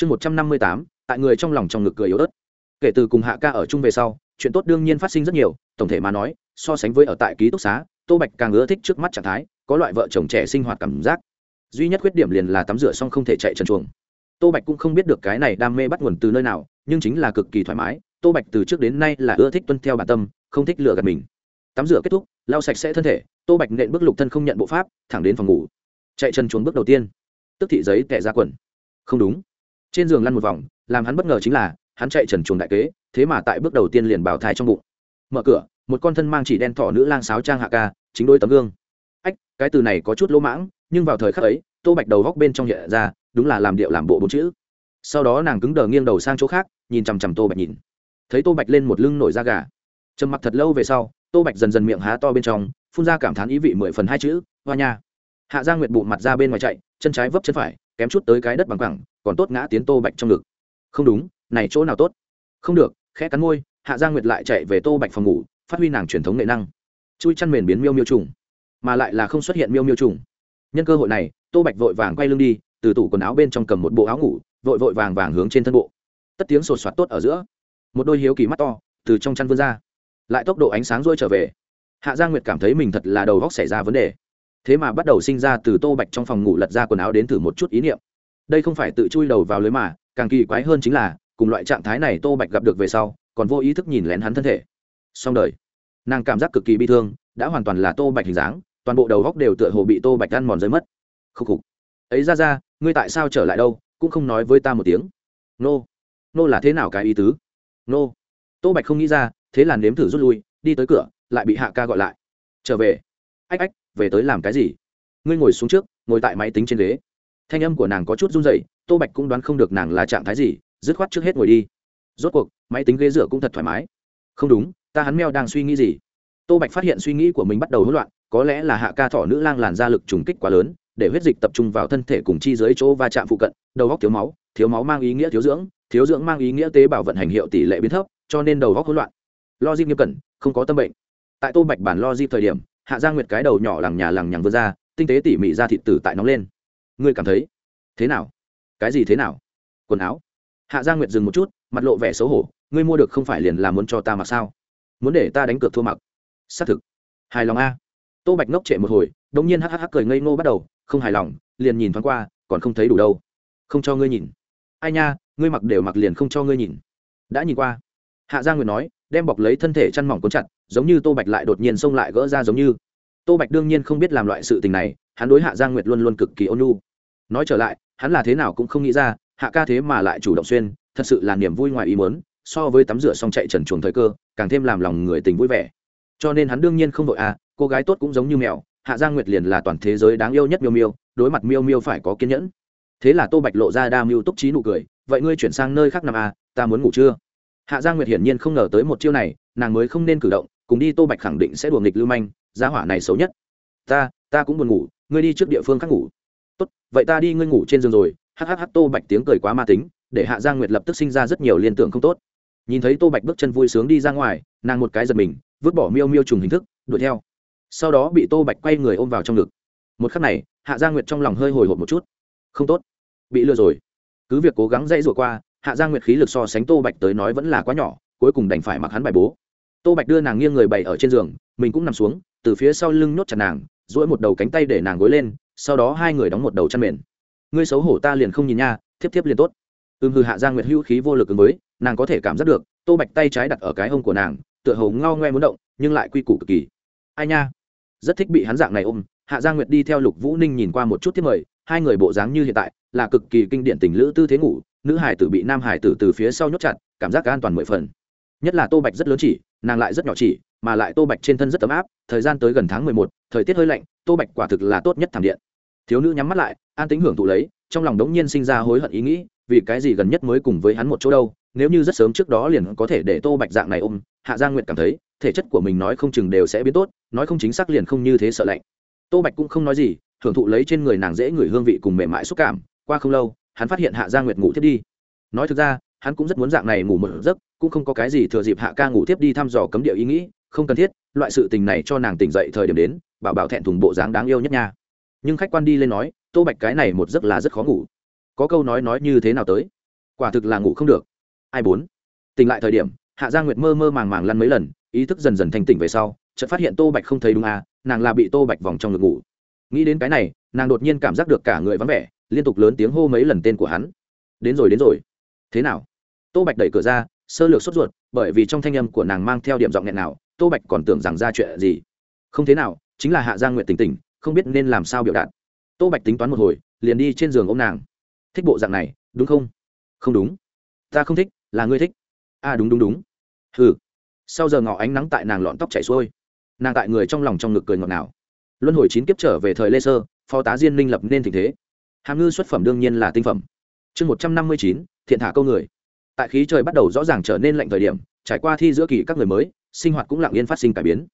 chương một trăm năm mươi tám, tại người trong lòng trong ngực cười yếu ớt. Kể từ cùng hạ ca ở chung về sau, chuyện tốt đương nhiên phát sinh rất nhiều, tổng thể mà nói, so sánh với ở tại ký túc xá, tô bạch càng ưa thích trước mắt trạng thái, có loại vợ chồng trẻ sinh hoạt cảm giác. Duy nhất khuyết điểm liền là tắm rửa xong không thể chạy trần chuồng. Tô bạch cũng không biết được cái này đam mê bắt nguồn từ nơi nào, nhưng chính là cực kỳ thoải mái, tô bạch từ trước đến nay là ưa thích tuân theo bản tâm, không thích lựa gạt mình. Tắm rửa kết thúc, lau sạch sẽ thân thể, tô bạch nện bước lục thân không nhận bộ pháp, thẳng đến phòng ngủ. Chạy chân chuồng bước đầu tiên. Tức thị giấy tẻ ra quần. Không đúng trên giường lăn một vòng, làm hắn bất ngờ chính là, hắn chạy trần chuồng đại kế, thế mà tại bước đầu tiên liền bảo thai trong bụng. Mở cửa, một con thân mang chỉ đen thỏ nữ lang sáo trang hạ ca, chính đôi tấm gương. Ách, cái từ này có chút lỗ mãng, nhưng vào thời khắc ấy, tô bạch đầu góc bên trong hiện ra, đúng là làm điệu làm bộ bốn chữ. Sau đó nàng cứng đờ nghiêng đầu sang chỗ khác, nhìn chằm chằm tô bạch nhìn. Thấy tô bạch lên một lưng nổi da gà. Trầm mặc thật lâu về sau, tô bạch dần dần miệng há to bên trong, phun ra cảm thán ý vị mười phần hai chữ, hoa nha. Hạ giang nguyệt bụng mặt ra bên ngoài chạy, chân trái vấp chân phải kém chút tới cái đất bằng cẳng còn tốt ngã tiến tô bạch trong ngực. Không đúng, này chỗ nào tốt? Không được, khẽ cắn môi, hạ giang nguyệt lại chạy về tô bạch phòng ngủ, phát huy nàng truyền thống nghệ năng. Chui chăn mền biến miêu miêu trùng, mà lại là không xuất hiện miêu miêu trùng. Nhân cơ hội này, tô bạch vội vàng quay lưng đi, từ tủ quần áo bên trong cầm một bộ áo ngủ, vội vội vàng vàng hướng trên thân bộ. Tất tiếng sột soạt tốt ở giữa. Một đôi hiếu kỳ mắt to, từ trong chăn vươn ra. Lại tốc độ ánh sáng rôi trở về. Hạ giang nguyệt cảm thấy mình thật là đầu góc xảy ra vấn đề thế mà bắt đầu sinh ra từ tô bạch trong phòng ngủ lật ra quần áo đến thử một chút ý niệm. Đây không phải tự chui đầu vào lưới mà, càng kỳ quái hơn chính là, cùng loại trạng thái này tô bạch gặp được về sau, còn vô ý thức nhìn lén hắn thân thể. Xong đời. Nàng cảm giác cực kỳ bi thương, đã hoàn toàn là tô bạch hình dáng, toàn bộ đầu góc đều tựa hồ bị tô bạch ăn mòn rơi mất. Khúc khục. Ấy ra ra, ngươi tại sao trở lại đâu, cũng không nói với ta một tiếng. Nô. Nô là thế nào cái ý tứ? Nô. Tô bạch không nghĩ ra, thế là nếm thử rút lui, đi tới cửa, lại bị hạ ca gọi lại. Trở về. Ách ách về tới làm cái gì? Ngươi ngồi xuống trước, ngồi tại máy tính trên ghế. Thanh âm của nàng có chút run dậy tô bạch cũng đoán không được nàng là trạng thái gì, dứt khoát trước hết ngồi đi. Rốt cuộc, máy tính ghế rửa cũng thật thoải mái. Không đúng, ta hắn meo đang suy nghĩ gì? Tô bạch phát hiện suy nghĩ của mình bắt đầu hỗn loạn, có lẽ là hạ ca thỏ nữ lang làn ra lực trùng kích quá lớn, để huyết dịch tập trung vào thân thể cùng chi dưới chỗ va chạm phụ cận, đầu góc thiếu máu thiếu máu mang ý nghĩa thiếu dưỡng thiếu dưỡng mang ý nghĩa tế bào vận hành hiệu tỷ lệ biến thấp, cho nên đầu góc hỗn loạn. Lo dip nghiêm cẩn, không có tâm bệnh. Tại tô bạch bản lo dip thời điểm hạ gia nguyệt cái đầu nhỏ lằng nhà lằng nhằng vươn ra, tinh tế tỉ mỉ ra thịt tử tại nóng lên. Ngươi cảm thấy? Thế nào? Cái gì thế nào? Quần áo? Hạ gia nguyệt dừng một chút, mặt lộ vẻ xấu hổ, ngươi mua được không phải liền là muốn cho ta mặc sao? Muốn để ta đánh cược thua mặc? Xác thực. Hài lòng a. Tô bạch ngốc trệ một hồi đ ỗ n g nhiên hắc hắc cười ngây ngô bắt đầu, không hài lòng, liền nhìn thoáng qua, còn không thấy đủ đâu. Không cho ngươi nhìn. Ai nha, ngươi mặc đều mặc liền không cho ngươi nhìn. Đã nhìn qua hạ gia nguyệt nói, đem bọc lấy thân thể chăn mỏng cuốn chặt, giống như tô bạch lại đột nhiên xông lại gỡ ra giống như. Tô bạch đương nhiên không biết làm loại sự tình này, hắn đối hạ gia nguyệt luôn luôn cực kỳ ôn nhu. Nói trở lại, hắn là thế nào cũng không nghĩ ra, hạ ca thế mà lại chủ động xuyên, thật sự là niềm vui ngoài ý muốn, so với tắm rửa xong chạy trần chuồng thời cơ, càng thêm làm lòng người tình vui vẻ. Cho nên hắn đương nhiên không đội à cô gái tốt cũng giống như mèo, hạ giang nguyệt liền là toàn thế giới đáng yêu nhất miêu miêu, đối mặt miêu miêu phải có kiên nhẫn. Thế là tô bạch lộ ra đa mưu túc trí nụ cười, vậy ngươi chuyển sang nơi khác nằm à ta muốn ngủ chưa? Hạ giang nguyệt hiển nhiên không ngờ tới một chiêu này, nàng mới không nên cử động, cùng đi tô bạch khẳng định sẽ đùa nghịch lưu manh giá hỏa này xấu nhất. Ta ta cũng buồn ngủ, ngươi đi trước địa phương khác ngủ. Tốt, vậy ta đi ngươi ngủ trên giường rồi. Hhh tô bạch tiếng cười quá ma tính, để hạ giang nguyệt lập tức sinh ra rất nhiều liên tưởng không tốt. Nhìn thấy tô bạch bước chân vui sướng đi ra ngoài, nàng một cái giật mình, vứt bỏ miêu miêu trùng hình thức, đuổi theo. Sau đó bị tô bạch quay người ôm vào trong ngực. Một khắc này, hạ gia nguyệt trong lòng hơi hồi hộp một chút. Không tốt, bị lừa rồi. Cứ việc cố gắng dãy rủa qua hạ gia nguyệt khí lực so sánh tô bạch tới nói vẫn là quá nhỏ, cuối cùng đành phải mặc hắn bài bố. Tô bạch đưa nàng nghiêng người bày ở trên giường, mình cũng nằm xuống, từ phía sau lưng nhốt chặt nàng, duỗi một đầu cánh tay để nàng gối lên, sau đó hai người đóng một đầu chăn mền. Ngươi xấu hổ ta liền không nhìn nha, thiếp thiếp liền tốt. Ưm hư hạ gia nguyệt hữu khí vô lực ứng với, nàng có thể cảm giác được, tô bạch tay trái đặt ở cái hông của nàng, tựa hồ ngao ngoe muốn động, nhưng lại quy củ cực kỳ. Ai nha, rất thích bị hắn dạng này ôm. Hạ gia nguyệt đi theo lục vũ ninh nhìn qua một chút thiết mời, hai người bộ dáng như hiện tại, là cực kỳ kinh điển tình lữ tư thế ngủ nữ hải tử bị nam hải tử từ phía sau nhốt chặt, cảm giác an toàn mười phần. Nhất là tô bạch rất lớn chỉ, nàng lại rất nhỏ chỉ, mà lại tô bạch trên thân rất ấm áp, thời gian tới gần tháng mười một, thời tiết hơi lạnh, tô bạch quả thực là tốt nhất thảm điện. Thiếu nữ nhắm mắt lại, an tính hưởng thụ lấy, trong lòng đống nhiên sinh ra hối hận ý nghĩ, vì cái gì gần nhất mới cùng với hắn một chỗ đâu, nếu như rất sớm trước đó liền có thể để tô bạch dạng này ôm, hạ giang nguyện cảm thấy, thể chất của mình nói không chừng đều sẽ biến tốt, nói không chính xác liền không như thế sợ lạnh. Tô bạch cũng không nói gì, hưởng thụ lấy trên người nàng dễ người hương vị cùng mềm mại xúc cảm, qua không lâu hắn phát hiện hạ gia nguyệt ngủ thiết đi. Nói thực ra, hắn cũng rất muốn dạng này ngủ một giấc, cũng không có cái gì thừa dịp hạ ca ngủ tiếp đi thăm dò cấm địa ý nghĩ, không cần thiết, loại sự tình này cho nàng tỉnh dậy thời điểm đến, bảo bảo thẹn thùng bộ dáng đáng yêu nhất nha. Nhưng khách quan đi lên nói, tô bạch cái này một giấc là rất khó ngủ. Có câu nói nói như thế nào tới? Quả thực là ngủ không được. Ai bốn? Tỉnh lại thời điểm, hạ gia nguyệt mơ mơ màng màng lăn mấy lần, ý thức dần dần thành tỉnh về sau, chợt phát hiện tô bạch không thấy đúng à nàng là bị tô bạch vòng trong ngực ngủ. Nghĩ đến cái này, nàng đột nhiên cảm giác được cả người vắng vẻ liên tục lớn tiếng hô mấy lần tên của hắn. Đến rồi đến rồi. Thế nào? Tô bạch đẩy cửa ra, sơ lược sốt ruột, bởi vì trong thanh âm của nàng mang theo điểm giọng nghẹn nào, tô bạch còn tưởng rằng ra chuyện gì. Không thế nào, chính là hạ gia nguyện tình tình không biết nên làm sao biểu đạt. Tô bạch tính toán một hồi, liền đi trên giường ô m nàng. Thích bộ dạng này, đúng không? Không đúng. Ta không thích, là ngươi thích. À đúng đúng đúng. Ừ sau giờ ngỏ ánh nắng tại nàng lọn tóc chảy xuôi. Nàng tại người trong lòng trong ngực cười ngọt nào luân hồi chín kiếp trở về thời lê sơ, phó tá diên minh lập nên tình thế hàm ngư xuất phẩm đương nhiên là tinh phẩm. Chương một trăm năm mươi chín, thiện thả câu người. Tại khí trời bắt đầu rõ ràng trở nên lạnh thời điểm, trải qua thi giữa kỳ các người mới, sinh hoạt cũng lặng yên phát sinh cải biến.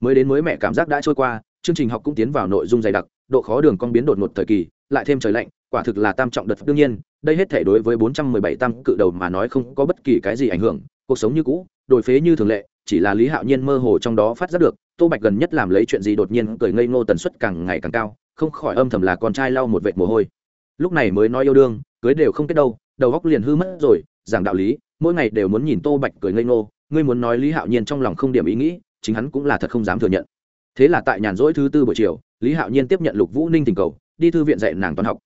Mới đến mới mẹ cảm giác đã trôi qua, chương trình học cũng tiến vào nội dung dày đặc, độ khó đường cong biến đột ngột thời kỳ, lại thêm trời lạnh, quả thực là tam trọng đợt đương nhiên, đây hết thể đối với 417 tam cự đầu mà nói không có bất kỳ cái gì ảnh hưởng, cuộc sống như cũ, đổi phế như thường lệ, chỉ là lý hạo nhiên mơ hồ trong đó phát giác được, tô bạch gần nhất làm lấy chuyện gì đột nhiên cười ngây ngô tần suất càng ngày càng cao, không khỏi âm thầm là con trai lau một vệt mồ hôi lúc này mới nói yêu đương, cưới đều không kết đâu, đầu góc liền hư mất rồi, giảng đạo lý, mỗi ngày đều muốn nhìn tô bạch cười ngây ngô, ngươi muốn nói lý hạo nhiên trong lòng không điểm ý nghĩ, chính hắn cũng là thật không dám thừa nhận. Thế là tại nhàn rỗi thứ tư buổi chiều, lý hạo nhiên tiếp nhận lục vũ ninh tình cầu, đi thư viện dạy nàng toán học.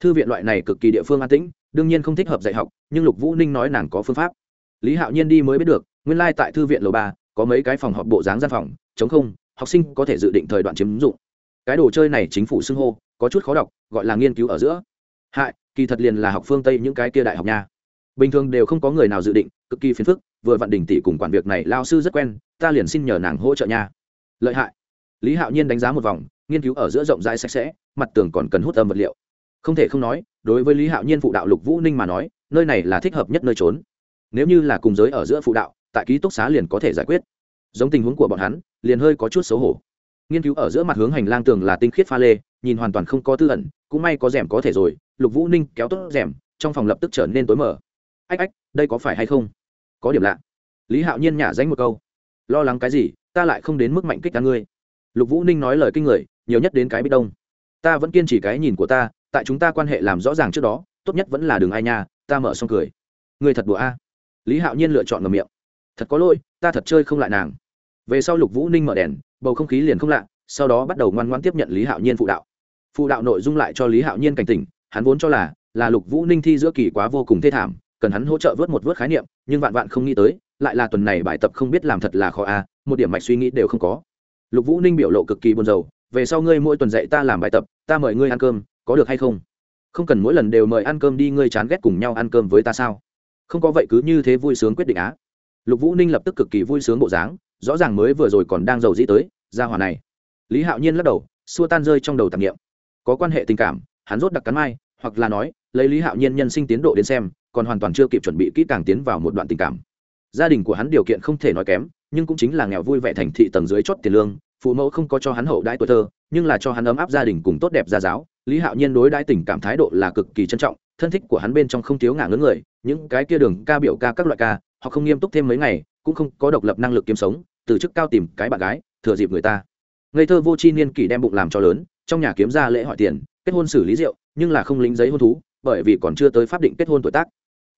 Thư viện loại này cực kỳ địa phương an tĩnh, đương nhiên không thích hợp dạy học, nhưng lục vũ ninh nói nàng có phương pháp. Lý hạo nhiên đi mới biết được, nguyên lai、like、tại thư viện lầu ba, có mấy cái phòng họp bộ dáng gian phòng, chống không, học sinh có thể dự định thời đoạn chiếm dụng. Cái đồ chơi này chính phủ xưng hô, có chút khó đọc, gọi là nghiên cứu ở giữa hại, kỳ thật liền là học phương tây những cái kia đại học nha. Bình thường đều không có người nào dự định, cực kỳ phiền phức, vừa vặn đình tỷ cùng quản việc này lao sư rất quen, ta liền xin nhờ nàng hỗ trợ nha. Lợi hại. Lý hạo nhiên đánh giá một vòng, nghiên cứu ở giữa rộng rãi sạch sẽ, mặt tường còn cần hút âm vật liệu. Không thể không nói, đối với lý hạo nhiên phụ đạo lục vũ ninh mà nói, nơi này là thích hợp nhất nơi trốn. Nếu như là cùng giới ở giữa phụ đạo, tại ký túc xá liền có thể giải quyết. Giống tình huống của bọn hắn, liền hơi có chút xấu hổ. Nghiên cứu ở giữa mặt hướng hành lang tường là tinh khiết pha lê, nhìn hoàn toàn không có tư ẩn, cũng may có rèm có thể rồi lục vũ ninh kéo tốt rèm, trong phòng lập tức trở nên tối mở ách ách, đây có phải hay không? Có điểm lạ. Lý hạo nhiên nhả danh một câu. Lo lắng cái gì, ta lại không đến mức mạnh kích ta ngươi. Lục vũ ninh nói lời kinh người, nhiều nhất đến cái bích đông. Ta vẫn kiên trì cái nhìn của ta, tại chúng ta quan hệ làm rõ ràng trước đó, tốt nhất vẫn là đường ai nha, ta mở xong cười. Người thật đùa a. Lý hạo nhiên lựa chọn ngầm miệng. Thật có lỗi, ta thật chơi không lại nàng. Về sau lục vũ ninh mở đèn, bầu không khí liền không lạ, sau đó bắt đầu ngoan ngoan tiếp nhận lý hạo nhiên phụ đạo. Phụ đạo nội dung lại cho lý hạo nhiên cảnh tỉnh hắn vốn cho là là lục vũ ninh thi giữa kỳ quá vô cùng thê thảm, cần hắn hỗ trợ vớt một vớt khái niệm, nhưng vạn vạn không nghĩ tới, lại là tuần này bài tập không biết làm thật là khó a, một điểm mạch suy nghĩ đều không có. Lục vũ ninh biểu lộ cực kỳ buồn rầu, về sau ngươi mỗi tuần dạy ta làm bài tập, ta mời ngươi ăn cơm, có được hay không? Không cần, mỗi lần đều mời ăn cơm đi, ngươi chán ghét cùng nhau ăn cơm với ta sao? Không có vậy cứ như thế vui sướng quyết định á. Lục vũ ninh lập tức cực kỳ vui sướng bộ dáng, rõ ràng mới vừa rồi còn đang giàu dĩ tới, ra hỏa này. Lý hạo nhiên lắc đầu, xua tan rơi trong đầu tạp nghiệm có quan hệ tình cảm hắn rốt đặc cắn mai, hoặc là nói, lấy lý hạo nhiên nhân sinh tiến độ đến xem, còn hoàn toàn chưa kịp chuẩn bị kỹ càng tiến vào một đoạn tình cảm. Gia đình của hắn điều kiện không thể nói kém, nhưng cũng chính là nghèo vui vẻ thành thị tầng dưới chót tiền lương, phụ mẫu không có cho hắn hậu đãi tuổi thơ, nhưng là cho hắn ấm áp gia đình cùng tốt đẹp gia giáo. Lý hạo nhiên đối đãi tình cảm thái độ là cực kỳ trân trọng, thân thích của hắn bên trong không thiếu ngả ngớ người, những cái kia đường ca biểu ca các loại ca, họ không nghiêm túc thêm mấy ngày, cũng không có độc lập năng lực kiếm sống, từ chức cao tìm cái bạn gái, thừa dịp người ta. Ngây thơ vô chi niên kỷ đem bụng làm cho lớn, trong nhà kiếm ra lễ hỏi tiền kết hôn xử lý rượu, nhưng là không lính giấy hôn thú, bởi vì còn chưa tới pháp định kết hôn tuổi tác.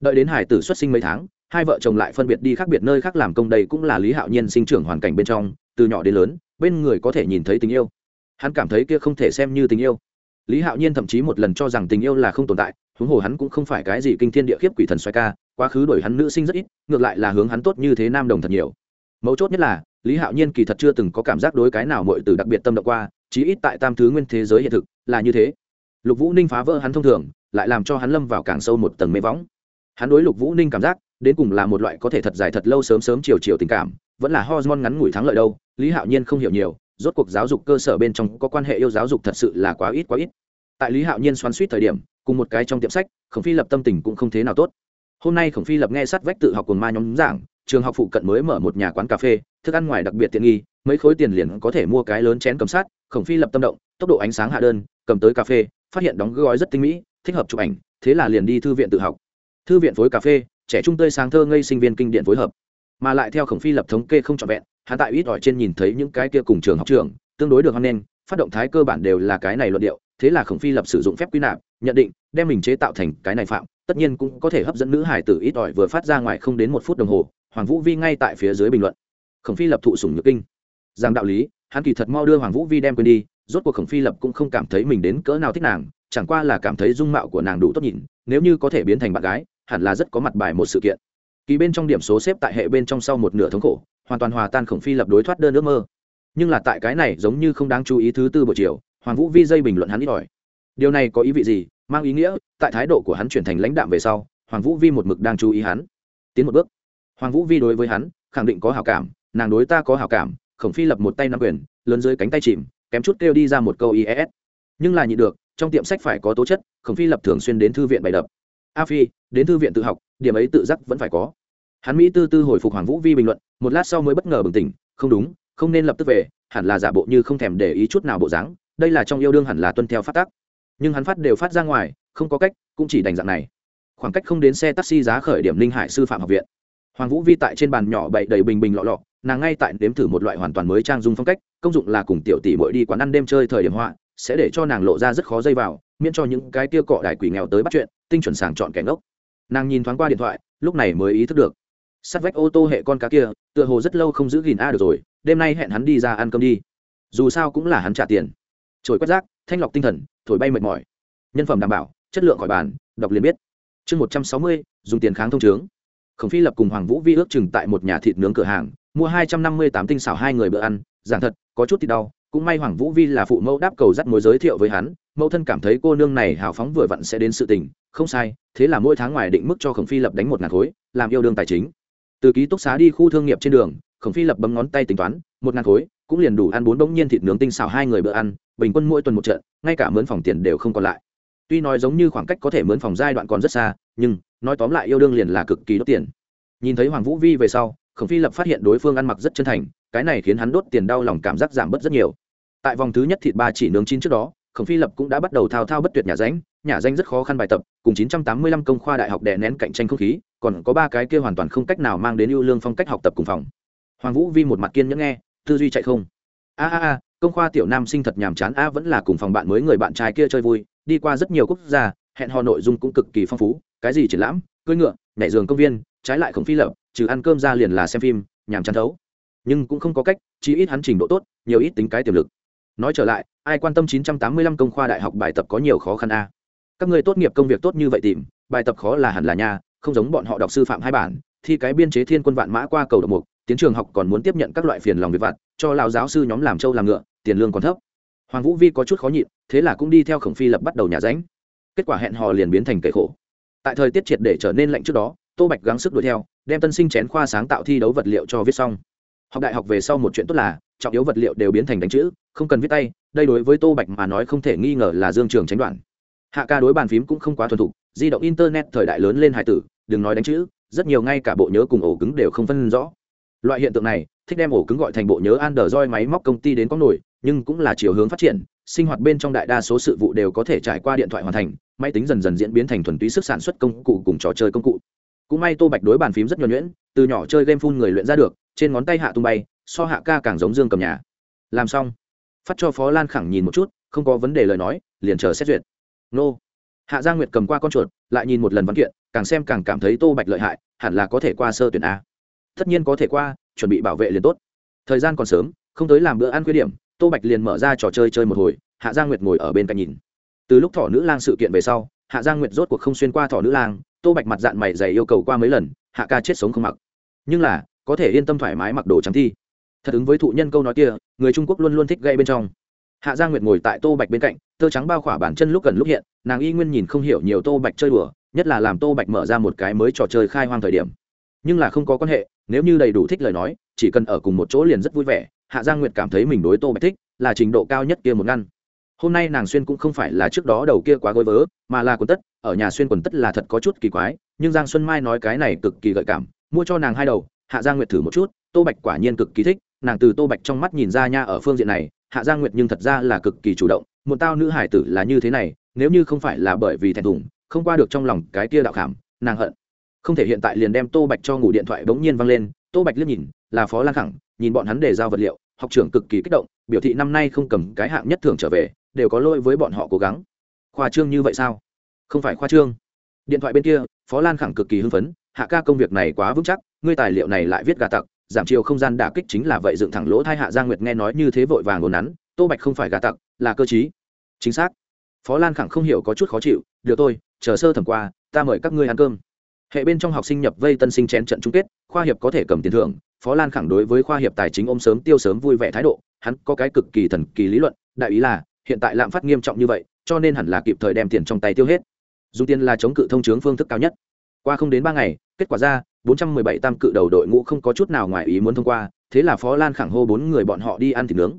Đợi đến hải tử xuất sinh mấy tháng, hai vợ chồng lại phân biệt đi khác biệt nơi khác làm công đây cũng là lý hạo nhiên sinh trưởng hoàn cảnh bên trong, từ nhỏ đến lớn, bên người có thể nhìn thấy tình yêu. Hắn cảm thấy kia không thể xem như tình yêu. Lý hạo nhiên thậm chí một lần cho rằng tình yêu là không tồn tại, huống hồ hắn cũng không phải cái gì kinh thiên địa khiếp quỷ thần xoay ca, quá khứ đổi hắn nữ sinh rất ít, ngược lại là hướng hắn tốt như thế nam đồng thật nhiều. Mấu chốt nhất là, lý hạo nhiên kỳ thật chưa từng có cảm giác đối cái nào mọi từ đặc biệt tâm động qua chí ít tại tam thứ nguyên thế giới hiện thực, là như thế. Lục vũ ninh phá vỡ hắn thông thường, lại làm cho hắn lâm vào càng sâu một tầng mê võng. Hắn đối lục vũ ninh cảm giác, đến cùng là một loại có thể thật dài thật lâu sớm sớm chiều chiều tình cảm, vẫn là hormone ngắn ngủi thắng lợi đâu, lý hạo nhiên không hiểu nhiều, rốt cuộc giáo dục cơ sở bên trong có quan hệ yêu giáo dục thật sự là quá ít quá ít. Tại lý hạo nhiên xoắn suýt thời điểm, cùng một cái trong tiệm sách, khổng phi lập tâm tình cũng không thế nào tốt. Hôm nay khổng phi lập nghe sát vách tự học cùng ma nhóm giảng, trường học phụ cận mới mở một nhà quán cà phê thức ăn ngoài đặc biệt tiện nghi, mấy khối tiền liền có thể mua cái lớn chén cầm sát, khổng phi lập tâm động, tốc độ ánh sáng hạ đơn, cầm tới cà phê, phát hiện đóng gói rất tinh mỹ, thích hợp chụp ảnh, thế là liền đi thư viện tự học. Thư viện phối cà phê, trẻ trung tươi sáng thơ ngây sinh viên kinh điển phối hợp. Mà lại theo khổng phi lập thống kê không trọn vẹn hạ tại ít ỏi trên nhìn thấy những cái kia cùng trường học trường, tương đối được hoan nghênh, phát động thái cơ bản đều là cái này luận điệu, thế là khổng phi lập sử dụng phép quy nạp, nhận định, đem mình chế tạo thành cái này phạm, tất nhiên cũng có thể hấp dẫn nữ hải tử ít ỏi vừa phát ra ngoài không đến một phút đồng hồ, hoàng vũ vi ngay tại phía dưới bình luận khổng phi lập thụ sủng nhược kinh. Rằng đạo lý, hắn kỳ thật mau đưa hoàng vũ vi đem quên đi, rốt cuộc khổng phi lập cũng không cảm thấy mình đến cỡ nào thích nàng, chẳng qua là cảm thấy dung mạo của nàng đủ tốt nhìn, nếu như có thể biến thành bạn gái, hẳn là rất có mặt bài một sự kiện. Kỳ bên trong điểm số xếp tại hệ bên trong sau một nửa thống khổ, hoàn toàn hòa tan khổng phi lập đối thoát đơn ước mơ. Nhưng là tại cái này giống như không đáng chú ý thứ tư buổi chiều, hoàng vũ vi dây bình luận hắn ít ỏi. Điều này có ý vị gì? Mang ý nghĩa, tại thái độ của hắn chuyển thành lãnh đạm về sau, hoàng vũ vi một mực đang chú ý hắn. Tiến một bước. Hoàng vũ vi đối với hắn, khẳng định có hảo cảm nàng đối ta có hảo cảm, khổng phi lập một tay nắm quyền, lớn dưới cánh tay chìm, kém chút kêu đi ra một câu is e nhưng là nhị được, trong tiệm sách phải có tố chất, khổng phi lập thường xuyên đến thư viện bày đập. A phi, đến thư viện tự học, điểm ấy tự giác vẫn phải có. Hắn mỹ tư tư hồi phục hoàng vũ vi bình luận, một lát sau mới bất ngờ bừng tỉnh, không đúng, không nên lập tức về, hẳn là giả bộ như không thèm để ý chút nào bộ dáng, đây là trong yêu đương hẳn là tuân theo phát tác nhưng hắn phát đều phát ra ngoài, không có cách, cũng chỉ đành dạng này. Khoảng cách không đến xe taxi giá khởi điểm linh hải sư phạm học viện. Hoàng vũ vi tại trên bàn nhỏ bậy đầy bình bình lọ lọ nàng ngay tại nếm thử một loại hoàn toàn mới trang dung phong cách, công dụng là cùng tiểu tỷ bội đi quán ăn đêm chơi thời điểm họa, sẽ để cho nàng lộ ra rất khó dây vào, miễn cho những cái tia cọ đài quỷ nghèo tới bắt chuyện, tinh chuẩn sàng chọn kẻ ngốc. Nàng nhìn thoáng qua điện thoại, lúc này mới ý thức được. Sát vách ô tô hệ con cá kia, tựa hồ rất lâu không giữ gìn a được rồi, đêm nay hẹn hắn đi ra ăn cơm đi. Dù sao cũng là hắn trả tiền. Trồi quét rác, thanh lọc tinh thần, thổi bay mệt mỏi. Nhân phẩm đảm bảo, chất lượng khỏi bàn, đọc liền biết. Chương một trăm sáu mươi, dùng tiền kháng thông trướng khổng phi lập cùng hoàng vũ vi ước chừng tại một nhà thịt nướng cửa hàng mua hai trăm năm mươi tám tinh xảo hai người bữa ăn, giảng thật, có chút thì đau, cũng may hoàng vũ vi là phụ mẫu đáp cầu dắt mối giới thiệu với hắn, mẫu thân cảm thấy cô nương này hào phóng vừa vặn sẽ đến sự tình, không sai, thế là mỗi tháng ngoài định mức cho khổng phi lập đánh một ngàn khối, làm yêu đương tài chính. Từ ký túc xá đi khu thương nghiệp trên đường, khổng phi lập bấm ngón tay tính toán, một ngàn khối, cũng liền đủ ăn bốn bỗng nhiên thịt nướng tinh xào hai người bữa ăn, bình quân mỗi tuần một trận, ngay cả mướn phòng tiền đều không còn lại. Tuy nói giống như khoảng cách có thể mướn phòng giai đoạn còn rất xa, nhưng, nói tóm lại yêu đương liền là cực kỳ đốt tiền. Nhìn thấy hoàng vũ vi về sau khổng phi lập phát hiện đối phương ăn mặc rất chân thành, cái này khiến hắn đốt tiền đau lòng cảm giác giảm bớt rất nhiều. Tại vòng thứ nhất thịt ba chỉ nướng chín trước đó, khổng phi lập cũng đã bắt đầu thao thao bất tuyệt nhà danh nhà danh rất khó khăn bài tập, cùng 985 công khoa đại học đè nén cạnh tranh không khí, còn có ba cái kia hoàn toàn không cách nào mang đến ưu lương phong cách học tập cùng phòng. Hoàng vũ vi một mặt kiên nhẫn nghe, tư duy chạy không. A a a, công khoa tiểu nam sinh thật nhàm chán, a vẫn là cùng phòng bạn mới người bạn trai kia chơi vui, đi qua rất nhiều quốc gia, hẹn hò nội dung cũng cực kỳ phong phú, cái gì triển lãm, cưỡi ngựa, nhảy giường công viên, trái lại khổng phi lập trừ ăn cơm ra liền là xem phim, nhàm chán thấu. Nhưng cũng không có cách chỉ ít hắn trình độ tốt, nhiều ít tính cái tiềm lực. Nói trở lại, ai quan tâm 985 công khoa đại học bài tập có nhiều khó khăn a? Các người tốt nghiệp công việc tốt như vậy tìm, bài tập khó là hẳn là nha, không giống bọn họ đọc sư phạm hai bản thì cái biên chế thiên quân vạn mã qua cầu độc mục, tiến trường học còn muốn tiếp nhận các loại phiền lòng việc vặt, cho lão giáo sư nhóm làm trâu làm ngựa, tiền lương còn thấp. Hoàng vũ vi có chút khó nhịn, thế là cũng đi theo khổng phi lập bắt đầu nhà ránh. Kết quả hẹn hò liền biến thành kệ khổ. Tại thời tiết triệt để trở nên lạnh trước đó, tô bạch gắng sức đuổi theo đem tân sinh chén khoa sáng tạo thi đấu vật liệu cho viết xong. Học đại học về sau một chuyện tốt là, trọng yếu vật liệu đều biến thành đánh chữ, không cần viết tay, đây đối với tô bạch mà nói không thể nghi ngờ là dương trường tránh đoạn. Hạ ca đối bàn phím cũng không quá thuần thục, di động internet thời đại lớn lên hải tử, đừng nói đánh chữ, rất nhiều ngay cả bộ nhớ cùng ổ cứng đều không phân rõ. Loại hiện tượng này, thích đem ổ cứng gọi thành bộ nhớ android máy móc công ty đến có nổi, nhưng cũng là chiều hướng phát triển, sinh hoạt bên trong đại đa số sự vụ đều có thể trải qua điện thoại hoàn thành, máy tính dần dần diễn biến thành thuần túy sức sản xuất công cụ cùng trò chơi công cụ cũng may tô bạch đối bàn phím rất nhuẩn nhuyễn, từ nhỏ chơi game phun người luyện ra được, trên ngón tay hạ tung bay, so hạ ca càng giống dương cầm nhà. Làm xong, phát cho phó lan khẳng nhìn một chút, không có vấn đề lời nói, liền chờ xét duyệt. Nô. Hạ gia nguyệt cầm qua con chuột, lại nhìn một lần văn kiện, càng xem càng cảm thấy tô bạch lợi hại, hẳn là có thể qua sơ tuyển a. Tất nhiên có thể qua, chuẩn bị bảo vệ liền tốt. Thời gian còn sớm, không tới làm bữa ăn khuyết điểm, tô bạch liền mở ra trò chơi chơi một hồi, hạ gia nguyệt ngồi ở bên cạnh nhìn. Từ lúc thỏ nữ lang sự kiện về sau, hạ gia nguyệt rốt cuộc không xuyên qua thỏ nữ lang tô bạch mặt dạng mày dày yêu cầu qua mấy lần, hạ ca chết sống không mặc. Nhưng là, có thể yên tâm thoải mái mặc đồ trắng thi. Thật ứng với thụ nhân câu nói kia, người trung quốc luôn luôn thích gây bên trong. Hạ gia nguyệt ngồi tại tô bạch bên cạnh, tơ trắng bao khỏa bản chân lúc gần lúc hiện, nàng y nguyên nhìn không hiểu nhiều tô bạch chơi đùa, nhất là làm tô bạch mở ra một cái mới trò chơi khai hoang thời điểm. Nhưng là không có quan hệ, nếu như đầy đủ thích lời nói, chỉ cần ở cùng một chỗ liền rất vui vẻ, hạ gia nguyệt cảm thấy mình đối tô bạch thích, là trình độ cao nhất kia một ngăn hôm nay nàng xuyên cũng không phải là trước đó đầu kia quá gối vớ, mà là quần tất, ở nhà xuyên quần tất là thật có chút kỳ quái, nhưng giang xuân mai nói cái này cực kỳ gợi cảm, mua cho nàng hai đầu, hạ Giang nguyệt thử một chút, tô bạch quả nhiên cực kỳ thích, nàng từ tô bạch trong mắt nhìn ra nha ở phương diện này, hạ Giang nguyệt nhưng thật ra là cực kỳ chủ động, một tao nữ hải tử là như thế này, nếu như không phải là bởi vì thẹn thùng, không qua được trong lòng cái kia đạo khảm nàng hận. Không thể hiện tại liền đem tô bạch cho ngủ điện thoại bỗng nhiên văng lên, tô bạch liếc nhìn, là phó lan khẳng, nhìn bọn hắn để giao vật liệu, học trưởng cực kỳ kích động, biểu thị năm nay không cầm cái hạng nhất thường trở về đều có lỗi với bọn họ cố gắng. Khoa trương như vậy sao? Không phải khoa trương. Điện thoại bên kia, phó lan khẳng cực kỳ hưng phấn, hạ ca công việc này quá vững chắc, ngươi tài liệu này lại viết gà tặc, giảm chiều không gian đả kích chính là vậy dựng thẳng lỗ thai hạ giang nguyệt nghe nói như thế vội vàng ngồn nắn, tô bạch không phải gà tặc, là cơ chí chính xác. Phó lan khẳng không hiểu có chút khó chịu, được tôi chờ sơ thẩm qua, ta mời các ngươi ăn cơm. Hệ bên trong học sinh nhập vây tân sinh chén trận chung kết, khoa hiệp có thể cầm tiền thưởng, phó lan khẳng đối với khoa hiệp tài chính ôm sớm tiêu sớm vui vẻ thái độ, hắn có cái cực kỳ thần kỳ lý luận, đại ý là hiện tại lạm phát nghiêm trọng như vậy, cho nên hẳn là kịp thời đem tiền trong tay tiêu hết. Dùng tiền là chống cự thông chướng phương thức cao nhất. Qua không đến ba ngày, kết quả ra 417 tam cự đầu đội ngũ không có chút nào ngoài ý muốn thông qua, thế là phó lan khẳng hô bốn người bọn họ đi ăn thịt nướng.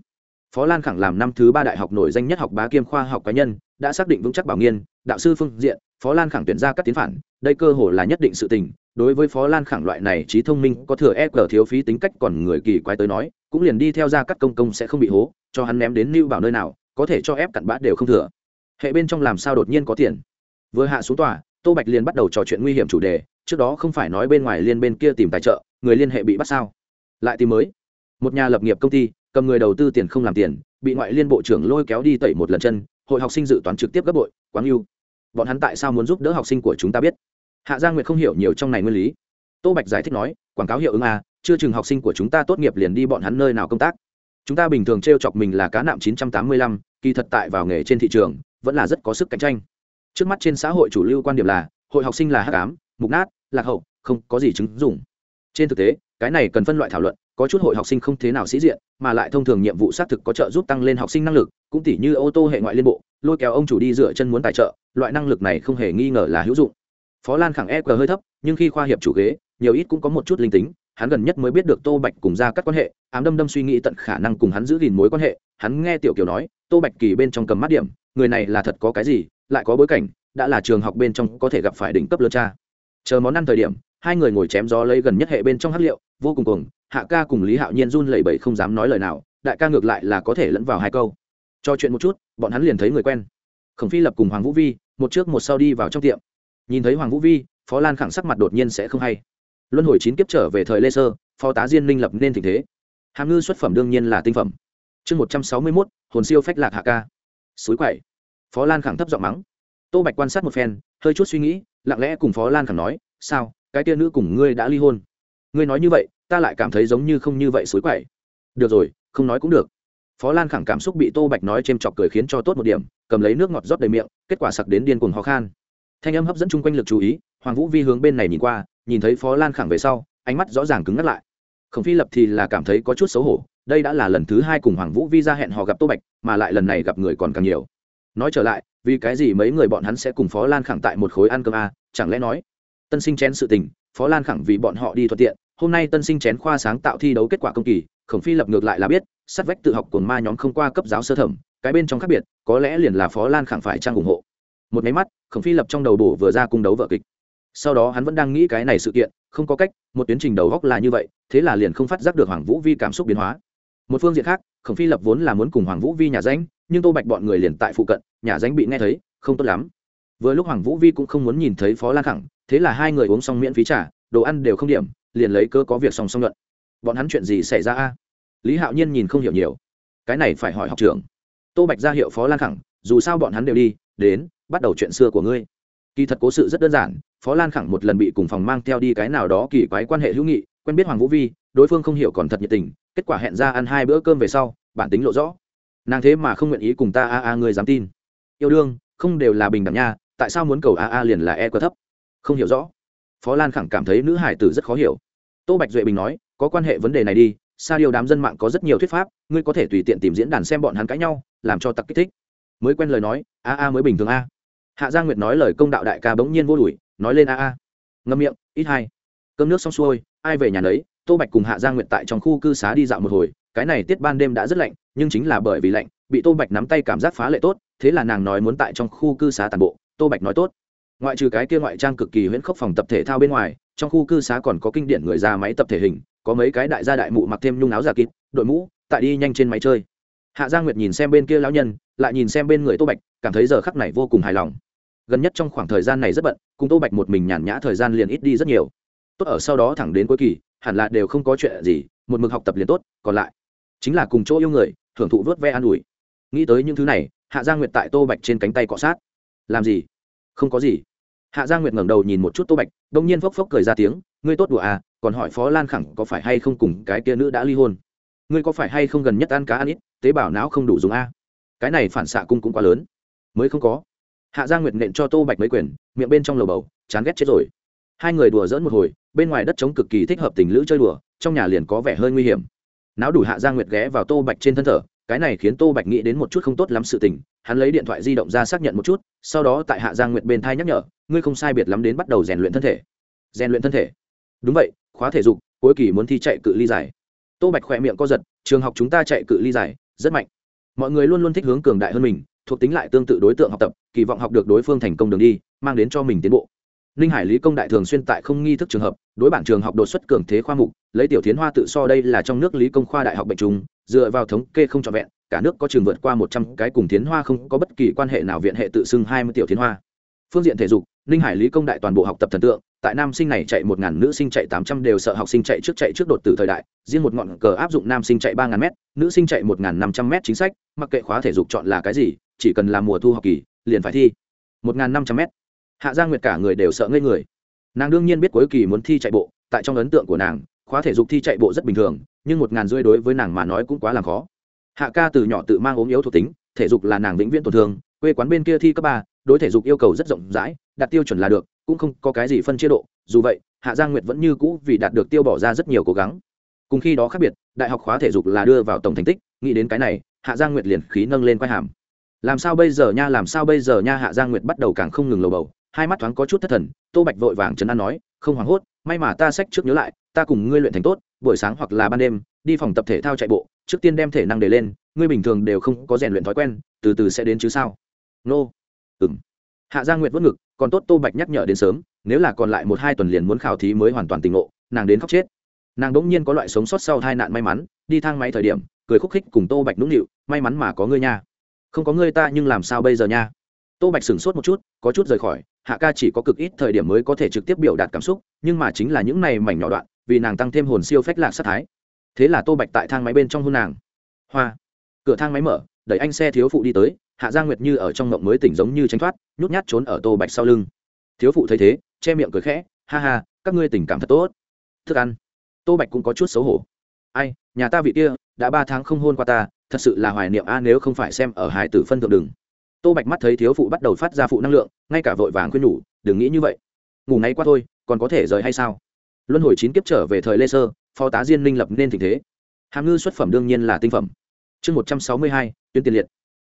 Phó lan khẳng làm năm thứ ba đại học nổi danh nhất học bá kiêm khoa học cá nhân, đã xác định vững chắc bảo nghiên, đạo sư phương diện, phó lan khẳng tuyển ra các tiến phản, đây cơ hội là nhất định sự tình. Đối với phó lan khẳng loại này trí thông minh, có thừa e cờ thiếu phí tính cách còn người kỳ quái tới nói, cũng liền đi theo ra các công công sẽ không bị hố, cho hắn ném đến lưu bảo nơi nào có thể cho ép cặn bã đều không thừa. Hệ bên trong làm sao đột nhiên có tiền? Vừa hạ xuống tòa, tô bạch liền bắt đầu trò chuyện nguy hiểm chủ đề, trước đó không phải nói bên ngoài liên bên kia tìm tài trợ, người liên hệ bị bắt sao? Lại tìm mới. Một nhà lập nghiệp công ty, cầm người đầu tư tiền không làm tiền, bị ngoại liên bộ trưởng lôi kéo đi tẩy một lần chân, hội học sinh dự toán trực tiếp gấp bội, quáng ưu. Bọn hắn tại sao muốn giúp đỡ học sinh của chúng ta biết? Hạ giang nguyệt không hiểu nhiều trong này nguyên lý. Tô bạch giải thích nói, quảng cáo hiệu ứng a, chưa chừng học sinh của chúng ta tốt nghiệp liền đi bọn hắn nơi nào công tác chúng ta bình thường t r e o chọc mình là cá nạm 985, kỳ thật tại vào nghề trên thị trường vẫn là rất có sức cạnh tranh. Trước mắt trên xã hội chủ lưu quan điểm là hội học sinh là hắc ám mục nát lạc hậu không có gì chứng dùng trên thực tế cái này cần phân loại thảo luận có chút hội học sinh không thế nào sĩ diện mà lại thông thường nhiệm vụ xác thực có trợ giúp tăng lên học sinh năng lực cũng tỉ như ô tô hệ ngoại liên bộ lôi kéo ông chủ đi dựa chân muốn tài trợ loại năng lực này không hề nghi ngờ là hữu dụng. Phó lan khẳng e cờ hơi thấp nhưng khi khoa hiệp chủ ghế nhiều ít cũng có một chút linh tính hắn gần nhất mới biết được tô bạch cùng ra các quan hệ, ám đâm đâm suy nghĩ tận khả năng cùng hắn giữ gìn mối quan hệ, hắn nghe tiểu kiều nói, tô bạch kỳ bên trong cầm mắt điểm, người này là thật có cái gì, lại có bối cảnh, đã là trường học bên trong có thể gặp phải đỉnh cấp lơ cha. Chờ món ăn thời điểm, hai người ngồi chém gió lấy gần nhất hệ bên trong hát liệu, vô cùng cuồng, hạ ca cùng lý hạo nhiên run lẩy bẩy không dám nói lời nào, đại ca ngược lại là có thể lẫn vào hai câu. Cho chuyện một chút, bọn hắn liền thấy người quen. Khổng phi lập cùng hoàng vũ vi, một trước một sau đi vào trong tiệm. Nhìn thấy hoàng vũ vi, phó lan khẳng sắc mặt đột nhiên sẽ không hay luân hồi chín kiếp trở về thời lê sơ, phó tá diên minh lập nên tình thế. Hàm ngư xuất phẩm đương nhiên là tinh phẩm. Chương một trăm sáu mươi mốt, hồn siêu phách lạc hạ ca. Suối quậy phó lan khẳng thấp giọng mắng. Tô bạch quan sát một phen, hơi chút suy nghĩ, lặng lẽ cùng phó lan khẳng nói, sao, cái tia nữ cùng ngươi đã ly hôn? Ngươi nói như vậy, ta lại cảm thấy giống như không như vậy suối quậy được rồi, không nói cũng được. Phó lan khẳng cảm xúc bị tô bạch nói c h ê m chọc cười khiến cho tốt một điểm, cầm lấy nước ngọt rót đầy miệng, kết quả sặc đến điên cuồng ho khan. Thanh âm hấp dẫn chung quanh lực chú ý, hoàng vũ vi hướng bên này nhìn qua nhìn thấy phó lan khẳng về sau, ánh mắt rõ ràng cứng ngắt lại. Khổng phi lập thì là cảm thấy có chút xấu hổ, đây đã là lần thứ hai cùng hoàng vũ vi ra hẹn họ gặp tô bạch, mà lại lần này gặp người còn càng nhiều. Nói trở lại, vì cái gì mấy người bọn hắn sẽ cùng phó lan khẳng tại một khối ăn cơm a, chẳng lẽ nói, tân sinh chén sự tình, phó lan khẳng vì bọn họ đi thuận tiện, hôm nay tân sinh chén khoa sáng tạo thi đấu kết quả công kỳ, khổng phi lập ngược lại là biết, sát vách tự học của ma nhóm không qua cấp giáo sơ thẩm, cái bên trong khác biệt, có lẽ liền là phó lan khẳng phải trang ủng hộ. Một máy mắt, khổng phi lập trong đầu bổ vừa ra cung đấu vợ kịch sau đó hắn vẫn đang nghĩ cái này sự kiện, không có cách, một tiến trình đầu góc là như vậy, thế là liền không phát giác được hoàng vũ vi cảm xúc biến hóa. Một phương diện khác, khổng phi lập vốn là muốn cùng hoàng vũ vi nhà danh nhưng tô bạch bọn người liền tại phụ cận, nhà danh bị nghe thấy, không tốt lắm. Vừa lúc hoàng vũ vi cũng không muốn nhìn thấy phó lan khẳng, thế là hai người uống xong miễn phí trả đồ ăn đều không điểm, liền lấy cơ có việc song song luận. Bọn hắn chuyện gì xảy ra a? Lý hạo nhiên nhìn không hiểu nhiều. Cái này phải hỏi học trưởng. Tô bạch ra hiệu phó lan khẳng, dù sao bọn hắn đều đi, đến, bắt đầu chuyện xưa của ngươi kỳ thật cố sự rất đơn giản, phó lan khẳng một lần bị cùng phòng mang theo đi cái nào đó kỳ quái quan hệ hữu nghị, quen biết hoàng vũ vi, đối phương không hiểu còn thật nhiệt tình, kết quả hẹn ra ăn hai bữa cơm về sau, bản tính lộ rõ. Nàng thế mà không nguyện ý cùng ta a a người dám tin. Yêu đương, không đều là bình đẳng nha, tại sao muốn cầu a a liền là e quá thấp? Không hiểu rõ. Phó lan khẳng cảm thấy nữ hải tử rất khó hiểu. Tô bạch duệ bình nói, có quan hệ vấn đề này đi, sa điều đám dân mạng có rất nhiều thuyết pháp, ngươi có thể tùy tiện tìm diễn đàn xem bọn hắn cãi nhau, làm cho tặc kích thích. Mới quen lời nói, a a mới bình thường a hạ gia nguyệt nói lời công đạo đại ca bỗng nhiên vô đùi nói lên a a. Ngâm miệng, ít hai. Cơm nước xong xuôi, ai về nhà nấy, tô bạch cùng hạ gia nguyệt tại trong khu cư xá đi dạo một hồi, cái này tiết ban đêm đã rất lạnh, nhưng chính là bởi vì lạnh, bị tô bạch nắm tay cảm giác phá lệ tốt, thế là nàng nói muốn tại trong khu cư xá tàn bộ, tô bạch nói tốt. Ngoại trừ cái kia ngoại trang cực kỳ huyễn khốc phòng tập thể thao bên ngoài, trong khu cư xá còn có kinh điển người già máy tập thể hình, có mấy cái đại gia đại mụ mặc thêm nhung áo giả kịp, đội mũ, tại đi nhanh trên máy chơi. Hạ gia nguyệt nhìn xem bên kia lão nhân, lại nhìn xem bên người tô bạch, cảm thấy giờ khắc này vô cùng hài lòng gần nhất trong khoảng thời gian này rất bận, cùng tô bạch một mình nhàn nhã thời gian liền ít đi rất nhiều. Tốt ở sau đó thẳng đến cuối kỳ, hẳn là đều không có chuyện gì, một mực học tập liền tốt, còn lại chính là cùng chỗ yêu người, thưởng thụ vớt ve an ủi. Nghĩ tới những thứ này, hạ gia nguyệt tại tô bạch trên cánh tay cọ sát. Làm gì? Không có gì. Hạ gia nguyệt ngẩng đầu nhìn một chút tô bạch, đông nhiên phốc phốc cười ra tiếng, ngươi tốt đùa à còn hỏi phó lan khẳng có phải hay không cùng cái kia nữ đã ly hôn? Ngươi có phải hay không gần nhất ăn cá ăn ít, tế bào não không đủ dùng a? Cái này phản xạ cung cũng quá lớn. Mới không có hạ gia nguyệt nện cho tô bạch mấy quyền, miệng bên trong lầu bầu, chán ghét chết rồi. Hai người đùa dỡn một hồi, bên ngoài đất trống cực kỳ thích hợp tình lữ chơi đùa, trong nhà liền có vẻ hơi nguy hiểm. Náo đủ hạ gia nguyệt ghé vào tô bạch trên thân thở, cái này khiến tô bạch nghĩ đến một chút không tốt lắm sự tình, hắn lấy điện thoại di động ra xác nhận một chút, sau đó tại hạ gia nguyệt bên thai nhắc nhở, ngươi không sai biệt lắm đến bắt đầu rèn luyện thân thể. Rèn luyện thân thể? Đúng vậy, khóa thể dục, cuối kỳ muốn thi chạy cự ly dài tô bạch khỏe miệng co giật, trường học chúng ta chạy cự ly dài rất mạnh. Mọi người luôn luôn thích hướng cường đại hơn mình, thuộc tính lại tương tự đối tượng học tập kỳ vọng học được đối phương thành công đường đi, mang đến cho mình tiến bộ. Ninh hải lý công đại thường xuyên tại không nghi thức trường hợp, đối bản trường học đột xuất cường thế khoa mục, lấy tiểu tiến hoa tự so đây là trong nước lý công khoa đại học bệnh trùng, dựa vào thống kê không trọn vẹn, cả nước có trường vượt qua một trăm cái cùng tiến hoa không có bất kỳ quan hệ nào viện hệ tự xưng hai mươi tiểu tiến hoa. Phương diện thể dục, ninh hải lý công đại toàn bộ học tập thần tượng, tại nam sinh này chạy một ngàn, nữ sinh chạy tám trăm đều sợ học sinh chạy trước chạy trước đột từ thời đại, riêng một ngọn cờ áp dụng nam sinh chạy ba ngàn m nữ sinh chạy một ngàn năm trăm m chính sách, mặc kệ khóa thể dục chọn là cái gì, chỉ cần là mùa thu học kỳ liền phải thi. Một ngàn năm trăm m hạ gia nguyệt cả người đều sợ ngây người. Nàng đương nhiên biết cuối kỳ muốn thi chạy bộ, tại trong ấn tượng của nàng, khóa thể dục thi chạy bộ rất bình thường, nhưng một ngàn rưỡi đối với nàng mà nói cũng quá là khó. Hạ ca từ nhỏ tự mang ốm yếu thuộc tính, thể dục là nàng vĩnh viễn tổn thương, quê quán bên kia thi cấp ba, đối thể dục yêu cầu rất rộng rãi, đạt tiêu chuẩn là được, cũng không có cái gì phân chế độ. Dù vậy, hạ giang nguyệt vẫn như cũ vì đạt được tiêu bỏ ra rất nhiều cố gắng. Cùng khi đó khác biệt, đại học khóa thể dục là đưa vào tổng thành tích, nghĩ đến cái này, hạ giang nguyệt liền khí nâng lên quai hàm làm sao bây giờ nha, làm sao bây giờ nha? Hạ giang nguyệt bắt đầu càng không ngừng lầu bầu, hai mắt thoáng có chút thất thần, tô bạch vội vàng chấn an nói, không hoảng hốt, may mà ta sách trước nhớ lại, ta cùng ngươi luyện thành tốt, buổi sáng hoặc là ban đêm, đi phòng tập thể thao chạy bộ, trước tiên đem thể năng để lên, ngươi bình thường đều không có rèn luyện thói quen, từ từ sẽ đến chứ sao? Nô. Ừ m hạ gia nguyệt vất ngực, còn tốt tô bạch nhắc nhở đến sớm, nếu là còn lại một hai tuần liền muốn khảo thí mới hoàn toàn tỉnh ngộ, nàng đến khóc chết. Nàng đ ỗ n g nhiên có loại sống sót sau hai nạn may mắn, đi thang máy thời điểm, cười khúc khích cùng tô bạch nũng nịu, may mắn mà có ngươi nha không có ngươi ta nhưng làm sao bây giờ nha? Tô bạch sửng sốt một chút, có chút rời khỏi, hạ ca chỉ có cực ít thời điểm mới có thể trực tiếp biểu đạt cảm xúc, nhưng mà chính là những này mảnh nhỏ đoạn, vì nàng tăng thêm hồn siêu phách lạc sát thái. Thế là tô bạch tại thang máy bên trong hôn nàng. Hoa! Cửa thang máy mở, đẩy anh xe thiếu phụ đi tới, hạ gia nguyệt như ở trong ngộng mới tỉnh giống như tránh thoát, nhút nhát trốn ở tô bạch sau lưng. Thiếu phụ thấy thế, che miệng cười khẽ, ha ha, các ngươi tình cảm thật tốt. Thức ăn. Tô bạch cũng có chút xấu hổ. Ai, nhà ta vị kia, đã ba tháng không hôn qua ta thật sự là hoài niệm a, nếu không phải xem ở hải tử phân thượng đừng tô bạch mắt thấy thiếu phụ bắt đầu phát ra phụ năng lượng, ngay cả vội vàng khuyên nhủ, đừng nghĩ như vậy. Ngủ ngay qua thôi, còn có thể rời hay sao? Luân hồi chín kiếp trở về thời lê sơ, phó tá diên minh lập nên tình thế. Hàm ngư xuất phẩm đương nhiên là tinh phẩm. Chương một trăm sáu mươi hai, tuyến tiền liệt.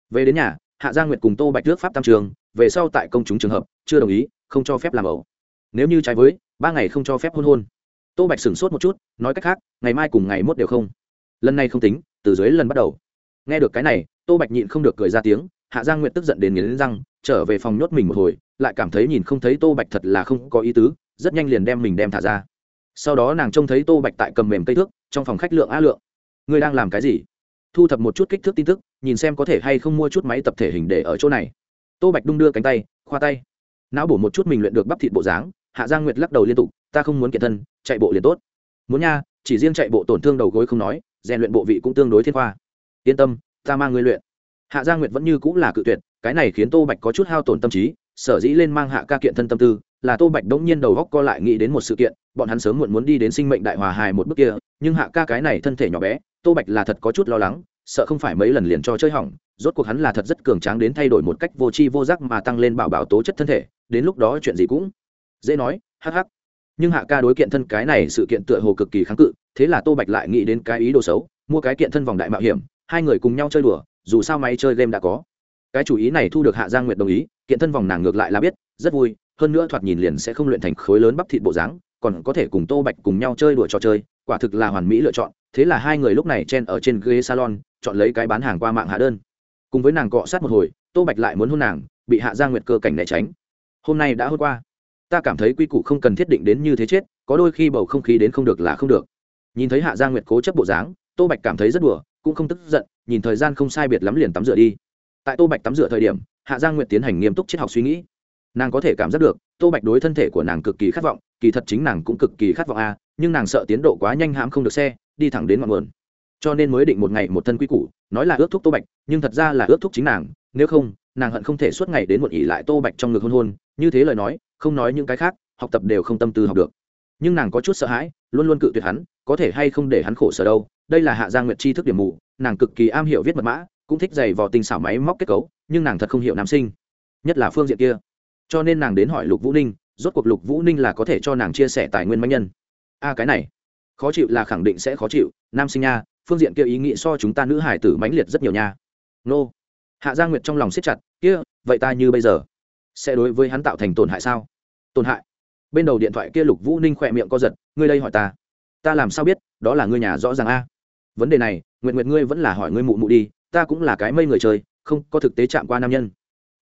Về đến nhà, hạ gia nguyệt cùng tô bạch nước pháp tam trường, về sau tại công chúng trường hợp, chưa đồng ý, không cho phép làm ẩu. Nếu như trái với, ba ngày không cho phép hôn hôn. Tô bạch sửng sốt một chút, nói cách khác, ngày mai cùng ngày mốt đều không. Lần này không tính, từ dưới lần bắt đầu nghe được cái này, tô bạch nhịn không được cười ra tiếng, hạ giang nguyệt tức giận đến nghiến răng, trở về phòng nhốt mình một hồi, lại cảm thấy nhìn không thấy tô bạch thật là không có ý tứ, rất nhanh liền đem mình đem thả ra. Sau đó nàng trông thấy tô bạch tại cầm mềm cây thước, trong phòng khách lượng a lượng. Ngươi đang làm cái gì? Thu thập một chút kích thước tin tức, nhìn xem có thể hay không mua chút máy tập thể hình để ở chỗ này. Tô bạch đung đưa cánh tay, khoa tay. Não bổ một chút mình luyện được bắp thịt bộ dáng, hạ giang nguyệt lắc đầu liên tục, ta không muốn kiện thân, chạy bộ liền tốt. Muốn nha, chỉ riêng chạy bộ tổn thương đầu gối không nói, rèn luyện bộ vị cũng tương đối thiên khoa yên tâm, ta mang ngươi luyện. Hạ giang nguyệt vẫn như cũng là cự tuyệt, cái này khiến tô bạch có chút hao tổn tâm trí, sở dĩ lên mang hạ ca kiện thân tâm tư, là tô bạch đống nhiên đầu góc co lại nghĩ đến một sự kiện, bọn hắn sớm muộn muốn đi đến sinh mệnh đại hòa hài một bước kia, nhưng hạ ca cái này thân thể nhỏ bé, tô bạch là thật có chút lo lắng, sợ không phải mấy lần liền cho chơi hỏng, rốt cuộc hắn là thật rất cường tráng đến thay đổi một cách vô tri vô giác mà tăng lên bảo bảo tố chất thân thể, đến lúc đó chuyện gì cũng dễ nói, hắc hắc. Nhưng hạ ca đối kiện thân cái này sự kiện tựa hồ cực kỳ kháng cự, thế là tô bạch lại nghĩ đến cái ý đồ xấu, mua cái kiện thân vòng đại mạo hiểm hai người cùng nhau chơi đùa, dù sao máy chơi game đã có. Cái chủ ý này thu được hạ giang nguyệt đồng ý, kiện thân vòng nàng ngược lại là biết, rất vui, hơn nữa thoạt nhìn liền sẽ không luyện thành khối lớn bắp thịt bộ dáng, còn có thể cùng tô bạch cùng nhau chơi đùa trò chơi, quả thực là hoàn mỹ lựa chọn, thế là hai người lúc này chen ở trên ghế salon, chọn lấy cái bán hàng qua mạng hạ đơn. Cùng với nàng cọ sát một hồi, tô bạch lại muốn hôn nàng, bị hạ giang nguyệt cơ cảnh né tránh. Hôm nay đã hôn qua. Ta cảm thấy quy củ không cần thiết định đến như thế chết, có đôi khi bầu không khí đến không được là không được. Nhìn thấy hạ giang nguyệt cố chấp bộ dáng, tô bạch cảm thấy rất đùa cũng không tức giận, nhìn thời gian không sai biệt lắm liền tắm rửa đi. Tại tô bạch tắm rửa thời điểm, hạ giang nguyệt tiến hành nghiêm túc triết học suy nghĩ. Nàng có thể cảm giác được, tô bạch đối thân thể của nàng cực kỳ khát vọng, kỳ thật chính nàng cũng cực kỳ khát vọng a, nhưng nàng sợ tiến độ quá nhanh hãm không được xe, đi thẳng đến ngọn nguồn. Cho nên mới định một ngày một thân quy củ, nói là ước thúc tô bạch, nhưng thật ra là ước thúc chính nàng, nếu không, nàng hận không thể suốt ngày đến một ỉ lại tô bạch trong ngực hôn hôn, như thế lời nói, không nói những cái khác, học tập đều không tâm tư học được. Nhưng nàng có chút sợ hãi, luôn luôn cự tuyệt hắn, có thể hay không để hắn khổ sở đâu đây là hạ gia nguyệt tri thức điểm mù, nàng cực kỳ am hiểu viết mật mã, cũng thích dày vò tinh xảo máy móc kết cấu, nhưng nàng thật không hiểu nam sinh, nhất là phương diện kia. Cho nên nàng đến hỏi lục vũ ninh, rốt cuộc lục vũ ninh là có thể cho nàng chia sẻ tài nguyên mãnh nhân. A cái này, khó chịu là khẳng định sẽ khó chịu, nam sinh nha, phương diện kia ý nghĩ so chúng ta nữ hải tử mãnh liệt rất nhiều nha. Nô. Hạ gia nguyệt trong lòng siết chặt, kia, vậy ta như bây giờ, sẽ đối với hắn tạo thành tổn hại sao? Tổn hại. Bên đầu điện thoại kia lục vũ ninh khỏe miệng co giật, ngươi đây hỏi ta. Ta làm sao biết, đó là ngươi nhà rõ ràng a vấn đề này nguyện nguyện ngươi vẫn là hỏi ngươi mụ mụ đi, ta cũng là cái mây người chơi, không có thực tế chạm qua nam nhân.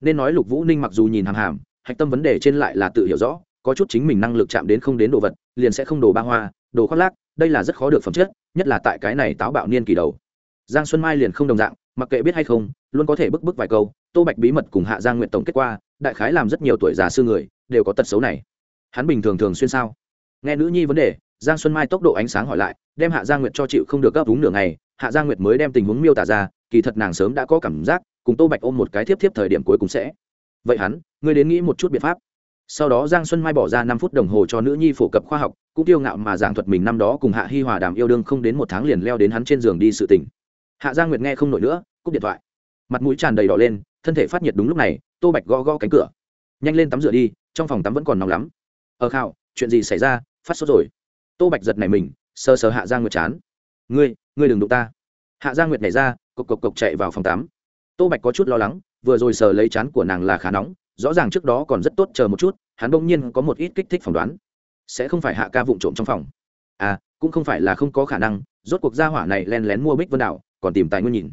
Nên nói lục vũ ninh mặc dù nhìn hàm hàm, hạch tâm vấn đề trên lại là tự hiểu rõ, có chút chính mình năng lực chạm đến không đến đồ vật, liền sẽ không đồ ba hoa, đồ khoác lác, đây là rất khó được phẩm chất, nhất là tại cái này táo bạo niên kỳ đầu. Giang xuân mai liền không đồng dạng, mặc kệ biết hay không, luôn có thể bức bức vài câu, tô bạch bí mật cùng hạ giang nguyện tổng kết qua, đại khái làm rất nhiều tuổi già sư người, đều có tật xấu này. Hắn bình thường thường xuyên sao? Nghe nữ nhi vấn đề giang xuân mai tốc độ ánh sáng hỏi lại, đem hạ giang nguyệt cho chịu không được gấp đúng nửa ngày, hạ giang nguyệt mới đem tình huống miêu tả ra, kỳ thật nàng sớm đã có cảm giác, cùng tô bạch ôm một cái thiếp thiếp thời điểm cuối cùng sẽ. Vậy hắn, ngươi đến nghĩ một chút biện pháp. Sau đó giang xuân mai bỏ ra năm phút đồng hồ cho nữ nhi phổ cập khoa học, cũng tiêu ngạo mà giảng thuật mình năm đó cùng hạ hi hòa đàm yêu đương không đến một tháng liền leo đến hắn trên giường đi sự tình. Hạ giang nguyệt nghe không nổi nữa, cúp điện thoại. Mặt mũi tràn đầy đỏ lên, thân thể phát nhiệt đúng lúc này, tô bạch gõ gõ cánh cửa. Nhanh lên tắm rửa đi, trong phòng tắm vẫn còn nóng lắm. Ờ khảo, chuyện gì xảy ra? Phát sốt rồi tô bạch giật này mình, sờ sờ hạ giang nguyệt chán. Ngươi ngươi đừng đụng ta. Hạ giang nguyệt nhảy ra, cộc cộc cộc chạy vào phòng tắm. Tô bạch có chút lo lắng, vừa rồi sờ lấy chán của nàng là khá nóng, rõ ràng trước đó còn rất tốt chờ một chút, hắn bỗng nhiên có một ít kích thích phỏng đoán. Sẽ không phải hạ ca vụng trộm trong phòng. À cũng không phải là không có khả năng, rốt cuộc gia hỏa này len lén mua bích vân đảo còn tìm tài nguyên nhìn.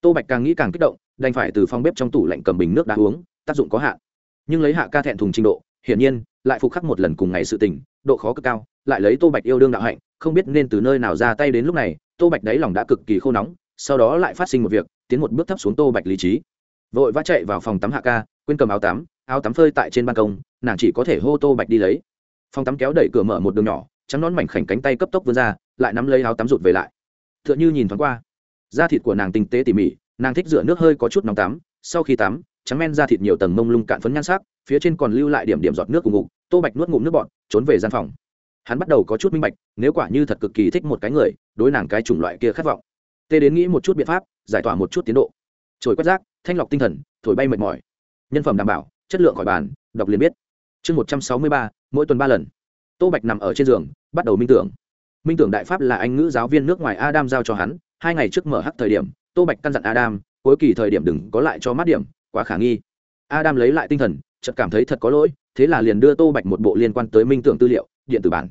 Tô bạch càng nghĩ càng kích động, đành phải từ phòng bếp trong tủ lạnh cầm bình nước đá uống, tác dụng có hạn. Nhưng lấy hạ ca thẹn thùng trình độ, hiển nhiên, lại phục khắc một lần cùng ngày sự tình, độ khó cực cao lại lấy tô bạch yêu đương đạo hạnh, không biết nên từ nơi nào ra tay đến lúc này, tô bạch đáy lòng đã cực kỳ khô nóng, sau đó lại phát sinh một việc, tiến một bước thấp xuống tô bạch lý trí. Vội vã chạy vào phòng tắm hạ ca, quên cầm áo tắm áo tắm phơi tại trên ban công, nàng chỉ có thể hô tô bạch đi lấy. Phòng tắm kéo đẩy cửa mở một đường nhỏ, trắng nón mảnh khảnh cánh tay cấp tốc vươn ra, lại nắm lấy áo tắm rụt về lại. T h ư ợ n h ư nhìn thoáng qua, da thịt của nàng tinh tế tỉ mỉ, nàng thích rửa nước hơi có chút nóng tắm, sau khi tắm, trắng men da thịt nhiều tầng mông lung cạn phấn nhan sắc, phía trên còn lưu lại điểm điểm giọt nước cùng ngục, tô bạch nuốt ngụm nước bọn trốn về gian phòng hắn bắt đầu có chút minh bạch, nếu quả như thật cực kỳ thích một cái người, đối nàng cái chủng loại kia khát vọng. Tê đến nghĩ một chút biện pháp, giải tỏa một chút tiến độ. Trồi quét rác, thanh lọc tinh thần, thổi bay mệt mỏi. Nhân phẩm đảm bảo, chất lượng khỏi bàn, đọc liền biết. Chương một trăm sáu mươi ba, mỗi tuần ba lần. Tô bạch nằm ở trên giường, bắt đầu minh tưởng. Minh tưởng đại pháp là anh ngữ giáo viên nước ngoài adam giao cho hắn, hai ngày trước mở hắc thời điểm, tô bạch căn dặn adam, cuối kỳ thời điểm đừng có lại cho mát điểm, quá khả nghi. Adam lấy lại tinh thần, chợt cảm thấy thật có lỗi, thế là liền đưa tô bạch một bộ liên quan tới minh tưởng tư liệu điện tử bản.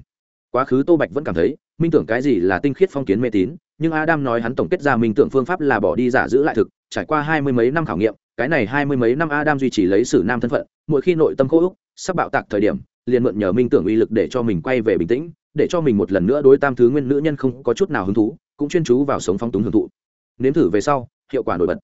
Quá khứ tô bạch vẫn cảm thấy, minh tưởng cái gì là tinh khiết phong kiến mê tín, nhưng adam nói hắn tổng kết ra minh tưởng phương pháp là bỏ đi giả giữ lại thực, trải qua hai mươi mấy năm khảo nghiệm, cái này hai mươi mấy năm adam duy trì lấy sử nam thân phận, mỗi khi nội tâm khô úc sắp bạo tạc thời điểm, liền mượn nhờ minh tưởng uy lực để cho mình quay về bình tĩnh, để cho mình một lần nữa đối tam thứ nguyên nữ nhân không có chút nào hứng thú, cũng chuyên chú vào sống phong túng hưởng thụ. Nếm thử về sau, hiệu quả nổi bật.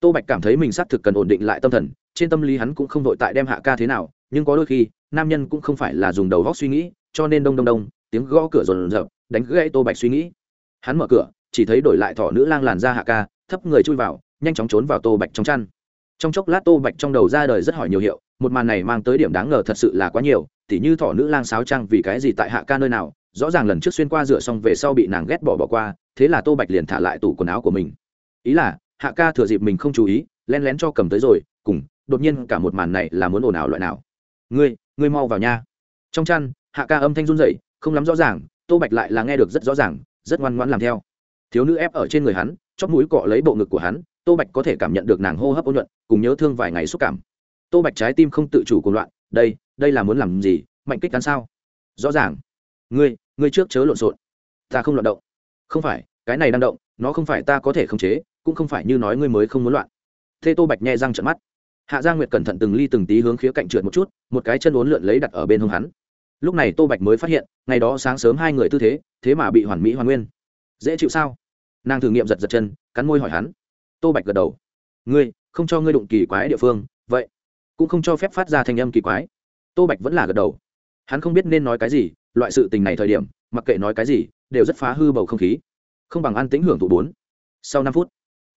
Tô bạch cảm thấy mình xác thực cần ổn định lại tâm thần, trên tâm lý hắn cũng không đội tại đem hạ ca thế nào, nhưng có đôi khi, nam nhân cũng không phải là dùng đầu góc suy nghĩ cho nên đông đông đông, tiếng gõ cửa rồn rập, đánh gãy tô bạch suy nghĩ. Hắn mở cửa, chỉ thấy đổi lại thỏ nữ lang làn ra hạ ca, thấp người chui vào, nhanh chóng trốn vào tô bạch trong chăn. Trong chốc lát tô bạch trong đầu ra đời rất hỏi nhiều hiệu, một màn này mang tới điểm đáng ngờ thật sự là quá nhiều, tỉ như thỏ nữ lang sáo trăng vì cái gì tại hạ ca nơi nào, rõ ràng lần trước xuyên qua rửa xong về sau bị nàng ghét bỏ bỏ qua, thế là tô bạch liền thả lại tủ quần áo của mình. Ý là, hạ ca thừa dịp mình không chú ý len lén cho cầm tới rồi, cùng, đột nhiên cả một màn này là muốn ồn ào loại nào. Ngươi ngươi mau vào nha. Trong chăn hạ ca âm thanh run rẩy, không lắm rõ ràng, tô bạch lại là nghe được rất rõ ràng, rất ngoan ngoãn làm theo. Thiếu nữ ép ở trên người hắn, chóp mũi cọ lấy bộ ngực của hắn, tô bạch có thể cảm nhận được nàng hô hấp ôn nhuận, cùng nhớ thương vài ngày xúc cảm. Tô bạch trái tim không tự chủ cùng loạn, đây đây là muốn làm gì? Mạnh kích cắn sao? Rõ ràng. Ngươi ngươi trước chớ lộn xộn. Ta không loạn động. Không phải, cái này đang động, nó không phải ta có thể khống chế, cũng không phải như nói ngươi mới không muốn loạn. Thế tô bạch nhẹ răng trận mắt. Hạ gia nguyệt cẩn thận từng ly từng tí hướng khía cạnh trượt một chút, một cái chân uốn lượn lấy đặt ở bên hông hắn lúc này tô bạch mới phát hiện, ngày đó sáng sớm hai người tư thế thế mà bị hoàn mỹ hoàn nguyên. Dễ chịu sao? Nàng thử nghiệm giật giật chân, cắn môi hỏi hắn. Tô bạch gật đầu. Ngươi, không cho ngươi đụng kỳ quái địa phương, vậy cũng không cho phép phát ra thanh âm kỳ quái. Tô bạch vẫn là gật đầu. Hắn không biết nên nói cái gì, loại sự tình này thời điểm, mặc kệ nói cái gì, đều rất phá hư bầu không khí. Không bằng an tĩnh hưởng thụ bốn. Sau năm phút,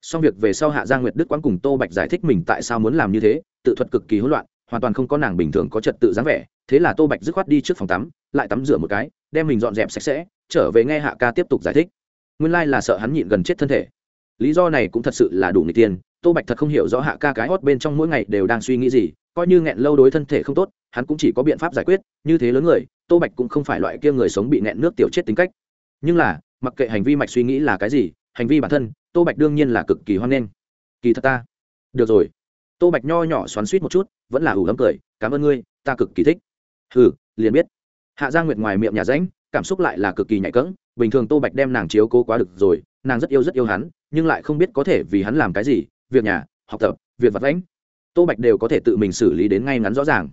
xong việc về sau hạ gia nguyệt đức quán cùng tô bạch giải thích mình tại sao muốn làm như thế, tự thuật cực kỳ hỗn loạn hoàn toàn không có nàng bình thường có trật tự dáng vẻ, thế là tô bạch dứt khoát đi trước phòng tắm, lại tắm rửa một cái, đem mình dọn dẹp sạch sẽ, trở về nghe hạ ca tiếp tục giải thích. Nguyên lai、like、là sợ hắn nhịn gần chết thân thể. Lý do này cũng thật sự là đủ người tiền tô bạch thật không hiểu rõ hạ ca cái hót bên trong mỗi ngày đều đang suy nghĩ gì, coi như nghẹn lâu đối thân thể không tốt, hắn cũng chỉ có biện pháp giải quyết, như thế lớn người, tô bạch cũng không phải loại kia người sống bị nghẹn nước tiểu chết tính cách. Nhưng là, mặc kệ hành vi mạch suy nghĩ là cái gì, hành vi bản thân, tô bạch đương nhiên là cực kỳ hoan nghênh. Kỳ thật ta. Được rồi tô bạch nho nhỏ xoắn suýt một chút, vẫn là ủ lắm cười, cảm ơn ngươi, ta cực kỳ thích. Hừ, liền biết. Hạ gia nguyệt ngoài miệng nhà ránh cảm xúc lại là cực kỳ nhạy cỡng bình thường tô bạch đem nàng chiếu cố quá được rồi, nàng rất yêu rất yêu hắn, nhưng lại không biết có thể vì hắn làm cái gì, việc nhà, học tập, việc vật lãnh tô bạch đều có thể tự mình xử lý đến ngay ngắn rõ ràng.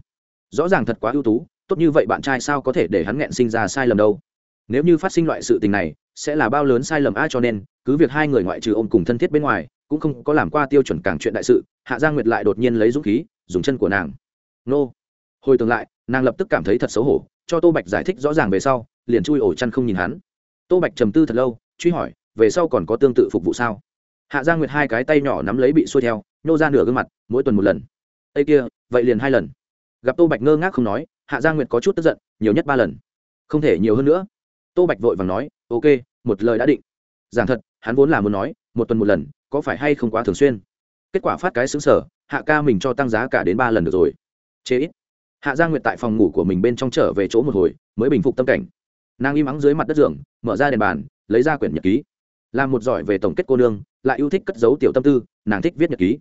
Rõ ràng thật quá ưu tú, tốt như vậy bạn trai sao có thể để hắn nghẹn sinh ra sai lầm đâu? Nếu như phát sinh loại sự tình này, sẽ là bao lớn sai lầm, a cho nên, cứ việc hai người ngoại trừ ôm cùng thân thiết bên ngoài cũng không có làm qua tiêu chuẩn càng chuyện đại sự, hạ giang nguyệt lại đột nhiên lấy dũng khí, dùng chân của nàng. Nô. Hồi tương lại, nàng lập tức cảm thấy thật xấu hổ, cho tô bạch giải thích rõ ràng về sau, liền chui ổ chăn không nhìn hắn. Tô bạch trầm tư thật lâu, truy hỏi, về sau còn có tương tự phục vụ sao? Hạ giang nguyệt hai cái tay nhỏ nắm lấy bị xuôi theo, nhô ra nửa gương mặt, mỗi tuần một lần. Ây kia, vậy liền hai lần. Gặp tô bạch ngơ ngác không nói, hạ giang nguyệt có chút tức giận, nhiều nhất ba lần. Không thể nhiều hơn nữa. Tô bạch vội vàng nói, ok, một lời đã định. Giảng thật hắn vốn là muốn nói, một tuần một lần, có phải hay không quá thường xuyên? Kết quả phát cái xứng sở, hạ ca mình cho tăng giá cả đến ba lần được rồi. Chế ít. Hạ giang nguyệt tại phòng ngủ của mình bên trong trở về chỗ một hồi, mới bình phục tâm cảnh. Nàng im ắng dưới mặt đất giường, mở ra đèn bàn, lấy ra quyển nhật ký. Làm một giỏi về tổng kết cô nương, lại yêu thích cất giấu tiểu tâm tư, nàng thích viết nhật ký.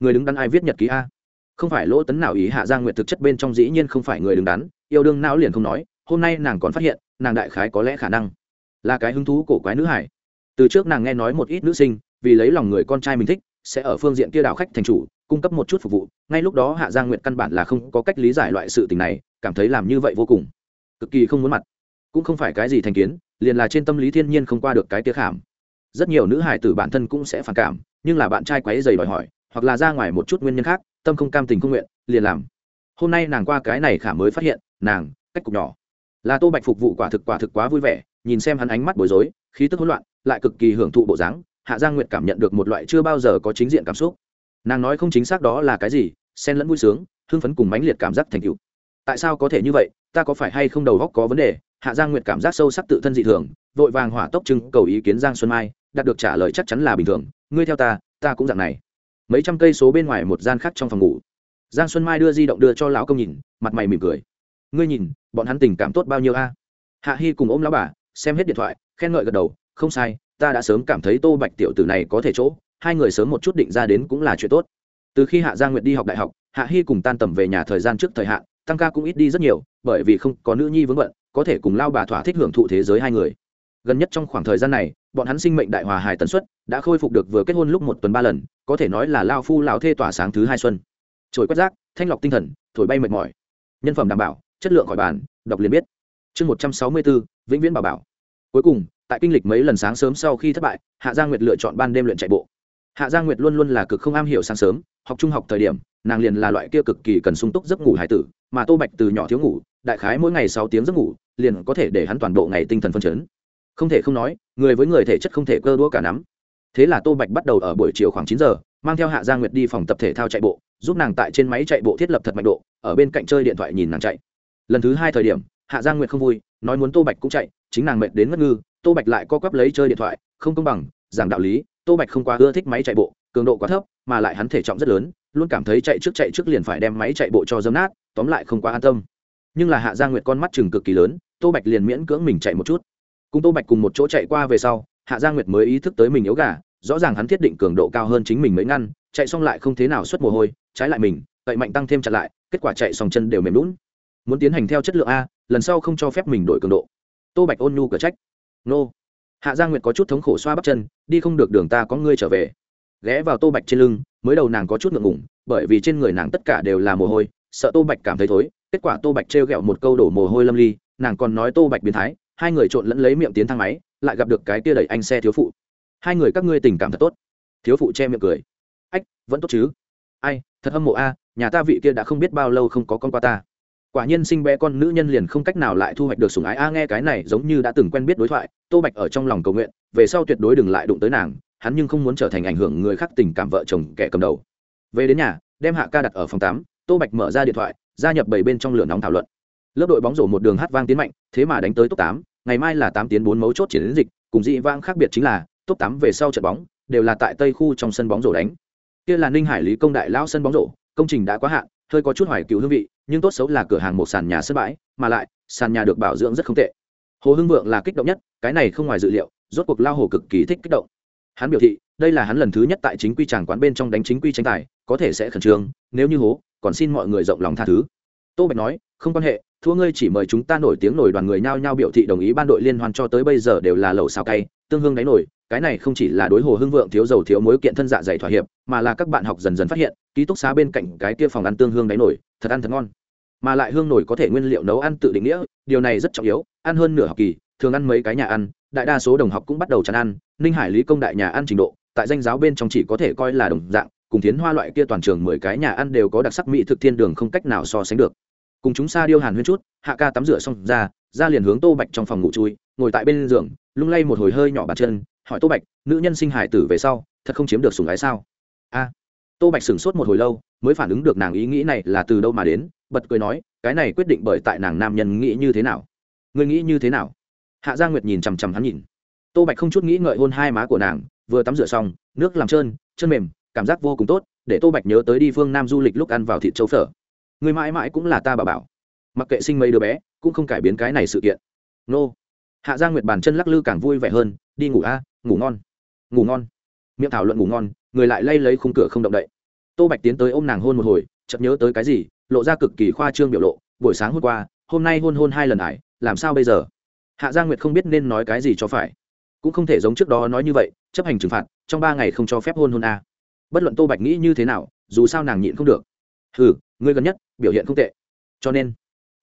Người đứng đắn ai viết nhật ký a? Không phải lỗ tấn nào ý hạ giang nguyệt thực chất bên trong dĩ nhiên không phải người đứng đắn, yêu đương não liền không nói, hôm nay nàng còn phát hiện, nàng đại khái có lẽ khả năng là cái hứng thú cổ quái nữ hải từ trước nàng nghe nói một ít nữ sinh, vì lấy lòng người con trai mình thích, sẽ ở phương diện kia đảo khách thành chủ, cung cấp một chút phục vụ. Ngay lúc đó hạ giang nguyện căn bản là không có cách lý giải loại sự tình này, cảm thấy làm như vậy vô cùng, cực kỳ không muốn mặt. Cũng không phải cái gì thành kiến, liền là trên tâm lý thiên nhiên không qua được cái tiệc khảm. Rất nhiều nữ hải tử bản thân cũng sẽ phản cảm, nhưng là bạn trai quấy dày đòi hỏi, hoặc là ra ngoài một chút nguyên nhân khác, tâm không cam tình không nguyện, liền làm. Hôm nay nàng qua cái này khả mới phát hiện, nàng, cách cục nhỏ. Là tô bạch phục vụ quả thực quả thực quá vui vẻ, nhìn xem hắn ánh mắt bối rối, khí tức hỗn loạn lại cực kỳ hưởng thụ bộ dáng, hạ giang nguyệt cảm nhận được một loại chưa bao giờ có chính diện cảm xúc. Nàng nói không chính xác đó là cái gì, xen lẫn vui sướng, hưng phấn cùng mãnh liệt cảm giác thành cựu tại sao có thể như vậy, ta có phải hay không đầu góc có vấn đề? Hạ giang nguyệt cảm giác sâu sắc tự thân dị thường, vội vàng hỏa tốc trưng cầu ý kiến giang xuân mai, đạt được trả lời chắc chắn là bình thường, ngươi theo ta ta cũng dạng này. Mấy trăm cây số bên ngoài một gian khác trong phòng ngủ. Giang xuân mai đưa di động đưa cho lão công nhìn, mặt mày mỉm cười. Ngươi nhìn, bọn hắn tình cảm tốt bao nhiêu a? Hạ hy cùng ôm lão bà, xem hết điện thoại, khen ngợi gật đầu không sai, ta đã sớm cảm thấy tô bạch tiểu tử này có thể chỗ, hai người sớm một chút định ra đến cũng là chuyện tốt. Từ khi hạ Gia nguyệt đi học đại học, hạ hy cùng tan tầm về nhà thời gian trước thời hạn, tăng ca cũng ít đi rất nhiều, bởi vì không có nữ nhi vướng bận, có thể cùng lao bà thỏa thích hưởng thụ thế giới hai người. Gần nhất trong khoảng thời gian này, bọn hắn sinh mệnh đại hòa hài tần suất đã khôi phục được vừa kết hôn lúc một tuần ba lần, có thể nói là lao phu lao thê tỏa sáng thứ hai xuân. Trồi quét rác, thanh lọc tinh thần, thổi bay mệt mỏi. Nhân phẩm đảm bảo, chất lượng khỏi bàn, đọc liền biết. Chương một trăm sáu mươi bốn, vĩnh viễn bảo bảo. Cuối cùng tại kinh lịch mấy lần sáng sớm sau khi thất bại, hạ giang nguyệt lựa chọn ban đêm luyện chạy bộ. Hạ giang nguyệt luôn luôn là cực không am hiểu sáng sớm, học trung học thời điểm, nàng liền là loại kia cực kỳ cần sung túc giấc ngủ hải tử, mà tô bạch từ nhỏ thiếu ngủ, đại khái mỗi ngày sáu tiếng giấc ngủ, liền có thể để hắn toàn bộ ngày tinh thần phân chấn. Không thể không nói, người với người thể chất không thể cơ đũa cả nắm. Thế là tô bạch bắt đầu ở buổi chiều khoảng chín giờ, mang theo hạ giang nguyệt đi phòng tập thể thao chạy bộ, giúp nàng tại trên máy chạy bộ thiết lập thật mạnh độ, ở bên cạnh chơi điện thoại nhìn nàng chạy. Lần thứ hai thời điểm, hạ giang nguyệt không vui, nói muốn tô bạch cũng chạy, chính nàng mệt đến ngất ngư tô bạch lại co quắp lấy chơi điện thoại, không công bằng, giảng đạo lý, tô bạch không quá ưa thích máy chạy bộ, cường độ quá thấp, mà lại hắn thể trọng rất lớn, luôn cảm thấy chạy trước chạy trước liền phải đem máy chạy bộ cho dấm nát, tóm lại không quá an tâm. Nhưng là hạ giang nguyệt con mắt chừng cực kỳ lớn, tô bạch liền miễn cưỡng mình chạy một chút. Cùng tô bạch cùng một chỗ chạy qua về sau, hạ giang nguyệt mới ý thức tới mình yếu gà, rõ ràng hắn thiết định cường độ cao hơn chính mình mới ngăn, chạy xong lại không thế nào xuất mồ hôi, trái lại mình vậy mạnh tăng thêm chặt lại, kết quả chạy xong chân đều mềm lún muốn tiến hành theo chất lượng a, lần sau không cho phép mình đổi cường độ. Tô bạch ôn nhu cửa trách nô. Hạ giang nguyệt có chút thống khổ xoa bắp chân, đi không được đường ta có ngươi trở về. Ghé vào tô bạch trên lưng, mới đầu nàng có chút ngượng ngủng bởi vì trên người nàng tất cả đều là mồ hôi, sợ tô bạch cảm thấy thối, kết quả tô bạch trêu ghẹo một câu đổ mồ hôi lâm ly, nàng còn nói tô bạch biến thái, hai người trộn lẫn lấy miệng tiến thang máy, lại gặp được cái tia đẩy anh xe thiếu phụ. Hai người các ngươi tình cảm thật tốt. Thiếu phụ che miệng cười. Ách, vẫn tốt chứ. Ai, thật hâm mộ a, nhà ta vị kia đã không biết bao lâu không có con qua ta quả nhiên sinh bé con nữ nhân liền không cách nào lại thu hoạch được sủng ái. A, nghe cái này giống như đã từng quen biết đối thoại, tô bạch ở trong lòng cầu nguyện, về sau tuyệt đối đừng lại đụng tới nàng, hắn nhưng không muốn trở thành ảnh hưởng người khác tình cảm vợ chồng kẻ cầm đầu. Về đến nhà, đem hạ ca đặt ở phòng tám. tô bạch mở ra điện thoại, gia nhập bảy bên trong lửa nóng thảo luận. Lớp đội bóng rổ một đường hát vang tiến mạnh, thế mà đánh tới top tám, ngày mai là tám tiến bốn mấu chốt chiến dịch, cùng dị vang khác biệt chính là, top tám về sau trận bóng đều là tại tây khu trong sân bóng rổ đánh. Kia là ninh hải lý công đại lao sân bóng rổ, công trình đã quá hạn hơi có chút hoài cựu hương vị, nhưng tốt xấu là cửa hàng một sàn nhà sân bãi, mà lại, sàn nhà được bảo dưỡng rất không tệ. Hồ hưng vượng là kích động nhất, cái này không ngoài dự liệu, rốt cuộc lao hồ cực kỳ thích kích động. Hắn biểu thị, đây là hắn lần thứ nhất tại chính quy tràng quán bên trong đánh chính quy tranh tài, có thể sẽ khẩn trương, nếu như hố, còn xin mọi người rộng lòng tha thứ. Tô bạch nói, không quan hệ, thua ngươi chỉ mời chúng ta nổi tiếng nổi đoàn người nhao nhao biểu thị đồng ý ban đội liên hoan cho tới bây giờ đều là lẩu xào cay, tương hương đáy nổi cái này không chỉ là đối hồ hưng vượng thiếu dầu thiếu mối kiện thân dạ dày thỏa hiệp, mà là các bạn học dần dần phát hiện, ký túc xá bên cạnh cái kia phòng ăn tương hương đáy nổi, thật ăn thật ngon. Mà lại hương nổi có thể nguyên liệu nấu ăn tự định nghĩa, điều này rất trọng yếu, ăn hơn nửa học kỳ, thường ăn mấy cái nhà ăn, đại đa số đồng học cũng bắt đầu chán ăn, ninh hải lý công đại nhà ăn trình độ, tại danh giáo bên trong chỉ có thể coi là đồng dạng, cùng tiến hoa loại kia toàn trường mười cái nhà ăn đều có đặc sắc mỹ thực thiên đường không cách nào so sánh được. Cùng chúng xa điêu hàn huyên chút, hạ ca tắm rửa xong ra ra liền hướng tô bạch trong phòng ngủ chui, ngồi tại bên giường, lung lay một hồi hơi nhỏ bàn chân, hỏi tô bạch, nữ nhân sinh hải tử về sau, thật không chiếm được sùng gái sao? A. Tô bạch sửng sốt một hồi lâu, mới phản ứng được nàng ý nghĩ này là từ đâu mà đến, bật cười nói, cái này quyết định bởi tại nàng nam nhân nghĩ như thế nào? Người nghĩ như thế nào? Hạ gia nguyệt nhìn chằm chằm hắn nhìn. Tô bạch không chút nghĩ ngợi hôn hai má của nàng, vừa tắm rửa xong, nước làm trơn, chân mềm, cảm giác vô cùng tốt, để tô bạch nhớ tới đi phương nam du lịch lúc ăn vào thịt châu phở. Người mãi mãi cũng là ta bà bảo mặc kệ sinh mấy đứa bé, cũng không cải biến cái này sự kiện. Nô. Hạ giang nguyệt bàn chân lắc lư càng vui vẻ hơn, đi ngủ a, ngủ ngon. Ngủ ngon. Miệng thảo luận ngủ ngon, người lại lay lấy khung cửa không động đậy. Tô bạch tiến tới ôm nàng hôn một hồi, chợt nhớ tới cái gì, lộ ra cực kỳ khoa trương biểu lộ, buổi sáng hôm qua, hôm nay hôn hôn hai lần ải, làm sao bây giờ? Hạ giang nguyệt không biết nên nói cái gì cho phải. Cũng không thể giống trước đó nói như vậy, chấp hành trừng phạt, trong ba ngày không cho phép hôn hôn a. Bất luận tô bạch nghĩ như thế nào, dù sao nàng nhịn không được. Ừ ngươi gần nhất, biểu hiện không tệ. Cho nên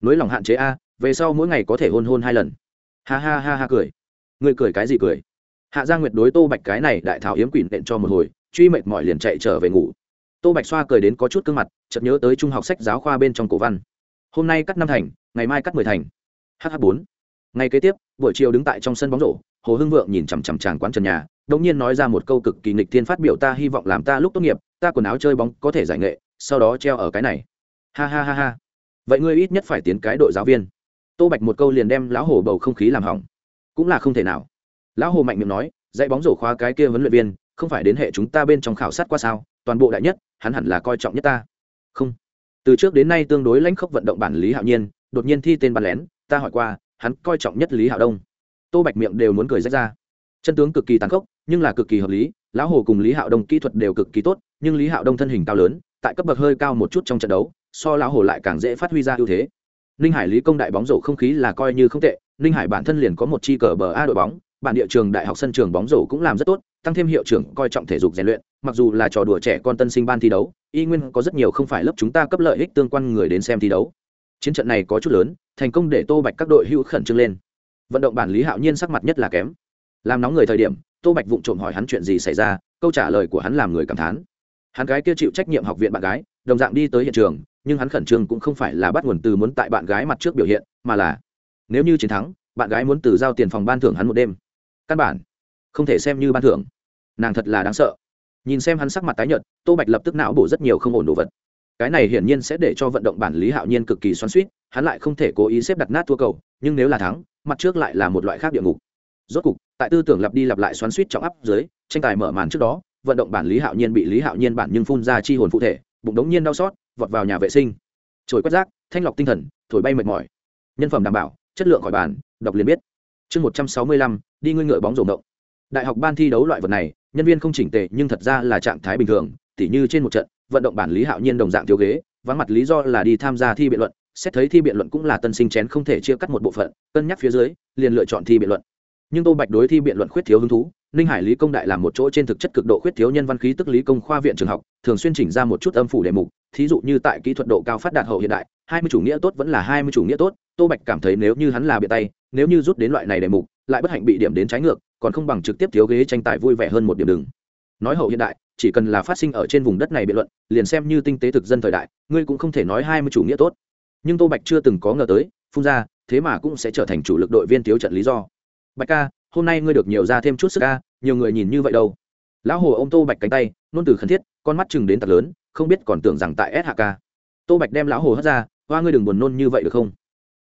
nối lòng hạn chế a, về sau mỗi ngày có thể hôn hôn hai lần. Ha ha ha ha cười. Ngươi cười cái gì cười? Hạ gia nguyệt đối tô bạch cái này đại thảo yếm quỷ nện cho một hồi, truy mệt mỏi liền chạy trở về ngủ. Tô bạch xoa cười đến có chút cương mặt, chợt nhớ tới trung học sách giáo khoa bên trong cổ văn. Hôm nay cắt năm thành, ngày mai cắt mười thành. Hh bốn. Ngày kế tiếp, buổi chiều đứng tại trong sân bóng rổ, hồ hưng vượng nhìn chằm chằm tràng quán trần nhà đống nhiên nói ra một câu cực kỳ nghịch thiên phát biểu ta hy vọng làm ta lúc tốt nghiệp, ta quần áo chơi bóng có thể giải nghệ, sau đó treo ở cái này. Ha ha ha ha vậy ngươi ít nhất phải tiến cái đội giáo viên. Tô bạch một câu liền đem lão hồ bầu không khí làm hỏng. Cũng là không thể nào. Lão hồ mạnh miệng nói, dạy bóng rổ khóa cái kia huấn luyện viên, không phải đến hệ chúng ta bên trong khảo sát qua sao, toàn bộ đại nhất, hắn hẳn là coi trọng nhất ta. Không. Từ trước đến nay tương đối lãnh khốc vận động bản lý hạo nhiên, đột nhiên thi tên bàn lén, ta hỏi qua, hắn coi trọng nhất lý hạo đông. Tô bạch miệng đều muốn cười rách ra. Chân tướng cực kỳ tàn khốc, nhưng là cực kỳ hợp lý, lão hồ cùng lý hạo đông kỹ thuật đều cực kỳ tốt, nhưng lý hạo đông thân hình cao lớn, tại cấp bậc hơi cao một chút trong trận đấu so lão hổ lại càng dễ phát huy ra ưu thế. Ninh hải lý công đại bóng rổ không khí là coi như không tệ, ninh hải bản thân liền có một chi cờ bờ a đội bóng, bản địa trường đại học sân trường bóng rổ cũng làm rất tốt, tăng thêm hiệu trưởng coi trọng thể dục rèn luyện, mặc dù là trò đùa trẻ con tân sinh ban thi đấu, y nguyên có rất nhiều không phải lớp chúng ta cấp lợi ích tương quan người đến xem thi đấu. Chiến trận này có chút lớn, thành công để tô bạch các đội hữu khẩn trương lên. Vận động bản lý hạo nhiên sắc mặt nhất là kém. Làm nóng người thời điểm, tô bạch vụng trộm hỏi hắn chuyện gì xảy ra, câu trả lời của hắn làm người cảm thán. Hắn gái kia chịu trách nhiệm học viện bạn gái, đồng dạng đi tới hiện trường nhưng hắn khẩn trương cũng không phải là bắt nguồn từ muốn tại bạn gái mặt trước biểu hiện, mà là nếu như chiến thắng, bạn gái muốn từ giao tiền phòng ban thưởng hắn một đêm. Căn bản không thể xem như ban thưởng. Nàng thật là đáng sợ. Nhìn xem hắn sắc mặt tái nhợt, tô bạch lập tức não bổ rất nhiều không ổn đồ vật. Cái này hiển nhiên sẽ để cho vận động bản lý hạo nhiên cực kỳ xoắn suýt hắn lại không thể cố ý xếp đặt nát thua cầu, nhưng nếu là thắng, mặt trước lại là một loại khác địa ngục. Rốt cục, tại tư tưởng lặp đi lặp lại xoắn suýt trọng áp dưới, tranh tài mở màn trước đó, vận động bản lý hạo nhiên bị lý hạo nhiên bản nhưng phun ra chi hồn phụ thể, bụng đống nhiên đau xót vọt vào nhà vệ sinh. Trồi quét rác, thanh lọc tinh thần, thổi bay mệt mỏi. Nhân phẩm đảm bảo, chất lượng khỏi bàn, đọc liền biết. Chương một trăm sáu mươi lăm, đi ngươi ngựa bóng rổ động đại học ban thi đấu loại vật này, nhân viên không chỉnh tề, nhưng thật ra là trạng thái bình thường, tỉ như trên một trận, vận động bản lý hạo nhiên đồng dạng thiếu ghế, vắng mặt lý do là đi tham gia thi biện luận, xét thấy thi biện luận cũng là tân sinh chén không thể chia cắt một bộ phận, cân nhắc phía dưới, liền lựa chọn thi biện luận nhưng tô bạch đối thi biện luận khuyết thiếu hứng thú, ninh hải lý công đại là một chỗ trên thực chất cực độ khuyết thiếu nhân văn khí tức lý công khoa viện trường học, thường xuyên chỉnh ra một chút âm phủ đề mục, thí dụ như tại kỹ thuật độ cao phát đạt hậu hiện đại, hai mươi chủ nghĩa tốt vẫn là hai mươi chủ nghĩa tốt, tô bạch cảm thấy nếu như hắn là bịa tay, nếu như rút đến loại này đề mục, lại bất hạnh bị điểm đến trái ngược, còn không bằng trực tiếp thiếu ghế tranh tài vui vẻ hơn một điểm đừng. Nói hậu hiện đại, chỉ cần là phát sinh ở trên vùng đất này biện luận, liền xem như tinh tế thực dân thời đại, ngươi cũng không thể nói hai mươi chủ nghĩa tốt. Nhưng tô bạch chưa từng có ngờ tới, phun ra, thế mà cũng sẽ trở thành chủ lực đội viên thiếu trận lý do bạch ca, hôm nay ngươi được nhiều ra thêm chút sức ca, nhiều người nhìn như vậy đâu. Lão hồ ô m tô bạch cánh tay nôn từ khẩn thiết, con mắt chừng đến tật lớn, không biết còn tưởng rằng tại s hạ ca tô bạch đem lão hồ hất ra, hoa, ngươi đừng buồn nôn như vậy được không?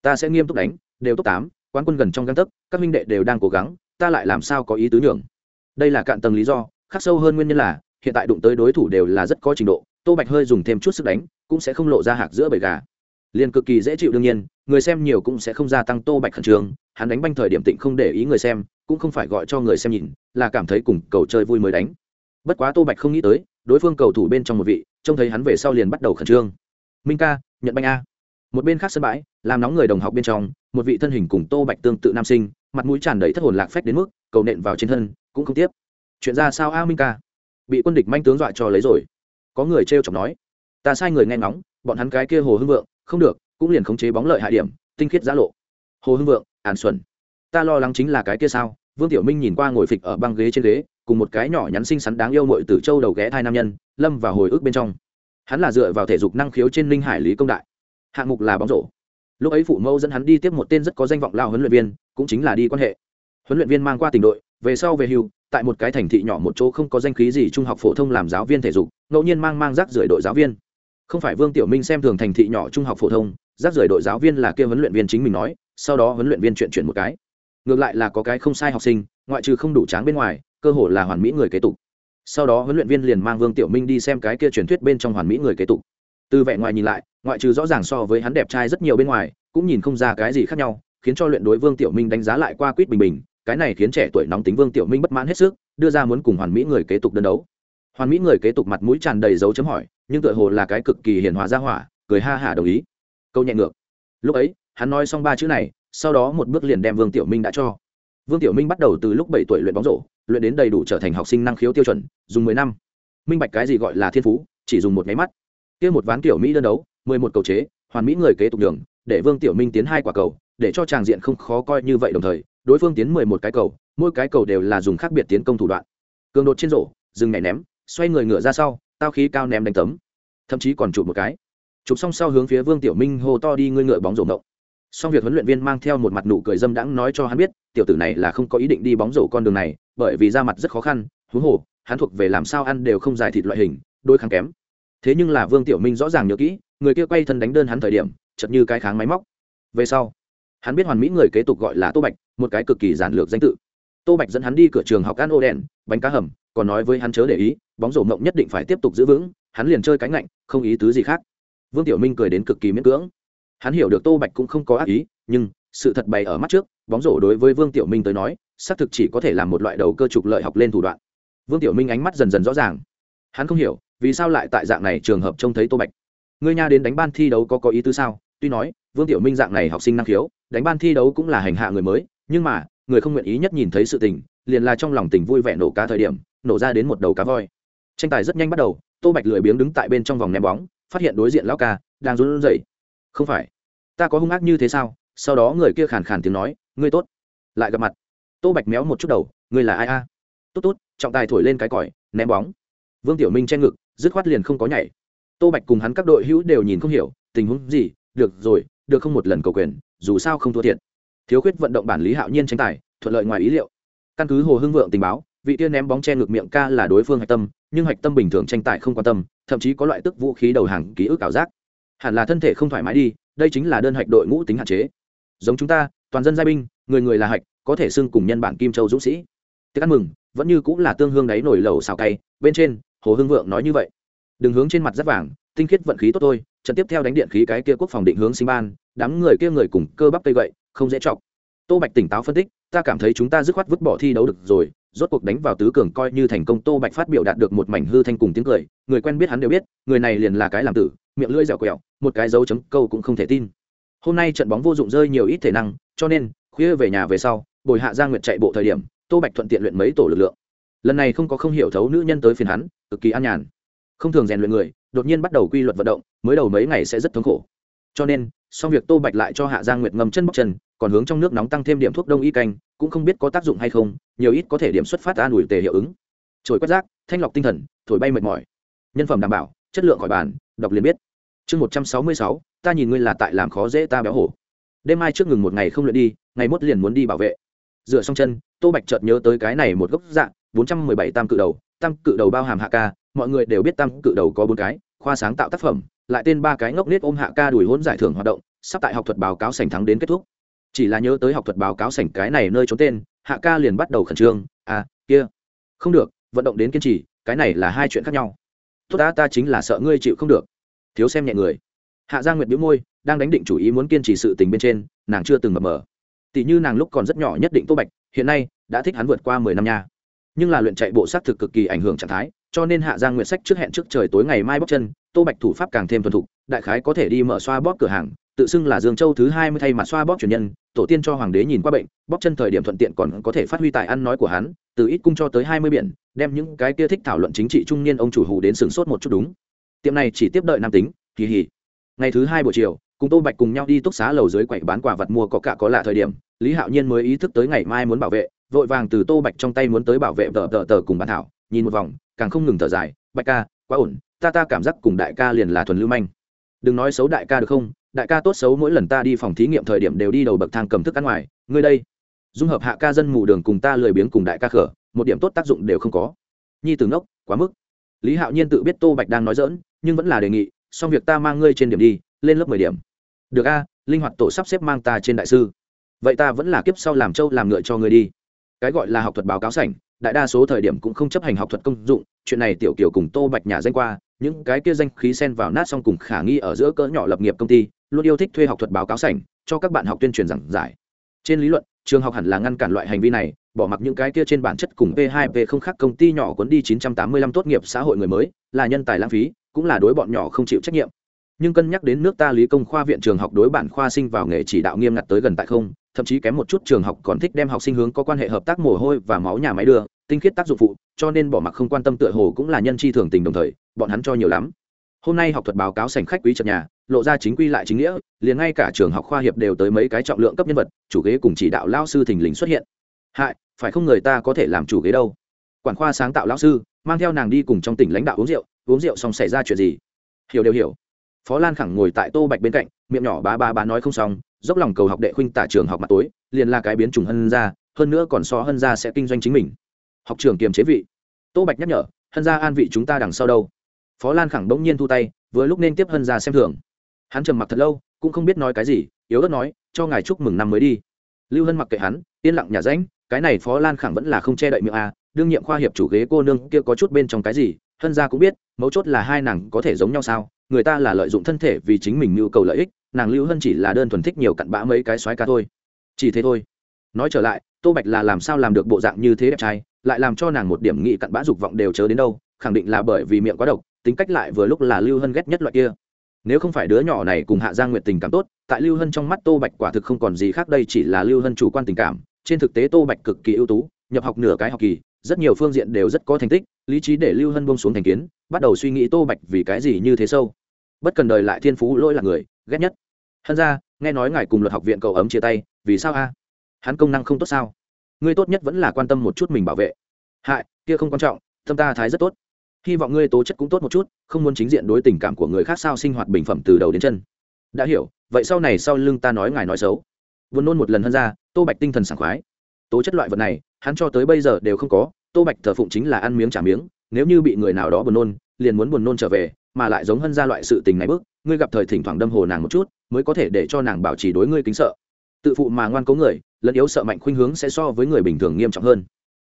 Ta sẽ nghiêm túc đánh, đều top tám, quán quân gần trong găng tấc, các minh đệ đều đang cố gắng, ta lại làm sao có ý tứ nhường? Đây là cạn tầng lý do, khắc sâu hơn nguyên nhân là, hiện tại đụng tới đối thủ đều là rất có trình độ, tô bạch hơi dùng thêm chút sức đánh, cũng sẽ không lộ ra hạc giữa bầy gà liền cực kỳ dễ chịu đương nhiên, người xem nhiều cũng sẽ không gia tăng tô bạch khẩn trương, hắn đánh banh thời điểm tịnh không để ý người xem, cũng không phải gọi cho người xem nhìn, là cảm thấy cùng cầu chơi vui mới đánh. Bất quá tô bạch không nghĩ tới, đối phương cầu thủ bên trong một vị, trông thấy hắn về sau liền bắt đầu khẩn trương. Minh ca, nhận banh a. Một bên khác sân bãi, làm nóng người đồng học bên trong, một vị thân hình cùng tô bạch tương tự nam sinh, mặt mũi tràn đầy thất hồn lạc phách đến mức, cầu nện vào trên thân, cũng không tiếp. Chuyện ra sao a minh ca? Bị quân địch manh tướng dọa cho lấy rồi. Có người t chọc nói, ta sai người nghe ngóng, bọn hắn cái kia hồ hưng vượng không được, cũng liền khống chế bóng lợi hại điểm, tinh khiết giã lộ. Hồ hưng vượng an xuân. Ta lo lắng chính là cái kia sao? Vương tiểu minh nhìn qua ngồi phịch ở băng ghế trên ghế, cùng một cái nhỏ nhắn xinh xắn đáng yêu mội từ châu đầu ghé thai nam nhân, lâm vào hồi ức bên trong. Hắn là dựa vào thể dục năng khiếu trên linh hải lý công đại. Hạng mục là bóng rổ. Lúc ấy phụ mẫu dẫn hắn đi tiếp một tên rất có danh vọng lao huấn luyện viên, cũng chính là đi quan hệ. Huấn luyện viên mang qua tỉnh đội, về sau về hưu, tại một cái thành thị nhỏ một chỗ không có danh khí gì trung học phổ thông làm giáo viên thể dục, ngẫu nhiên mang mang rác rưởi đội giáo viên không phải vương tiểu minh xem thường thành thị nhỏ trung học phổ thông, rác rưởi đội giáo viên là kia huấn luyện viên chính mình nói, sau đó huấn luyện viên chuyện chuyển một cái. Ngược lại là có cái không sai học sinh, ngoại trừ không đủ tráng bên ngoài, cơ hội là hoàn mỹ người kế tục. Sau đó huấn luyện viên liền mang vương tiểu minh đi xem cái kia truyền thuyết bên trong hoàn mỹ người kế tục. Từ vẻ ngoài nhìn lại, ngoại trừ rõ ràng so với hắn đẹp trai rất nhiều bên ngoài, cũng nhìn không ra cái gì khác nhau, khiến cho luyện đối vương tiểu minh đánh giá lại qua quýt bình bình, cái này khiến trẻ tuổi nóng tính vương tiểu minh bất mãn hết sức, đưa ra muốn cùng hoàn mỹ người kế tục đơn đấu hoàn mỹ người kế tục mặt mũi tràn đầy dấu chấm hỏi, nhưng tựa hồ là cái cực kỳ hiền hòa ra hỏa, cười ha hả đồng ý. Câu nhẹ ngược. Lúc ấy, hắn nói xong ba chữ này, sau đó một bước liền đem vương tiểu minh đã cho. Vương tiểu minh bắt đầu từ lúc bảy tuổi luyện bóng rổ, luyện đến đầy đủ trở thành học sinh năng khiếu tiêu chuẩn, dùng mười năm. Minh bạch cái gì gọi là thiên phú, chỉ dùng một máy mắt. Kia một ván tiểu mỹ đơn đấu, mười một cầu chế, hoàn mỹ người kế tục đường để vương tiểu minh tiến hai quả cầu, để cho tràng diện không khó coi như vậy đồng thời, đối phương tiến mười một cái cầu, mỗi cái cầu đều là dùng khác biệt tiến công thủ đoạn. Cường đột trên rổ, dừng nhảy ném xoay người ngựa ra sau, tao khí cao ném đánh tấm. Thậm chí còn chụp một cái. Chụp xong sau hướng phía vương tiểu minh hô to đi, ngươi ngựa bóng rổ ngộng. Song việc huấn luyện viên mang theo một mặt nụ cười dâm đãng nói cho hắn biết, tiểu tử này là không có ý định đi bóng rổ con đường này, bởi vì ra mặt rất khó khăn, huống hồ, hắn thuộc về làm sao ăn đều không dài thịt loại hình, đôi kháng kém. Thế nhưng là vương tiểu minh rõ ràng nhớ kỹ, người kia quay thân đánh đơn hắn thời điểm chật như cái kháng máy móc. Về sau, hắn biết hoàn mỹ người kế tục gọi là tô bạch, một cái cực kỳ giản lược danh tự. Tô bạch dẫn hắn đi cửa trường học ăn ô đèn, bánh cá hầm còn nói với hắn chớ để ý, bóng rổ mộng nhất định phải tiếp tục giữ vững, hắn liền chơi cánh lạnh không ý tứ gì khác. Vương tiểu minh cười đến cực kỳ miễn cưỡng. Hắn hiểu được tô bạch cũng không có ác ý, nhưng sự thật bày ở mắt trước, bóng rổ đối với vương tiểu minh tới nói, xác thực chỉ có thể là một loại đầu cơ trục lợi học lên thủ đoạn. Vương tiểu minh ánh mắt dần dần rõ ràng. Hắn không hiểu, vì sao lại tại dạng này trường hợp trông thấy tô bạch. Ngươi nha đến đánh ban thi đấu có có ý tứ sao? Tuy nói, vương tiểu minh dạng này học sinh năng khiếu, đánh ban thi đấu cũng là hành hạ người mới, nhưng mà, người không nguyện ý nhất nhìn thấy sự tình liền là trong lòng tình vui vẻ nổ cá thời điểm, nổ ra đến một đầu cá voi. Tranh tài rất nhanh bắt đầu, tô bạch lười biếng đứng tại bên trong vòng ném bóng, phát hiện đối diện lão ca, đang run rẩy. Không phải, ta có hung ác như thế sao? Sau đó người kia khàn khàn tiếng nói, ngươi tốt. Lại gặp mặt, tô bạch méo một chút đầu, ngươi là ai a? Tốt tốt, trọng tài thổi lên cái còi, ném bóng. Vương tiểu minh che ngực, dứt khoát liền không có nhảy. Tô bạch cùng hắn các đội hữu đều nhìn không hiểu, tình huống gì, được rồi, được không một lần cầu quyền, dù sao không thua thiệt. Thiếu khuyết vận động bản lý hạo nhiên tranh tài, thuận lợi ngoài ý liệu căn cứ hồ hưng vượng tình báo, vị tiên ném bóng che ngược miệng ca là đối phương hạch tâm, nhưng hạch tâm bình thường tranh tài không quan tâm, thậm chí có loại tức vũ khí đầu hàng ký ức ảo giác. Hẳn là thân thể không thoải mái đi, đây chính là đơn hạch đội ngũ tính hạn chế. Giống chúng ta, toàn dân giai binh, người người là hạch, có thể xưng cùng nhân bản kim châu dũng sĩ. Tiệc ăn mừng, vẫn như cũng là tương hương đáy nổi lầu xào cay, bên trên, hồ hưng vượng nói như vậy. Đừng hướng trên mặt rất vàng, tinh khiết vận khí tốt thôi, trận tiếp theo đánh điện khí cái kia quốc phòng định hướng sinh ban, đám người kia người cùng cơ bắp cây gậy, không dễ chọc. Tô bạch tỉnh táo phân tích ta cảm thấy chúng ta dứt khoát vứt bỏ thi đấu được rồi, rốt cuộc đánh vào tứ cường coi như thành công, tô bạch phát biểu đạt được một mảnh hư thanh cùng tiếng cười, người quen biết hắn đều biết, người này liền là cái làm tử, miệng lưỡi dẻo quẹo, một cái dấu chấm câu cũng không thể tin. Hôm nay trận bóng vô dụng rơi nhiều ít thể năng, cho nên, khuya về nhà về sau, bồi hạ gia nguyệt chạy bộ thời điểm, tô bạch thuận tiện luyện mấy tổ lực lượng. Lần này không có không hiểu thấu nữ nhân tới phiền hắn, cực kỳ an nhàn. Không thường rèn luyện người, đột nhiên bắt đầu quy luật vận động, mới đầu mấy ngày sẽ rất thống khổ. Cho nên xong việc tô bạch lại cho hạ giang nguyệt ngâm chân bóc chân, còn hướng trong nước nóng tăng thêm điểm thuốc đông y canh, cũng không biết có tác dụng hay không, nhiều ít có thể điểm xuất phát an ủi tề hiệu ứng. Trồi quét rác, thanh lọc tinh thần, thổi bay mệt mỏi. Nhân phẩm đảm bảo, chất lượng khỏi bàn, đọc liền biết. Chương một trăm sáu mươi sáu, ta nhìn ngươi là tại làm khó dễ ta béo hổ. Đêm mai trước ngừng một ngày không luyện đi, ngày mốt liền muốn đi bảo vệ. Dựa xong chân, tô bạch chợt nhớ tới cái này một gốc dạng, bốn trăm mười bảy tam cự đầu, tam cự đầu bao hàm hạ ca, mọi người đều biết tam cự đầu có bốn cái, khoa sáng tạo tác phẩm lại tên ba cái ngốc nết ôm hạ ca đuổi hỗn giải thưởng hoạt động, sắp tại học thuật báo cáo sảnh thắng đến kết thúc. Chỉ là nhớ tới học thuật báo cáo sảnh cái này nơi trốn tên, hạ ca liền bắt đầu khẩn trương à kia, không được, vận động đến kiên trì, cái này là hai chuyện khác nhau. Tốt đã ta chính là sợ ngươi chịu không được. Thiếu xem nhẹ người. Hạ gia nguyệt biếu môi, đang đánh định chủ ý muốn kiên trì sự tình bên trên, nàng chưa từng mập mờ. Tỷ như nàng lúc còn rất nhỏ nhất định tô bạch, hiện nay đã thích hắn vượt qua mười năm nha. Nhưng là luyện chạy bộ xác thực cực kỳ ảnh hưởng trạng thái cho nên hạ giang nguyện sách trước hẹn trước trời tối ngày mai bóc chân, tô bạch thủ pháp càng thêm thuần thục, đại khái có thể đi mở xoa bóp cửa hàng, tự xưng là dương châu thứ hai mươi thay mặt xoa bóp truyền nhân, tổ tiên cho hoàng đế nhìn qua bệnh bóp chân thời điểm thuận tiện còn có thể phát huy tài ăn nói của hắn, từ ít cung cho tới hai mươi biển, đem những cái kia thích thảo luận chính trị trung niên ông chủ hù đến sừng sốt một chút đúng. Tiệm này chỉ tiếp đợi nam tính, kỳ hỉ. Ngày thứ hai buổi chiều, cùng tô bạch cùng nhau đi túc xá lầu dưới quậy bán quả vật mua có cả có lạ thời điểm, lý hạo nhiên mới ý thức tới ngày mai muốn bảo vệ, vội vàng từ tô bạch trong tay muốn tới bảo vệ tờ tờ tờ cùng bán thảo, nhìn một vòng càng không ngừng thở dài, bạch ca, quá ổn, ta ta cảm giác cùng đại ca liền là thuần lưu manh. Đừng nói xấu đại ca được không? Đại ca tốt xấu mỗi lần ta đi phòng thí nghiệm thời điểm đều đi đầu bậc thang cầm thức ăn ngoài. Ngươi đây. Dung hợp hạ ca dân mù đường cùng ta lười biếng cùng đại ca khở, một điểm tốt tác dụng đều không có. Nhi từ ngốc, quá mức. Lý hạo nhiên tự biết tô bạch đang nói dỡn nhưng vẫn là đề nghị, xong việc ta mang ngươi trên điểm đi, lên lớp mười điểm. Được a, linh hoạt tổ sắp xếp mang ta trên đại sư. Vậy ta vẫn là kiếp sau làm trâu làm ngựa cho ngươi đi cái gọi là học thuật báo cáo sảnh, đại đa số thời điểm cũng không chấp hành học thuật công dụng, chuyện này tiểu kiều cùng tô bạch nhà danh qua, những cái kia danh khí sen vào nát xong cùng khả nghi ở giữa cỡ nhỏ lập nghiệp công ty, luôn yêu thích thuê học thuật báo cáo sảnh, cho các bạn học tuyên truyền giảng giải. Trên lý luận, trường học hẳn là ngăn cản loại hành vi này, bỏ mặc những cái kia trên bản chất cùng p 2 p không khác công ty nhỏ cuốn đi 985 tốt nghiệp xã hội người mới, là nhân tài lãng phí, cũng là đối bọn nhỏ không chịu trách nhiệm nhưng cân nhắc đến nước ta lý công khoa viện trường học đối bản khoa sinh vào nghề chỉ đạo nghiêm ngặt tới gần tại không, thậm chí kém một chút trường học còn thích đem học sinh hướng có quan hệ hợp tác mồ hôi và máu nhà máy đưa, tinh khiết tác dụng phụ, cho nên bỏ mặc không quan tâm tựa hồ cũng là nhân chi thường tình đồng thời, bọn hắn cho nhiều lắm. Hôm nay học thuật báo cáo sành khách quý trật nhà, lộ ra chính quy lại chính nghĩa, liền ngay cả trường học khoa hiệp đều tới mấy cái trọng lượng cấp nhân vật, chủ ghế cùng chỉ đạo lao sư thình lình xuất hiện. Hại, phải không người ta có thể làm chủ ghế đâu? Quản khoa sáng tạo lao sư, mang theo nàng đi cùng trong tỉnh lãnh đạo uống rượu uống rượu xong xảy ra chuyện gì? Hiểu đều hiểu phó lan khẳng ngồi tại tô bạch bên cạnh, miệng nhỏ ba ba ba nói không xong, dốc lòng cầu học đệ khuynh tả trường học mặt tối, liền là cái biến chủng hân ra hơn nữa còn so hân ra sẽ kinh doanh chính mình. Học trường kiềm chế vị. Tô bạch nhắc nhở, hân ra an vị chúng ta đằng sau đâu? Phó lan khẳng bỗng nhiên thu tay, vừa lúc nên tiếp hân ra xem thường hắn trầm mặc thật lâu, cũng không biết nói cái gì, yếu ớt nói, cho ngài chúc mừng năm mới đi. Lưu hân mặc kệ hắn, yên lặng nhà ránh cái này phó lan khẳng vẫn là không che đậy miệng a, đương nhiệm khoa hiệp chủ ghế cô nương kia có chút bên trong cái gì, hân ra cũng biết, mấu chốt là hai nàng có thể giống nhau sao? Người ta là lợi dụng thân thể vì chính mình nhu cầu lợi ích, nàng lưu hân chỉ là đơn thuần thích nhiều cặn bã mấy cái xoái ca thôi. Chỉ thế thôi. Nói trở lại, tô bạch là làm sao làm được bộ dạng như thế đẹp trai, lại làm cho nàng một điểm nghị cặn bã dục vọng đều chớ đến đâu, khẳng định là bởi vì miệng quá độc, tính cách lại vừa lúc là lưu hân ghét nhất loại kia. Nếu không phải đứa nhỏ này cùng hạ giang nguyện tình cảm tốt, tại lưu hân trong mắt tô bạch quả thực không còn gì khác, đây chỉ là lưu hân chủ quan tình cảm. Trên thực tế tô bạch cực kỳ ưu tú, nhập học nửa cái học kỳ, rất nhiều phương diện đều rất có thành tích, lý trí để lưu hân bông xuống thành kiến bắt đầu suy nghĩ tô bạch vì cái gì như thế sâu. Bất cần đời lại thiên phú lỗi là người, ghét nhất. Hân ra nghe nói ngài cùng luật học viện cậu ấm chia tay, vì sao a? Hắn công năng không tốt sao? Ngươi tốt nhất vẫn là quan tâm một chút mình bảo vệ. Hại, kia không quan trọng, tâm ta thái rất tốt. Hy vọng ngươi tố chất cũng tốt một chút, không muốn chính diện đối tình cảm của người khác sao sinh hoạt bình phẩm từ đầu đến chân. Đã hiểu, vậy sau này sau lưng ta nói ngài nói xấu. Vốn nôn một lần hơn ra tô bạch tinh thần sảng khoái. Tố chất loại vật này, hắn cho tới bây giờ đều không có, tô bạch thờ phụng chính là ăn miếng trả miếng nếu như bị người nào đó buồn nôn, liền muốn buồn nôn trở về, mà lại giống hân ra loại sự tình này bước, ngươi gặp thời thỉnh thoảng đâm hồ nàng một chút, mới có thể để cho nàng bảo trì đối ngươi kính sợ. Tự phụ mà ngoan cố người, lẫn yếu sợ mạnh khuynh hướng sẽ so với người bình thường nghiêm trọng hơn.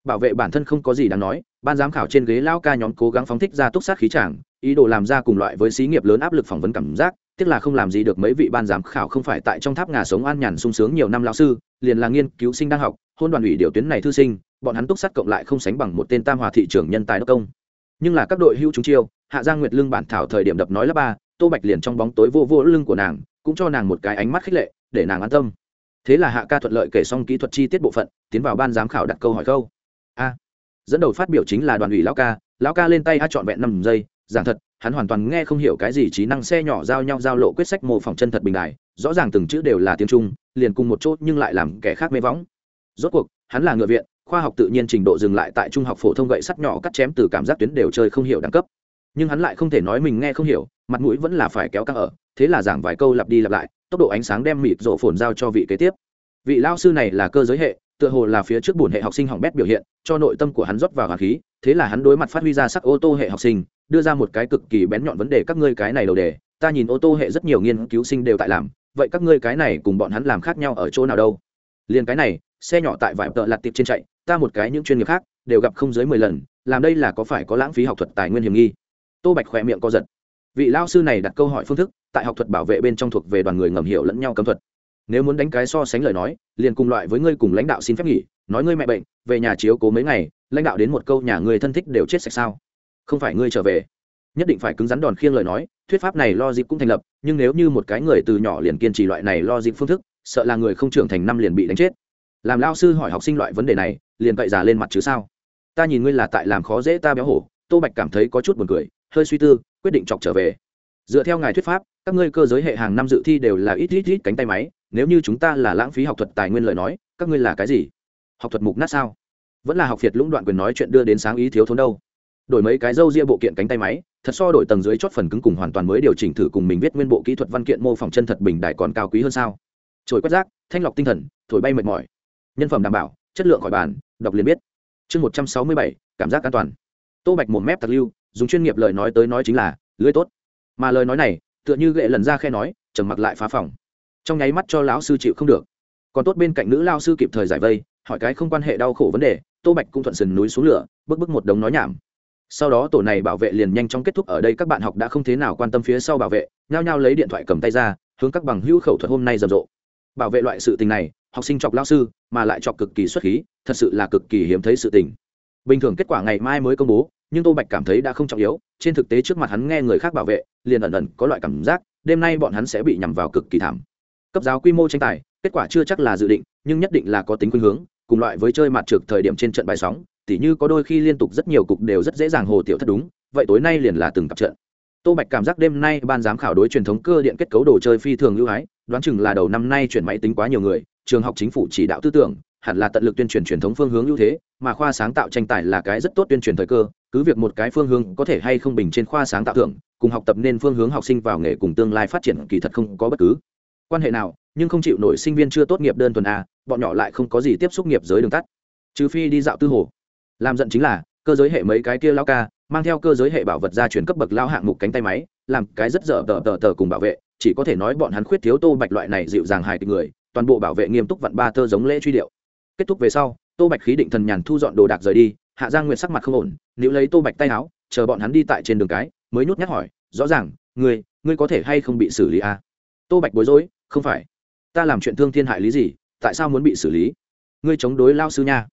Bảo vệ bản thân không có gì đáng nói, ban giám khảo trên ghế lao ca nhóm cố gắng phóng thích ra túc sát khí tràng ý đồ làm ra cùng loại với xí nghiệp lớn áp lực phỏng vấn cảm giác, tiếc là không làm gì được mấy vị ban giám khảo không phải tại trong tháp ngà sống an nhàn sung sướng nhiều năm lao sư, liền là nghiên cứu sinh đang học hôn đoàn ủy điều tuyến này thư sinh, bọn hắn túc sát cộng lại không sánh bằng một tên tam hòa thị trưởng nhân tài đốc công. Nhưng là các đội hữu chúng chiêu, hạ giang nguyệt lương bản thảo thời điểm đập nói lớp ba, tô bạch liền trong bóng tối vô vô lưng của nàng, cũng cho nàng một cái ánh mắt khích lệ, để nàng an tâm. Thế là hạ ca thuận lợi kể xong kỹ thuật chi tiết bộ phận, tiến vào ban giám khảo đặt câu hỏi câu. A. Dẫn đầu phát biểu chính là đoàn ủy lão ca lão ca lên tay a trọn vẹn năm giây, giảng thật, hắn hoàn toàn nghe không hiểu cái gì trí năng xe nhỏ giao nhau giao lộ quyết sách mô phỏng chân thật bình đài, rõ ràng từng chữ đều là tiếng trung, liền cùng một chốt nhưng lại làm kẻ khác mê võng rốt cuộc, hắn là ngựa viện, khoa học tự nhiên trình độ dừng lại tại trung học phổ thông gậy sắt nhỏ cắt chém từ cảm giác tuyến đều chơi không hiểu đẳng cấp. Nhưng hắn lại không thể nói mình nghe không hiểu, mặt mũi vẫn là phải kéo căng ở, thế là giảng vài câu lặp đi lặp lại, tốc độ ánh sáng đem mịt rổ phồn giao cho vị kế tiếp. Vị lao sư này là cơ giới hệ, tựa hồ là phía trước bổn hệ học sinh hỏng bét biểu hiện, cho nội tâm của hắn rót vào hạt khí, thế là hắn đối mặt phát huy ra sắc ô tô hệ học sinh, đưa ra một cái cực kỳ bén nhọn vấn đề các ngươi cái này đầu đề, ta nhìn ô tô hệ rất nhiều nghiên cứu sinh đều tại làm, vậy các ngươi cái này cùng bọn hắn làm khác nhau ở chỗ nào đâu? Liền cái này xe nhỏ tại vải tợ lặt tiệp trên chạy, ta một cái những chuyên nghiệp khác, đều gặp không dưới mười lần, làm đây là có phải có lãng phí học thuật tài nguyên hiểm nghi? Tô bạch khỏe miệng co giật. Vị lao sư này đặt câu hỏi phương thức, tại học thuật bảo vệ bên trong thuộc về đoàn người ngầm hiểu lẫn nhau cấm thuật. Nếu muốn đánh cái so sánh lời nói, liền cùng loại với ngươi cùng lãnh đạo xin phép nghỉ, nói ngươi mẹ bệnh, về nhà chiếu cố mấy ngày, lãnh đạo đến một câu nhà người thân thích đều chết sạch sao? Không phải ngươi trở về. Nhất định phải cứng rắn đòn khiêng lời nói, thuyết pháp này lo dịp cũng thành lập, nhưng nếu như một cái người từ nhỏ liền kiên trì loại này lo dịp phương thức, sợ là người không trưởng thành năm liền bị đánh chết làm lao sư hỏi học sinh loại vấn đề này, liền cậy già lên mặt chứ sao? Ta nhìn ngươi là tại làm khó dễ ta béo hổ, tô bạch cảm thấy có chút buồn cười, hơi suy tư, quyết định chọc trở về. Dựa theo ngài thuyết pháp, các ngươi cơ giới hệ hàng năm dự thi đều là ít ít ít cánh tay máy, nếu như chúng ta là lãng phí học thuật tài nguyên lời nói, các ngươi là cái gì? Học thuật mục nát sao? Vẫn là học việt lũng đoạn quyền nói chuyện đưa đến sáng ý thiếu thốn đâu. Đổi mấy cái dâu ria bộ kiện cánh tay máy, thật so đổi tầng dưới chót phần cứng cùng hoàn toàn mới điều chỉnh thử cùng mình viết nguyên bộ kỹ thuật văn kiện mô phỏng chân thật bình đại còn cao quý hơn sao? Trồi quét rác, thanh lọc tinh thần, thổi bay mệt mỏi nhân phẩm đảm bảo, chất lượng khỏi bàn, đọc liền biết. Chương một trăm sáu mươi bảy, cảm giác an toàn. Tô bạch một mép tặc lưu, dùng chuyên nghiệp lời nói tới nói chính là, lưới tốt. Mà lời nói này, tựa như gệ lần ra khe nói, trầm mặc lại phá phòng. Trong nháy mắt cho lão sư chịu không được. Còn tốt bên cạnh nữ lao sư kịp thời giải vây, hỏi cái không quan hệ đau khổ vấn đề, tô bạch cũng thuận sườn núi xuống lửa, bước bước một đống nói nhảm. Sau đó tổ này bảo vệ liền nhanh chóng kết thúc ở đây, các bạn học đã không thế nào quan tâm phía sau bảo vệ, nhao nhao lấy điện thoại cầm tay ra, hướng các bằng hữu khẩu thuật hôm nay rầm rộ. Bảo vệ loại sự tình này học sinh chọc lao sư, mà lại chọc cực kỳ xuất khí, thật sự là cực kỳ hiếm thấy sự tình. Bình thường kết quả ngày mai mới công bố, nhưng tô bạch cảm thấy đã không trọng yếu, trên thực tế trước mặt hắn nghe người khác bảo vệ, liền ẩn ẩn có loại cảm giác, đêm nay bọn hắn sẽ bị nhằm vào cực kỳ thảm. Cấp giáo quy mô tranh tài, kết quả chưa chắc là dự định, nhưng nhất định là có tính khuynh hướng, cùng loại với chơi mặt trượt thời điểm trên trận bài sóng, tỉ như có đôi khi liên tục rất nhiều cục đều rất dễ dàng hồ tiểu thất đúng, vậy tối nay liền là từng cặp trận. Tô bạch cảm giác đêm nay ban giám khảo đối truyền thống cơ điện kết cấu đồ chơi phi thường lưu hái đoán chừng là đầu năm nay chuyển máy tính quá nhiều người, trường học chính phủ chỉ đạo tư tưởng, hẳn là tận lực tuyên truyền truyền thống phương hướng ưu thế, mà khoa sáng tạo tranh tài là cái rất tốt tuyên truyền thời cơ, cứ việc một cái phương hướng có thể hay không bình trên khoa sáng tạo thưởng, cùng học tập nên phương hướng học sinh vào nghề cùng tương lai phát triển kỳ thật không có bất cứ quan hệ nào, nhưng không chịu nổi sinh viên chưa tốt nghiệp đơn thuần a, bọn nhỏ lại không có gì tiếp xúc nghiệp giới đường tắt. Trừ phi đi dạo tư hồ. Làm giận chính là, cơ giới hệ mấy cái kia lao ca, mang theo cơ giới hệ bảo vật ra chuyển cấp bậc lao hạng mục cánh tay máy, làm cái rất dở tờ tờ tờ cùng bảo vệ chỉ có thể nói bọn hắn khuyết thiếu tô bạch loại này dịu dàng hài tình người, toàn bộ bảo vệ nghiêm túc vặn ba thơ giống lễ truy điệu. Kết thúc về sau, tô bạch khí định thần nhàn thu dọn đồ đạc rời đi, hạ giang nguyệt sắc mặt không ổn nếu lấy tô bạch tay áo, chờ bọn hắn đi tại trên đường cái, mới nhút nhát hỏi, rõ ràng, ngươi ngươi có thể hay không bị xử lý à? tô bạch bối rối, không phải, ta làm chuyện thương thiên hại lý gì, tại sao muốn bị xử lý? Ngươi chống đối lao sư nha.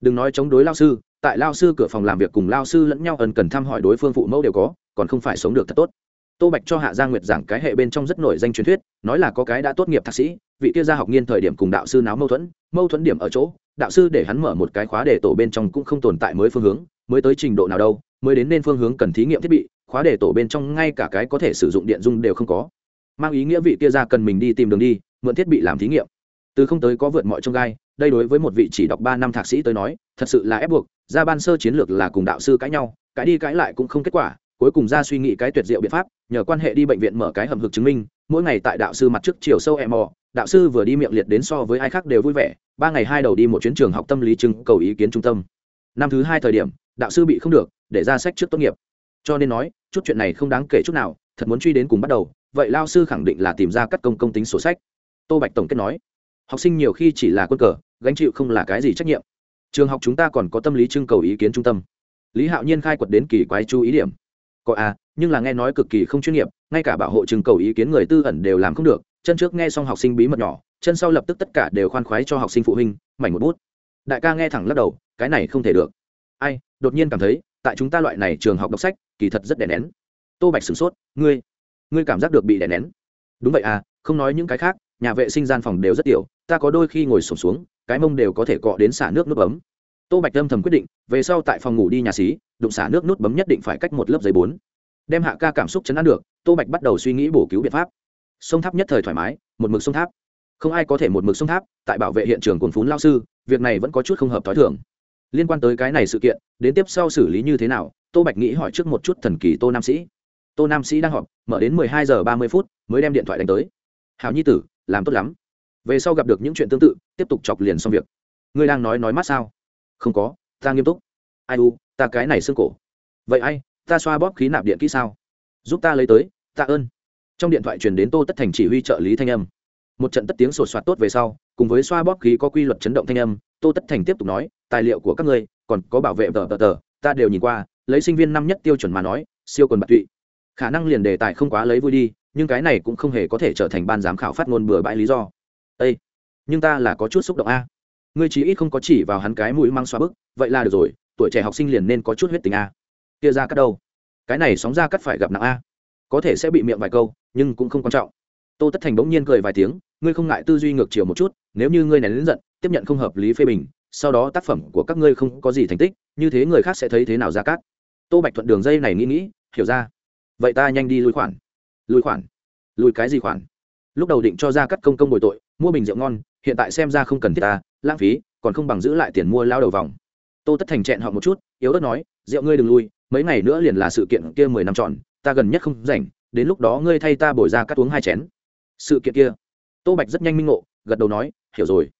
Đừng nói chống đối lao sư, tại lao sư cửa phòng làm việc cùng lao sư lẫn nhau ẩn cần thăm hỏi đối phương phụ mẫu đều có, còn không phải sống được thật tốt tô bạch cho hạ Gia nguyệt giảng cái hệ bên trong rất nổi danh truyền thuyết, nói là có cái đã tốt nghiệp thạc sĩ, vị kia gia học nghiên thời điểm cùng đạo sư náo mâu thuẫn mâu thuẫn điểm ở chỗ, đạo sư để hắn mở một cái khóa đề tổ bên trong cũng không tồn tại mới phương hướng, mới tới trình độ nào đâu, mới đến nên phương hướng cần thí nghiệm thiết bị, khóa đề tổ bên trong ngay cả cái có thể sử dụng điện dung đều không có. Mang ý nghĩa vị kia ra cần mình đi tìm đường đi, mượn thiết bị làm thí nghiệm. Từ không tới có vượt mọi trông gai, đây đối với một vị chỉ đọc ba năm thạc sĩ tới nói, thật sự là ép buộc, ra ban sơ chiến lược là cùng đạo sư cãi nhau, cãi đi cãi lại cũng không kết quả cuối cùng ra suy nghĩ cái tuyệt diệu biện pháp, nhờ quan hệ đi bệnh viện mở cái hầm hực chứng minh, mỗi ngày tại đạo sư mặt trước chiều sâu em mò, đạo sư vừa đi miệng liệt đến so với ai khác đều vui vẻ, ba ngày hai đầu đi một chuyến trường học tâm lý trưng cầu ý kiến trung tâm. Năm thứ hai thời điểm, đạo sư bị không được, để ra sách trước tốt nghiệp. Cho nên nói, chút chuyện này không đáng kể chút nào, thật muốn truy đến cùng bắt đầu, vậy lao sư khẳng định là tìm ra cắt công công tính sổ sách. Tô bạch tổng kết nói, học sinh nhiều khi chỉ là quân cờ, gánh chịu không là cái gì trách nhiệm. Trường học chúng ta còn có tâm lý trưng cầu ý kiến trung tâm. Lý hạo nhiên khai quật đến kỳ quái chú ý điểm có à nhưng là nghe nói cực kỳ không chuyên nghiệp, ngay cả bảo hộ trưng cầu ý kiến người tư ẩn đều làm không được, chân trước nghe xong học sinh bí mật nhỏ, chân sau lập tức tất cả đều khoan khoái cho học sinh phụ huynh, mảnh một bút. Đại ca nghe thẳng lắc đầu, cái này không thể được. Ai, đột nhiên cảm thấy, tại chúng ta loại này trường học đọc sách, kỳ thật rất đè nén. Tô bạch sửng sốt, ngươi ngươi cảm giác được bị đè nén? Đúng vậy à không nói những cái khác, nhà vệ sinh gian phòng đều rất tiểu, ta có đôi khi ngồi sổm xuống, cái mông đều có thể cọ đến xả nước nước ấm tô bạch âm thầm quyết định, về sau tại phòng ngủ đi nhà xí đụng xả nước nút bấm nhất định phải cách một lớp giấy bốn. Đem hạ ca cảm xúc chấn an được, tô bạch bắt đầu suy nghĩ bổ cứu biện pháp. Sông tháp nhất thời thoải mái, một mực sông tháp. Không ai có thể một mực sông tháp, tại bảo vệ hiện trường cồn phún lao sư, việc này vẫn có chút không hợp t h ó i thường. Liên quan tới cái này sự kiện, đến tiếp sau xử lý như thế nào, tô bạch nghĩ hỏi trước một chút thần kỳ tô nam sĩ. Tô nam sĩ đang họp, mở đến mười hai giờ ba mươi phút, mới đem điện thoại đánh tới. Hào nhi tử, làm tốt lắm. Về sau gặp được những chuyện tương tự, tiếp tục chọc liền xong việc. Ngươi đang nói nói mát sao? Không có, ta nghiêm túc ai u, ta cái này xương cổ. Vậy ai, ta xoa bóp khí nạp điện kỹ sao? Giúp ta lấy tới, tạ ơn. Trong điện thoại truyền đến tô tất thành chỉ huy trợ lý thanh âm. Một trận tất tiếng sột soạt tốt về sau, cùng với xoa bóp khí có quy luật chấn động thanh âm, tô tất thành tiếp tục nói, tài liệu của các ngươi, còn có bảo vệ tờ tờ tờ, ta đều nhìn qua, lấy sinh viên năm nhất tiêu chuẩn mà nói, siêu quần bạc tụy. Khả năng liền đề tài không quá lấy vui đi, nhưng cái này cũng không hề có thể trở thành ban giám khảo phát ngôn bừa bãi lý do. Ây nhưng ta là có chút xúc động a. Ngươi chí ít không có chỉ vào hắn cái mũi mang xoa bức, vậy là được rồi tuổi trẻ học sinh liền nên có chút huyết tình a. Kia ra cắt đâu? Cái này sóng ra cắt phải gặp nặng a. Có thể sẽ bị miệng vài câu, nhưng cũng không quan trọng. Tô tất thành bỗng nhiên cười vài tiếng, ngươi không ngại tư duy ngược chiều một chút, nếu như ngươi này đến giận, tiếp nhận không hợp lý phê bình, sau đó tác phẩm của các ngươi không có gì thành tích, như thế người khác sẽ thấy thế nào ra cắt? tô bạch thuận đường dây này nghĩ nghĩ, hiểu ra. Vậy ta nhanh đi lùi khoản. Lùi khoản? Lùi cái gì khoản? Lúc đầu định cho ra cắt công công bồi tội, mua bình rượu ngon, hiện tại xem ra không cần thiết ta, lãng phí, còn không bằng giữ lại tiền mua lao đầu vòng tô tất thành chẹn họ một chút, yếu ớt nói, rượu ngươi đừng lui, mấy ngày nữa liền là sự kiện kia mười năm tròn, ta gần nhất không rảnh, đến lúc đó ngươi thay ta bồi ra cắt uống hai chén. Sự kiện kia? Tô bạch rất nhanh minh ngộ, gật đầu nói, hiểu rồi.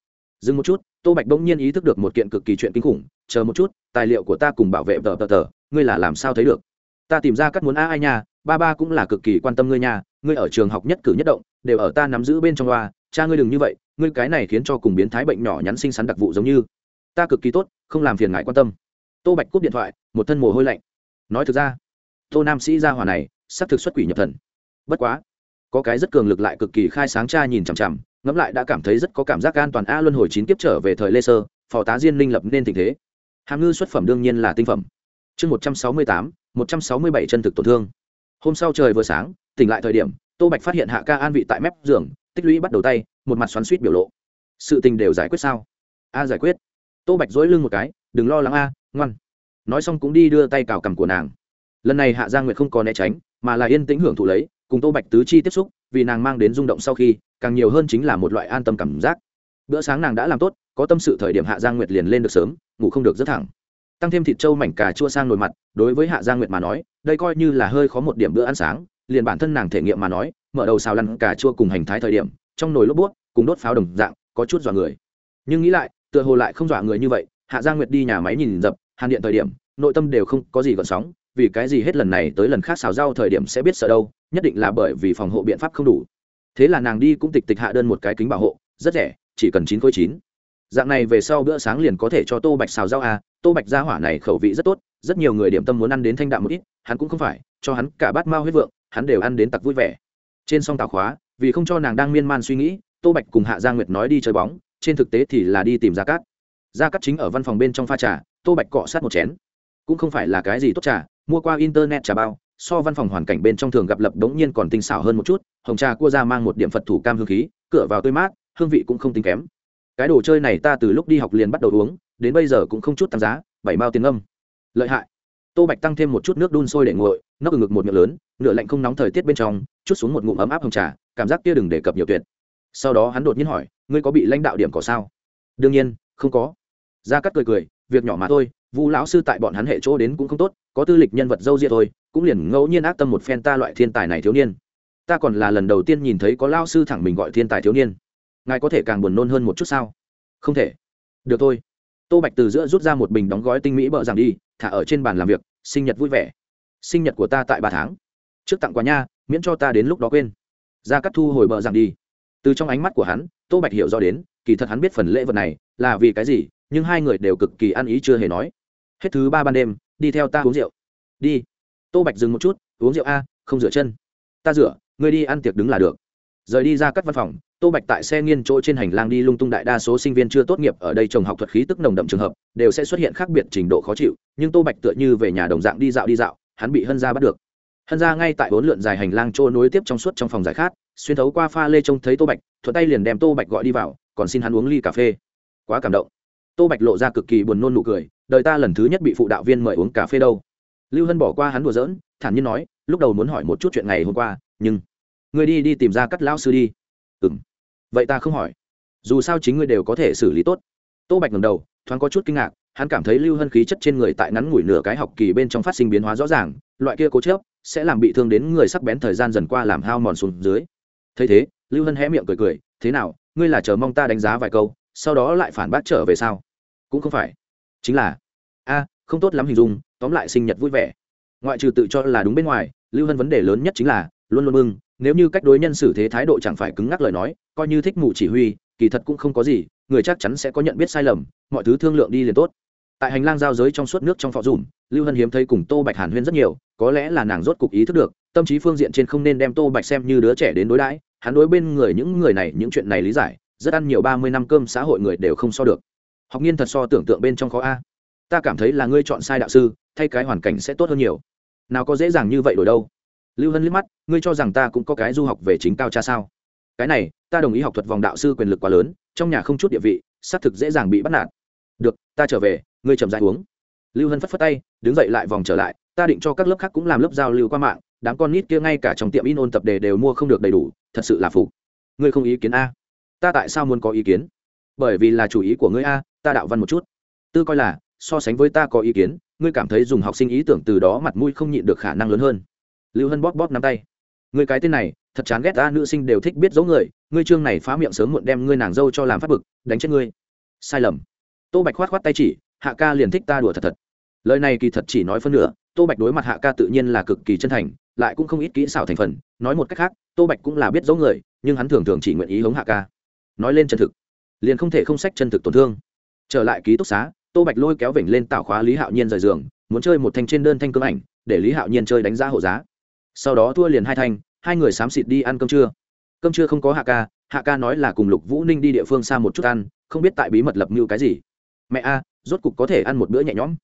Dừng một chút, tô bạch bỗng nhiên ý thức được một kiện cực kỳ chuyện kinh khủng, chờ một chút, tài liệu của ta cùng bảo vệ tờ tờ tờ, ngươi là làm sao thấy được? Ta tìm ra cắt muốn a ai nha, ba ba cũng là cực kỳ quan tâm ngươi nha, ngươi ở trường học nhất cử nhất động, đều ở ta nắm giữ bên trong loa cha ngươi đừng như vậy, ngươi cái này khiến cho cùng biến thái bệnh nhỏ nhắn sinh sắn đặc vụ giống như ta cực kỳ tốt, không làm phiền ngại quan tâm. Tô bạch cúp điện thoại, một thân mồ hôi lạnh. Nói thực ra, tô nam sĩ gia hỏa này sắp thực xuất quỷ nhập thần. Bất quá, có cái rất cường lực lại cực kỳ khai sáng cha nhìn chằm chằm, ngẫm lại đã cảm thấy rất có cảm giác an toàn a luân hồi chín kiếp trở về thời lê sơ phó tá diên linh lập nên tình thế. Hàm ngư xuất phẩm đương nhiên là tinh phẩm. Chương một trăm sáu mươi tám, một trăm sáu mươi bảy chân thực tổn thương. Hôm sau trời vừa sáng, tỉnh lại thời điểm, tô bạch phát hiện hạ ca an vị tại mép giường, tích lũy bắt đầu tay, một mặt xoắn suýt biểu lộ. Sự tình đều giải quyết sao? A giải quyết tô bạch dối lưng một cái, đừng lo lắng a, ngoan. Nói xong cũng đi đưa tay cào cằm của nàng. Lần này hạ gia nguyệt không còn né tránh, mà là yên tĩnh hưởng thụ lấy, cùng tô bạch tứ chi tiếp xúc, vì nàng mang đến rung động sau khi, càng nhiều hơn chính là một loại an tâm cảm giác. Bữa sáng nàng đã làm tốt, có tâm sự thời điểm hạ giang nguyệt liền lên được sớm, ngủ không được rất thẳng. Tăng thêm thịt trâu mảnh cà chua sang nồi mặt, đối với hạ giang nguyệt mà nói, đây coi như là hơi khó một điểm bữa ăn sáng, liền bản thân nàng thể nghiệm mà nói, mở đầu xào lăn cà chua cùng hành thái thời điểm, trong nồi lốp bút, cùng đốt pháo đồng dạng, có chút dọa người. Nhưng nghĩ lại tựa hồ lại không dọa người như vậy, hạ giang nguyệt đi nhà máy nhìn dập, hàn điện thời điểm, nội tâm đều không có gì gợn sóng, vì cái gì hết lần này tới lần khác xào rau thời điểm sẽ biết sợ đâu, nhất định là bởi vì phòng hộ biện pháp không đủ. Thế là nàng đi cũng tịch tịch hạ đơn một cái kính bảo hộ, rất rẻ, chỉ cần chín khối chín. Dạng này về sau bữa sáng liền có thể cho tô bạch xào rau à tô bạch gia hỏa này khẩu vị rất tốt, rất nhiều người điểm tâm muốn ăn đến thanh đạm một ít, hắn cũng không phải, cho hắn cả bát mao huyết vượng, hắn đều ăn đến tặc vui vẻ. Trên song tàu khóa, vì không cho nàng đang miên man suy nghĩ, tô bạch cùng hạ gia nguyệt nói đi chơi bóng trên thực tế thì là đi tìm gia cát. Gia cát chính ở văn phòng bên trong pha trà, tô bạch cọ sát một chén. Cũng không phải là cái gì tốt trà, mua qua internet trà bao, so văn phòng hoàn cảnh bên trong thường gặp lập đống nhiên còn tinh xảo hơn một chút, hồng trà cua ra mang một điểm phật thủ cam hương khí, cửa vào tươi mát, hương vị cũng không tính kém. Cái đồ chơi này ta từ lúc đi học liền bắt đầu uống, đến bây giờ cũng không chút tăng giá, bảy mao tiền âm lợi hại. Tô bạch tăng thêm một chút nước đun sôi để nguội, nóc ngực một miệng lớn, nửa lạnh không nóng thời tiết bên trong, chút xuống một ngụm ấm áp hồng trà, cảm giác kia đừng đề cập nhiều tuyệt sau đó hắn đột nhiên hỏi, ngươi có bị lãnh đạo điểm có sao? Đương nhiên, không có. Gia cắt cười cười, việc nhỏ mà thôi, vu lão sư tại bọn hắn hệ chỗ đến cũng không tốt, có tư lịch nhân vật dâu ria thôi, cũng liền ngẫu nhiên ác tâm một phen ta loại thiên tài này thiếu niên. Ta còn là lần đầu tiên nhìn thấy có lao sư thẳng mình gọi thiên tài thiếu niên. Ngài có thể càng buồn nôn hơn một chút sao? Không thể. Được thôi. Tô bạch từ giữa rút ra một bình đóng gói tinh mỹ bợ rằng đi, thả ở trên bàn làm việc, sinh nhật vui vẻ. Sinh nhật của ta tại ba tháng. Trước tặng quà nha, miễn cho ta đến lúc đó quên. Ra cắt thu hồi bợ rằng đi từ trong ánh mắt của hắn, tô bạch hiểu rõ đến, kỳ thật hắn biết phần lễ vật này là vì cái gì, nhưng hai người đều cực kỳ ăn ý chưa hề nói. Hết thứ ba ban đêm, đi theo ta uống rượu. Đi. Tô bạch dừng một chút, uống rượu a, không rửa chân. Ta rửa, ngươi đi ăn tiệc đứng là được. Rời đi ra các văn phòng, tô bạch tại xe nghiên chỗ trên hành lang đi lung tung đại đa số sinh viên chưa tốt nghiệp ở đây trồng học thuật khí tức nồng đậm trường hợp, đều sẽ xuất hiện khác biệt trình độ khó chịu, nhưng tô bạch tựa như về nhà đồng dạng đi dạo đi dạo, hắn bị hân gia bắt được. Hân gia ngay tại bốn lượn dài hành lang chỗ nối tiếp trong suốt trong phòng giải khát xuyên thấu qua pha lê trông thấy tô bạch, thuận tay liền đem tô bạch gọi đi vào, còn xin hắn uống ly cà phê. Quá cảm động. Tô bạch lộ ra cực kỳ buồn nôn nụ cười đời ta lần thứ nhất bị phụ đạo viên mời uống cà phê đâu? Lưu hân bỏ qua hắn đùa giỡn, thản nhiên nói, lúc đầu muốn hỏi một chút chuyện ngày hôm qua, nhưng ngươi đi đi tìm ra cắt lão sư đi. Ừ m vậy ta không hỏi. Dù sao chính ngươi đều có thể xử lý tốt. Tô bạch ngầm đầu, thoáng có chút kinh ngạc, hắn cảm thấy lưu hân khí chất trên người tại ngắn ngủi nửa cái học kỳ bên trong phát sinh biến hóa rõ ràng, loại kia cố chớp sẽ làm bị thương đến người sắc bén thời gian dần qua làm hao mòn xuống dưới thấy thế, lưu hân hé miệng cười cười, thế nào, ngươi là chờ mong ta đánh giá vài câu, sau đó lại phản bác trở về sao? Cũng không phải. Chính là. A, không tốt lắm hình dung, tóm lại sinh nhật vui vẻ. Ngoại trừ tự cho là đúng bên ngoài, lưu hân vấn đề lớn nhất chính là, luôn luôn mừng, nếu như cách đối nhân xử thế thái độ chẳng phải cứng ngắc lời nói, coi như thích mù chỉ huy, kỳ thật cũng không có gì, người chắc chắn sẽ có nhận biết sai lầm, mọi thứ thương lượng đi liền tốt. Tại hành lang giao giới trong suốt nước trong phò dùm, lưu hân hiếm thấy cùng tô bạch hàn huyên rất nhiều, có lẽ là nàng rốt cục ý thức được, tâm trí phương diện trên không nên đem tô bạch xem như đứa trẻ đến đối đãi hắn đối bên người những người này những chuyện này lý giải, rất ăn nhiều ba mươi năm cơm xã hội người đều không so được. Học nghiên thật so tưởng tượng bên trong khó a. Ta cảm thấy là ngươi chọn sai đạo sư, thay cái hoàn cảnh sẽ tốt hơn nhiều. Nào có dễ dàng như vậy đổi đâu? Lưu hân liếc mắt, ngươi cho rằng ta cũng có cái du học về chính cao cha sao? Cái này, ta đồng ý học thuật vòng đạo sư quyền lực quá lớn, trong nhà không chút địa vị, xác thực dễ dàng bị bắt nạt. Được, ta trở về, ngươi chậm dãi uống. Lưu hân phất phất tay, đứng dậy lại vòng trở lại, ta định cho các lớp khác cũng làm lớp giao lưu qua mạng, đám con nít kia ngay cả trong tiệm in ôn tập đề đều mua không được đầy đủ thật sự là phục. Ngươi không ý kiến a? Ta tại sao muốn có ý kiến? Bởi vì là chủ ý của ngươi a, ta đạo văn một chút. Tư coi là, so sánh với ta có ý kiến, ngươi cảm thấy dùng học sinh ý tưởng từ đó mặt mũi không nhịn được khả năng lớn hơn. Lưu hân bóp bóp nắm tay. Ngươi cái tên này, thật chán ghét ta, nữ sinh đều thích biết dấu người. Ngươi trương này phá miệng sớm muộn đem ngươi nàng dâu cho làm phát bực, đánh chết ngươi. Sai lầm. Tô bạch khoát khoát tay chỉ, hạ ca liền thích ta đùa thật thật. Lời này kỳ thật chỉ nói phân nửa tô bạch đối mặt hạ ca tự nhiên là cực kỳ chân thành, lại cũng không ít kỹ xảo thành phần. Nói một cách khác, tô bạch cũng là biết dấu người, nhưng hắn thường thường chỉ nguyện ý hống hạ ca. Nói lên chân thực, liền không thể không sách chân thực tổn thương. Trở lại ký túc xá, tô bạch lôi kéo vểnh lên tạo khóa lý hạo nhiên rời giường, muốn chơi một thanh trên đơn thanh cương ảnh, để lý hạo nhiên chơi đánh giá hộ giá. Sau đó thua liền hai thanh, hai người xám xịt đi ăn cơm trưa. Cơm trưa không có hạ ca hạ ca nói là cùng lục vũ ninh đi địa phương xa một chút ăn, không biết tại bí mật lập mưu cái gì. Mẹ a, rốt cục có thể ăn một bữa nhẹ nhõm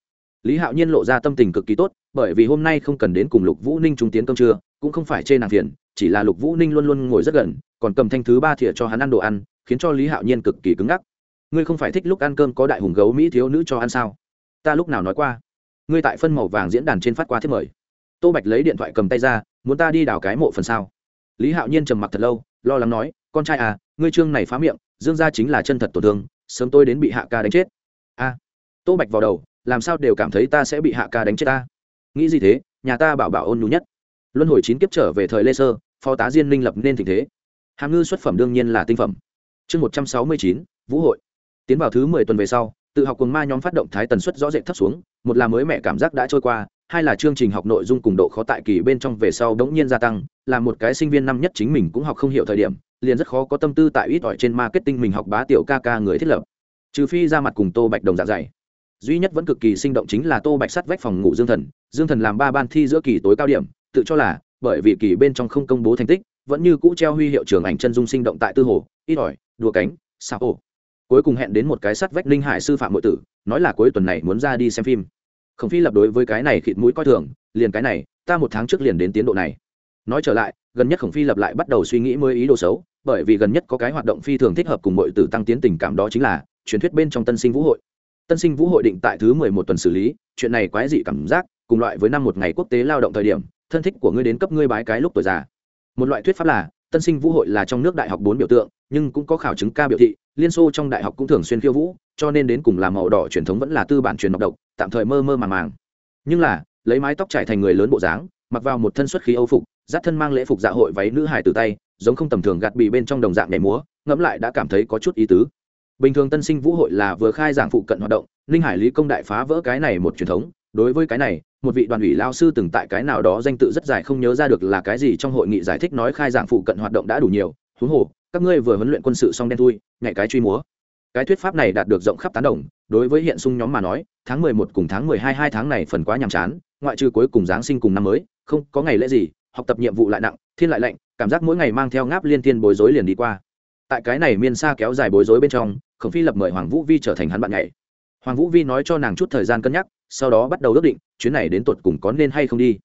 lý hạo nhiên lộ ra tâm tình cực kỳ tốt, bởi vì hôm nay không cần đến cùng lục vũ ninh trung tiến công trưa, cũng không phải chê nàng phiền, chỉ là lục vũ ninh luôn luôn ngồi rất gần, còn cầm thanh thứ ba thìa cho hắn ăn đồ ăn, khiến cho lý hạo nhiên cực kỳ cứng ngắc. Ngươi không phải thích lúc ăn cơm có đại hùng gấu mỹ thiếu nữ cho ăn sao? Ta lúc nào nói qua? Ngươi tại phân màu vàng diễn đàn trên phát qua thiết mời. Tô bạch lấy điện thoại cầm tay ra, muốn ta đi đào cái mộ phần sao? Lý hạo nhiên trầm mặc thật lâu, lo lắng nói, con trai à ngươi trương này phá miệng, dương gia chính là chân thật tổn thương, sớm tôi đến bị hạ ca đánh chết. A. Tô bạch vào đầu làm sao đều cảm thấy ta sẽ bị hạ ca đánh chết ta? Nghĩ gì thế? Nhà ta bảo bảo ôn nhu nhất. Luân hồi chín kiếp trở về thời lê sơ, phó tá diên minh lập nên tình thế. Hàm ngư xuất phẩm đương nhiên là tinh phẩm. Chương một trăm sáu mươi chín, vũ hội. Tiến vào thứ mười tuần về sau, tự học cùng ma nhóm phát động thái tần suất rõ rệt thấp xuống, một là mới mẹ cảm giác đã trôi qua, hai là chương trình học nội dung cùng độ khó tại kỳ bên trong về sau đống nhiên gia tăng, là một cái sinh viên năm nhất chính mình cũng học không hiểu thời điểm, liền rất khó có tâm tư tại ít ỏi trên marketing mình học bá tiểu ca ca người thiết lập. Trừ phi ra mặt cùng tô bạch đồng dạ dày duy nhất vẫn cực kỳ sinh động chính là tô bạch sắt vách phòng ngủ dương thần. Dương thần làm ba ban thi giữa kỳ tối cao điểm, tự cho là, bởi vì kỳ bên trong không công bố thành tích, vẫn như cũ treo huy hiệu trường ảnh chân dung sinh động tại tư hồ, ít ỏi, đùa cánh sao ổ. Cuối cùng hẹn đến một cái sắt vách linh hải sư phạm nội tử, nói là cuối tuần này muốn ra đi xem phim. Khổng phi lập đối với cái này khịt mũi coi thường, liền cái này, ta một tháng trước liền đến tiến độ này. Nói trở lại, gần nhất khổng phi lập lại bắt đầu suy nghĩ mới ý đồ xấu, bởi vì gần nhất có cái hoạt động phi thường thích hợp cùng mọi tử tăng tiến tình cảm đó chính là truyền thuyết bên trong tân sinh vũ hội tân sinh vũ hội định tại thứ mười một tuần xử lý, chuyện này quái dị cảm giác, cùng loại với năm một ngày quốc tế lao động thời điểm, thân thích của ngươi đến cấp ngươi bái cái lúc tuổi già. Một loại thuyết pháp là, tân sinh vũ hội là trong nước đại học bốn biểu tượng, nhưng cũng có khảo chứng ca biểu thị, liên xô trong đại học cũng thường xuyên khiêu vũ, cho nên đến cùng làm màu đỏ truyền thống vẫn là tư bản truyền độc độc, tạm thời mơ mơ màng màng. Nhưng là, lấy mái tóc trải thành người lớn bộ dáng, mặc vào một thân xuất khí âu phục, dắt thân mang lễ phục dạ hội váy nữ hải từ tay, giống không tầm thường gạt bị bên trong đồng dạng nhảy múa, ngẫm lại đã cảm thấy có chút ý tứ bình thường tân sinh vũ hội là vừa khai giảng phụ cận hoạt động, ninh hải lý công đại phá vỡ cái này một truyền thống. Đối với cái này, một vị đoàn ủy lao sư từng tại cái nào đó danh tự rất dài không nhớ ra được là cái gì trong hội nghị giải thích nói khai giảng phụ cận hoạt động đã đủ nhiều. Huống hồ, các ngươi vừa huấn luyện quân sự xong đen thui, nhảy cái truy múa. Cái thuyết pháp này đạt được rộng khắp tán đồng, đối với hiện sung nhóm mà nói, tháng mười một cùng tháng mười hai hai tháng này phần quá nhàm chán, ngoại trừ cuối cùng giáng sinh cùng năm mới, không có ngày lễ gì, học tập nhiệm vụ lại nặng, thiên lại lạnh, cảm giác mỗi ngày mang theo ngáp liên thiên bối rối liền đi qua tại cái này miên xa kéo dài bối rối bên trong, khổng phi lập mời hoàng vũ vi trở thành hắn bạn nhảy. Hoàng vũ vi nói cho nàng chút thời gian cân nhắc, sau đó bắt đầu ước định, chuyến này đến tột cùng có nên hay không đi.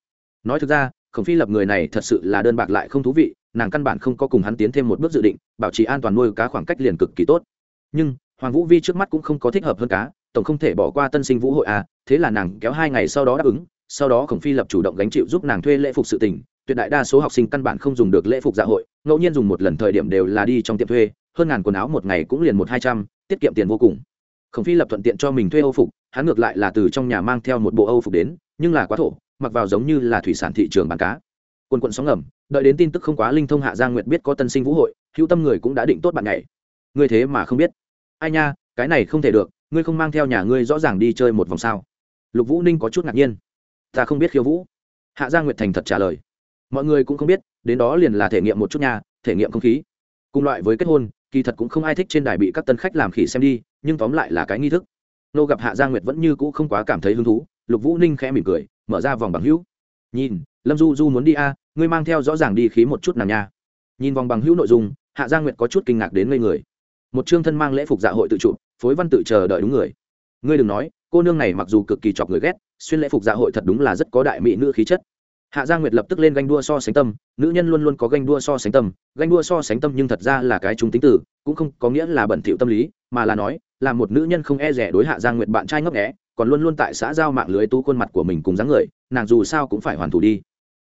Nói thực ra, khổng phi lập người này thật sự là đơn bạc lại không thú vị, nàng căn bản không có cùng hắn tiến thêm một bước dự định, bảo trì an toàn nuôi cá khoảng cách liền cực kỳ tốt. Nhưng, hoàng vũ vi trước mắt cũng không có thích hợp hơn cá, tổng không thể bỏ qua tân sinh vũ hội à thế là nàng kéo hai ngày sau đó đáp ứng, sau đó khổng phi lập chủ động gánh chịu giúp nàng thuê lễ phục sự tình tuyệt đại đa số học sinh căn bản không dùng được lễ phục dạ hội, ngẫu nhiên dùng một lần thời điểm đều là đi trong tiệm thuê, hơn ngàn quần áo một ngày cũng liền một hai trăm, tiết kiệm tiền vô cùng. Khổng phi lập thuận tiện cho mình thuê âu phục, hắn ngược lại là từ trong nhà mang theo một bộ âu phục đến, nhưng là quá thổ, mặc vào giống như là thủy sản thị trường bán cá. Quần quận sóng ngầm, đợi đến tin tức không quá linh thông hạ giang nguyệt biết có tân sinh vũ hội, hữu tâm người cũng đã định tốt bạn nhảy. Ngươi thế mà không biết. Ai nha, cái này không thể được, ngươi không mang theo nhà ngươi rõ ràng đi chơi một vòng sao? Lục vũ ninh có chút ngạc nhiên. Ta không biết khiêu vũ. Hạ giang nguyệt thành thật trả lời mọi người cũng không biết, đến đó liền là thể nghiệm một chút nhà thể nghiệm không khí. Cùng loại với kết hôn, kỳ thật cũng không ai thích trên đài bị các tân khách làm khỉ xem đi, nhưng tóm lại là cái nghi thức. Nô gặp hạ gia nguyệt vẫn như cũ không quá cảm thấy hứng thú, lục vũ ninh khẽ mỉm cười, mở ra vòng bằng hữu. Nhìn, lâm du du muốn đi a, ngươi mang theo rõ ràng đi khí một chút nàng nha. Nhìn vòng bằng hữu nội dung, hạ gia nguyệt có chút kinh ngạc đến ngây người. Một chương thân mang lễ phục dạ hội tự chụp, phối văn tự chờ đợi đúng người. Ngươi đừng nói, cô nương này mặc dù cực kỳ chọc người ghét, xuyên lễ phục dạ hội thật đúng là rất có đại mỹ nữ khí chất hạ gia nguyệt lập tức lên ganh đua so sánh tâm, nữ nhân luôn luôn có ganh đua so sánh tâm, ganh đua so sánh tâm nhưng thật ra là cái chúng tính tử cũng không có nghĩa là bẩn thỉu tâm lý, mà là nói, là một nữ nhân không e rẻ đối hạ gia nguyệt bạn trai ngấp nghẽ còn luôn luôn tại xã giao mạng lưới tu khuôn mặt của mình cùng dáng người, nàng dù sao cũng phải hoàn thủ đi.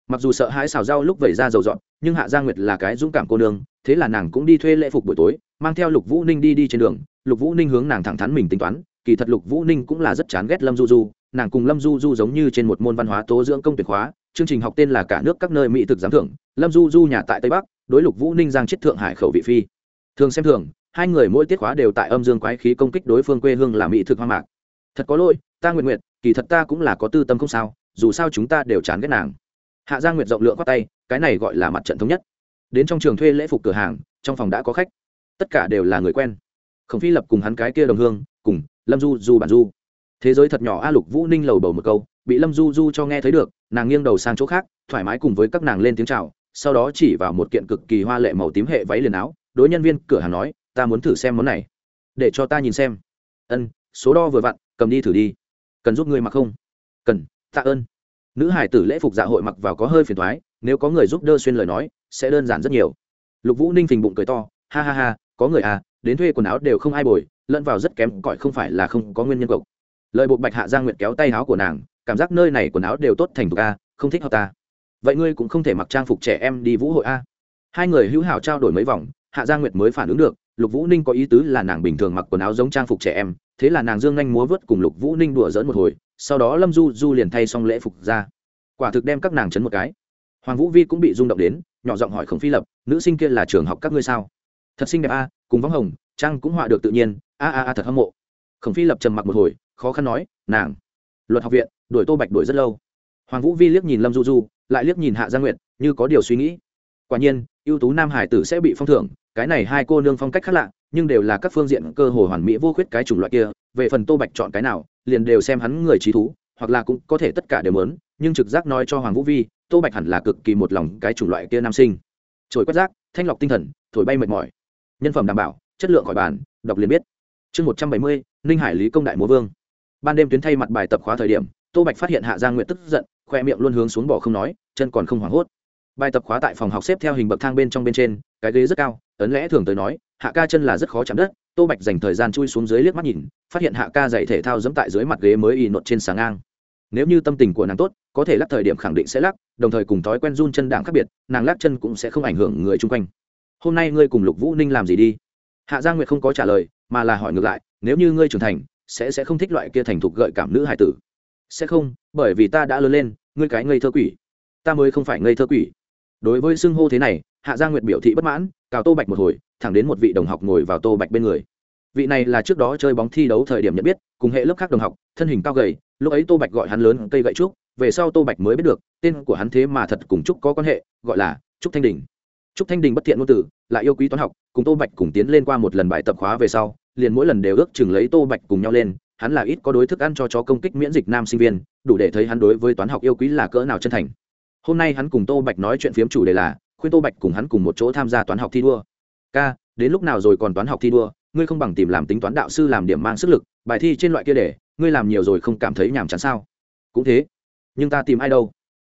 Mặc dù sợ hãi xào rau lúc vẩy ra dầu dọn, nhưng hạ gia nguyệt là cái dũng cảm cô nương, thế là nàng cũng đi thuê lễ phục buổi tối, mang theo lục vũ ninh đi đi trên đường. Lục vũ ninh hướng nàng thẳng thắn mình tính toán, kỳ thật lục vũ ninh cũng là rất chán ghét lâm du du, nàng cùng lâm du du giống như trên một môn văn hóa tố dưỡng công tuyệt khóa chương trình học tên là cả nước các nơi mỹ thực giám thưởng, lâm du du nhà tại tây bắc, đối lục vũ ninh giang chết thượng hải khẩu vị phi. Thường xem thường, hai người mỗi tiết khóa đều tại âm dương quái khí công kích đối phương quê hương là mỹ thực hoa mạc. Thật có lỗi, ta nguyện nguyện kỳ thật ta cũng là có tư tâm không sao, dù sao chúng ta đều chán ghét nàng. Hạ gia nguyệt rộng lượng khoác tay, cái này gọi là mặt trận thống nhất. Đến trong trường thuê lễ phục cửa hàng, trong phòng đã có khách. Tất cả đều là người quen. Khổng phi lập cùng hắn cái kia đồng hương, cùng lâm du du bản du thế giới thật nhỏ a lục vũ ninh lầu bầu một câu, bị lâm du du cho nghe thấy được, nàng nghiêng đầu sang chỗ khác, thoải mái cùng với các nàng lên tiếng c h à o sau đó chỉ vào một kiện cực kỳ hoa lệ màu tím hệ váy liền áo, đối nhân viên cửa hàng nói, ta muốn thử xem món này, để cho ta nhìn xem. Ân, số đo vừa vặn, cầm đi thử đi. Cần giúp người mặc không? Cần, tạ ơn. Nữ hải tử lễ phục dạ hội mặc vào có hơi phiền thoái nếu có người giúp đỡ xuyên lời nói, sẽ đơn giản rất nhiều. Lục vũ ninh phình bụng cười to, ha ha ha, có người à đến thuê quần áo đều không ai bồi, lẫn vào rất kém cỏi không phải là không có nguyên nhân cộc lời buộc bạch hạ giang nguyệt kéo tay áo của nàng, cảm giác nơi này quần áo đều tốt thành thục a, không thích hợp ta. Vậy ngươi cũng không thể mặc trang phục trẻ em đi vũ hội a. Hai người hữu hảo trao đổi mấy vòng, hạ giang nguyệt mới phản ứng được, lục vũ ninh có ý tứ là nàng bình thường mặc quần áo giống trang phục trẻ em, thế là nàng dương nhanh múa vớt cùng lục vũ ninh đùa dỡn một hồi, sau đó lâm du du liền thay xong lễ phục ra. Quả thực đem các nàng chấn một cái. Hoàng vũ vi cũng bị rung động đến, nhỏ giọng hỏi khổng phi lập, nữ sinh kia là trường học các ngươi sao? Thật xinh đẹp a, cùng võng hồng, trang cũng họa được tự nhiên. A a a, thật hâm mộ. Khổng phi lập trầm mặc một hồi khó khăn nói, nàng, luật học viện, đuổi tô bạch đuổi rất lâu. Hoàng vũ vi liếc nhìn lâm du du, lại liếc nhìn hạ gia nguyện như có điều suy nghĩ. Quả nhiên, ưu tú nam hải tử sẽ bị phong thưởng, cái này hai cô nương phong cách khác lạ, nhưng đều là các phương diện cơ hồ hoàn mỹ vô khuyết cái chủng loại kia, về phần tô bạch chọn cái nào, liền đều xem hắn người trí thú, hoặc là cũng có thể tất cả đều mớn nhưng trực giác nói cho hoàng vũ vi, tô bạch hẳn là cực kỳ một lòng cái chủng loại kia nam sinh. Trồi quét rác, thanh lọc tinh thần, thổi bay mệt mỏi. Nhân phẩm đảm bảo, chất lượng khỏi bàn, đọc liền biết. Chương một trăm bảy mươi, ninh hải lý công đại múa vương ban đêm tuyến thay mặt bài tập khóa thời điểm, tô bạch phát hiện hạ giang nguyện tức giận, khoe miệng luôn hướng xuống bỏ không nói, chân còn không hoảng hốt. Bài tập khóa tại phòng học xếp theo hình bậc thang bên trong bên trên, cái ghế rất cao, ấn lẽ thường tới nói, hạ ca chân là rất khó chạm đất, tô bạch dành thời gian chui xuống dưới liếc mắt nhìn, phát hiện hạ ca dạy thể thao dẫm tại dưới mặt ghế mới y nột trên sáng ngang. Nếu như tâm tình của nàng tốt, có thể lắc thời điểm khẳng định sẽ lắc, đồng thời cùng thói quen run chân đảng khác biệt, nàng lắc chân cũng sẽ không ảnh hưởng người chung quanh. Hôm nay ngươi cùng lục vũ ninh làm gì đi? Hạ gia nguyệt không có trả lời, mà là hỏi ngược lại, nếu như ngươi trưởng thành sẽ sẽ không thích loại kia thành thục gợi cảm nữ hài tử. Sẽ không, bởi vì ta đã lớn lên, ngươi cái ngây thơ quỷ. Ta mới không phải ngây thơ quỷ. Đối với xưng hô thế này, hạ gia nguyệt biểu thị bất mãn, cào tô bạch một hồi, thẳng đến một vị đồng học ngồi vào tô bạch bên người. Vị này là trước đó chơi bóng thi đấu thời điểm nhận biết, cùng hệ lớp khác đồng học, thân hình cao gầy, lúc ấy tô bạch gọi hắn lớn cây gậy trúc, về sau tô bạch mới biết được, tên của hắn thế mà thật cùng trúc có quan hệ, gọi là trúc thanh đình trúc thanh đình bất thiện ngôn tử, lại yêu quý toán học cùng tô bạch cùng tiến lên qua một lần bài tập khóa về sau liền mỗi lần đều ước chừng lấy tô bạch cùng nhau lên hắn là ít có đối thức ăn cho chó công kích miễn dịch nam sinh viên đủ để thấy hắn đối với toán học yêu quý là cỡ nào chân thành. Hôm nay hắn cùng tô bạch nói chuyện phiếm chủ đề là khuyên tô bạch cùng hắn cùng một chỗ tham gia toán học thi đua. Ca đến lúc nào rồi còn toán học thi đua? Ngươi không bằng tìm làm tính toán đạo sư làm điểm mang sức lực bài thi trên loại kia để ngươi làm nhiều rồi không cảm thấy nhàm chán sao? Cũng thế. Nhưng ta tìm ai đâu?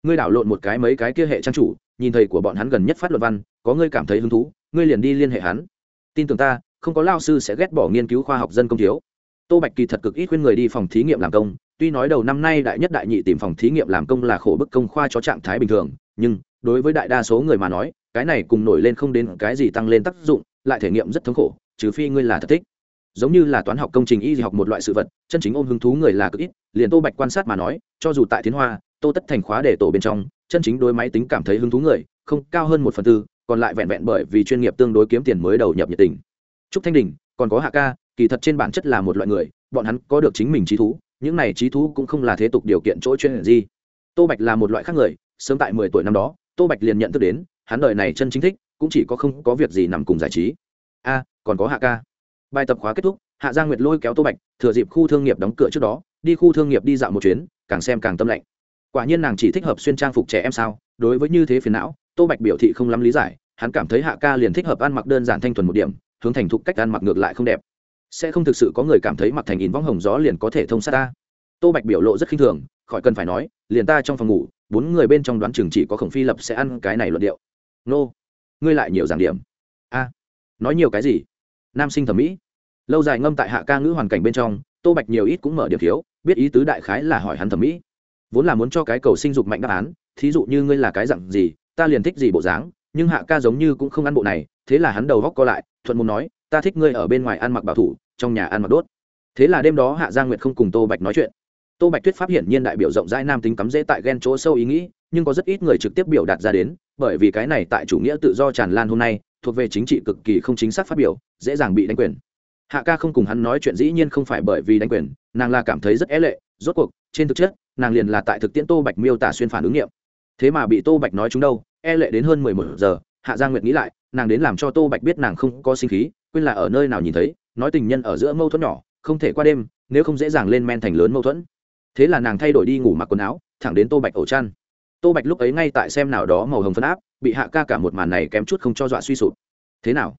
Ngươi đảo lộn một cái mấy cái kia hệ trang chủ nhìn thầy của bọn hắn gần nhất phát luận văn có ngươi cảm thấy hứng thú, ngươi liền đi liên hệ hắn. Tin tưởng ta, không có lao sư sẽ ghét bỏ nghiên cứu khoa học dân công thiếu. Tô bạch kỳ thật cực ít khuyên người đi phòng thí nghiệm làm công, tuy nói đầu năm nay đại nhất đại nhị tìm phòng thí nghiệm làm công là khổ bức công khoa cho trạng thái bình thường, nhưng đối với đại đa số người mà nói, cái này cùng nổi lên không đến cái gì tăng lên tác dụng, lại thể nghiệm rất thống khổ, trừ phi ngươi là thật thích. Giống như là toán học công trình y học một loại sự vật, chân chính ôm hứng thú người là cực ít, liền tô bạch quan sát mà nói, cho dù tại tiến hoa, tô tất thành khóa để tổ bên trong, chân chính đối máy tính cảm thấy hứng thú người, không cao hơn một phần tư còn lại vẹn vẹn bởi vì chuyên nghiệp tương đối kiếm tiền mới đầu nhập nhiệt tình. Trúc thanh đình, còn có hạ ca, kỳ thật trên bản chất là một loại người, bọn hắn có được chính mình trí thú, những này trí thú cũng không là thế tục điều kiện chỗ chuyên gì. Tô bạch là một loại khác người, sớm tại mười tuổi năm đó, tô bạch liền nhận thức đến, hắn đời này chân chính thích, cũng chỉ có không có việc gì nằm cùng giải trí. A, còn có hạ ca. Bài tập khóa kết thúc, hạ gia nguyệt lôi kéo tô bạch, thừa dịp khu thương nghiệp đóng cửa trước đó, đi khu thương nghiệp đi dạo một chuyến, càng xem càng tâm lạnh. Quả nhiên nàng chỉ thích hợp xuyên trang phục trẻ em sao, đối với như thế phiền não tô bạch biểu thị không lắm lý giải, hắn cảm thấy hạ ca liền thích hợp ăn mặc đơn giản thanh thuần một điểm, hướng thành thục cách ăn mặc ngược lại không đẹp. Sẽ không thực sự có người cảm thấy mặc thành in võng hồng gió liền có thể thông sát ta. Tô bạch biểu lộ rất khinh thường, khỏi cần phải nói, liền ta trong phòng ngủ, bốn người bên trong đoán chừng chỉ có khổng phi lập sẽ ăn cái này luận điệu. Nô, ngươi lại nhiều giảng điểm. A, nói nhiều cái gì? Nam sinh thẩm mỹ. Lâu dài ngâm tại hạ ca ngữ hoàn cảnh bên trong, tô bạch nhiều ít cũng mở điểm thiếu, biết ý tứ đại khái là hỏi hắn thẩm mỹ. Vốn là muốn cho cái cầu sinh dục mạnh đáp án, thí dụ như ngươi là cái dặn gì ta liền thích gì bộ dáng, nhưng hạ ca giống như cũng không ăn bộ này, thế là hắn đầu góc co lại, thuận muốn nói, ta thích ngươi ở bên ngoài ăn mặc bảo thủ, trong nhà ăn mặc đốt. Thế là đêm đó hạ gia nguyệt không cùng tô bạch nói chuyện. Tô bạch tuyết pháp hiển nhiên đại biểu rộng rãi nam tính cắm dễ tại ghen chỗ sâu ý nghĩ, nhưng có rất ít người trực tiếp biểu đạt ra đến, bởi vì cái này tại chủ nghĩa tự do tràn lan hôm nay, thuộc về chính trị cực kỳ không chính xác phát biểu, dễ dàng bị đánh quyền. Hạ ca không cùng hắn nói chuyện dĩ nhiên không phải bởi vì đánh quyền, nàng là cảm thấy rất é lệ, rốt cuộc, trên thực chất, nàng liền là tại thực tiễn tô bạch miêu tả xuyên phản ứng nghiệm. Thế mà bị tô bạch nói chúng đâu e lệ đến hơn mười một giờ, hạ gia nguyệt nghĩ lại, nàng đến làm cho tô bạch biết nàng không có sinh khí, quên là ở nơi nào nhìn thấy, nói tình nhân ở giữa mâu thuẫn nhỏ, không thể qua đêm, nếu không dễ dàng lên men thành lớn mâu thuẫn. Thế là nàng thay đổi đi ngủ mặc quần áo, thẳng đến tô bạch ổ chăn. Tô bạch lúc ấy ngay tại xem nào đó màu hồng phân áp, bị hạ ca cả một màn này kém chút không cho dọa suy sụp. Thế nào?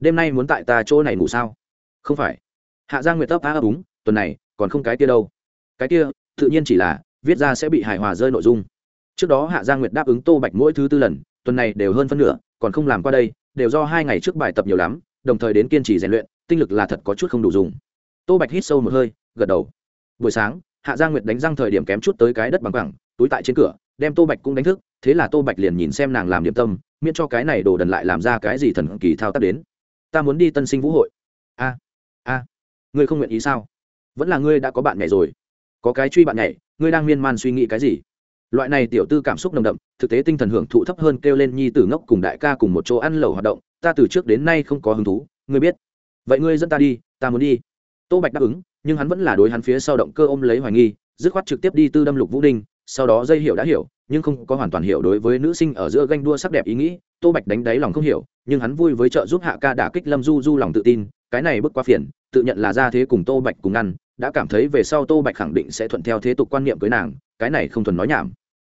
Đêm nay muốn tại ta chỗ này ngủ sao? Không phải. Hạ gia nguyệt tấp á ấp úng, tuần này, còn không cái kia đâu. Cái kia, tự nhiên chỉ là, viết ra sẽ bị hài hòa rơi nội dung trước đó hạ gia nguyệt đáp ứng tô bạch mỗi thứ tư lần, tuần này đều hơn phân nửa, còn không làm qua đây, đều do hai ngày trước bài tập nhiều lắm, đồng thời đến kiên trì rèn luyện, tinh lực là thật có chút không đủ dùng. Tô bạch hít sâu một hơi, gật đầu. Buổi sáng, hạ gia nguyệt đánh răng thời điểm kém chút tới cái đất bằng bằng túi tại trên cửa, đem tô bạch cũng đánh thức, thế là tô bạch liền nhìn xem nàng làm điểm tâm, miễn cho cái này đồ đần lại làm ra cái gì thần kỳ thao tác đến. Ta muốn đi tân sinh vũ hội. A a, ngươi không nguyện ý sao? Vẫn là ngươi đã có bạn nhảy rồi. Có cái truy bạn nhảy, ngươi đang miên man suy nghĩ cái gì? Loại này tiểu tư cảm xúc nồng đậm, thực tế tinh thần hưởng thụ thấp hơn kêu lên nhi tử ngốc cùng đại ca cùng một chỗ ăn lẩu hoạt động, ta từ trước đến nay không có hứng thú, ngươi biết. Vậy ngươi dẫn ta đi, ta muốn đi. Tô bạch đáp ứng, nhưng hắn vẫn là đối hắn phía sau động cơ ôm lấy hoài nghi, dứt khoát trực tiếp đi tư đâm lục vũ đinh, sau đó dây hiểu đã hiểu, nhưng không có hoàn toàn hiểu đối với nữ sinh ở giữa ganh đua sắc đẹp ý nghĩ, tô bạch đánh đáy lòng không hiểu, nhưng hắn vui với trợ giúp hạ ca đả kích lâm du du lòng tự tin, cái này bước qua phiền, tự nhận là ra thế cùng tô bạch cùng ăn, đã cảm thấy về sau tô bạch khẳng định sẽ thuận theo thế tục quan niệm với nàng, cái này không thuần nói nhảm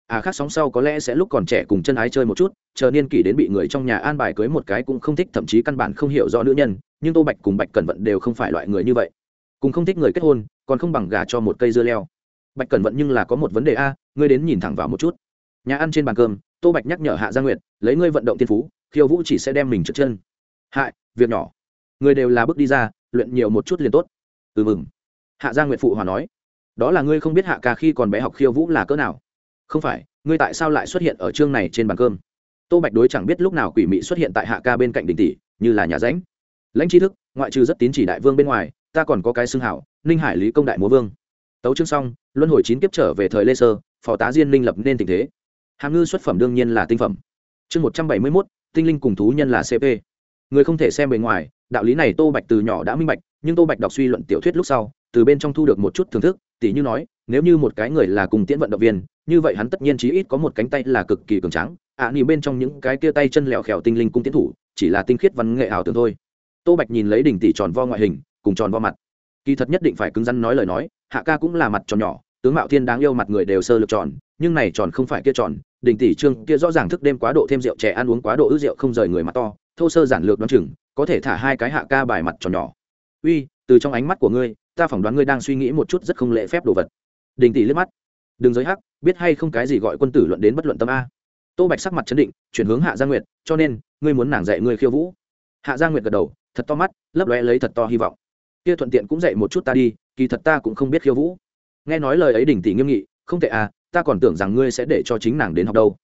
à khác sóng sau có lẽ sẽ lúc còn trẻ cùng chân ái chơi một chút, chờ niên kỷ đến bị người trong nhà an bài cưới một cái cũng không thích, thậm chí căn bản không hiểu rõ nữ nhân, nhưng tô bạch cùng bạch cẩn vận đều không phải loại người như vậy. Cùng không thích người kết hôn, còn không bằng gà cho một cây dưa leo. Bạch cẩn vận nhưng là có một vấn đề a, ngươi đến nhìn thẳng vào một chút. Nhà ăn trên bàn cơm, tô bạch nhắc nhở hạ gia nguyệt, lấy ngươi vận động tiên phú, khiêu vũ chỉ sẽ đem mình trượt chân. Hại, việc nhỏ. Người đều là bước đi ra, luyện nhiều một chút liền tốt. Ừ mừng. Hạ gia nguyệt phụ hòa nói, đó là ngươi không biết hạ ca khi còn bé học khiêu vũ là cỡ nào không phải, ngươi tại sao lại xuất hiện ở chương này trên bàn cơm? Tô bạch đối chẳng biết lúc nào quỷ mị xuất hiện tại hạ ca bên cạnh đình tỷ, như là nhà ránh lãnh tri thức, ngoại trừ rất tín chỉ đại vương bên ngoài, ta còn có cái xưng hảo, ninh hải lý công đại múa vương. Tấu chương xong, luân hồi chín kiếp trở về thời lê sơ, phò tá diên linh lập nên tình thế. Hàm ngư xuất phẩm đương nhiên là tinh phẩm. Chương một trăm bảy mươi mốt, tinh linh cùng thú nhân là cp người không thể xem bề ngoài, đạo lý này tô bạch từ nhỏ đã minh bạch, nhưng tô bạch đọc suy luận tiểu thuyết lúc sau, từ bên trong thu được một chút thưởng thức, tỉ như nói, nếu như một cái người là cùng tiễn vận động viên như vậy hắn tất nhiên chí ít có một cánh tay là cực kỳ cường tráng. Ạ à, nhìn bên trong những cái kia tay chân lẹo khèo tinh linh cung tiến thủ chỉ là tinh khiết văn nghệ ảo tưởng thôi. Tô bạch nhìn lấy đỉnh tỷ tròn vo ngoại hình cùng tròn vo mặt. Kỳ thật nhất định phải cứng rắn nói lời nói hạ ca cũng là mặt tròn nhỏ tướng mạo thiên đáng yêu mặt người đều sơ lược tròn nhưng này tròn không phải kia tròn đỉnh tỷ trương kia rõ ràng thức đêm quá độ thêm rượu trẻ ăn uống quá độ ư rượu không rời người mặt to thô sơ giản lược đoán chừng có thể thả hai cái hạ ca bài mặt tròn nhỏ. Uy từ trong ánh mắt của ngươi ta phỏng đoán ngươi đang suy nghĩ một chút rất không lễ phép đồ vật. Đình tỷ liếc mắt đừng giới hắc, biết hay không cái gì gọi quân tử luận đến bất luận tâm a. Tô bạch sắc mặt chấn định, chuyển hướng hạ gia nguyệt, cho nên, ngươi muốn nàng dạy ngươi khiêu vũ. Hạ gia nguyệt gật đầu, thật to mắt, lấp lóe lấy thật to hy vọng. Kia thuận tiện cũng dạy một chút ta đi, kỳ thật ta cũng không biết khiêu vũ. Nghe nói lời ấy đỉnh tỷ nghiêm nghị, không tệ à ta còn tưởng rằng ngươi sẽ để cho chính nàng đến học đâu.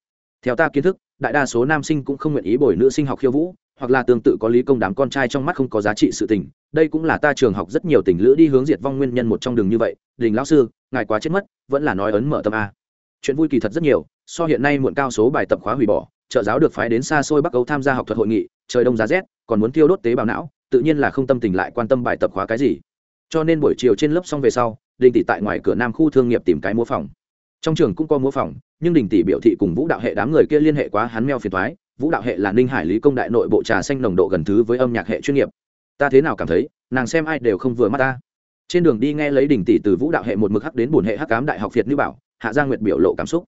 Theo ta kiến thức, đại đa số nam sinh cũng không nguyện ý bồi nữ sinh học khiêu vũ hoặc là tương tự có lý công đám con trai trong mắt không có giá trị sự tình, đây cũng là ta trường học rất nhiều tình lữ đi hướng diệt vong nguyên nhân một trong đường như vậy, đình lão sư, ngài quá chết mất, vẫn là nói ấn mở tâm a. Chuyện vui kỳ thật rất nhiều, so hiện nay muộn cao số bài tập khóa hủy bỏ, trợ giáo được phái đến xa xôi bắc âu tham gia học thuật hội nghị, trời đông giá rét, còn muốn tiêu đốt tế bào não, tự nhiên là không tâm tình lại quan tâm bài tập khóa cái gì. Cho nên buổi chiều trên lớp xong về sau, đình tỷ tại ngoài cửa nam khu thương nghiệp tìm cái mua phòng trong trường cũng có múa phòng nhưng đình tỷ biểu thị cùng vũ đạo hệ đám người kia liên hệ quá hắn meo phiền thoái vũ đạo hệ là ninh hải lý công đại nội bộ trà xanh nồng độ gần thứ với âm nhạc hệ chuyên nghiệp. Ta thế nào cảm thấy, nàng xem ai đều không vừa mắt ta. Trên đường đi nghe lấy đình tỷ từ vũ đạo hệ một mực hắc đến bổn hệ hắc cám đại học việt như bảo, hạ gia nguyệt biểu lộ cảm xúc.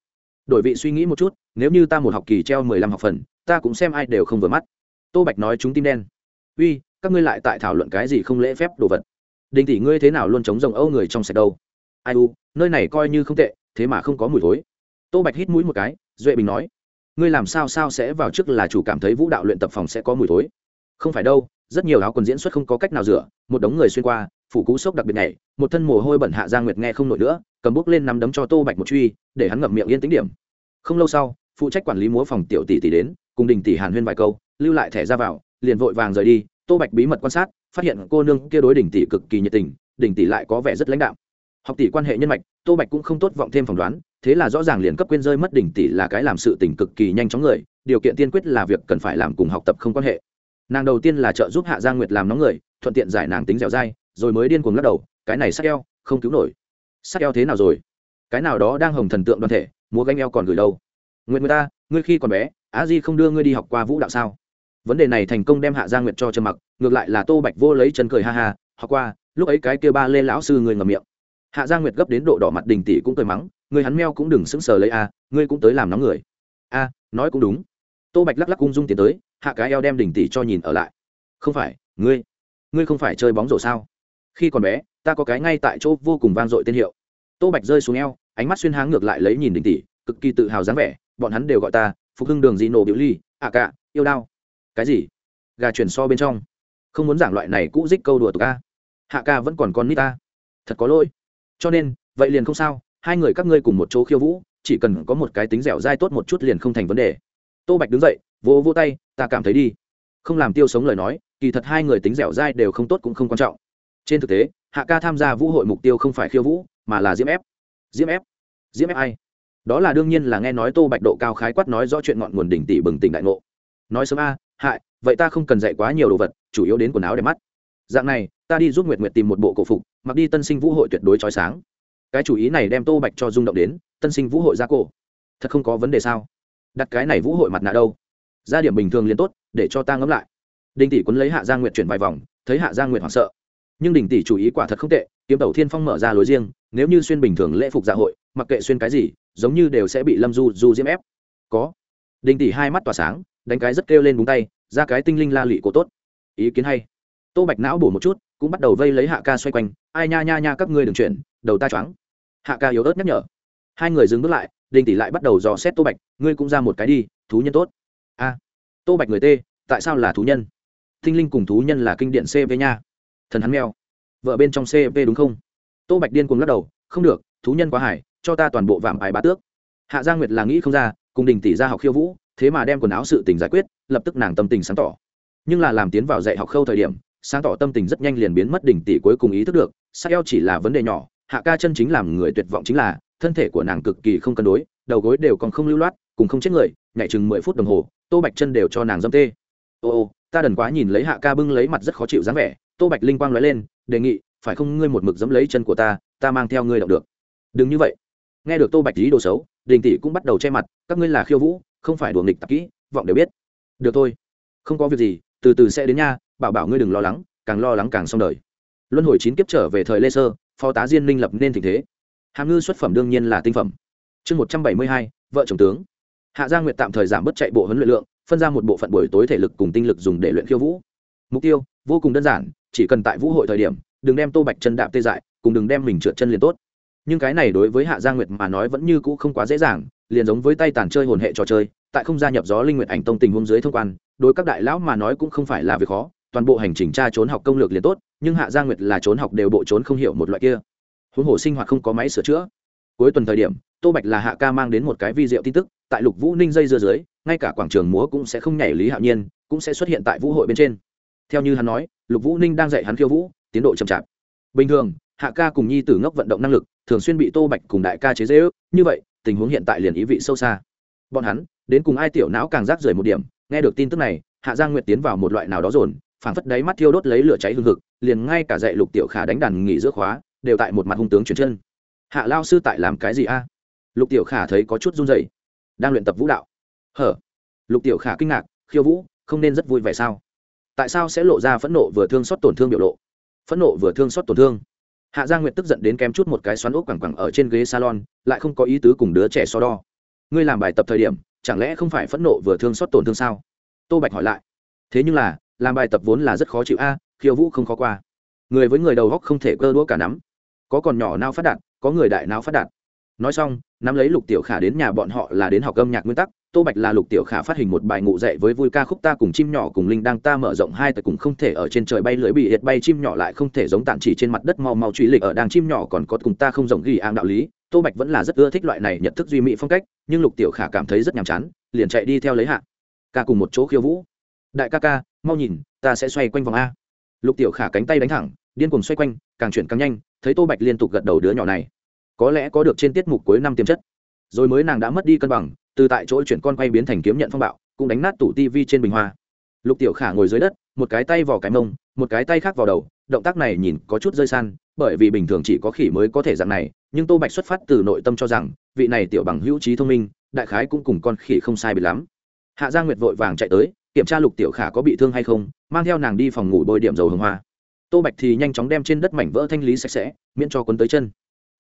Đổi vị suy nghĩ một chút, nếu như ta một học kỳ treo mười lăm học phần, ta cũng xem ai đều không vừa mắt. Tô bạch nói chúng tim đen. Uy, các ngươi lại tại thảo luận cái gì không lễ phép đồ vật? Đình tỷ ngươi thế nào luôn chống rồng âu người trong sạch đâu? Ai u, nơi này coi như không tệ, thế mà không có mùi thối. Tô bạch hít mũi một cái, duệ bình nói ngươi làm sao sao sẽ vào trước là chủ cảm thấy vũ đạo luyện tập phòng sẽ có mùi thối? Không phải đâu, rất nhiều áo quần diễn xuất không có cách nào rửa, một đống người xuyên qua, phủ cú sốc đặc biệt này một thân mồ hôi bẩn hạ giang nguyệt nghe không nổi nữa, cầm bút lên nắm đấm cho tô bạch một truy, để hắn ngậm miệng yên tính điểm. Không lâu sau, phụ trách quản lý múa phòng tiểu tỷ tỷ đến, cùng đình tỷ hàn huyên vài câu, lưu lại thẻ ra vào, liền vội vàng rời đi, tô bạch bí mật quan sát, phát hiện cô nương kia đối đình tỷ cực kỳ nhiệt tình, đình tỷ lại có vẻ rất lãnh đạo học tỷ quan hệ nhân mạch, tô bạch cũng không tốt vọng thêm phỏng đoán thế là rõ ràng liền cấp quên rơi mất đỉnh tỷ là cái làm sự tình cực kỳ nhanh chóng người, điều kiện tiên quyết là việc cần phải làm cùng học tập không quan hệ. Nàng đầu tiên là trợ giúp hạ gia nguyệt làm nóng người, thuận tiện giải nàng tính dẻo dai, rồi mới điên cuồng lắc đầu, cái này sắc eo, không cứu nổi. Sắc eo thế nào rồi? Cái nào đó đang hồng thần tượng đoàn thể mua gánh eo còn gửi đâu? Nguyện người ta, ngươi khi còn bé, á di không đưa ngươi đi học qua vũ đạo sao? Vấn đề này thành công đem hạ gia nguyệt cho trầm mặc, ngược lại là tô bạch vô lấy chân cười ha ha, học qua, lúc ấy cái kia ba lê lão sư người ngầm miệng. Hạ gia nguyệt gấp đến độ đỏ mặt đình tỷ cũng cười mắng người hắn meo cũng đừng sững sờ lấy a, ngươi cũng tới làm nóng người. A, nói cũng đúng. Tô bạch lắc lắc cung dung tiến tới, hạ cái eo đem đình tỷ cho nhìn ở lại. Không phải, ngươi ngươi không phải chơi bóng rổ sao? Khi còn bé, ta có cái ngay tại chỗ vô cùng vang dội tên hiệu. Tô bạch rơi xuống eo, ánh mắt xuyên háng ngược lại lấy nhìn đình tỷ, cực kỳ tự hào dáng vẻ, bọn hắn đều gọi ta, phục hưng đường dị nổ biểu ly, ạ à cạ, yêu đao. Cái gì? Gà chuyển so bên trong. Không muốn giảng loại này cũ dích câu đùa tụ ca hạ ca vẫn còn con nít ta. Thật có lỗi. Cho nên, vậy liền không sao hai người các ngươi cùng một chỗ khiêu vũ, chỉ cần có một cái tính dẻo dai tốt một chút liền không thành vấn đề. Tô bạch đứng dậy, vỗ vỗ tay, ta cảm thấy đi. Không làm tiêu sống lời nói, kỳ thật hai người tính dẻo dai đều không tốt cũng không quan trọng. Trên thực tế, hạ ca tham gia vũ hội mục tiêu không phải khiêu vũ, mà là diễm ép. Diễm ép? Diễm ép ai? Đó là đương nhiên là nghe nói tô bạch độ cao khái quát nói rõ chuyện ngọn nguồn đỉnh tỷ bừng tỉnh đại ngộ. Nói sớm a hại vậy ta không cần dạy quá nhiều đồ vật, chủ yếu đến quần áo đẹp mắt. Dạng này, ta đi giúp nguyệt nguyệt tìm một bộ cổ phục, mặc đi tân sinh vũ hội tuyệt đối trói sáng cái chủ ý này đem tô bạch cho rung động đến, tân sinh vũ hội ra cổ. Thật không có vấn đề sao? Đặt cái này vũ hội mặt nạ đâu? Ra điểm bình thường liền tốt, để cho ta ngẫm lại. Đình tỷ quấn lấy hạ gia nguyệt chuyển vài vòng, thấy hạ gia nguyệt hoảng sợ. Nhưng đình tỷ chủ ý quả thật không tệ, kiếm tẩu thiên phong mở ra lối riêng, nếu như xuyên bình thường lễ phục dạ hội, mặc kệ xuyên cái gì, giống như đều sẽ bị lâm du du diễm ép. Có. Đình tỷ hai mắt tỏa sáng, đánh cái rất kêu lên búng tay, ra cái tinh linh la lụy cổ tốt. Ý kiến hay. Tô bạch não bổ một chút, cũng bắt đầu vây lấy hạ ca xoay quanh, ai nha nha nha, các ngươi đừng chuyển đầu ta choáng. Hạ ca yếu ớt nhắc nhở. Hai người dừng bước lại, đình tỷ lại bắt đầu dò xét tô bạch, ngươi cũng ra một cái đi, thú nhân tốt. A, tô bạch người tê, tại sao là thú nhân? Thinh linh cùng thú nhân là kinh điện cv nha. Thần hắn mèo. Vợ bên trong cv đúng không? Tô bạch điên cuồng lắc đầu, không được, thú nhân quá hải cho ta toàn bộ vạm bài bá tước. Hạ gia nguyệt là nghĩ không ra, cùng đình tỷ ra học khiêu vũ, thế mà đem quần áo sự tình giải quyết, lập tức nàng tâm tình sáng tỏ. Nhưng là làm tiến vào dạy học khâu thời điểm, sáng tỏ tâm tình rất nhanh liền biến mất đỉnh tỷ cuối cùng ý thức được, sắc eo chỉ là vấn đề nhỏ hạ ca chân chính làm người tuyệt vọng chính là, thân thể của nàng cực kỳ không cân đối, đầu gối đều còn không lưu loát, cùng không chết người, nhảy chừng mười phút đồng hồ, tô bạch chân đều cho nàng dâm tê. Ô ô, ta đần quá nhìn lấy hạ ca bưng lấy mặt rất khó chịu dáng vẻ, tô bạch linh quang nói lên, đề nghị, phải không ngươi một mực dẫm lấy chân của ta ta mang theo ngươi động được. Đừng như vậy. Nghe được tô bạch lý đồ xấu, đình tỷ cũng bắt đầu che mặt, các ngươi là khiêu vũ, không phải đùa nghịch tạp kỹ, vọng đều biết. Được thôi, không có việc gì, từ từ sẽ đến nha, bảo bảo ngươi đừng lo lắng, càng lo lắng càng xong đời. Luân hồi chín kiếp trở về thời lê sơ phó tá diên minh lập nên tình thế. Hàm ngư xuất phẩm đương nhiên là tinh phẩm. Chương một trăm bảy mươi hai, vợ chồng tướng. Hạ gia nguyệt tạm thời giảm bớt chạy bộ huấn luyện lượng, phân ra một bộ phận buổi tối thể lực cùng tinh lực dùng để luyện khiêu vũ. Mục tiêu, vô cùng đơn giản, chỉ cần tại vũ hội thời điểm, đừng đem tô bạch chân đạp tê dại, cùng đừng đem mình trượt chân liền tốt. Nhưng cái này đối với hạ gia nguyệt mà nói vẫn như cũ không quá dễ dàng, liền giống với tay tàn chơi hồn hệ trò chơi, tại không gia nhập gió linh nguyệt ảnh tông tình huống dưới thông quan, đối các đại lão mà nói cũng không phải là việc khó toàn bộ hành trình tra trốn học công lược liền tốt, nhưng hạ gia nguyệt là trốn học đều bộ trốn không hiểu một loại kia. Huống hồ sinh hoạt không có máy sửa chữa. Cuối tuần thời điểm, tô bạch là hạ ca mang đến một cái vi diệu tin tức, tại lục vũ ninh dây dưa dưới, ngay cả quảng trường múa cũng sẽ không nhảy lý hạo nhiên, cũng sẽ xuất hiện tại vũ hội bên trên. Theo như hắn nói, lục vũ ninh đang dạy hắn khiêu vũ, tiến độ chậm chạp. Bình thường, hạ ca cùng nhi tử ngốc vận động năng lực, thường xuyên bị tô bạch cùng đại ca chế dễ ước như vậy, tình huống hiện tại liền ý vị sâu xa. Bọn hắn, đến cùng ai tiểu não càng rác rời một điểm, nghe được tin tức này, hạ giang nguyệt tiến vào một loại nào đó dồn phảng phất đáy mắt thiêu đốt lấy lửa cháy hương hực, liền ngay cả dạy lục tiểu khả đánh đàn nghỉ giữa khóa, đều tại một mặt hung tướng chuyển chân. Hạ lao sư tại làm cái gì a? Lục tiểu khả thấy có chút run rẩy, đang luyện tập vũ đạo. Hở? Lục tiểu khả kinh ngạc, khiêu vũ, không nên rất vui vẻ sao? Tại sao sẽ lộ ra phẫn nộ vừa thương xót tổn thương biểu lộ? Phẫn nộ vừa thương xót tổn thương. Hạ gia nguyệt tức giận đến kém chút một cái xoắn ốc quẳng quẳng ở trên ghế salon, lại không có ý tứ cùng đứa trẻ so đo. Ngươi làm bài tập thời điểm, chẳng lẽ không phải phẫn nộ vừa thương xót tổn thương sao? Tô bạch hỏi lại. Thế nhưng là làm bài tập vốn là rất khó chịu. A, khiêu vũ không khó qua. Người với người đầu góc không thể cơ đũa cả nắm. Có còn nhỏ nào phát đạt, có người đại nào phát đạt. Nói xong, nắm lấy lục tiểu khả đến nhà bọn họ là đến học âm nhạc nguyên tắc. Tô bạch là lục tiểu khả phát hình một bài ngụ dạy với vui ca khúc ta cùng chim nhỏ cùng linh đang ta mở rộng hai tay cùng không thể ở trên trời bay lưỡi bị hiệt bay chim nhỏ lại không thể giống tạm chỉ trên mặt đất mau mau truy lịch ở đang chim nhỏ còn có cùng ta không rộng ghi áng đạo lý. Tô bạch vẫn là rất ưa thích loại này nhận thức duy mỹ phong cách, nhưng lục tiểu khả cảm thấy rất nhàm chán, liền chạy đi theo lấy hạ. Ca cùng một chỗ khiêu vũ. Đại ca ca mau nhìn, ta sẽ xoay quanh vòng a. Lục tiểu khả cánh tay đánh thẳng, điên cuồng xoay quanh, càng chuyển càng nhanh, thấy tô bạch liên tục gật đầu đứa nhỏ này. Có lẽ có được trên tiết mục cuối năm tiềm chất. Rồi mới nàng đã mất đi cân bằng, từ tại chỗ chuyển con quay biến thành kiếm nhận phong bạo, cũng đánh nát tủ tivi trên bình hoa. Lục tiểu khả ngồi dưới đất, một cái tay vào cái mông, một cái tay khác vào đầu, động tác này nhìn có chút rơi san, bởi vì bình thường chỉ có khỉ mới có thể dạng này, nhưng tô bạch xuất phát từ nội tâm cho rằng, vị này tiểu bằng hữu trí thông minh, đại khái cũng cùng con khỉ không sai bị lắm. Hạ gia nguyệt vội vàng chạy tới kiểm tra lục tiểu khả có bị thương hay không, mang theo nàng đi phòng ngủ bôi điểm dầu hồng hoa. Tô bạch thì nhanh chóng đem trên đất mảnh vỡ thanh lý sạch sẽ, miễn cho quấn tới chân.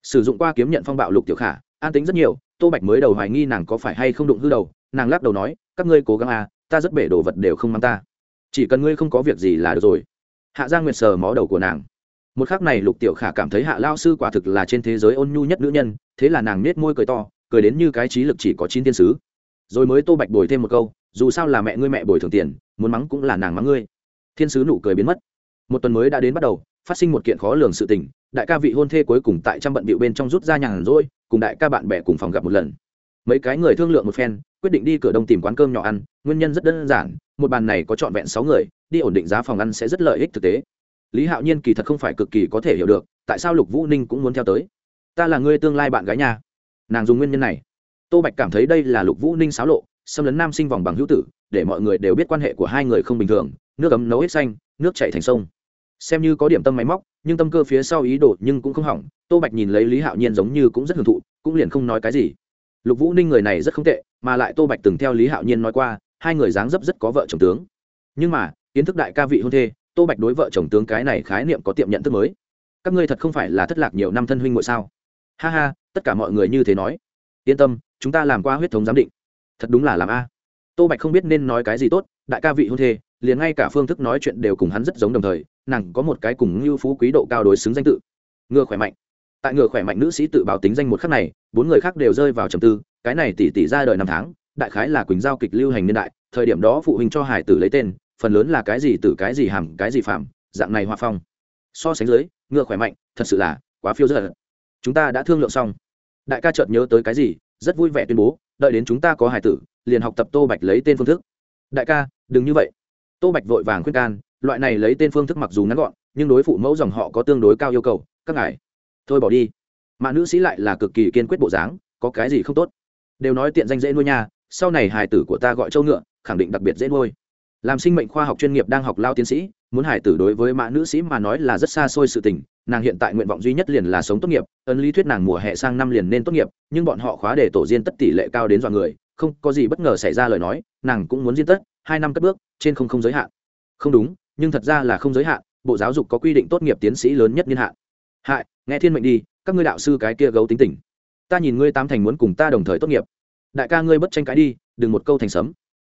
Sử dụng qua kiếm nhận phong bạo lục tiểu khả, an tính rất nhiều, tô bạch mới đầu hoài nghi nàng có phải hay không đụng hư đầu, nàng lắc đầu nói, các ngươi cố gắng à ta rất bể đồ vật đều không mang ta. Chỉ cần ngươi không có việc gì là được rồi. Hạ giang nguyệt sờ mó đầu của nàng. Một khác này lục tiểu khả cảm thấy hạ lao sư quả thực là trên thế giới ôn nhu nhất nữ nhân, thế là nàng nết môi cười to, cười đến như cái trí lực chỉ có chín thiên sứ. Rồi mới tô bạch bồi thêm một câu dù sao là mẹ ngươi mẹ bồi thường tiền, muốn mắng cũng là nàng mắng ngươi. Thiên sứ nụ cười biến mất. Một tuần mới đã đến bắt đầu, phát sinh một kiện khó lường sự tình, đại ca vị hôn thê cuối cùng tại trăm bận bịu bên trong rút ra nhàn rỗi, cùng đại ca bạn bè cùng phòng gặp một lần. Mấy cái người thương lượng một phen, quyết định đi cửa đông tìm quán cơm nhỏ ăn, nguyên nhân rất đơn giản, một bàn này có trọn vẹn sáu người, đi ổn định giá phòng ăn sẽ rất lợi ích thực tế. Lý hạo nhiên kỳ thật không phải cực kỳ có thể hiểu được, tại sao lục vũ ninh cũng muốn theo tới. Ta là người tương lai bạn gái nhà nàng dùng nguyên nhân này. Tô bạch cảm thấy đây là lục vũ ninh xáo lộ xâm lấn nam sinh vòng bằng hữu tử, để mọi người đều biết quan hệ của hai người không bình thường, nước ấm nấu hết xanh, nước chảy thành sông. Xem như có điểm tâm máy móc, nhưng tâm cơ phía sau ý đồ nhưng cũng không hỏng, tô bạch nhìn lấy lý hạo nhiên giống như cũng rất hưởng thụ, cũng liền không nói cái gì. Lục vũ ninh người này rất không tệ, mà lại tô bạch từng theo lý hạo nhiên nói qua, hai người dáng dấp rất có vợ chồng tướng. Nhưng mà, kiến thức đại ca vị hôn thê, tô bạch đối vợ chồng tướng cái này khái niệm có tiệm nhận thức mới. Các ngươi thật không phải là thất lạc nhiều năm thân huynh ngội sao? Ha ha, tất cả mọi người như thế nói. Yên tâm, chúng ta làm qua huyết thống giám định thật đúng là làm a. Tô bạch không biết nên nói cái gì tốt, đại ca vị hôn thê, liền ngay cả phương thức nói chuyện đều cùng hắn rất giống đồng thời, nàng có một cái cùng ngưu phú quý độ cao đối xứng danh tự. Ngựa khỏe mạnh. Tại ngựa khỏe mạnh nữ sĩ tự báo tính danh một khắc này, bốn người khác đều rơi vào trầm tư, cái này tỷ tỷ ra đời năm tháng, đại khái là quỳnh giao kịch lưu hành niên đại, thời điểm đó phụ huynh cho hải tử lấy tên, phần lớn là cái gì từ cái gì hàm, cái gì phạm, dạng này hoa phong. So sánh dưới, ngựa khỏe mạnh, thật sự là quá phiêu dở. Chúng ta đã thương lượng xong. Đại ca chợt nhớ tới cái gì, rất vui vẻ tuyên bố đợi đến chúng ta có hải tử, liền học tập tô bạch lấy tên phương thức. Đại ca, đừng như vậy. Tô bạch vội vàng khuyên can, loại này lấy tên phương thức mặc dù ngắn gọn, nhưng đối phụ mẫu dòng họ có tương đối cao yêu cầu, các ngài. Thôi bỏ đi. Mà nữ sĩ lại là cực kỳ kiên quyết bộ dáng, có cái gì không tốt? Đều nói tiện danh dễ nuôi nha, sau này hài tử của ta gọi châu ngựa, khẳng định đặc biệt dễ nuôi. Làm sinh mệnh khoa học chuyên nghiệp đang học lao tiến sĩ muốn hài tử đối với mã nữ sĩ mà nói là rất xa xôi sự tình, nàng hiện tại nguyện vọng duy nhất liền là sống tốt nghiệp ấn lý thuyết nàng mùa hè sang năm liền nên tốt nghiệp, nhưng bọn họ khóa để tổ diên tất tỷ lệ cao đến dọa người, không có gì bất ngờ xảy ra lời nói, nàng cũng muốn diên tất, hai năm cất bước, trên không không giới hạn. Không đúng, nhưng thật ra là không giới hạn, bộ giáo dục có quy định tốt nghiệp tiến sĩ lớn nhất niên hạn. Hại, nghe thiên mệnh đi, các ngươi đạo sư cái kia gấu tính tình. Ta nhìn ngươi tám thành muốn cùng ta đồng thời tốt nghiệp. Đại ca ngươi bất tranh cãi đi, đừng một câu thành sấm.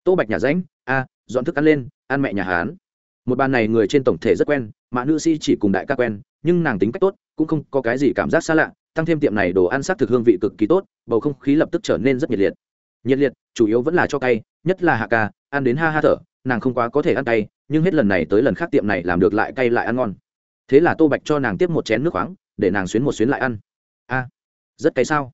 Tô bạch nhà ránh, a, dọn thức ăn lên, ăn mẹ nhà hán một bàn này người trên tổng thể rất quen mà nữ sĩ chỉ cùng đại ca quen, nhưng nàng tính cách tốt, cũng không có cái gì cảm giác xa lạ, tăng thêm tiệm này đồ ăn sắc thực hương vị cực kỳ tốt, bầu không khí lập tức trở nên rất nhiệt liệt. Nhiệt liệt, chủ yếu vẫn là cho cay, nhất là hạ ca, ăn đến ha ha thở, nàng không quá có thể ăn cay, nhưng hết lần này tới lần khác tiệm này làm được lại cay lại ăn ngon. Thế là tô bạch cho nàng tiếp một chén nước khoáng, để nàng xuyến một xuyến lại ăn. A, rất cay sao?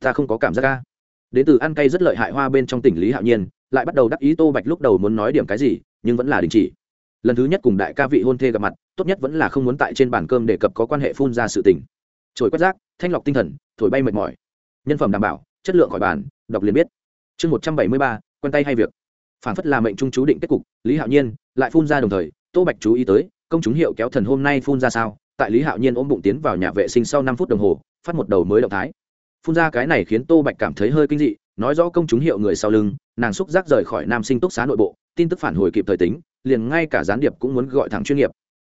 Ta không có cảm giác ca đến từ ăn cay rất lợi hại hoa bên trong tỉnh lý hạo nhiên, lại bắt đầu đắc ý tô bạch lúc đầu muốn nói điểm cái gì, nhưng vẫn là đình chỉ lần thứ nhất cùng đại ca vị hôn thê gặp mặt, tốt nhất vẫn là không muốn tại trên bàn cơm đề cập có quan hệ phun ra sự tình. Trồi quét rác, thanh lọc tinh thần, thổi bay mệt mỏi. Nhân phẩm đảm bảo, chất lượng khỏi bàn, đọc liền biết. Chương một trăm bảy mươi ba, quen tay hay việc. Phản phất là mệnh trung chú định kết cục, lý hạo nhiên lại phun ra đồng thời, tô bạch chú ý tới, công chúng hiệu kéo thần hôm nay phun ra sao? Tại lý hạo nhiên ôm bụng tiến vào nhà vệ sinh sau năm phút đồng hồ, phát một đầu mới động thái. Phun ra cái này khiến tô bạch cảm thấy hơi kinh dị, nói rõ công chúng hiệu người sau lưng, nàng xúc giác rời khỏi nam sinh túc xá nội bộ, tin tức phản hồi kịp thời tính liền ngay cả gián điệp cũng muốn gọi thẳng chuyên nghiệp.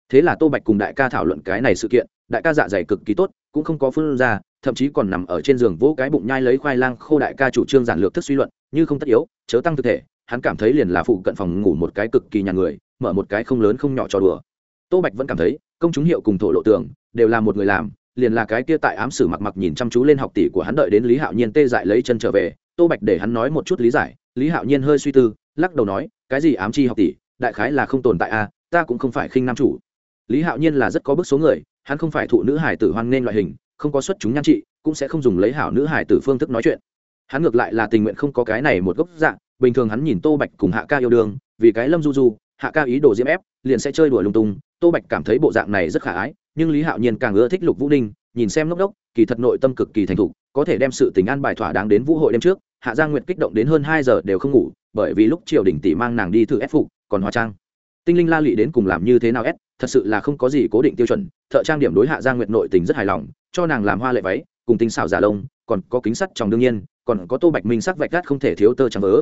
Thế là tô bạch cùng đại ca thảo luận cái này sự kiện, đại ca dạ dày cực kỳ tốt, cũng không có phương ra, thậm chí còn nằm ở trên giường vỗ cái bụng nhai lấy khoai lang khô đại ca chủ trương giản lược thức suy luận, như không tất yếu, chớ tăng thực thể, hắn cảm thấy liền là phụ cận phòng ngủ một cái cực kỳ nhà người, mở một cái không lớn không nhỏ cho đùa. Tô bạch vẫn cảm thấy, công chúng hiệu cùng thổ lộ tưởng đều là một người làm, liền là cái kia tại ám sử mặc mặc nhìn chăm chú lên học tỷ của hắn đợi đến lý hạo nhiên tê dại lấy chân trở về, tô bạch để hắn nói một chút lý giải, lý hạo nhiên hơi suy tư, lắc đầu nói, cái gì ám chi học tỷ? Đại khái là không tồn tại a ta cũng không phải khinh nam chủ. Lý hạo nhiên là rất có bức số người, hắn không phải thụ nữ hải tử hoan nên loại hình, không có xuất chúng nhan trị, cũng sẽ không dùng lấy hảo nữ hải tử phương thức nói chuyện. Hắn ngược lại là tình nguyện không có cái này một gốc dạng, bình thường hắn nhìn tô bạch cùng hạ ca yêu đương, vì cái lâm du du, hạ ca ý đồ diễm ép, liền sẽ chơi đùa lung tung, tô bạch cảm thấy bộ dạng này rất khả ái, nhưng lý hạo nhiên càng ưa thích lục vũ ninh, nhìn xem lốc đốc kỳ thật nội tâm cực kỳ thành thục, có thể đem sự tình an bài thỏa đáng đến vũ hội đêm trước, hạ giang nguyệt kích động đến hơn hai giờ đều không ngủ, bởi vì lúc triều đình tỷ mang nàng đi thử ép phục còn hóa trang. Tinh linh la lị đến cùng làm như thế nào ép thật sự là không có gì cố định tiêu chuẩn, thợ trang điểm đối hạ giang nguyệt nội tình rất hài lòng, cho nàng làm hoa lệ váy, cùng tinh xảo giả lông, còn có kính sắt trong đương nhiên, còn có tô bạch minh sắc vạch gắt không thể thiếu tơ trắng vớ.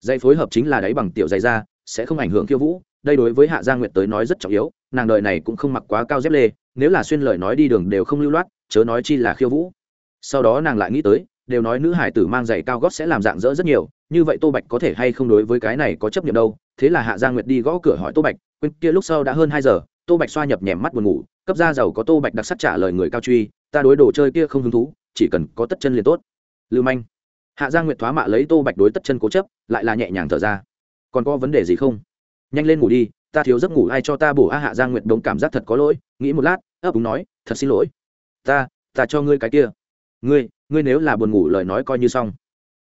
Dây phối hợp chính là đáy bằng tiểu dày da, sẽ không ảnh hưởng khiêu vũ, đây đối với hạ gia nguyệt tới nói rất trọng yếu, nàng đời này cũng không mặc quá cao dép lê, nếu là xuyên lời nói đi đường đều không lưu loát, chớ nói chi là khiêu vũ. Sau đó nàng lại nghĩ tới, đều nói nữ hải tử mang giày cao gót sẽ làm dạng dỡ rất nhiều như vậy tô bạch có thể hay không đối với cái này có chấp nhận đâu? Thế là hạ gia nguyệt đi gõ cửa hỏi tô bạch, quên kia lúc sau đã hơn hai giờ, tô bạch xoa nhập nhèm mắt buồn ngủ, cấp ra giàu có tô bạch đặc sắc trả lời người cao truy, ta đối đồ chơi kia không hứng thú, chỉ cần có tất chân liền tốt. Lưu manh. Hạ gia nguyệt thoá mạ lấy tô bạch đối tất chân cố chấp, lại là nhẹ nhàng thở ra. Còn có vấn đề gì không? Nhanh lên ngủ đi, ta thiếu giấc ngủ ai cho ta bổ a. Hạ giang nguyệt đống cảm giác thật có lỗi, nghĩ một lát, ấp úng nói, thật xin lỗi. Ta ta cho ngươi cái kia. Ngươi ngươi nếu là buồn ngủ lời nói coi như xong.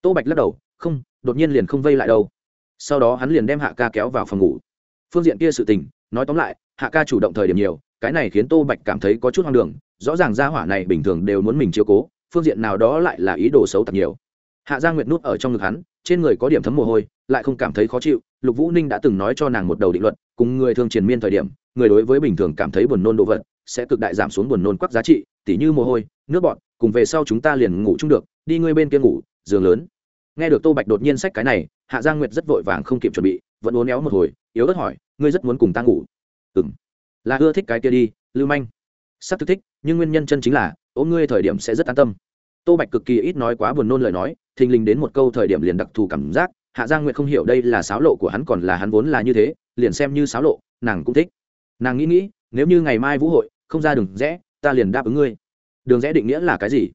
Tô bạch lắc đầu, không đột nhiên liền không vây lại đâu. Sau đó hắn liền đem hạ ca kéo vào phòng ngủ. Phương diện kia sự tình, nói tóm lại, hạ ca chủ động thời điểm nhiều, cái này khiến tô bạch cảm thấy có chút hoang đường, rõ ràng gia hỏa này bình thường đều muốn mình chiếu cố, phương diện nào đó lại là ý đồ xấu thật nhiều. Hạ gia nguyệt nút ở trong ngực hắn, trên người có điểm thấm mồ hôi, lại không cảm thấy khó chịu, lục vũ ninh đã từng nói cho nàng một đầu định luật, cùng người thường triền miên thời điểm, người đối với bình thường cảm thấy buồn nôn đồ vật, sẽ cực đại giảm xuống buồn nôn quắc giá trị, tỉ như mồ hôi, nước bọn cùng về sau chúng ta liền ngủ chung được, đi ngươi bên kia ngủ, giường lớn nghe được tô bạch đột nhiên sách cái này, hạ giang nguyệt rất vội vàng không kịp chuẩn bị, vẫn uốn éo một hồi, yếu ớt hỏi, ngươi rất muốn cùng ta ngủ? Ừ m là ưa thích cái kia đi, lưu manh. Sắp thực thích, nhưng nguyên nhân chân chính là ôm ngươi thời điểm sẽ rất an tâm. Tô bạch cực kỳ ít nói quá buồn nôn lời nói, thình lình đến một câu thời điểm liền đặc thù cảm giác, hạ giang nguyệt không hiểu đây là sáo lộ của hắn còn là hắn vốn là như thế, liền xem như sáo lộ, nàng cũng thích. Nàng nghĩ nghĩ, nếu như ngày mai vũ hội không ra đường rẽ, ta liền đáp ứng ngươi. Đường rẽ định nghĩa là cái gì?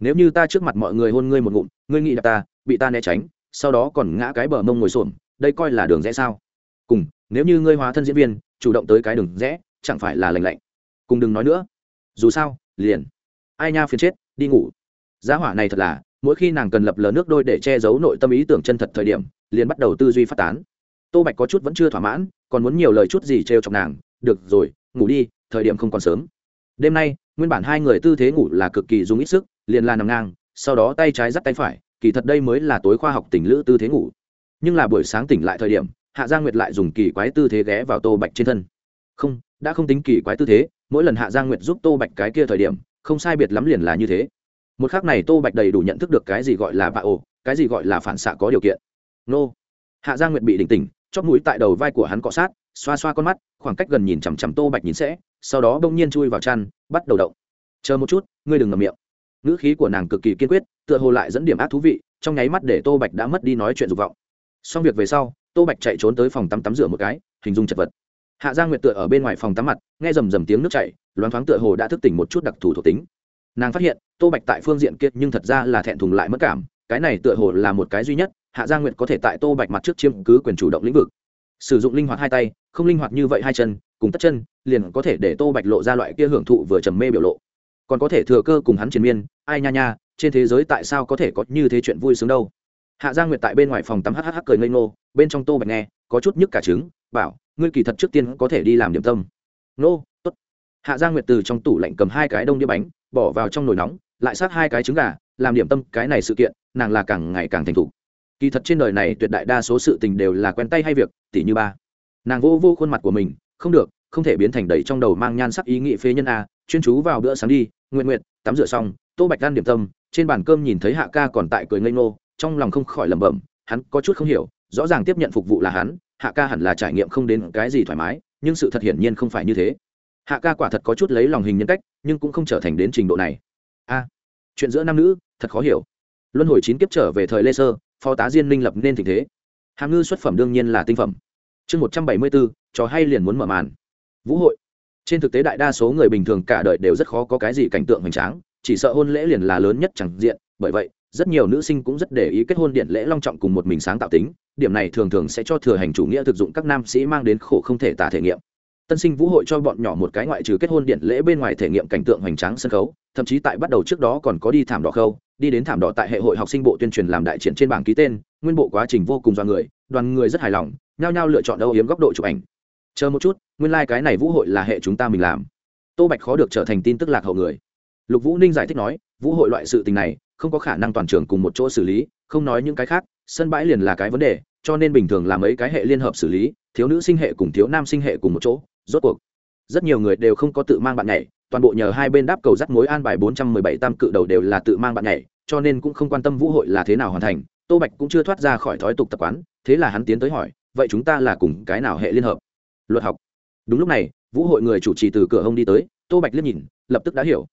Nếu như ta trước mặt mọi người hôn ngươi một ngụm, ngươi nghĩ đạp ta bị ta né tránh, sau đó còn ngã cái bờ mông ngồi xổm, đây coi là đường rẽ sao? Cùng, nếu như ngươi hóa thân diễn viên, chủ động tới cái đường rẽ, chẳng phải là lành lạnh. Cùng đừng nói nữa. Dù sao, liền. Ai nha phiền chết, đi ngủ. Giá hỏa này thật là, mỗi khi nàng cần lập lờ nước đôi để che giấu nội tâm ý tưởng chân thật thời điểm, liền bắt đầu tư duy phát tán. Tô bạch có chút vẫn chưa thỏa mãn, còn muốn nhiều lời chút gì trêu chọc nàng. Được rồi, ngủ đi, thời điểm không còn sớm. Đêm nay, nguyên bản hai người tư thế ngủ là cực kỳ dùng ít sức, liền là nằm ngang, sau đó tay trái dắt tay phải kỳ thật đây mới là tối khoa học tình lữ tư thế ngủ. Nhưng là buổi sáng tỉnh lại thời điểm, hạ giang nguyệt lại dùng kỳ quái tư thế ghé vào tô bạch trên thân. Không, đã không tính kỳ quái tư thế, mỗi lần hạ giang nguyệt giúp tô bạch cái kia thời điểm, không sai biệt lắm liền là như thế. Một khác này tô bạch đầy đủ nhận thức được cái gì gọi là bạ ồ, cái gì gọi là phản xạ có điều kiện. Nô. Hạ giang nguyệt bị định tỉnh, chóp mũi tại đầu vai của hắn cọ sát, xoa xoa con mắt, khoảng cách gần nhìn chằm chằm tô bạch nhìn sẽ, sau đó bỗng nhiên chui vào chăn, bắt đầu động. Chờ một chút, ngươi đừng ngầm miệng. Ngữ khí của nàng cực kỳ kiên quyết tựa hồ lại dẫn điểm ác thú vị, trong nháy mắt để tô bạch đã mất đi nói chuyện dục vọng. Xong việc về sau, tô bạch chạy trốn tới phòng tắm tắm rửa một cái, hình dung chật vật. Hạ giang nguyệt tựa ở bên ngoài phòng tắm mặt, nghe rầm rầm tiếng nước chảy, loáng thoáng tựa hồ đã thức tỉnh một chút đặc thù thuộc tính. Nàng phát hiện, tô bạch tại phương diện kiệt nhưng thật ra là thẹn thùng lại mất cảm, cái này tựa hồ là một cái duy nhất, hạ giang nguyệt có thể tại tô bạch mặt trước chiếm cứ quyền chủ động lĩnh vực. Sử dụng linh hoạt hai tay, không linh hoạt như vậy hai chân, cùng tất chân, liền có thể để tô bạch lộ ra loại kia hưởng thụ vừa trầm mê biểu lộ. Còn có thể thừa cơ cùng hắn triền miên, ai nha nha trên thế giới tại sao có thể có như thế chuyện vui sướng đâu? Hạ giang nguyệt tại bên ngoài phòng tắm hh cười ngây ngô, bên trong tô bạch nghe, có chút nhức cả trứng, bảo, ngươi kỳ thật trước tiên có thể đi làm điểm tâm. Nô, tốt. Hạ giang nguyệt từ trong tủ lạnh cầm hai cái đông đĩa bánh, bỏ vào trong nồi nóng, lại sát hai cái trứng gà, làm điểm tâm, cái này sự kiện, nàng là càng ngày càng thành thục. Kỳ thật trên đời này tuyệt đại đa số sự tình đều là quen tay hay việc, tỉ như ba. Nàng vô vô khuôn mặt của mình, không được, không thể biến thành đầy trong đầu mang nhan sắc ý nghị phế nhân a, chuyên chú vào bữa sáng đi nguyện nguyện tắm rửa xong, tô bạch ăn điểm tâm trên bàn cơm nhìn thấy hạ ca còn tại cười ngây ngô, trong lòng không khỏi lẩm bẩm, hắn có chút không hiểu, rõ ràng tiếp nhận phục vụ là hắn, hạ ca hẳn là trải nghiệm không đến cái gì thoải mái, nhưng sự thật hiển nhiên không phải như thế. Hạ ca quả thật có chút lấy lòng hình nhân cách, nhưng cũng không trở thành đến trình độ này. A, chuyện giữa nam nữ, thật khó hiểu. Luân hồi chín kiếp trở về thời lê sơ, phó tá diên minh lập nên tình thế. Hàm ngư xuất phẩm đương nhiên là tinh phẩm. Chương một trăm bảy mươi bốn trò hay liền muốn mở màn. Vũ hội. Trên thực tế đại đa số người bình thường cả đời đều rất khó có cái gì cảnh tượng hoành tráng chỉ sợ hôn lễ liền là lớn nhất chẳng diện, bởi vậy, rất nhiều nữ sinh cũng rất để ý kết hôn điện lễ long trọng cùng một mình sáng tạo tính, điểm này thường thường sẽ cho thừa hành chủ nghĩa thực dụng các nam sĩ mang đến khổ không thể tả thể nghiệm. Tân sinh vũ hội cho bọn nhỏ một cái ngoại trừ kết hôn điện lễ bên ngoài thể nghiệm cảnh tượng hoành tráng sân khấu, thậm chí tại bắt đầu trước đó còn có đi thảm đỏ khâu, đi đến thảm đỏ tại hệ hội học sinh bộ tuyên truyền làm đại triển trên bảng ký tên, nguyên bộ quá trình vô cùng do người, đoàn người rất hài lòng, nhao nhao lựa chọn âu hiếm góc độ chụp ảnh. Chờ một chút, nguyên lai、like、cái này vũ hội là hệ chúng ta mình làm. Tô bạch khó được trở thành tin tức lạc hậu người lục vũ ninh giải thích nói, vũ hội loại sự tình này, không có khả năng toàn trường cùng một chỗ xử lý, không nói những cái khác, sân bãi liền là cái vấn đề, cho nên bình thường làm ấy cái hệ liên hợp xử lý, thiếu nữ sinh hệ cùng thiếu nam sinh hệ cùng một chỗ, rốt cuộc, rất nhiều người đều không có tự mang bạn nhảy, toàn bộ nhờ hai bên đáp cầu dắt mối an bài bốn trăm mười bảy tam cự đầu đều là tự mang bạn nhảy, cho nên cũng không quan tâm vũ hội là thế nào hoàn thành, tô bạch cũng chưa thoát ra khỏi thói tục tập quán, thế là hắn tiến tới hỏi, vậy chúng ta là cùng cái nào hệ liên hợp? Luật học. Đúng lúc này, vũ hội người chủ trì từ cửa hông đi tới, tô bạch liếc nhìn, lập tức đã hiểu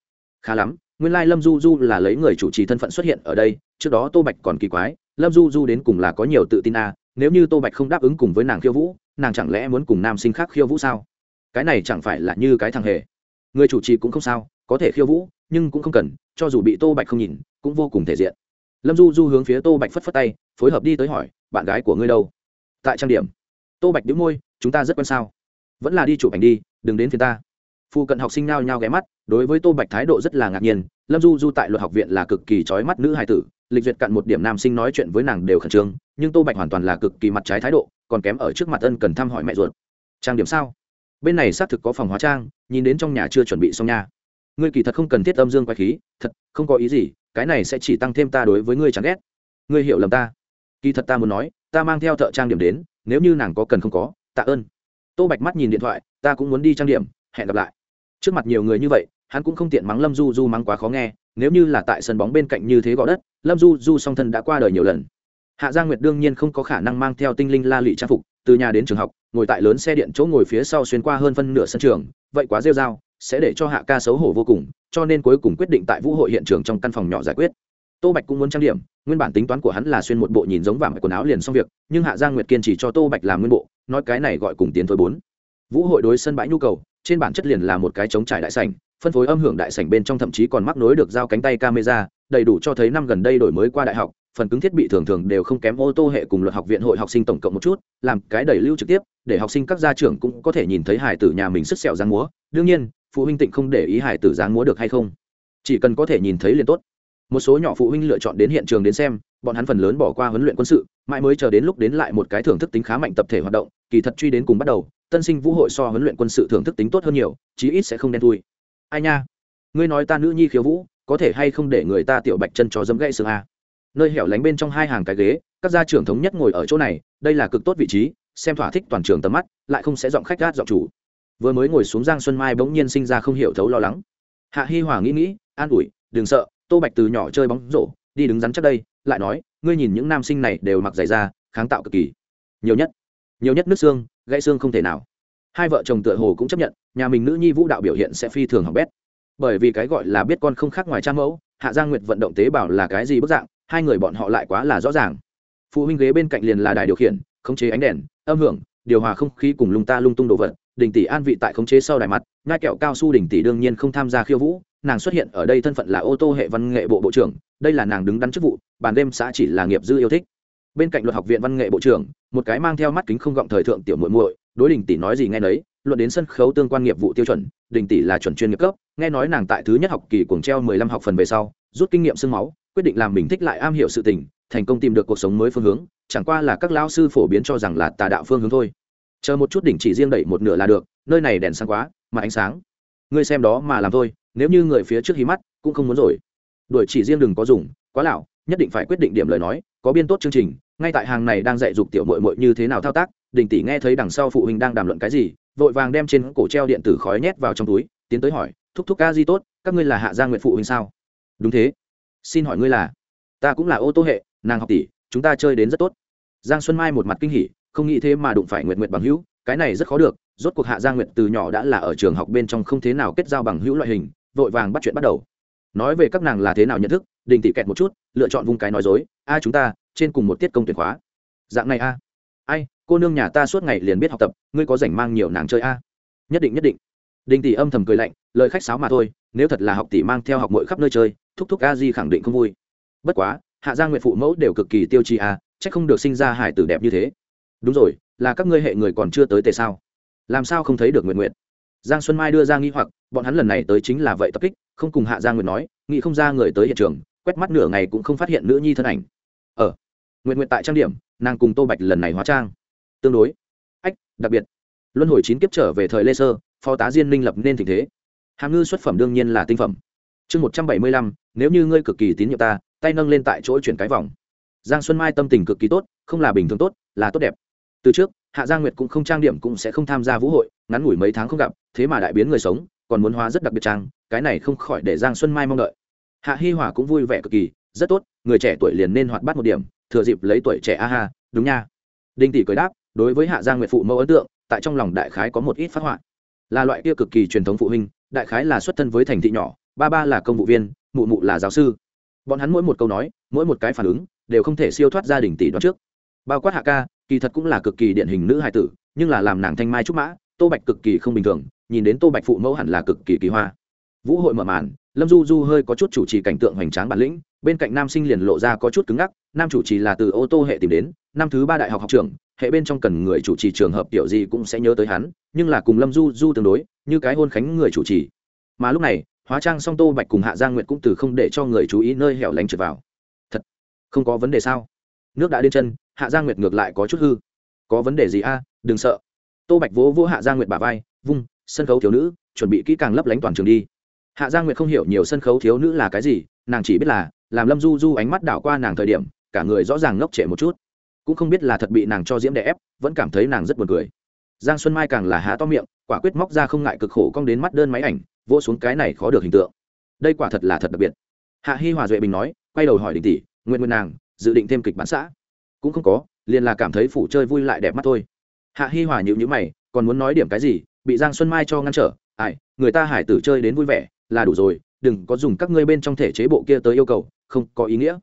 khá lắm nguyên lai lâm du du là lấy người chủ trì thân phận xuất hiện ở đây trước đó tô bạch còn kỳ quái lâm du du đến cùng là có nhiều tự tin a à, nếu như tô bạch không đáp ứng cùng với nàng khiêu vũ nàng chẳng lẽ muốn cùng nam sinh khác khiêu vũ sao? Cái này chẳng phải là như cái thằng hề. Người chủ trì cũng không sao có thể khiêu vũ nhưng cũng không cần cho dù bị tô bạch không nhìn cũng vô cùng thể diện. Lâm du du hướng phía tô bạch phất phất tay phối hợp đi tới hỏi bạn gái của ngươi đâu? Tại trang điểm. Tô bạch đĩu môi chúng ta rất quan sao. Vẫn là đi chụp ảnh đi đừng đến phía ta phụ cận học sinh nao nhao ghé mắt, đối với tô bạch thái độ rất là ngạc nhiên, lâm du du tại luật học viện là cực kỳ trói mắt nữ hai tử, lịch duyệt cặn một điểm nam sinh nói chuyện với nàng đều khẩn trương, nhưng tô bạch hoàn toàn là cực kỳ mặt trái thái độ, còn kém ở trước mặt ân cần thăm hỏi mẹ ruột. Trang điểm sao? Bên này xác thực có phòng hóa trang, nhìn đến trong nhà chưa chuẩn bị xong nha. Ngươi kỳ thật không cần thiết âm dương quay khí, thật, không có ý gì, cái này sẽ chỉ tăng thêm ta đối với ngươi chẳng ghét. Ngươi hiểu lầm ta. Kỳ thật ta muốn nói, ta mang theo thợ trang điểm đến, nếu như nàng có cần không có, tạ ơn. Tô bạch mắt nhìn điện thoại, ta cũng muốn đi trang điểm hẹn gặp lại. Trước mặt nhiều người như vậy, hắn cũng không tiện mắng lâm du du mắng quá khó nghe, nếu như là tại sân bóng bên cạnh như thế gõ đất, lâm du du song thân đã qua đời nhiều lần. Hạ gia nguyệt đương nhiên không có khả năng mang theo tinh linh la lị trang phục, từ nhà đến trường học, ngồi tại lớn xe điện chỗ ngồi phía sau xuyên qua hơn phân nửa sân trường, vậy quá rêu r a o sẽ để cho hạ ca xấu hổ vô cùng, cho nên cuối cùng quyết định tại vũ hội hiện trường trong căn phòng nhỏ giải quyết. Tô bạch cũng muốn trang điểm, nguyên bản tính toán của hắn là xuyên một bộ nhìn giống vàng quần áo liền xong việc, nhưng hạ giang nguyệt kiên chỉ cho tô bạch làm nguyên bộ, nói cái này gọi cùng tiến thôi bốn. Vũ hội đối sân bãi nhu cầu trên bản chất liền là một cái chống trải đại sảnh, phân phối âm hưởng đại sảnh bên trong thậm chí còn mắc nối được giao cánh tay camera, đầy đủ cho thấy năm gần đây đổi mới qua đại học, phần cứng thiết bị thường thường đều không kém ô tô hệ cùng luật học viện hội học sinh tổng cộng một chút, làm cái đẩy lưu trực tiếp, để học sinh các gia trưởng cũng có thể nhìn thấy hải tử nhà mình sức sẹo dáng múa. Đương nhiên, phụ huynh tịnh không để ý hải tử dáng múa được hay không. Chỉ cần có thể nhìn thấy liền tốt một số nhỏ phụ huynh lựa chọn đến hiện trường đến xem, bọn hắn phần lớn bỏ qua huấn luyện quân sự, mãi mới chờ đến lúc đến lại một cái thưởng thức tính khá mạnh tập thể hoạt động, kỳ thật truy đến cùng bắt đầu, tân sinh vũ hội so huấn luyện quân sự thưởng thức tính tốt hơn nhiều, chí ít sẽ không đen thui. Ai nha? Ngươi nói ta nữ nhi khiếu vũ, có thể hay không để người ta tiểu bạch chân cho dấm gãy xương a? Nơi hẻo lánh bên trong hai hàng cái ghế, các gia trưởng thống nhất ngồi ở chỗ này, đây là cực tốt vị trí, xem thỏa thích toàn trường tầm mắt, lại không sẽ giọng khách gát giọng chủ. Vừa mới ngồi xuống giang xuân mai bỗng nhiên sinh ra không hiểu thấu lo lắng. Hạ hi hòa nghĩ nghĩ, an ủi, đừng sợ tô bạch từ nhỏ chơi bóng rổ, đi đứng rắn chắc đây, lại nói, ngươi nhìn những nam sinh này đều mặc giày da, kháng tạo cực kỳ. Nhiều nhất nhiều nhất nước xương, gãy xương không thể nào. Hai vợ chồng tựa hồ cũng chấp nhận, nhà mình nữ nhi vũ đạo biểu hiện sẽ phi thường hỏng bét. Bởi vì cái gọi là biết con không khác ngoài cha mẫu, hạ giang nguyệt vận động tế bào là cái gì bức dạng, hai người bọn họ lại quá là rõ ràng. Phụ huynh ghế bên cạnh liền là đài điều khiển, khống chế ánh đèn, âm hưởng, điều hòa không khí cùng lung ta lung tung đồ vật, đình tỷ an vị tại khống chế sau đài mặt ngai kẹo cao su đình tỷ đương nhiên không tham gia khiêu vũ nàng xuất hiện ở đây thân phận là ô tô hệ văn nghệ bộ bộ trưởng, đây là nàng đứng đắn chức vụ, bàn đêm xã chỉ là nghiệp dư yêu thích. Bên cạnh luật học viện văn nghệ bộ trưởng, một cái mang theo mắt kính không gọng thời thượng tiểu muội muội, đối đình tỷ nói gì nghe nấy, luận đến sân khấu tương quan nghiệp vụ tiêu chuẩn đình tỷ là chuẩn chuyên nghiệp cấp, nghe nói nàng tại thứ nhất học kỳ cuồng treo mười lăm học phần về sau, rút kinh nghiệm sương máu, quyết định làm mình thích lại am hiểu sự tình, thành công tìm được cuộc sống mới phương hướng, chẳng qua là các lao sư phổ biến cho rằng là tà đạo phương hướng thôi. Chờ một chút đỉnh chỉ riêng đẩy một nửa là được, nơi này đèn sáng quá, mà ánh sáng. Ngươi xem đó mà làm thôi nếu như người phía trước hí mắt, cũng không muốn rồi. Đuổi chỉ riêng đừng có dùng, quá lão, nhất định phải quyết định điểm lời nói, có biên tốt chương trình, ngay tại hàng này đang dạy dục tiểu mội mội như thế nào thao tác, đình tỷ nghe thấy đằng sau phụ huynh đang đàm luận cái gì, vội vàng đem trên cổ treo điện tử khói nhét vào trong túi, tiến tới hỏi, thúc thúc ca di tốt, các ngươi là hạ gia nguyện phụ huynh sao? Đúng thế. Xin hỏi ngươi là? Ta cũng là ô tô hệ, nàng học tỷ, chúng ta chơi đến rất tốt. Giang xuân mai một mặt kinh hỉ, không nghĩ thế mà đụng phải nguyệt nguyệt bằng hữu, cái này rất khó được, rốt cuộc hạ giang nguyệt từ nhỏ đã là ở trường học bên trong không thế nào kết giao bằng hữu loại hình vội vàng bắt chuyện bắt đầu. Nói về các nàng là thế nào nhận thức, đình Tỷ kẹt một chút, lựa chọn vùng cái nói dối, a, chúng ta, trên cùng một tiết công tuyển khóa. Dạng này a. Ai, cô nương nhà ta suốt ngày liền biết học tập, ngươi có rảnh mang nhiều nàng chơi a? Nhất định nhất định. Đình tỷ âm thầm cười lạnh, lời khách sáo mà thôi, nếu thật là học tỷ mang theo học mỗi khắp nơi chơi, thúc thúc a di khẳng định không vui. Bất quá, hạ giang nguyện phụ mẫu đều cực kỳ tiêu chi a, chắc không được sinh ra hải tử đẹp như thế. Đúng rồi, là các ngươi hệ người còn chưa tới tề sao? Làm sao không thấy được nguyện nguyện giang xuân mai đưa ra nghi hoặc bọn hắn lần này tới chính là vậy tập kích không cùng hạ giang Nguyệt nói nghĩ không ra người tới hiện trường quét mắt nửa ngày cũng không phát hiện nữ nhi thân ảnh. Ở ờ, nguyện nguyện tại trang điểm nàng cùng tô bạch lần này hóa trang. Tương đối. Ách đặc biệt. Luân hồi chín kiếp trở về thời lê sơ phó tá diên minh lập nên tình thế. Hàm ngư xuất phẩm đương nhiên là tinh phẩm. Chương một trăm bảy mươi lăm nếu như ngươi cực kỳ tín nhiệm ta tay nâng lên tại chỗ chuyển cái vòng. Giang xuân mai tâm tình cực kỳ tốt không là bình thường tốt là tốt đẹp. Từ trước hạ giang nguyệt cũng không trang điểm cũng sẽ không tham gia vũ hội, ngắn ngủi mấy tháng không gặp, thế mà đại biến người sống, còn muốn hóa rất đặc biệt trang, cái này không khỏi để giang xuân mai mong đợi. Hạ hi hòa cũng vui vẻ cực kỳ, rất tốt, người trẻ tuổi liền nên hoạt bát một điểm, thừa dịp lấy tuổi trẻ a ha, đúng nha. Đinh tỷ cười đáp, đối với hạ giang nguyệt phụ mẫu ấn tượng, tại trong lòng đại khái có một ít phát họa. Là loại kia cực kỳ truyền thống phụ huynh, đại khái là xuất thân với thành thị nhỏ, ba ba là công vụ viên, mụ mụ là giáo sư. Bọn hắn mỗi một câu nói, mỗi một cái phản ứng, đều không thể siêu thoát gia đình tỷ đoán trước. Bao quát hạ ca kỳ thật cũng là cực kỳ điển hình nữ hài tử, nhưng là làm nàng thanh mai trúc mã, tô bạch cực kỳ không bình thường, nhìn đến tô bạch phụ mẫu hẳn là cực kỳ kỳ hoa. Vũ hội mở màn, lâm du du hơi có chút chủ trì cảnh tượng hoành tráng bản lĩnh, bên cạnh nam sinh liền lộ ra có chút cứng ngắc, nam chủ trì là từ ô tô hệ tìm đến, năm thứ ba đại học học trường hệ bên trong cần người chủ trì trường hợp kiểu gì cũng sẽ nhớ tới hắn, nhưng là cùng lâm du du tương đối, như cái hôn khánh người chủ trì. Mà lúc này, hóa trang song tô bạch cùng hạ giang nguyệt cũng từ không để cho người chú ý nơi hẻo lánh trượt vào. Thật, không có vấn đề sao? Nước đã đến chân hạ giang nguyệt ngược lại có chút hư. Có vấn đề gì a? Đừng sợ. Tô bạch vỗ vỗ hạ giang nguyệt bà vai, vung, sân khấu thiếu nữ, chuẩn bị kỹ càng lấp lánh toàn trường đi. Hạ giang nguyệt không hiểu nhiều sân khấu thiếu nữ là cái gì, nàng chỉ biết là, làm lâm du du ánh mắt đảo qua nàng thời điểm, cả người rõ ràng ngốc trệ một chút. Cũng không biết là thật bị nàng cho diễm đè ép, vẫn cảm thấy nàng rất buồn cười. Giang xuân mai càng là há to miệng, quả quyết móc ra không ngại cực khổ cong đến mắt đơn máy ảnh, vỗ xuống cái này khó được hình tượng. Đây quả thật là thật đặc biệt. Hạ hi hòa duệ bình nói, quay đầu hỏi đình tỷ nguyện nguyện nàng, dự định thêm kịch bản xã? Cũng không có, liền là cảm thấy phủ chơi vui lại đẹp mắt thôi. Hạ hi hòa nhịu nhữ mày, còn muốn nói điểm cái gì, bị giang xuân mai cho ngăn trở. Ai, người ta hải tử chơi đến vui vẻ, là đủ rồi, đừng có dùng các ngươi bên trong thể chế bộ kia tới yêu cầu, không có ý nghĩa.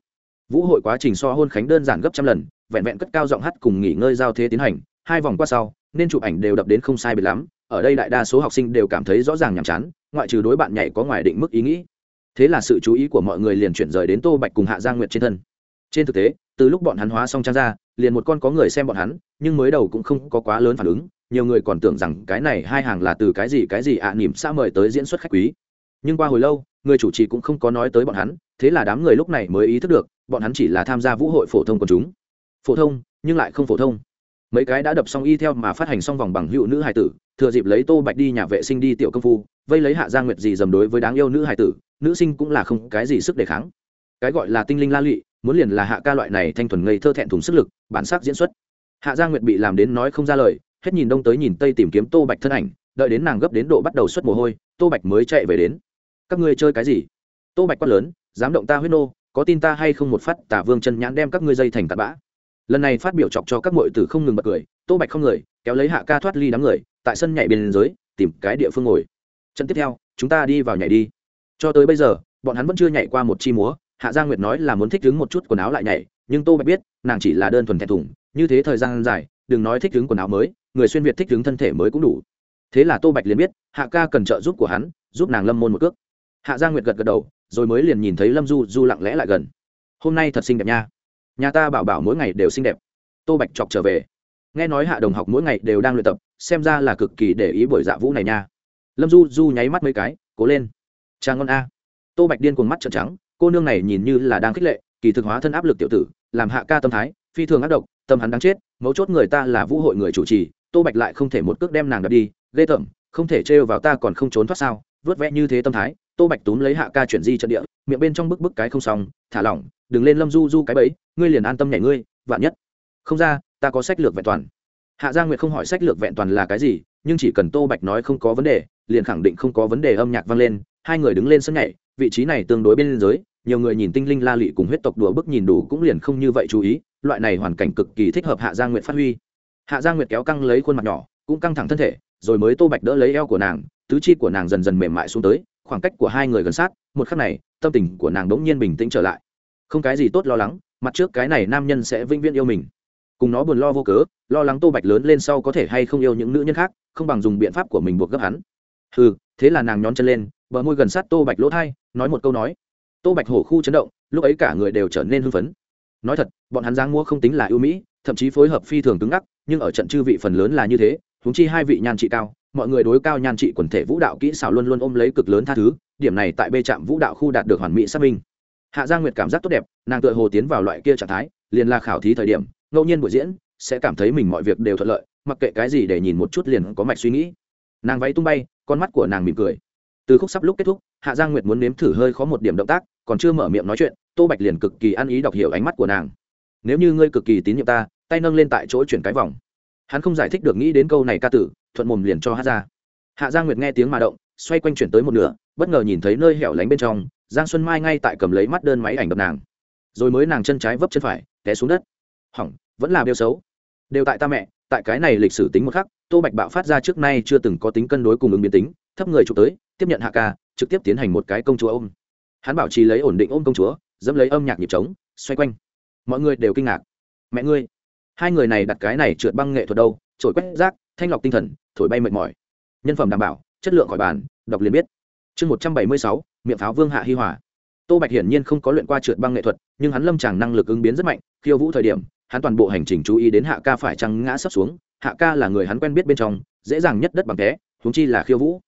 Vũ hội quá trình so hôn khánh đơn giản gấp trăm lần, vẹn vẹn cất cao giọng hát cùng nghỉ ngơi giao thế tiến hành, hai vòng qua sau, nên chụp ảnh đều đập đến không sai biệt lắm, ở đây đại đa số học sinh đều cảm thấy rõ ràng nhàm chán, ngoại trừ đối bạn nhảy có ngoài định mức ý nghĩ. Thế là sự chú ý của mọi người liền chuyển rời đến tô bạch cùng hạ giang nguyệt trên thân. Trên thực tế từ lúc bọn hắn hóa xong trang ra liền một con có người xem bọn hắn nhưng mới đầu cũng không có quá lớn phản ứng nhiều người còn tưởng rằng cái này hai hàng là từ cái gì cái gì ạ à, nỉm xã mời tới diễn xuất khách quý. Nhưng qua hồi lâu người chủ trì cũng không có nói tới bọn hắn thế là đám người lúc này mới ý thức được bọn hắn chỉ là tham gia vũ hội phổ thông của chúng. Phổ thông nhưng lại không phổ thông. Mấy cái đã đập xong y theo mà phát hành xong vòng bằng hữu nữ hài tử thừa dịp lấy tô bạch đi nhà vệ sinh đi tiểu công phu vây lấy hạ giang nguyệt gì dầm đối với đáng yêu nữ hài tử nữ sinh cũng là không cái gì sức đề kháng. Cái gọi là tinh linh la lụy muốn liền là hạ ca loại này thanh thuần ngây thơ thẹn thùng sức lực, bản sắc diễn xuất. Hạ giang nguyệt bị làm đến nói không ra lời, hết nhìn đông tới nhìn tây tìm kiếm tô bạch thân ảnh, đợi đến nàng gấp đến độ bắt đầu xuất mồ hôi, tô bạch mới chạy về đến. Các ngươi chơi cái gì? Tô bạch quát lớn, dám động ta huyết nô, có tin ta hay không một phát tả vương chân nhãn đem các ngươi dây thành tạt bã. Lần này phát biểu chọc cho các mọi tử không ngừng bật cười, tô bạch không người, kéo lấy hạ ca thoát ly đám người, tại sân nhảy bên dưới, tìm cái địa phương ngồi. Trận tiếp theo, chúng ta đi vào nhảy đi. Cho tới bây giờ, bọn hắn vẫn chưa nhảy qua một chi múa hạ giang nguyệt nói là muốn thích đứng một chút quần áo lại nhảy, nhưng tô bạch biết, nàng chỉ là đơn thuần thẹn thùng, như thế thời gian dài, đừng nói thích đứng quần áo mới, người xuyên việt thích đứng thân thể mới cũng đủ. Thế là tô bạch liền biết, hạ ca cần trợ giúp của hắn, giúp nàng lâm môn một cước. Hạ giang nguyệt gật gật đầu, rồi mới liền nhìn thấy lâm du du lặng lẽ lại gần. Hôm nay thật xinh đẹp nha. Nhà ta bảo bảo mỗi ngày đều xinh đẹp. Tô bạch chọc trở về. Nghe nói hạ đồng học mỗi ngày đều đang luyện tập, xem ra là cực kỳ để ý buổi dạ vũ này nha. Lâm du du nháy mắt mấy cái, cố lên. Trang ngon a. Tô bạch điên cuồng mắt trợn trắng cô nương này nhìn như là đang khích lệ, kỳ thực hóa thân áp lực tiểu tử, làm hạ ca tâm thái, phi thường ác độc, tâm hắn đáng chết, mấu chốt người ta là vũ hội người chủ trì, tô bạch lại không thể một cước đem nàng đập đi, ghê tởm, không thể trêu vào ta còn không trốn thoát sao, vớt vẽ như thế tâm thái, tô bạch túm lấy hạ ca chuyển di trận địa, miệng bên trong bức bức cái không xong, thả lỏng, đừng lên lâm du du cái bẫy, ngươi liền an tâm nhảy ngươi, vạn nhất. Không ra, ta có sách lược vẹn toàn. Hạ gia nguyệt không hỏi sách lược vẹn toàn là cái gì, nhưng chỉ cần tô bạch nói không có vấn đề, liền khẳng định không có vấn đề âm nhạc vang lên, hai người đứng lên sân nhảy vị trí này tương đối bên dưới nhiều người nhìn tinh linh la lị cùng huyết tộc đùa bức nhìn đủ cũng liền không như vậy chú ý, loại này hoàn cảnh cực kỳ thích hợp hạ gia nguyệt phát huy. Hạ gia nguyệt kéo căng lấy khuôn mặt nhỏ, cũng căng thẳng thân thể, rồi mới tô bạch đỡ lấy eo của nàng, tứ chi của nàng dần dần mềm mại xuống tới, khoảng cách của hai người gần sát, một khắc này, tâm tình của nàng đ n g nhiên bình tĩnh trở lại. Không cái gì tốt lo lắng, mặt trước cái này nam nhân sẽ vĩnh viễn yêu mình. Cùng nó buồn lo vô cớ, lo lắng tô bạch lớn lên sau có thể hay không yêu những nữ nhân khác, không bằng dùng biện pháp của mình buộc gấp hắn. Ừ thế là nàng nhón chân lên bờ môi gần sát tô bạch lỗ thai, nói một câu nói. Tô bạch hổ khu chấn động, lúc ấy cả người đều trở nên hưng phấn. Nói thật, bọn hắn giang mua không tính là ưu mỹ, thậm chí phối hợp phi thường cứng ngắc, nhưng ở trận chư vị phần lớn là như thế, huống chi hai vị nhan trị cao, mọi người đối cao nhan trị quần thể vũ đạo kỹ xảo luôn luôn ôm lấy cực lớn tha thứ, điểm này tại bê trạm vũ đạo khu đạt được hoàn mỹ xác minh. Hạ gia nguyệt cảm giác tốt đẹp, nàng tựa hồ tiến vào loại kia trạng thái, liền là khảo thí thời điểm, ngẫu nhiên buổi diễn, sẽ cảm thấy mình mọi việc đều thuận lợi, mặc kệ cái gì để nhìn một chút liền có mạch suy nghĩ. Nàng váy tung bay, con mắt của nàng mỉm cười từ khúc sắp lúc kết thúc, hạ giang nguyệt muốn nếm thử hơi khó một điểm động tác, còn chưa mở miệng nói chuyện, tô bạch liền cực kỳ ăn ý đọc hiểu ánh mắt của nàng. Nếu như ngươi cực kỳ tín nhiệm ta, tay nâng lên tại chỗ chuyển cái vòng. Hắn không giải thích được nghĩ đến câu này ca tử, thuận mồm liền cho hát ra. Hạ giang nguyệt nghe tiếng mà động, xoay quanh chuyển tới một nửa, bất ngờ nhìn thấy nơi hẻo lánh bên trong, giang xuân mai ngay tại cầm lấy mắt đơn máy ảnh đập nàng. Rồi mới nàng chân trái vấp chân phải, té xuống đất. Hỏng, vẫn là đeo xấu. Đều tại ta mẹ, tại cái này lịch sử tính một khắc tô bạch bạo phát ra trước nay chưa từng có tính cân đối cùng ứng biến tính, thấp người chụp tới, tiếp nhận hạ ca, trực tiếp tiến hành một cái công chúa ôm. Hắn bảo trì lấy ổn định ôm công chúa, dẫm lấy âm nhạc nhịp trống, xoay quanh. Mọi người đều kinh ngạc. Mẹ ngươi, hai người này đặt cái này trượt băng nghệ thuật đâu, trổi quét rác, thanh lọc tinh thần, thổi bay mệt mỏi. Nhân phẩm đảm bảo, chất lượng khỏi bàn, đọc liền biết. Chương một trăm bảy mươi sáu, miệng pháo vương hạ hi hòa. Tô bạch hiển nhiên không có luyện qua trượt băng nghệ thuật, nhưng hắn lâm tràng năng lực ứng biến rất mạnh, khiêu vũ thời điểm, hắn toàn bộ hành trình chú ý đến hạ ca phải trăng ngã sấp xuống hạ ca là người hắn quen biết bên trong, dễ dàng nhất đất bằng té húng chi là khiêu vũ.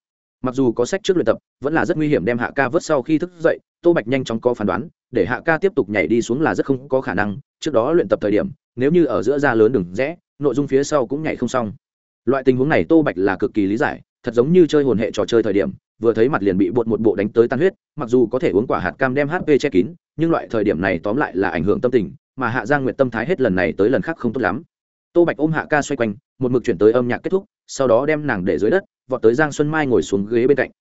Mặc dù có sách trước luyện tập, vẫn là rất nguy hiểm đem hạ ca vớt sau khi thức dậy, tô bạch nhanh chóng có phán đoán, để hạ ca tiếp tục nhảy đi xuống là rất không có khả năng, trước đó luyện tập thời điểm, nếu như ở giữa da lớn đừng rẽ, nội dung phía sau cũng nhảy không xong. Loại tình huống này tô bạch là cực kỳ lý giải, thật giống như chơi hồn hệ trò chơi thời điểm, vừa thấy mặt liền bị bột một bộ đánh tới tan huyết, mặc dù có thể uống quả hạt cam đem hp che kín, nhưng loại thời điểm này tóm lại là ảnh hưởng tâm tình, mà hạ giang nguyện tâm thái hết lần này tới lần khác không tốt lắm. Tô bạch ôm hạ ca xoay quanh một mực chuyển tới âm nhạc kết thúc, sau đó đem nàng để dưới đất, vọt tới giang xuân mai ngồi xuống ghế bên cạnh.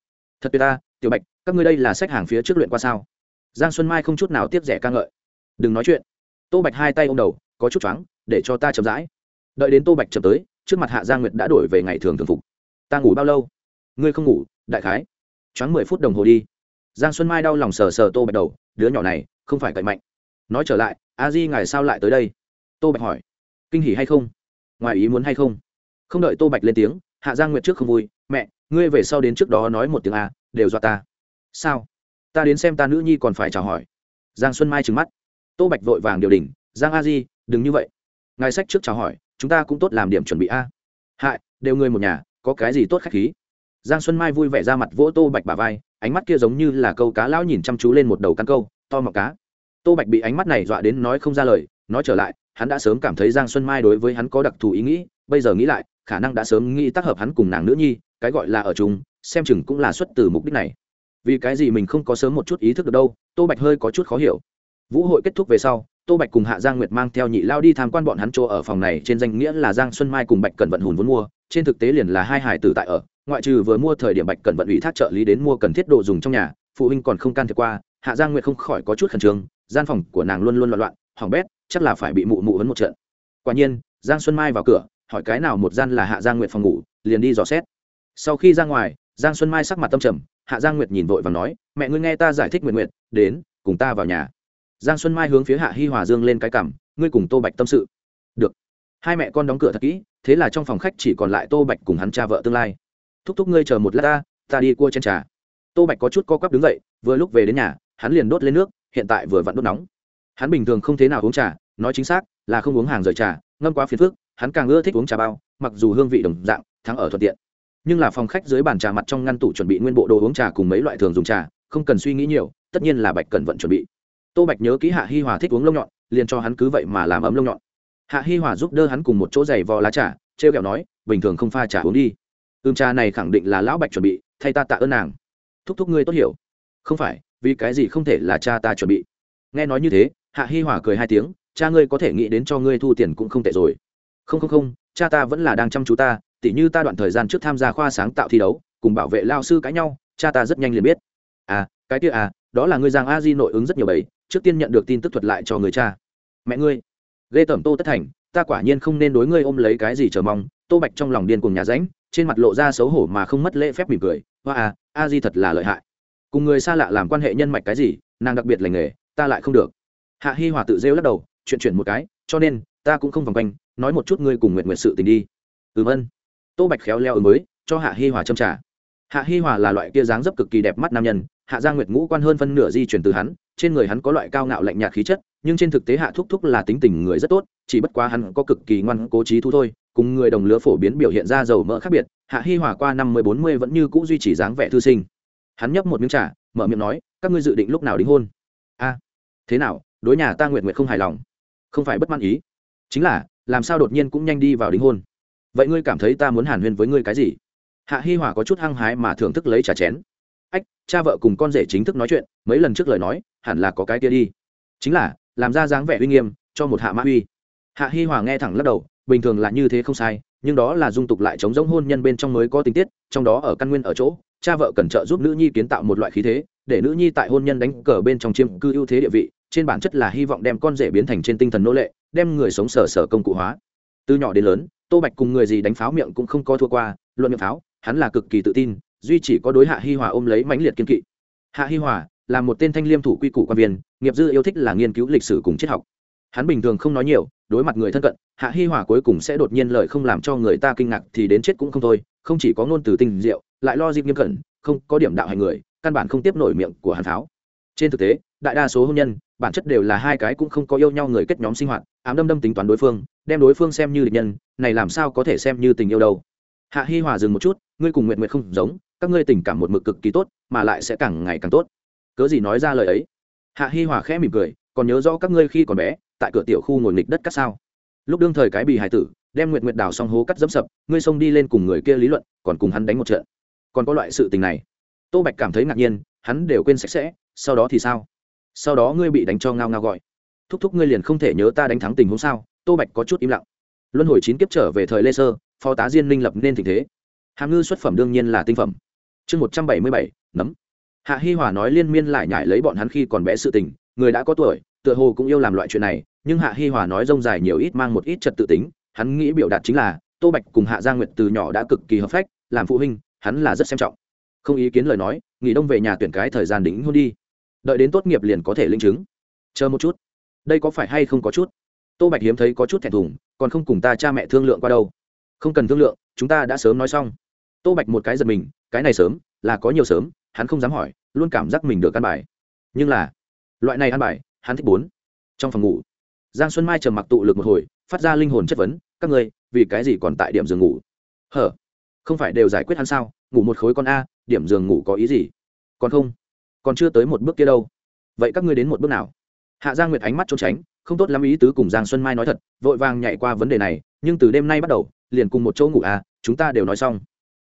Thật tuyệt ta, tiểu bạch, các ngươi đây là sách hàng phía trước luyện qua sao? Giang xuân mai không chút nào tiếp rẻ ca ngợi. Đừng nói chuyện. Tô bạch hai tay ô m đầu, có chút choáng, để cho ta chậm rãi. Đợi đến tô bạch chậm tới, trước mặt hạ giang nguyệt đã đổi về ngày thường thường phục. Ta ngủ bao lâu? Ngươi không ngủ, đại khái. Choáng mười phút đồng hồ đi. Giang xuân mai đau lòng sờ sờ tô bạch đầu, đứa nhỏ này, không phải cậy mạnh. Nói trở lại, a di ngài sao lại tới đây? Tô bạch hỏi. Kinh hỉ hay không? Ngoài ý muốn hay không? Không đợi tô bạch lên tiếng, hạ giang nguyệt trước không vui, mẹ, ngươi về sau đến trước đó nói một tiếng a, đều do ta. Sao? Ta đến xem ta nữ nhi còn phải chào hỏi. Giang xuân mai trừng mắt. Tô bạch vội vàng điều đình giang a di, đừng như vậy. Ngài sách trước chào hỏi, chúng ta cũng tốt làm điểm chuẩn bị a. Hại, đều người một nhà, có cái gì tốt khách khí? Giang xuân mai vui vẻ ra mặt vỗ tô bạch bà vai, ánh mắt kia giống như là câu cá lão nhìn chăm chú lên một đầu căn câu, to mọc cá. Tô bạch bị ánh mắt này dọa đến nói không ra lời, nói trở lại hắn đã sớm cảm thấy giang xuân mai đối với hắn có đặc thù ý nghĩ, bây giờ nghĩ lại, khả năng đã sớm nghĩ tác hợp hắn cùng nàng nữ nhi, cái gọi là ở chung, xem chừng cũng là xuất từ mục đích này. Vì cái gì mình không có sớm một chút ý thức được đâu, tô bạch hơi có chút khó hiểu. Vũ hội kết thúc về sau, tô bạch cùng hạ giang nguyệt mang theo nhị lao đi tham quan bọn hắn chỗ ở phòng này, trên danh nghĩa là giang xuân mai cùng bạch cần vận hùn vốn mua, trên thực tế liền là hai hải tử tại ở, ngoại trừ vừa mua thời điểm bạch cần vận ủy thác trợ lý đến mua cần thiết đồ dùng trong nhà, phụ huynh còn không can thiệp qua, hạ giang nguyệt không khỏi có chút khẩn trương, gian phòng của nàng luôn luôn loạn loạn, hỏng bét chắc là phải bị mụ mụ vấn một trận. Quả nhiên giang xuân mai vào cửa hỏi cái nào một gian là hạ giang nguyệt phòng ngủ liền đi dò xét. Sau khi ra ngoài giang xuân mai sắc mặt tâm trầm hạ giang nguyệt nhìn vội và nói mẹ ngươi nghe ta giải thích nguyện nguyện đến cùng ta vào nhà. Giang xuân mai hướng phía hạ hi hòa dương lên cái cằm, ngươi cùng tô bạch tâm sự. Được. Hai mẹ con đóng cửa thật kỹ thế là trong phòng khách chỉ còn lại tô bạch cùng hắn cha vợ tương lai. Thúc thúc ngươi chờ một lát ta ta đi cua trên trà. Tô bạch có chút co quắp đứng dậy vừa lúc về đến nhà hắn liền đốt lên nước hiện tại vừa vặn đốt nóng hắn bình thường không thế nào uống trà, nói chính xác là không uống hàng rời trà, ngâm quá phiền phức, hắn càng ưa thích uống trà bao, mặc dù hương vị đồng dạng, thắng ở thuận tiện. Nhưng là phòng khách dưới bàn trà mặt trong ngăn tủ chuẩn bị nguyên bộ đồ uống trà cùng mấy loại thường dùng trà, không cần suy nghĩ nhiều, tất nhiên là bạch cần vận chuẩn bị. Tô bạch nhớ ký hạ hi hòa thích uống lông nhọn, liền cho hắn cứ vậy mà làm ấm lông nhọn. Hạ hi hòa giúp đỡ hắn cùng một chỗ giày vò lá trà t r e o kẹo nói, bình thường không pha trà uống đi. Ưm trà này khẳng định là lão bạch chuẩn bị, thay ta tạ ơn nàng. Thúc thúc ngươi tốt hiểu. Không phải, vì cái gì không thể là cha ta chuẩn bị? Nghe nói như thế hạ hi hòa cười hai tiếng, cha ngươi có thể nghĩ đến cho ngươi thu tiền cũng không tệ rồi. Không không không, cha ta vẫn là đang chăm chú ta, tỉ như ta đoạn thời gian trước tham gia khoa sáng tạo thi đấu, cùng bảo vệ lao sư cãi nhau, cha ta rất nhanh liền biết. À cái kia à đó là ngươi giang a di nội ứng rất nhiều bầy, trước tiên nhận được tin tức thuật lại cho người cha. Mẹ ngươi, ghê tởm tô tất thành, ta quả nhiên không nên đối ngươi ôm lấy cái gì chờ mong. Tô bạch trong lòng điên cùng nhà ránh, trên mặt lộ ra xấu hổ mà không mất lễ phép mỉm cười, hoa à a di thật là lợi hại. Cùng người xa lạ làm quan hệ nhân mạch cái gì, nàng đặc biệt lành nghề, ta lại không được hạ hi hòa tự rêu lắc đầu, chuyện chuyển một cái, cho nên, ta cũng không vòng quanh, nói một chút ngươi cùng nguyện nguyện sự tình đi. Ừm ân tô bạch khéo leo ứng mới cho hạ hi hòa châm trả hạ hi hòa là loại kia dáng dấp cực kỳ đẹp mắt nam nhân, hạ gia nguyệt ngũ quan hơn phân nửa di chuyển từ hắn, trên người hắn có loại cao ngạo lạnh nhạt khí chất, nhưng trên thực tế hạ thúc thúc là tính tình người rất tốt, chỉ bất quá hắn có cực kỳ ngoan cố trí thu thôi, cùng người đồng lứa phổ biến biểu hiện ra dầu mỡ khác biệt, hạ hi hòa qua năm mươi bốn mươi vẫn như c ũ duy trì dáng vẻ thư sinh. Hắn nhấp một miếng trà, mở miệng nói, các ngươi dự định lúc nào đính hôn? A, thế nào? Đối nhà ta nguyện nguyện không hài lòng. Không phải bất mãn ý. Chính là, làm sao đột nhiên cũng nhanh đi vào đính hôn. Vậy ngươi cảm thấy ta muốn hàn huyên với ngươi cái gì? Hạ hi hòa có chút hăng hái mà thưởng thức lấy trà chén. Ách, cha vợ cùng con rể chính thức nói chuyện, mấy lần trước lời nói, hẳn là có cái kia đi. Chính là, làm ra dáng vẻ uy nghiêm, cho một hạ mã uy. Hạ hi hòa nghe thẳng lắc đầu, bình thường là như thế không sai, nhưng đó là dung tục lại chống giống hôn nhân bên trong mới có tình tiết, trong đó ở căn nguyên ở chỗ, cha vợ cần trợ giúp nữ nhi kiến tạo một loại khí thế, để nữ nhi tại hôn nhân đánh cờ bên trong chiêm cư ưu thế địa vị trên bản chất là hy vọng đem con rể biến thành trên tinh thần nô lệ, đem người sống sở sở công cụ hóa. Từ nhỏ đến lớn, tô bạch cùng người gì đánh pháo miệng cũng không có thua qua, luận miệng pháo, hắn là cực kỳ tự tin, duy chỉ có đối hạ hi hòa ôm lấy mãnh liệt kiên kỵ. Hạ hi hòa là một tên thanh liêm thủ quy củ quan viên, nghiệp dư yêu thích là nghiên cứu lịch sử cùng triết học. Hắn bình thường không nói nhiều, đối mặt người thân cận, hạ hi hòa cuối cùng sẽ đột nhiên lời không làm cho người ta kinh ngạc thì đến chết cũng không thôi, không chỉ có ngôn từ tình diệu, lại lo dịp nghiêm cẩn, không có điểm đạo hành người, căn bản không tiếp nổi miệng của hàn pháo. Trên thực tế, đại đa số hôn nhân bản chất đều là hai cái cũng không có yêu nhau người kết nhóm sinh hoạt, ám đâm đâm tính toán đối phương, đem đối phương xem như địch nhân, này làm sao có thể xem như tình yêu đâu. Hạ hi hòa dừng một chút, ngươi cùng nguyện nguyện không giống, các ngươi tình cảm một mực cực kỳ tốt, mà lại sẽ càng ngày càng tốt. Cớ gì nói ra lời ấy? Hạ hi hòa khẽ mỉm cười, còn nhớ rõ các ngươi khi còn bé, tại cửa tiểu khu ngồi nghịch đất cắt sao? Lúc đương thời cái bị hải tử, đem nguyện nguyện đào xong hố cắt dẫm sập, ngươi xông đi lên cùng người kia lý luận, còn cùng hắn đánh một trận. Còn có loại sự tình này. Tô bạch cảm thấy ngạc nhiên, hắn đều quên sạch sẽ, sau đó thì sao? Sau đó ngươi bị đánh cho ngao ngao gọi. Thúc thúc ngươi liền không thể nhớ ta đánh thắng tình huống sao? Tô bạch có chút im lặng. Luân hồi chín kiếp trở về thời lê sơ, phó tá diên minh lập nên tình thế. Hàm ngư xuất phẩm đương nhiên là tinh phẩm. Chương một trăm bảy mươi bảy, nấm. Hạ hi hòa nói liên miên lại nhải lấy bọn hắn khi còn bé sự tình, người đã có tuổi, tựa hồ cũng yêu làm loại chuyện này, nhưng hạ hi hòa nói rông dài nhiều ít mang một ít trật tự tính, hắn nghĩ biểu đạt chính là, tô bạch cùng hạ gia nguyệt từ nhỏ đã cực kỳ hợp phách, làm phụ huynh, hắn là rất xem trọng. Không ý kiến lời nói, nghỉ đông về nhà tuyển cái thời gian đính hôn đi đợi đến tốt nghiệp liền có thể linh chứng. Chờ một chút. Đây có phải hay không có chút? Tô bạch hiếm thấy có chút thẹn thùng, còn không cùng ta cha mẹ thương lượng qua đâu. Không cần thương lượng, chúng ta đã sớm nói xong. Tô bạch một cái giật mình, cái này sớm, là có nhiều sớm, hắn không dám hỏi, luôn cảm giác mình được ăn bài. Nhưng là, loại này ăn bài, hắn thích bốn. Trong phòng ngủ, giang xuân mai trầm mặc tụ lực một hồi, phát ra linh hồn chất vấn, các ngươi, vì cái gì còn tại điểm giường ngủ? Hở, không phải đều giải quyết hắn sao? Ngủ một khối con a, điểm giường ngủ có ý gì? Còn không? Còn chưa tới một bước kia đâu. Vậy các ngươi đến một bước nào? Hạ giang nguyệt ánh mắt trốn tránh, không tốt lắm ý tứ cùng giang xuân mai nói thật, vội vàng nhảy qua vấn đề này, nhưng từ đêm nay bắt đầu, liền cùng một chỗ ngủ à chúng ta đều nói xong.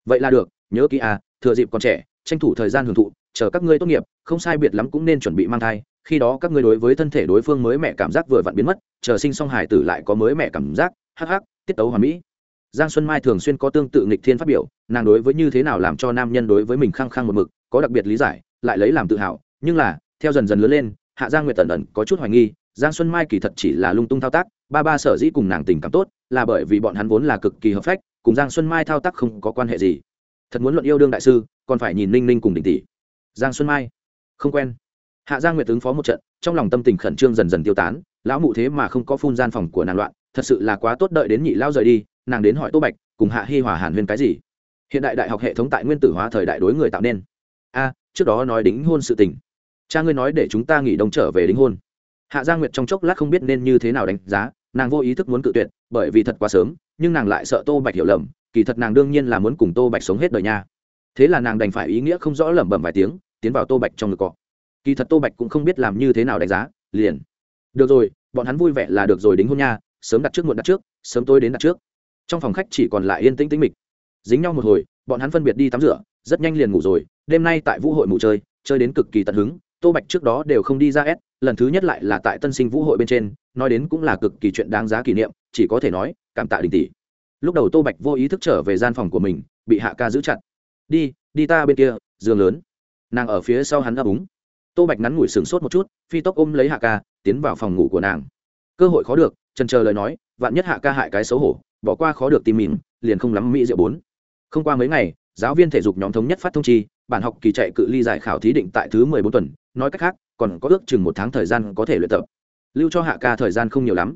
Vậy là được, nhớ kỹ à thừa dịp còn trẻ, tranh thủ thời gian hưởng thụ, chờ các ngươi tốt nghiệp, không sai biệt lắm cũng nên chuẩn bị mang thai, khi đó các ngươi đối với thân thể đối phương mới mẹ cảm giác vừa vặn biến mất, chờ sinh xong hải tử lại có mới mẹ cảm giác, hắc hắc, tiết tấu hoàn mỹ. Giang xuân mai thường xuyên có tương tự nghịch thiên phát biểu, nàng đối với như thế nào làm cho nam nhân đối với mình khăng khăng một mực, có đặc biệt lý giải lại lấy làm tự hào, nhưng là, theo dần dần lớn lên, hạ giang nguyệt tần ẩn có chút hoài nghi, giang xuân mai kỳ thật chỉ là lung tung thao tác, ba ba sở dĩ cùng nàng tình cảm tốt, là bởi vì bọn hắn vốn là cực kỳ hợp phách, cùng giang xuân mai thao tác không có quan hệ gì. Thật muốn luận yêu đương đại sư, còn phải nhìn ninh ninh cùng đình tỷ. Giang xuân mai, không quen. Hạ giang nguyệt ứng phó một trận, trong lòng tâm tình khẩn trương dần dần tiêu tán, lão mụ thế mà không có phun gian phòng của nàng loạn, thật sự là quá tốt đợi đến nhị lao rời đi, nàng đến hỏi tô bạch, cùng hạ hi hòa hàn huyên cái gì. Hiện đại đại học hệ thống tại nguyên tử hóa thời đại đối người tạo nên trước đó nói đính hôn sự tình. Cha ngươi nói để chúng ta nghỉ đông trở về đính hôn. Hạ gia nguyệt trong chốc lát không biết nên như thế nào đánh giá, nàng vô ý thức muốn cự tuyệt, bởi vì thật quá sớm, nhưng nàng lại sợ tô bạch hiểu lầm, kỳ thật nàng đương nhiên là muốn cùng tô bạch sống hết đời nha. Thế là nàng đành phải ý nghĩa không rõ lẩm bẩm vài tiếng, tiến vào tô bạch trong ngực cọ. Kỳ thật tô bạch cũng không biết làm như thế nào đánh giá, liền, được rồi, bọn hắn vui vẻ là được rồi đính hôn nha, sớm đặt trước muộn đặt trước, sớm tối đến đặt trước. Trong phòng khách chỉ còn lại yên tĩnh tĩnh mịch. Dính nhau một hồi, bọn hắn phân biệt đi tắm rửa, rất nhanh liền ngủ rồi đêm nay tại vũ hội mù chơi chơi đến cực kỳ tận hứng, tô bạch trước đó đều không đi ra s, lần thứ nhất lại là tại tân sinh vũ hội bên trên, nói đến cũng là cực kỳ chuyện đáng giá kỷ niệm, chỉ có thể nói, cảm tạ đình tỷ. Lúc đầu tô bạch vô ý thức trở về gian phòng của mình, bị hạ ca giữ chặt. Đi đi ta bên kia, giường lớn. Nàng ở phía sau hắn ấp úng. Tô bạch ngắn ngủi sừng sốt một chút, phi tốc ôm lấy hạ ca, tiến vào phòng ngủ của nàng. Cơ hội khó được trần chờ lời nói, vạn nhất hạ ca hại cái xấu hổ, bỏ qua khó được tìm mìn liền không lắm mỹ rượu bốn. Không qua mấy ngày giáo viên thể dục nhóm thống nhất phát thông chi, bản học kỳ chạy cự ly giải khảo thí định tại thứ mười bốn tuần, nói cách khác, còn có ước chừng một tháng thời gian có thể luyện tập. Lưu cho hạ ca thời gian không nhiều lắm.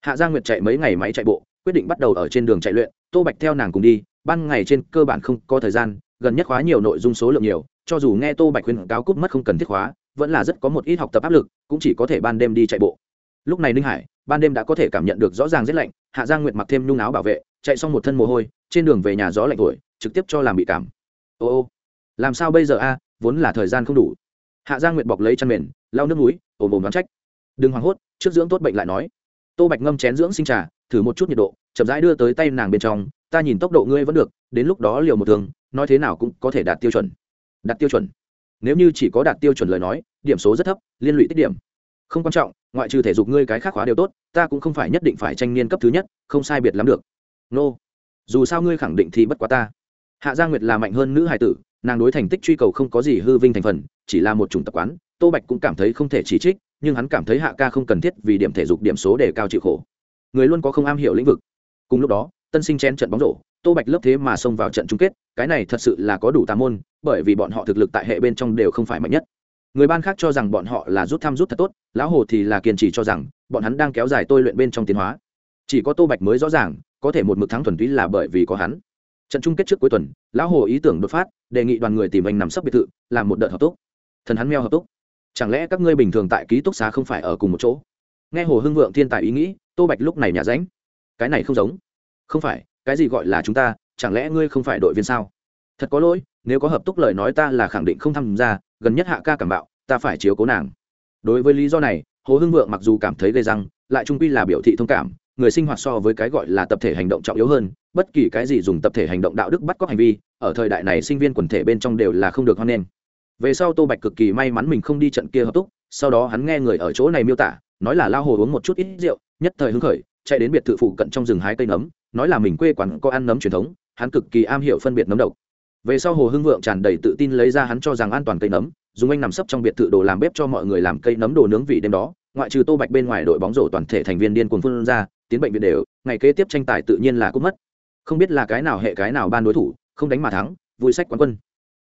Hạ gia nguyệt chạy mấy ngày máy chạy bộ, quyết định bắt đầu ở trên đường chạy luyện, tô bạch theo nàng cùng đi, ban ngày trên cơ bản không có thời gian, gần nhất khóa nhiều nội dung số lượng nhiều, cho dù nghe tô bạch khuyên cáo cúp mất không cần thiết khóa, vẫn là rất có một ít học tập áp lực, cũng chỉ có thể ban đêm đi chạy bộ. Lúc này ninh hải, ban đêm đã có thể cảm nhận được rõ ràng rét lạnh, hạ giang nguyệt mặc thêm nhung áo bảo vệ, chạy xong một thân mồ hôi, trên đường về nhà gió lạnh thổi trực tiếp cho làm bị cảm. Ô ô, làm sao bây giờ a, vốn là thời gian không đủ. Hạ giang nguyệt bọc lấy chăn mền, lau nước núi ồm ồm đoán trách. Đừng hoảng hốt, trước dưỡng tốt bệnh lại nói. Tô bạch ngâm chén dưỡng sinh trà, thử một chút nhiệt độ, chậm rãi đưa tới tay nàng bên trong, ta nhìn tốc độ ngươi vẫn được, đến lúc đó liều một thường, nói thế nào cũng có thể đạt tiêu chuẩn. Đạt tiêu chuẩn? Nếu như chỉ có đạt tiêu chuẩn lời nói, điểm số rất thấp, liên lụy tích điểm. Không quan trọng, ngoại trừ thể dục ngươi cái khác khóa đều tốt, ta cũng không phải nhất định phải tranh niên cấp thứ nhất, không sai biệt lắm được. Nô、no. dù sao ngươi khẳng định thì bất quá ta hạ gia nguyệt là mạnh hơn nữ hải tử, nàng đối thành tích truy cầu không có gì hư vinh thành phần, chỉ là một chủng tập quán, tô bạch cũng cảm thấy không thể chỉ trích, nhưng hắn cảm thấy hạ ca không cần thiết vì điểm thể dục điểm số để cao chịu khổ. Người luôn có không am hiểu lĩnh vực. Cùng lúc đó, tân sinh chen trận bóng rổ, tô bạch lớp thế mà xông vào trận chung kết, cái này thật sự là có đủ tà môn, bởi vì bọn họ thực lực tại hệ bên trong đều không phải mạnh nhất. Người ban khác cho rằng bọn họ là rút thăm rút thật tốt, lão hồ thì là kiên trì cho rằng, bọn hắn đang kéo dài tôi luyện bên trong tiến hóa. Chỉ có tô bạch mới rõ ràng, có thể một mực thắng thuần túy là bởi vì có hắn trận chung kết trước cuối tuần, lão hồ ý tưởng đột phát, đề nghị đoàn người tìm anh nằm sấp biệt thự, làm một đợt hợp túc. Thần hắn meo hợp túc. Chẳng lẽ các ngươi bình thường tại ký túc xá không phải ở cùng một chỗ? Nghe hồ hưng vượng thiên tài ý nghĩ, tô bạch lúc này nhà ránh. Cái này không giống. Không phải, cái gì gọi là chúng ta, chẳng lẽ ngươi không phải đội viên sao? Thật có lỗi, nếu có hợp túc lời nói ta là khẳng định không tham gia, gần nhất hạ ca cảm bạo, ta phải chiếu cố nàng. Đối với lý do này, hồ hưng vượng mặc dù cảm thấy gây răng, lại trung quy là biểu thị thông cảm, người sinh hoạt so với cái gọi là tập thể hành động trọng yếu hơn bất kỳ cái gì dùng tập thể hành động đạo đức bắt cóc hành vi, ở thời đại này sinh viên quần thể bên trong đều là không được hoan nghênh. Về sau tô bạch cực kỳ may mắn mình không đi trận kia hợp túc, sau đó hắn nghe người ở chỗ này miêu tả, nói là lao hồ uống một chút ít rượu, nhất thời hứng khởi, chạy đến biệt thự phụ cận trong rừng hái cây nấm, nói là mình quê quán có ăn nấm truyền thống, hắn cực kỳ am hiểu phân biệt nấm độc. Về sau hồ hưng vượng tràn đầy tự tin lấy ra hắn cho rằng an toàn cây nấm, dùng anh nằm sấp trong biệt thự đồ làm bếp cho mọi người làm cây nấm đồ nướng vị đêm đó, ngoại trừ tô bạch bên ngoài đội bóng rổ toàn thể thành viên điên cuồng phun ra, tiến bệnh viện đều, ngày kế tiếp tranh tài tự nhiên là cũng mất không biết là cái nào hệ cái nào ban đối thủ, không đánh mà thắng, vui sách quán quân.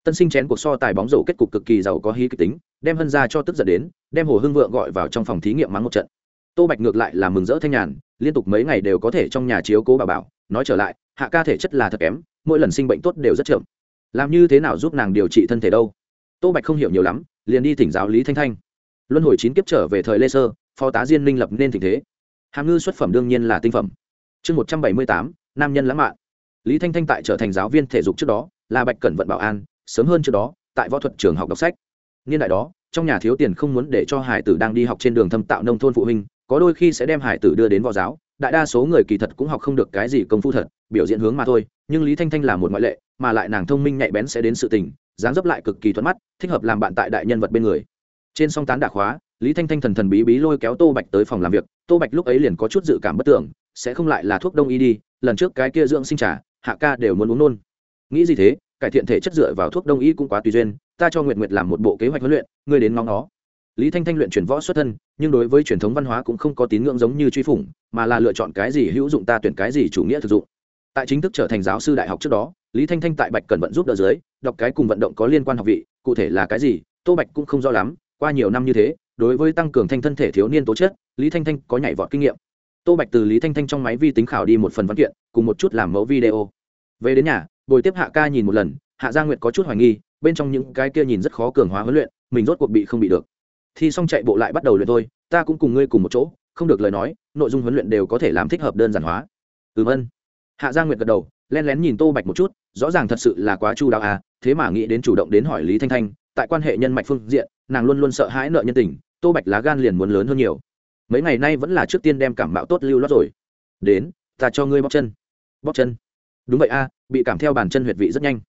Tân sinh chén cuộc so tài bóng rổ kết cục cực kỳ giàu có hí kịch tính, đem hân ra cho tức giận đến, đem hồ hưng vượng gọi vào trong phòng thí nghiệm mắng một trận. Tô bạch ngược lại là mừng rỡ thanh nhàn, liên tục mấy ngày đều có thể trong nhà chiếu cố bà bảo, nói trở lại, hạ ca thể chất là thật kém, mỗi lần sinh bệnh tốt đều rất chậm. Làm như thế nào giúp nàng điều trị thân thể đâu? Tô bạch không hiểu nhiều lắm, liền đi thỉnh giáo lý thanh thanh. Luân hồi chín kiếp trở về thời lê sơ, phó tá diên minh lập nên tình thế. Hàm ngư xuất phẩm đương nhiên là tinh phẩm. Chương một trăm bảy mươi tám nam nhân lãng mạn. Lý thanh thanh tại trở thành giáo viên thể dục trước đó, là bạch cẩn vận bảo an, sớm hơn trước đó, tại võ thuật trường học đọc sách. Niên đại đó, trong nhà thiếu tiền không muốn để cho hải tử đang đi học trên đường thâm tạo nông thôn phụ huynh, có đôi khi sẽ đem hải tử đưa đến võ giáo, đại đa số người kỳ thật cũng học không được cái gì công phu thật, biểu diễn hướng mà thôi, nhưng lý thanh thanh là một ngoại lệ, mà lại nàng thông minh nhạy bén sẽ đến sự tình, dáng dấp lại cực kỳ thuận mắt, thích hợp làm bạn tại đại nhân vật bên người. Trên song tán đả khóa, lý thanh thanh thần thần bí bí lôi kéo tô bạch tới phòng làm việc, tô bạch lúc ấy liền có chút dự cảm bất tưởng, sẽ không lại là thuốc đông y đi lần trước cái kia dưỡng sinh trà, hạ ca đều muốn uống nôn. Nghĩ gì thế? Cải thiện thể chất dựa vào thuốc đông y cũng quá tùy duyên, ta cho nguyệt nguyệt làm một bộ kế hoạch huấn luyện, ngươi đến ngóng nó. Lý thanh thanh luyện chuyển võ xuất thân, nhưng đối với truyền thống văn hóa cũng không có tín ngưỡng giống như truy phủng mà là lựa chọn cái gì hữu dụng ta tuyển cái gì chủ nghĩa thực dụng. Tại chính thức trở thành giáo sư đại học trước đó, lý thanh thanh tại bạch cần vận giúp đỡ dưới, đọc cái cùng vận động có liên quan học vị, cụ thể là cái gì, tô bạch cũng không rõ lắm, qua nhiều năm như thế, đối với tăng cường thanh thân thể thiếu niên tố chất, lý thanh thanh có nhảy vọt kinh nghiệm tô bạch từ lý thanh thanh trong máy vi tính khảo đi một phần văn kiện, cùng một chút làm mẫu video. Về đến nhà bồi tiếp hạ ca nhìn một lần, hạ gia nguyệt có chút hoài nghi, bên trong những cái kia nhìn rất khó cường hóa huấn luyện, mình rốt cuộc bị không bị được. Thì xong chạy bộ lại bắt đầu luyện thôi, ta cũng cùng ngươi cùng một chỗ, không được lời nói, nội dung huấn luyện đều có thể làm thích hợp đơn giản hóa. Ừ vân. Hạ gia nguyệt gật đầu len lén nhìn tô bạch một chút, rõ ràng thật sự là quá chu đạo à thế mà nghĩ đến chủ động đến hỏi lý thanh thanh, tại quan hệ nhân mạch phương diện, nàng luôn luôn sợ hãi nợ nhân tình, tô bạch lá gan liền muốn lớn hơn nhiều mấy ngày nay vẫn là trước tiên đem cảm mạo tốt lưu lót rồi. Đến, ta cho ngươi bóc chân. Bóc chân? Đúng vậy a, bị cảm theo bàn chân huyệt vị rất nhanh.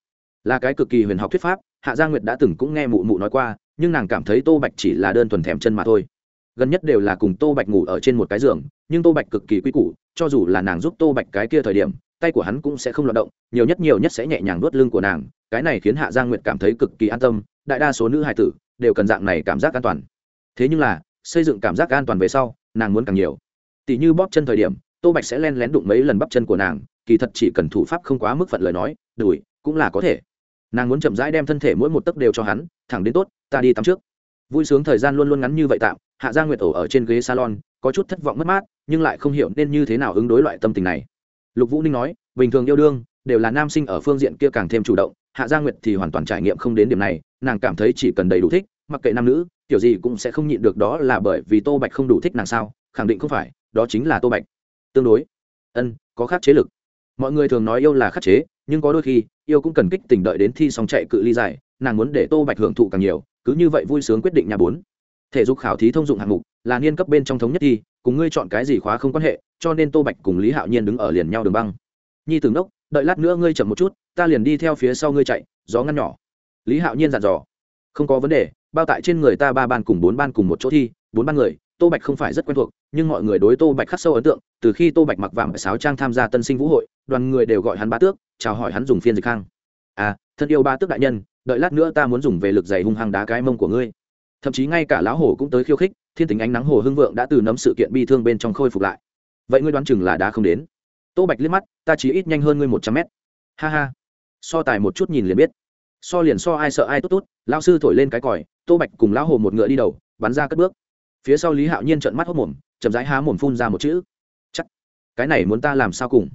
Là cái cực kỳ huyền học thuyết pháp, hạ gia nguyệt đã từng cũng nghe mụ mụ nói qua, nhưng nàng cảm thấy tô bạch chỉ là đơn thuần thèm chân mà thôi. Gần nhất đều là cùng tô bạch ngủ ở trên một cái giường, nhưng tô bạch cực kỳ quy củ, cho dù là nàng giúp tô bạch cái kia thời điểm, tay của hắn cũng sẽ không loạt động, nhiều nhất nhiều nhất sẽ nhẹ nhàng nuốt lưng của nàng, cái này khiến hạ gia nguyệt cảm thấy cực kỳ an tâm, đại đa số nữ hài tử đều cần dạng này cảm giác an toàn. Thế nhưng là xây dựng cảm giác an toàn về sau, nàng muốn càng nhiều. Tỷ như bóp chân thời điểm, tô bạch sẽ len lén đụng mấy lần bắp chân của nàng, kỳ thật chỉ cần thủ pháp không quá mức phận lời nói, đùi cũng là có thể. Nàng muốn chậm rãi đem thân thể mỗi một tấc đều cho hắn, thẳng đến tốt, ta đi tắm trước. Vui sướng thời gian luôn luôn ngắn như vậy tạm, hạ gia nguyệt ổ ở trên ghế salon, có chút thất vọng mất mát, nhưng lại không hiểu nên như thế nào ứng đối loại tâm tình này. Lục vũ ninh nói, bình thường yêu đương, đều là nam sinh ở phương diện kia càng thêm chủ động, hạ gia nguyệt thì hoàn toàn trải nghiệm không đến điểm này, nàng cảm thấy chỉ cần đầy đủ thích, mặc kệ nam nữ kiểu gì cũng sẽ không nhịn được đó là bởi vì tô bạch không đủ thích nàng sao, khẳng định không phải, đó chính là tô bạch. Tương đối. Ân, có khắc chế lực. Mọi người thường nói yêu là khắc chế, nhưng có đôi khi, yêu cũng cần kích tình đợi đến thi xong chạy cự ly dài, nàng muốn để tô bạch hưởng thụ càng nhiều, cứ như vậy vui sướng quyết định nhà bốn. Thể dục khảo thí thông dụng hạng mục, là niên cấp bên trong thống nhất thi, cùng ngươi chọn cái gì khóa không quan hệ, cho nên tô bạch cùng lý hạo nhiên đứng ở liền nhau đường băng. Nhi tưởng đốc đợi lát nữa ngươi chậm một chút, ta liền đi theo phía sau ngươi chạy, gió ngăn nhỏ. Lý hạo nhiên dặn dò không có vấn đề, bao tại trên người ta ba ban cùng bốn ban cùng một chỗ thi, bốn ban người, tô bạch không phải rất quen thuộc, nhưng mọi người đối tô bạch khắc sâu ấn tượng, từ khi tô bạch mặc vàng sáo trang tham gia tân sinh vũ hội, đoàn người đều gọi hắn ba tước, chào hỏi hắn dùng phiên dịch khang à thân yêu ba tước đại nhân, đợi lát nữa ta muốn dùng về lực giày hung hăng đá cái mông của ngươi. Thậm chí ngay cả lão hổ cũng tới khiêu khích, thiên tính ánh nắng hồ hưng vượng đã từ nấm sự kiện bi thương bên trong khôi phục lại. Vậy ngươi đoán chừng là đá không đến? Tô bạch liếc mắt, ta chỉ ít nhanh hơn ngươi một trăm mét. Ha ha. So tài một chút nhìn liền biết so liền so ai sợ ai tốt tốt lao sư thổi lên cái còi, tô bạch cùng lão hồ một ngựa đi đầu, bắn ra cất bước. Phía sau lý hạo nhiên trợn mắt hốc mồm, chậm rãi há mồm phun ra một chữ. Chắc, cái này muốn ta làm sao cùng?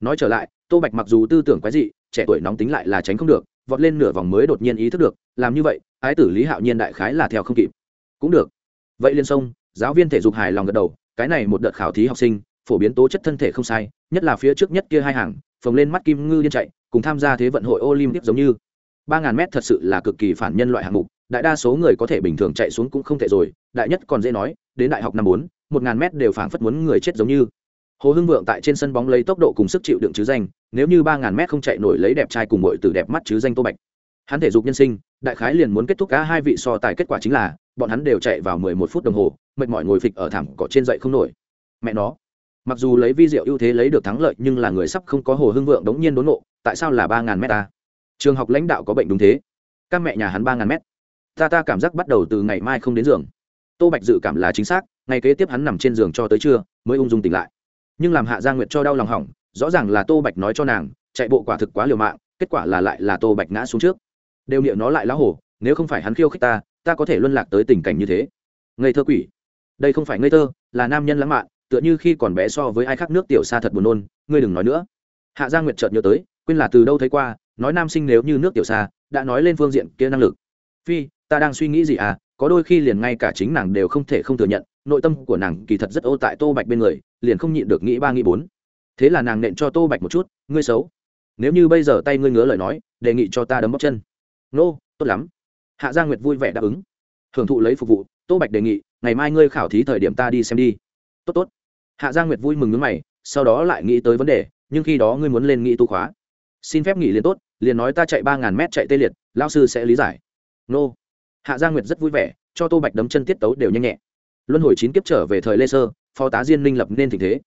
Nói trở lại, tô bạch mặc dù tư tưởng quái dị, trẻ tuổi nóng tính lại là tránh không được, vọt lên nửa vòng mới đột nhiên ý thức được, làm như vậy, ái tử lý hạo nhiên đại khái là theo không kịp. Cũng được. Vậy liên sông giáo viên thể dục hài lòng gật đầu, cái này một đợt khảo thí học sinh, phổ biến tố chất thân thể không sai, nhất là phía trước nhất kia hai hàng, phồng lên mắt kim ngư điên chạy, cùng tham gia thế vận hội olympic giống như ba ngàn mét thật sự là cực kỳ phản nhân loại hạng mục, đại đa số người có thể bình thường chạy xuống cũng không thể rồi, đại nhất còn dễ nói, đến đại học năm bốn, một ngàn mét đều phảng phất muốn người chết giống như. Hồ hưng vượng tại trên sân bóng lấy tốc độ cùng sức chịu đựng chứ danh, nếu như ba ngàn mét không chạy nổi lấy đẹp trai cùng muội từ đẹp mắt chứ danh tô bạch. Hắn thể dục nhân sinh, đại khái liền muốn kết thúc cả hai vị so tài kết quả chính là, bọn hắn đều chạy vào mười một phút đồng hồ, mệt mỏi ngồi phịch ở thảm cỏ trên dậy không nổi. Mẹ nó, mặc dù lấy vi diệu ưu thế lấy được thắng lợi nhưng là người sắp không có hồ hưng vượng đống nhiên đốn nộ, tại sao là ba ngàn mét ta? Trường học lãnh đạo có bệnh đúng thế. Các mẹ nhà hắn ba ngàn mét. Ta ta cảm giác bắt đầu từ ngày mai không đến giường. Tô bạch dự cảm là chính xác, ngày kế tiếp hắn nằm trên giường cho tới trưa, mới ung dung tỉnh lại. Nhưng làm hạ gia nguyệt cho đau lòng hỏng, rõ ràng là tô bạch nói cho nàng, chạy bộ quả thực quá liều mạng, kết quả là lại là tô bạch ngã xuống trước. Đều niệm nó lại lá hổ, nếu không phải hắn khiêu khích ta ta có thể luân lạc tới tình cảnh như thế. Ngây thơ quỷ. Đây không phải ngây thơ, là nam nhân lãng mạn, tựa như khi còn bé so với ai khác nước tiểu xa thật buồn nôn, ngươi đừng nói nữa. Hạ gia nguyệt chợt nhớ tới, quên là từ đâu thấy qua nói nam sinh nếu như nước tiểu xa, đã nói lên phương diện kia năng lực. Phi, ta đang suy nghĩ gì à? Có đôi khi liền ngay cả chính nàng đều không thể không thừa nhận, nội tâm của nàng kỳ thật rất ô tại tô bạch bên người, liền không nhịn được nghĩ ba nghĩ bốn. Thế là nàng nện cho tô bạch một chút, ngươi xấu. Nếu như bây giờ tay ngươi ngứa lời nói, đề nghị cho ta đấm bóc chân. Nô, tốt lắm. Hạ gia nguyệt vui vẻ đáp ứng. Hưởng thụ lấy phục vụ, tô bạch đề nghị, ngày mai ngươi khảo thí thời điểm ta đi xem đi. Tốt tốt. Hạ gia nguyệt vui mừng nước mày, sau đó lại nghĩ tới vấn đề, nhưng khi đó ngươi muốn lên nghĩ tu khóa. Xin phép nghỉ liền tốt liền nói ta chạy ba ngàn mét chạy tê liệt lao sư sẽ lý giải. Nô. Hạ gia nguyệt rất vui vẻ, cho tô bạch đấm chân tiết tấu đều nhanh nhẹ. Luân hồi chín kiếp trở về thời lê sơ, phó tá diên minh lập nên tình thế.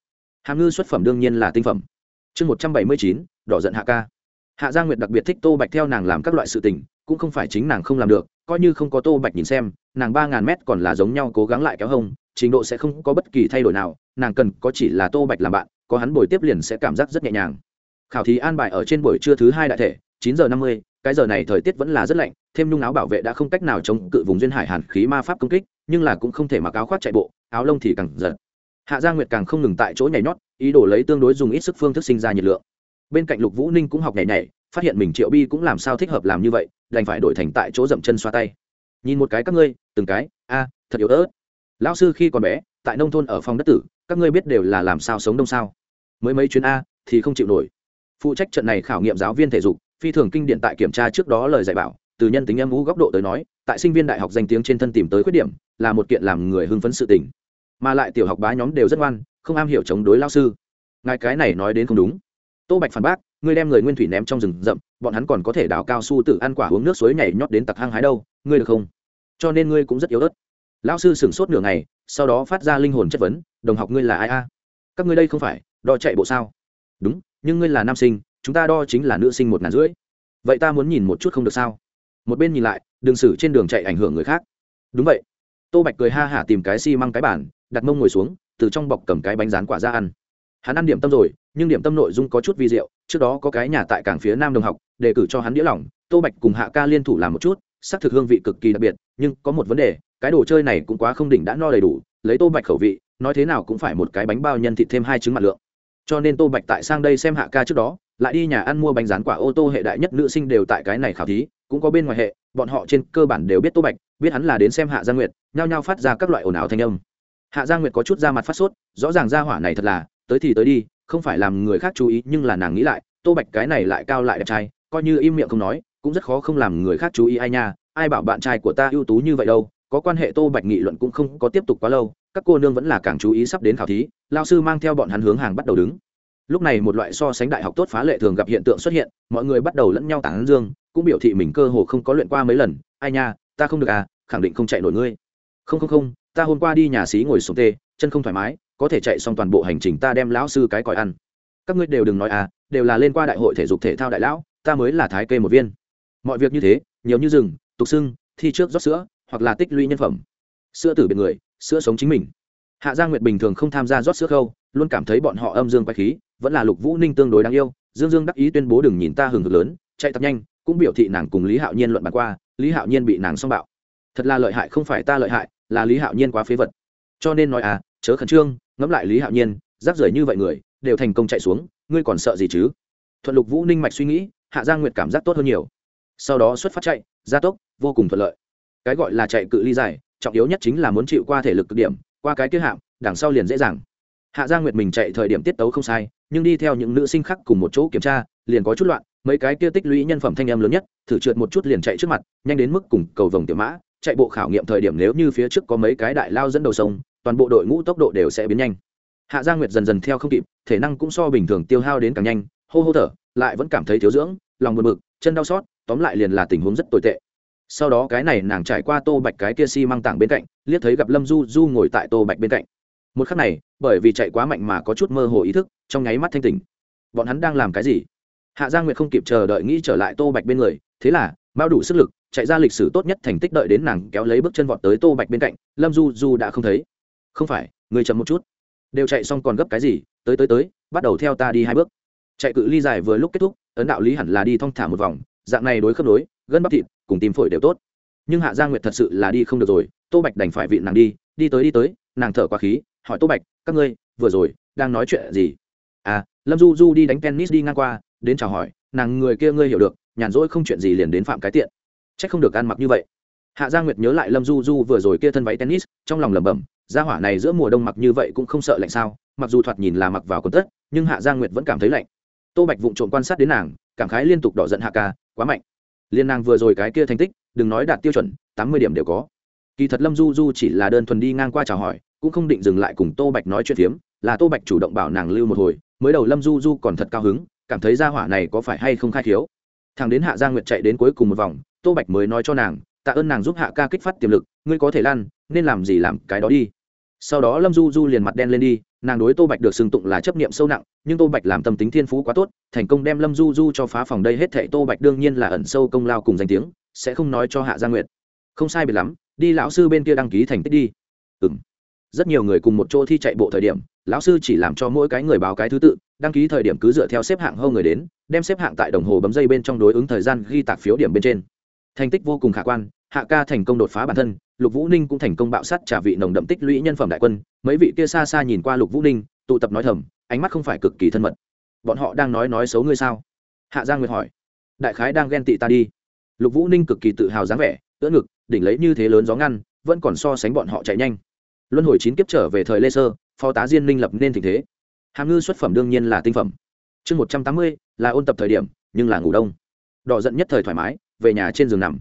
Hàm ngư xuất phẩm đương nhiên là tinh phẩm. Chương một trăm bảy mươi chín, đỏ giận hạ ca. Hạ gia nguyệt đặc biệt thích tô bạch theo nàng làm các loại sự tình, cũng không phải chính nàng không làm được, coi như không có tô bạch nhìn xem, nàng ba ngàn mét còn là giống nhau cố gắng lại kéo hông, trình độ sẽ không có bất kỳ thay đổi nào, nàng cần có chỉ là tô bạch làm bạn, có hắn bồi tiếp liền sẽ cảm giác rất nhẹ nhàng khảo thí an bài ở trên buổi trưa thứ hai đại thể, chín giờ năm mươi, cái giờ này thời tiết vẫn là rất lạnh, thêm nhung áo bảo vệ đã không cách nào chống cự vùng duyên hải hàn khí ma pháp công kích, nhưng là cũng không thể mặc áo khoác chạy bộ, áo lông thì càng giật. Hạ gia nguyệt càng không ngừng tại chỗ nhảy nhót, ý đồ lấy tương đối dùng ít sức phương thức sinh ra nhiệt lượng. Bên cạnh lục vũ ninh cũng học nhảy nhảy, phát hiện mình triệu bi cũng làm sao thích hợp làm như vậy, đành phải đổi thành tại chỗ dậm chân xoa tay. Nhìn một cái các ngươi, từng cái, a, thật yếu ớt. Lão sư khi còn bé, tại nông thôn ở phòng đất tử, các ngươi biết đều là làm sao sống đông sao. Mới mấy chuyến a, thì không chịu nổi phụ trách trận này khảo nghiệm giáo viên thể dục, phi thường kinh điển tại kiểm tra trước đó lời dạy bảo, từ nhân tính âm ngũ góc độ tới nói, tại sinh viên đại học danh tiếng trên thân tìm tới khuyết điểm, là một kiện làm người hưng phấn sự tình. Mà lại tiểu học bá nhóm đều rất ngoan, không am hiểu chống đối lao sư. Ngài cái này nói đến không đúng. Tô bạch phản bác, ngươi đem người nguyên thủy ném trong rừng rậm, bọn hắn còn có thể đào cao su tự ăn quả uống nước suối nhảy nhót đến tặc hang hái đâu, ngươi được không? Cho nên ngươi cũng rất yếu ớt. Lao sư sửng sốt nửa ngày, sau đó phát ra linh hồn chất vấn, đồng học ngươi là ai a? Các ngươi đây không phải đo chạy bộ sao? Đúng nhưng ngươi là nam sinh, chúng ta đo chính là nữ sinh một ngàn rưỡi. Vậy ta muốn nhìn một chút không được sao? Một bên nhìn lại, đừng xử trên đường chạy ảnh hưởng người khác. Đúng vậy. Tô bạch cười ha hả tìm cái xi、si、măng cái bản đặt mông ngồi xuống, từ trong bọc cầm cái bánh rán quả ra ăn. Hắn ăn điểm tâm rồi, nhưng điểm tâm nội dung có chút vi diệu, trước đó có cái nhà tại cảng phía nam đồng học đề cử cho hắn đĩa lỏng. Tô bạch cùng hạ ca liên thủ làm một chút, xác thực hương vị cực kỳ đặc biệt, nhưng có một vấn đề, cái đồ chơi này cũng quá không đỉnh đã no đầy đủ, lấy tô bạch khẩu vị, nói thế nào cũng phải một cái bánh bao nhân thịt thêm hai trứng mặt lượng cho nên tô bạch tại sang đây xem hạ ca trước đó, lại đi nhà ăn mua bánh rán quả ô tô hệ đại nhất nữ sinh đều tại cái này khảo thí, cũng có bên ngoài hệ, bọn họ trên cơ bản đều biết tô bạch, biết hắn là đến xem hạ gia nguyệt, nhao nhao phát ra các loại ồn ào thanh âm. Hạ gia nguyệt có chút da mặt phát sốt, rõ ràng ra hỏa này thật là, tới thì tới đi, không phải làm người khác chú ý, nhưng là nàng nghĩ lại, tô bạch cái này lại cao lại đẹp trai, coi như im miệng không nói, cũng rất khó không làm người khác chú ý ai nha, ai bảo bạn trai của ta ưu tú như vậy đâu có quan hệ tô bạch nghị luận cũng không có tiếp tục quá lâu, các cô nương vẫn là càng chú ý sắp đến khảo thí, lao sư mang theo bọn hắn hướng hàng bắt đầu đứng. Lúc này một loại so sánh đại học tốt phá lệ thường gặp hiện tượng xuất hiện, mọi người bắt đầu lẫn nhau tản dương, cũng biểu thị mình cơ hồ không có luyện qua mấy lần, ai nha, ta không được à khẳng định không chạy nổi ngươi. Không không không, ta hôm qua đi nhà xí ngồi xuống tê, chân không thoải mái, có thể chạy xong toàn bộ hành trình ta đem lão sư cái còi ăn. Các ngươi đều đừng nói à đều là lên qua đại hội thể dục thể thao đại lão, ta mới là thái kê một viên. Mọi việc như thế, nhiều như rừng, tục sưng thi trước rót sữa hoặc là tích lũy nhân phẩm. Sữa tử biệt người, sữa sống chính mình. Hạ gia nguyệt bình thường không tham gia rót sữa khâu, luôn cảm thấy bọn họ âm dương quay khí, vẫn là lục vũ ninh tương đối đáng yêu. Dương dương đắc ý tuyên bố đừng nhìn ta hừng hực lớn, chạy tập nhanh, cũng biểu thị nàng cùng lý hạo nhiên luận bàn qua, lý hạo nhiên bị nàng xong bạo. Thật là lợi hại, không phải ta lợi hại, là lý hạo nhiên quá phế vật. Cho nên nói à chớ khẩn trương, ngẫm lại lý hạo nhiên, rác rưởi như vậy người, đều thành công chạy xuống, ngươi còn sợ gì chứ? Thuận lục vũ ninh mạch suy nghĩ, hạ giang nguyệt cảm giác tốt hơn nhiều. Sau đó xuất phát chạy, gia tốc, vô cùng thuận lợi cái gọi là chạy cự ly dài, trọng yếu nhất chính là muốn chịu qua thể lực cực điểm, qua cái kia hạm đằng sau liền dễ dàng. Hạ Gia nguyệt mình chạy thời điểm tiết tấu không sai, nhưng đi theo những nữ sinh khác cùng một chỗ kiểm tra, liền có chút loạn, mấy cái kia tích lũy nhân phẩm thanh em lớn nhất, thử trượt một chút liền chạy trước mặt, nhanh đến mức cùng cầu vồng tiểu mã, chạy bộ khảo nghiệm thời điểm nếu như phía trước có mấy cái đại lao dẫn đầu sông, toàn bộ đội ngũ tốc độ đều sẽ biến nhanh. Hạ gia nguyệt dần dần theo không kịp, thể năng cũng so bình thường tiêu hao đến càng nhanh, hô hô thở, lại vẫn cảm thấy thiếu dưỡng, lòng buồn bực, chân đau xót, tóm lại liền là tình huống rất tồi tệ sau đó cái này nàng trải qua tô bạch cái kia xi、si、măng tảng bên cạnh, liếc thấy gặp lâm du du ngồi tại tô bạch bên cạnh. Một khắc này, bởi vì chạy quá mạnh mà có chút mơ hồ ý thức, trong nháy mắt thanh tỉnh. Bọn hắn đang làm cái gì? Hạ gia nguyệt không kịp chờ đợi nghĩ trở lại tô bạch bên người, thế là, bao đủ sức lực, chạy ra lịch sử tốt nhất thành tích đợi đến nàng kéo lấy bước chân vọt tới tô bạch bên cạnh, lâm du du đã không thấy. Không phải, người chậm một chút. Đều chạy xong còn gấp cái gì, tới tới tới, bắt đầu theo ta đi hai bước. Chạy cự ly dài vừa lúc kết thúc, ấn đạo lý hẳn là đi thong thả một vòng dạng này đối khớp đối gân bắp thịt cùng tim phổi đều tốt. Nhưng hạ gia nguyệt thật sự là đi không được rồi, tô bạch đành phải vị nàng đi đi tới đi tới, nàng thở qua khí, hỏi tô bạch, các ngươi vừa rồi đang nói chuyện gì? À lâm du du đi đánh tennis đi ngang qua, đến chào hỏi, nàng người kia ngươi hiểu được, nhàn rỗi không chuyện gì liền đến phạm cái tiện. C h ắ c không được ăn mặc như vậy. Hạ gia nguyệt nhớ lại lâm du du vừa rồi kia thân váy tennis, trong lòng lẩm bẩm, gia hỏa này giữa mùa đông mặc như vậy cũng không sợ lạnh sao, mặc dù thoạt nhìn là mặc vào quần tất, nhưng hạ gia nguyệt vẫn cảm thấy lạnh. Tô bạch vụng trộm quan sát đến nàng, cảm khái liên tục đỏ giận hạ ca quá mạnh. Liên nàng vừa rồi cái kia thành tích, đừng nói đạt tiêu chuẩn, tám mươi điểm đều có. Kỳ thật lâm du du chỉ là đơn thuần đi ngang qua chào hỏi, cũng không định dừng lại cùng tô bạch nói chuyện phiếm, là tô bạch chủ động bảo nàng lưu một hồi, mới đầu lâm du du còn thật cao hứng, cảm thấy gia hỏa này có phải hay không khai thiếu thằng đến hạ gia nguyệt chạy đến cuối cùng một vòng, tô bạch mới nói cho nàng, tạ ơn nàng giúp hạ ca kích phát tiềm lực, ngươi có thể lan nên làm gì làm cái đó đi sau đó lâm du du liền mặt đen lên đi, nàng đối tô bạch được xưng tụng là chấp niệm sâu nặng, nhưng tô bạch làm tâm tính thiên phú quá tốt, thành công đem lâm du du cho phá phòng đây hết thệ tô bạch đương nhiên là ẩn sâu công lao cùng danh tiếng, sẽ không nói cho hạ gia nguyệt. Không sai biệt lắm, đi lão sư bên kia đăng ký thành tích đi. Ừ m rất nhiều người cùng một chỗ thi chạy bộ thời điểm, lão sư chỉ làm cho mỗi cái người báo cái thứ tự, đăng ký thời điểm cứ dựa theo xếp hạng hâu người đến, đem xếp hạng tại đồng hồ bấm dây bên trong đối ứng thời gian ghi tạc phiếu điểm bên trên. Thành tích vô cùng khả quan hạ ca thành công đột phá bản thân, lục vũ ninh cũng thành công bạo sát trả vị nồng đậm tích lũy nhân phẩm đại quân. Mấy vị kia xa xa nhìn qua lục vũ ninh, tụ tập nói thầm, ánh mắt không phải cực kỳ thân mật. Bọn họ đang nói nói xấu ngươi sao? Hạ giang nguyệt hỏi. Đại khái đang ghen tị ta đi. Lục vũ ninh cực kỳ tự hào dáng vẻ, ưỡn ngực, đỉnh lấy như thế lớn gió ngăn, vẫn còn so sánh bọn họ chạy nhanh. Luân hồi chín kiếp trở về thời lê sơ, phó tá diên minh lập nên tình thế. Hàm ngư xuất phẩm đương nhiên là tinh phẩm. Chương một trăm tám mươi, là ôn tập thời điểm, nhưng là ngủ đông. Đỏ giận nhất thời thoải mái, về nhà trên giường nằm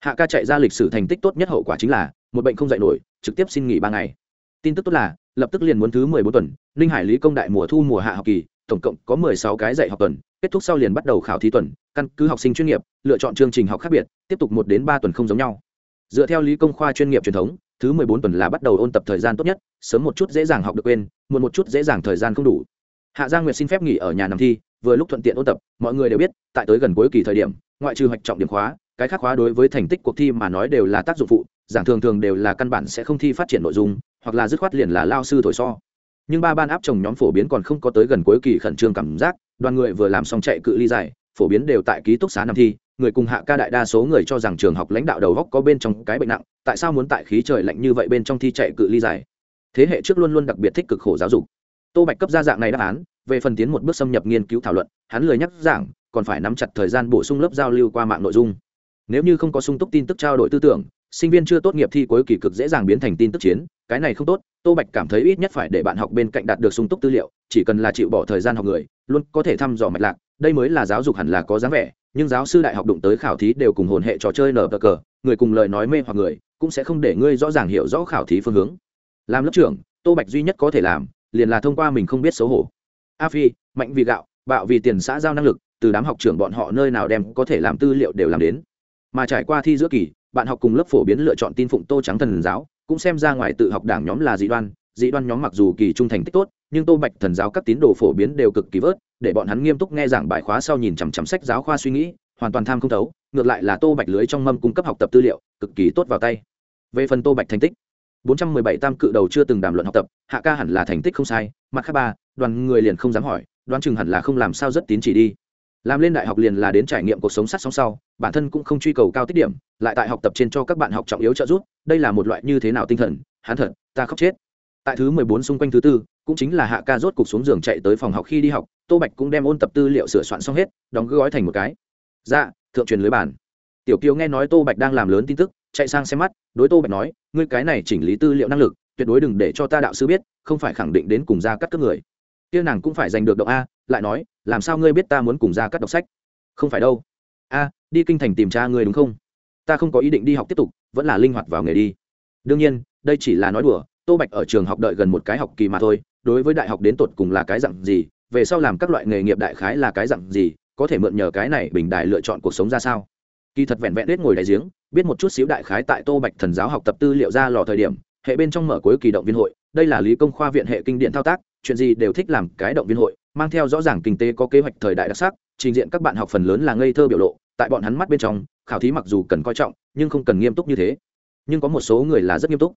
hạ ca chạy ra lịch sử thành tích tốt nhất hậu quả chính là, một bệnh không dạy nổi, trực tiếp xin nghỉ ba ngày. Tin tức tốt là, lập tức liền muốn thứ mười bốn tuần, ninh hải lý công đại mùa thu mùa hạ học kỳ, tổng cộng có mười sáu cái dạy học tuần, kết thúc sau liền bắt đầu khảo thí tuần, căn cứ học sinh chuyên nghiệp, lựa chọn chương trình học khác biệt, tiếp tục một đến ba tuần không giống nhau. Dựa theo lý công khoa chuyên nghiệp truyền thống, thứ mười bốn tuần là bắt đầu ôn tập thời gian tốt nhất, sớm một chút dễ dàng học được quên, muộn một chút dễ dàng thời gian không đủ. Hạ giang nguyệt xin phép nghỉ ở nhà nằm thi, vừa lúc thuận tiện ôn tập, mọi người đều biết, tại tới gần cuối kỳ thời điểm, ngoại trừ hoạch trọng điểm khóa cái khác khóa đối với thành tích cuộc thi mà nói đều là tác dụng phụ, giảng thường thường đều là căn bản sẽ không thi phát triển nội dung, hoặc là dứt khoát liền là lao sư thổi so. Nhưng ba ban áp chồng nhóm phổ biến còn không có tới gần cuối kỳ khẩn trương cảm giác, đoàn người vừa làm xong chạy cự ly dài phổ biến đều tại ký túc xá năm thi, người cùng hạ ca đại đa số người cho rằng trường học lãnh đạo đầu góc có bên trong cái bệnh nặng, tại sao muốn tại khí trời lạnh như vậy bên trong thi chạy cự ly dài thế hệ trước luôn luôn đặc biệt thích cực khổ giáo dục. Tô bạch cấp ra dạng này đáp án, về phần tiến một bước xâm nhập nghiên cứu thảo luận, hắn lười nhắc giảng, còn phải nắm chặt thời gian bổ sung lớp giao lưu qua mạng nội dung nếu như không có sung túc tin tức trao đổi tư tưởng, sinh viên chưa tốt nghiệp thi cuối kỳ cực dễ dàng biến thành tin tức chiến, cái này không tốt, tô bạch cảm thấy ít nhất phải để bạn học bên cạnh đạt được sung túc tư liệu, chỉ cần là chịu bỏ thời gian học người, luôn có thể thăm dò mạch lạc, đây mới là giáo dục hẳn là có dáng vẻ, nhưng giáo sư đại học đụng tới khảo thí đều cùng hồn hệ trò chơi nở cờ cờ, người cùng lời nói mê hoặc người, cũng sẽ không để ngươi rõ ràng hiểu rõ khảo thí phương hướng. Làm lớp trưởng, tô bạch duy nhất có thể làm, liền là thông qua mình không biết xấu hổ. A phi, mạnh vì gạo, bạo vì tiền xã giao năng lực, từ đám học trưởng bọn họ nơi nào đem có thể làm tư liệu đều làm đến mà trải qua thi giữa kỳ, bạn học cùng lớp phổ biến lựa chọn tin phụng tô trắng thần giáo, cũng xem ra ngoài tự học đảng nhóm là dị đoan dị đoan nhóm mặc dù kỳ trung thành tích tốt, nhưng tô bạch thần giáo các tín đồ phổ biến đều cực kỳ vớt, để bọn hắn nghiêm túc nghe giảng bài khóa sau nhìn chằm chằm sách giáo khoa suy nghĩ, hoàn toàn tham không thấu, ngược lại là tô bạch lưới trong mâm cung cấp học tập tư liệu, cực kỳ tốt vào tay. Về phần tô bạch thành tích 417 tam cự đầu chưa từng đàm luận học tập, hạ ca hẳn là thành tích không sai, mặt khác ba, đoàn người liền không dám hỏi, đoán chừng hẳn là không làm sao rất tín chỉ đi làm lên đại học liền là đến trải nghiệm cuộc sống sát sóng sau, bản thân cũng không truy cầu cao tiết điểm, lại tại học tập trên cho các bạn học trọng yếu trợ giúp, đây là một loại như thế nào tinh thần, hắn thật, ta khóc chết. Tại thứ mười bốn xung quanh thứ tư, cũng chính là hạ ca rốt cục xuống giường chạy tới phòng học khi đi học, tô bạch cũng đem ôn tập tư liệu sửa soạn xong hết, đóng gói thành một cái. Dạ thượng truyền lưới bản tiểu kiều nghe nói tô bạch đang làm lớn tin tức, chạy sang xem mắt, đối tô bạch nói, ngươi cái này chỉnh lý tư liệu năng lực, tuyệt đối đừng để cho ta đạo sư biết, không phải khẳng định đến cùng ra cắt các người kia nàng cũng phải giành được động a, lại nói, làm sao ngươi biết ta muốn cùng ra cắt đọc sách? Không phải đâu. A, đi kinh thành tìm cha ngươi đúng không? Ta không có ý định đi học tiếp tục, vẫn là linh hoạt vào nghề đi. Đương nhiên, đây chỉ là nói đùa, tô bạch ở trường học đợi gần một cái học kỳ mà thôi, đối với đại học đến tột cùng là cái dặn gì, về sau làm các loại nghề nghiệp đại khái là cái dặn gì, có thể mượn nhờ cái này bình đại lựa chọn cuộc sống ra sao? Kỳ thật vẹn vẹn hết ngồi đại giếng, biết một chút xíu đại khái tại tô bạch thần giáo học tập tư liệu ra lò thời điểm, hệ bên trong mở cuối kỳ động viên hội, đây là lý công khoa viện hệ kinh điện thao tác chuyện gì đều thích làm cái động viên hội, mang theo rõ ràng kinh tế có kế hoạch thời đại đặc sắc, trình diện các bạn học phần lớn là ngây thơ biểu lộ, tại bọn hắn mắt bên trong, khảo thí mặc dù cần coi trọng, nhưng không cần nghiêm túc như thế. Nhưng có một số người là rất nghiêm túc.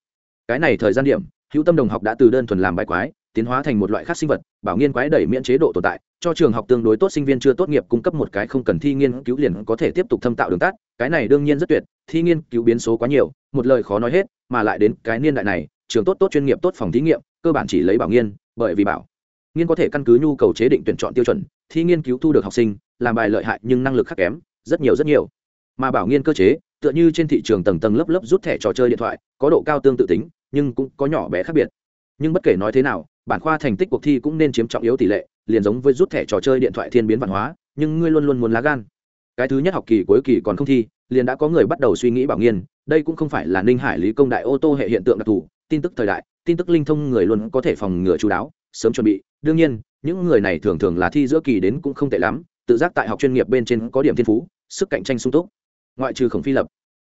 Cái này thời gian điểm, hữu tâm đồng học đã từ đơn thuần làm bài quái, tiến hóa thành một loại khác sinh vật, bảo nghiên quái đẩy miễn chế độ tồn tại, cho trường học tương đối tốt sinh viên chưa tốt nghiệp cung cấp một cái không cần thi nghiên cứu liền có thể tiếp tục thâm tạo đường tắt, cái này đương nhiên rất tuyệt, thi nghiên cứu biến số quá nhiều, một lời khó nói hết, mà lại đến cái niên đại này, trường tốt tốt chuyên nghiệp tốt phòng thí nghiệm cơ bản chỉ lấy bảo nghiên, bởi vì bảo nghiên có thể căn cứ nhu cầu chế định tuyển chọn tiêu chuẩn, thi nghiên cứu thu được học sinh, làm bài lợi hại nhưng năng lực khắc kém, rất nhiều rất nhiều. Mà bảo nghiên cơ chế, tựa như trên thị trường tầng tầng lớp lớp rút thẻ trò chơi điện thoại, có độ cao tương tự tính, nhưng cũng có nhỏ bé khác biệt. Nhưng bất kể nói thế nào, bản khoa thành tích cuộc thi cũng nên chiếm trọng yếu tỷ lệ, liền giống với rút thẻ trò chơi điện thoại thiên biến văn hóa, nhưng ngươi luôn luôn muốn lá gan. Cái thứ nhất học kỳ cuối kỳ còn không thi, liền đã có người bắt đầu suy nghĩ bảo nghiên, đây cũng không phải là ninh hải lý công đại ô tô hệ hiện tượng đặc thù, tin tức thời đại tin tức linh thông người luôn có thể phòng ngừa chú đáo, sớm chuẩn bị. Đương nhiên, những người này thường thường là thi giữa kỳ đến cũng không tệ lắm, tự giác tại học chuyên nghiệp bên trên có điểm thiên phú, sức cạnh tranh sung túc. Ngoại trừ khổng phi lập.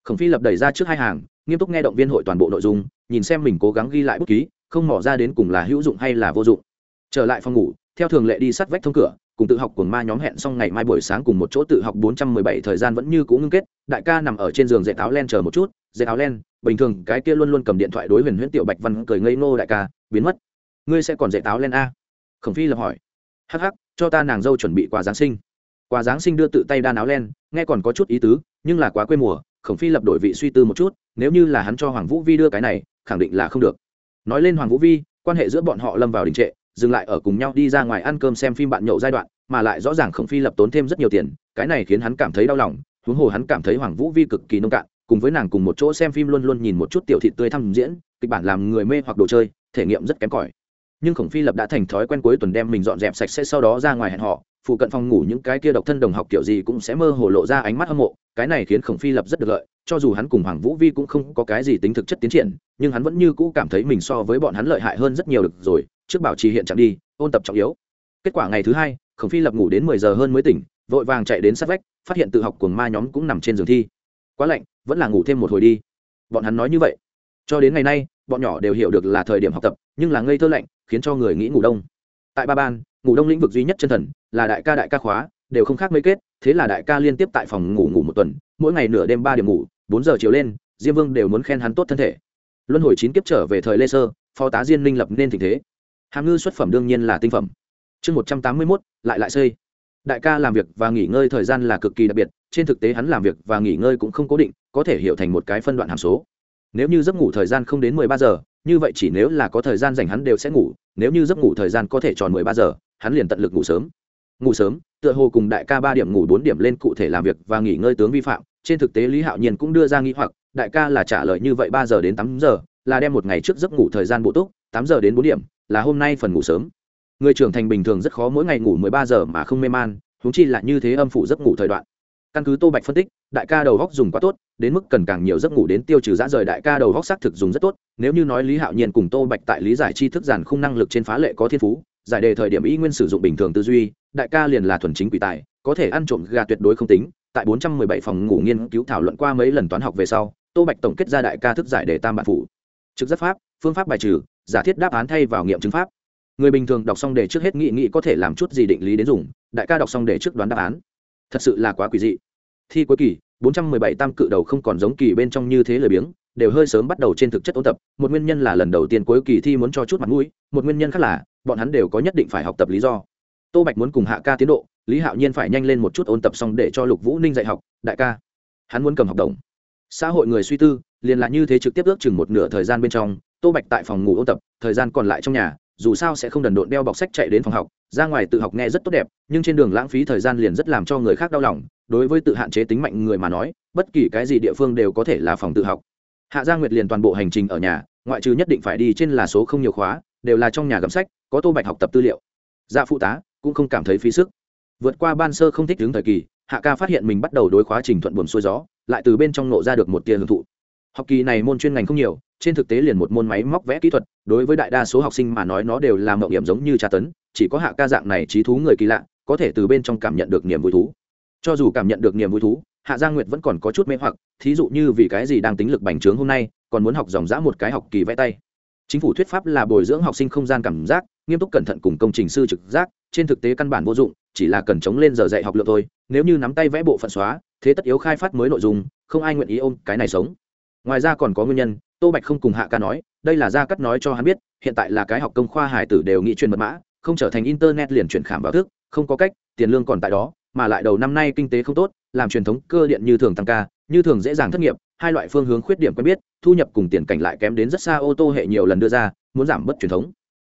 Khổng phi lập đẩy ra trước hai hàng, nghiêm túc nghe động viên hội toàn bộ nội dung, nhìn xem mình cố gắng ghi lại bút ký, không mỏ ra đến cùng là hữu dụng hay là vô dụng. Trở lại phòng ngủ, theo thường lệ đi sát vách thông cửa, cùng tự học của ma nhóm hẹn xong ngày mai buổi sáng cùng một chỗ tự học 417 thời gian vẫn như cũ ngưng kết. Đại ca nằm ở trên giường dạy áo len chờ một chút dạy áo len bình thường cái kia luôn luôn cầm điện thoại đối huyền huyễn tiểu bạch văn cười ngây ngô đại ca, biến mất. Ngươi sẽ còn dạy táo lên a? Khổng phi lập hỏi. Hắc hắc, cho ta nàng dâu chuẩn bị quà giáng sinh. Quà giáng sinh đưa tự tay đan áo len, nghe còn có chút ý tứ, nhưng là quá quê mùa, khổng phi lập đổi vị suy tư một chút, nếu như là hắn cho hoàng vũ vi đưa cái này, khẳng định là không được. Nói lên hoàng vũ vi, quan hệ giữa bọn họ lâm vào đình trệ, dừng lại ở cùng nhau đi ra ngoài ăn cơm xem phim bạn nhậu giai đoạn, mà lại rõ ràng khổng phi lập tốn thêm rất nhiều tiền, cái này khiến hắn cảm thấy đau lòng, huống hồ hắn cảm thấy hoàng vũ vi cực kỳ nông cạn cùng với nàng cùng một chỗ xem phim luôn luôn nhìn một chút tiểu thị tươi thăm diễn, kịch bản làm người mê hoặc đồ chơi, thể nghiệm rất kém cỏi. Nhưng khổng phi lập đã thành thói quen cuối tuần đem mình dọn dẹp sạch sẽ sau đó ra ngoài hẹn họ, phụ cận phòng ngủ những cái kia độc thân đồng học kiểu gì cũng sẽ mơ hồ lộ ra ánh mắt hâm mộ, cái này khiến khổng phi lập rất được lợi, cho dù hắn cùng hoàng vũ vi cũng không có cái gì tính thực chất tiến triển, nhưng hắn vẫn như cũ cảm thấy mình so với bọn hắn lợi hại hơn rất nhiều được rồi, trước bảo trì hiện trạng đi, ôn tập trọng yếu. Kết quả ngày thứ hai, khổng phi lập ngủ đến mười giờ hơn mới tỉnh, vội vàng chạy đến sát vách, phát hiện tự học cuồng ma nhóm cũng nằm trên giường thi quá lạnh, vẫn là ngủ thêm một hồi đi. Bọn hắn nói như vậy. Cho đến ngày nay, bọn nhỏ đều hiểu được là thời điểm học tập, nhưng là ngây thơ lạnh, khiến cho người nghĩ ngủ đông. Tại ba ban, ngủ đông lĩnh vực duy nhất chân thần, là đại ca đại ca khóa, đều không khác mấy kết, thế là đại ca liên tiếp tại phòng ngủ ngủ một tuần, mỗi ngày nửa đêm ba điểm ngủ, bốn giờ chiều lên, diêm vương đều muốn khen hắn tốt thân thể. Luân hồi chín kiếp trở về thời lê sơ, phó tá diên minh lập nên tình thế. Hàm ngư xuất phẩm đương nhiên là tinh phẩm. Chương một trăm tám mươi mốt, lại lại xây đại ca làm việc và nghỉ ngơi thời gian là cực kỳ đặc biệt, trên thực tế hắn làm việc và nghỉ ngơi cũng không cố định, có thể hiểu thành một cái phân đoạn hàm số. Nếu như giấc ngủ thời gian không đến mười ba giờ, như vậy chỉ nếu là có thời gian dành hắn đều sẽ ngủ, nếu như giấc ngủ thời gian có thể tròn mười ba giờ, hắn liền tận lực ngủ sớm. Ngủ sớm, tựa hồ cùng đại ca ba điểm ngủ bốn điểm lên cụ thể làm việc và nghỉ ngơi tướng vi phạm, trên thực tế lý hạo nhiên cũng đưa ra nghĩ hoặc, đại ca là trả lời như vậy ba giờ đến tám giờ, là đem một ngày trước giấc ngủ thời gian bổ túc, tám giờ đến bốn điểm, là hôm nay phần ngủ sớm người trưởng thành bình thường rất khó mỗi ngày ngủ mười ba giờ mà không mê man húng chi là như thế âm phủ giấc ngủ thời đoạn. Căn cứ tô bạch phân tích, đại ca đầu góc dùng quá tốt, đến mức cần càng nhiều giấc ngủ đến tiêu trừ dã rời đại ca đầu góc xác thực dùng rất tốt, nếu như nói lý hạo nhiên cùng tô bạch tại lý giải tri thức giản khung năng lực trên phá lệ có thiên phú, giải đề thời điểm y nguyên sử dụng bình thường tư duy, đại ca liền là thuần chính quỷ tài, có thể ăn trộm gà tuyệt đối không tính. Tại 417 phòng ngủ nghiên cứu thảo luận qua mấy lần toán học về sau, tô bạch tổng kết ra đại ca thức giải đề tam bản phụ trực giác pháp, phương pháp bài trừ, giả thiết đáp án thay vào nghiệm chứng pháp người bình thường đọc xong để trước hết nghị nghị có thể làm chút gì định lý đến dùng, đại ca đọc xong để trước đoán đáp án. Thật sự là quá quỷ dị. Thi cuối kỳ 417 tam cự đầu không còn giống kỳ bên trong như thế lời biếng, đều hơi sớm bắt đầu trên thực chất ôn tập. Một nguyên nhân là lần đầu tiên cuối kỳ thi muốn cho chút mặt mũi, một nguyên nhân khác là, bọn hắn đều có nhất định phải học tập lý do. Tô bạch muốn cùng hạ ca tiến độ, lý hạo nhiên phải nhanh lên một chút ôn tập xong để cho lục vũ ninh dạy học, đại ca. Hắn muốn cầm học đồng. Xã hội người suy tư, liền là như thế trực tiếp ước chừng một nửa thời gian bên trong, tô bạch tại phòng ngủ ôn tập, thời gian còn lại trong nhà dù sao sẽ không đần độn đeo bọc sách chạy đến phòng học, ra ngoài tự học nghe rất tốt đẹp, nhưng trên đường lãng phí thời gian liền rất làm cho người khác đau lòng. Đối với tự hạn chế tính mạnh người mà nói, bất kỳ cái gì địa phương đều có thể là phòng tự học. Hạ gia nguyệt liền toàn bộ hành trình ở nhà, ngoại trừ nhất định phải đi trên là số không nhiều khóa, đều là trong nhà gắm sách, có tô bạch học tập tư liệu. Dạ phụ tá cũng không cảm thấy phí sức. Vượt qua ban sơ không thích đứng thời kỳ, hạ ca phát hiện mình bắt đầu đối khóa trình thuận buồm xuôi gió, lại từ bên trong nộ ra được một tia hưởng thụ. Học kỳ này môn chuyên ngành không nhiều trên thực tế liền một môn máy móc vẽ kỹ thuật, đối với đại đa số học sinh mà nói nó đều là mậu hiểm giống như tra tấn, chỉ có hạ ca dạng này trí thú người kỳ lạ, có thể từ bên trong cảm nhận được niềm vui thú. Cho dù cảm nhận được niềm vui thú, hạ gia nguyệt vẫn còn có chút mê hoặc, thí dụ như vì cái gì đang tính lực bành trướng hôm nay, còn muốn học dòng dã một cái học kỳ vẽ tay. Chính phủ thuyết pháp là bồi dưỡng học sinh không gian cảm giác, nghiêm túc cẩn thận cùng công trình sư trực giác, trên thực tế căn bản vô dụng, chỉ là cần chống lên giờ dạy học lượng thôi, nếu như nắm tay vẽ bộ phận xóa, thế tất yếu khai phát mới nội dung, không ai nguyện ý ôm cái này sống. Ngoài ra còn có nguyên nhân tô bạch không cùng hạ ca nói, đây là gia cắt nói cho hắn biết, hiện tại là cái học công khoa hải tử đều nghĩ truyền mật mã, không trở thành internet liền chuyển khảm vào thức, không có cách, tiền lương còn tại đó, mà lại đầu năm nay kinh tế không tốt, làm truyền thống cơ điện như thường tăng ca, như thường dễ dàng thất nghiệp, hai loại phương hướng khuyết điểm quen biết, thu nhập cùng tiền cảnh lại kém đến rất xa ô tô hệ nhiều lần đưa ra, muốn giảm bớt truyền thống.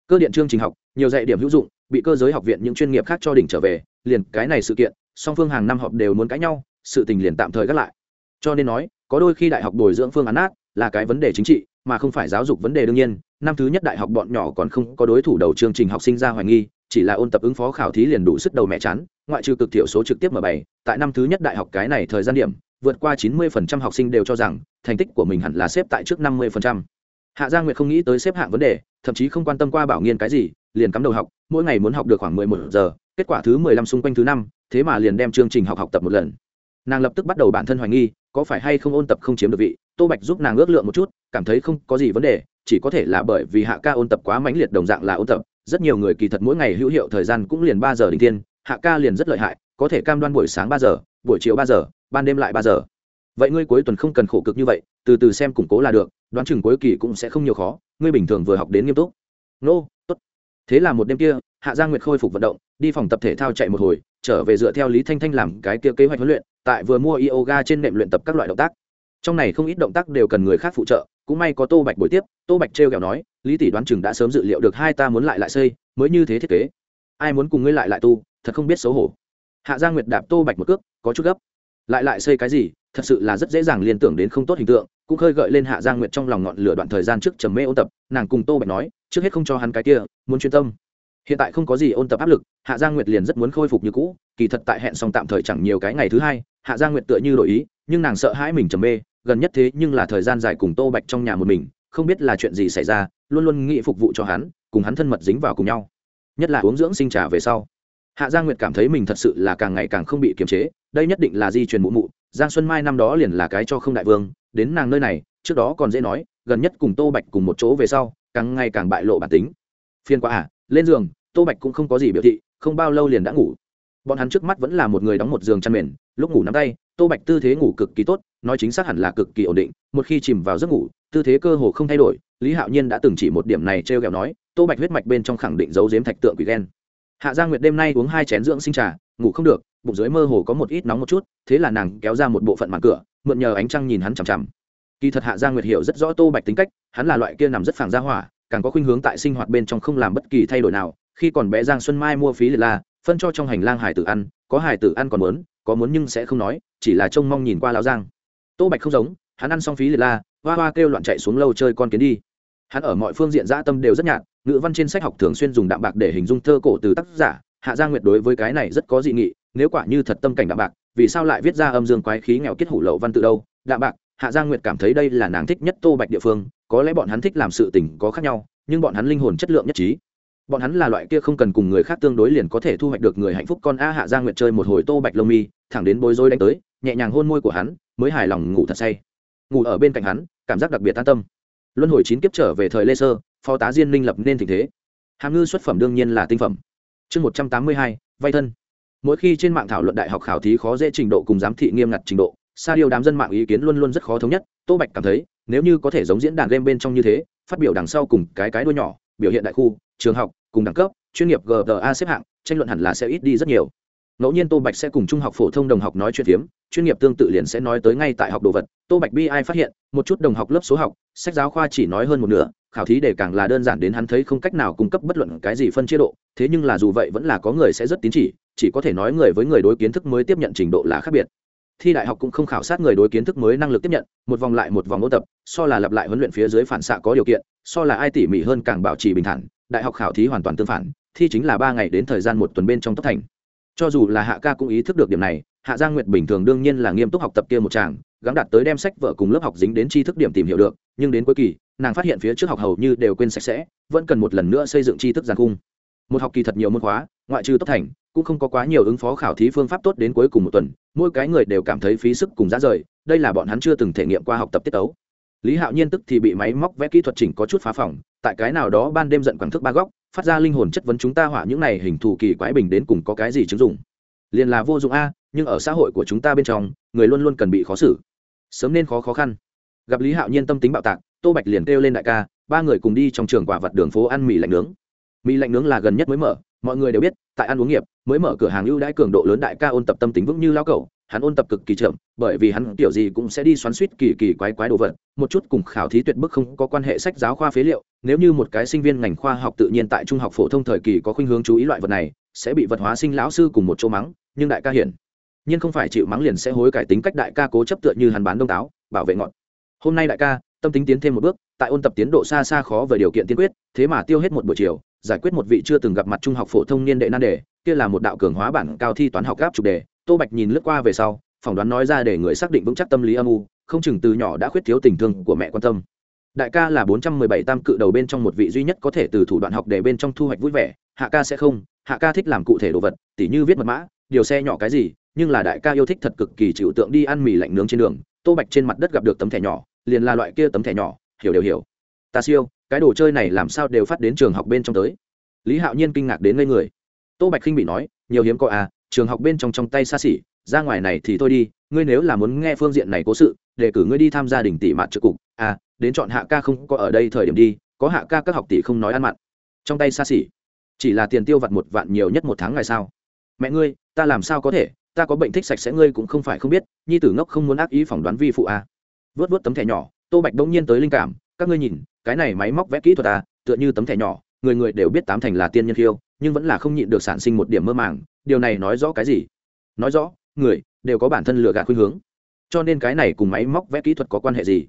Cơ điện chương trình học, nhiều dạy điểm hữu dụng, bị cơ giới học viện những chuyên nghiệp khác cho đỉnh trở về, liền cái này sự kiện, song phương hàng năm họp đều muốn cãi nhau, sự tình liền tạm thời gác lại. Cho nên nói, có đôi khi đại học bồi dưỡng phương án át là cái vấn đề chính trị, mà không phải giáo dục vấn đề đương nhiên. Năm thứ nhất đại học bọn nhỏ còn không có đối thủ đầu chương trình học sinh ra hoài nghi, chỉ là ôn tập ứng phó khảo thí liền đủ sức đầu mẹ chán, ngoại trừ cực thiểu số trực tiếp mở bày tại năm thứ nhất đại học cái này thời gian điểm, vượt qua chín mươi phần trăm học sinh đều cho rằng, thành tích của mình hẳn là xếp tại trước năm mươi phần trăm. Hạ gia nguyệt không nghĩ tới xếp hạng vấn đề, thậm chí không quan tâm qua bảo nghiên cái gì, liền cắm đầu học, mỗi ngày muốn học được khoảng mười một giờ, kết quả thứ mười lăm xung quanh thứ năm, thế mà liền đem chương trình học học tập một lần. Nàng lập tức bắt đầu bản thân hoài nghi, có phải hay không ôn tập không chiếm được vị tô bạch giúp nàng ước lượng một chút cảm thấy không có gì vấn đề chỉ có thể là bởi vì hạ ca ôn tập quá mãnh liệt đồng dạng là ôn tập rất nhiều người kỳ thật mỗi ngày hữu hiệu thời gian cũng liền ba giờ đình tiên hạ ca liền rất lợi hại có thể cam đoan buổi sáng ba giờ buổi chiều ba giờ ban đêm lại ba giờ. Vậy ngươi cuối tuần không cần khổ cực như vậy từ từ xem củng cố là được đoán chừng cuối kỳ cũng sẽ không nhiều khó ngươi bình thường vừa học đến nghiêm túc. Nô、no, tốt. Thế là một đêm kia hạ giang nguyệt khôi phục vận động đi phòng tập thể thao chạy một hồi trở về dựa theo lý thanh thanh làm cái kia kế hoạch huấn luyện tại vừa mua yoga trên nệm luyện tập các loại động tác trong này không ít động tác đều cần người khác phụ trợ, cũng may có tô bạch buổi tiếp, tô bạch trêu kẹo nói, lý tỷ đoán chừng đã sớm dự liệu được hai ta muốn lại lại xây, mới như thế thiết kế. Ai muốn cùng ngươi lại lại tu, thật không biết xấu hổ. Hạ giang nguyệt đạp tô bạch một cước, có chút gấp. Lại lại xây cái gì, thật sự là rất dễ dàng liên tưởng đến không tốt hình tượng. Cũng khơi gợi lên hạ giang nguyệt trong lòng ngọn lửa đoạn thời gian trước trầm mê ôn tập, nàng cùng tô bạch nói, trước hết không cho hắn cái kia, muốn chuyên tâm. Hiện tại không có gì ôn tập áp lực, hạ giang nguyệt liền rất muốn khôi phục như cũ, kỳ thật tại hẹn xong tạm thời chẳng nhiều cái ngày thứ hai, hạ giang nguyệt tựa như đổi ý nhưng nàng sợ hãi mình trầm mê, gần nhất thế nhưng là thời gian dài cùng tô bạch trong nhà một mình, không biết là chuyện gì xảy ra, luôn luôn nghĩ phục vụ cho hắn, cùng hắn thân mật dính vào cùng nhau. Nhất là uống dưỡng sinh trà về sau. Hạ giang nguyệt cảm thấy mình thật sự là càng ngày càng không bị kiềm chế, đây nhất định là di truyền mụ mụ, giang xuân mai năm đó liền là cái cho không đại vương, đến nàng nơi này, trước đó còn dễ nói, gần nhất cùng tô bạch cùng một chỗ về sau, càng ngày càng bại lộ bản tính. Phiên quá à lên giường, tô bạch cũng không có gì biểu thị, không bao lâu liền đã ngủ. Bọn hắn trước mắt vẫn là một người đóng một giường chăn mền, lúc ngủ nắm tay tô bạch tư thế ngủ cực kỳ tốt, nói chính xác hẳn là cực kỳ ổn định, một khi chìm vào giấc ngủ, tư thế cơ hồ không thay đổi, lý hạo nhiên đã từng chỉ một điểm này t r e o kẹo nói, tô bạch huyết mạch bên trong khẳng định giấu giếm thạch tượng quỷ ghen hạ gia nguyệt đêm nay uống hai chén dưỡng sinh trà, ngủ không được, bụng dưới mơ hồ có một ít nóng một chút, thế là nàng kéo ra một bộ phận màn cửa, mượn nhờ ánh trăng nhìn hắn chằm chằm. Kỳ thật hạ gia nguyệt hiểu rất rõ tô bạch tính cách, hắn là loại kia nằm rất phẳng ra hỏa, càng có khuynh hướng tại sinh hoạt bên trong không làm bất kỳ thay đổi nào, khi còn bé giang xuân mai mua phí liệt la phân cho trong hành lang hải tử ăn, có hải tử ăn còn muốn, có muốn nhưng sẽ không nói, chỉ là trông mong nhìn qua lão giang. Tô bạch không giống, hắn ăn xong phí liệt la, hoa hoa kêu loạn chạy xuống lâu chơi con kiến đi. Hắn ở mọi phương diện dã tâm đều rất nhạt, ngữ văn trên sách học thường xuyên dùng đạm bạc để hình dung thơ cổ từ tác giả, hạ gia nguyệt đối với cái này rất có dị nghị, nếu quả như thật tâm cảnh đạm bạc, vì sao lại viết ra âm dương quái khí nghèo kết hủ lậu văn tự đâu? Đạm bạc, hạ gia nguyệt cảm thấy đây là nàng thích nhất tô bạch địa phương, có lẽ bọn hắn thích làm sự tình có khác nhau, nhưng bọn hắn linh hồn chất lượng nhất trí bọn hắn là loại kia không cần cùng người khác tương đối liền có thể thu hoạch được người hạnh phúc. Con a hạ gia nguyệt chơi một hồi tô bạch lông mi, thẳng đến bối rối đánh tới, nhẹ nhàng hôn môi của hắn, mới hài lòng ngủ thật say. Ngủ ở bên cạnh hắn, cảm giác đặc biệt an tâm. Luân hồi chín kiếp trở về thời lê sơ, phó tá diên minh lập nên tình thế. Hàm ngư xuất phẩm đương nhiên là tinh phẩm. Chương một trăm tám mươi hai, vay thân. Mỗi khi trên mạng thảo luận đại học khảo thí khó dễ trình độ cùng giám thị nghiêm ngặt trình độ, sa điều đám dân mạng ý kiến luôn luôn rất khó thống nhất. Tô bạch cảm thấy, nếu như có thể giống diễn đàn game bên trong như thế, phát biểu đằng sau cùng cái cái đuôi nhỏ biểu hiện đại khu, trường học, cùng đẳng cấp, chuyên nghiệp gta xếp hạng, tranh luận hẳn là sẽ ít đi rất nhiều. Ngẫu nhiên tô bạch sẽ cùng trung học phổ thông đồng học nói chuyện phiếm, chuyên nghiệp tương tự liền sẽ nói tới ngay tại học đồ vật. Tô bạch bi ai phát hiện, một chút đồng học lớp số học, sách giáo khoa chỉ nói hơn một nửa, khảo thí để càng là đơn giản đến hắn thấy không cách nào cung cấp bất luận cái gì phân chế độ, thế nhưng là dù vậy vẫn là có người sẽ rất tín chỉ chỉ có thể nói người với người đối kiến thức mới tiếp nhận trình độ là khác biệt. Thi đại học cũng không khảo sát người đối kiến thức mới năng lực tiếp nhận, một vòng lại một vòng ôn tập, so là lặp lại huấn luyện phía dưới phản xạ có điều kiện so là ai tỉ mỉ hơn càng bảo trì bình thản, đại học khảo thí hoàn toàn tương phản, thi chính là ba ngày đến thời gian một tuần bên trong tốc thành. Cho dù là hạ ca cũng ý thức được điểm này, hạ giang nguyệt bình thường đương nhiên là nghiêm túc học tập kia một chàng gắng đạt tới đem sách vở cùng lớp học dính đến tri thức điểm tìm hiểu được, nhưng đến cuối kỳ, nàng phát hiện phía trước học hầu như đều quên sạch sẽ, vẫn cần một lần nữa xây dựng tri thức giàn cung một học kỳ thật nhiều môn khóa, ngoại trừ tốc thành, cũng không có quá nhiều ứng phó khảo thí phương pháp tốt đến cuối cùng một tuần, mỗi cái người đều cảm thấy phí sức cùng giá rời, đây là bọn hắn chưa từng thể nghiệm qua học tập tiết tấu lý hạo nhiên tức thì bị máy móc vẽ kỹ thuật chỉnh có chút phá phỏng, tại cái nào đó ban đêm giận quảng thức ba góc, phát ra linh hồn chất vấn chúng ta hỏa những này hình thù kỳ quái bình đến cùng có cái gì chứng dụng. Liền là vô dụng a, nhưng ở xã hội của chúng ta bên trong, người luôn luôn cần bị khó xử. Sớm nên khó khó khăn. Gặp lý hạo nhiên tâm tính bạo tạc, tô bạch liền kêu lên đại ca, ba người cùng đi trong trường quả vật đường phố ăn mì lạnh nướng. Mì lạnh nướng là gần nhất mới mở, mọi người đều biết, tại ăn uống nghiệp, mới mở cửa hàng ưu đãi cường độ lớn đại ca ôn tập tâm tính vững như lao cẩu hắn ôn tập cực kỳ chậm, bởi vì hắn kiểu gì cũng sẽ đi xoắn suýt kỳ kỳ quái quái đồ vật, một chút cùng khảo thí tuyệt bức không có quan hệ sách giáo khoa phế liệu, nếu như một cái sinh viên ngành khoa học tự nhiên tại trung học phổ thông thời kỳ có khuynh hướng chú ý loại vật này, sẽ bị vật hóa sinh lão sư cùng một chỗ mắng, nhưng đại ca hiển nhưng không phải chịu mắng liền sẽ hối cải tính cách đại ca cố chấp tựa như hắn bán đông táo, bảo vệ ngọn. Hôm nay đại ca, tâm tính tiến thêm một bước, tại ôn tập tiến độ xa xa khó về điều kiện tiên quyết, thế mà tiêu hết một buổi chiều, giải quyết một vị chưa từng gặp mặt trung học phổ thông niên đệ nan đề, kia là một đạo cường hóa bản cao thi toán học gáp trục đề tô bạch nhìn lướt qua về sau, phỏng đoán nói ra để người xác định vững chắc tâm lý âm u, không chừng từ nhỏ đã khuyết thiếu tình thương của mẹ quan tâm. Đại ca là bốn trăm mười bảy tam cự đầu bên trong một vị duy nhất có thể từ thủ đoạn học để bên trong thu hoạch vui vẻ, hạ ca sẽ không, hạ ca thích làm cụ thể đồ vật, tỉ như viết mật mã, điều xe nhỏ cái gì, nhưng là đại ca yêu thích thật cực kỳ chịu tượng đi ăn mì lạnh nướng trên đường. Tô bạch trên mặt đất gặp được tấm thẻ nhỏ, liền là loại kia tấm thẻ nhỏ, hiểu đều hiểu. Ta siêu, cái đồ chơi này làm sao đều phát đến trường học bên trong tới. Lý hạo nhiên kinh ngạc đến ngây người. Tô bạch khinh bị nói, nhiều hiếm có à trường học bên trong trong tay xa xỉ, ra ngoài này thì thôi đi, ngươi nếu là muốn nghe phương diện này cố sự, để cử ngươi đi tham gia đình tỷ mạn trực cục. À đến chọn hạ ca không có ở đây thời điểm đi, có hạ ca các học tỷ không nói ăn mặn. Trong tay xa xỉ, chỉ là tiền tiêu vặt một vạn nhiều nhất một tháng ngày sao mẹ ngươi, ta làm sao có thể, ta có bệnh thích sạch sẽ ngươi cũng không phải không biết, nhi tử ngốc không muốn ác ý phỏng đoán vi phụ à. vớt vớt tấm thẻ nhỏ, tô bạch đông nhiên tới linh cảm, các ngươi nhìn, cái này máy móc vẽ kỹ thuật à tựa như tấm thẻ nhỏ, người người đều biết tám thành là tiên nhân khiêu nhưng vẫn là không nhịn được sản sinh một điểm mơ màng, điều này nói rõ cái gì? Nói rõ, người đều có bản thân lừa gạt khuynh hướng. Cho nên cái này cùng máy móc vẽ kỹ thuật có quan hệ gì?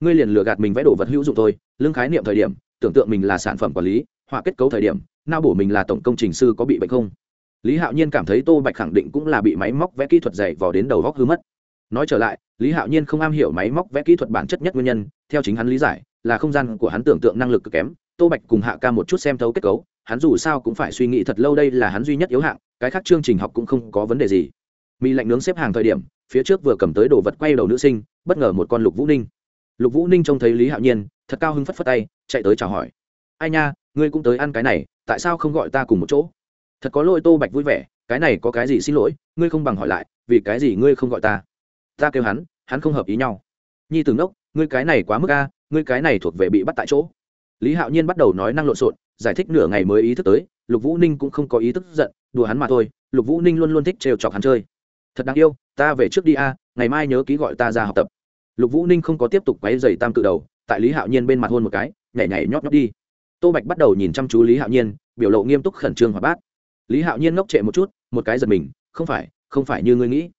Ngươi liền lừa gạt mình vẽ đồ vật hữu dụng thôi lương khái niệm thời điểm, tưởng tượng mình là sản phẩm quản lý, họa kết cấu thời điểm nao bổ mình là tổng công trình sư có bị bệnh không? Lý hạo nhiên cảm thấy tô bạch khẳng định cũng là bị máy móc vẽ kỹ thuật dày vò đến đầu góc hư mất. Nói trở lại, lý hạo nhiên không am hiểu máy móc vẽ kỹ thuật bản chất nhất nguyên nhân, theo chính hắn lý giải, là không gian của hắn tưởng tượng năng lực cực kém tô bạch cùng hạ ca một chút xem thấu kết cấu, hắn dù sao cũng phải suy nghĩ thật lâu đây là hắn duy nhất yếu hạng, cái khác chương trình học cũng không có vấn đề gì. Mì lạnh nướng xếp hàng thời điểm, phía trước vừa cầm tới đồ vật quay đầu nữ sinh, bất ngờ một con lục vũ ninh. Lục vũ ninh trông thấy lý hạo nhiên, thật cao hứng phất phất tay, chạy tới chào hỏi. Ai nha, ngươi cũng tới ăn cái này, tại sao không gọi ta cùng một chỗ? Thật có lỗi tô bạch vui vẻ, cái này có cái gì xin lỗi, ngươi không bằng hỏi lại, vì cái gì ngươi không gọi ta? Ta kêu hắn hắn không hợp ý nhau. Nhi từng đốc ngươi cái này quá mức a, ngươi cái này thuộc về bị bắt tại chỗ lý hạo nhiên bắt đầu nói năng lộn xộn, giải thích nửa ngày mới ý thức tới, lục vũ ninh cũng không có ý thức giận, đùa hắn mà thôi, lục vũ ninh luôn luôn thích trêu chọc hắn chơi. Thật đáng yêu, ta về trước đi a, ngày mai nhớ ký gọi ta ra học tập. Lục vũ ninh không có tiếp tục quáy dày tam cự đầu, tại lý hạo nhiên bên mặt hôn một cái, nhảy nhảy nhóp nhóp đi. Tô bạch bắt đầu nhìn chăm chú lý hạo nhiên, biểu lộ nghiêm túc khẩn trương hoạt bát. Lý hạo nhiên ngốc trệ một chút, một cái giật mình, không phải không phải như ngươi nghĩ.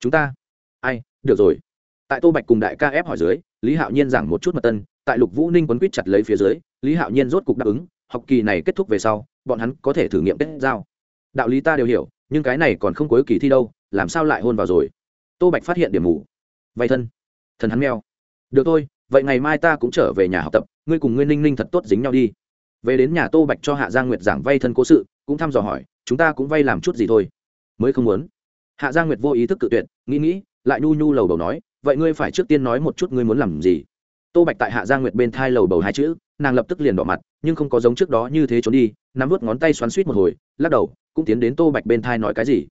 Chúng ta, ai, được rồi. Tại tô bạch cùng đại ca ép hỏi dưới, lý hạo nhiên giảng một chút mật tân, tại lục vũ ninh quấn quýt chặt lấy phía dưới lý hạo nhiên rốt cục đáp ứng, học kỳ này kết thúc về sau, bọn hắn có thể thử nghiệm kết giao. Đạo lý ta đều hiểu, nhưng cái này còn không cuối kỳ thi đâu, làm sao lại hôn vào rồi? Tô bạch phát hiện điểm mù. Vay thân. Thần hắn meo. được thôi, vậy ngày mai ta cũng trở về nhà học tập, ngươi cùng ngươi ninh ninh thật tốt dính nhau đi. Về đến nhà tô bạch cho hạ giang nguyệt giảng vay thân cố sự, cũng thăm dò hỏi, chúng ta cũng vay làm chút gì thôi? Mới không muốn. Hạ giang nguyệt vô ý thức cự tuyệt, nghĩ nghĩ, lại nhu nhu lầu đầu nói, vậy ngươi phải trước tiên nói một chút ngươi muốn làm gì? Tô bạch tại hạ giang nguyệt bên thai lầu bầu hai chữ nàng lập tức liền đỏ mặt, nhưng không có giống trước đó như thế trốn đi, nắm vớt ngón tay xoắn suýt một hồi, lắc đầu, cũng tiến đến tô bạch bên thai nói cái gì.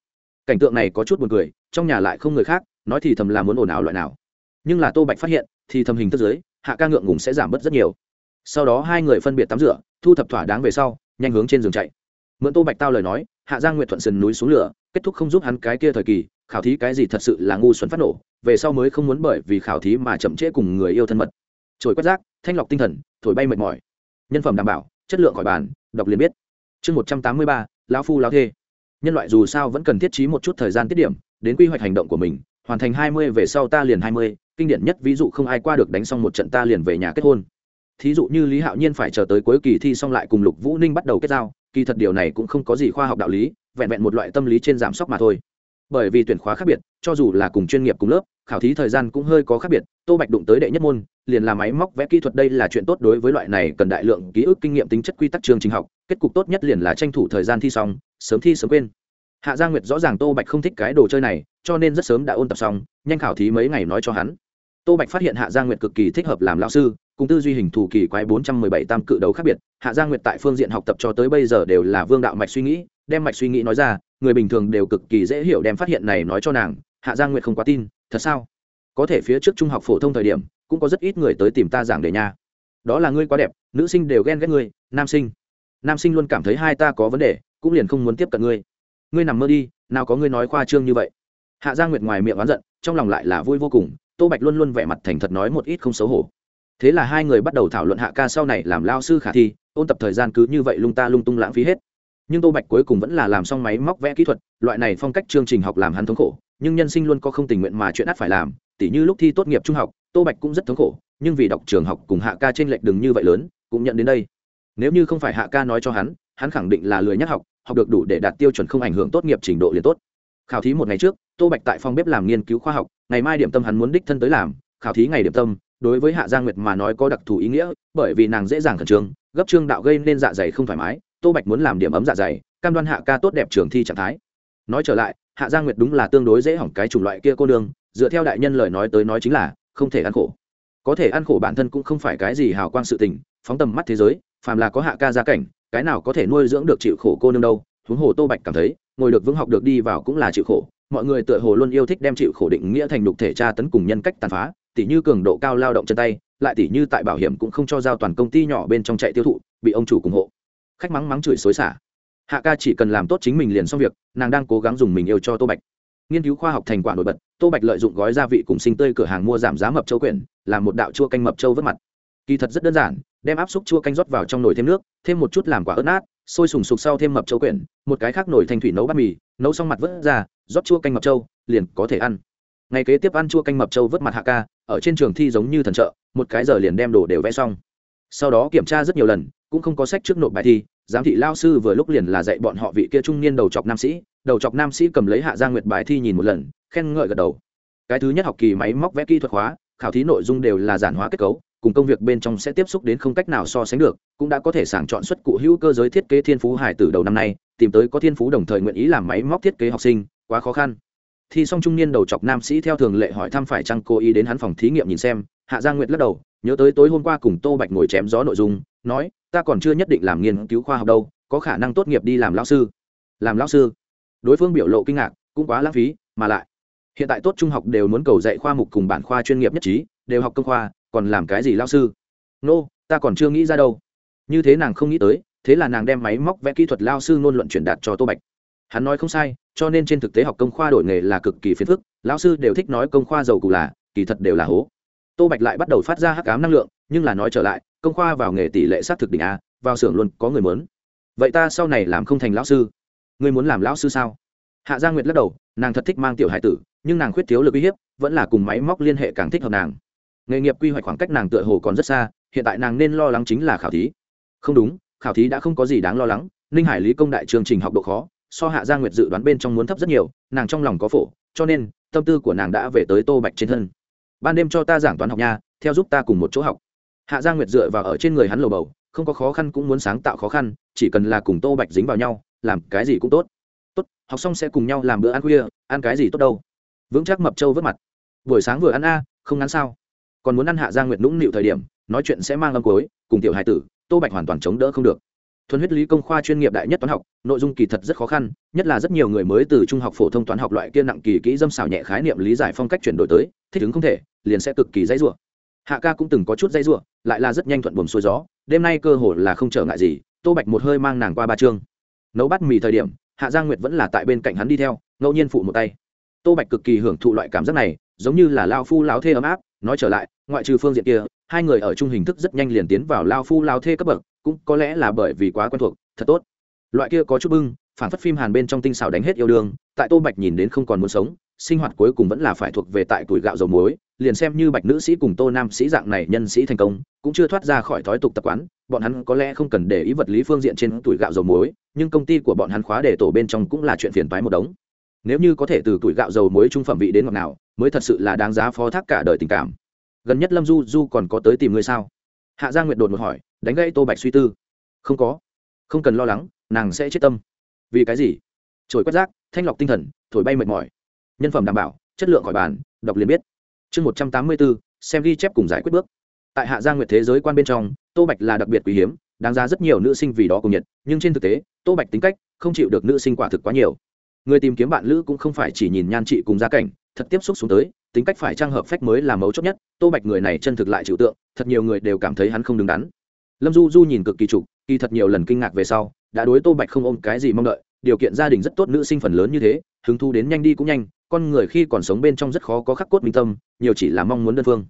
Cảnh tượng này có chút buồn cười, trong nhà lại không người khác, nói thì thầm là muốn ồn ào loại nào. Nhưng là tô bạch phát hiện, thì thầm hình thức giới hạ ca ngượng ngùng sẽ giảm bớt rất nhiều. Sau đó hai người phân biệt tắm rửa, thu thập thỏa đáng về sau, nhanh hướng trên giường chạy. Mượn tô bạch tao lời nói, hạ giang nguyện thuận sườn núi xuống lửa, kết thúc không giúp hắn cái kia thời kỳ, khảo thí cái gì thật sự là ngu xuẩn phát nổ, về sau mới không muốn bởi vì khảo thí mà chậm trễ cùng người yêu thân mật trồi quét rác, thanh lọc tinh thần, thổi bay mệt mỏi. Nhân phẩm đảm bảo, chất lượng khỏi bàn, đọc liền biết. Chương một trăm tám mươi ba, lão phu lão thê. Nhân loại dù sao vẫn cần thiết trí một chút thời gian tiết điểm, đến quy hoạch hành động của mình, hoàn thành hai mươi về sau ta liền hai mươi, kinh điển nhất ví dụ không ai qua được đánh xong một trận ta liền về nhà kết hôn. Thí dụ như lý hạo nhiên phải chờ tới cuối kỳ thi xong lại cùng lục vũ ninh bắt đầu kết giao, kỳ thật điều này cũng không có gì khoa học đạo lý, vẹn vẹn một loại tâm lý trên giảm sốc mà thôi bởi vì tuyển khóa khác biệt, cho dù là cùng chuyên nghiệp cùng lớp, khảo thí thời gian cũng hơi có khác biệt, tô bạch đụng tới đệ nhất môn, liền là máy móc vẽ kỹ thuật đây là chuyện tốt đối với loại này cần đại lượng ký ức kinh nghiệm tính chất quy tắc chương trình học, kết cục tốt nhất liền là tranh thủ thời gian thi xong, sớm thi sớm quên. Hạ gia nguyệt rõ ràng tô bạch không thích cái đồ chơi này, cho nên rất sớm đã ôn tập xong, nhanh khảo thí mấy ngày nói cho hắn. Tô bạch phát hiện hạ gia nguyệt cực kỳ thích hợp làm lao sư, cùng tư duy hình thủ kỳ quái bốn trăm mười bảy tam cự đấu khác biệt, hạ gia nguyệt tại phương diện học tập cho tới bây giờ đều là vương đạo mạch suy nghĩ đem mạch suy nghĩ nói ra, người bình thường đều cực kỳ dễ hiểu đem phát hiện này nói cho nàng, hạ Giang nguyệt không quá tin, thật sao? Có thể phía trước trung học phổ thông thời điểm, cũng có rất ít người tới tìm ta giảng đề nha. Đó là ngươi quá đẹp, nữ sinh đều ghen ghét ngươi, nam sinh. Nam sinh luôn cảm thấy hai ta có vấn đề, cũng liền không muốn tiếp cận ngươi. Ngươi nằm mơ đi, nào có ngươi nói khoa trương như vậy. Hạ Giang nguyệt ngoài miệng oán giận, trong lòng lại là vui vô cùng, tô bạch luôn luôn vẻ mặt thành thật nói một ít không xấu hổ. Thế là hai người bắt đầu thảo luận hạ ca sau này làm lao sư khả thi, ôn tập thời gian cứ như vậy lung ta lung tung lãng phí hết nhưng tô bạch cuối cùng vẫn là làm xong máy móc vẽ kỹ thuật, loại này phong cách chương trình học làm hắn thống khổ, nhưng nhân sinh luôn có không tình nguyện mà chuyện ắt phải làm, tỉ như lúc thi tốt nghiệp trung học, tô bạch cũng rất thống khổ, nhưng vì đọc trường học cùng hạ ca trên lệch đừng như vậy lớn, cũng nhận đến đây. Nếu như không phải hạ ca nói cho hắn hắn khẳng định là lười nhắc học học được đủ để đạt tiêu chuẩn không ảnh hưởng tốt nghiệp trình độ liền tốt. Khảo thí một ngày trước, tô bạch tại phòng bếp làm nghiên cứu khoa học, ngày mai điểm tâm hắn muốn đích thân tới làm, khảo thí ngày điểm tâm, đối với hạ giang nguyệt mà nói có đặc thù ý nghĩa, bởi vì nàng dễ dàng khẩn trương, gấp trương đạo gây nên dạ dày không thoải mái tô bạch muốn làm điểm ấm dạ dày, cam đoan hạ ca tốt đẹp trường thi trạng thái. Nói trở lại, hạ giang nguyệt đúng là tương đối dễ hỏng cái chủng loại kia cô đương dựa theo đại nhân lời nói tới nói chính là, không thể ăn khổ. Có thể ăn khổ bản thân cũng không phải cái gì hào quang sự tình, phóng tầm mắt thế giới, phàm là có hạ ca gia cảnh, cái nào có thể nuôi dưỡng được chịu khổ cô nương đâu, huống hồ tô bạch cảm thấy, ngồi được vững học được đi vào cũng là chịu khổ, mọi người tựa hồ luôn yêu thích đem chịu khổ định nghĩa thành đục thể tra tấn cùng nhân cách tàn phá, tỉ như cường độ cao lao động chân tay, lại tỉ như tại bảo hiểm cũng không cho giao toàn công ty nhỏ bên trong chạy tiêu thụ, bị ông chủ cùng hộ khách mắng mắng chửi xối xả. Hạ ca chỉ cần làm tốt chính mình liền xong việc, nàng đang cố gắng dùng mình yêu cho tô bạch. Nghiên cứu khoa học thành quả nổi bật, tô bạch lợi dụng gói gia vị cùng sinh tươi cửa hàng mua giảm giá mập châu quyển, làm một đạo chua canh mập châu vớt mặt. Kỳ thật rất đơn giản, đem áp xúc chua canh rót vào trong nồi thêm nước, thêm một chút làm quả ớt nát, sôi sùng sục sau thêm mập châu quyển, một cái khác nồi thanh thủy nấu bát mì, nấu xong mặt vớt ra, rót chua canh mập châu, liền có thể ăn. Ngày kế tiếp ăn chua canh mập châu vớt mặt hạ ca, ở trên trường thi giống như thần trợ, một cái giờ liền đem đồ đều vẽ xong. Sau đó kiểm tra rất nhiều lần cũng không có sách trước nộp bài thi, giám thị lao sư vừa lúc liền là dạy bọn họ vị kia trung niên đầu chọc nam sĩ, đầu chọc nam sĩ cầm lấy hạ gia nguyệt bài thi nhìn một lần, khen ngợi gật đầu. Cái thứ nhất học kỳ máy móc vẽ kỹ thuật hóa, khảo thí nội dung đều là giản hóa kết cấu, cùng công việc bên trong sẽ tiếp xúc đến không cách nào so sánh được, cũng đã có thể sàng chọn xuất cụ hữu cơ giới thiết kế thiên phú hải từ đầu năm nay, tìm tới có thiên phú đồng thời nguyện ý làm máy móc thiết kế học sinh, quá khó khăn. Thi xong trung niên đầu chọc nam sĩ theo thường lệ hỏi thăm phải chăng cô ý đến hắn phòng thí nghiệm nhìn xem, hạ gia nguyệt lắc đầu nhớ tới tối hôm qua cùng tô bạch ngồi chém gió nội dung nói ta còn chưa nhất định làm nghiên cứu khoa học đâu có khả năng tốt nghiệp đi làm lao sư. Làm lao sư? Đối phương biểu lộ kinh ngạc cũng quá lãng phí mà lại hiện tại tốt trung học đều muốn cầu dạy khoa mục cùng bản khoa chuyên nghiệp nhất trí đều học công khoa còn làm cái gì lao sư? Nô、no, ta còn chưa nghĩ ra đâu. Như thế nàng không nghĩ tới thế là nàng đem máy móc vẽ kỹ thuật lao sư ngôn luận truyền đạt cho tô bạch. Hắn nói không sai cho nên trên thực tế học công khoa đổi nghề là cực kỳ phiền phức lão sư đều thích nói công khoa giàu cụ là kỳ thật đều là hố tô bạch lại bắt đầu phát ra hắc cám năng lượng, nhưng là nói trở lại, công khoa vào nghề tỷ lệ xác thực đỉnh a, vào xưởng luôn có người mớn vậy ta sau này làm không thành lão sư? Ngươi muốn làm lão sư sao? Hạ gia nguyệt lắc đầu, nàng thật thích mang tiểu hải tử, nhưng nàng khuyết thiếu lực uy hiếp, vẫn là cùng máy móc liên hệ càng thích hợp nàng. Nghề nghiệp quy hoạch khoảng cách nàng tựa hồ còn rất xa, hiện tại nàng nên lo lắng chính là khảo thí. Không đúng, khảo thí đã không có gì đáng lo lắng, ninh hải lý công đại chương trình học độ khó, so hạ gia nguyệt dự đoán bên trong muốn thấp rất nhiều, nàng trong lòng có phổ, cho nên tâm tư của nàng đã về tới tô bạch trên thân ban đêm cho ta giảng toán học nha, theo giúp ta cùng một chỗ học. Hạ gia nguyệt dựa vào ở trên người hắn lầu bầu, không có khó khăn cũng muốn sáng tạo khó khăn, chỉ cần là cùng tô bạch dính vào nhau, làm cái gì cũng tốt. Tốt, học xong sẽ cùng nhau làm bữa ăn khuya, ăn cái gì tốt đâu. Vững chắc mập trâu vớt mặt. Buổi sáng vừa ăn a, không ngắn sao? Còn muốn ăn hạ gia nguyệt nũng nịu thời điểm, nói chuyện sẽ mang âm cối cùng tiểu hải tử, tô bạch hoàn toàn chống đỡ không được thuần huyết lý công khoa chuyên nghiệp đại nhất toán học, nội dung kỳ thật rất khó khăn, nhất là rất nhiều người mới từ trung học phổ thông toán học loại kia nặng kỳ kỹ dâm xảo nhẹ khái niệm lý giải phong cách chuyển đổi tới, thích ứng không thể, liền sẽ cực kỳ dãy rủa. Hạ ca cũng từng có chút dãy rủa, lại là rất nhanh thuận buồm xuôi gió, đêm nay cơ hội là không trở ngại gì, tô bạch một hơi mang nàng qua ba chương. Nấu bát mì thời điểm, hạ giang nguyệt vẫn là tại bên cạnh hắn đi theo, ngẫu nhiên phụ một tay. Tô bạch cực kỳ hưởng thụ loại cảm giác này, giống như là lao phu lao thê ấm áp, nói trở lại, ngoại trừ phương diện kia, hai người ở chung hình thức rất nhanh liền tiến vào lao phu lao thê cấp bậc cũng có lẽ là bởi vì quá quen thuộc, thật tốt. Loại kia có chút bưng phản phất phim hàn bên trong tinh xảo đánh hết yêu đương, tại tô bạch nhìn đến không còn muốn sống, sinh hoạt cuối cùng vẫn là phải thuộc về tại tuổi gạo dầu muối, liền xem như bạch nữ sĩ cùng tô nam sĩ dạng này nhân sĩ thành công, cũng chưa thoát ra khỏi thói tục tập quán, bọn hắn có lẽ không cần để ý vật lý phương diện trên tuổi gạo dầu muối, nhưng công ty của bọn hắn khóa để tổ bên trong cũng là chuyện phiền toái một đống. Nếu như có thể từ tuổi gạo dầu muối trung phẩm vị đến ngọt nào, mới thật sự là đáng giá phó thác cả đời tình cảm. Gần nhất lâm du du còn có tới tìm người sao? Hạ gia nguyệt đột một hỏi đánh gãy tô bạch suy tư. Không có. Không cần lo lắng, nàng sẽ chết tâm. Vì cái gì? Trồi quét rác, thanh lọc tinh thần, thổi bay mệt mỏi. Nhân phẩm đảm bảo, chất lượng khỏi bàn, đọc liền biết. Chương một trăm tám mươi bốn, xem ghi chép cùng giải quyết bước. Tại hạ gia nguyệt thế giới quan bên trong, tô bạch là đặc biệt quý hiếm, đáng ra rất nhiều nữ sinh vì đó cùng nhiệt. Nhưng trên thực tế, tô bạch tính cách không chịu được nữ sinh quả thực quá nhiều. Người tìm kiếm bạn lữ cũng không phải chỉ nhìn nhan trị cùng gia cảnh, thật tiếp xúc xuống tới, tính cách phải trang hợp phách mới là mấu chốt nhất. Tô bạch người này chân thực lại chịu tượng, thật nhiều người đều cảm thấy hắn không đứng đắn lâm du du nhìn cực kỳ trục, kỳ thật nhiều lần kinh ngạc về sau, đã đối tô bạch không ôm cái gì mong đợi, điều kiện gia đình rất tốt, nữ sinh phần lớn như thế, hứng thu đến nhanh đi cũng nhanh, con người khi còn sống bên trong rất khó có khắc cốt minh tâm, nhiều chỉ là mong muốn đơn phương.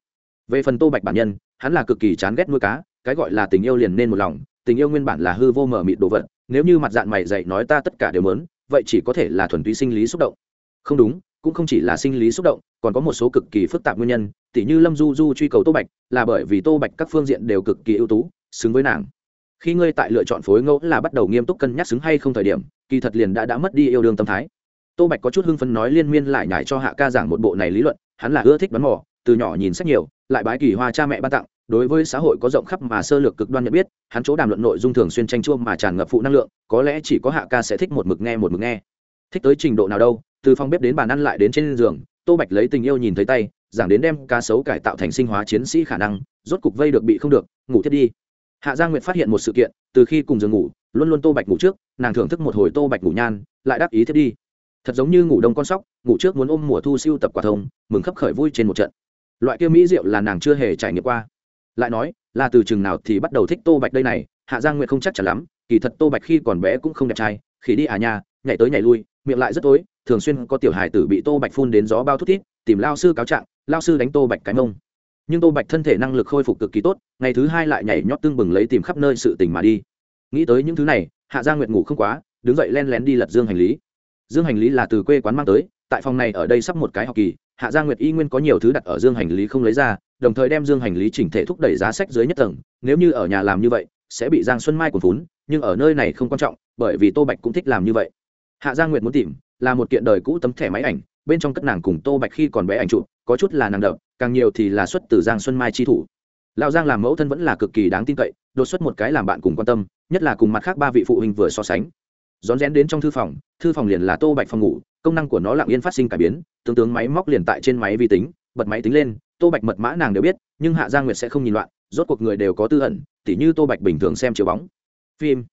Về phần tô bạch bản nhân, hắn là cực kỳ chán ghét nuôi cá, cái gọi là tình yêu liền nên một lòng, tình yêu nguyên bản là hư vô mở mịt đồ vật, nếu như mặt dạng mày dạy nói ta tất cả đều mớn vậy chỉ có thể là thuần túy sinh lý xúc động. Không đúng, cũng không chỉ là sinh lý xúc động, còn có một số cực kỳ phức tạp nguyên nhân, tỉ như lâm du du truy cầu tô bạch, là bởi vì tô bạch các phương diện đều cực kỳ ưu tú xứng với nàng. Khi ngươi tại lựa chọn phối ngẫu là bắt đầu nghiêm túc cân nhắc xứng hay không thời điểm, kỳ thật liền đã đã mất đi yêu đương tâm thái. Tô bạch có chút hưng phấn nói liên miên lại nhải cho hạ ca giảng một bộ này lý luận, hắn là ưa thích bắn mỏ, từ nhỏ nhìn sách nhiều, lại bái kỳ hoa cha mẹ ban tặng, đối với xã hội có rộng khắp mà sơ lược cực đoan nhận biết, hắn chỗ đàm luận nội dung thường xuyên tranh chua mà tràn ngập phụ năng lượng, có lẽ chỉ có hạ ca sẽ thích một mực nghe một mực nghe. Thích tới trình độ nào đâu, từ phòng bếp đến bàn ăn lại đến trên giường, tô bạch lấy tình yêu nhìn thấy tay, giảng đến đem cá sấu cải tạo thành sinh hóa chiến sĩ khả năng, rốt cục vây được bị không được, ngủ thiết đi hạ gia nguyệt phát hiện một sự kiện, từ khi cùng giường ngủ, luôn luôn tô bạch ngủ trước, nàng thưởng thức một hồi tô bạch ngủ nhan, lại đáp ý thiết đi. Thật giống như ngủ đông con sóc, ngủ trước muốn ôm mùa thu siêu tập quả thông, mừng khấp khởi vui trên một trận. Loại kia mỹ rượu là nàng chưa hề trải nghiệm qua. Lại nói, là từ chừng nào thì bắt đầu thích tô bạch đây này, hạ giang nguyệt không chắc chắn lắm, kỳ thật tô bạch khi còn bé cũng không đẹp trai, khi đi à nhà, nhảy tới nhảy lui, miệng lại rất tối, thường xuyên có tiểu hài tử bị tô bạch phun đến gió bao thút thít, tìm lao sư cáo trạng, lao sư đánh tô bạch cái mông nhưng tô bạch thân thể năng lực khôi phục cực kỳ tốt, ngày thứ hai lại nhảy nhót tương bừng lấy tìm khắp nơi sự tình mà đi. Nghĩ tới những thứ này, hạ gia nguyệt ngủ không quá, đứng dậy len lén đi lật dương hành lý. Dương hành lý là từ quê quán mang tới, tại phòng này ở đây sắp một cái học kỳ, hạ gia nguyệt y nguyên có nhiều thứ đặt ở dương hành lý không lấy ra, đồng thời đem dương hành lý chỉnh thể thúc đẩy giá sách dưới nhất tầng. Nếu như ở nhà làm như vậy, sẽ bị giang xuân mai cuốn phún, nhưng ở nơi này không quan trọng, bởi vì tô bạch cũng thích làm như vậy. Hạ gia nguyệt muốn tìm, là một kiện đời cũ tấm thẻ máy ảnh, bên trong cất nàng cùng tô bạch khi còn bé ảnh chụp, có chút là nàng đậm càng nhiều thì là xuất từ giang xuân mai chi thủ. Lão giang làm mẫu thân vẫn là cực kỳ đáng tin cậy, đột xuất một cái làm bạn cùng quan tâm, nhất là cùng mặt khác ba vị phụ huynh vừa so sánh. Rón rén đến trong thư phòng thư phòng liền là tô bạch phòng ngủ, công năng của nó lặng yên phát sinh cải biến, tương tướng máy móc liền tại trên máy vi tính, bật máy tính lên, tô bạch mật mã nàng đều biết, nhưng hạ giang nguyệt sẽ không nhìn loạn, rốt cuộc người đều có tư ẩn, tỉ như tô bạch bình thường xem chiếu bóng. Phim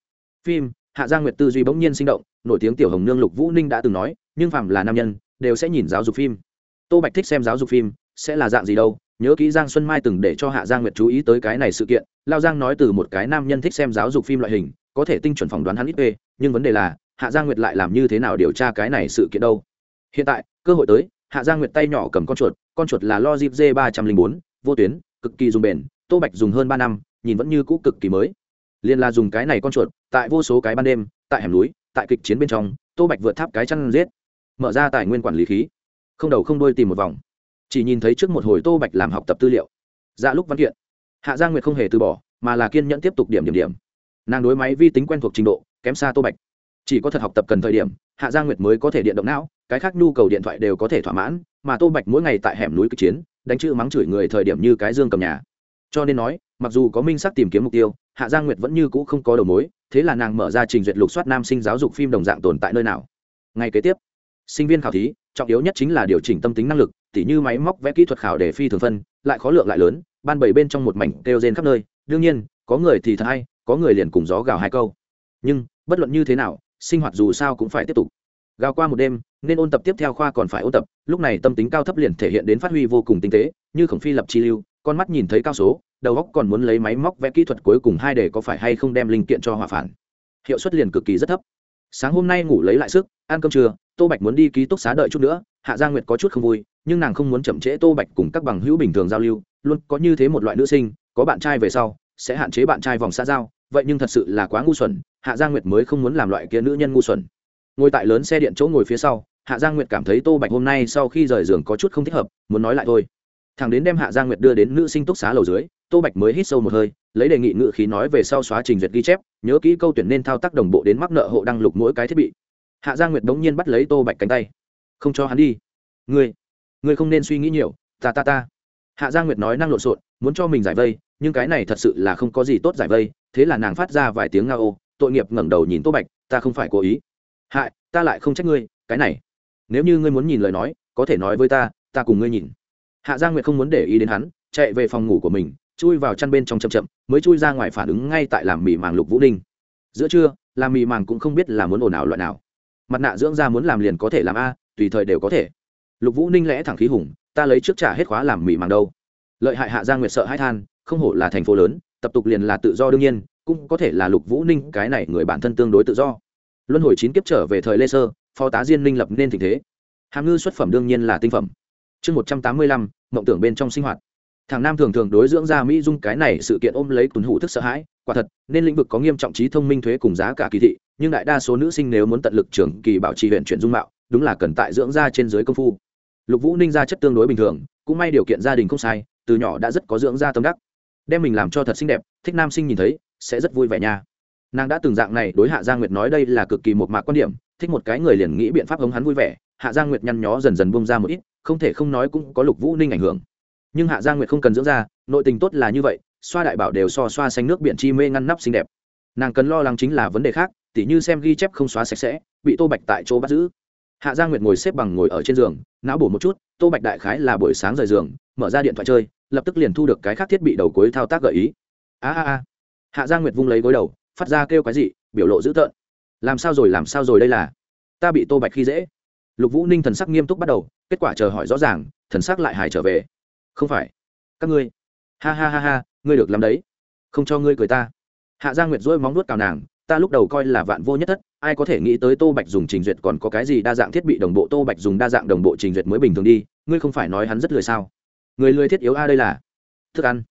phim, hạ giang nguyệt tư duy bỗng nhiên sinh động, nổi tiếng tiểu hồng nương lục vũ ninh đã từng nói, nhưng phạm là nam nhân, đều sẽ nhìn giáo dục phim. Tô bạch thích xem giáo dục phim sẽ là dạng gì đâu, nhớ kỹ giang xuân mai từng để cho hạ giang nguyệt chú ý tới cái này sự kiện, lao giang nói từ một cái nam nhân thích xem giáo dục phim loại hình, có thể tinh chuẩn phỏng đoán hắn ít ê nhưng vấn đề là, hạ giang nguyệt lại làm như thế nào điều tra cái này sự kiện đâu? Hiện tại, cơ hội tới, hạ giang nguyệt tay nhỏ cầm con chuột con chuột là lo dịp g ba trăm linh bốn, vô tuyến, cực kỳ dùng bền, tô bạch dùng hơn ba năm, nhìn vẫn như cũ cực kỳ mới. Liên là dùng cái này con chuột, tại vô số cái ban đêm, tại hẻm núi, tại kịch chiến bên trong, tô bạch vượt tháp cái chăn giết, mở ra tài nguyên quản lý khí. Không đầu không đôi tìm một vòng chỉ nhìn thấy trước một hồi tô bạch làm học tập tư liệu. Dạ lúc văn kiện, hạ giang nguyệt không hề từ bỏ, mà là kiên nhẫn tiếp tục điểm điểm điểm. Nàng đối máy vi tính quen thuộc trình độ, kém xa tô bạch. Chỉ có thật học tập cần thời điểm, hạ giang nguyệt mới có thể điện động não, cái khác nhu cầu điện thoại đều có thể thỏa mãn, mà tô bạch mỗi ngày tại hẻm núi cực chiến, đánh chữ mắng chửi người thời điểm như cái dương cầm nhà. Cho nên nói, mặc dù có minh sắc tìm kiếm mục tiêu, hạ giang nguyệt vẫn như cũ không có đầu mối, thế là nàng mở ra trình duyệt lục soát nam sinh giáo dục phim đồng dạng tồn tại nơi nào. Ngay kế tiếp, sinh viên khảo thí trọng yếu nhất chính là điều chỉnh tâm tính năng lực, tỉ như máy móc, vẽ kỹ thuật khảo để phi thường phân, lại khó lượng lại lớn, ban bảy bên trong một mảnh kêu rên khắp nơi. Đương nhiên, có người thì thật hay, có người liền cùng gió gào hai câu. Nhưng, bất luận như thế nào, sinh hoạt dù sao cũng phải tiếp tục. Gào qua một đêm, nên ôn tập tiếp theo khoa còn phải ôn tập, lúc này tâm tính cao thấp liền thể hiện đến phát huy vô cùng tinh tế, như khổng phi lập chi lưu, con mắt nhìn thấy cao số, đầu góc còn muốn lấy máy móc vẽ kỹ thuật cuối cùng hai đề có phải hay không đem linh kiện cho hòa phản. Hiệu suất liền cực kỳ rất thấp sáng hôm nay ngủ lấy lại sức, ăn cơm trưa, tô bạch muốn đi ký túc xá đợi chút nữa, hạ gia nguyệt có chút không vui, nhưng nàng không muốn chậm trễ tô bạch cùng các bằng hữu bình thường giao lưu, luôn có như thế một loại nữ sinh, có bạn trai về sau, sẽ hạn chế bạn trai vòng xã giao, vậy nhưng thật sự là quá ngu xuẩn, hạ gia nguyệt mới không muốn làm loại kia nữ nhân ngu xuẩn. Ngồi tại lớn xe điện chỗ ngồi phía sau, hạ gia nguyệt cảm thấy tô bạch hôm nay sau khi rời giường có chút không thích hợp, muốn nói lại thôi. Thằng đến đem hạ gia nguyệt đưa đến nữ sinh túc xá lầu dưới, tô bạch mới hít sâu một hơi, lấy đề nghị ngự khí nói về sau xóa trình duyệt ghi chép nhớ kỹ câu tuyển nên thao tác đồng bộ đến mắc nợ hộ đăng lục mỗi cái thiết bị. Hạ gia nguyệt đống nhiên bắt lấy tô bạch cánh tay. Không cho hắn đi. Ngươi ngươi không nên suy nghĩ nhiều. Ta ta ta. Hạ gia nguyệt nói năng lộn xộn, muốn cho mình giải vây, nhưng cái này thật sự là không có gì tốt giải vây. Thế là nàng phát ra vài tiếng nga ô, tội nghiệp ngẩng đầu nhìn tô bạch, ta không phải cố ý. Hại, ta lại không trách ngươi, cái này. Nếu như ngươi muốn nhìn lời nói, có thể nói với ta ta cùng ngươi nhìn. Hạ gia nguyệt không muốn để ý đến hắn, chạy về phòng ngủ của mình chui vào chăn bên trong chậm chậm, mới chui ra ngoài phản ứng ngay tại làm mì màng lục vũ ninh. Giữa trưa, làm mì màng cũng không biết là muốn ồn ào loại nào. Mặt nạ dưỡng da muốn làm liền có thể làm a, tùy thời đều có thể. Lục vũ ninh lẽ thẳng khí hùng, ta lấy trước trả hết khóa làm mì màng đâu. Lợi hại hạ gia nguyệt sợ hai than, không hổ là thành phố lớn, tập tục liền là tự do đương nhiên, cũng có thể là lục vũ ninh cái này người bản thân tương đối tự do. Luân hồi chín kiếp trở về thời lê sơ, phó tá diên ninh lập nên tình thế. Hàm ngư xuất phẩm đương nhiên là tinh phẩm. Chương một trăm tám mươi lăm, mộng tưởng bên trong sinh hoạt thằng nam thường thường đối dưỡng ra mỹ dung cái này sự kiện ôm lấy tuần hủ thức sợ hãi, quả thật, nên lĩnh vực có nghiêm trọng trí thông minh thuế cùng giá cả kỳ thị, nhưng đại đa số nữ sinh nếu muốn tận lực trường kỳ bảo trì huyện chuyển dung mạo, đúng là cần tại dưỡng da trên dưới công phu. Lục vũ ninh ra chất tương đối bình thường, cũng may điều kiện gia đình không sai, từ nhỏ đã rất có dưỡng da tâm đắc. Đem mình làm cho thật xinh đẹp, thích nam sinh nhìn thấy, sẽ rất vui vẻ nha. Nàng đã từng dạng này đối hạ gia nguyệt nói đây là cực kỳ một mạc quan điểm, thích một cái người liền nghĩ biện pháp hống hắn vui vẻ. Hạ gia nguyệt nhăn nhó dần dần bông ra một ít, không thể không nói cũng có lục vũ ninh ảnh hưởng nhưng hạ gia nguyệt không cần dưỡng da, nội tình tốt là như vậy, xoa đại bảo đều so xoa xanh nước biển chi mê ngăn nắp xinh đẹp. Nàng cần lo lắng chính là vấn đề khác, tỉ như xem ghi chép không xóa sạch sẽ, bị tô bạch tại chỗ bắt giữ. Hạ gia nguyệt ngồi xếp bằng ngồi ở trên giường, não bổ một chút, tô bạch đại khái là buổi sáng rời giường, mở ra điện thoại chơi, lập tức liền thu được cái khác thiết bị đầu cuối thao tác gợi ý. A a a. Hạ gia nguyệt vung lấy gối đầu, phát ra kêu cái gì biểu lộ dữ tợn. Làm sao rồi, làm sao rồi đây là? Ta bị tô bạch khi dễ. Lục vũ ninh thần sắc nghiêm túc bắt đầu, kết quả chờ hỏi rõ ràng, thần sắc lại hài trở về không phải. Các ngươi. Ha ha ha ha, ngươi được làm đấy. Không cho ngươi cười ta. Hạ gia nguyệt dỗi móng nuốt cào nàng, ta lúc đầu coi là vạn vô nhất thất, ai có thể nghĩ tới tô bạch dùng trình duyệt còn có cái gì đa dạng thiết bị đồng bộ, tô bạch dùng đa dạng đồng bộ trình duyệt mới bình thường đi, ngươi không phải nói hắn rất lười sao? Người lười thiết yếu a đây là. Thức ăn.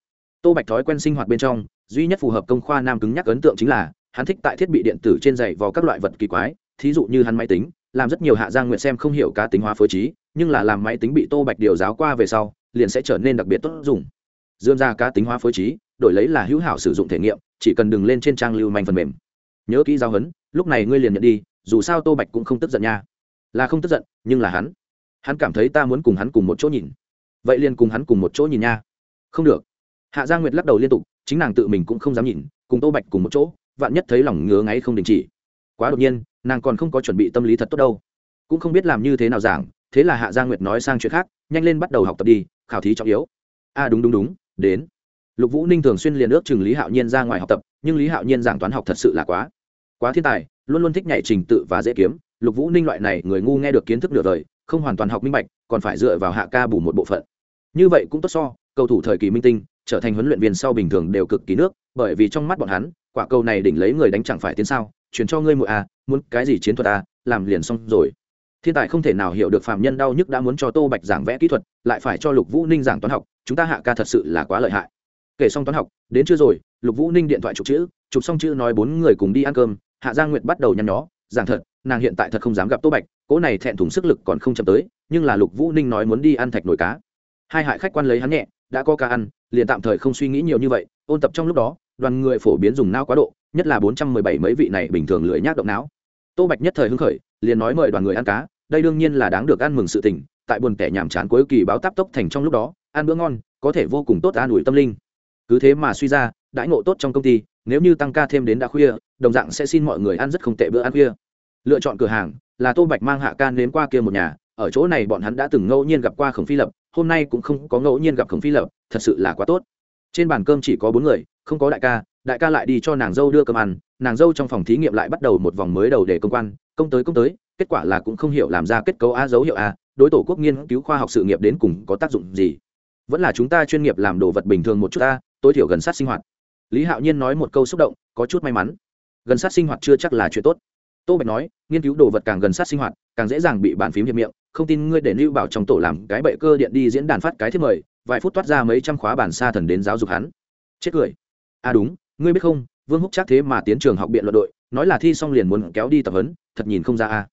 Tô bạch thói quen sinh hoạt bên trong, duy nhất phù hợp công khoa nam cứng nhắc ấn tượng chính là, hắn thích tại thiết bị điện tử trên dày vào các loại vật kỳ quái, thí dụ như hắn máy tính, làm rất nhiều hạ giang nguyện xem không hiểu cá tính hóa phối trí, nhưng là làm máy tính bị tô bạch điều giáo qua về sau liền sẽ trở nên đặc biệt tốt dùng. Dương ra cá tính hóa phối trí, đổi lấy là hữu hảo sử dụng thể nghiệm, chỉ cần đừng lên trên trang lưu manh phần mềm. Nhớ kỹ giao hấn lúc này ngươi liền nhận đi, dù sao tô bạch cũng không tức giận nha. Là không tức giận, nhưng là hắn hắn cảm thấy ta muốn cùng hắn cùng một chỗ nhìn. Vậy liền cùng hắn cùng một chỗ nhìn nha. Không được. Hạ gia nguyệt lắc đầu liên tục, chính nàng tự mình cũng không dám nhìn, cùng tô bạch cùng một chỗ, vạn nhất thấy lòng ngứa ngáy không đình chỉ. Quá đột nhiên, nàng còn không có chuẩn bị tâm lý thật tốt đâu. Cũng không biết làm như thế nào giảng, thế là hạ gia nguyệt nói sang chuyện khác, nhanh lên bắt đầu học tập đi khảo thí trọng yếu. A à đúng đúng đúng đến. Lục vũ ninh thường xuyên liền ước chừng lý hạo nhiên ra ngoài học tập nhưng lý hạo nhiên giảng toán học thật sự là quá quá thiên tài luôn luôn thích nhảy trình tự và dễ kiếm. Lục vũ ninh loại này người ngu nghe được kiến thức nửa đời không hoàn toàn học minh bạch còn phải dựa vào hạ ca bù một bộ phận. Như vậy cũng tốt so cầu thủ thời kỳ minh tinh trở thành huấn luyện viên sau bình thường đều cực kỳ nước bởi vì trong mắt bọn hắn quả cầu này đỉnh lấy người đánh chẳng phải tiến sao chuyển cho ngươi một à, muốn cái gì chiến thuật a à, làm liền xong rồi thiên tài không thể nào hiểu được phạm nhân đau nhức đã muốn cho tô bạch giảng vẽ kỹ thuật, lại phải cho lục vũ ninh giảng toán học, chúng ta hạ ca thật sự là quá lợi hại. Kể xong toán học, đến chưa rồi, lục vũ ninh điện thoại chụp chữ, chụp xong chữ nói bốn người cùng đi ăn cơm, hạ giang nguyệt bắt đầu nhăn nhó, giảng thật, nàng hiện tại thật không dám gặp tô bạch, cỗ này thẹn thùng sức lực còn không chậm tới, nhưng là lục vũ ninh nói muốn đi ăn thạch nồi cá. Hai hại khách quan lấy hắn nhẹ, đã có cá ăn, liền tạm thời không suy nghĩ nhiều như vậy, ôn tập trong lúc đó, đoàn người phổ biến dùng não quá độ, nhất là bốn trăm mười bảy mấy vị này bình thường lười nhác động não. Tô bạch nhất thời hưng khởi, liền nói mời đoàn người ăn cá đây đương nhiên là đáng được ăn mừng sự tình, tại buồn tẻ nhàm chán cuối kỳ báo táp tốc thành trong lúc đó, ăn bữa ngon, có thể vô cùng tốt an ủi tâm linh. Cứ thế mà suy ra, đãi ngộ tốt trong công ty, nếu như tăng ca thêm đến đã khuya, đồng dạng sẽ xin mọi người ăn rất không tệ bữa ăn khuya. Lựa chọn cửa hàng, là tô bạch mang hạ ca nếm qua kia một nhà, ở chỗ này bọn hắn đã từng ngẫu nhiên gặp qua khổng phi lập, hôm nay cũng không có ngẫu nhiên gặp khổng phi lập, thật sự là quá tốt. Trên bàn cơm chỉ có bốn người, không có đại ca đại ca lại đi cho nàng dâu đưa cơm ăn, nàng dâu trong phòng thí nghiệm lại bắt đầu một vòng mới đầu để công quan, công tới công tới kết quả là cũng không hiểu làm ra kết cấu a dấu hiệu a đối tổ quốc nghiên cứu khoa học sự nghiệp đến cùng có tác dụng gì. Vẫn là chúng ta chuyên nghiệp làm đồ vật bình thường một chút ta tối thiểu gần sát sinh hoạt. Lý hạo nhiên nói một câu xúc động, có chút may mắn. Gần sát sinh hoạt chưa chắc là chuyện tốt. Tô bạch nói, nghiên cứu đồ vật càng gần sát sinh hoạt, càng dễ dàng bị bàn phím hiệp miệng, không tin ngươi để lưu bảo trong tổ làm cái bệ cơ điện đi diễn đàn phát cái thiết mời, vài phút toát ra mấy trăm khóa bản xa thần đến giáo dục hắn. Chết cười. À đúng, ngươi biết không, vương húc chắc thế mà tiến trường học biện luận đội, nói là thi xong liền muốn kéo đi tập huấn, thật nhìn không ra a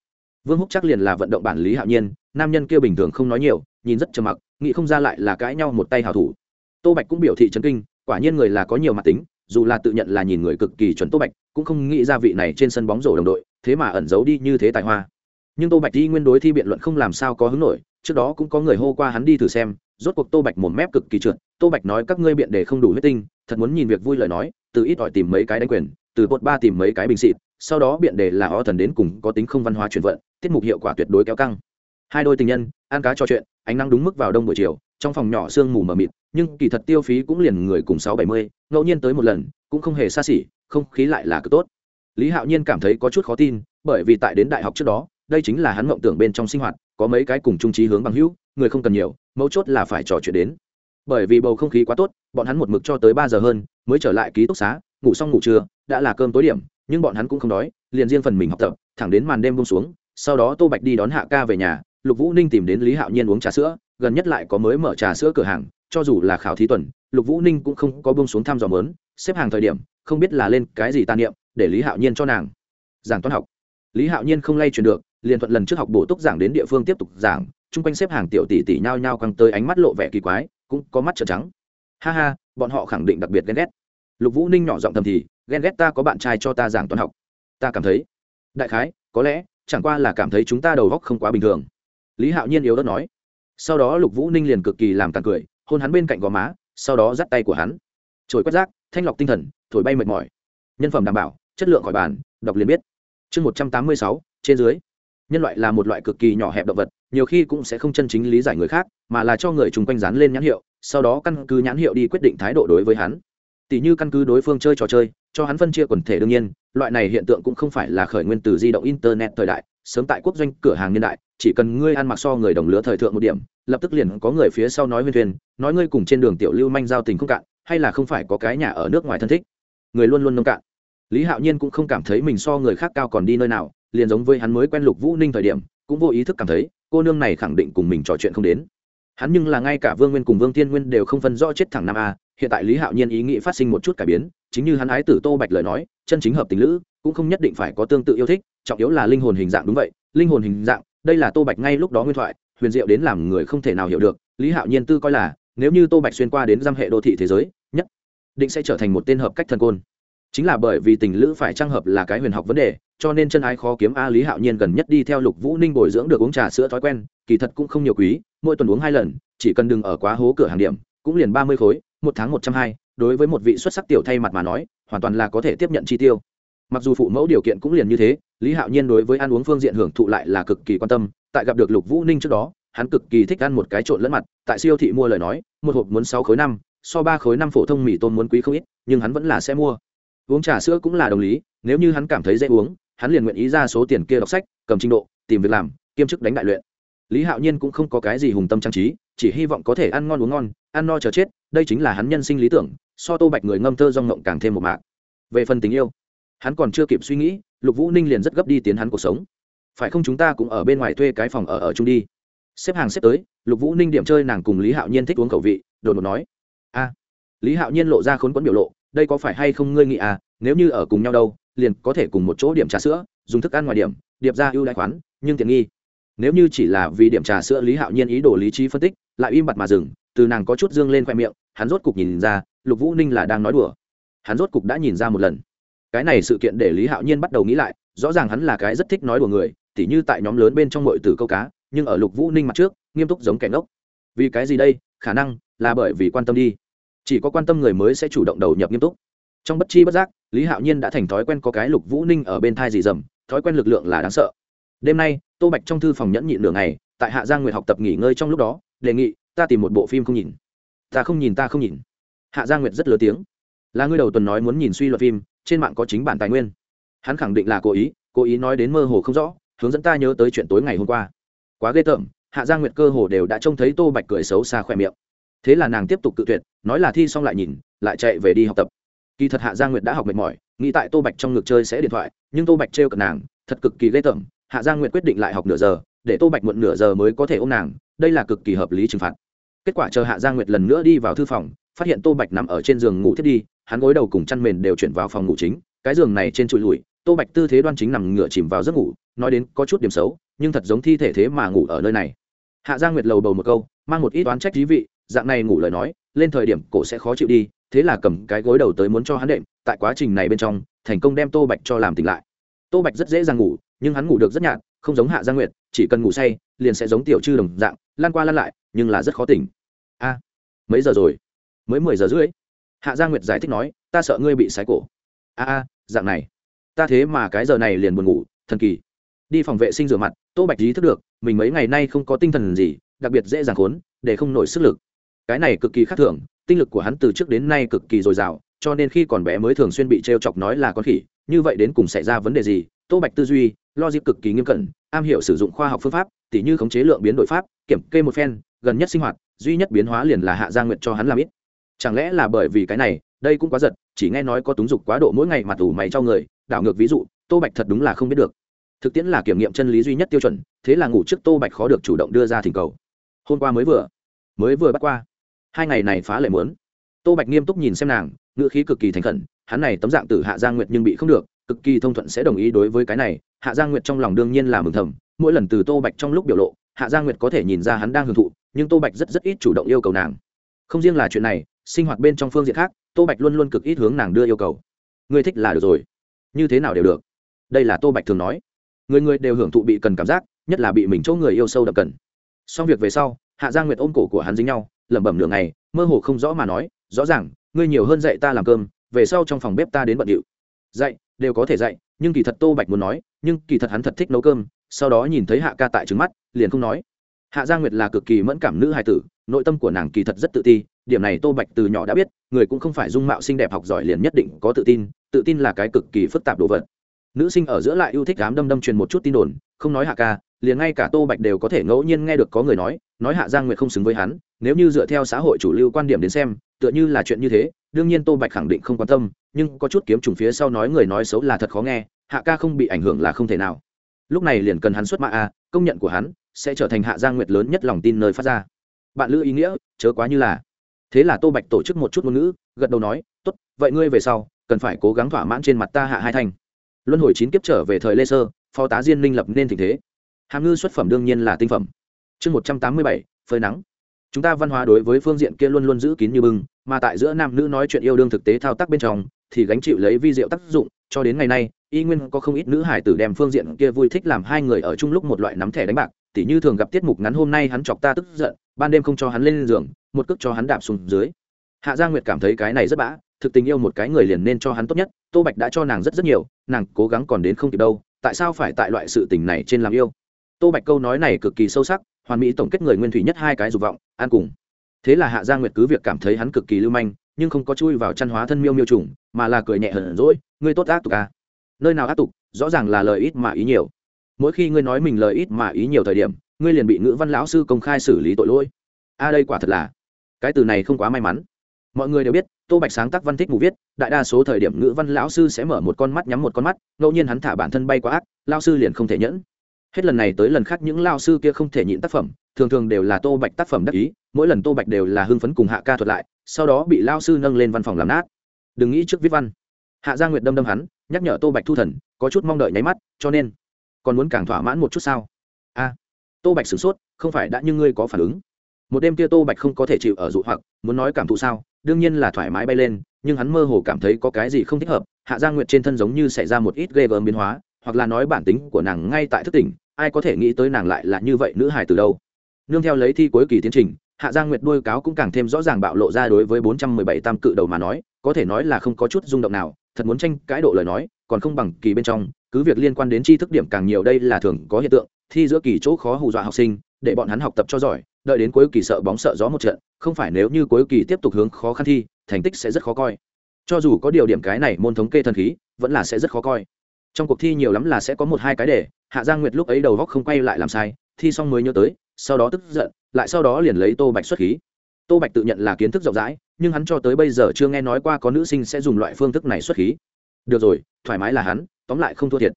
vương húc chắc liền là vận động bản lý hạo nhiên, nam nhân kia bình thường không nói nhiều, nhìn rất trầm mặc, nghĩ không ra lại là cãi nhau một tay hào thủ. Tô bạch cũng biểu thị chấn kinh, quả nhiên người là có nhiều mặt tính, dù là tự nhận là nhìn người cực kỳ chuẩn tô bạch, cũng không nghĩ ra vị này trên sân bóng rổ đồng đội, thế mà ẩn giấu đi như thế tài hoa. Nhưng tô bạch đi nguyên đối thi biện luận không làm sao có hứng nổi, trước đó cũng có người hô qua hắn đi thử xem, rốt cuộc tô bạch một mép cực kỳ trượt, tô bạch nói các ngươi biện để không đủ huyết tinh, thật muốn nhìn việc vui lời nói, từ ít ỏi tìm mấy cái đánh quyền, từ bột ba tìm mấy cái bình xịt, sau đó biện đề là o thần đến cùng có tính không văn hóa chuyển vận tiết mục hiệu quả tuyệt đối kéo căng. Hai đôi tình nhân, ăn cá trò chuyện, ánh nắng đúng mức vào đông buổi chiều, trong phòng nhỏ sương mù mờ mịt, nhưng kỳ thật tiêu phí cũng liền người cùng sáu bảy mươi, ngẫu nhiên tới một lần, cũng không hề xa xỉ, không khí lại là cực tốt. Lý hạo nhiên cảm thấy có chút khó tin, bởi vì tại đến đại học trước đó, đây chính là hắn mộng tưởng bên trong sinh hoạt, có mấy cái cùng trung trí hướng bằng hữu, người không cần nhiều, mấu chốt là phải trò chuyện đến. Bởi vì bầu không khí quá tốt, bọn hắn một mực cho tới ba giờ hơn, mới trở lại ký túc xá, ngủ xong ngủ trưa, đã là cơm tối điểm, nhưng bọn hắn cũng không đói, liền riêng phần mình học tập, thẳng đến màn đêm bông xuống sau đó tô bạch đi đón hạ ca về nhà, lục vũ ninh tìm đến lý hạo nhiên uống trà sữa, gần nhất lại có mới mở trà sữa cửa hàng, cho dù là khảo thí tuần, lục vũ ninh cũng không có bông xuống thăm dò mớn, xếp hàng thời điểm, không biết là lên cái gì tàn niệm, để lý hạo nhiên cho nàng giảng toán học. Lý hạo nhiên không lay truyền được, liền thuận lần trước học bổ túc giảng đến địa phương tiếp tục giảng, chung quanh xếp hàng tiểu tỷ tỷ nhao nhao căng tới ánh mắt lộ vẻ kỳ quái, cũng có mắt trợn trắng. Ha ha, bọn họ khẳng định đặc biệt ghen ghét. Lục vũ ninh nhỏ giọng thầm thì, ghen ghét ta có bạn trai cho ta giảng toán học. Ta cảm thấy, đại khái, có lẽ chẳng qua là cảm thấy chúng ta đầu góc không quá bình thường. Lý hạo nhiên yếu đất nói. Sau đó lục vũ ninh liền cực kỳ làm tàn cười, hôn hắn bên cạnh gò má, sau đó dắt tay của hắn. Trồi quét rác, thanh lọc tinh thần, thổi bay mệt mỏi. Nhân phẩm đảm bảo, chất lượng khỏi bàn, đọc liền biết. Chương một trăm tám mươi sáu, trên dưới. Nhân loại là một loại cực kỳ nhỏ hẹp động vật, nhiều khi cũng sẽ không chân chính lý giải người khác, mà là cho người chung quanh dán lên nhãn hiệu, sau đó căn cứ nhãn hiệu đi quyết định thái độ đối với hắn. Tỷ như căn cứ đối phương chơi trò chơi cho hắn phân chia quần thể đương nhiên, loại này hiện tượng cũng không phải là khởi nguyên từ di động internet thời đại, sớm tại quốc doanh cửa hàng niên đại, chỉ cần ngươi ăn mặc so người đồng lứa thời thượng một điểm, lập tức liền có người phía sau nói huyên thuyền, nói ngươi cùng trên đường tiểu lưu manh giao tình không cạn, hay là không phải có cái nhà ở nước ngoài thân thích. Người luôn luôn nông cạn. Lý hạo nhiên cũng không cảm thấy mình so người khác cao còn đi nơi nào, liền giống với hắn mới quen lục vũ ninh thời điểm, cũng vô ý thức cảm thấy, cô nương này khẳng định cùng mình trò chuyện không đến. Hắn nhưng là ngay cả vương nguyên cùng vương tiên nguyên đều không phân rõ chết thẳng nam a, hiện tại lý hạo nhiên ý nghĩ phát sinh một chút cải biến chính như hắn ái tử tô bạch lời nói, chân chính hợp tình lữ, cũng không nhất định phải có tương tự yêu thích, trọng yếu là linh hồn hình dạng đúng vậy, linh hồn hình dạng, đây là tô bạch ngay lúc đó nguyên thoại, huyền diệu đến làm người không thể nào hiểu được, lý hạo nhiên tư coi là, nếu như tô bạch xuyên qua đến giam hệ đô thị thế giới, nhất định sẽ trở thành một tên hợp cách thần côn. Chính là bởi vì tình lữ phải trang hợp là cái huyền học vấn đề, cho nên chân ái khó kiếm a lý hạo nhiên gần nhất đi theo lục vũ ninh bồi dưỡng được uống trà sữa thói quen, kỳ thật cũng không nhiều quý, mỗi tuần uống hai lần, chỉ cần đừng ở quá hố cửa hàng điểm, cũng liền ba mươi khối, một tháng một trăm hai đối với một vị xuất sắc tiểu thay mặt mà nói, hoàn toàn là có thể tiếp nhận chi tiêu. Mặc dù phụ mẫu điều kiện cũng liền như thế, lý hạo nhiên đối với ăn uống phương diện hưởng thụ lại là cực kỳ quan tâm. Tại gặp được lục vũ ninh trước đó, hắn cực kỳ thích ăn một cái trộn lẫn mặt. Tại siêu thị mua lời nói, một hộp muốn sáu khối năm, so ba khối năm phổ thông mì tôm muốn quý không ít, nhưng hắn vẫn là sẽ mua. Uống trà sữa cũng là đồng lý, nếu như hắn cảm thấy dễ uống, hắn liền nguyện ý ra số tiền kia đọc sách, cầm trình độ, tìm việc làm, kiêm chức đánh đại luyện. Lý hạo nhiên cũng không có cái gì hùng tâm trang trí, chỉ hy vọng có thể ăn ngon uống ngon, ăn no chờ chết đây chính là hắn nhân sinh lý tưởng, so tô bạch người ngâm thơ rong ngộng càng thêm một mạng về phần tình yêu, hắn còn chưa kịp suy nghĩ, lục vũ ninh liền rất gấp đi tiến hắn cuộc sống. Phải không chúng ta cũng ở bên ngoài thuê cái phòng ở ở chung đi? Xếp hàng xếp tới, lục vũ ninh điểm chơi nàng cùng lý hạo nhiên thích uống khẩu vị, đột ngột nói. A. Lý hạo nhiên lộ ra khốn quẫn biểu lộ, đây có phải hay không ngươi nghĩ à nếu như ở cùng nhau đâu, liền có thể cùng một chỗ điểm trà sữa, dùng thức ăn ngoài điểm, điệp ra ưu đãi khoán, nhưng tiện nghi. Nếu như chỉ là vì điểm trà sữa lý hạo nhiên ý đồ lý trí phân tích, lại im bặt mà dừng, từ nàng có chút dương lên khoe miệng hắn rốt cục nhìn ra, lục vũ ninh là đang nói đùa. Hắn rốt cục đã nhìn ra một lần. Cái này sự kiện để lý hạo nhiên bắt đầu nghĩ lại, rõ ràng hắn là cái rất thích nói đùa người, tỉ như tại nhóm lớn bên trong mọi từ câu cá, nhưng ở lục vũ ninh mặt trước, nghiêm túc giống kẻ ngốc. Vì cái gì đây? Khả năng là bởi vì quan tâm đi. Chỉ có quan tâm người mới sẽ chủ động đầu nhập nghiêm túc. Trong bất chi bất giác, lý hạo nhiên đã thành thói quen có cái lục vũ ninh ở bên thai dì dầm, thói quen lực lượng là đáng sợ. Đêm nay, tô bạch trong thư phòng nhẫn nhịn nửa ngày, tại hạ giang nguyệt học tập nghỉ ngơi trong lúc đó, đề nghị, ta tìm một bộ phim không nhìn ta không nhìn ta không nhìn. Hạ giang nguyệt rất lớn tiếng. Là ngươi đầu tuần nói muốn nhìn suy luật phim, trên mạng có chính bản tài nguyên. Hắn khẳng định là cố ý cố ý nói đến mơ hồ không rõ, hướng dẫn ta nhớ tới chuyện tối ngày hôm qua. Quá ghê tởm, hạ giang nguyệt cơ hồ đều đã trông thấy tô bạch cười xấu xa khỏe miệng. Thế là nàng tiếp tục cự tuyệt, nói là thi xong lại nhìn, lại chạy về đi học tập. Kỳ thật hạ giang nguyệt đã học mệt mỏi, nghĩ tại tô bạch trong ngực chơi sẽ điện thoại, nhưng tô bạch trêu cận nàng, thật cực kỳ ghê tởm. Hạ giang nguyệt quyết định lại học nửa giờ, để tô bạch muộn nửa giờ mới có thể ôm nàng, đây là cực kỳ hợp lý trừng phạt kết quả chờ hạ giang nguyệt lần nữa đi vào thư phòng, phát hiện tô bạch nằm ở trên giường ngủ thiết đi, hắn gối đầu cùng chăn mền đều chuyển vào phòng ngủ chính, cái giường này trên trụi lùi, tô bạch tư thế đoan chính nằm ngửa chìm vào giấc ngủ, nói đến có chút điểm xấu, nhưng thật giống thi thể thế mà ngủ ở nơi này. Hạ giang nguyệt lầu bầu một câu, mang một ít oán trách thí vị, dạng này ngủ lời nói, lên thời điểm cổ sẽ khó chịu đi, thế là cầm cái gối đầu tới muốn cho hắn đệm, tại quá trình này bên trong, thành công đem tô bạch cho làm tỉnh lại. Tô bạch rất dễ dàng ngủ, nhưng hắn ngủ được rất nhạt, không giống hạ giang nguyệt, chỉ cần ngủ say liền sẽ giống tiểu chư đồng dạng, lan qua lan lại, nhưng là rất khó tỉnh. A, mấy giờ rồi? Mới mười giờ rưỡi. Hạ gia nguyệt giải thích nói, ta sợ ngươi bị sái cổ. A a, dạng này. Ta thế mà cái giờ này liền buồn ngủ, thần kỳ. Đi phòng vệ sinh rửa mặt, tô bạch ý thức được, mình mấy ngày nay không có tinh thần gì, đặc biệt dễ dàng khốn, để không nổi sức lực. Cái này cực kỳ khác thường, tinh lực của hắn từ trước đến nay cực kỳ dồi dào, cho nên khi còn bé mới thường xuyên bị t r e o chọc nói là con khỉ, như vậy đến cùng xảy ra vấn đề gì? Tô bạch tư duy lo dịp cực kỳ nghiêm cẩn, am hiểu sử dụng khoa học phương pháp tỉ như khống chế lượng biến đổi pháp, kiểm kê một phen, gần nhất sinh hoạt, duy nhất biến hóa liền là hạ gia nguyện cho hắn làm ít. Chẳng lẽ là bởi vì cái này, đây cũng quá giật, chỉ nghe nói có túng dục quá độ mỗi ngày mặt ủ mày cho người, đảo ngược ví dụ, tô bạch thật đúng là không biết được. Thực tiễn là kiểm nghiệm chân lý duy nhất tiêu chuẩn, thế là ngủ trước tô bạch khó được chủ động đưa ra thỉnh cầu. Hôm qua mới vừa mới vừa bắt qua. Hai ngày này phá lệ muốn. Tô bạch nghiêm túc nhìn xem nàng, ngữ khí cực kỳ thành khẩn, hắn này tấm dạng từ hạ giang nguyệt nhưng bị không được, cực kỳ thông thuận sẽ đồng ý đối với cái này, hạ giang nguyệt trong lòng đương nhiên là mừng thầm mỗi lần từ tô bạch trong lúc biểu lộ, hạ giang nguyệt có thể nhìn ra hắn đang hưởng thụ, nhưng tô bạch rất rất ít chủ động yêu cầu nàng. Không riêng là chuyện này, sinh hoạt bên trong phương diện khác, tô bạch luôn luôn cực ít hướng nàng đưa yêu cầu. Ngươi thích là được rồi. Như thế nào đều được. Đây là tô bạch thường nói. Người người đều hưởng thụ bị cần cảm giác, nhất là bị mình chỗ người yêu sâu đậm cần. Xong việc về sau, hạ giang nguyệt ôm cổ của hắn dính nhau, lẩm bẩm nửa ngày, mơ hồ không rõ mà nói, rõ ràng, ngươi nhiều hơn dạy ta làm cơm, về sau trong phòng bếp ta đến bận điệu. Dạy, đều có thể dạy, nhưng kỳ thật tô bạch muốn nói, nhưng kỳ thật hắn thật thích nấu cơm sau đó nhìn thấy hạ ca tại trứng mắt, liền không nói. Hạ giang nguyệt là cực kỳ mẫn cảm nữ hài tử, nội tâm của nàng kỳ thật rất tự ti, điểm này tô bạch từ nhỏ đã biết, người cũng không phải dung mạo xinh đẹp học giỏi liền nhất định có tự tin tự tin là cái cực kỳ phức tạp đồ vật. Nữ sinh ở giữa lại yêu thích dám đâm đâm truyền một chút tin đồn, không nói hạ ca, liền ngay cả tô bạch đều có thể ngẫu nhiên nghe được có người nói nói hạ giang nguyệt không xứng với hắn, nếu như dựa theo xã hội chủ lưu quan điểm đến xem, tựa như là chuyện như thế, đương nhiên tô bạch khẳng định không quan tâm, nhưng có chút kiếm trùng phía sau nói người nói xấu là thật khó nghe, hạ ca không bị ảnh hưởng là không thể nào lúc này liền cần hắn xuất mã a, công nhận của hắn sẽ trở thành hạ giang nguyệt lớn nhất lòng tin nơi phát ra. Bạn lữ ý nghĩa, chớ quá như là. Thế là tô bạch tổ chức một chút ngôn ngữ, gật đầu nói, tốt, vậy ngươi về sau cần phải cố gắng thỏa mãn trên mặt ta hạ hai thành. Luân hồi chín kiếp trở về thời lê sơ, phó tá diên minh lập nên tình thế. Hàm ngư xuất phẩm đương nhiên là tinh phẩm. Chương một trăm tám mươi bảy, phơi nắng. Chúng ta văn hóa đối với phương diện kia luôn luôn giữ kín như bưng, mà tại giữa nam nữ nói chuyện yêu đương thực tế thao tác bên trong thì gánh chịu lấy vi diệu tác dụng, cho đến ngày nay y nguyên có không ít nữ hải tử đem phương diện kia vui thích làm hai người ở chung lúc một loại nắm thẻ đánh bạc, tỉ như thường gặp tiết mục ngắn hôm nay hắn chọc ta tức giận, ban đêm không cho hắn lên giường, một cước cho hắn đạp xuống dưới. Hạ gia nguyệt cảm thấy cái này rất bã, thực tình yêu một cái người liền nên cho hắn tốt nhất, tô bạch đã cho nàng rất rất nhiều, nàng cố gắng còn đến không kịp đâu, tại sao phải tại loại sự tình này trên làm yêu? Tô bạch câu nói này cực kỳ sâu sắc, hoàn mỹ tổng kết người nguyên thủy nhất hai cái dục vọng, an cùng. Thế là hạ gia nguyệt cứ việc cảm thấy hắn cực kỳ lưu manh, nhưng không có chui vào chăn hóa thân miêu miêu trùng, mà là cười nhẹ hờn rỗi ngươi tốt ác tục à nơi nào ác tục, rõ ràng là lời ít mà ý nhiều. Mỗi khi ngươi nói mình lời ít mà ý nhiều thời điểm, ngươi liền bị ngữ văn lão sư công khai xử lý tội lỗi. A, đây quả thật là, cái từ này không quá may mắn. Mọi người đều biết, tô bạch sáng tác văn thích mù viết, đại đa số thời điểm ngữ văn lão sư sẽ mở một con mắt nhắm một con mắt, ngẫu nhiên hắn thả bản thân bay quá ác lao sư liền không thể nhẫn. Hết lần này tới lần khác những lao sư kia không thể nhịn tác phẩm, thường thường đều là tô bạch tác phẩm đắc ý, mỗi lần tô bạch đều là hưng phấn cùng hạ ca thuật lại, sau đó bị lao sư nâng lên văn phòng làm nát. Đừng nghĩ trước viết văn hạ gia nguyệt đâm đâm hắn, nhắc nhở tô bạch thu thần, có chút mong đợi nháy mắt, cho nên, còn muốn càng thỏa mãn một chút sao? A, tô bạch sửng sốt, không phải đã như ngươi có phản ứng? Một đêm kia tô bạch không có thể chịu ở dụ hoặc, muốn nói cảm thụ sao, đương nhiên là thoải mái bay lên, nhưng hắn mơ hồ cảm thấy có cái gì không thích hợp, hạ gia nguyệt trên thân giống như xảy ra một ít ghê gớm biến hóa, hoặc là nói bản tính của nàng ngay tại thức tỉnh, ai có thể nghĩ tới nàng lại là như vậy nữ hài từ đâu. Nương theo lấy thi cuối kỳ tiến trình, hạ giang nguyệt đuôi cáo cũng càng thêm rõ ràng bạo lộ ra đối với bốn trăm mười bảy tam cự đầu mà nói, có thể nói là không có chút rung động nào thật muốn tranh cãi độ lời nói, còn không bằng kỳ bên trong, cứ việc liên quan đến tri thức điểm càng nhiều đây là thường có hiện tượng, thi giữa kỳ chỗ khó hù dọa học sinh, để bọn hắn học tập cho giỏi, đợi đến cuối kỳ sợ bóng sợ gió một trận, không phải nếu như cuối kỳ tiếp tục hướng khó khăn thi, thành tích sẽ rất khó coi. Cho dù có điều điểm cái này môn thống kê thần khí, vẫn là sẽ rất khó coi. Trong cuộc thi nhiều lắm là sẽ có một hai cái để hạ giang nguyệt lúc ấy đầu góc không quay lại làm sai, thi xong mới nhớ tới, sau đó tức giận, lại sau đó liền lấy tô bạch xuất khí tô bạch tự nhận là kiến thức rộng rãi, nhưng hắn cho tới bây giờ chưa nghe nói qua có nữ sinh sẽ dùng loại phương thức này xuất khí. Được rồi, thoải mái là hắn, tóm lại không thua thiệt.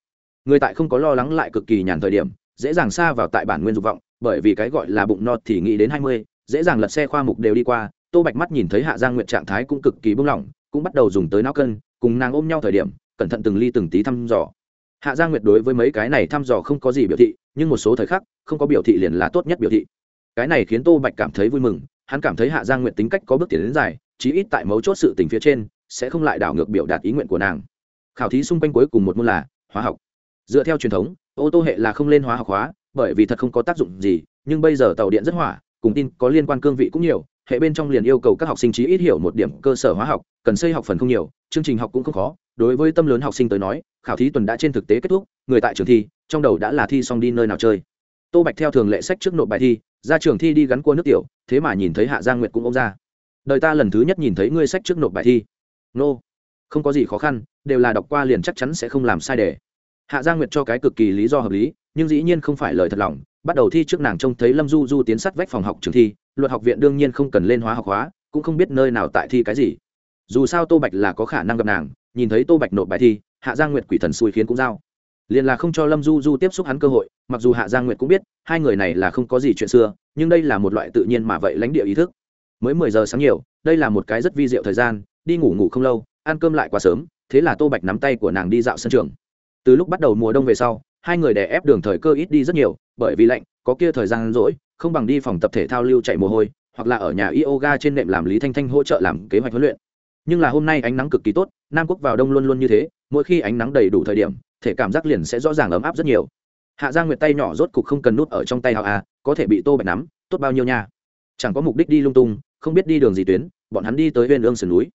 Người tại không có lo lắng lại cực kỳ nhàn thời điểm, dễ dàng xa vào tại bản nguyên dục vọng, bởi vì cái gọi là bụng no thì nghĩ đến hai mươi, dễ dàng lật xe khoa mục đều đi qua, tô bạch mắt nhìn thấy hạ giang nguyện trạng thái cũng cực kỳ bung lỏng, cũng bắt đầu dùng tới não cân, cùng nàng ôm nhau thời điểm, cẩn thận từng ly từng tí thăm dò. Hạ giang nguyệt đối với mấy cái này thăm dò không có gì biểu thị, nhưng một số thời khắc, không có biểu thị liền là tốt nhất biểu thị. Cái này khiến tô bạch cảm thấy vui mừng hắn cảm thấy hạ giang nguyện tính cách có bước tiến đến dài, chí ít tại mấu chốt sự tình phía trên, sẽ không lại đảo ngược biểu đạt ý nguyện của nàng. Khảo thí xung quanh cuối cùng một môn là hóa học. Dựa theo truyền thống, ô tô hệ là không lên hóa học hóa, bởi vì thật không có tác dụng gì, nhưng bây giờ tàu điện rất hỏa, cùng tin có liên quan cương vị cũng nhiều, hệ bên trong liền yêu cầu các học sinh trí ít hiểu một điểm cơ sở hóa học, cần xây học phần không nhiều, chương trình học cũng không khó. Đối với tâm lớn học sinh tới nói, khảo thí tuần đã trên thực tế kết thúc, người tại trường thi, trong đầu đã là thi xong đi nơi nào chơi. Tô bạch theo thường lệ sách trước nộp bài thi ra trường thi đi gắn cua nước tiểu, thế mà nhìn thấy hạ giang nguyệt cũng ông ra. Đời ta lần thứ nhất nhìn thấy ngươi sách trước nộp bài thi. Nô、no. không có gì khó khăn, đều là đọc qua liền chắc chắn sẽ không làm sai đề. Hạ giang nguyệt cho cái cực kỳ lý do hợp lý, nhưng dĩ nhiên không phải lời thật lòng. Bắt đầu thi trước nàng trông thấy lâm du du tiến sát vách phòng học trường thi, luật học viện đương nhiên không cần lên hóa học hóa, cũng không biết nơi nào tại thi cái gì. Dù sao tô bạch là có khả năng gặp nàng, nhìn thấy tô bạch nộp bài thi, hạ giang nguyệt quỷ thần xui khiến cũng giao liền là không cho lâm du du tiếp xúc hắn cơ hội, mặc dù hạ giang nguyệt cũng biết, hai người này là không có gì chuyện xưa, nhưng đây là một loại tự nhiên mà vậy lãnh địa ý thức. Mới mười giờ sáng nhiều, đây là một cái rất vi diệu thời gian, đi ngủ ngủ không lâu, ăn cơm lại quá sớm, thế là tô bạch nắm tay của nàng đi dạo sân trường. Từ lúc bắt đầu mùa đông về sau, hai người đè ép đường thời cơ ít đi rất nhiều, bởi vì lạnh, có kia thời gian rỗi, không bằng đi phòng tập thể thao lưu chạy mồ hôi, hoặc là ở nhà yoga trên nệm làm lý thanh thanh hỗ trợ làm kế hoạch huấn luyện. Nhưng là hôm nay ánh nắng cực kỳ tốt, nam quốc vào đông luôn luôn như thế, mỗi khi ánh nắng đầy đủ thời điểm thể cảm giác liền sẽ rõ ràng ấm áp rất nhiều. Hạ giang nguyệt tay nhỏ rốt cục không cần nút ở trong tay hào à có thể bị tô bạch nắm, tốt bao nhiêu nha. Chẳng có mục đích đi lung tung, không biết đi đường gì tuyến, bọn hắn đi tới bên ương sườn núi.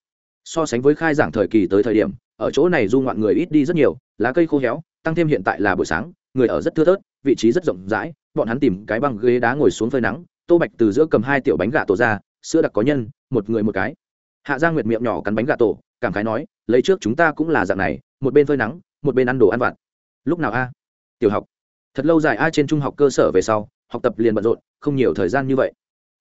So sánh với khai giảng thời kỳ tới thời điểm, ở chỗ này du ngoạn người ít đi rất nhiều, lá cây khô héo, tăng thêm hiện tại là buổi sáng, người ở rất thưa thớt, vị trí rất rộng rãi, bọn hắn tìm cái băng ghế đá ngồi xuống phơi nắng, tô bạch từ giữa cầm hai tiểu bánh gà tổ ra, sữa đặc có nhân, một người một cái. Hạ giang nguyệt miệng nhỏ cắn bánh gà tổ, cảm khái nói, lấy trước chúng ta cũng là dạng này, một bên phơi nắng một bên ăn đồ ăn vặt. Lúc nào a? Tiểu học. Thật lâu dài a trên trung học cơ sở về sau, học tập liền bận rộn, không nhiều thời gian như vậy.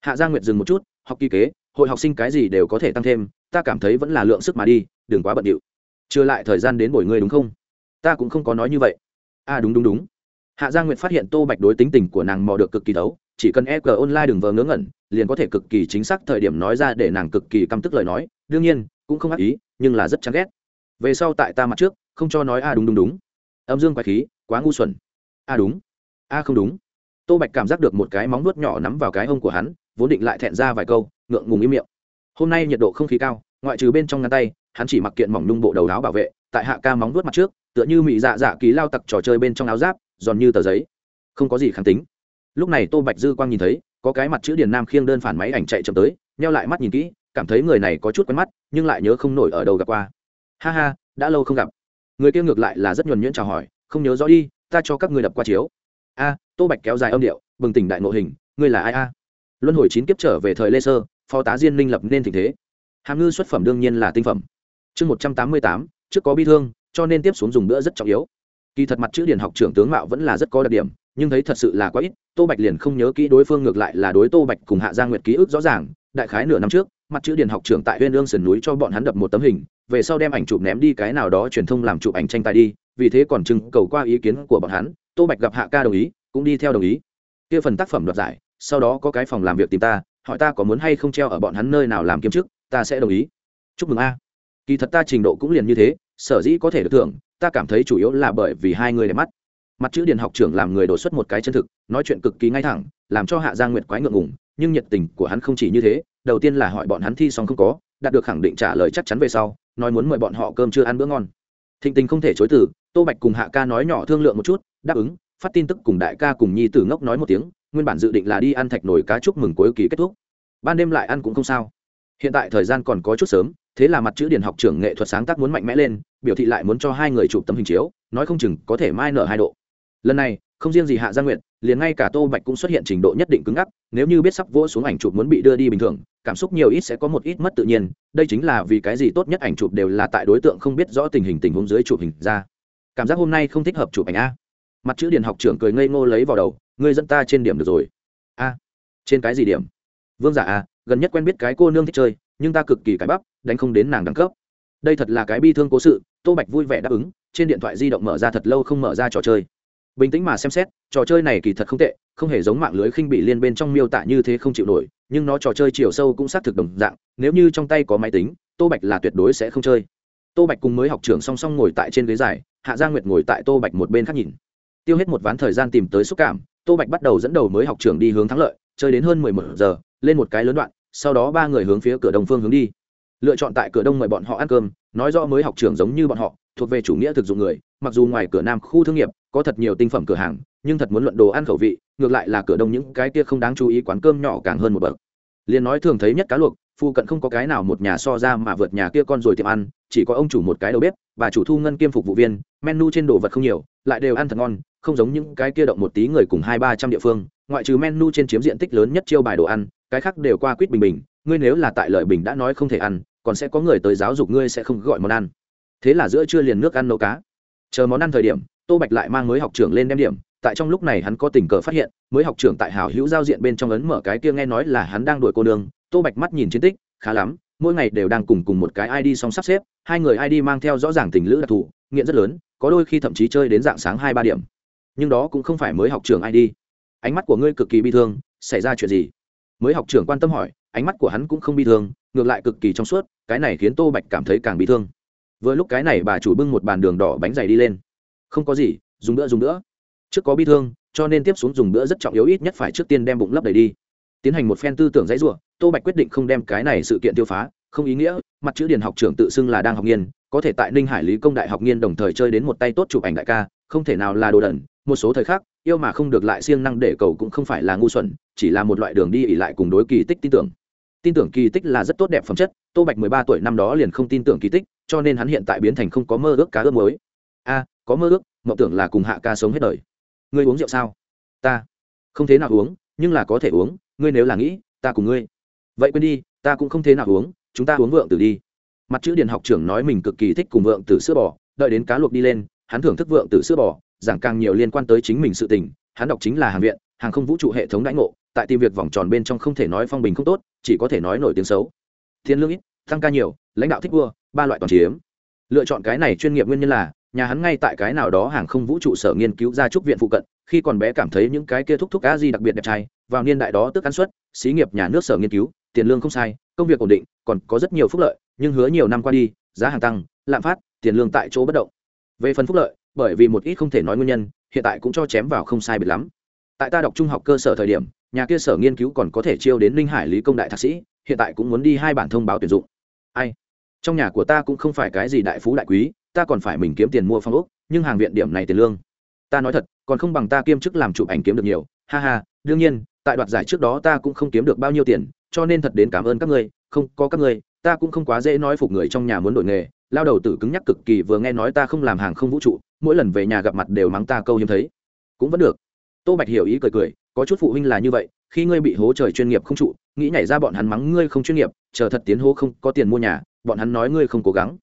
Hạ giang nguyệt dừng một chút, học kỳ kế, hội học sinh cái gì đều có thể tăng thêm, ta cảm thấy vẫn là lượng sức mà đi, đừng quá bận điệu. Chưa lại thời gian đến bồi ngươi đúng không? Ta cũng không có nói như vậy. A đúng đúng đúng. Hạ giang nguyệt phát hiện tô bạch đối tính tình của nàng mò được cực kỳ đấu chỉ cần e g online đừng vờ ngớ ngẩn, liền có thể cực kỳ chính xác thời điểm nói ra để nàng cực kỳ căm tức lời nói. Đương nhiên, cũng không ác ý, nhưng là rất chán ghét. Về sau tại ta mặt trước không cho nói a à đúng đúng đúng. Âm dương quái khí, quá ngu xuẩn. A à đúng. A à không đúng. Tô bạch cảm giác được một cái móng nuốt nhỏ nắm vào cái hông của hắn, vốn định lại thẹn ra vài câu, ngượng ngùng im miệng. Hôm nay nhiệt độ không khí cao, ngoại trừ bên trong ngăn tay, hắn chỉ mặc kiện mỏng nhung bộ đầu áo bảo vệ, tại hạ ca móng nuốt mặt trước, tựa như mị dạ dạ ký lao tặc trò chơi bên trong áo giáp, giòn như tờ giấy. Không có gì kháng tính. Lúc này tô bạch dư quang nhìn thấy, có cái mặt chữ điền nam khiêng đơn phản máy ảnh chạy chậm tới neo lại mắt nhìn kỹ, cảm thấy người này có chút quen mắt, nhưng lại nhớ không nổi ở đâu gặp qua. Ha ha, đã lâu không gặp người kia ngược lại là rất nhuần nhuyễn chào hỏi, không nhớ rõ đi, ta cho các người đập qua chiếu. A, tô bạch kéo dài âm điệu, bừng tỉnh đại ngộ hình, ngươi là ai a? Luân hồi chín kiếp trở về thời lê sơ, phó tá diên minh lập nên tình thế. Hàm ngư xuất phẩm đương nhiên là tinh phẩm. Chương một trăm tám mươi tám, trước có bi thương, cho nên tiếp xuống dùng bữa rất trọng yếu. Kỳ thật mặt chữ điển học trưởng tướng mạo vẫn là rất có đặc điểm, nhưng thấy thật sự là quá ít, tô bạch liền không nhớ kỹ đối phương ngược lại là đối tô bạch cùng hạ gia nguyệt ký ức rõ ràng. Đại khái nửa năm trước, mặt chữ điển học trưởng tại huyên ương sườn núi cho bọn hắn đập một tấm hình về sau đem ảnh chụp ném đi cái nào đó truyền thông làm chụp ảnh tranh tài đi, vì thế còn trưng cầu qua ý kiến của bọn hắn, tô bạch gặp hạ ca đồng ý, cũng đi theo đồng ý. Kia phần tác phẩm đoạt giải, sau đó có cái phòng làm việc tìm ta, hỏi ta có muốn hay không treo ở bọn hắn nơi nào làm kiêm chức ta sẽ đồng ý. Chúc mừng a. Kỳ thật ta trình độ cũng liền như thế, sở dĩ có thể được thưởng, ta cảm thấy chủ yếu là bởi vì hai người đẹp mắt. Mặt chữ điền học trưởng làm người đổ xuất một cái chân thực, nói chuyện cực kỳ ngay thẳng, làm cho hạ giang nguyệt quái ngượng ngùng, nhưng nhiệt tình của hắn không chỉ như thế, đầu tiên là hỏi bọn hắn thi xong không có, đạt được khẳng định trả lời chắc chắn về sau nói muốn mời bọn họ cơm chưa ăn bữa ngon. Thịnh tình không thể chối từ, tô bạch cùng hạ ca nói nhỏ thương lượng một chút, đáp ứng, phát tin tức cùng đại ca cùng nhi tử ngốc nói một tiếng, nguyên bản dự định là đi ăn thạch nổi cá chúc mừng cuối kỳ kết thúc. Ban đêm lại ăn cũng không sao. Hiện tại thời gian còn có chút sớm, thế là mặt chữ điển học trưởng nghệ thuật sáng tác muốn mạnh mẽ lên, biểu thị lại muốn cho hai người chụp tấm hình chiếu, nói không chừng có thể mai nở hai độ. Lần này, không riêng gì hạ gia nguyện liền ngay cả tô bạch cũng xuất hiện trình độ nhất định cứng ngắc, nếu như biết sắp vỗ xuống ảnh chụp muốn bị đưa đi bình thường, cảm xúc nhiều ít sẽ có một ít mất tự nhiên, đây chính là vì cái gì tốt nhất ảnh chụp đều là tại đối tượng không biết rõ tình hình tình huống dưới chụp hình ra. Cảm giác hôm nay không thích hợp chụp ảnh a. Mặt chữ điển học trưởng cười ngây ngô lấy vào đầu, ngươi dẫn ta trên điểm được rồi. A. Trên cái gì điểm? Vương giả a, gần nhất quen biết cái cô nương thích chơi, nhưng ta cực kỳ cái bắp, đánh không đến nàng đẳng cấp. Đây thật là cái bi thương cố sự, tô bạch vui vẻ đáp ứng, trên điện thoại di động mở ra thật lâu không mở ra trò chơi bình tĩnh mà xem xét, trò chơi này kỳ thật không tệ, không hề giống mạng lưới khinh bị liên bên trong miêu tả như thế không chịu nổi, nhưng nó trò chơi chiều sâu cũng xác thực đồng dạng, nếu như trong tay có máy tính, tô bạch là tuyệt đối sẽ không chơi. Tô bạch cùng mới học trưởng song song ngồi tại trên ghế dài, hạ gia nguyệt ngồi tại tô bạch một bên khác nhìn. Tiêu hết một ván thời gian tìm tới xúc cảm, tô bạch bắt đầu dẫn đầu mới học trưởng đi hướng thắng lợi, chơi đến hơn mười một giờ, lên một cái lớn đoạn, sau đó ba người hướng phía cửa đông phương hướng đi. Lựa chọn tại cửa đông mời bọn họ ăn cơm, nói rõ mới học trưởng giống như bọn họ, thuộc về chủ nghĩa thực dụng người mặc dù ngoài cửa nam khu thương nghiệp có thật nhiều tinh phẩm cửa hàng, nhưng thật muốn luận đồ ăn khẩu vị, ngược lại là cửa đông những cái kia không đáng chú ý quán cơm nhỏ càng hơn một bậc. Liền nói thường thấy nhất cá luộc phụ cận không có cái nào một nhà so ra mà vượt nhà kia con rồi tiệm ăn, chỉ có ông chủ một cái đầu bếp và chủ thu ngân kiêm phục vụ viên, menu trên đồ vật không nhiều, lại đều ăn thật ngon, không giống những cái kia động một tí người cùng hai ba trăm địa phương, ngoại trừ menu trên chiếm diện tích lớn nhất chiêu bài đồ ăn, cái khác đều qua quýt bình bình, ngươi nếu là tại lợi bình đã nói không thể ăn, còn sẽ có người tới giáo dục ngươi sẽ không gọi món ăn. Thế là giữa trưa liền nước ăn nấu cá chờ món ăn thời điểm, tô bạch lại mang mới học trưởng lên đem điểm. Tại trong lúc này hắn có tình cờ phát hiện, mới học trưởng tại hảo hữu giao diện bên trong ấn mở cái kia nghe nói là hắn đang đuổi cô đường tô bạch mắt nhìn chiến tích, khá lắm, mỗi ngày đều đang cùng cùng một cái id song sắp xếp, hai người id mang theo rõ ràng tình lữ đặc thù, nghiện rất lớn, có đôi khi thậm chí chơi đến dạng sáng hai ba điểm. Nhưng đó cũng không phải mới học trưởng id ánh mắt của ngươi cực kỳ bi thương, xảy ra chuyện gì? Mới học trưởng quan tâm hỏi, ánh mắt của hắn cũng không bi thương, ngược lại cực kỳ trong suốt, cái này khiến tô bạch cảm thấy càng bị thương vừa lúc cái này bà chủ bưng một bàn đường đỏ bánh dày đi lên. Không có gì, dùng nữa dùng nữa trước có bi thương, cho nên tiếp xuống dùng bữa rất trọng yếu ít nhất phải trước tiên đem bụng lấp đầy đi. Tiến hành một phen tư tưởng dãy r tô bạch quyết định không đem cái này sự kiện tiêu phá, không ý nghĩa, mặt chữ điền học trưởng tự xưng là đang học nghiên, có thể tại ninh hải lý công đại học nghiên đồng thời chơi đến một tay tốt chụp ảnh đại ca, không thể nào là đồ đẩn một số thời khắc, yêu mà không được lại siêng năng để cầu cũng không phải là ngu xuẩn, chỉ là một loại đường đi ỉ lại cùng đối kỳ tích tin tưởng. Tin tưởng kỳ tích là rất tốt đẹp phẩm chất, tô bạch mười ba tuổi năm đó liền không tin tưởng kỳ tích cho nên hắn hiện tại biến thành không có mơ ước cá ước mới a, có mơ ước, mộng tưởng là cùng hạ ca sống hết đời. Ngươi uống rượu sao? Ta. Không thế nào uống, nhưng là có thể uống, ngươi nếu là nghĩ, ta cùng ngươi. Vậy quên đi, ta cũng không thế nào uống, chúng ta uống vượng tử đi. Mặt chữ điền học trưởng nói mình cực kỳ thích cùng vượng tử sữa bò, đợi đến cá luộc đi lên, hắn thưởng thức vượng tử sữa bò, giảng càng nhiều liên quan tới chính mình sự tình, hắn đọc chính là hàng viện, hàng không vũ trụ hệ thống đãi ngộ, tại tìm việc vòng tròn bên trong không thể nói phong bình không tốt, chỉ có thể nói nổi tiếng xấu. Thiên lương ít, tăng ca nhiều lãnh đạo thích vua, ba loại toàn chiếm. Lựa chọn cái này chuyên nghiệp nguyên nhân là, nhà hắn ngay tại cái nào đó hàng không vũ trụ sở nghiên cứu ra trúc viện phụ cận, khi còn bé cảm thấy những cái kia thúc thúc cá gì đặc biệt đẹp trai, vào niên đại đó tức ăn suất, xí nghiệp nhà nước sở nghiên cứu, tiền lương không sai, công việc ổn định, còn có rất nhiều phúc lợi, nhưng hứa nhiều năm qua đi, giá hàng tăng, lạm phát, tiền lương tại chỗ bất động. Về phần phúc lợi, bởi vì một ít không thể nói nguyên nhân, hiện tại cũng cho chém vào không sai biệt lắm. Tại ta đọc trung học cơ sở thời điểm, nhà kia sở nghiên cứu còn có thể chiêu đến linh hải lý công đại thạc sĩ, hiện tại cũng muốn đi hai bản thông báo tuyển dụng. Ai? Trong nhà của ta cũng không phải cái gì đại phú đại quý, ta còn phải mình kiếm tiền mua phong ốc, nhưng hàng viện điểm này tiền lương. Ta nói thật, còn không bằng ta kiêm chức làm chụp ảnh kiếm được nhiều. Ha ha, đương nhiên, tại đoạt giải trước đó ta cũng không kiếm được bao nhiêu tiền, cho nên thật đến cảm ơn các ngươi. Không, có các ngươi, ta cũng không quá dễ nói phục người trong nhà muốn đổi nghề. Lao đầu tử cứng nhắc cực kỳ vừa nghe nói ta không làm hàng không vũ trụ, mỗi lần về nhà gặp mặt đều mắng ta câu hiếm thấy. Cũng vẫn được. Tô bạch hiểu ý cười cười, có chút phụ huynh là như vậy, khi ngươi bị hố trời chuyên nghiệp không trụ, nghĩ nhảy ra bọn hắn mắng ngươi không chuyên nghiệp, chờ thật tiến hố không có tiền mua nhà bọn hắn nói ngươi không cố gắng.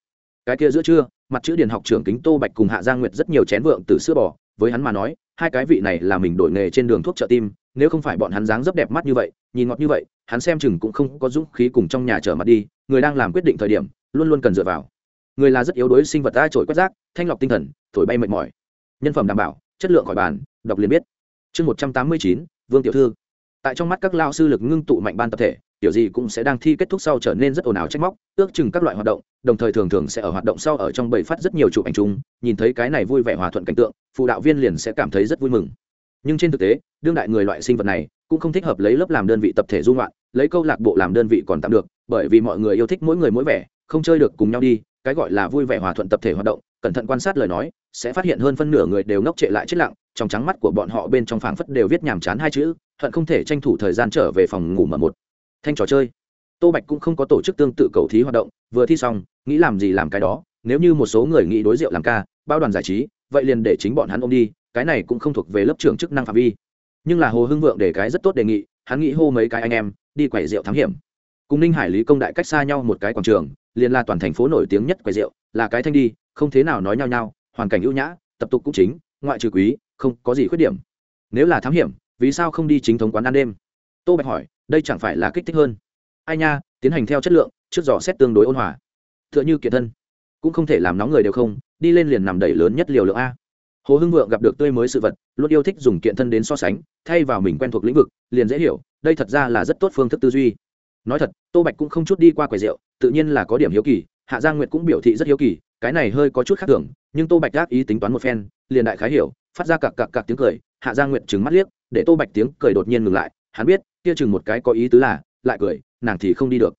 Cái kia giữa trưa, mặt chữ điền học trưởng kính tô bạch cùng hạ giang nguyệt rất nhiều chén vượng từ sữa bò, với hắn mà nói, hai cái vị này là mình đổi nghề trên đường thuốc trợ tim, nếu không phải bọn hắn dáng dấp đẹp mắt như vậy, nhìn ngọt như vậy, hắn xem chừng cũng không có dũng khí cùng trong nhà trở mặt đi, người đang làm quyết định thời điểm, luôn luôn cần dựa vào. Người là rất yếu đuối sinh vật ta trội quét rác, thanh lọc tinh thần, thổi bay mệt mỏi. Nhân phẩm đảm bảo, chất lượng khỏi bàn, đọc liền biết. Chương một trăm tám mươi chín, vương tiểu thư. Tại trong mắt các lao sư lực ngưng tụ mạnh ban tập thể tiểu gì cũng sẽ đang thi kết thúc sau trở nên rất ồn ào trách móc, ước chừng các loại hoạt động, đồng thời thường thường sẽ ở hoạt động sau ở trong bầy phát rất nhiều chụp ảnh chung, nhìn thấy cái này vui vẻ hòa thuận cảnh tượng, phụ đạo viên liền sẽ cảm thấy rất vui mừng. Nhưng trên thực tế, đương đại người loại sinh vật này cũng không thích hợp lấy lớp làm đơn vị tập thể dung loạn, lấy câu lạc bộ làm đơn vị còn tạm được, bởi vì mọi người yêu thích mỗi người mỗi vẻ, không chơi được cùng nhau đi, cái gọi là vui vẻ hòa thuận tập thể hoạt động, cẩn thận quan sát lời nói, sẽ phát hiện hơn phân nửa người đều ngốc trệ lại chết lặng, trong trắng mắt của bọn họ bên trong phảng phất đều viết nhàm chán hai chữ, hận không thể tranh thủ thời gian trở về phòng ngủ mở một thanh trò chơi. Tô bạch cũng không có tổ chức tương tự cầu thí hoạt động, vừa thi xong, nghĩ làm gì làm cái đó, nếu như một số người nghĩ đối rượu làm ca, bao đoàn giải trí, vậy liền để chính bọn hắn ôm đi, cái này cũng không thuộc về lớp trưởng chức năng phạm vi. Nhưng là hồ hưng vượng để cái rất tốt đề nghị, hắn nghĩ hô mấy cái anh em, đi quẩy rượu thám hiểm. Cùng ninh hải lý công đại cách xa nhau một cái quảng trường, liền là toàn thành phố nổi tiếng nhất quầy rượu, là cái thanh đi, không thế nào nói nhau nhau, hoàn cảnh ưu nhã, tập tục cũng chính, ngoại trừ quý, không có gì khuyết điểm. Nếu là thám hiểm, vì sao không đi chính thống quán ăn đêm? Tô bạch hỏi đây chẳng phải là kích thích hơn. Ai nha, tiến hành theo chất lượng, trước dò xét tương đối ôn hòa. T h ư ợ n h ư kiện thân, cũng không thể làm nóng người đều không, đi lên liền nằm đẩy lớn nhất liều lượng a. Hồ hưng vượng gặp được tươi mới sự vật, luôn yêu thích dùng kiện thân đến so sánh, thay vào mình quen thuộc lĩnh vực, liền dễ hiểu, đây thật ra là rất tốt phương thức tư duy. Nói thật, tô bạch cũng không chút đi qua quầy rượu, tự nhiên là có điểm hiếu kỳ, hạ giang nguyệt cũng biểu thị rất hiếu kỳ, cái này hơi có chút khác thường, nhưng tô bạch gác ý tính toán một phen, liền đại khái hiểu, phát ra cặc cặc cặc tiếng cười, hạ giang nguyệt trừng mắt liếc, để tô bạch tiếng cười đột nhiên ngừng lại hắn biết, kia chừng một cái có ý tứ là, lại cười, nàng thì không đi được.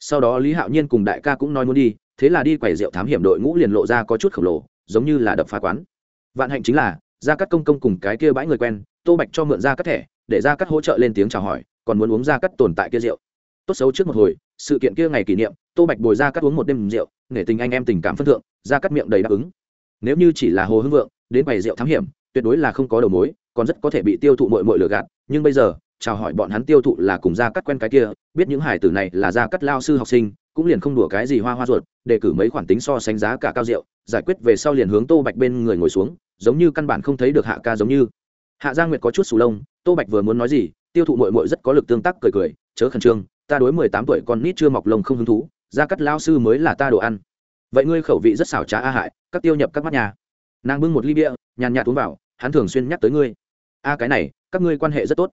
Sau đó lý hạo nhiên cùng đại ca cũng nói muốn đi, thế là đi quầy rượu thám hiểm đội ngũ liền lộ ra có chút khổng lồ, giống như là đập phá quán. Vạn hạnh chính là ra cắt công công cùng cái kia bãi người quen, tô bạch cho mượn ra cắt thẻ, để ra cắt hỗ trợ lên tiếng chào hỏi, còn muốn uống ra cắt tồn tại kia rượu. Tốt xấu trước một hồi, sự kiện kia ngày kỷ niệm, tô bạch bồi ra cắt uống một đêm rượu để tình anh em tình cảm phân thượng ra cắt miệng đầy đáp ứng. Nếu như chỉ là hồ hưng vượng, đến quầy rượu thám hiểm, tuyệt đối là không có đầu mối, còn rất có thể bị tiêu thụ mội mội lừa gạt, nhưng bây giờ chào hỏi bọn hắn tiêu thụ là cùng gia cắt quen cái kia, biết những hải tử này là gia cắt lao sư học sinh, cũng liền không đùa cái gì hoa hoa ruột, để cử mấy khoản tính so sánh giá cả cao rượu, giải quyết về sau liền hướng tô bạch bên người ngồi xuống, giống như căn bản không thấy được hạ ca giống như. Hạ gia nguyệt có chút sù lông, tô bạch vừa muốn nói gì, tiêu thụ mội mội rất có lực tương tác cười cười, chớ khẩn trương, ta đối mười tám tuổi con nít chưa mọc lông không hứng thú, gia cắt lao sư mới là ta đồ ăn. Vậy ngươi khẩu vị rất xảo trá a hại, các tiêu nhập các mắt nhà. Nàng bưng một ly bia, nhàn nhạt uống vào, hắn thường xuyên nhắc tới ngươi. A cái này, các ngươi quan hệ rất tốt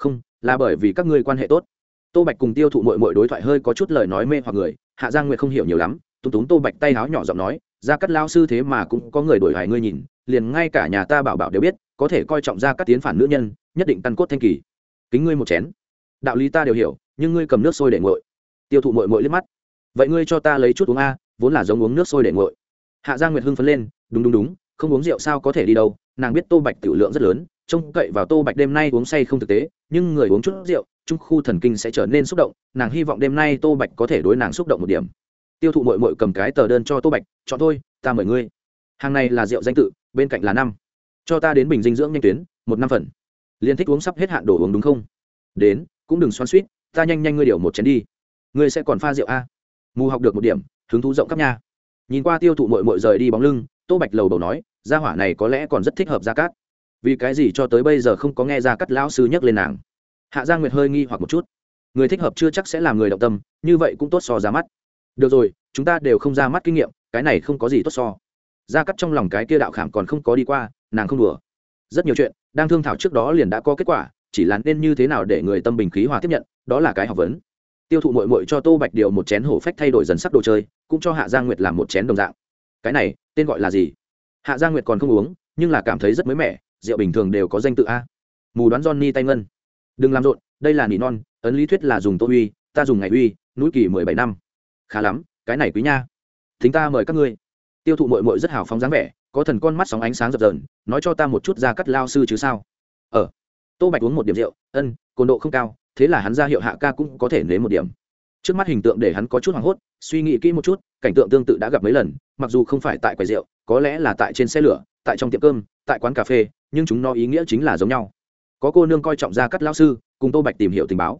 không, là bởi vì các ngươi quan hệ tốt. Tô bạch cùng tiêu thụ mội mội đối thoại hơi có chút lời nói mê hoặc người, hạ giang nguyệt không hiểu nhiều lắm túng túng tô bạch tay háo nhỏ giọng nói ra cắt lao sư thế mà cũng có người đổi hài ngươi nhìn, liền ngay cả nhà ta bảo bảo đều biết, có thể coi trọng ra các tiến phản nữ nhân, nhất định căn cốt thanh kỳ kính ngươi một chén. Đạo lý ta đều hiểu, nhưng ngươi cầm nước sôi để nguội. Tiêu thụ mội mội liếc mắt. Vậy ngươi cho ta lấy chút uống a, vốn là giống uống nước sôi để nguội. Hạ giang nguyệt hưng phấn lên, đúng đúng đúng, không uống rượu sao có thể đi đâu, nàng biết tô bạch tiểu lượng rất lớn trông cậy vào tô bạch đêm nay uống say không thực tế, nhưng người uống chút rượu, trung khu thần kinh sẽ trở nên xúc động, nàng hy vọng đêm nay tô bạch có thể đối nàng xúc động một điểm. Tiêu thụ mội mội cầm cái tờ đơn cho tô bạch, chọn thôi, ta mời ngươi. Hàng này là rượu danh tự, bên cạnh là năm. Cho ta đến bình dinh dưỡng nhanh tuyến, một năm phần. Liên thích uống sắp hết hạn đồ uống đúng không? Đến, cũng đừng xoắn suýt ta nhanh nhanh ngươi điều một chén đi. Ngươi sẽ còn pha rượu a mù học được một điểm, hứng thú rộng khắp nha. Nhìn qua tiêu thụ mội mội rời đi bóng lưng, tô bạch lầu đầu nói, gia hỏa này có lẽ còn rất thích hợp gia cát vì cái gì cho tới bây giờ không có nghe ra cắt lão sư nhắc lên nàng? Hạ gia nguyệt hơi nghi hoặc một chút. Người thích hợp chưa chắc sẽ làm người động tâm, như vậy cũng tốt so ra mắt. Được rồi, chúng ta đều không ra mắt kinh nghiệm, cái này không có gì tốt so. Ra cắt trong lòng cái kia đạo khảm còn không có đi qua, nàng không đùa. Rất nhiều chuyện, đang thương thảo trước đó liền đã có kết quả, chỉ là nên như thế nào để người tâm bình khí hòa tiếp nhận, đó là cái học vấn. Tiêu thụ mội mội cho tô bạch điều một chén hổ phách thay đổi dần sắc đồ chơi, cũng cho hạ gia nguyệt làm một chén đồng dạng. Cái này, tên gọi là gì? Hạ gia nguyệt còn không uống, nhưng là cảm thấy rất mới mẻ rượu bình thường đều có danh tự a. Mù đoán johnny tay ngân. Đừng làm rộn, đây là nỉ non, ấn lý thuyết là dùng tô uy, ta dùng ngày uy, núi kỳ mười bảy năm. Khá lắm, cái này quý nha. Thính ta mời các ngươi. Tiêu thụ mội mội rất hào phóng dáng vẻ, có thần con mắt sóng ánh sáng dập dờn, nói cho ta một chút ra cắt lao sư chứ sao? Ờ. Tô bạch uống một điểm rượu, ân, cồn độ không cao, thế là hắn ra hiệu hạ ca cũng có thể nếm một điểm. Trước mắt hình tượng để hắn có chút hoảng hốt, suy nghĩ kỹ một chút, cảnh tượng tương tự đã gặp mấy lần, mặc dù không phải tại quầy rượu, có lẽ là tại trên xe lửa, tại trong tiệm cơm, tại quán cà phê nhưng chúng nó ý nghĩa chính là giống nhau. Có cô nương coi trọng gia cắt lao sư, cùng tô bạch tìm hiểu tình báo.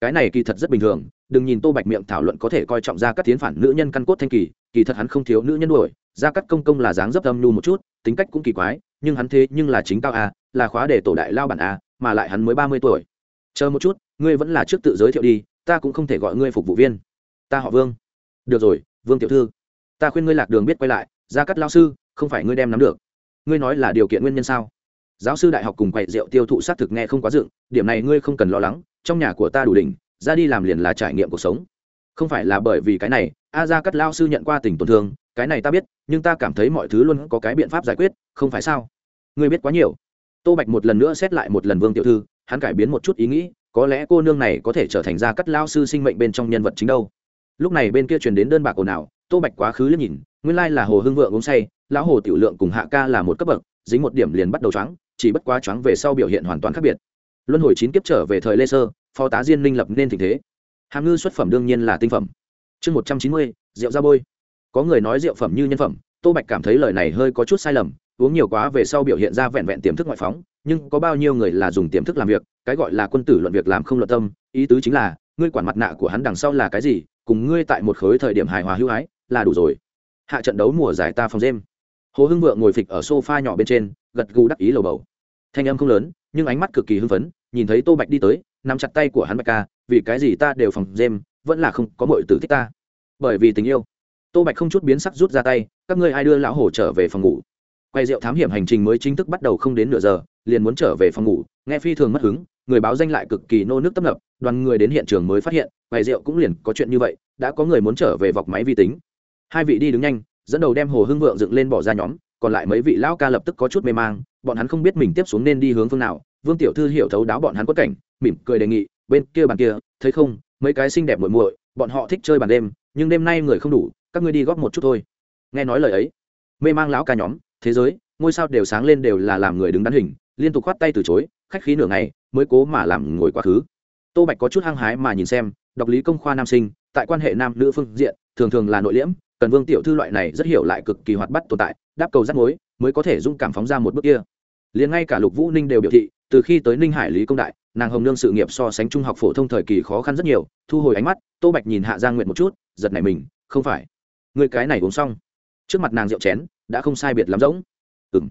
Cái này kỳ thật rất bình thường, đừng nhìn tô bạch miệng thảo luận có thể coi trọng gia cắt tiến phản nữ nhân căn cốt thanh kỳ kỳ thật hắn không thiếu nữ nhân đuổi, gia cắt công công là dáng dấp âm nhu một chút, tính cách cũng kỳ quái, nhưng hắn thế nhưng là chính cao a, là khóa để tổ đại lao bản a, mà lại hắn mới ba mươi tuổi. Chờ một chút, ngươi vẫn là trước tự giới thiệu đi, ta cũng không thể gọi ngươi phục vụ viên. Ta họ vương. Được rồi, vương tiểu thư. Ta khuyên ngươi lạc đường biết quay lại, gia cắt lao sư, không phải ngươi đem nắm được. Ngươi nói là điều kiện nguyên nhân sao? Giáo sư đại học cùng quậy rượu tiêu thụ xác thực nghe không quá dựng, điểm này ngươi không cần lo lắng, trong nhà của ta đủ đỉnh, ra đi làm liền là trải nghiệm cuộc sống. Không phải là bởi vì cái này, a gia cắt lao sư nhận qua tình tổn thương, cái này ta biết, nhưng ta cảm thấy mọi thứ luôn có cái biện pháp giải quyết, không phải sao? Ngươi biết quá nhiều. Tô bạch một lần nữa xét lại một lần vương tiểu thư, hắn cải biến một chút ý nghĩ, có lẽ cô nương này có thể trở thành gia cắt lao sư sinh mệnh bên trong nhân vật chính đâu. Lúc này bên kia truyền đến đơn bạc ồn ào, tô bạch quá khứ liếc nhìn, nguyên lai là hồ hưng vượng uống say, lão hồ tiểu lượng cùng hạ ca là một cấp bậc dính một điểm liền bắt đầu choáng, chỉ bất quá choáng về sau biểu hiện hoàn toàn khác biệt. Luân hồi chín kiếp trở về thời lê sơ, phó tá diên minh lập nên tình thế. Hàm ngư xuất phẩm đương nhiên là tinh phẩm. Chương một trăm chín mươi, rượu ra bôi. Có người nói rượu phẩm như nhân phẩm, tô bạch cảm thấy lời này hơi có chút sai lầm, uống nhiều quá về sau biểu hiện ra vẹn vẹn tiềm thức ngoại phóng, nhưng có bao nhiêu người là dùng tiềm thức làm việc, cái gọi là quân tử luận việc làm không luận tâm, ý tứ chính là, ngươi quản mặt nạ của hắn đằng sau là cái gì, cùng ngươi tại một khối thời điểm hài hòa hữu ái, là đủ rồi. Hạ trận đấu mùa giải ta phòng đêm hồ hưng vượng ngồi phịch ở sofa nhỏ bên trên, gật gù đắc ý lầu bầu. Thanh âm không lớn, nhưng ánh mắt cực kỳ hưng phấn, nhìn thấy tô bạch đi tới, nắm chặt tay của hắn bạch ca, vì cái gì ta đều phòng dêm vẫn là không có mọi tử thích ta. Bởi vì tình yêu. Tô bạch không chút biến sắc rút ra tay, các ngươi ai đưa lão hổ trở về phòng ngủ? Quay rượu thám hiểm hành trình mới chính thức bắt đầu không đến nửa giờ, liền muốn trở về phòng ngủ, nghe phi thường mất hứng, người báo danh lại cực kỳ nô nước tấp nập, đoàn người đến hiện trường mới phát hiện, quay rượu cũng liền có chuyện như vậy, đã có người muốn trở về vọc máy vi tính. Hai vị đi đứng nhanh dẫn đầu đem hồ hưng vượng dựng lên bỏ ra nhóm, còn lại mấy vị lão ca lập tức có chút mê mang, bọn hắn không biết mình tiếp xuống nên đi hướng phương nào. Vương tiểu thư hiểu thấu đáo bọn hắn quất cảnh, mỉm cười đề nghị, bên kia bàn kia, thấy không, mấy cái xinh đẹp muội muội, bọn họ thích chơi bàn đêm, nhưng đêm nay người không đủ, các ngươi đi góp một chút thôi. Nghe nói lời ấy, mê mang lão ca nhóm, thế giới, ngôi sao đều sáng lên đều là làm người đứng đắn hình, liên tục khoát tay từ chối, khách khí nửa ngày, mới cố mà làm ngồi quá khứ. Tô bạch có chút hăng hái mà nhìn xem, đọc lý công khoa nam sinh, tại quan hệ nam nữ phương diện, thường thường là nội liễm cần vương tiểu thư loại này rất hiểu lại cực kỳ hoạt bắt tồn tại, đáp cầu rắc mối, mới có thể dung cảm phóng ra một bước kia. Liền ngay cả lục vũ ninh đều biểu thị, từ khi tới ninh hải lý công đại, nàng hồng nương sự nghiệp so sánh trung học phổ thông thời kỳ khó khăn rất nhiều, thu hồi ánh mắt, tô bạch nhìn hạ giang nguyện một chút, giật này mình, không phải. Người cái này uống xong. Trước mặt nàng rượu chén, đã không sai biệt lắm rỗng. Ừng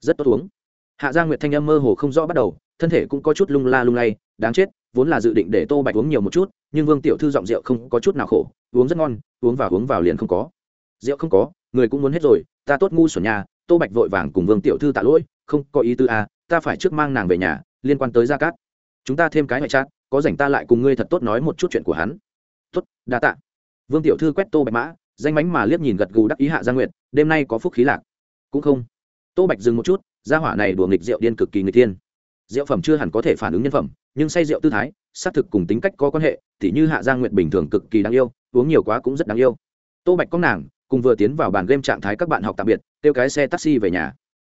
rất tốt uống. Hạ giang nguyệt thanh âm mơ hồ không rõ bắt đầu, thân thể cũng có chút lung la lung lay, đáng chết, vốn là dự định để tô bạch uống nhiều một chút, nhưng vương tiểu thư giọng rượu không có chút nào khổ uống rất ngon uống vào uống vào liền không có. Rượu không có người cũng muốn hết rồi ta tốt ngu xuẩn nhà tô bạch vội vàng cùng vương tiểu thư tạ lỗi không có ý tư à, ta phải trước mang nàng về nhà liên quan tới gia cát. Chúng ta thêm cái ngoại trát có rảnh ta lại cùng ngươi thật tốt nói một chút chuyện của hắn. Tốt đa tạ. Vương tiểu thư quét tô bạch mã danh mánh mà liếc nhìn gật gù đắc ý hạ gia nguyệt đêm nay có phúc khí lạc. Cũng không. Tô bạch dừng một chút gia hỏa này đùa nghịch rượu điên cực kỳ người tiên. Rượu phẩm chưa hẳn có thể phản ứng nhân phẩm nhưng say rượu tư thái xác thực cùng tính cách có quan hệ t h như hạ giang Nguyệt bình thường cực kỳ đáng yêu uống nhiều quá cũng rất đáng yêu. Tô bạch có nàng, cùng vừa tiến vào bàn game trạng thái các bạn học tạm biệt, kêu cái xe taxi về nhà.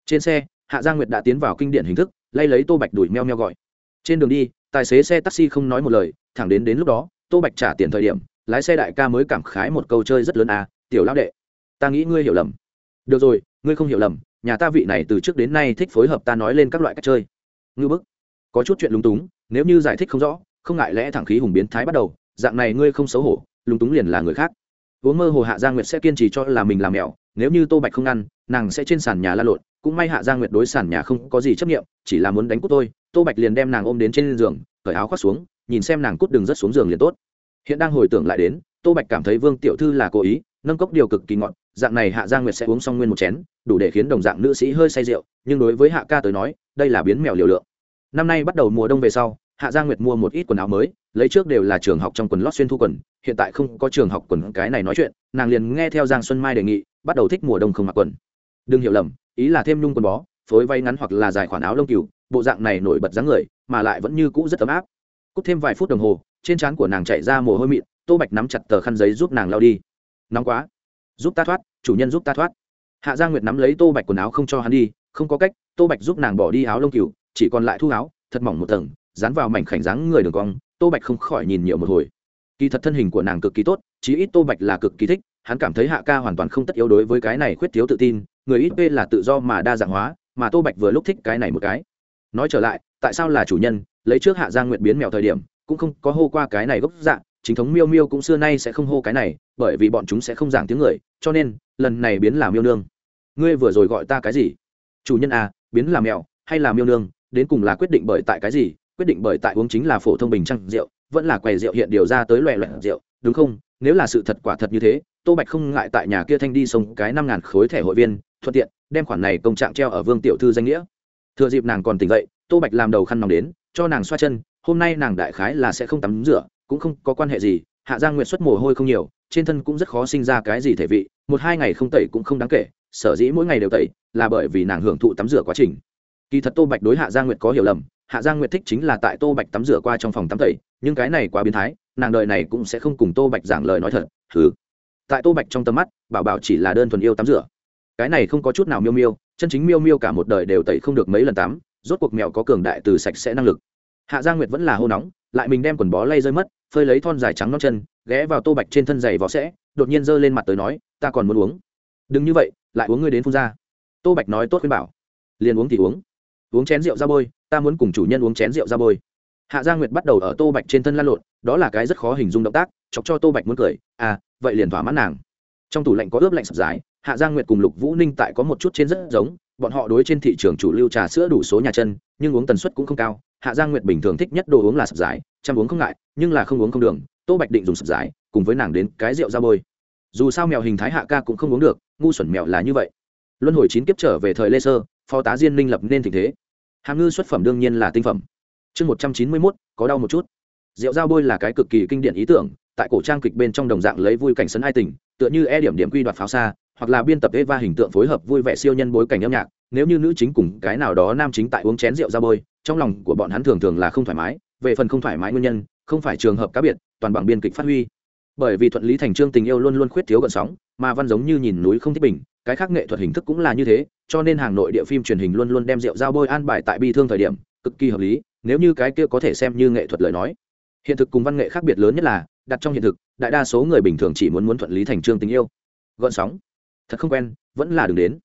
Trên xe, hạ giang nguyệt đã tiến vào kinh điển hình thức, lay lấy tô bạch đuổi meo meo gọi. Trên đường đi, tài xế xe taxi không nói một lời, thẳng đến đến lúc đó, tô bạch trả tiền thời điểm, lái xe đại ca mới cảm khái một câu chơi rất lớn à tiểu lão đệ, ta nghĩ ngươi hiểu lầm. Được rồi, ngươi không hiểu lầm, nhà ta vị này từ trước đến nay thích phối hợp ta nói lên các loại cách chơi. Ngư bức. Có chút chuyện lúng túng, nếu như giải thích không rõ, không ngại lẽ thẳng khí hùng biến thái bắt đầu, dạng này ngươi không xấu hổ lúng túng liền là người khác. Uống mơ hồ hạ gia nguyệt sẽ kiên trì cho là mình làm mẹo nếu như tô bạch không ăn, nàng sẽ trên sàn nhà la lộn. Cũng may hạ gia nguyệt đối sàn nhà không có gì chấp nghiệm chỉ là muốn đánh cút tôi tô bạch liền đem nàng ôm đến trên giường, cởi áo khoác xuống, nhìn xem nàng cút đừng rất xuống giường liền tốt. Hiện đang hồi tưởng lại đến, tô bạch cảm thấy vương tiểu thư là cố ý, nâng cốc điều cực kỳ ngọt, dạng này hạ gia nguyệt sẽ uống xong nguyên một chén, đủ để khiến đồng dạng nữ sĩ hơi say rượu, nhưng đối với hạ ca tới nói, đây là biến mèo liều lượng. Năm nay bắt đầu mùa đông về sau hạ gia nguyệt mua một ít quần áo mới, lấy trước đều là trường học trong quần lót xuyên thu quần, hiện tại không có trường học quần cái này nói chuyện, nàng liền nghe theo giang xuân mai đề nghị, bắt đầu thích mùa đông không mặc quần. Đừng hiểu lầm, ý là thêm nhung quần bó, phối vay ngắn hoặc là dài khoản áo lông cừu, bộ dạng này nổi bật dáng người, mà lại vẫn như cũ rất ấm áp. Cúc thêm vài phút đồng hồ, trên trán của nàng chạy ra mồ hôi mịn, tô bạch nắm chặt tờ khăn giấy giúp nàng lao đi. Nóng quá. Giúp ta thoát, chủ nhân giúp ta thoát. Hạ gia nguyệt nắm lấy tô bạch quần áo không cho hắn đi, không có cách, tô bạch giúp nàng bỏ đi áo lông cừu, chỉ còn lại thu áo, thật mỏng một tầng dán vào mảnh khảnh dáng người đường cong, tô bạch không khỏi nhìn nhiều một hồi. Kỳ thật thân hình của nàng cực kỳ tốt, chí ít tô bạch là cực kỳ thích, hắn cảm thấy hạ ca hoàn toàn không tất yếu đối với cái này khuyết thiếu tự tin, người ít p là tự do mà đa dạng hóa, mà tô bạch vừa lúc thích cái này một cái. Nói trở lại, tại sao là chủ nhân, lấy trước hạ giang nguyện biến mèo thời điểm, cũng không có hô qua cái này gốc dạng chính thống miêu miêu cũng xưa nay sẽ không hô cái này, bởi vì bọn chúng sẽ không giảng tiếng người, cho nên, lần này biến làm miêu nương. Ngươi vừa rồi gọi ta cái gì? Chủ nhân à biến làm mèo, hay là miêu nương, đến cùng là quyết định bởi tại cái gì? Quyết định bởi tại uống chính là phổ thông bình trăng rượu, vẫn là quầy rượu hiện điều ra tới loẹ loẹ rượu, đúng không? Nếu là sự thật quả thật như thế, tô bạch không ngại tại nhà kia thanh đi sông cái năm ngàn khối thẻ hội viên, thuận tiện, đem khoản này công trạng treo ở vương tiểu thư danh nghĩa. Thừa dịp nàng còn tỉnh dậy, tô bạch làm đầu khăn nòng đến, cho nàng xoa chân, hôm nay nàng đại khái là sẽ không tắm rửa, cũng không có quan hệ gì, hạ giang nguyệt xuất mồ hôi không nhiều, trên thân cũng rất khó sinh ra cái gì thể vị, một hai ngày không tẩy cũng không đáng kể, sở dĩ mỗi ngày đều tẩy, là bởi vì nàng hưởng thụ tắm rửa quá trình. Kỳ thật tô bạch đối hạ giang nguyệt có hiểu lầm hạ giang nguyệt thích chính là tại tô bạch tắm rửa qua trong phòng tắm tẩy, nhưng cái này quá biến thái, nàng đợi này cũng sẽ không cùng tô bạch giảng lời nói thật thứ tại tô bạch trong tầm mắt, bảo bảo chỉ là đơn thuần yêu tắm rửa. Cái này không có chút nào miêu miêu, chân chính miêu miêu cả một đời đều tẩy không được mấy lần tắm, rốt cuộc mèo có cường đại từ sạch sẽ năng lực. Hạ giang nguyệt vẫn là hô nóng, lại mình đem quần bó lay rơi mất, phơi lấy thon dài trắng non chân, ghé vào tô bạch trên thân giày vỏ sẽ, đột nhiên giơ lên mặt tới nói, ta còn muốn uống. Đừng như vậy, lại uống ngươi đến phun ra. Tô bạch nói tốt khuyên bảo. Liền uống thì uống. Uống chén rượu ra bôi ta muốn cùng chủ nhân uống chén rượu ra bôi. Hạ gia nguyệt bắt đầu ở tô bạch trên thân lăn lộn, đó là cái rất khó hình dung động tác, chọc cho tô bạch muốn cười à vậy liền thỏa mãn nàng. Trong tủ lạnh có ướp lạnh sập dài, hạ gia nguyệt cùng lục vũ ninh tại có một chút trên rất giống, bọn họ đối trên thị trường chủ lưu trà sữa đủ số nhà chân, nhưng uống tần suất cũng không cao. Hạ gia nguyệt bình thường thích nhất đồ uống là sập dài, chăm uống không ngại, nhưng là không uống không đường, tô bạch định dùng sập dài, cùng với nàng đến cái rượu ra bôi. Dù sao mèo hình thái hạ ca cũng không uống được, ngu xuẩn mèo là như vậy. Luân hồi chín kiếp trở về thời lê sơ, phó tá diên minh lập nên tình thế hàm ngư xuất phẩm đương nhiên là tinh phẩm. Chương một trăm chín mươi mốt, có đau một chút. Rượu dao bôi là cái cực kỳ kinh điển ý tưởng, tại cổ trang kịch bên trong đồng dạng lấy vui cảnh sấn hai tình, tựa như e điểm điểm quy đoạt pháo xa, hoặc là biên tập eva hình tượng phối hợp vui vẻ siêu nhân bối cảnh âm nhạc, nếu như nữ chính cùng cái nào đó nam chính tại uống chén rượu dao bôi, trong lòng của bọn hắn thường thường là không thoải mái, về phần không thoải mái nguyên nhân, không phải trường hợp cá biệt, toàn bằng biên kịch phát huy. Bởi vì thuận lý thành trương tình yêu luôn luôn khuyết thiếu gợn sóng, mà văn giống như nhìn núi không thích bình, cái khác nghệ thuật hình thức cũng là như thế cho nên hàng nội địa phim truyền hình luôn luôn đem rượu dao bôi an bài tại bi thương thời điểm, cực kỳ hợp lý, nếu như cái kia có thể xem như nghệ thuật lời nói. Hiện thực cùng văn nghệ khác biệt lớn nhất là, đặt trong hiện thực, đại đa số người bình thường chỉ muốn muốn thuận lý thành trương tình yêu. Gọn sóng. Thật không quen, vẫn là đừng đến.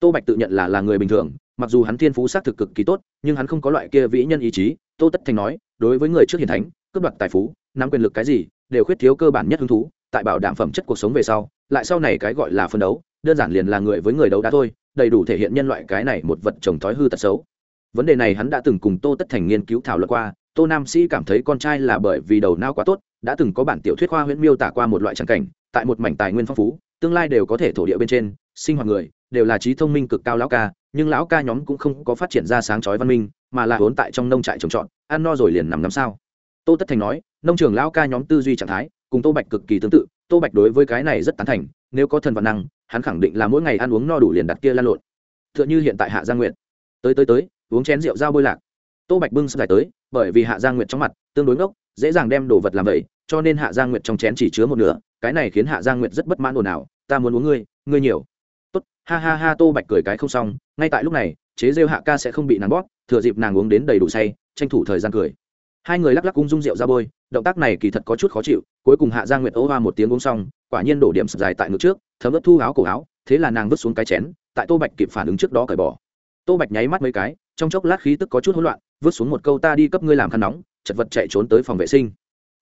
Tô bạch tự nhận là là người bình thường, mặc dù hắn thiên phú xác thực cực kỳ tốt, nhưng hắn không có loại kia vĩ nhân ý chí, tô tất thành nói, đối với người trước hiền thánh, cướp đoạt tài phú, nắm quyền lực cái gì, đều khuyết thiếu cơ bản nhất hứng thú, tại bảo đảm phẩm chất cuộc sống về sau, lại sau này cái gọi là phân đấu, đơn giản liền là người với người đấu đá thôi đầy đủ thể hiện nhân loại cái này một vật trồng thói hư tật xấu. Vấn đề này hắn đã từng cùng tô tất thành nghiên cứu thảo luận qua, tô nam sĩ cảm thấy con trai là bởi vì đầu não quá tốt, đã từng có bản tiểu thuyết khoa huyễn miêu tả qua một loại tràng cảnh, tại một mảnh tài nguyên phong phú, tương lai đều có thể thổ địa bên trên, sinh hoạt người, đều là trí thông minh cực cao lão ca, nhưng lão ca nhóm cũng không có phát triển ra sáng chói văn minh, mà là hốn tại trong nông trại trồng trọt, ăn no rồi liền nằm ngắm sao. Tô tất thành nói, nông trường lão ca nhóm tư duy trạng thái, cùng tô bạch cực kỳ tương tự, tô bạch đối với cái này rất tán thành, nếu có thần văn năng hắn khẳng định là mỗi ngày ăn uống no đủ liền đặt kia lan lộn. T h ư ợ n h ư hiện tại hạ gia nguyện tới tới tới, uống chén rượu dao bôi lạc. Tô bạch bưng giải tới, bởi vì hạ gia nguyện trong mặt tương đối ngốc, dễ dàng đem đồ vật làm vậy, cho nên hạ gia nguyện trong chén chỉ chứa một nửa, cái này khiến hạ gia nguyện rất bất mãn ồn ào, ta muốn uống ngươi ngươi nhiều. Tốt. Ha ha ha, tô bạch cười cái không xong, ngay tại lúc này, chế rêu hạ ca sẽ không bị nàng bóp, thừa dịp nàng uống đến đầy đủ say, tranh thủ thời gian cười. Hai người lắc lắc cung dung rượu ra bôi, động tác này kỳ thật có chút khó chịu, cuối cùng hạ gia nguyệt ố hoa một tiếng uống xong quả nhiên đổ điểm sập dài tại ngực trước, thấm ướt thu áo cổ áo, thế là nàng vứt xuống cái chén, tại tô bạch kịp phản ứng trước đó cởi bỏ. Tô bạch nháy mắt mấy cái, trong chốc lát khí tức có chút hỗn loạn, vứt xuống một câu ta đi cấp ngươi làm khăn nóng chật vật chạy trốn tới phòng vệ sinh.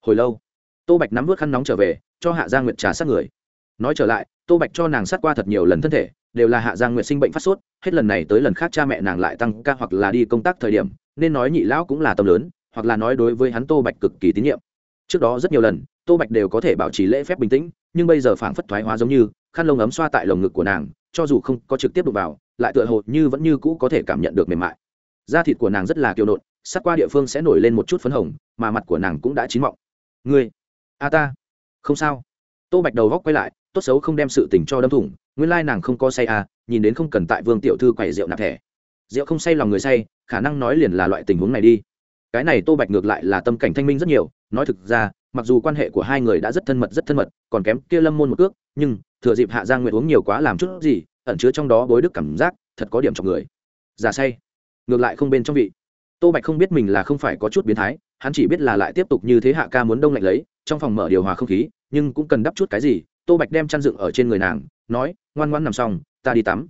Hồi lâu, tô bạch nắm vớt khăn nóng trở về, cho hạ gia nguyệt trà sát người. Nói trở lại, tô bạch cho nàng sát qua thật nhiều lần thân thể, đều là hạ gia nguyệt sinh bệnh phát sốt, hết lần này tới lần khác cha mẹ nàng lại tăng ca hoặc là đi công tác thời điểm, nên nói nhị lão cũng là tâm lớn, hoặc là nói đối với hắn tô bạch cực kỳ tín nhiệm. Trước đó rất nhiều lần tô bạch đều có thể bảo trì lễ phép bình tĩnh, nhưng bây giờ phảng phất thoái hóa giống như, khăn lông ấm xoa tại lồng ngực của nàng, cho dù không có trực tiếp đụng vào, lại tựa hồ như vẫn như cũ có thể cảm nhận được mềm mại. Da thịt của nàng rất là kiêu nộn sát qua địa phương sẽ nổi lên một chút phấn hồng, mà mặt của nàng cũng đã chín mọng. Ngươi, a ta, không sao. Tô bạch đầu góc quay lại, tốt xấu không đem sự tình cho đâm thủng, nguyên lai nàng không có say à nhìn đến không cần tại vương tiểu thư quầy rượu nạp thẻ. Rượu không say lòng người say, khả năng nói liền là loại tình huống này đi. Cái này tô bạch ngược lại là tâm cảnh thanh minh rất nhiều, nói thực ra mặc dù quan hệ của hai người đã rất thân mật rất thân mật, còn kém kia lâm môn một cước, nhưng thừa dịp hạ giang nguyện uống nhiều quá làm chút gì, ẩn chứa trong đó bối đức cảm giác, thật có điểm trong người. Giả say. Ngược lại không bên trong vị. Tô bạch không biết mình là không phải có chút biến thái, hắn chỉ biết là lại tiếp tục như thế hạ ca muốn đông lạnh lấy, trong phòng mở điều hòa không khí, nhưng cũng cần đắp chút cái gì, tô bạch đem chăn dựng ở trên người nàng, nói, ngoan ngoan nằm xong, ta đi tắm.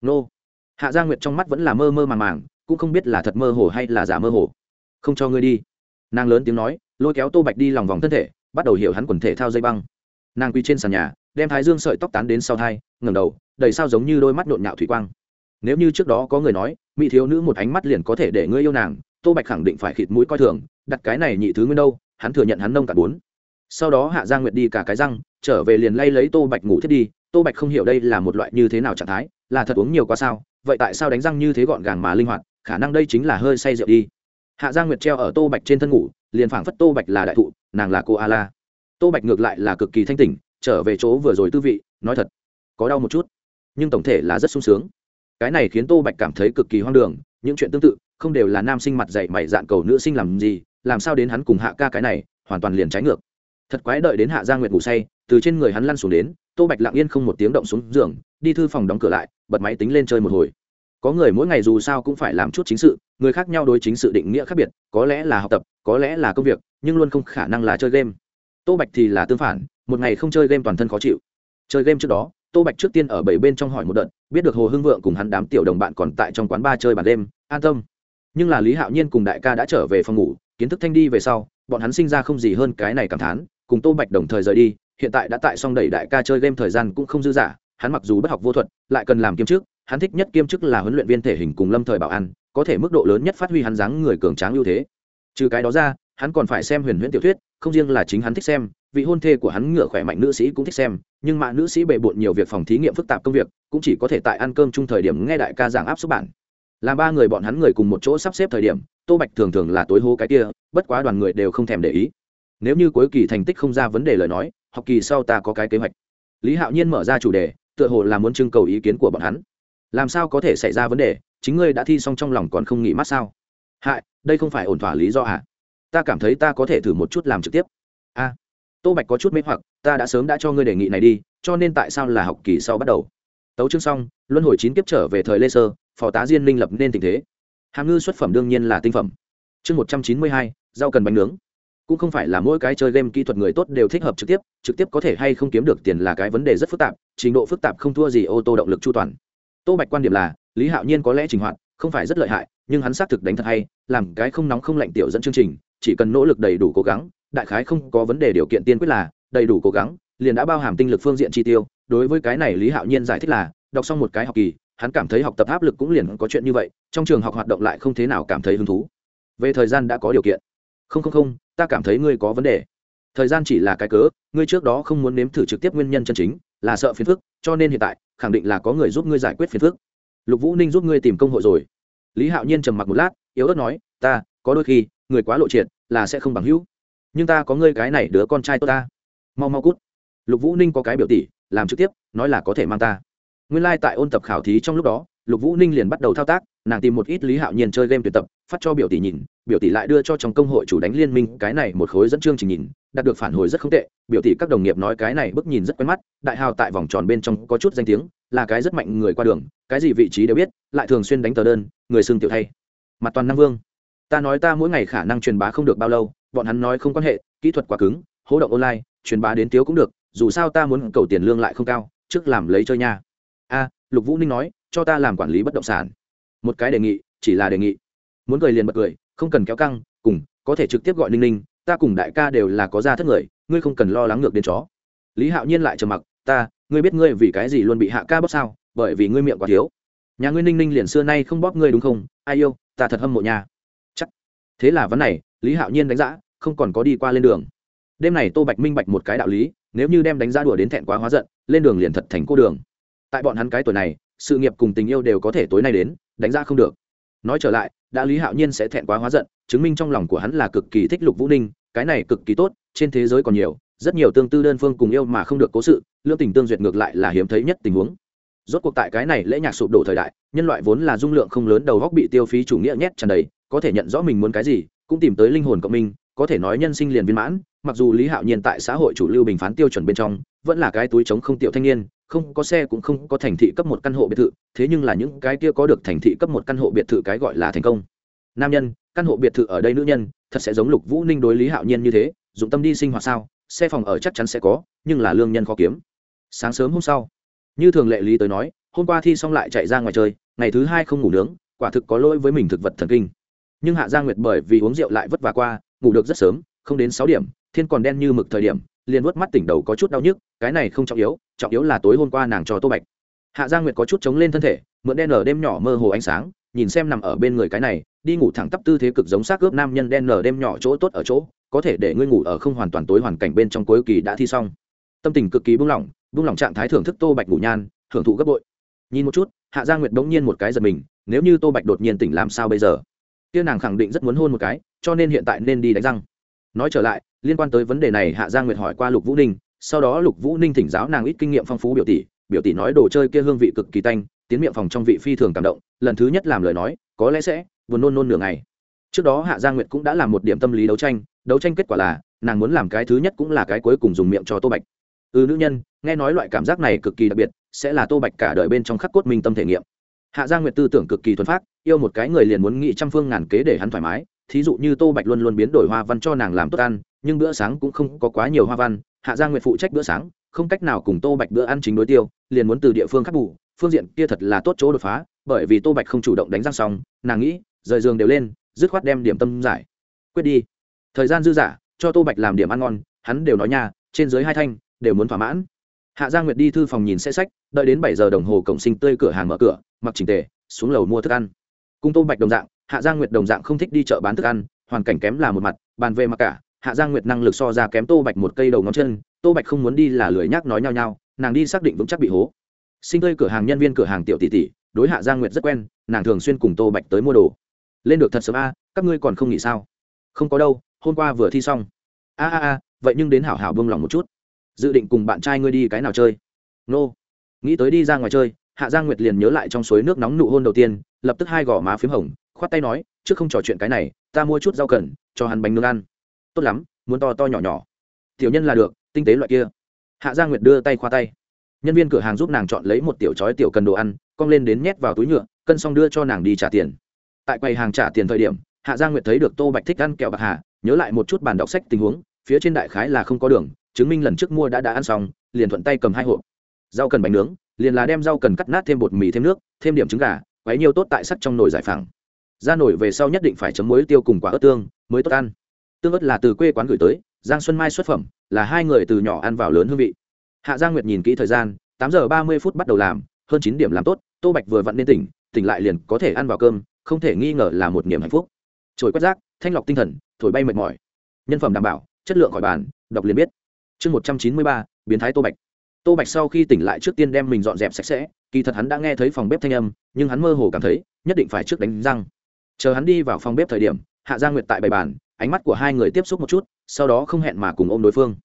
Nô. Hạ gia nguyệt trong mắt vẫn là mơ mơ màng màng, cũng không biết là thật mơ hồ hay là giả mơ hồ. Không cho ngươi đi. Nàng lớn tiếng nói lôi kéo tô bạch đi lòng vòng thân thể, bắt đầu hiểu hắn quần thể thao dây băng. Nàng quy trên sàn nhà, đem thái dương sợi tóc tán đến sau thai, ngẩng đầu, đầy sao giống như đôi mắt nhộn nhạo thủy quang. Nếu như trước đó có người nói, mỹ thiếu nữ một ánh mắt liền có thể để ngươi yêu nàng, tô bạch khẳng định phải khịt mũi coi thường, đặt cái này nhị thứ nguyên đâu, hắn thừa nhận hắn nông cả bốn. Sau đó hạ giang nguyệt đi cả cái răng, trở về liền lay lấy tô bạch ngủ thiết đi, tô bạch không hiểu đây là một loại như thế nào trạng thái, là thật uống nhiều quá sao, vậy tại sao đánh răng như thế gọn gàng mà linh hoạt, khả năng đây chính là hơi say rượu đi. Hạ giang nguyệt treo ở tô bạch trên thân ngủ liền phảng phất tô bạch là đại thụ, nàng là cô a la. Tô bạch ngược lại là cực kỳ thanh tỉnh, trở về chỗ vừa rồi tư vị, nói thật, có đau một chút, nhưng tổng thể là rất sung sướng. Cái này khiến tô bạch cảm thấy cực kỳ hoang đường, những chuyện tương tự, không đều là nam sinh mặt dạy mày dạn cầu nữ sinh làm gì, làm sao đến hắn cùng hạ ca cái này, hoàn toàn liền trái ngược. Thật quái đợi đến hạ gia nguyệt ngủ say, từ trên người hắn lăn xuống đến, tô bạch lặng yên không một tiếng động xuống giường, đi thư phòng đóng cửa lại, bật máy tính lên chơi một hồi có người mỗi ngày dù sao cũng phải làm chút chính sự, người khác nhau đối chính sự định nghĩa khác biệt, có lẽ là học tập, có lẽ là công việc, nhưng luôn không khả năng là chơi game tô bạch thì là tương phản, một ngày không chơi game toàn thân khó chịu chơi game trước đó, tô bạch trước tiên ở bảy bên trong hỏi một đợt, biết được hồ hưng vượng cùng hắn đám tiểu đồng bạn còn tại trong quán ba chơi bàn đêm, an tâm nhưng là lý hạo nhiên cùng đại ca đã trở về phòng ngủ, kiến thức thanh đi về sau, bọn hắn sinh ra không gì hơn cái này cảm thán, cùng tô bạch đồng thời rời đi, hiện tại đã tại xong đẩy đại ca chơi game thời gian cũng không dư dả, hắn mặc dù bất học vô thuật, lại cần làm kiếm trước hắn thích nhất kiêm chức là huấn luyện viên thể hình cùng lâm thời bảo an, có thể mức độ lớn nhất phát huy hắn dáng người cường tráng ưu thế. Trừ cái đó ra, hắn còn phải xem huyền huyễn tiểu thuyết, không riêng là chính hắn thích xem, vị hôn thê của hắn ngựa khỏe mạnh nữ sĩ cũng thích xem, nhưng mà nữ sĩ bề bộn nhiều việc phòng thí nghiệm phức tạp công việc, cũng chỉ có thể tại ăn cơm chung thời điểm nghe đại ca giảng áp xúc bản. Là ba người bọn hắn người cùng một chỗ sắp xếp thời điểm, tô bạch thường thường là tối hô cái kia, bất quá đoàn người đều không thèm để ý. Nếu như cuối kỳ thành tích không ra vấn đề lời nói, học kỳ sau ta có cái kế hoạch. Lý hạo nhiên mở ra chủ đề, tựa hồ là muốn trưng cầu ý kiến của bọn hắn làm sao có thể xảy ra vấn đề? Chính ngươi đã thi xong trong lòng còn không nghỉ mắt sao? Hại, đây không phải ổn thỏa lý do à? Ta cảm thấy ta có thể thử một chút làm trực tiếp. A tô bạch có chút mê hoặc, ta đã sớm đã cho ngươi đề nghị này đi, cho nên tại sao là học kỳ sau bắt đầu? Tấu chương xong, luân hồi chín kiếp trở về thời lê sơ, phò tá diên minh lập nên tình thế. Hàm ngư xuất phẩm đương nhiên là tinh phẩm. Chương một trăm chín mươi hai, rau cần bánh nướng. Cũng không phải là mỗi cái chơi game kỹ thuật người tốt đều thích hợp trực tiếp trực tiếp có thể hay không kiếm được tiền là cái vấn đề rất phức tạp, trình độ phức tạp không thua gì ô tô động lực chu toàn tô bạch quan điểm là, lý hạo nhiên có lẽ trình hoạt, không phải rất lợi hại, nhưng hắn xác thực đánh thật hay, làm cái không nóng không lạnh tiểu dẫn chương trình, chỉ cần nỗ lực đầy đủ cố gắng, đại khái không có vấn đề điều kiện tiên quyết là, đầy đủ cố gắng, liền đã bao hàm tinh lực phương diện chi tiêu. Đối với cái này lý hạo nhiên giải thích là, đọc xong một cái học kỳ, hắn cảm thấy học tập áp lực cũng liền có chuyện như vậy, trong trường học hoạt động lại không thế nào cảm thấy hứng thú. Về thời gian đã có điều kiện. Không không không, ta cảm thấy ngươi có vấn đề. Thời gian chỉ là cái cớ, ngươi trước đó không muốn nếm thử trực tiếp nguyên nhân chân chính, là sợ phiền phức, cho nên hiện tại khẳng định là có người giúp ngươi giải quyết phiền phức. Lục vũ ninh giúp ngươi tìm công hội rồi. Lý hạo nhiên trầm mặc một lát, yếu ớt nói, ta, có đôi khi, người quá lộ triệt, là sẽ không bằng hữu. Nhưng ta có ngươi cái này đứa con trai tốt ta. Mau mau cút. Lục vũ ninh có cái biểu tỷ, làm trực tiếp, nói là có thể mang ta. Nguyên lai、like、tại ôn tập khảo thí trong lúc đó, lục vũ ninh liền bắt đầu thao tác, nàng tìm một ít lý hạo nhiên chơi game tuyển tập, phát cho biểu tỷ nhìn biểu tỷ lại đưa cho trong công hội chủ đánh liên minh, cái này một khối dẫn chương trình nhìn, đạt được phản hồi rất không tệ. Biểu tỷ các đồng nghiệp nói cái này bức nhìn rất quen mắt, đại hào tại vòng tròn bên trong có chút danh tiếng, là cái rất mạnh người qua đường, cái gì vị trí đều biết, lại thường xuyên đánh tờ đơn, người xưng tiểu thay. Mặt toàn năng vương. Ta nói ta mỗi ngày khả năng truyền bá không được bao lâu, bọn hắn nói không quan hệ, kỹ thuật quá cứng hỗ động online, truyền bá đến tiếu cũng được, dù sao ta muốn cầu tiền lương lại không cao, trước làm lấy chơi nha. A, lục vũ ninh nói, cho ta làm quản lý bất động sản. Một cái đề nghị, chỉ là đề nghị. Muốn cười liền bật cười không cần kéo căng, cùng, có thể trực tiếp gọi ninh ninh, ta cùng đại ca đều là có gia thất người, ngươi không cần lo lắng ngược đến chó. Lý hạo nhiên lại trầm mặc, ta, ngươi biết ngươi vì cái gì luôn bị hạ ca bóp sao, bởi vì ngươi miệng quá thiếu. Nhà ngươi ninh ninh liền xưa nay không bóp ngươi đúng không? Ai yêu, ta thật hâm mộ nhà chắc. Thế là vấn này, lý hạo nhiên đánh giá, không còn có đi qua lên đường. Đêm này tô bạch minh bạch một cái đạo lý, nếu như đem đánh giá đùa đến thẹn quá hóa giận, lên đường liền thật thành cô đường. Tại bọn hắn cái tuổi này, sự nghiệp cùng tình yêu đều có thể tối nay đến, đánh giá không được. Nói trở lại đã lý hạo nhiên sẽ thẹn quá hóa giận, chứng minh trong lòng của hắn là cực kỳ thích lục vũ ninh, cái này cực kỳ tốt, trên thế giới còn nhiều, rất nhiều tương tư đơn phương cùng yêu mà không được cố sự lương tình tương duyệt ngược lại là hiếm thấy nhất tình huống. Rốt cuộc tại cái này lễ nhạc sụp đổ thời đại, nhân loại vốn là dung lượng không lớn, đầu góc bị tiêu phí chủ nghĩa nhét tràn đầy, có thể nhận rõ mình muốn cái gì, cũng tìm tới linh hồn cộng minh, có thể nói nhân sinh liền viên mãn mặc dù lý hạo nhiên tại xã hội chủ lưu bình phán tiêu chuẩn bên trong vẫn là cái túi trống không tiểu thanh niên, không có xe cũng không có thành thị cấp một căn hộ biệt thự, thế nhưng là những cái kia có được thành thị cấp một căn hộ biệt thự cái gọi là thành công. Nam nhân, căn hộ biệt thự ở đây nữ nhân, thật sẽ giống lục vũ ninh đối lý hạo nhiên như thế, dụng tâm đi sinh hoạt sao, xe phòng ở chắc chắn sẽ có, nhưng là lương nhân khó kiếm. Sáng sớm hôm sau, như thường lệ lý tới nói, hôm qua thi xong lại chạy ra ngoài chơi, ngày thứ hai không ngủ nướng, quả thực có lỗi với mình thực vật thần kinh. Nhưng hạ gia nguyệt bởi vì uống rượu lại vất vả qua, ngủ được rất sớm, không đến sáu điểm thiên còn đen như mực thời điểm, liền vớt mắt tỉnh đầu có chút đau nhức, cái này không trọng yếu trọng yếu là tối hôm qua nàng cho tô bạch. Hạ gia nguyệt có chút chống lên thân thể, mượn đen ở đêm nhỏ mơ hồ ánh sáng, nhìn xem nằm ở bên người cái này, đi ngủ thẳng tắp tư thế cực giống xác ướp nam nhân đen nở đêm nhỏ chỗ tốt ở chỗ, có thể để ngươi ngủ ở không hoàn toàn tối hoàn cảnh bên trong cuối kỳ đã thi xong. Tâm tình cực kỳ buông lỏng buông lỏng trạng thái thưởng thức tô bạch ngủ nhan hưởng thụ gấp bội. Nhìn một chút, hạ gia nguyệt đống nhiên một cái giật mình, nếu như tô bạch đột nhiên tỉnh làm sao bây giờ? Kia nàng khẳng định rất muốn hôn một cái, cho nên hiện tại nên đi đánh răng nói trở lại, liên quan tới vấn đề này hạ Giang nguyệt hỏi qua lục vũ ninh, sau đó lục vũ ninh thỉnh giáo nàng ít kinh nghiệm phong phú biểu tỷ biểu tỷ nói đồ chơi kia hương vị cực kỳ tanh, tiến miệng phòng trong vị phi thường cảm động, lần thứ nhất làm lời nói, có lẽ sẽ vừa nôn nôn nửa ngày. Trước đó hạ Giang nguyệt cũng đã làm một điểm tâm lý đấu tranh đấu tranh kết quả là, nàng muốn làm cái thứ nhất cũng là cái cuối cùng dùng miệng cho tô bạch. Ừ nữ nhân, nghe nói loại cảm giác này cực kỳ đặc biệt, sẽ là tô bạch cả đời bên trong khắc cốt minh tâm thể nghiệm. Hạ Giang nguyệt tư tưởng cực kỳ thuần phát yêu một cái người liền muốn nghĩ trăm phương ngàn kế để hắn thoải mái thí dụ như tô bạch luôn luôn biến đổi hoa văn cho nàng làm tốt ăn, nhưng bữa sáng cũng không có quá nhiều hoa văn, hạ gia nguyệt phụ trách bữa sáng, không cách nào cùng tô bạch bữa ăn chính đối tiêu, liền muốn từ địa phương khắc bù, phương diện kia thật là tốt chỗ đột phá, bởi vì tô bạch không chủ động đánh răng xong, nàng nghĩ, rời giường đều lên, dứt khoát đem điểm tâm giải. Quyết đi. Thời gian dư dả, cho tô bạch làm điểm ăn ngon, hắn đều nói nhà trên dưới hai thanh, đều muốn thỏa mãn. Hạ gia nguyệt đi thư phòng nhìn xe sách, đợi đến bảy giờ đồng hồ cổng sinh tươi cửa hàng mở cửa, mặc trình tề, xuống lầu mua thức ăn. Cùng tô bạch đồng dạng hạ Giang nguyệt đồng dạng không thích đi chợ bán thức ăn, hoàn cảnh kém là một mặt, bàn về mặc cả, hạ Giang nguyệt năng lực so ra kém tô bạch một cây đầu ngón chân, tô bạch không muốn đi là lười nhác nói nhau nhau nàng đi xác định vững chắc bị hố. Sinh tươi cửa hàng nhân viên cửa hàng tiểu tỷ tỷ, đối hạ Giang nguyệt rất quen, nàng thường xuyên cùng tô bạch tới mua đồ. Lên được thật sớm a, các ngươi còn không nghỉ sao? Không có đâu, hôm qua vừa thi xong. A a a, vậy nhưng đến hảo hảo bông lòng một chút. Dự định cùng bạn trai ngươi đi cái nào chơi? Nô. Nghĩ tới đi ra ngoài chơi, hạ giang nguyệt liền nhớ lại trong suối nước nóng nụ hôn đầu tiên, lập tức hai gò má p h í m hồng khoát tay nói, trước không trò chuyện cái này, ta mua chút rau cần, cho hắn bánh nướng ăn. Tốt lắm, muốn to to nhỏ nhỏ. Tiểu nhân là được, tinh tế loại kia. Hạ giang nguyệt đưa tay khoa tay. Nhân viên cửa hàng giúp nàng chọn lấy một tiểu chói tiểu cần đồ ăn, cong lên đến nhét vào túi nhựa, cân xong đưa cho nàng đi trả tiền. Tại quầy hàng trả tiền thời điểm, hạ giang nguyệt thấy được tô bạch thích ăn kẹo bạc hà, nhớ lại một chút bàn đọc sách tình huống, phía trên đại khái là không có đường, chứng minh lần trước mua đã đã ăn xong, liền thuận tay cầm hai hộp. Rau cần bánh nướng, liền là đem rau cần cắt nát thêm bột mì thêm nước, thêm điểm trứng gà, quấy nhiều tốt tại sắt trong nồi giải phẳng ra nổi về sau nhất định phải chấm muối tiêu cùng quả ớt tương, mới tốt ăn. Tương ớt là từ quê quán gửi tới, giang xuân mai xuất phẩm, là hai người từ nhỏ ăn vào lớn hương vị. Hạ giang nguyệt nhìn kỹ thời gian, tám giờ ba mươi phút bắt đầu làm, hơn chín điểm làm tốt, tô bạch vừa vặn nên tỉnh tỉnh lại liền có thể ăn vào cơm, không thể nghi ngờ là một niềm hạnh phúc. Trồi quét rác, thanh lọc tinh thần, thổi bay mệt mỏi. Nhân phẩm đảm bảo, chất lượng khỏi bàn, đọc liền biết. Chương một trăm chín mươi ba, biến thái tô bạch. Tô bạch sau khi tỉnh lại trước tiên đem mình dọn dẹp sạch sẽ, kỳ thật hắn đã nghe thấy phòng bếp thanh âm, nhưng hắn mơ hồ cảm thấy, nhất định phải trước đánh răng chờ hắn đi vào phòng bếp thời điểm, hạ gia nguyệt tại bày bàn, ánh mắt của hai người tiếp xúc một chút, sau đó không hẹn mà cùng ôm đối phương.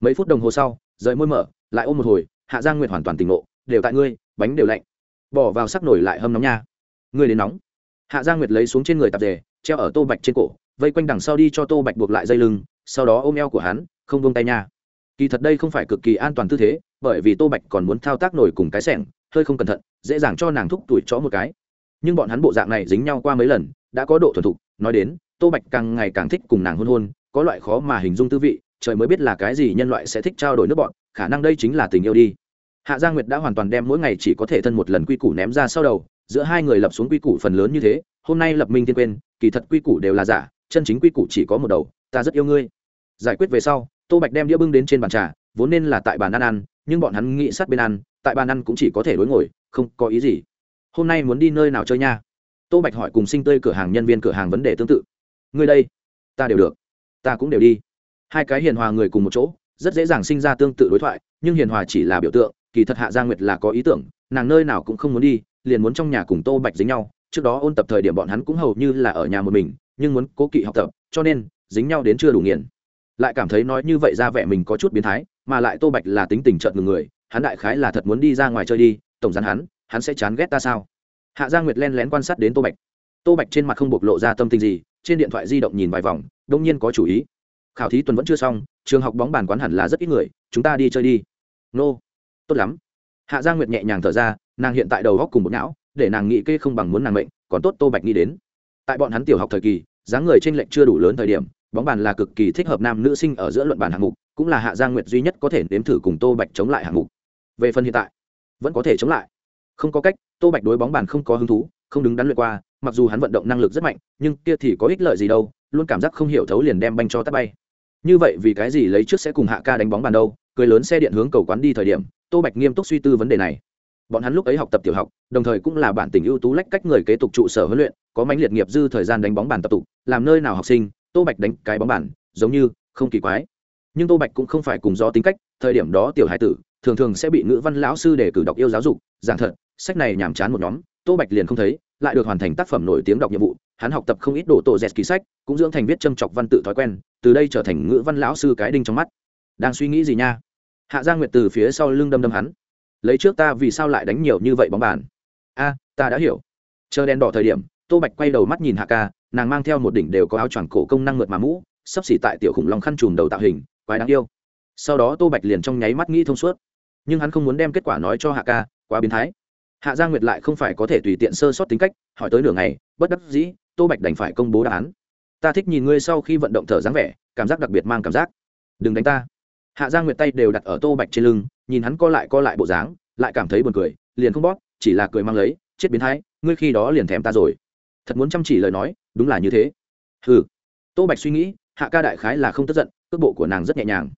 Mấy phút đồng hồ sau, rời môi mở, lại ôm một hồi, hạ gia nguyệt hoàn toàn tỉnh ngộ, đều tại ngươi, bánh đều lạnh. Bỏ vào sắc nổi lại hâm nóng nha. Ngươi đến nóng. Hạ gia nguyệt lấy xuống trên người tạp dề, treo ở tô bạch trên cổ, vây quanh đằng sau đi cho tô bạch buộc lại dây lưng, sau đó ôm eo của hắn, không buông tay nha. Kỳ thật đây không phải cực kỳ an toàn tư thế, bởi vì tô bạch còn muốn thao tác nổi cùng cái sẻng, hơi không cẩn thận, dễ dàng cho nàng thúc tuổi chó một cái. Nhưng bọn hắn bộ dạng này dính nhau qua mấy lần đã có độ thuần thục, nói đến, tô bạch càng ngày càng thích cùng nàng hôn hôn, có loại khó mà hình dung tư vị, trời mới biết là cái gì nhân loại sẽ thích trao đổi nước bọn, khả năng đây chính là tình yêu đi. Hạ gia nguyệt đã hoàn toàn đem mỗi ngày chỉ có thể thân một lần quy củ ném ra sau đầu, giữa hai người lập xuống quy củ phần lớn như thế, hôm nay lập minh thiên quên, kỳ thật quy củ đều là giả, chân chính quy củ chỉ có một đầu, ta rất yêu ngươi. Giải quyết về sau, tô bạch đem đĩa bưng đến trên bàn trà, vốn nên là tại bàn ăn ăn, nhưng bọn hắn nghĩ sát bên ăn, tại bàn ăn cũng chỉ có thể đối ngồi, không có ý gì. Hôm nay muốn đi nơi nào chơi nha? Tô bạch hỏi cùng sinh tươi cửa hàng nhân viên cửa hàng vấn đề tương tự. Ngươi đây, ta đều được, ta cũng đều đi. Hai cái hiền hòa người cùng một chỗ, rất dễ dàng sinh ra tương tự đối thoại, nhưng hiền hòa chỉ là biểu tượng, kỳ thật hạ gia nguyệt là có ý tưởng, nàng nơi nào cũng không muốn đi, liền muốn trong nhà cùng tô bạch dính nhau. Trước đó ôn tập thời điểm bọn hắn cũng hầu như là ở nhà một mình, nhưng muốn cố kỵ học tập, cho nên dính nhau đến chưa đủ nghiền. Lại cảm thấy nói như vậy ra vẻ mình có chút biến thái, mà lại tô bạch là tính tình trợn ngừng người, hắn đại khái là thật muốn đi ra ngoài chơi đi, tổng gián hắn hắn sẽ chán ghét ta sao? Hạ gia nguyệt len lén quan sát đến tô bạch. Tô bạch trên mặt không bộc lộ ra tâm tình gì, trên điện thoại di động nhìn vài vòng đông nhiên có chủ ý. Khảo thí tuần vẫn chưa xong, trường học bóng bàn quán hẳn là rất ít người, chúng ta đi chơi đi. Nô、no. tốt lắm. Hạ gia nguyệt nhẹ nhàng thở ra, nàng hiện tại đầu góc cùng một não, để nàng nghĩ kê không bằng muốn nàng mệnh, còn tốt tô bạch nghĩ đến. Tại bọn hắn tiểu học thời kỳ, dáng người trinh lệch chưa đủ lớn thời điểm, bóng bàn là cực kỳ thích hợp nam nữ sinh ở giữa luận bàn hạng mục, cũng là hạ giang nguyệt duy nhất có thể nếm thử cùng tô bạch chống lại hạng mục. Về phần hiện tại, vẫn có thể chống lại. Không có cách tô bạch đối bóng bàn không có hứng thú, không đứng đắn luyện qua, mặc dù hắn vận động năng lực rất mạnh, nhưng kia thì có ích lợi gì đâu, luôn cảm giác không hiểu thấu liền đem banh cho tắt bay. Như vậy vì cái gì lấy trước sẽ cùng hạ ca đánh bóng bàn đâu, cười lớn xe điện hướng cầu quán đi thời điểm, tô bạch nghiêm túc suy tư vấn đề này. Bọn hắn lúc ấy học tập tiểu học, đồng thời cũng là bản tình ưu tú lách cách người kế tục trụ sở huấn luyện, có mãnh liệt nghiệp dư thời gian đánh bóng bàn tập tục làm nơi nào học sinh, tô bạch đánh cái bóng bàn, giống như, không kỳ quái. Nhưng tô bạch cũng không phải cùng do tính cách, thời điểm đó tiểu hải tử, thường thường sẽ bị ngữ văn lão sư để cử đọc yêu giáo dục, giảng thật sách này nhàm chán một nhóm, tô bạch liền không thấy, lại được hoàn thành tác phẩm nổi tiếng đọc nhiệm vụ, hắn học tập không ít đồ tổ dẹt ký sách, cũng dưỡng thành viết châm chọc văn tự thói quen, từ đây trở thành ngữ văn lão sư cái đinh trong mắt. Đang suy nghĩ gì nha? Hạ gia nguyệt từ phía sau lưng đâm đâm hắn. Lấy trước ta vì sao lại đánh nhiều như vậy bóng bàn? A, ta đã hiểu. Chờ đèn đỏ thời điểm, tô bạch quay đầu mắt nhìn hạ ca, nàng mang theo một đỉnh đều có áo choàng cổ công năng ngượt mà mũ, sắp xỉ tại tiểu khủng long khăn trùm đầu tạo hình, quái đáng yêu. Sau đó tô bạch liền trong nháy mắt nghĩ thông suốt. Nhưng hắn không muốn đem kết quả nói cho hạ ca, quá biến thái hạ gia nguyệt lại không phải có thể tùy tiện sơ sót tính cách, hỏi tới nửa ngày, bất đắc dĩ, tô bạch đành phải công bố đáp án. Ta thích nhìn ngươi sau khi vận động thở dáng vẻ, cảm giác đặc biệt mang cảm giác. Đừng đánh ta. Hạ gia nguyệt tay đều đặt ở tô bạch trên lưng, nhìn hắn co lại co lại bộ dáng, lại cảm thấy buồn cười, liền không bóp, chỉ là cười mang lấy, chết biến thái, ngươi khi đó liền thèm ta rồi. Thật muốn chăm chỉ lời nói, đúng là như thế. Ừ tô bạch suy nghĩ, hạ ca đại khái là không tức giận, cước bộ của nàng rất nhẹ nhàng.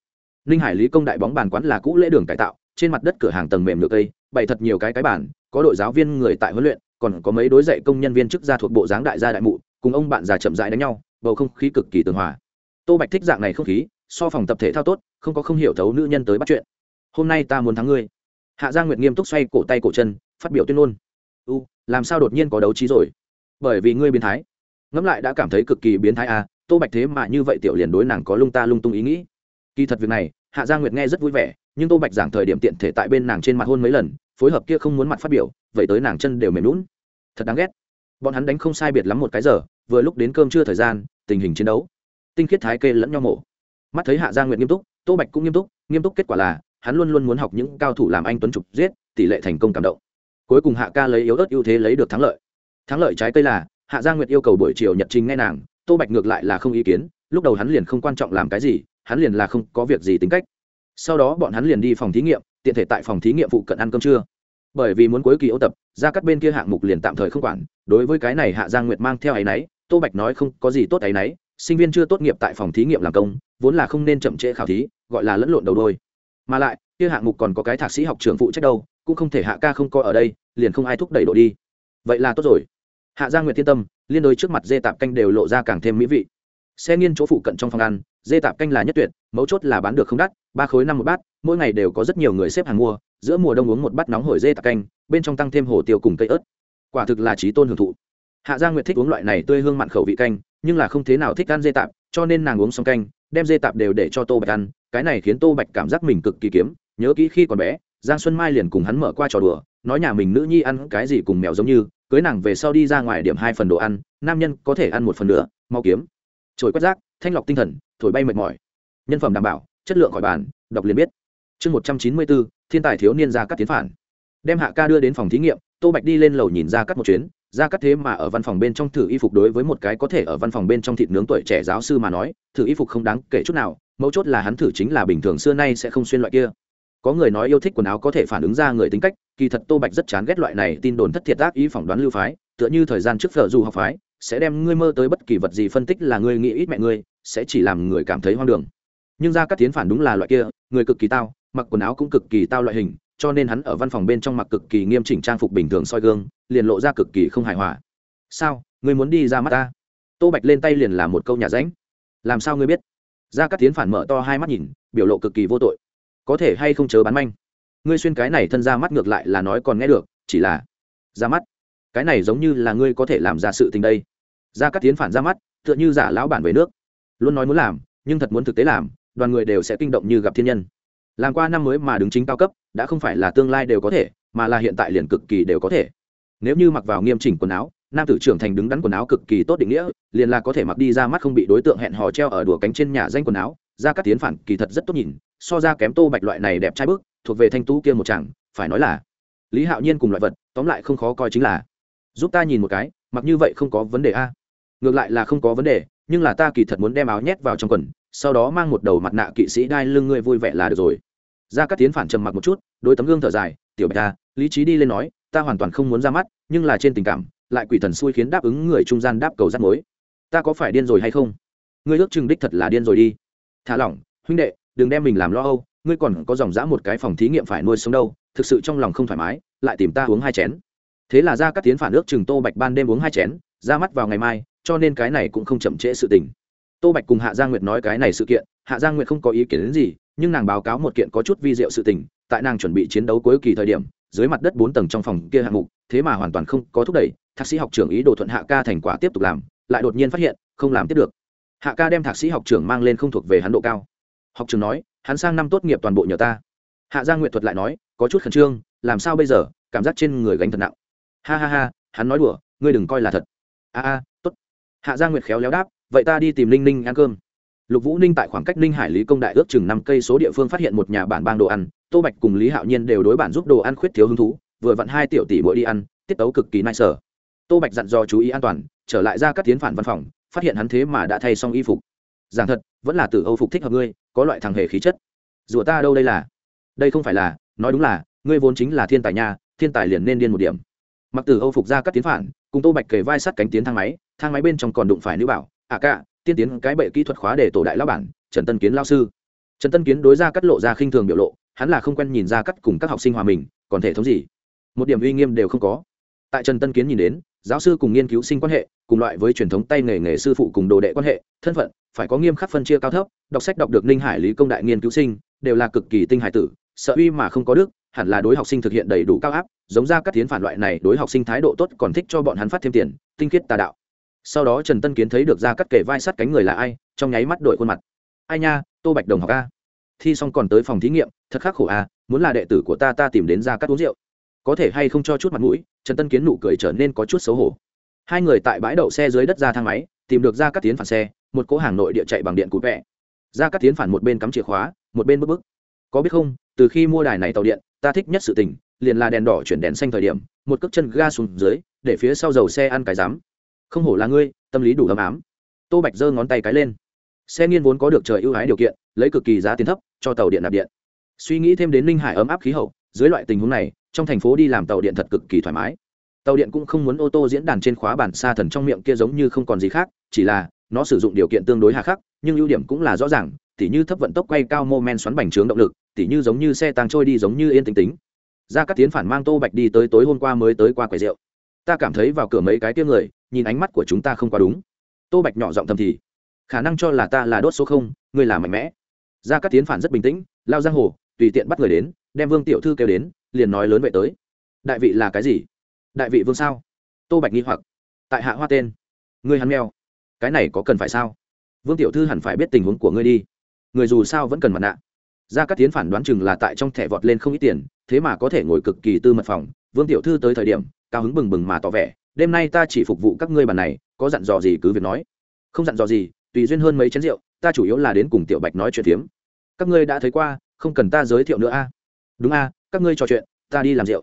Ninh hải lý công đại bóng bàn quán là cũ lễ đường cải tạo, trên mặt đất cửa hàng tầng mềm được cây, bày thật nhiều cái cái bản có đội giáo viên người tại huấn luyện, còn có mấy đối dạy công nhân viên chức gia thuộc bộ dáng đại gia đại mụ, cùng ông bạn già chậm rãi đánh nhau, bầu không khí cực kỳ tường hòa. Tô bạch thích dạng này không khí, so phòng tập thể thao tốt, không có không hiểu thấu nữ nhân tới bắt chuyện. Hôm nay ta muốn thắng ngươi. Hạ gia nguyệt nghiêm túc xoay cổ tay cổ chân, phát biểu tuyên ngôn. U, làm sao đột nhiên có đấu trí rồi? Bởi vì ngươi biến thái. Ngẫm lại đã cảm thấy cực kỳ biến thái à tô bạch thế mà như vậy tiểu liền đối nàng có lung ta lung tung ý nghĩ. Kỳ thật việc này hạ gia nguyệt nghe rất vui vẻ, nhưng tô bạch giảng thời điểm tiện thể tại bên nàng trên mặt hôn mấy lần, phối hợp kia không muốn mặt phát biểu, vậy tới nàng chân đều mềm lún thật đáng ghét. Bọn hắn đánh không sai biệt lắm một cái giờ, vừa lúc đến cơm trưa thời gian, tình hình chiến đấu. Tinh khiết thái kê lẫn nhau mổ. Mắt thấy hạ gia nguyệt nghiêm túc, tô bạch cũng nghiêm túc nghiêm túc kết quả là, hắn luôn luôn muốn học những cao thủ làm anh tuấn trục giết, tỷ lệ thành công cảm động. Cuối cùng hạ ca lấy yếu ớt ưu thế lấy được thắng lợi. Thắng lợi trái cây là, hạ gia nguyệt yêu cầu buổi chiều nhật trình nghe nàng, tô bạch ngược lại là không ý kiến, lúc đầu hắn liền không quan trọng làm cái gì hắn liền là không có việc gì tính cách. Sau đó bọn hắn liền đi phòng thí nghiệm, tiện thể tại phòng thí nghiệm phụ cận ăn cơm trưa. Bởi vì muốn cuối kỳ ô tập, ra các bên kia hạng mục liền tạm thời không quản, đối với cái này hạ giang nguyệt mang theo áy náy tô bạch nói không có gì tốt áy náy sinh viên chưa tốt nghiệp tại phòng thí nghiệm làm công, vốn là không nên chậm trễ khảo thí, gọi là lẫn lộn đầu đôi. Mà lại, kia hạng mục còn có cái thạc sĩ học trường phụ trách đâu, cũng không thể hạ ca không coi ở đây, liền không ai thúc đẩy độ đi. Vậy là tốt rồi. Hạ giang nguyệt thiên tâm, liên đối trước mặt dê tạp canh đều lộ ra càng thêm mỹ vị. Xe nghiên chỗ phụ cận trong phòng ăn dê tạp canh là nhất tuyệt, mấu chốt là bán được không đắt, ba khối năm một bát, mỗi ngày đều có rất nhiều người xếp hàng mua, giữa mùa đông uống một bát nóng hổi dê tạp canh, bên trong tăng thêm hồ tiêu cùng cây ớt. Quả thực là trí tôn hưởng thụ. Hạ gia nguyệt thích uống loại này tươi hương mặn khẩu vị canh, nhưng là không thế nào thích ăn dê tạp, cho nên nàng uống xong canh, đem dê tạp đều để cho tô bạch ăn, cái này khiến tô bạch cảm giác mình cực kỳ kiếm, nhớ kỹ khi còn bé, giang xuân mai liền cùng hắn mở qua trò đùa, nói nhà mình nữ nhi ăn cái gì cùng mèo giống như, cưới nàng về sau đi ra ngoài điểm hai phần đồ ăn, nam nhân có thể ăn một phần nữa, mau kiếm. Trồi quét rác thanh lọc tinh thần, thổi bay mệt mỏi. Nhân phẩm đảm bảo, chất lượng khỏi bàn, đọc liền biết. Chương một trăm chín mươi bốn thiên tài thiếu niên ra cắt tiến phản. Đem hạ ca đưa đến phòng thí nghiệm, tô bạch đi lên lầu nhìn ra cắt một chuyến. Ra cắt thế mà ở văn phòng bên trong thử y phục đối với một cái có thể ở văn phòng bên trong thịt nướng tuổi trẻ giáo sư mà nói, thử y phục không đáng kể chút nào, mấu chốt là hắn thử chính là bình thường xưa nay sẽ không xuyên loại kia. Có người nói yêu thích quần áo có thể phản ứng ra người tính cách, kỳ thật tô bạch rất chán ghét loại này tin đồn thất thiệt ác ý phỏng đoán lưu phái, tựa như thời gian trước phở dù học phái, sẽ đem ngươi mơ tới bất kỳ vật gì phân tích là ngươi nghĩ ít mẹ ngươi sẽ chỉ làm người cảm thấy hoang đường. Nhưng ra các tiến phản đúng là loại kia, người cực kỳ tao, mặc quần áo cũng cực kỳ tao loại hình, cho nên hắn ở văn phòng bên trong mặc cực kỳ nghiêm chỉnh trang phục bình thường soi gương, liền lộ ra cực kỳ không hài hòa. Sao, ngươi muốn đi ra mắt ta? Tô bạch lên tay liền là một câu nhà ránh. Làm sao ngươi biết? Ra các tiến phản mở to hai mắt nhìn, biểu lộ cực kỳ vô tội. Có thể hay không chớ bán manh? Ngươi xuyên cái này thân ra mắt ngược lại là nói còn nghe được, chỉ là ra mắt. Cái này giống như là ngươi có thể làm ra sự tình đây. Ra các tiến phản ra mắt, tựa như giả lão bản về nước luôn nói muốn làm, nhưng thật muốn thực tế làm, đoàn người đều sẽ kinh động như gặp thiên nhân. Làm qua năm mới mà đứng chính cao cấp, đã không phải là tương lai đều có thể, mà là hiện tại liền cực kỳ đều có thể. Nếu như mặc vào nghiêm chỉnh quần áo, nam tử trưởng thành đứng đắn quần áo cực kỳ tốt định nghĩa, liền là có thể mặc đi ra mắt không bị đối tượng hẹn hò treo ở đùa cánh trên nhà danh quần áo. Ra các tiến phản kỳ thật rất tốt nhìn, so ra kém tô bạch loại này đẹp trai bức, thuộc về thanh tú kia một chàng, phải nói là lý hạo nhiên cùng loại vật, tóm lại không khó coi chính là. Giúp ta nhìn một cái, mặc như vậy không có vấn đề a. Ngược lại là không có vấn đề nhưng là ta kỳ thật muốn đem áo nhét vào trong quần, sau đó mang một đầu mặt nạ kỵ sĩ đai lưng ngươi vui vẻ là được rồi. Ra các tiến phản trầm mặc một chút đôi tấm gương thở dài, tiểu bạch ta lý trí đi lên nói, ta hoàn toàn không muốn ra mắt, nhưng là trên tình cảm, lại quỷ thần xui khiến đáp ứng người trung gian đáp cầu rắt mối. Ta có phải điên rồi hay không? Ngươi ước chừng đích thật là điên rồi đi. Thả lỏng, huynh đệ, đừng đem mình làm lo âu, ngươi còn có dòng dã một cái phòng thí nghiệm phải nuôi sống đâu, thực sự trong lòng không thoải mái, lại tìm ta uống hai chén. Thế là ra các tiến phản ước chừng tô bạch ban đêm uống hai chén, ra mắt vào ngày mai cho nên cái này cũng không chậm trễ sự tình. Tô bạch cùng hạ gia nguyệt nói cái này sự kiện, hạ gia nguyệt không có ý kiến đến gì, nhưng nàng báo cáo một kiện có chút vi diệu sự tình, tại nàng chuẩn bị chiến đấu cuối kỳ thời điểm, dưới mặt đất bốn tầng trong phòng kia hạng mục, thế mà hoàn toàn không có thúc đẩy, thạc sĩ học trưởng ý đồ thuận hạ ca thành quả tiếp tục làm, lại đột nhiên phát hiện, không làm tiếp được. Hạ ca đem thạc sĩ học trưởng mang lên không thuộc về hắn độ cao. Học trưởng nói, hắn sang năm tốt nghiệp toàn bộ nhờ ta. Hạ gia nguyện thuật lại nói, có chút khẩn trương, làm sao bây giờ, cảm giác trên người gánh thật nặng. Ha ha ha, hắn nói đùa, ngươi đừng coi là thật. A a, tốt hạ gia nguyệt khéo léo đáp, vậy ta đi tìm Linh ninh ăn cơm. Lục vũ ninh tại khoảng cách ninh hải lý công đại ước chừng năm cây số địa phương phát hiện một nhà bản bang đồ ăn, tô bạch cùng lý hạo nhiên đều đối bản giúp đồ ăn khuyết thiếu hứng thú, vừa vặn hai tiểu tỷ mỗi đi ăn, tiết tấu cực kỳ nai sở. Tô bạch dặn dò chú ý an toàn, trở lại ra các tiến phản văn phòng, phát hiện hắn thế mà đã thay xong y phục. Giảng thật, vẫn là từ âu phục thích hợp ngươi, có loại thằng hề khí chất. Rủa ta đâu đây là? Đây không phải là, nói đúng là, ngươi vốn chính là thiên tài nha, thiên tài liền nên điên một điểm mặc tử âu phục ra các tiến phản, cùng tô bạch kề vai sát cánh tiến thang máy thang máy bên trong còn đụng phải nữ bảo à cả, tiên tiến cái bệ kỹ thuật khóa để tổ đại lao bản, trần tân kiến lao sư. Trần tân kiến đối ra cắt lộ ra khinh thường biểu lộ, hắn là không quen nhìn ra cắt cùng các học sinh hòa mình, còn thể thống gì? Một điểm uy nghiêm đều không có. Tại trần tân kiến nhìn đến, giáo sư cùng nghiên cứu sinh quan hệ, cùng loại với truyền thống tay nghề nghề sư phụ cùng đồ đệ quan hệ, thân phận phải có nghiêm khắc phân chia cao thấp, đọc sách đọc được ninh hải lý công đại nghiên cứu sinh, đều là cực kỳ tinh hải tử, sợ uy mà không có đức hẳn là đối học sinh thực hiện đầy đủ cao áp, giống ra các tiến phản loại này, đối học sinh thái độ tốt còn thích cho bọn hắn phát thêm tiền, tinh khiết tà đạo. Sau đó trần tân kiến thấy được ra cắt kể vai sát cánh người là ai, trong nháy mắt đội khuôn mặt. Ai nha, tô bạch đồng học a. Thi xong còn tới phòng thí nghiệm, thật khắc khổ a, muốn là đệ tử của ta ta tìm đến ra cắt uống rượu. Có thể hay không cho chút mặt mũi, trần tân kiến nụ cười trở nên có chút xấu hổ. Hai người tại bãi đậu xe dưới đất ra thang máy, tìm được ra cắt tiến phản xe, một cỗ hàng nội địa chạy bằng điện cụt vẹ. Ra cắt tiến phản một bên cắm chìa khóa, một bên bức bức có biết không, từ khi mua đài này tàu điện ta thích nhất sự tình, liền là đèn đỏ chuyển đèn xanh thời điểm, một cước chân ga xuống dưới, để phía sau dầu xe ăn cái dám không hổ là ngươi, tâm lý đủ ấm ám. Tô bạch giơ ngón tay cái lên. Xe nghiên vốn có được trời ưu ái điều kiện, lấy cực kỳ giá tiền thấp, cho tàu điện nạp điện. Suy nghĩ thêm đến ninh hải ấm áp khí hậu, dưới loại tình huống này, trong thành phố đi làm tàu điện thật cực kỳ thoải mái. Tàu điện cũng không muốn ô tô diễn đàn trên khóa bản xa thần trong miệng kia giống như không còn gì khác, chỉ là, nó sử dụng điều kiện tương đối hà khắc, nhưng ưu điểm cũng là rõ ràng, tỉ như thấp vận tốc quay cao mô men xoắn bành trướng động lực tỉ như giống như xe tăng trôi đi giống như yên tĩnh tính. Ra các tiến phản mang tô bạch đi tới tối hôm qua mới tới qua quầy rượu. Ta cảm thấy vào cửa mấy cái tiếng người, nhìn ánh mắt của chúng ta không quá đúng. Tô bạch nhỏ giọng thầm thì, khả năng cho là ta là đốt số không ngươi là mạnh mẽ. Ra các tiến phản rất bình tĩnh, lao giang hồ, tùy tiện bắt người đến, đem vương tiểu thư kêu đến, liền nói lớn vậy tới. Đại vị là cái gì? Đại vị vương sao? Tô bạch nghi hoặc, tại hạ hoa tên. Ngươi hắn mèo. Cái này có cần phải sao? Vương tiểu thư hẳn phải biết tình huống của ngươi đi. Người dù sao vẫn cần mặt nạ ra các tiến phản đoán chừng là tại trong thẻ vọt lên không ít tiền, thế mà có thể ngồi cực kỳ tư mật phòng. Vương tiểu thư tới thời điểm, cao hứng bừng bừng mà tỏ vẻ, đêm nay ta chỉ phục vụ các ngươi bàn này, có dặn dò gì cứ việc nói. Không dặn dò gì, tùy duyên hơn mấy chén rượu, ta chủ yếu là đến cùng tiểu bạch nói chuyện tiếm. các ngươi đã thấy qua, không cần ta giới thiệu nữa a. Đúng a, các ngươi trò chuyện, ta đi làm rượu.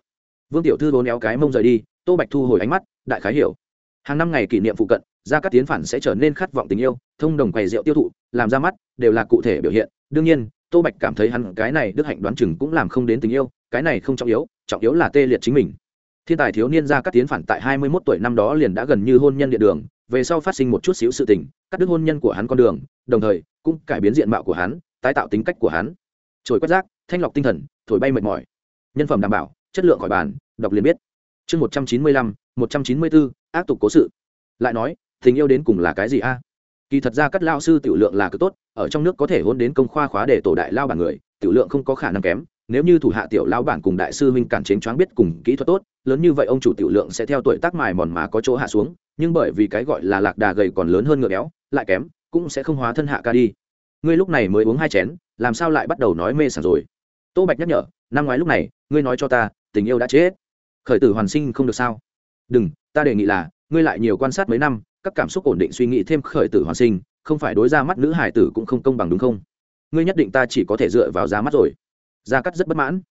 Vương tiểu thư vốn éo cái mông rời đi, tô bạch thu hồi ánh mắt, đại khái hiểu. Hàng năm ngày kỷ niệm phụ cận, gia các tiến phản sẽ trở nên khát vọng tình yêu, thông đồng quầy rượu tiêu thụ, làm ra mắt, đều là cụ thể biểu hiện. Đương nhiên tô bạch cảm thấy hắn cái này đức hạnh đoán chừng cũng làm không đến tình yêu, cái này không trọng yếu trọng yếu là tê liệt chính mình. Thiên tài thiếu niên ra các tiến phản tại hai mươi 21 tuổi năm đó liền đã gần như hôn nhân địa đường, về sau phát sinh một chút xíu sự tình, cắt đứt hôn nhân của hắn con đường, đồng thời cũng cải biến diện mạo của hắn, tái tạo tính cách của hắn. Trồi quét rác, thanh lọc tinh thần, thổi bay mệt mỏi. Nhân phẩm đảm bảo, chất lượng khỏi bàn, đọc liền biết. Chương một trăm chín mươi lăm, một trăm chín mươi bốn ác tục cố sự. Lại nói, tình yêu đến cùng là cái gì a? Kỳ thật ra các lao sư tiểu lượng là cực tốt, ở trong nước có thể hôn đến công khoa khóa để tổ đại lao bản người, tiểu lượng không có khả năng kém. Nếu như thủ hạ tiểu lao bản cùng đại sư huynh cản chính choáng biết cùng kỹ thuật tốt, lớn như vậy ông chủ tiểu lượng sẽ theo tuổi tác mài mòn mà có chỗ hạ xuống, nhưng bởi vì cái gọi là lạc đà gầy còn lớn hơn ngựa béo, lại kém, cũng sẽ không hóa thân hạ ca đi. Ngươi lúc này mới uống hai chén, làm sao lại bắt đầu nói mê sảng rồi? Tô bạch nhắc nhở, năm ngoái lúc này, ngươi nói cho ta, tình yêu đã chết. Khởi tử hoàn sinh không được sao? Đừng, ta đề nghị là, ngươi lại nhiều quan sát mấy năm các cảm xúc ổn định suy nghĩ thêm khởi tử hoàn sinh, không phải đối ra mắt nữ hải tử cũng không công bằng đúng không? Ngươi nhất định ta chỉ có thể dựa vào ra mắt rồi. Gia cắt rất bất mãn.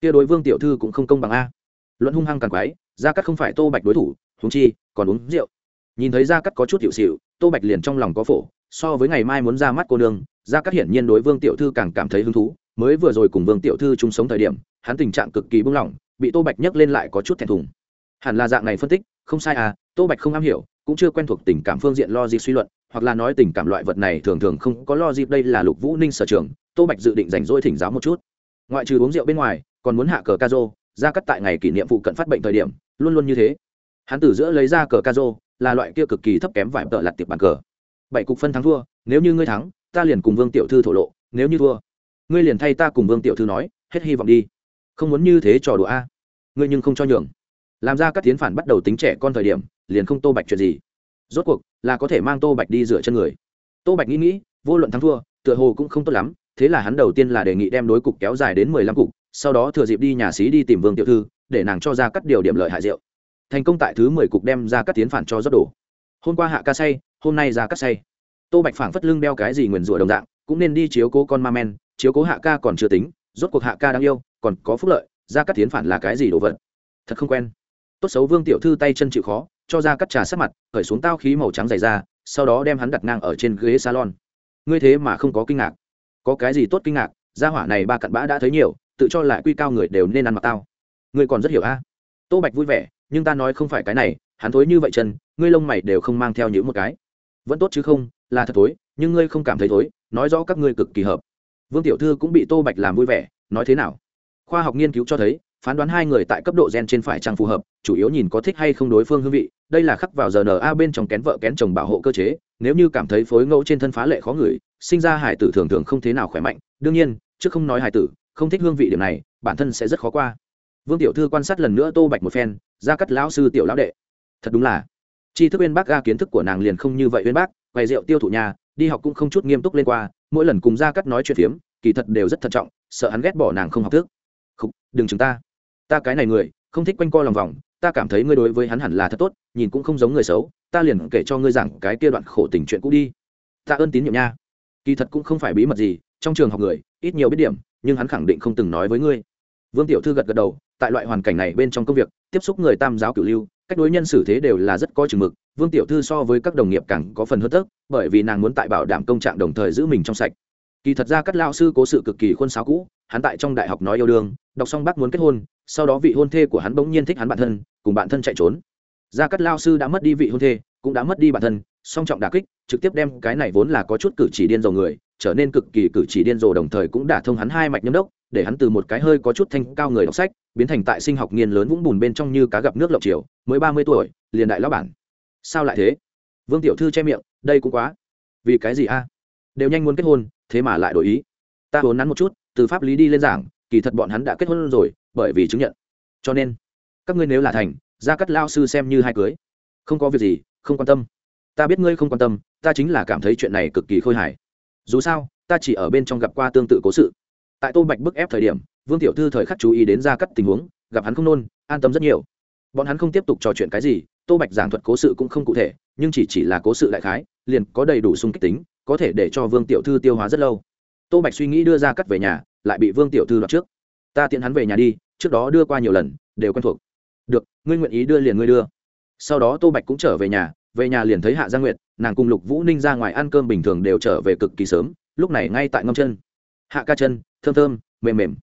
Kia đối vương tiểu thư cũng không công bằng a. Luận hung hăng càng quái, gia cắt không phải tô bạch đối thủ thúng chi, còn uống rượu. Nhìn thấy gia cắt có chút hiệu xịu, tô bạch liền trong lòng có phổ, so với ngày mai muốn ra mắt cô nương, gia cắt hiển nhiên đối vương tiểu thư càng cảm thấy hứng thú. Mới vừa rồi cùng vương tiểu thư chung sống thời điểm, hắn tình trạng cực kỳ buông lỏng, bị tô bạch nhấc lên lại có chút thẹn thùng hẳn là dạng này phân tích, không sai à tô bạch không am hiểu, cũng chưa quen thuộc tình cảm phương diện lo gì suy luận, hoặc là nói tình cảm loại vật này thường thường không có lo dịp đây là lục vũ ninh sở trường, tô bạch dự định rảnh rỗi thỉnh giáo một chút. Ngoại trừ uống rượu bên ngoài, còn muốn hạ cờ ca rô ra cắt tại ngày kỷ niệm phụ cận phát bệnh thời điểm, luôn luôn như thế. Hắn từ giữa lấy ra cờ ca rô là loại kia cực kỳ thấp kém vải tợ lặt tiệp bàn cờ. Bảy cục phân thắng thua, nếu như ngươi thắng, ta liền cùng vương tiểu thư thổ lộ, nếu như thua, ngươi liền thay ta cùng vương tiểu thư nói, hết hy vọng đi. Không muốn như thế trò đùa a. Ngươi nhưng không cho nhường làm ra các tiến phản bắt đầu tính trẻ con thời điểm, liền không tô bạch chuyện gì. Rốt cuộc, là có thể mang tô bạch đi dựa chân người. Tô bạch nghĩ nghĩ, vô luận thắng thua, tựa hồ cũng không tốt lắm, thế là hắn đầu tiên là đề nghị đem đối cục kéo dài đến mười lăm cục, sau đó thừa dịp đi nhà xí đi tìm vương tiểu thư, để nàng cho ra cắt điều điểm lợi hại rượu. Thành công tại thứ mười cục đem ra cắt tiến phản cho rót đổ hôm qua hạ ca say, hôm nay ra cắt say. Tô bạch phảng phất lưng đeo cái gì nguyền rủa đồng dạng, cũng nên đi chiếu cố con ma men, chiếu cố hạ ca còn chưa tính, rốt cuộc hạ ca đang yêu, còn có phúc lợi, ra cắt tiến phản là cái gì đồ vật? Thật không quen tốt xấu vương tiểu thư tay chân chịu khó, cho ra cắt trà sát mặt khởi xuống tao khí màu trắng dày ra, sau đó đem hắn đặt ngang ở trên ghế salon. Ngươi thế mà không có kinh ngạc. Có cái gì tốt kinh ngạc? Gia hỏa này ba cặn bã đã thấy nhiều, tự cho lại quy cao người đều nên ăn mặc tao. Ngươi còn rất hiểu a. Tô bạch vui vẻ, nhưng ta nói không phải cái này, hắn thối như vậy chân, ngươi lông mày đều không mang theo những một cái. Vẫn tốt chứ không, là thật thối, nhưng ngươi không cảm thấy thối, nói rõ các ngươi cực kỳ hợp. Vương tiểu thư cũng bị tô bạch làm vui vẻ, nói thế nào? Khoa học nghiên cứu cho thấy phán đoán hai người tại cấp độ gen trên phải chăng phù hợp, chủ yếu nhìn có thích hay không đối phương hương vị, đây là khắc vào rna bên trong kén vợ kén chồng bảo hộ cơ chế, nếu như cảm thấy phối ngẫu trên thân phá lệ khó ngửi, sinh ra hải tử thường thường không thế nào khỏe mạnh, đương nhiên, trước không nói hải tử, không thích hương vị điểm này, bản thân sẽ rất khó qua. Vương tiểu thư quan sát lần nữa tô bạch một phen, ra cắt lão sư tiểu lão đệ. Thật đúng là, tri thức bên bác ga kiến thức của nàng liền không như vậy bên bác, quầy rượu tiêu thụ nhà, đi học cũng không chút nghiêm túc lên qua, mỗi lần cùng ra cắt nói chuyện phiếm, kỳ thật đều rất thận trọng, sợ hắn ghét bỏ nàng không học thức. Không đừng chúng ta ta cái này người, không thích quanh co lòng vòng, ta cảm thấy ngươi đối với hắn hẳn là thật tốt, nhìn cũng không giống người xấu, ta liền kể cho ngươi rằng cái kia đoạn khổ tình chuyện cũ đi. Ta ơn tín nhiệm nha. Kỳ thật cũng không phải bí mật gì, trong trường học người, ít nhiều biết điểm, nhưng hắn khẳng định không từng nói với ngươi. Vương tiểu thư gật gật đầu, tại loại hoàn cảnh này bên trong công việc, tiếp xúc người tam giáo cửu lưu, cách đối nhân xử thế đều là rất có chừng mực, vương tiểu thư so với các đồng nghiệp càng có phần hơn tức bởi vì nàng muốn tại bảo đảm công trạng đồng thời giữ mình trong sạch. Kỳ thật ra các lao sư cố sự cực kỳ khuôn sáo cũ, hắn tại trong đại học nói yêu đương đọc xong bác muốn kết hôn, sau đó vị hôn thê của hắn bỗng nhiên thích hắn bản thân, cùng bản thân chạy trốn. Gia cắt lao sư đã mất đi vị hôn thê, cũng đã mất đi bản thân, song trọng đà kích, trực tiếp đem cái này vốn là có chút cử chỉ điên rồ người, trở nên cực kỳ cử chỉ điên rồ đồng thời cũng đả thông hắn hai mạch nhâm đốc, để hắn từ một cái hơi có chút thanh cao người đọc sách, biến thành tại sinh học nghiên lớn vũng bùn bên trong như cá gặp nước lộng chiều, mới ba mươi tuổi, liền đại lão bản. Sao lại thế? Vương tiểu thư che miệng, đây cũng quá. Vì cái gì a? Đều nhanh muốn kết hôn, thế mà lại đổi ý. Ta vốn nắn một chút, từ pháp lý đi lên giảng kỳ thật bọn hắn đã kết hôn rồi, bởi vì chứng nhận. Cho nên, các ngươi nếu là thành, gia cắt lao sư xem như hai cưới. Không có việc gì, không quan tâm. Ta biết ngươi không quan tâm, ta chính là cảm thấy chuyện này cực kỳ khôi hài. Dù sao, ta chỉ ở bên trong gặp qua tương tự cố sự. Tại tô bạch bức ép thời điểm, vương tiểu thư thời khắc chú ý đến gia cắt tình huống, gặp hắn không nôn, an tâm rất nhiều. Bọn hắn không tiếp tục trò chuyện cái gì, tô bạch giảng thuật cố sự cũng không cụ thể, nhưng chỉ chỉ là cố sự đại khái, liền có đầy đủ sung kích tính, có thể để cho vương tiểu thư tiêu hóa rất lâu. Tô bạch suy nghĩ đưa ra cắt về nhà lại bị vương tiểu thư đoạt trước. Ta tiện hắn về nhà đi, trước đó đưa qua nhiều lần, đều quen thuộc. Được, ngươi nguyện ý đưa liền ngươi đưa. Sau đó tô bạch cũng trở về nhà về nhà liền thấy hạ gia nguyệt, nàng cùng lục vũ ninh ra ngoài ăn cơm bình thường đều trở về cực kỳ sớm, lúc này ngay tại ngâm chân. Hạ ca chân, thơm thơm, mềm mềm.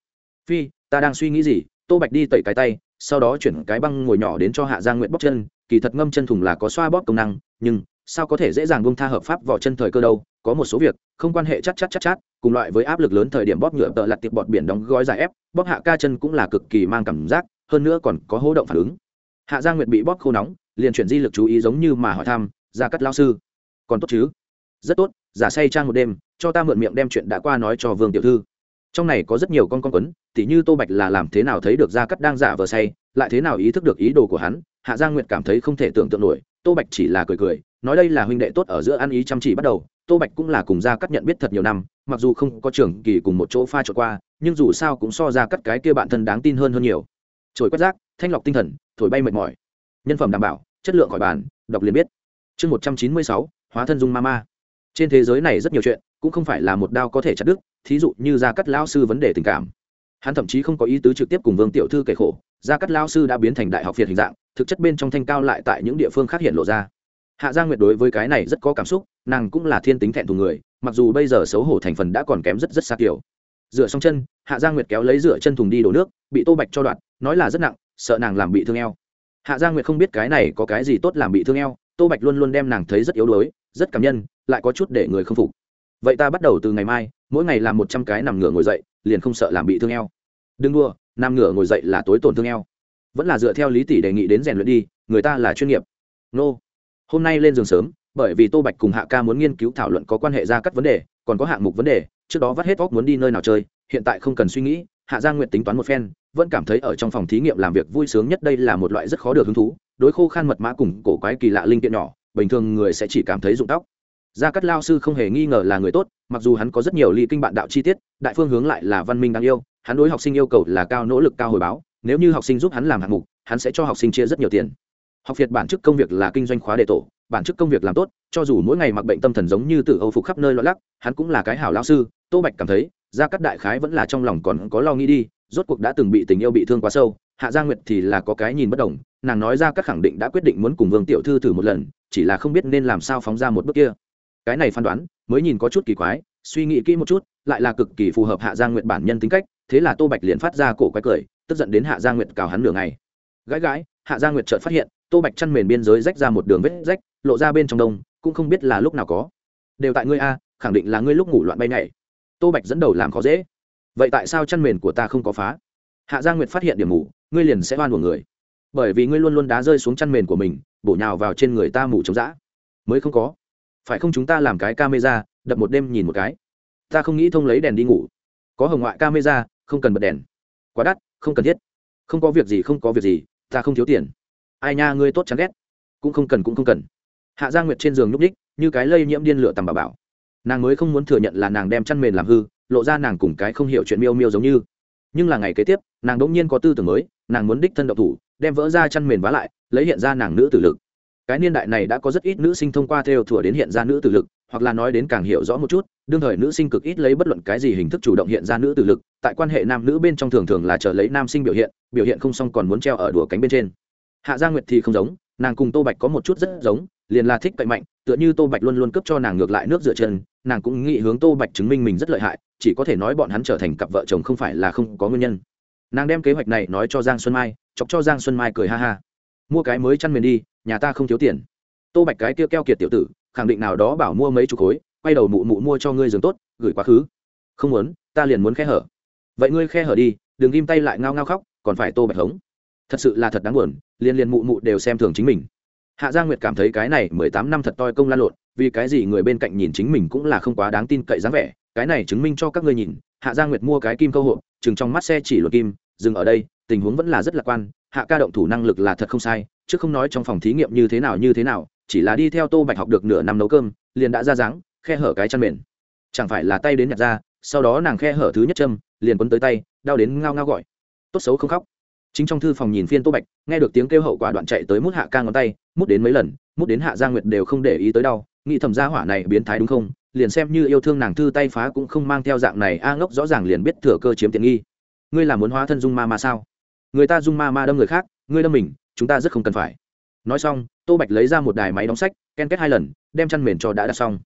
Phi, ta đang suy nghĩ gì? Tô bạch đi tẩy cái tay, sau đó chuyển cái băng ngồi nhỏ đến cho hạ gia nguyệt bóc chân, kỳ thật ngâm chân thùng là có xoa bóp công năng, nhưng sao có thể dễ dàng buông tha hợp pháp vào chân thời cơ đâu, có một số việc, không quan hệ chắc chắc chắc chắc cùng loại với áp lực lớn thời điểm bóp nhựa tợ lặt tiệp bọt biển đóng gói dài ép, bóp hạ ca chân cũng là cực kỳ mang cảm giác, hơn nữa còn có hỗ động phản ứng. Hạ gia nguyệt bị bóp khô nóng, liền chuyển di lực chú ý giống như mà hỏi thăm ra cắt lao sư, còn tốt chứ? Rất tốt, giả say trang một đêm, cho ta mượn miệng đem chuyện đã qua nói cho vương tiểu thư. Trong này có rất nhiều con con quấn, tỉ như tô bạch là làm thế nào thấy được gia cắt đang giả vờ say, lại thế nào ý thức được ý đồ của hắn, hạ giang nguyệt cảm thấy không thể tưởng tượng nổi tô bạch chỉ là cười cười, nói đây là huynh đệ tốt ở giữa ăn ý chăm chỉ bắt đầu, tô bạch cũng là cùng gia cắt nhận biết thật nhiều năm, mặc dù không có trường kỳ cùng một chỗ pha trộn qua, nhưng dù sao cũng so ra cắt cái kia bạn thân đáng tin hơn hơn nhiều. Trồi quét rác, thanh lọc tinh thần, thổi bay mệt mỏi. Nhân phẩm đảm bảo, chất lượng khỏi bàn, đọc liền biết. Chương một trăm chín mươi sáu, hóa thân dung ma ma. Trên thế giới này rất nhiều chuyện, cũng không phải là một đao có thể chặt đứt, thí dụ như gia cắt lão sư vấn đề tình cảm hắn thậm chí không có ý tứ trực tiếp cùng vương tiểu thư kể khổ gia cắt lao sư đã biến thành đại học việt hình dạng thực chất bên trong thanh cao lại tại những địa phương khác hiện lộ ra hạ giang nguyệt đối với cái này rất có cảm xúc nàng cũng là thiên tính thẹn thù người mặc dù bây giờ xấu hổ thành phần đã còn kém rất rất xa kiểu rửa xong chân hạ giang nguyệt kéo lấy rửa chân thùng đi đổ nước bị tô bạch cho đoạn nói là rất nặng sợ nàng làm bị thương eo hạ giang nguyệt không biết cái này có cái gì tốt làm bị thương eo tô bạch luôn luôn đem nàng thấy rất yếu đuối rất cảm nhân lại có chút để người không phục vậy ta bắt đầu từ ngày mai mỗi ngày làm một trăm cái nằm ngửa ngồi dậy liền không sợ làm bị thương eo. Đừng đua nam ngửa ngồi dậy là tối tổn thương eo. Vẫn là dựa theo lý tỷ đề nghị đến rèn luyện đi, người ta là chuyên nghiệp. Nô, hôm nay lên giường sớm, bởi vì tô bạch cùng hạ ca muốn nghiên cứu thảo luận có quan hệ ra các vấn đề, còn có hạng mục vấn đề, trước đó vắt hết óc muốn đi nơi nào chơi, hiện tại không cần suy nghĩ, hạ gia nguyện tính toán một phen, vẫn cảm thấy ở trong phòng thí nghiệm làm việc vui sướng nhất đây là một loại rất khó được hứng thú, đối khô khan mật mã cùng cổ quái kỳ lạ linh kiện nhỏ, bình thường người sẽ chỉ cảm thấy rụng tóc gia cát lao sư không hề nghi ngờ là người tốt, mặc dù hắn có rất nhiều ly kinh bạn đạo chi tiết, đại phương hướng lại là văn minh đáng yêu, hắn đối học sinh yêu cầu là cao nỗ lực cao hồi báo, nếu như học sinh giúp hắn làm hạng mục, hắn sẽ cho học sinh chia rất nhiều tiền. Học việt bản chức công việc là kinh doanh khóa đề tổ, bản chức công việc làm tốt, cho dù mỗi ngày mặc bệnh tâm thần giống như từ âu phục khắp nơi lo lắc, hắn cũng là cái hảo lao sư, tô bạch cảm thấy, gia cát đại khái vẫn là trong lòng còn có lo nghĩ đi, rốt cuộc đã từng bị tình yêu bị thương quá sâu, hạ gia nguyệt thì là có cái nhìn bất đồng, nàng nói ra các khẳng định đã quyết định muốn cùng vương tiểu thư thử một lần, chỉ là không biết nên làm sao phóng ra một bước kia cái này phán đoán, mới nhìn có chút kỳ quái, suy nghĩ kỹ một chút, lại là cực kỳ phù hợp hạ gia nguyệt bản nhân tính cách, thế là tô bạch liền phát ra cổ quái cười, tức giận đến hạ gia nguyệt cào hắn nửa ngày. Gãi gãi, hạ gia nguyệt chợt phát hiện, tô bạch chăn mền biên giới rách ra một đường vết rách, lộ ra bên trong đông, cũng không biết là lúc nào có. Đều tại ngươi a, khẳng định là ngươi lúc ngủ loạn bay nhảy. Tô bạch dẫn đầu làm khó dễ. Vậy tại sao chăn mền của ta không có phá? Hạ gia nguyệt phát hiện điểm ngủ ngươi liền sẽ oan của người. Bởi vì ngươi luôn luôn đá rơi xuống chăn mền của mình, bổ nhào vào trên người ta mù trống dã. Mới không có phải không chúng ta làm cái camera, đập một đêm nhìn một cái? Ta không nghĩ thông lấy đèn đi ngủ. Có hồng ngoại camera, không cần bật đèn. Quá đắt, không cần thiết. Không có việc gì, không có việc gì, ta không thiếu tiền. Ai nha, ngươi tốt chán ghét. Cũng không cần, cũng không cần. Hạ gia nguyệt trên giường nhúc ních như cái lây nhiễm điên lửa tầm bà bảo. Nàng mới không muốn thừa nhận là nàng đem chăn mền làm hư, lộ ra nàng cùng cái không hiểu chuyện miêu miêu giống như. Nhưng là ngày kế tiếp, nàng đ ỗ n g nhiên có tư tưởng mới, nàng muốn đích thân độc thủ, đem vỡ ra chăn mền vá lại, lấy hiện ra nàng nữ tử lực cái niên đại này đã có rất ít nữ sinh thông qua theo thùa đến hiện ra nữ tử lực, hoặc là nói đến càng hiểu rõ một chút, đương thời nữ sinh cực ít lấy bất luận cái gì hình thức chủ động hiện ra nữ tử lực, tại quan hệ nam nữ bên trong thường thường là chờ lấy nam sinh biểu hiện biểu hiện không xong còn muốn treo ở đùa cánh bên trên. Hạ gia nguyệt thì không giống, nàng cùng tô bạch có một chút rất giống, liền là thích cậy mạnh, tựa như tô bạch luôn luôn cấp cho nàng ngược lại nước dựa chân, nàng cũng nghĩ hướng tô bạch chứng minh mình rất lợi hại, chỉ có thể nói bọn hắn trở thành cặp vợ chồng không phải là không có nguyên nhân. Nàng đem kế hoạch này nói cho giang xuân mai, chọc cho giang xuân mai cười ha ha. Mua cái mới chăn mền đi nhà ta không thiếu tiền. Tô bạch cái kia keo kiệt tiểu tử, khẳng định nào đó bảo mua mấy chục khối, quay đầu mụ mụ mua cho ngươi giường tốt, gửi quá khứ. Không muốn, ta liền muốn khe hở. Vậy ngươi khe hở đi, đừng ghim tay lại ngao ngao khóc, còn phải tô bạch hống. Thật sự là thật đáng buồn liên liên mụ mụ đều xem thường chính mình. Hạ gia nguyệt cảm thấy cái này mười tám năm thật toi công lan lộn, vì cái gì người bên cạnh nhìn chính mình cũng là không quá đáng tin cậy dáng vẻ, cái này chứng minh cho các ngươi nhìn, hạ gia nguyệt mua cái kim câu hộp, chừng trong mắt xe chỉ luật kim, dừng ở đây, tình huống vẫn là rất lạc quan, hạ ca động thủ năng lực là thật không sai chứ không nói trong phòng thí nghiệm như thế nào như thế nào, chỉ là đi theo tô bạch học được nửa năm nấu cơm, liền đã ra dáng, khe hở cái chăn mền. Chẳng phải là tay đến nhặt ra, sau đó nàng khe hở thứ nhất châm, liền quấn tới tay, đau đến ngao ngao gọi. Tốt xấu không khóc. Chính trong thư phòng nhìn phiên tô bạch, nghe được tiếng kêu hậu quả đoạn chạy tới mút hạ ca ngón tay, mút đến mấy lần, mút đến hạ gia nguyệt đều không để ý tới đau, nghĩ thầm gia hỏa này biến thái đúng không, liền xem như yêu thương nàng thư tay phá cũng không mang theo dạng này, a ngốc rõ ràng liền biết thừa cơ chiếm tiện nghi. Ngươi là muốn hóa thân dung ma ma sao? Người ta dung ma ma đâm người khác, ngươi đâm mình chúng ta rất không cần phải. Nói xong, tô bạch lấy ra một đài máy đóng sách, ken kết hai lần, đem chăn mền cho đã đặt xong.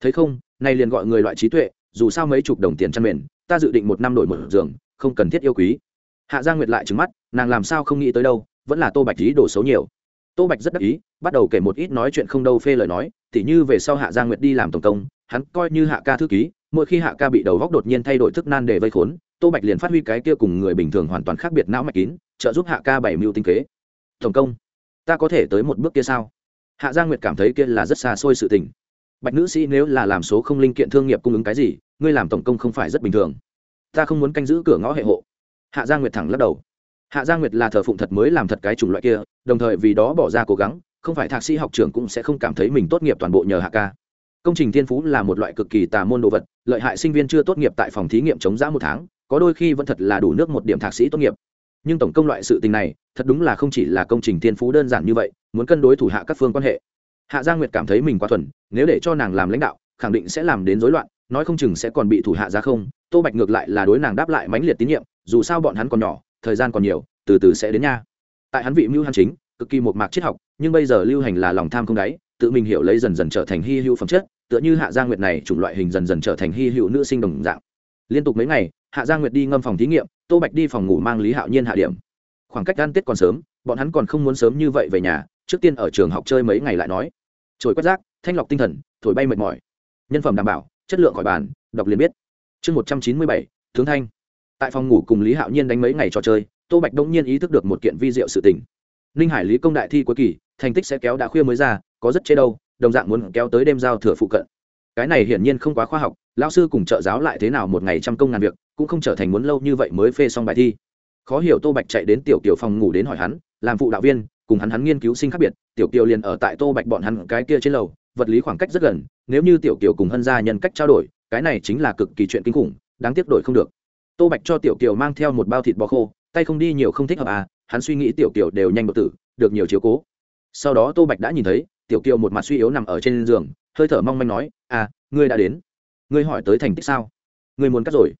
Thấy không nay liền gọi người loại trí tuệ, dù sao mấy chục đồng tiền chăn mền, ta dự định một năm đổi một giường, không cần thiết yêu quý. Hạ gia nguyệt lại trứng mắt, nàng làm sao không nghĩ tới đâu, vẫn là tô bạch ý đồ xấu nhiều. Tô bạch rất đắc ý, bắt đầu kể một ít nói chuyện không đâu phê lời nói, tỉ như về sau hạ gia nguyệt đi làm tổng công, hắn coi như hạ ca thư ký, mỗi khi hạ ca bị đầu góc đột nhiên thay đổi thức nan để vây khốn, tô bạch liền phát huy cái kia cùng người bình thường hoàn toàn khác biệt não mạch kín, trợ giúp hạ ca bảy mưu tinh kế tổng công, ta có thể tới một bước kia sao? Hạ gia nguyệt cảm thấy kia là rất xa xôi sự tình. Bạch nữ sĩ nếu là làm số không linh kiện thương nghiệp cung ứng cái gì, ngươi làm tổng công không phải rất bình thường. Ta không muốn canh giữ cửa ngõ hệ hộ. Hạ gia nguyệt thẳng lắc đầu. Hạ gia nguyệt là thờ phụng thật mới làm thật cái chủng loại kia, đồng thời vì đó bỏ ra cố gắng, không phải thạc sĩ học trường cũng sẽ không cảm thấy mình tốt nghiệp toàn bộ nhờ hạ ca. Công trình thiên phú là một loại cực kỳ tà môn đồ vật, lợi hại sinh viên chưa tốt nghiệp tại phòng thí nghiệm chống giã một tháng, có đôi khi vẫn thật là đủ nước một điểm thạc sĩ tốt nghiệp. Nhưng tổng công loại sự tình này thật đúng là không chỉ là công trình thiên phú đơn giản như vậy, muốn cân đối thủ hạ các phương quan hệ. Hạ gia nguyệt cảm thấy mình quá thuần, nếu để cho nàng làm lãnh đạo, khẳng định sẽ làm đến rối loạn, nói không chừng sẽ còn bị thủ hạ ra không. Tô bạch ngược lại là đối nàng đáp lại mãnh liệt tín nhiệm, dù sao bọn hắn còn nhỏ, thời gian còn nhiều, từ từ sẽ đến nha. Tại hắn vị mưu hắn chính, cực kỳ một mạc triết học, nhưng bây giờ lưu hành là lòng tham không đáy, tự mình hiểu lấy dần dần trở thành hy hữu phẩm chất, tựa như hạ gia nguyệt này chủng loại hình dần dần trở thành hy hữu nữ sinh đồng dạng. Liên tục mấy ngày, hạ gia nguyệt đi ngâm phòng thí nghiệm, tô bạch đi phòng ngủ mang lý hạo nhiên hạ điểm khoảng cách ăn tết còn sớm, bọn hắn còn không muốn sớm như vậy về nhà, trước tiên ở trường học chơi mấy ngày lại nói. Trồi quét rác, thanh lọc tinh thần, thổi bay mệt mỏi. Nhân phẩm đảm bảo, chất lượng khỏi bàn, đọc liền biết. Chương một trăm chín mươi bảy, tướng thanh. Tại phòng ngủ cùng lý hạo nhiên đánh mấy ngày trò chơi, tô bạch đông nhiên ý thức được một kiện vi diệu sự tình. Ninh hải lý công đại thi cuối kỳ, thành tích sẽ kéo đã khuya mới ra, có rất chê đâu, đồng dạng muốn kéo tới đêm giao thừa phụ cận. Cái này hiển nhiên không quá khoa học lao sư cùng trợ giáo lại thế nào một ngày trăm công ngàn việc, cũng không trở thành muốn lâu như vậy mới phê xong bài thi khó hiểu tô bạch chạy đến tiểu kiều phòng ngủ đến hỏi hắn, làm phụ đạo viên, cùng hắn hắn nghiên cứu sinh khác biệt, tiểu kiều liền ở tại tô bạch bọn hắn cái kia trên lầu, vật lý khoảng cách rất gần, nếu như tiểu kiều cùng hân gia nhân cách trao đổi, cái này chính là cực kỳ chuyện kinh khủng, đáng tiếc đổi không được. Tô bạch cho tiểu kiều mang theo một bao thịt bò khô, tay không đi nhiều không thích hợp à hắn suy nghĩ tiểu kiều đều nhanh đột tử, được nhiều chiếu cố. Sau đó tô bạch đã nhìn thấy, tiểu kiều một mặt suy yếu nằm ở trên giường, hơi thở mong manh nói à ngươi đã đến. Ngươi hỏi tới thành tích sao? Ngươi muốn cắt rồi.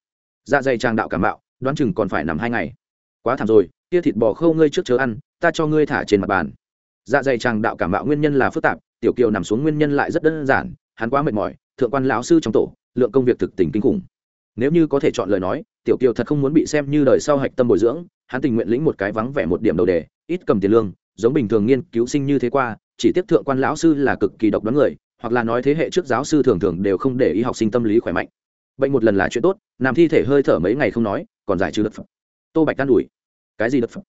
Dạ dày tràng đạo cảm bạo, đoán chừng còn phải nằm hai ngày quá thảm rồi kia thịt bò khâu ngươi trước chớ ăn, ta cho ngươi thả trên mặt bàn. Dạ dày chàng đạo cảm mạo nguyên nhân là phức tạp, tiểu kiều nằm xuống nguyên nhân lại rất đơn giản, hắn quá mệt mỏi, thượng quan lão sư trong tổ, lượng công việc thực tình kinh khủng. Nếu như có thể chọn lời nói, tiểu kiều thật không muốn bị xem như đời sau hạch tâm bồi dưỡng, hắn tình nguyện lĩnh một cái vắng vẻ một điểm đầu đề, ít cầm tiền lương, giống bình thường nghiên cứu sinh như thế qua, chỉ tiếp thượng quan lão sư là cực kỳ độc đoán người, hoặc là nói thế hệ trước giáo sư thường thường đều không để ý học sinh tâm lý khỏe mạnh. Bệnh một lần là chuyện tốt làm thi thể hơi thở mấy ngày không nói, còn giải trừ đất phẩm tô bạch can ủi. Cái gì đất phẩm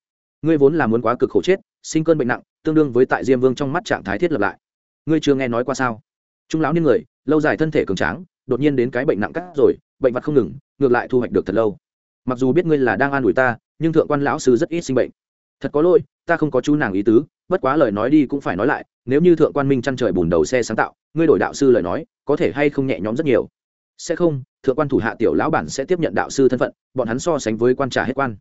ngươi vốn là muốn quá cực khổ chết, sinh cơn bệnh nặng, tương đương với tại diêm vương trong mắt trạng thái thiết lập lại. Ngươi chưa nghe nói qua sao? Trung lão niên người, lâu dài thân thể cường tráng, đột nhiên đến cái bệnh nặng cắt rồi, bệnh vặt không ngừng, ngược lại thu hoạch được thật lâu. Mặc dù biết ngươi là đang an ủi ta, nhưng thượng quan lão sư rất ít sinh bệnh. Thật có lỗi, ta không có chú nàng ý tứ, bất quá lời nói đi cũng phải nói lại, nếu như thượng quan minh chăn trời bùn đầu xe sáng tạo, ngươi đổi đạo sư lời nói, có thể hay không nhẹ nhõm rất nhiều? Sẽ không thượng quan thủ hạ tiểu lão bản sẽ tiếp nhận đạo sư thân phận, bọn hắn so sánh với quan trả hết quan.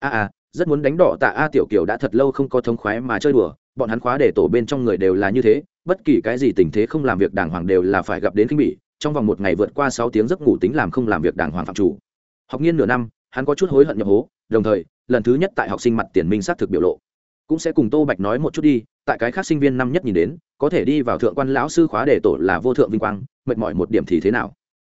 A a rất muốn đánh đỏ tạ a tiểu kiều đã thật lâu không có thống khoái mà chơi đùa, bọn hắn khóa để tổ bên trong người đều là như thế, bất kỳ cái gì tình thế không làm việc đàng hoàng đều là phải gặp đến khinh bỉ, trong vòng một ngày vượt qua sáu tiếng giấc ngủ tính làm không làm việc đàng hoàng phạm chủ. Học nghiên nửa năm, hắn có chút hối hận nhập hố, đồng thời, lần thứ nhất tại học sinh mặt tiền minh xác thực biểu lộ. Cũng sẽ cùng tô bạch nói một chút đi, tại cái khác sinh viên năm nhất nhìn đến, có thể đi vào thượng quan lão sư khóa để tổ là vô thượng vinh quang, mệt mỏi một điểm thì thế nào?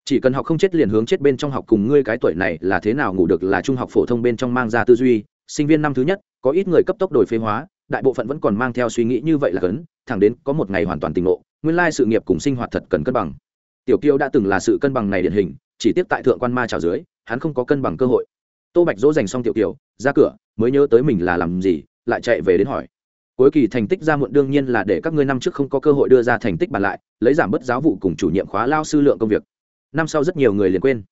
Chỉ cần học không chết liền hướng chết bên trong học cùng ngươi cái tuổi này là thế nào ngủ được là trung học phổ thông bên trong mang ra tư duy. Sinh viên năm thứ nhất, có ít người cấp tốc đổi phế hóa, đại bộ phận vẫn còn mang theo suy nghĩ như vậy là cấn, thẳng đến có một ngày hoàn toàn tỉnh ngộ, nguyên lai sự nghiệp cùng sinh hoạt thật cần cân bằng. Tiểu kiêu đã từng là sự cân bằng này điển hình, chỉ tiếp tại thượng quan ma trào dưới, hắn không có cân bằng cơ hội. Tô bạch dỗ dành xong tiểu kiều ra cửa, mới nhớ tới mình là làm gì, lại chạy về đến hỏi. Cuối kỳ thành tích ra muộn đương nhiên là để các ngươi năm trước không có cơ hội đưa ra thành tích bàn lại, lấy giảm bớt giáo vụ cùng chủ nhiệm khóa lao sư lượng công việc năm sau rất nhiều người liền quên.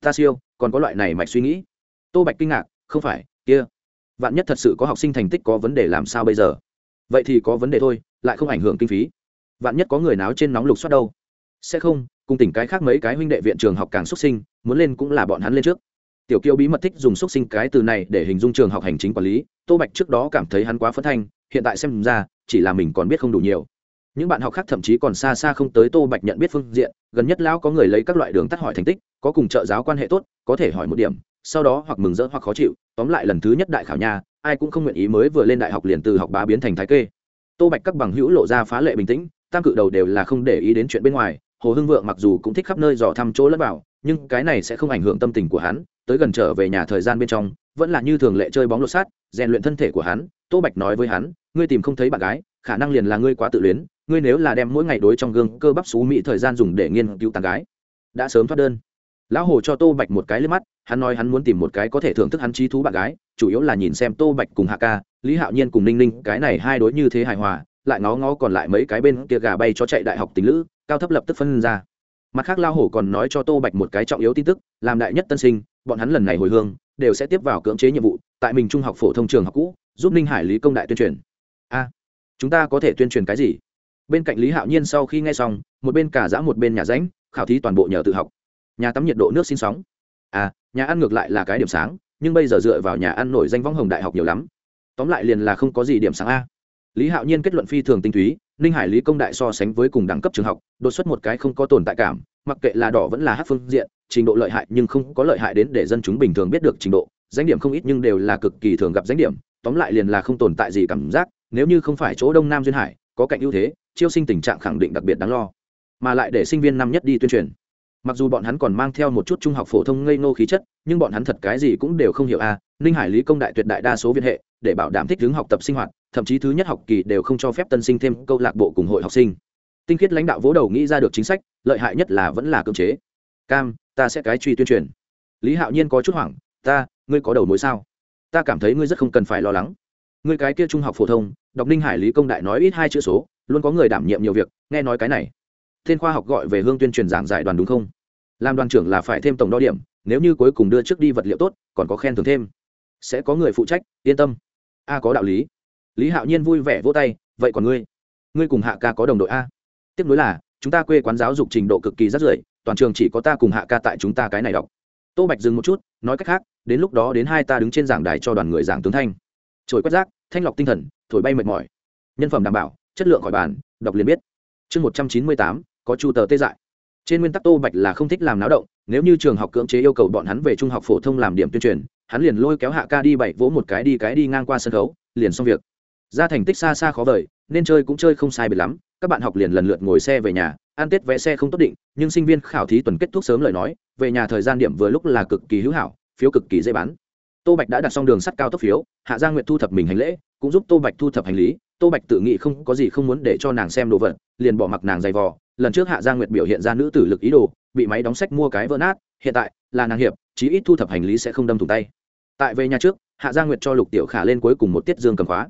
Ta siêu, còn có loại này mạch suy nghĩ. Tô bạch kinh ngạc, không phải, kia, vạn nhất thật sự có học sinh thành tích có vấn đề làm sao bây giờ? Vậy thì có vấn đề thôi, lại không ảnh hưởng kinh phí. Vạn nhất có người náo trên nóng lục soát đâu? Sẽ không, cùng tỉnh cái khác mấy cái huynh đệ viện trường học càng xuất sinh, muốn lên cũng là bọn hắn lên trước. Tiểu Kiêu bí mật thích dùng xuất sinh cái từ này để hình dung trường học hành chính quản lý. Tô bạch trước đó cảm thấy hắn quá phấn thanh, hiện tại xem ra, chỉ là mình còn biết không đủ nhiều những bạn học khác thậm chí còn xa xa không tới tô bạch nhận biết phương diện, gần nhất lão có người lấy các loại đường tắt hỏi thành tích, có cùng trợ giáo quan hệ tốt, có thể hỏi một điểm, sau đó hoặc mừng rỡ hoặc khó chịu, tóm lại lần thứ nhất đại khảo nhà ai cũng không nguyện ý mới vừa lên đại học liền từ học bá biến thành thái kê. Tô bạch các bằng hữu lộ ra phá lệ bình tĩnh, tam cự đầu đều là không để ý đến chuyện bên ngoài, hồ hưng vượng mặc dù cũng thích khắp nơi dò thăm chỗ lẫn vào, nhưng cái này sẽ không ảnh hưởng tâm tình của hắn, tới gần trở về nhà thời gian bên trong, vẫn là như thường lệ chơi bóng lột sát rèn luyện thân thể của hắn, tô bạch nói với hắn, ngươi tìm không thấy bạn gái, khả năng liền là ngươi quá tự luyến ngươi nếu là đem mỗi ngày đối trong gương cơ bắp xú mỹ thời gian dùng để nghiên cứu tàn gái, đã sớm thoát đơn. Lão hồ cho tô bạch một cái lên mắt, hắn nói hắn muốn tìm một cái có thể thưởng thức hắn trí thú bạn gái, chủ yếu là nhìn xem tô bạch cùng hạ ca, lý hạo nhiên cùng ninh ninh, cái này hai đối như thế hài hòa, lại ngó ngó còn lại mấy cái bên kia gà bay cho chạy đại học tình lữ, cao thấp lập tức phân ra. Mặt khác lao hổ còn nói cho tô bạch một cái trọng yếu tin tức, làm đại nhất tân sinh, bọn hắn lần này hồi hương, đều sẽ tiếp vào cưỡng chế nhiệm vụ, tại mình trung học phổ thông trường học cũ, giúp ninh hải lý công đại tuyên truyền. A, chúng ta có thể tuyên truyền cái gì? Bên cạnh lý hạo nhiên sau khi nghe xong, một bên cả giã một bên nhà ránh khảo thí toàn bộ nhờ tự học. Nhà tắm nhiệt độ nước sinh sóng. À nhà ăn ngược lại là cái điểm sáng, nhưng bây giờ dựa vào nhà ăn nổi danh võng hồng đại học nhiều lắm. Tóm lại liền là không có gì điểm sáng a. Lý hạo nhiên kết luận phi thường tinh túy, ninh hải lý công đại so sánh với cùng đẳng cấp trường học, đột xuất một cái không có tồn tại cảm, mặc kệ là đỏ vẫn là hát phương diện, trình độ lợi hại nhưng không có lợi hại đến để dân chúng bình thường biết được trình độ, danh điểm không ít nhưng đều là cực kỳ thường gặp danh điểm, tóm lại liền là không tồn tại gì cảm giác, nếu như không phải chỗ đông nam duyên hải có cạnh ưu thế, chiêu sinh tình trạng khẳng định đặc biệt đáng lo, mà lại để sinh viên năm nhất đi tuyên truyền. Mặc dù bọn hắn còn mang theo một chút trung học phổ thông ngây ngô khí chất, nhưng bọn hắn thật cái gì cũng đều không hiểu a, ninh hải lý công đại tuyệt đại đa số viên hệ, để bảo đảm thích hướng học tập sinh hoạt, thậm chí thứ nhất học kỳ đều không cho phép tân sinh thêm câu lạc bộ cùng hội học sinh. Tinh khiết lãnh đạo vỗ đầu nghĩ ra được chính sách, lợi hại nhất là vẫn là cơ chế. Cam, ta sẽ cái truy tuyên truyền. Lý hạo nhiên có chút hoảng, ta, ngươi có đầu mối sao? Ta cảm thấy ngươi rất không cần phải lo lắng. Ngươi cái kia trung học phổ thông đọc ninh hải lý công đại nói ít hai chữ số, luôn có người đảm nhiệm nhiều việc, nghe nói cái này. Thiên khoa học gọi về hương tuyên truyền giảng giải đoàn đúng không? Làm đoàn trưởng là phải thêm tổng đo điểm, nếu như cuối cùng đưa trước đi vật liệu tốt, còn có khen thưởng thêm. Sẽ có người phụ trách, yên tâm. A có đạo lý. Lý hạo nhiên vui vẻ vỗ tay, vậy còn ngươi? Ngươi cùng hạ ca có đồng đội a? Tiếp nối là, chúng ta quê quán giáo dục trình độ cực kỳ rất rưỡi toàn trường chỉ có ta cùng hạ ca tại chúng ta cái này đọc. Tô bạch dừng một chút, nói cách khác, đến lúc đó đến hai ta đứng trên giảng đài cho đoàn người giảng tướng thanh trồi quét rác, thanh lọc tinh thần, thổi bay mệt mỏi. Nhân phẩm đảm bảo, chất lượng khỏi bàn, đọc liền biết. Chương một trăm chín mươi tám, có chu tờ tê dại. Trên nguyên tắc tô bạch là không thích làm náo động, nếu như trường học cưỡng chế yêu cầu bọn hắn về trung học phổ thông làm điểm tuyên truyền, hắn liền lôi kéo hạ ca đi bảy vỗ một cái đi cái đi ngang qua sân khấu, liền xong việc. Ra thành tích xa xa khó vời, nên chơi cũng chơi không sai biệt lắm, các bạn học liền lần lượt ngồi xe về nhà, ăn tết vé xe không tốt định, nhưng sinh viên khảo thí tuần kết thúc sớm lời nói, về nhà thời gian điểm vừa lúc là cực kỳ hữu hảo, phiếu cực kỳ dễ bán tô bạch đã đặt xong đường sắt cao tốc phiếu, hạ gia nguyệt thu thập mình hành lễ, cũng giúp tô bạch thu thập hành lý. Tô bạch tự nghĩ không có gì không muốn để cho nàng xem đồ vật, liền bỏ mặc nàng giày vò. Lần trước hạ gia nguyệt biểu hiện ra nữ tử lực ý đồ, bị máy đóng sách mua cái vỡ nát, hiện tại là nàng hiệp, chí ít thu thập hành lý sẽ không đâm thủng tay. Tại về nhà trước, hạ gia nguyệt cho lục tiểu khả lên cuối cùng một tiết dương cầm khóa.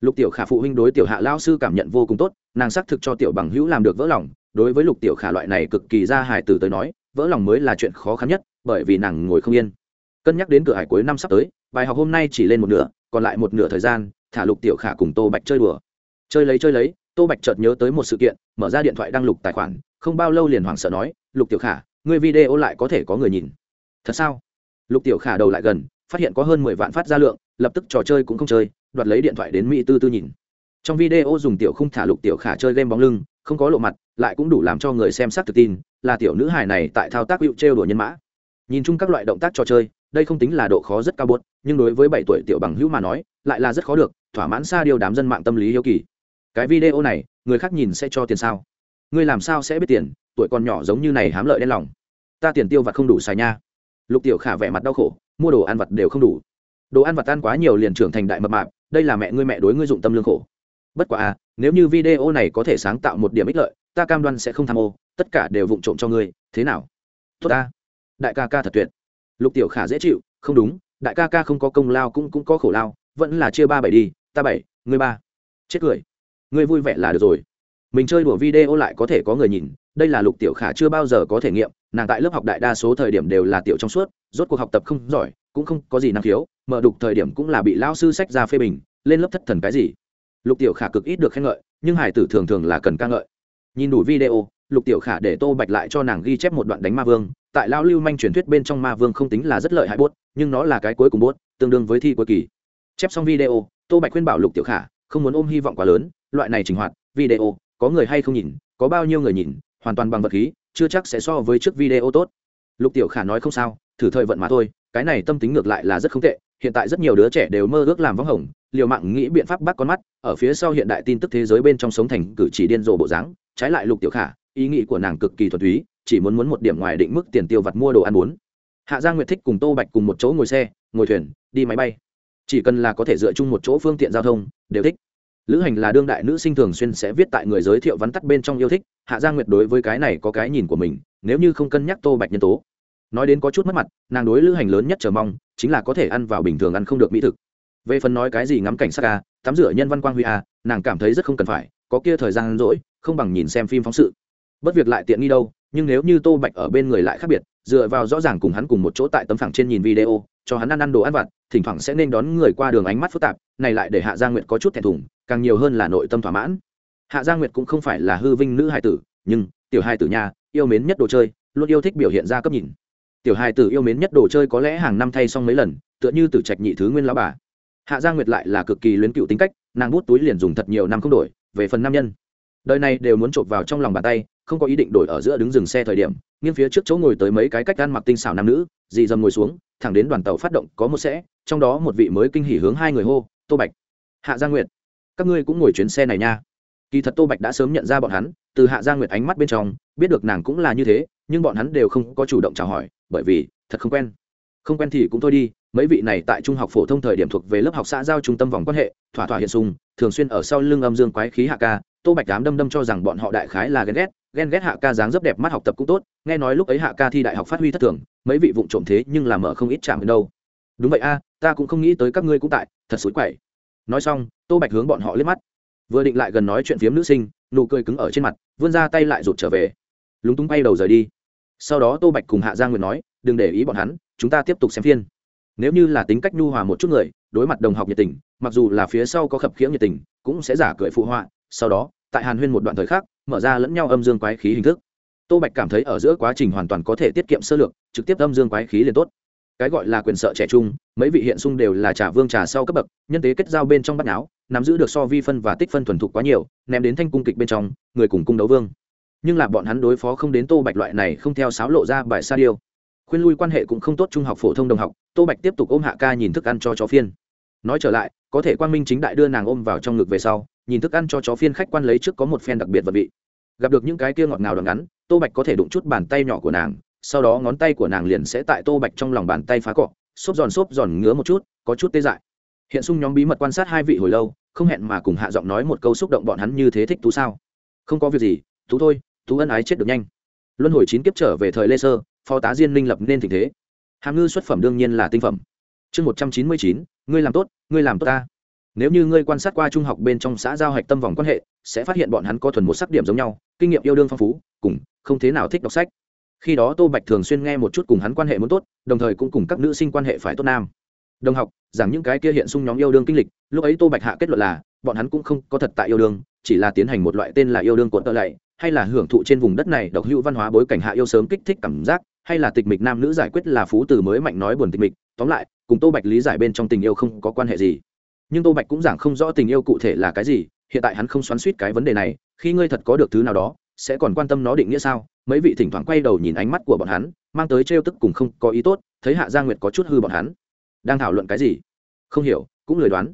Lục tiểu khả phụ huynh đối tiểu hạ lao sư cảm nhận vô cùng tốt, nàng xác thực cho tiểu bằng hữu làm được vỡ lòng. Đối với lục tiểu khả loại này cực kỳ ra hài tử tới nói, vỡ lòng mới là chuyện khó khăn nhất, bởi vì nàng ngồi không yên cân nhắc đến cửa hải cuối năm sắp tới, bài học hôm nay chỉ lên một nửa, còn lại một nửa thời gian, thả lục tiểu khả cùng tô bạch chơi đùa. Chơi lấy chơi lấy, tô bạch chợt nhớ tới một sự kiện, mở ra điện thoại đăng lục tài khoản, không bao lâu liền hoảng sợ nói, lục tiểu khả người video lại có thể có người nhìn. Thật sao? Lục tiểu khả đầu lại gần, phát hiện có hơn mười vạn phát ra lượng, lập tức trò chơi cũng không chơi, đoạt lấy điện thoại đến mỹ tư tư nhìn. Trong video dùng tiểu không thả lục tiểu khả chơi game bóng lưng, không có lộ mặt, lại cũng đủ làm cho người xem sát tự tin, là tiểu nữ hài này tại thao tác hữu trêu đùa nhân mã. Nhìn chung các loại động tác trò chơi đây không tính là độ khó rất cao buốt, nhưng đối với bảy tuổi tiểu bằng hữu mà nói, lại là rất khó được, thỏa mãn xa điều đám dân mạng tâm lý hiếu kỳ. Cái video này, người khác nhìn sẽ cho tiền sao? Ngươi làm sao sẽ biết tiền? Tuổi còn nhỏ giống như này hám lợi đen lòng. Ta tiền tiêu vặt không đủ xài nha. Lục tiểu khả vẻ mặt đau khổ, mua đồ ăn vặt đều không đủ. Đồ ăn vặt tan quá nhiều liền trưởng thành đại mập mạp, đây là mẹ ngươi mẹ đối ngươi dụng tâm lương khổ. Bất quá à nếu như video này có thể sáng tạo một điểm ích lợi, ta cam đoan sẽ không tham ô, tất cả đều vụng trộm cho ngươi, thế nào? Tốt ta. Đại ca ca thật tuyệt lục tiểu khả dễ chịu, không đúng, đại ca ca không có công lao cũng cũng có khổ lao, vẫn là chia ba bảy đi, ta bảy, ngươi ba. Chết cười. Ngươi vui vẻ là được rồi. Mình chơi đùa video lại có thể có người nhìn, đây là lục tiểu khả chưa bao giờ có thể nghiệm, nàng tại lớp học đại đa số thời điểm đều là tiểu trong suốt, rốt cuộc học tập không giỏi, cũng không có gì năng khiếu, mở đục thời điểm cũng là bị lao sư sách ra phê bình, lên lớp thất thần cái gì? Lục tiểu khả cực ít được khen ngợi, nhưng hải tử thường thường là cần ca ngợi. Nhìn đủ video, lục tiểu khả để tô bạch lại cho nàng ghi chép một đoạn đánh ma vương tại lao lưu manh truyền thuyết bên trong ma vương không tính là rất lợi hại bốt nhưng nó là cái cuối cùng bốt tương đương với thi cuối kỳ. Chép xong video, tô bạch khuyên bảo lục tiểu khả, không muốn ôm hy vọng quá lớn, loại này trình hoạt, video, có người hay không nhìn, có bao nhiêu người nhìn, hoàn toàn bằng vật khí, chưa chắc sẽ so với trước video tốt. Lục tiểu khả nói không sao, thử thời vận mà thôi, cái này tâm tính ngược lại là rất không tệ, hiện tại rất nhiều đứa trẻ đều mơ ước làm võng hồng, liều mạng nghĩ biện pháp bắt con mắt, ở phía sau hiện đại tin tức thế giới bên trong sống thành cử chỉ điên rồ bộ dáng, trái lại lục tiểu khả, ý nghĩ của nàng cực kỳ thuần túy chỉ muốn muốn một điểm ngoài định mức tiền tiêu vặt mua đồ ăn muốn hạ giang nguyệt thích cùng tô bạch cùng một chỗ ngồi xe, ngồi thuyền, đi máy bay. Chỉ cần là có thể dựa chung một chỗ phương tiện giao thông, đều thích. Lữ hành là đương đại nữ sinh thường xuyên sẽ viết tại người giới thiệu vắn tắt bên trong yêu thích. Hạ giang nguyệt đối với cái này có cái nhìn của mình, nếu như không cân nhắc tô bạch nhân tố. Nói đến có chút mất mặt, nàng đối lữ hành lớn nhất chờ mong, chính là có thể ăn vào bình thường ăn không được mỹ thực. Về phần nói cái gì ngắm cảnh sắc a, tắm rửa nhân văn quang huy a, nàng cảm thấy rất không cần phải, có kia thời gian rỗi, không bằng nhìn xem phim phóng sự. Bất việc lại tiện nghi đâu nhưng nếu như tô bạch ở bên người lại khác biệt, dựa vào rõ ràng cùng hắn cùng một chỗ tại tấm phẳng trên nhìn video, cho hắn ăn ăn đồ ăn vặt, thỉnh thoảng sẽ nên đón người qua đường ánh mắt phức tạp, này lại để hạ gia nguyệt có chút thẹn thùng, càng nhiều hơn là nội tâm thỏa mãn. Hạ gia nguyệt cũng không phải là hư vinh nữ hài tử, nhưng, tiểu hài tử nhà, yêu mến nhất đồ chơi, luôn yêu thích biểu hiện ra cấp nhìn. Tiểu hài tử yêu mến nhất đồ chơi có lẽ hàng năm thay xong mấy lần, tựa như tử trạch nhị thứ nguyên lão bà. Hạ gia nguyệt lại là cực kỳ luyến cựu tính cách, nàng bút túi liền dùng thật nhiều năm không đổi, về phần nam nhân đời này đều muốn chộp vào trong lòng bàn tay, không có ý định đổi ở giữa đứng dừng xe thời điểm, nghiêng phía trước chỗ ngồi tới mấy cái cách ăn mặc tinh xảo nam nữ, dì dầm ngồi xuống, thẳng đến đoàn tàu phát động có một sẽ, trong đó một vị mới kinh hỉ hướng hai người hô, tô bạch. Hạ gia nguyệt, các ngươi cũng ngồi chuyến xe này nha. Kỳ thật tô bạch đã sớm nhận ra bọn hắn, từ hạ gia nguyệt ánh mắt bên trong, biết được nàng cũng là như thế, nhưng bọn hắn đều không có chủ động chào hỏi, bởi vì, thật không quen. Không quen thì cũng thôi đi, mấy vị này tại trung học phổ thông thời điểm thuộc về lớp học xã giao trung tâm vòng quan hệ, thỏa thỏa hiện sung, thường xuyên ở sau lưng âm dương quái khí hạ ca tô bạch đám đâm đâm cho rằng bọn họ đại khái là ghen ghét ghen ghét hạ ca dáng rất đẹp mắt học tập cũng tốt, nghe nói lúc ấy hạ ca thi đại học phát huy thất thường, mấy vị vụ trộm thế nhưng làm ở không ít chạm đến đâu. Đúng vậy a, ta cũng không nghĩ tới các ngươi cũng tại, thật xối quậy. Nói xong, tô bạch hướng bọn họ liếc mắt. Vừa định lại gần nói chuyện phiếm nữ sinh, nụ cười cứng ở trên mặt, vươn ra tay lại rụt trở về. Lúng túng bay đầu rời đi. Sau đó tô bạch cùng hạ giang nguyệt nói, đừng để ý bọn hắn, chúng ta tiếp tục xem phiên. Nếu như là tính cách nhu hòa một chút người, đối mặt đồng học nhiệt tình, mặc dù là phía sau có khập khiễng nhiệt tình, cũng sẽ giả cười phụ họa sau đó, tại hàn huyên một đoạn thời khác mở ra lẫn nhau âm dương quái khí hình thức. Tô bạch cảm thấy ở giữa quá trình hoàn toàn có thể tiết kiệm sơ lược, trực tiếp âm dương quái khí liền tốt. Cái gọi là quyền sợ trẻ trung, mấy vị hiện sung đều là trà vương trà sau cấp bậc, nhân tế kết giao bên trong bắt áo nắm giữ được so vi phân và tích phân thuần thục quá nhiều, ném đến thanh cung kịch bên trong, người cùng cung đấu vương. Nhưng là bọn hắn đối phó không đến tô bạch loại này không theo sáo lộ ra bài sa điêu khuyên lui quan hệ cũng không tốt trung học phổ thông đồng học, tô bạch tiếp tục ôm hạ ca nhìn thức ăn cho chó phiên. Nói trở lại, có thể quang minh chính đại đưa nàng ôm vào trong ngực về sau nhìn thức ăn cho chó phiên khách quan lấy trước có một phen đặc biệt vật vị. Gặp được những cái kia ngọt ngào đòn ngắn, tô bạch có thể đụng chút bàn tay nhỏ của nàng, sau đó ngón tay của nàng liền sẽ tại tô bạch trong lòng bàn tay phá cọ, xốp giòn xốp giòn ngứa một chút, có chút tê dại. Hiện sung nhóm bí mật quan sát hai vị hồi lâu, không hẹn mà cùng hạ giọng nói một câu xúc động bọn hắn như thế thích tú sao? Không có việc gì tú thôi tú ân ái chết được nhanh. Luân hồi chín kiếp trở về thời lê sơ, phó tá diên minh lập nên tình thế. Hàm ngư xuất phẩm đương nhiên là tinh phẩm. Chương một trăm chín mươi chín, ngươi làm tốt, ngươi làm tốt ta nếu như ngươi quan sát qua trung học bên trong xã giao hạch tâm vòng quan hệ, sẽ phát hiện bọn hắn có thuần một sắc điểm giống nhau, kinh nghiệm yêu đương phong phú, cùng không thế nào thích đọc sách. Khi đó tô bạch thường xuyên nghe một chút cùng hắn quan hệ muốn tốt, đồng thời cũng cùng các nữ sinh quan hệ phải tốt nam. Đồng học rằng những cái kia hiện sung nhóm yêu đương kinh lịch, lúc ấy tô bạch hạ kết luận là, bọn hắn cũng không có thật tại yêu đương, chỉ là tiến hành một loại tên là yêu đương cuộn tợ lạy, hay là hưởng thụ trên vùng đất này độc hữu văn hóa bối cảnh hạ yêu sớm kích thích cảm giác, hay là tịch mịch nam nữ giải quyết là phú từ mới mạnh nói buồn tịch mịch. Tóm lại, cùng tô bạch lý giải bên trong tình yêu không có quan hệ gì nhưng tô bạch cũng giảng không rõ tình yêu cụ thể là cái gì, hiện tại hắn không xoắn suýt cái vấn đề này, khi ngươi thật có được thứ nào đó, sẽ còn quan tâm nó định nghĩa sao? Mấy vị thỉnh thoảng quay đầu nhìn ánh mắt của bọn hắn, mang tới trêu tức cùng không có ý tốt, thấy hạ gia nguyệt có chút hư bọn hắn. Đang thảo luận cái gì? Không hiểu, cũng lười đoán.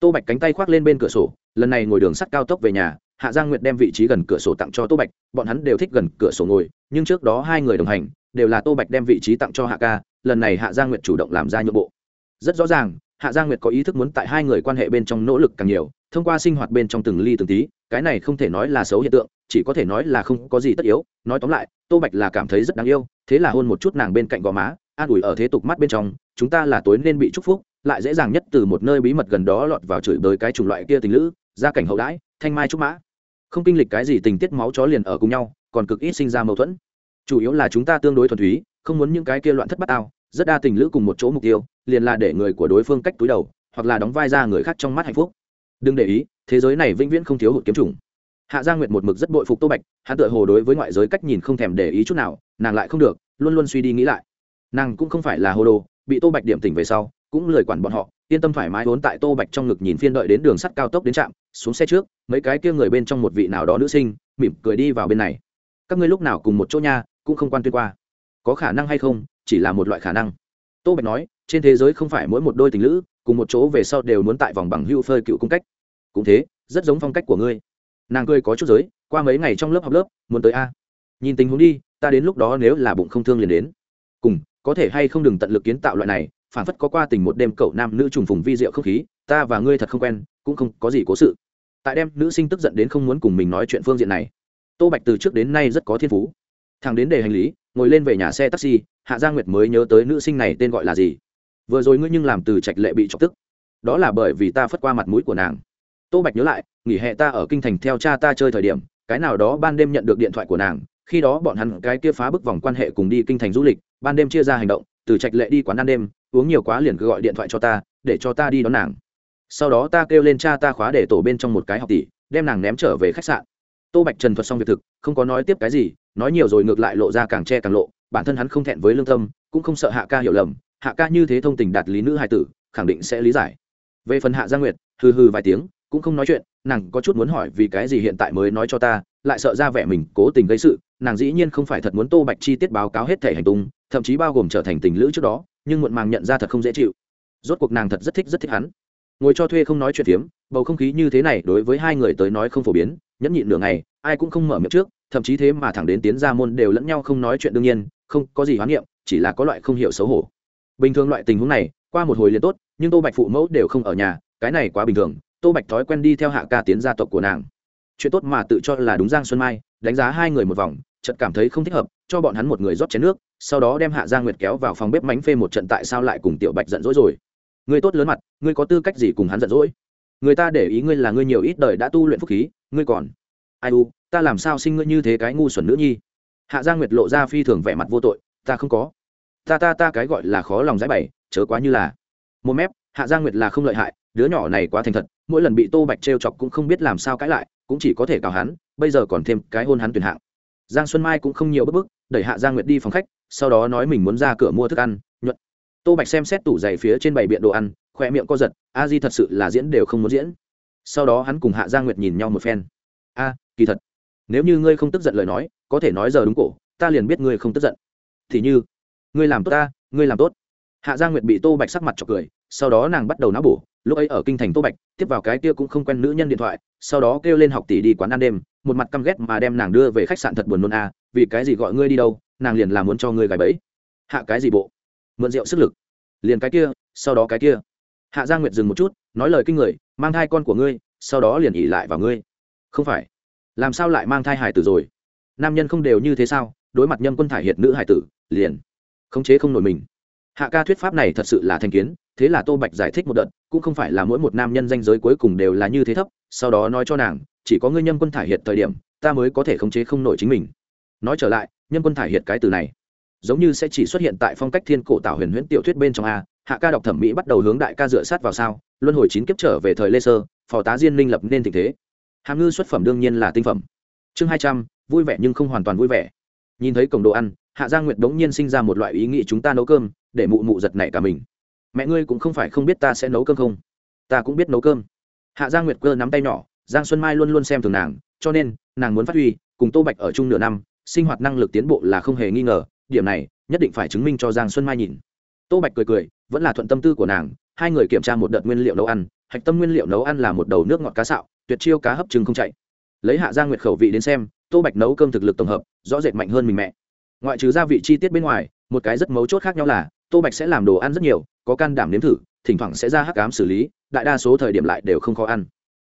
Tô bạch cánh tay khoác lên bên cửa sổ, lần này ngồi đường sắt cao tốc về nhà, hạ giang nguyệt đem vị trí gần cửa sổ tặng cho tô bạch, bọn hắn đều thích gần cửa sổ ngồi, nhưng trước đó hai người đồng hành, đều là tô bạch đem vị trí tặng cho hạ ca, lần này hạ giang nguyệt chủ động làm ra nhượng bộ. Rất rõ ràng hạ giang nguyệt có ý thức muốn tại hai người quan hệ bên trong nỗ lực càng nhiều, thông qua sinh hoạt bên trong từng ly từng tí, cái này không thể nói là xấu hiện tượng, chỉ có thể nói là không có gì tất yếu. Nói tóm lại, tô bạch là cảm thấy rất đáng yêu, thế là hôn một chút nàng bên cạnh gò má, an ủi ở thế tục mắt bên trong, chúng ta là tối nên bị chúc phúc. Lại dễ dàng nhất từ một nơi bí mật gần đó lọt vào chửi bới cái chủng loại kia tình lữ, gia cảnh hậu đãi, thanh mai trúc mã. Không kinh lịch cái gì tình tiết máu chó liền ở cùng nhau, còn cực ít sinh ra mâu thuẫn. Chủ yếu là chúng ta tương đối thuần túy, không muốn những cái kia loạn thất bát ao rất đa tình lữ cùng một chỗ mục tiêu, liền là để người của đối phương cách túi đầu, hoặc là đóng vai ra người khác trong mắt hạnh phúc. Đừng để ý, thế giới này vĩnh viễn không thiếu hụt kiếm chủng. Hạ gia nguyệt một mực rất bội phục tô bạch, hắn tự hồ đối với ngoại giới cách nhìn không thèm để ý chút nào, nàng lại không được, luôn luôn suy đi nghĩ lại. Nàng cũng không phải là hồ đồ, bị tô bạch điểm tỉnh về sau, cũng lười quản bọn họ, yên tâm thoải mái vốn tại tô bạch trong ngực nhìn phiên đợi đến đường sắt cao tốc đến trạm, xuống xe trước, mấy cái kia người bên trong một vị nào đó nữ sinh, mỉm cười đi vào bên này. Các ngươi lúc nào cùng một chỗ nha, cũng không quan tuyên qua. Có khả năng hay không chỉ là một loại khả năng. Tô bạch nói, trên thế giới không phải mỗi một đôi tình lữ, cùng một chỗ về sau đều muốn tại vòng bằng hưu phơi cựu cung cách. Cũng thế, rất giống phong cách của ngươi. Nàng cười có chút giới, qua mấy ngày trong lớp học lớp, muốn tới a. Nhìn tình huống đi, ta đến lúc đó nếu là bụng không thương liền đến. Cùng, có thể hay không đừng tận lực kiến tạo loại này, phản phất có qua tình một đêm cậu nam nữ trùng phùng vi diệu không khí, ta và ngươi thật không quen, cũng không có gì cố sự. Tại đêm nữ sinh tức giận đến không muốn cùng mình nói chuyện phương diện này, tô bạch từ trước đến nay rất có thiên phú. Thằng đến để hành lý, ngồi lên về nhà xe taxi hạ gia nguyệt mới nhớ tới nữ sinh này tên gọi là gì. Vừa rồi ngươi nhưng làm từ trạch lệ bị chọc tức. Đó là bởi vì ta phất qua mặt mũi của nàng. Tô bạch nhớ lại, nghỉ hè ta ở kinh thành theo cha ta chơi thời điểm, cái nào đó ban đêm nhận được điện thoại của nàng, khi đó bọn hắn cái kia phá bức vòng quan hệ cùng đi kinh thành du lịch, ban đêm chia ra hành động, từ trạch lệ đi quán ăn đêm, uống nhiều quá liền cứ gọi điện thoại cho ta, để cho ta đi đón nàng. Sau đó ta kêu lên cha ta khóa để tổ bên trong một cái học tỷ, đem nàng ném trở về khách sạn. Tô bạch trần thuật xong việc thực, không có nói tiếp cái gì, nói nhiều rồi ngược lại lộ ra càng che càng lộ bản thân hắn không thẹn với lương tâm, cũng không sợ hạ ca hiểu lầm, hạ ca như thế thông tình đạt lý nữ hài tử, khẳng định sẽ lý giải. Về phần hạ gia nguyệt, hừ hừ vài tiếng, cũng không nói chuyện, nàng có chút muốn hỏi vì cái gì hiện tại mới nói cho ta, lại sợ ra vẻ mình cố tình gây sự, nàng dĩ nhiên không phải thật muốn tô bạch chi tiết báo cáo hết thể hành tung, thậm chí bao gồm trở thành tình lữ trước đó, nhưng muộn màng nhận ra thật không dễ chịu. Rốt cuộc nàng thật rất thích rất thích hắn. Ngồi cho thuê không nói chuyện phiếm, bầu không khí như thế này đối với hai người tới nói không phổ biến, nhẫn nhịn nửa ngày, ai cũng không mở miệng trước, thậm chí thế mà thẳng đến tiến ra môn đều lẫn nhau không nói chuyện đương nhiên không có gì hoán niệm, chỉ là có loại không hiểu xấu hổ. Bình thường loại tình huống này, qua một hồi liền tốt, nhưng tô bạch phụ mẫu đều không ở nhà, cái này quá bình thường, tô bạch thói quen đi theo hạ ca tiến gia tộc của nàng. Chuyện tốt mà tự cho là đúng giang xuân mai, đánh giá hai người một vòng, chợt cảm thấy không thích hợp, cho bọn hắn một người rót chén nước, sau đó đem hạ gia nguyệt kéo vào phòng bếp mánh phê một trận tại sao lại cùng tiểu bạch giận dỗi rồi. Người tốt lớn mặt, ngươi có tư cách gì cùng hắn giận dỗi? Người ta để ý ngươi là ngươi nhiều ít đời đã tu luyện phúc khí, ngươi còn. Ai u, ta làm sao sinh ngươi như thế cái ngu xuẩn nữ nhi? Hạ giang nguyệt lộ ra phi thường vẻ mặt vô tội, ta không có. Ta ta ta cái gọi là khó lòng giải bày, chớ quá như là. Một mép, hạ giang nguyệt là không lợi hại, đứa nhỏ này quá thành thật, mỗi lần bị tô bạch t r e o chọc cũng không biết làm sao cãi lại, cũng chỉ có thể cào hắn, bây giờ còn thêm cái hôn hắn tuyển hạng. Giang xuân mai cũng không nhiều bức bức, đẩy hạ giang nguyệt đi phòng khách, sau đó nói mình muốn ra cửa mua thức ăn, nhuận. Tô bạch xem xét tủ giày phía trên bày biện đồ ăn khoe miệng co giật, a di thật sự là diễn đều không muốn diễn. Sau đó hắn cùng hạ giang nguyệt nhìn nhau một phen. A, kỳ thật, nếu như ngươi không tức giận lời nói có thể nói giờ đúng cổ, ta liền biết ngươi không tức giận. Thì như, ngươi làm tốt ta, ngươi làm tốt. Hạ giang nguyệt bị tô bạch sắc mặt chọc cười, sau đó nàng bắt đầu náo bổ, lúc ấy ở kinh thành tô bạch, tiếp vào cái kia cũng không quen nữ nhân điện thoại, sau đó kêu lên học tỷ đi quán ăn đêm, một mặt căm ghét mà đem nàng đưa về khách sạn thật buồn nôn a à, vì cái gì gọi ngươi đi đâu, nàng liền làm muốn cho ngươi gài bẫy. Hạ cái gì bộ? Mượn rượu sức lực. Liền cái kia, sau đó cái kia. Hạ giang nguyệt dừng một chút, nói lời kinh người, mang thai con của ngươi, sau đó liền ỉ lại vào ngươi. Không phải. Làm sao lại mang thai hải tử rồi? Nam nhân không đều như thế sao? Đối mặt nhân quân thải hiệt nữ hải tử, liền khống chế không nổi mình. Hạ ca thuyết pháp này thật sự là thành kiến, thế là tô bạch giải thích một đợt, cũng không phải là mỗi một nam nhân danh giới cuối cùng đều là như thế thấp, sau đó nói cho nàng, chỉ có ngươi nhân quân thải hiệt thời điểm, ta mới có thể khống chế không nổi chính mình. Nói trở lại nhân quân thải hiệt cái từ này, giống như sẽ chỉ xuất hiện tại phong cách thiên cổ tạo huyền huyễn tiểu thuyết bên trong a, hạ ca đọc thẩm mỹ bắt đầu hướng đại ca dựa sát vào sao, luân hồi chín kiếp trở về thời lê sơ, phò tá diên linh lập nên tình thế. Hàm ngư xuất phẩm đương nhiên là tinh phẩm. Chương hai trăm vui vẻ nhưng không hoàn toàn vui vẻ. Nhìn thấy cổng đồ ăn, hạ giang nguyệt đống nhiên sinh ra một loại ý nghĩ chúng ta nấu cơm, để mụ mụ giật nảy cả mình. Mẹ ngươi cũng không phải không biết ta sẽ nấu cơm không? Ta cũng biết nấu cơm. Hạ giang nguyệt cơ nắm tay nhỏ, giang xuân mai luôn luôn xem thường nàng, cho nên, nàng muốn phát huy, cùng tô bạch ở chung nửa năm, sinh hoạt năng lực tiến bộ là không hề nghi ngờ, điểm này, nhất định phải chứng minh cho giang xuân mai nhìn. Tô bạch cười cười, vẫn là thuận tâm tư của nàng, hai người kiểm tra một đợt nguyên liệu nấu ăn, hạch tâm nguyên liệu nấu ăn là một đầu nước ngọt cá sạo tuyệt chiêu cá hấp trứng không chạy. Lấy hạ giang nguyệt khẩu vị đến xem tô bạch nấu cơm thực lực tổng hợp, rõ rệt mạnh hơn mình mẹ. Ngoại trừ gia vị chi tiết bên ngoài, một cái rất mấu chốt khác nhau là, tô bạch sẽ làm đồ ăn rất nhiều, có can đảm nếm thử, thỉnh thoảng sẽ ra hắc cám xử lý, đại đa số thời điểm lại đều không khó ăn.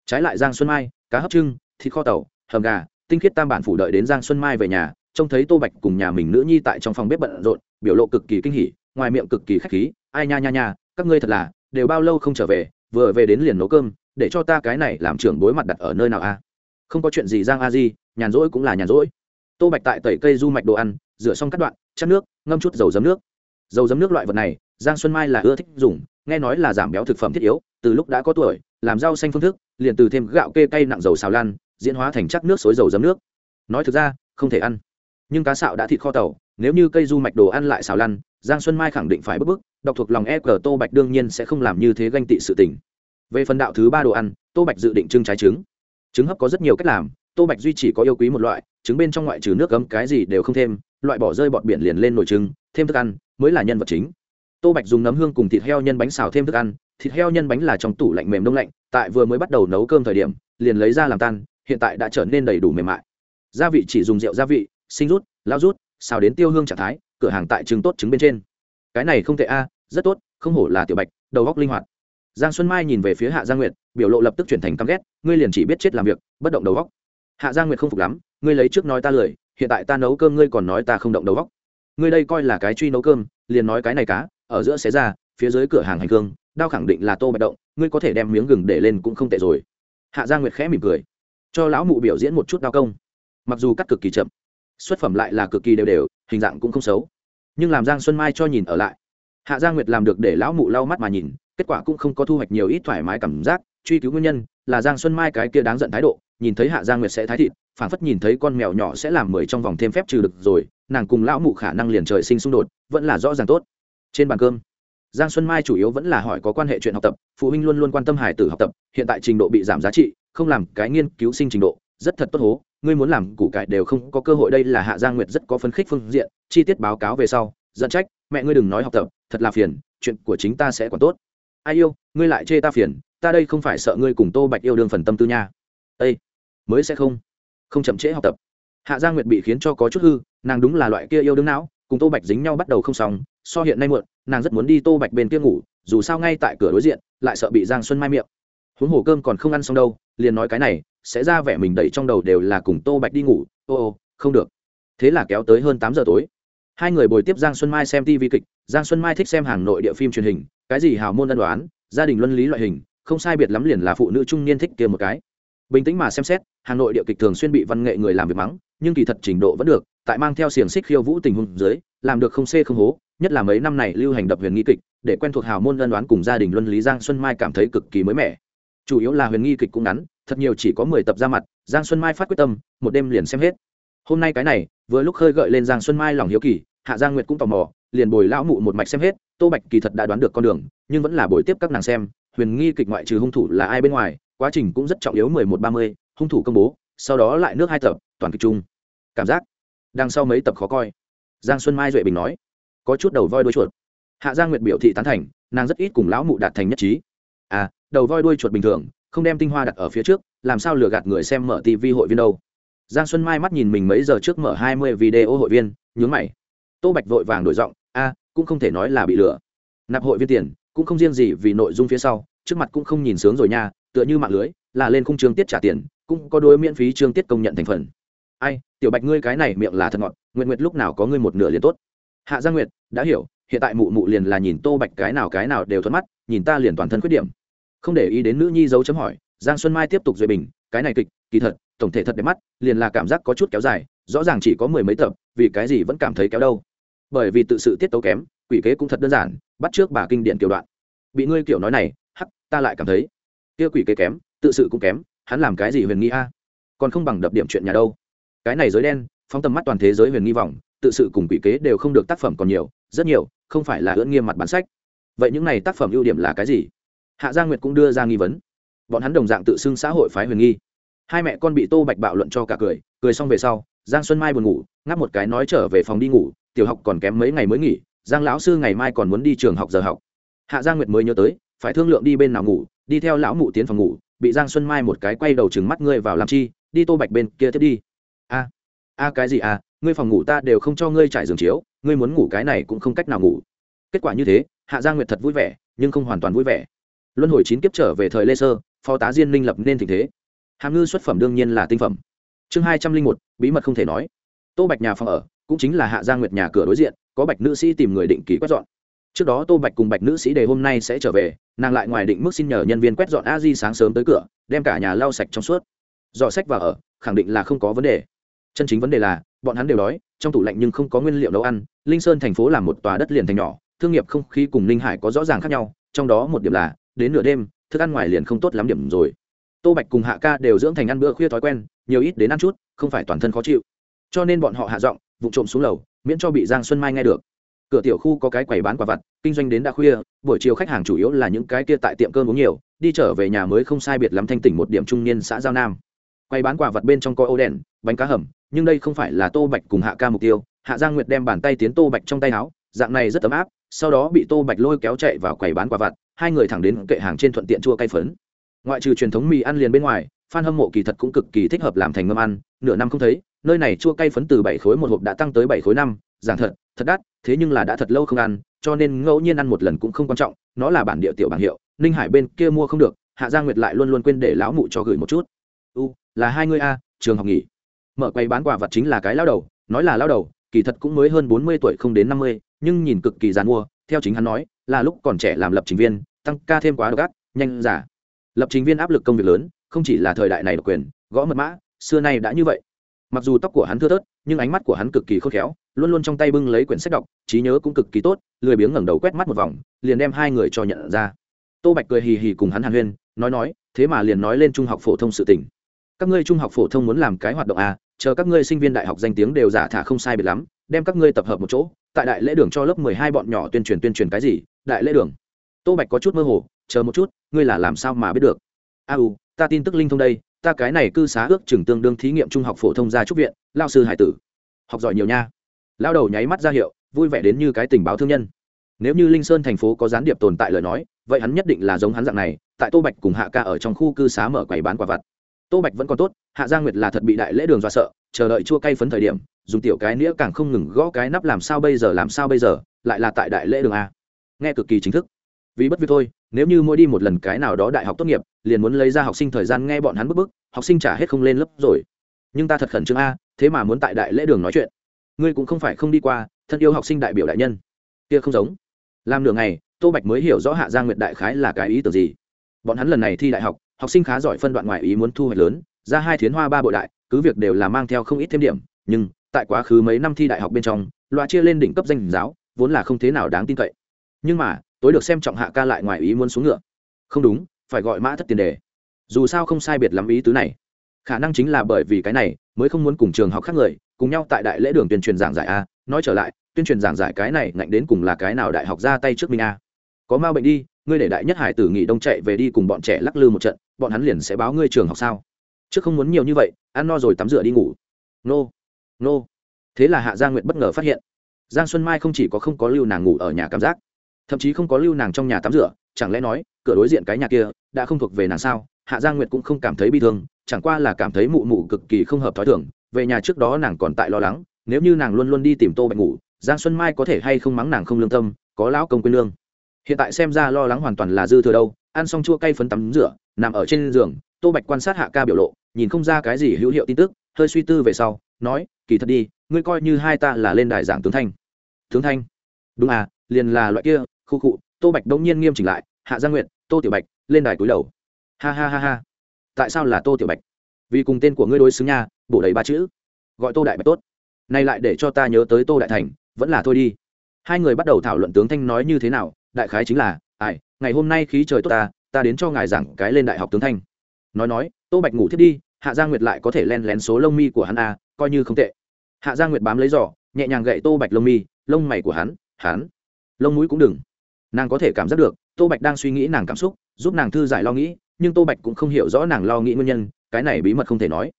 Trái lại giang xuân mai, cá hấp trưng, thịt kho tàu, hầm gà, tinh khiết tam bản phủ đợi đến giang xuân mai về nhà, trông thấy tô bạch cùng nhà mình nữ nhi tại trong phòng bếp bận rộn, biểu lộ cực kỳ kinh hỉ, ngoài miệng cực kỳ khách khí, ai nha nha nha, các ngươi thật là, đều bao lâu không trở về, vừa về đến liền nấu cơm, để cho ta cái này làm trưởng bối mặt đặt ở nơi nào a? Không có chuyện gì giang a di nhàn rỗi cũng là nhàn rỗi. Tô bạch tại tẩy cây du mạch đồ ăn, rửa xong các đoạn chắc nước, ngâm chút dầu giấm nước. Dầu giấm nước loại vật này, giang xuân mai là ưa thích dùng, nghe nói là giảm béo thực phẩm thiết yếu, từ lúc đã có tuổi, làm rau xanh phương thức, liền từ thêm gạo kê cay nặng dầu xào lan, diễn hóa thành chắc nước xối dầu giấm nước. Nói thực ra, không thể ăn. Nhưng cá sạo đã thịt kho tàu, nếu như cây du mạch đồ ăn lại xào lăn giang xuân mai khẳng định phải bức bức, đọc thuộc lòng e cờ tô bạch đương nhiên sẽ không làm như thế ganh tị sự tình. Về phần đạo thứ ba đồ ăn, tô bạch dự định trưng trái trứng. Trứng hấp có rất nhiều cách làm tô bạch duy chỉ có yêu quý một loại, trứng bên trong ngoại trừ nước cấm cái gì đều không thêm, loại bỏ rơi bọt biển liền lên nồi trứng, thêm thức ăn, mới là nhân vật chính. Tô bạch dùng nấm hương cùng thịt heo nhân bánh xào thêm thức ăn, thịt heo nhân bánh là trong tủ lạnh mềm đông lạnh, tại vừa mới bắt đầu nấu cơm thời điểm, liền lấy ra làm tan, hiện tại đã trở nên đầy đủ mềm mại. Gia vị chỉ dùng rượu gia vị, sinh rút, lao rút, xào đến tiêu hương trạng thái, cửa hàng tại trứng tốt trứng bên trên. Cái này không tệ a, rất tốt, không hổ là tiểu bạch, đầu góc linh hoạt. Giang xuân mai nhìn về phía hạ gia nguyệt, biểu lộ lập tức chuyển thành căm ghét, ngươi liền chỉ biết chết làm việc, bất động đầu góc hạ gia nguyệt không phục lắm, ngươi lấy trước nói ta lười hiện tại ta nấu cơm ngươi còn nói ta không động đầu góc ngươi đây coi là cái truy nấu cơm, liền nói cái này cá, ở giữa xé ra, phía dưới cửa hàng hành hương, đao khẳng định là tô bạch động, ngươi có thể đem miếng gừng để lên cũng không tệ rồi. Hạ gia nguyệt khẽ mỉm cười. Cho lão mụ biểu diễn một chút đao công. Mặc dù cắt cực kỳ chậm, xuất phẩm lại là cực kỳ đều đều, hình dạng cũng không xấu. Nhưng làm giang xuân mai cho nhìn ở lại. Hạ gia nguyệt làm được để lão mụ lau mắt mà nhìn, kết quả cũng không có thu hoạch nhiều ít thoải mái cảm giác truy cứu nguyên nhân, là giang xuân mai cái kia đáng giận thái độ, nhìn thấy hạ Giang nguyệt sẽ thái thịt, phản phất nhìn thấy con mèo nhỏ sẽ làm mười trong vòng thêm phép trừ được rồi, nàng cùng lão mụ khả năng liền trời sinh xung đột, vẫn là rõ ràng tốt. Trên bàn cơm, giang xuân mai chủ yếu vẫn là hỏi có quan hệ chuyện học tập, phụ huynh luôn luôn quan tâm hải tử học tập, hiện tại trình độ bị giảm giá trị, không làm cái nghiên cứu sinh trình độ, rất thật tốt hố, ngươi muốn làm củ cải đều không có cơ hội, đây là hạ giang nguyệt rất có phấn khích phương diện, chi tiết báo cáo về sau dẫn trách, mẹ ngươi đừng nói học tập, thật là phiền, chuyện của chính ta sẽ còn tốt. Ai yêu, ngươi lại chê ta phiền ta đây không phải sợ ngươi cùng tô bạch yêu đương phần tâm tư nha. Ây mới sẽ không. Không chậm trễ học tập. Hạ gia nguyệt bị khiến cho có chút hư, nàng đúng là loại kia yêu đương não, cùng tô bạch dính nhau bắt đầu không xong, so hiện nay muộn, nàng rất muốn đi tô bạch bên kia ngủ, dù sao ngay tại cửa đối diện, lại sợ bị giang xuân mai miệng. Huống hồ cơm còn không ăn xong đâu, liền nói cái này, sẽ ra vẻ mình đẩy trong đầu đều là cùng tô bạch đi ngủ, ô ô, không được. Thế là kéo tới hơn tám giờ tối. Hai người bồi tiếp giang xuân mai xem tv kịch, giang xuân mai thích xem hàng nội địa phim truyền hình, cái gì hào môn ân đoán gia đình luân lý loại hình không sai biệt lắm liền là phụ nữ trung niên thích kia một cái. Bình tĩnh mà xem xét, hà nội địa kịch thường xuyên bị văn nghệ người làm việc mắng, nhưng kỳ thật trình độ vẫn được, tại mang theo xiềng xích khiêu vũ tình huống dưới, làm được không xê không hố, nhất là mấy năm này lưu hành đập huyền nghi kịch, để quen thuộc hào môn ân đoán cùng gia đình luân lý giang xuân mai cảm thấy cực kỳ mới mẻ. Chủ yếu là huyền nghi kịch cũng ngắn, thật nhiều chỉ có mười tập ra mặt, giang xuân mai phát quyết tâm, một đêm liền xem hết. Hôm nay cái này, vừa lúc khơi gợi lên giang xuân mai lòng hiếu kỳ, hạ giang nguyệt cũng tò mò, liền bồi lão mụ một mạch xem hết, tô bạch kỳ thật đã đoán được con đường, nhưng vẫn là buổi tiếp các nàng xem huyền nghi kịch ngoại trừ hung thủ là ai bên ngoài, quá trình cũng rất trọng yếu mười một ba mươi, hung thủ công bố, sau đó lại nước hai tập, toàn kịch chung. Cảm giác? Đang sau mấy tập khó coi. Giang xuân mai duệ bình nói, có chút đầu voi đuôi chuột. Hạ giang nguyệt biểu thị tán thành, nàng rất ít cùng lão mụ đạt thành nhất trí. À đầu voi đuôi chuột bình thường, không đem tinh hoa đặt ở phía trước, làm sao lừa gạt người xem mở tv hội viên đâu? Giang xuân mai mắt nhìn mình mấy giờ trước mở hai mươi video hội viên, nhướng mày. Tô bạch vội vàng đổi giọng, a, cũng không thể nói là bị lừa. Nạp hội viên tiền cũng không riêng gì vì nội dung phía sau, trước mặt cũng không nhìn sướng rồi nha, tựa như mạng lưới, là lên khung trường tiết trả tiền, cũng có đối miễn phí trương tiết công nhận thành phần. Ai, tiểu bạch ngươi cái này miệng là thật ngọt nguyện nguyệt lúc nào có ngươi một nửa liền tốt. Hạ gia nguyệt, đã hiểu, hiện tại mụ mụ liền là nhìn tô bạch cái nào cái nào đều thuận mắt, nhìn ta liền toàn thân khuyết điểm. Không để ý đến nữ nhi dấu chấm hỏi, giang xuân mai tiếp tục duy bình, cái này kịch, kỳ thật, tổng thể thật đẹp mắt, liền là cảm giác có chút kéo dài, rõ ràng chỉ có mười mấy tập, vì cái gì vẫn cảm thấy kéo đâu. Bởi vì tự sự tiết tấu kém quỷ kế cũng thật đơn giản, bắt trước bà kinh điển kiểu đoạn. Bị ngươi kiểu nói này, hắc, ta lại cảm thấy. Kia quỷ kế kém, tự sự cũng kém, hắn làm cái gì huyền nghi a? Còn không bằng đập điểm chuyện nhà đâu. Cái này giới đen, phóng tầm mắt toàn thế giới huyền nghi vọng, tự sự cùng quỷ kế đều không được tác phẩm còn nhiều, rất nhiều, không phải là ưỡn nghiêm mặt bản sách. Vậy những này tác phẩm ưu điểm là cái gì? Hạ gia nguyệt cũng đưa ra nghi vấn. Bọn hắn đồng dạng tự xưng xã hội phái huyền nghi. Hai mẹ con bị tô bạch bạo luận cho cả cười cười xong về sau, giang xuân mai buồn ngủ, ngáp một cái nói trở về phòng đi ngủ, tiểu học còn kém mấy ngày mới nghỉ giang lão sư ngày mai còn muốn đi trường học giờ học. Hạ gia nguyệt mới nhớ tới, phải thương lượng đi bên nào ngủ, đi theo lão mụ tiến phòng ngủ, bị giang xuân mai một cái quay đầu chừng mắt ngươi vào làm chi, đi tô bạch bên kia tiếp đi. A a cái gì à ngươi phòng ngủ ta đều không cho ngươi trải giường chiếu, ngươi muốn ngủ cái này cũng không cách nào ngủ. Kết quả như thế, hạ gia nguyệt thật vui vẻ, nhưng không hoàn toàn vui vẻ. Luân hồi chín kiếp trở về thời lê sơ, phó tá diên minh lập nên tình thế. Hàm ngư xuất phẩm đương nhiên là tinh phẩm. Chương hai trăm linh một, bí mật không thể nói. Tô bạch nhà phòng ở cũng chính là hạ gia nguyệt nhà cửa đối diện, có bạch nữ sĩ tìm người định kỳ quét dọn. Trước đó tô bạch cùng bạch nữ sĩ đề hôm nay sẽ trở về, nàng lại ngoài định mức xin nhờ nhân viên quét dọn a di sáng sớm tới cửa, đem cả nhà lau sạch trong suốt. Dò sách và ở, khẳng định là không có vấn đề. Chân chính vấn đề là, bọn hắn đều đói, trong tủ lạnh nhưng không có nguyên liệu nấu ăn, linh sơn thành phố là một tòa đất liền thành nhỏ, thương nghiệp không khí cùng ninh hải có rõ ràng khác nhau, trong đó một điểm là, đến nửa đêm, thức ăn ngoài liền không tốt lắm điểm rồi. Tô bạch cùng hạ ca đều dưỡng thành ăn bữa khuya thói quen, nhiều ít đến ăn chút, không phải toàn thân khó chịu. Cho nên bọn họ hạ giọng vụ trộm xuống lầu, miễn cho bị giang xuân mai nghe được. Cửa tiểu khu có cái quầy bán quả vặt, kinh doanh đến đã khuya, buổi chiều khách hàng chủ yếu là những cái kia tại tiệm cơm uống nhiều, đi trở về nhà mới không sai biệt lắm thanh tỉnh một điểm trung niên xã giao nam. Quầy bán quả vặt bên trong coi ô đèn, bánh cá hầm, nhưng đây không phải là tô bạch cùng hạ ca mục tiêu, hạ giang nguyệt đem bàn tay tiến tô bạch trong tay áo, dạng này rất ấm áp, sau đó bị tô bạch lôi kéo chạy vào quầy bán quả vặt, hai người thẳng đến kệ hàng trên thuận tiện chua cay phấn. Ngoại trừ truyền thống mì ăn liền bên ngoài phan hâm mộ kỳ thật cũng cực kỳ thích hợp làm thành mâm ăn, nửa năm không thấy nơi này chua cay phấn từ bảy khối một hộp đã tăng tới bảy khối năm giảng thật thật đắt, thế nhưng là đã thật lâu không ăn, cho nên ngẫu nhiên ăn một lần cũng không quan trọng, nó là bản địa tiểu bảng hiệu, ninh hải bên kia mua không được, hạ gia nguyệt lại luôn luôn quên để lão mụ cho gửi một chút. U, là hai người a, trường học nghỉ. Mở quầy bán quà vật chính là cái lao đầu, nói là lao đầu, kỳ thật cũng mới hơn bốn mươi tuổi không đến năm mươi, nhưng nhìn cực kỳ dàn mua theo chính hắn nói, là lúc còn trẻ làm lập trình viên, tăng ca thêm quá độc ác, nhanh, giả. Lập trình viên áp lực công việc lớn, không chỉ là thời đại này độc quyền, gõ mật mã, xưa nay đã như vậy mặc dù tóc của hắn thưa thớt, nhưng ánh mắt của hắn cực kỳ khôn khéo, luôn luôn trong tay bưng lấy quyển sách đọc, trí nhớ cũng cực kỳ tốt, lười biếng ngẩng đầu quét mắt một vòng, liền đem hai người cho nhận ra. Tô bạch cười hì hì cùng hắn hàn huyên, nói nói, thế mà liền nói lên trung học phổ thông sự tình. Các ngươi trung học phổ thông muốn làm cái hoạt động à chờ các ngươi sinh viên đại học danh tiếng đều giả thả không sai biệt lắm, đem các ngươi tập hợp một chỗ, tại đại lễ đường cho lớp mười hai bọn nhỏ tuyên truyền tuyên truyền cái gì, đại lễ đường. Tô bạch có chút mơ hồ, chờ một chút, ngươi là làm sao mà biết được? A u, ta tin tức linh thông đây ta cái này cư xá ước chừng tương đương thí nghiệm trung học phổ thông gia trúc viện, lao sư hải tử. Học giỏi nhiều nha. Lao đầu nháy mắt ra hiệu, vui vẻ đến như cái tình báo thương nhân. Nếu như linh sơn thành phố có gián điệp tồn tại lời nói, vậy hắn nhất định là giống hắn dạng này, tại tô bạch cùng hạ ca ở trong khu cư xá mở quầy bán quả vặt. Tô bạch vẫn còn tốt, hạ gia nguyệt là thật bị đại lễ đường dọa sợ, chờ đợi chua cay phấn thời điểm, dùng tiểu cái nĩa càng không ngừng gõ cái nắp làm sao bây giờ, làm sao bây giờ, lại là tại đại lễ đường a. Nghe cực kỳ chính thức. Vì bất việc thôi nếu như mỗi đi một lần cái nào đó đại học tốt nghiệp, liền muốn lấy ra học sinh thời gian nghe bọn hắn bức bức, học sinh trả hết không lên lớp rồi. Nhưng ta thật khẩn trương a, thế mà muốn tại đại lễ đường nói chuyện. Ngươi cũng không phải không đi qua, thân yêu học sinh đại biểu đại nhân. Kia không giống. Làm nửa ngày, tô bạch mới hiểu rõ hạ gia nguyệt đại khái là cái ý tưởng gì. Bọn hắn lần này thi đại học học sinh khá giỏi phân đoạn ngoại ý muốn thu hoạch lớn, ra hai thiến hoa ba bộ đại, cứ việc đều là mang theo không ít thêm điểm, nhưng tại quá khứ mấy năm thi đại học bên trong loại chia lên đỉnh cấp danh giáo, vốn là không thế nào đáng tin cậy. Nhưng mà tối được xem trọng hạ ca lại ngoài ý muốn xuống ngựa. Không đúng, phải gọi mã thất tiền đề. Dù sao không sai biệt lắm ý tứ này. Khả năng chính là bởi vì cái này, mới không muốn cùng trường học khác người, cùng nhau tại đại lễ đường tuyên truyền giảng giải a. Nói trở lại, tuyên truyền giảng giải cái này ngạnh đến cùng là cái nào đại học ra tay trước mình a. Có ma bệnh đi, ngươi để đại nhất hải tử nghỉ đông chạy về đi cùng bọn trẻ lắc lư một trận, bọn hắn liền sẽ báo ngươi trường học sao? Trước không muốn nhiều như vậy, ăn no rồi tắm rửa đi ngủ. Nô、no. nô、no. thế là hạ gia nguyệt bất ngờ phát hiện, giang xuân mai không chỉ có không có lưu nàng ngủ ở nhà cảm giác thậm chí không có lưu nàng trong nhà tắm rửa, chẳng lẽ nói, cửa đối diện cái nhà kia đã không thuộc về nàng sao? Hạ gia nguyệt cũng không cảm thấy bi thương, chẳng qua là cảm thấy mụ mụ cực kỳ không hợp t h ó i thưởng về nhà trước đó nàng còn tại lo lắng, nếu như nàng luôn luôn đi tìm tô bạch ngủ, giang xuân mai có thể hay không mắng nàng không lương tâm, có lão công quên lương. Hiện tại xem ra lo lắng hoàn toàn là dư thừa đâu, ăn xong chua cay phấn tắm rửa, nằm ở trên giường, tô bạch quan sát hạ ca biểu lộ, nhìn không ra cái gì hữu hiệu tin tức, hơi suy tư về sau, nói, kỳ thật đi, ngươi coi như hai ta là lên đài giảng tướng thanh. Tướng thanh? Đúng à liền là loại kia khu cụ tô bạch đông nhiên nghiêm chỉnh lại hạ gia nguyện tô tiểu bạch lên đài cúi đầu. Ha ha ha ha. Tại sao là tô tiểu bạch? Vì cùng tên của ngươi đối xứng nha bổ đầy ba chữ. Gọi tô đại bạch tốt. Nay lại để cho ta nhớ tới tô đại thành vẫn là thôi đi. Hai người bắt đầu thảo luận tướng thanh nói như thế nào đại khái chính là ai ngày hôm nay khí trời tốt ta ta đến cho ngài giảng cái lên đại học tướng thanh. Nói nói tô bạch ngủ thiết đi hạ gia nguyệt lại có thể len lén số lông mi của hắn à, coi như không tệ. Hạ gia nguyệt bám lấy giỏ nhẹ nhàng gậy tô bạch lông mi lông mày của hắn hắn lông mũi cũng đừng nàng có thể cảm giác được, tô bạch đang suy nghĩ nàng cảm xúc, giúp nàng thư giải lo nghĩ, nhưng tô bạch cũng không hiểu rõ nàng lo nghĩ nguyên nhân, cái này bí mật không thể nói.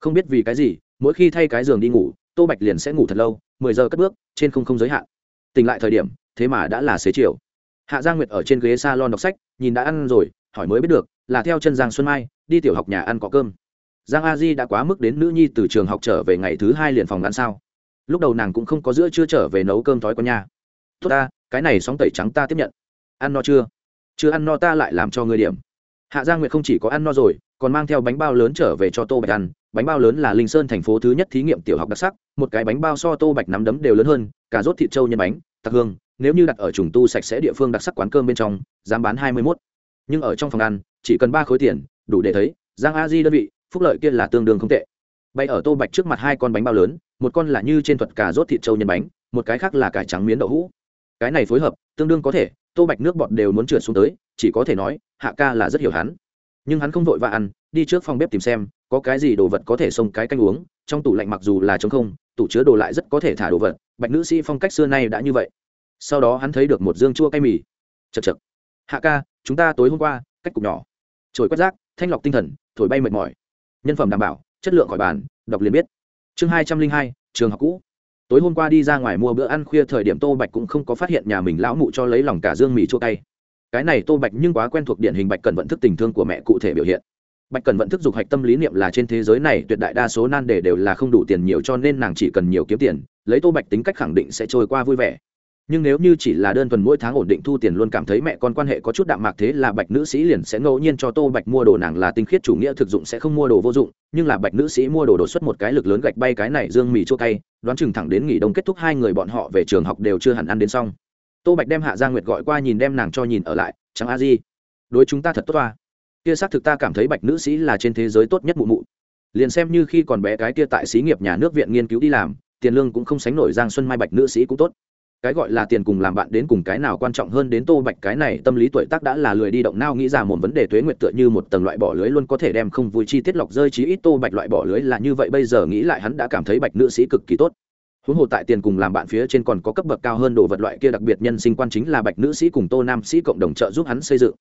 Không biết vì cái gì, mỗi khi thay cái giường đi ngủ, tô bạch liền sẽ ngủ thật lâu, mười giờ cất bước, trên không không giới hạn. Tỉnh lại thời điểm, thế mà đã là xế chiều. Hạ gia nguyệt ở trên ghế s a lon đọc sách, nhìn đã ăn rồi, hỏi mới biết được, là theo chân giang xuân mai, đi tiểu học nhà ăn có cơm. Giang a di đã quá mức đến nữ nhi từ trường học trở về ngày thứ hai liền phòng ăn sao. Lúc đầu nàng cũng không có giữa chưa trở về nấu cơm thói con nhà tốt ta, cái này sóng tẩy trắng ta tiếp nhận. Ăn no chưa? Chưa ăn no ta lại làm cho người điểm. Hạ gia nguyệt không chỉ có ăn no rồi, còn mang theo bánh bao lớn trở về cho tô bạch ăn. Bánh bao lớn là linh sơn thành phố thứ nhất thí nghiệm tiểu học đặc sắc, một cái bánh bao so tô bạch nắm đấm đều lớn hơn cả rốt thịt trâu nhân bánh tặc hương. Nếu như đặt ở trùng tu sạch sẽ địa phương đặc sắc quán cơm bên trong, dám bán hai mươi mốt. Nhưng ở trong phòng ăn, chỉ cần ba khối tiền, đủ để thấy, giang a di đơn vị, phúc lợi kia là tương đương không tệ. Bay ở tô bạch trước mặt hai con bánh bao lớn, một con là như trên thuật cà rốt thịt trâu nhân bánh, một cái khác là cải trắng miến đậu hũ cái này phối hợp, tương đương có thể, tô bạch nước bọt đều muốn trượt xuống tới, chỉ có thể nói, hạ ca là rất hiểu hắn. Nhưng hắn không vội và ăn, đi trước phòng bếp tìm xem, có cái gì đồ vật có thể xông cái canh uống, trong tủ lạnh mặc dù là trống không, tủ chứa đồ lại rất có thể thả đồ vật, bạch nữ sĩ phong cách xưa nay đã như vậy. Sau đó hắn thấy được một dương chua cay mì. Chật chật hạ ca, chúng ta tối hôm qua, cách cục nhỏ. Trồi quét rác, thanh lọc tinh thần, thổi bay mệt mỏi. Nhân phẩm đảm bảo, chất lượng khỏi bàn, đọc liền biết. Chương hai trăm linh hai, trường học cũ tối hôm qua đi ra ngoài mua bữa ăn khuya thời điểm tô bạch cũng không có phát hiện nhà mình lão mụ cho lấy lòng cả dương mì chua cay. Cái này tô bạch nhưng quá quen thuộc điển hình bạch cần vận thức tình thương của mẹ cụ thể biểu hiện. Bạch cần vận thức dục hạch tâm lý niệm là trên thế giới này tuyệt đại đa số nan đề đều là không đủ tiền nhiều cho nên nàng chỉ cần nhiều kiếm tiền, lấy tô bạch tính cách khẳng định sẽ trôi qua vui vẻ nhưng nếu như chỉ là đơn thuần mỗi tháng ổn định thu tiền luôn cảm thấy mẹ con quan hệ có chút đạm mạc thế là bạch nữ sĩ liền sẽ ngẫu nhiên cho tô bạch mua đồ nàng là tinh khiết chủ nghĩa thực dụng sẽ không mua đồ vô dụng, nhưng là bạch nữ sĩ mua đồ đột xuất một cái lực lớn gạch bay cái này dương mì chua cay, đoán chừng thẳng đến nghỉ đông kết thúc hai người bọn họ về trường học đều chưa hẳn ăn đến xong. Tô bạch đem hạ gia nguyệt gọi qua nhìn đem nàng cho nhìn ở lại, chẳng a di, đối chúng ta thật tốt à? Kia xác thực ta cảm thấy bạch nữ sĩ là trên thế giới tốt nhất mụ mụ. Liền xem như khi còn bé cái kia tại xí nghiệp nhà nước viện nghiên cứu đi làm, tiền lương cũng không sánh nổi giang xuân mai bạch nữ sĩ cũng tốt cái gọi là tiền cùng làm bạn đến cùng cái nào quan trọng hơn đến tô bạch cái này, tâm lý tuổi tác đã là lười đi động nao nghĩ ra một vấn đề thuế nguyệt tựa như một tầng loại bỏ lưới luôn có thể đem không vui chi tiết lọc rơi, chí ít tô bạch loại bỏ lưới là như vậy, bây giờ nghĩ lại hắn đã cảm thấy bạch nữ sĩ cực kỳ tốt. Huống hồ tại tiền cùng làm bạn phía trên còn có cấp bậc cao hơn đồ vật loại kia, đặc biệt nhân sinh quan chính là bạch nữ sĩ cùng tô nam sĩ cộng đồng trợ giúp hắn xây dựng.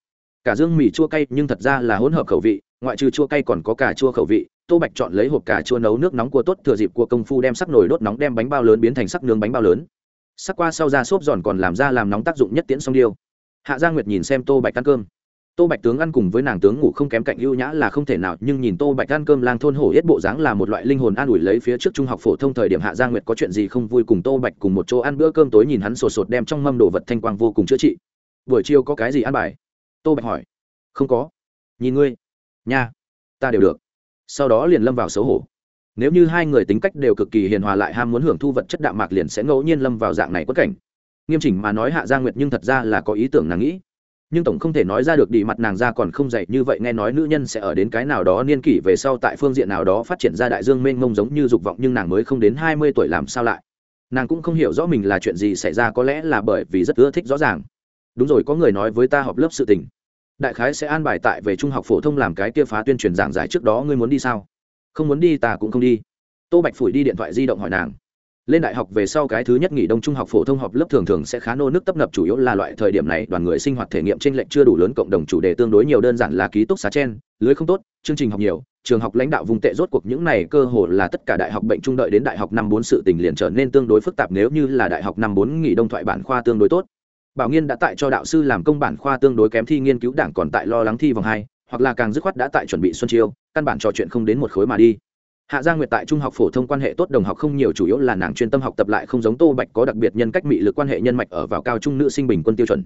Cả dương mì chua cay, nhưng thật ra là hỗn hợp khẩu vị, ngoại trừ chua cay còn có cả chua khẩu vị. Tô bạch chọn lấy hộp cà chua nấu nước nóng cua tốt, thừa dịp của công phu đem sắc nồi đốt nóng, đem bánh bao lớn biến thành sắc nướng bánh bao lớn sắc qua sau ra xốp giòn còn làm ra làm nóng tác dụng nhất tiễn song điêu. Hạ gia nguyệt nhìn xem tô bạch ăn cơm. Tô bạch tướng ăn cùng với nàng tướng ngủ không kém cạnh ưu nhã là không thể nào, nhưng nhìn tô bạch ăn cơm lang thôn hổ hết bộ dáng là một loại linh hồn an ủi lấy phía trước trung học phổ thông thời điểm hạ gia nguyệt có chuyện gì không vui cùng tô bạch cùng một chỗ ăn bữa cơm tối nhìn hắn sột sột đem trong mâm đồ vật thanh quang vô cùng chữa trị. Buổi chiều có cái gì ăn bài? Tô bạch hỏi. Không có. Nhìn ngươi. Nha. Ta đều được. Sau đó liền lâm vào xấu hổ nếu như hai người tính cách đều cực kỳ hiền hòa lại ham muốn hưởng thu vật chất đạm mạc liền sẽ ngẫu nhiên lâm vào dạng này quất cảnh. Nghiêm chỉnh mà nói hạ gia nguyệt nhưng thật ra là có ý tưởng nàng nghĩ. Nhưng tổng không thể nói ra được đi mặt nàng ra còn không dạy như vậy nghe nói nữ nhân sẽ ở đến cái nào đó niên kỷ về sau tại phương diện nào đó phát triển ra đại dương mênh mông giống như dục vọng nhưng nàng mới không đến hai mươi tuổi làm sao lại. Nàng cũng không hiểu rõ mình là chuyện gì xảy ra có lẽ là bởi vì rất ưa thích rõ ràng. Đúng rồi, có người nói với ta họp lớp sự tình. Đại khái sẽ an bài tại về trung học phổ thông làm cái kia phá tuyên truyền giảng giải trước đó, ngươi muốn đi sao? Không muốn đi ta cũng không đi. Tô bạch phủi đi điện thoại di động hỏi nàng. Lên đại học về sau cái thứ nhất nghỉ đông trung học phổ thông học lớp thường thường sẽ khá nô nước tấp nập chủ yếu là loại thời điểm này, đoàn người sinh hoạt thể nghiệm trên lệch chưa đủ lớn, cộng đồng chủ đề tương đối nhiều, đơn giản là ký túc xá chen, lưới không tốt, chương trình học nhiều, trường học lãnh đạo vùng tệ rốt cuộc những này cơ hồ là tất cả đại học bệnh trung đợi đến đại học năm bốn sự tình liền trở nên tương đối phức tạp nếu như là đại học năm bốn nghỉ đông thoại bản khoa tương đối tốt. Bảo nghiên đã tại cho đạo sư làm công bản khoa tương đối kém thi nghiên cứu, đảng còn tại lo lắng thi vòng hai hoặc là càng dứt khoát đã tại chuẩn bị xuân chiêu, căn bản trò chuyện không đến một khối mà đi. Hạ gia nguyệt tại trung học phổ thông quan hệ tốt đồng học không nhiều, chủ yếu là nàng chuyên tâm học tập lại không giống tô bạch có đặc biệt nhân cách mị lực quan hệ nhân mạch ở vào cao trung nữ sinh bình quân tiêu chuẩn.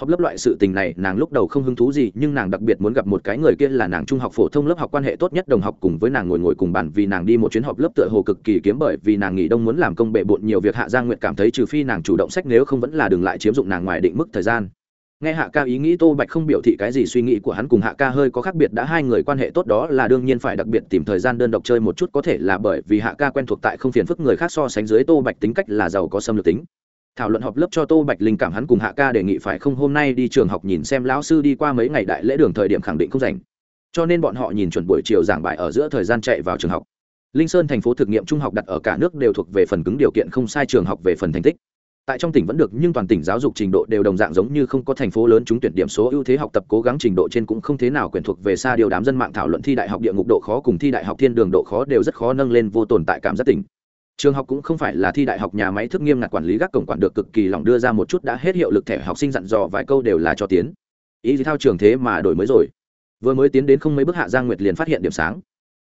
Học lớp loại sự tình này, nàng lúc đầu không hứng thú gì, nhưng nàng đặc biệt muốn gặp một cái người kia là nàng trung học phổ thông lớp học quan hệ tốt nhất đồng học cùng với nàng ngồi ngồi cùng bàn vì nàng đi một chuyến họp lớp tựa hồ cực kỳ kiếm bởi vì nàng nghỉ đông muốn làm công bệ bộn nhiều việc. Hạ giang nguyệt cảm thấy trừ phi nàng chủ động sách, nếu không vẫn là đừng lại chiếm dụng nàng ngoài định mức thời gian nghe hạ ca ý nghĩ tô bạch không biểu thị cái gì, suy nghĩ của hắn cùng hạ ca hơi có khác biệt, đã hai người quan hệ tốt đó là đương nhiên phải đặc biệt tìm thời gian đơn độc chơi một chút, có thể là bởi vì hạ ca quen thuộc tại không phiền phức người khác so sánh dưới tô bạch tính cách là giàu có xâm lược tính. Thảo luận họp lớp cho tô bạch linh cảm, hắn cùng hạ ca đề nghị phải không, hôm nay đi trường học nhìn xem lão sư đi qua mấy ngày đại lễ đường thời điểm khẳng định không dành cho nên bọn họ nhìn chuẩn buổi chiều giảng bài ở giữa thời gian chạy vào trường học. Linh sơn thành phố thực nghiệm trung học đặt ở cả nước đều thuộc về phần cứng điều kiện, không sai trường học về phần thành tích tại trong tỉnh vẫn được, nhưng toàn tỉnh giáo dục trình độ đều đồng dạng giống như không có thành phố lớn trúng tuyển điểm số, ưu thế học tập cố gắng trình độ trên cũng không thế nào quyển thuộc về xa điều đám dân mạng thảo luận thi đại học địa ngục độ khó cùng thi đại học thiên đường độ khó đều rất khó nâng lên vô tồn tại cảm giác tỉnh. Trường học cũng không phải là thi đại học nhà máy thức nghiêm ngặt quản lý gác cổng quản được cực kỳ lòng đưa ra một chút đã hết hiệu lực thẻ học sinh dặn dò vài câu đều là cho tiến. Ý gì thao trường thế mà đổi mới rồi. Vừa mới tiến đến không mấy bước hạ giang nguyệt liền phát hiện điểm sáng.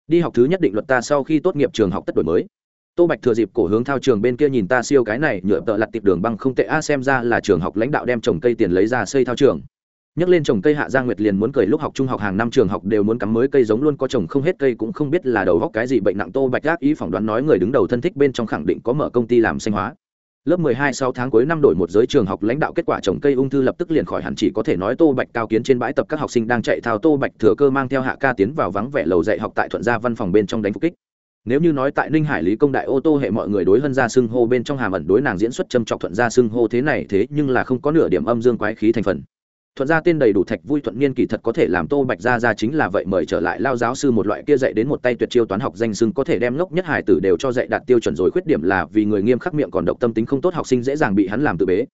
Đi học thứ nhất định luật ta sau khi tốt nghiệp trường học tất đổi mới tô bạch thừa dịp cổ hướng thao trường bên kia nhìn ta siêu cái này, nhựa tợ lặt tiệp đường băng không tệ a, xem ra là trường học lãnh đạo đem trồng cây tiền lấy ra xây thao trường. Nhắc lên trồng cây hạ giang nguyệt liền muốn cười lúc học trung học hàng năm trường học đều muốn cắm mới cây giống luôn, có trồng không hết cây cũng không biết là đầu góc cái gì, bệnh nặng tô bạch gác ý phỏng đoán nói người đứng đầu thân thích bên trong khẳng định có mở công ty làm xanh hóa. Lớp mười hai sau tháng cuối năm đổi một giới trường học lãnh đạo kết quả trồng cây ung thư lập tức liền khỏi hẳn, chỉ có thể nói tô bạch cao kiến trên bãi tập các học sinh đang chạy thao, tô bạch thừa cơ mang theo hạ ca tiến vào vắng vẻ lầu dạy học tại thuận gia văn phòng bên trong đánh phục kích nếu như nói tại ninh hải lý công đại ô tô hệ mọi người đối hân ra xưng hô bên trong hàm ẩn đối nàng diễn xuất châm trọc thuận ra xưng hô thế này thế nhưng là không có nửa điểm âm dương quái khí thành phần. Thuận ra tên đầy đủ thạch vui thuận niên kỳ thật có thể làm tô bạch ra ra chính là vậy mời trở lại lao giáo sư một loại kia dạy đến một tay tuyệt chiêu toán học danh sưng có thể đem ngốc nhất hải tử đều cho dạy đạt tiêu chuẩn rồi khuyết điểm là vì người nghiêm khắc miệng còn độc tâm tính không tốt học sinh dễ dàng bị hắn làm tự bế.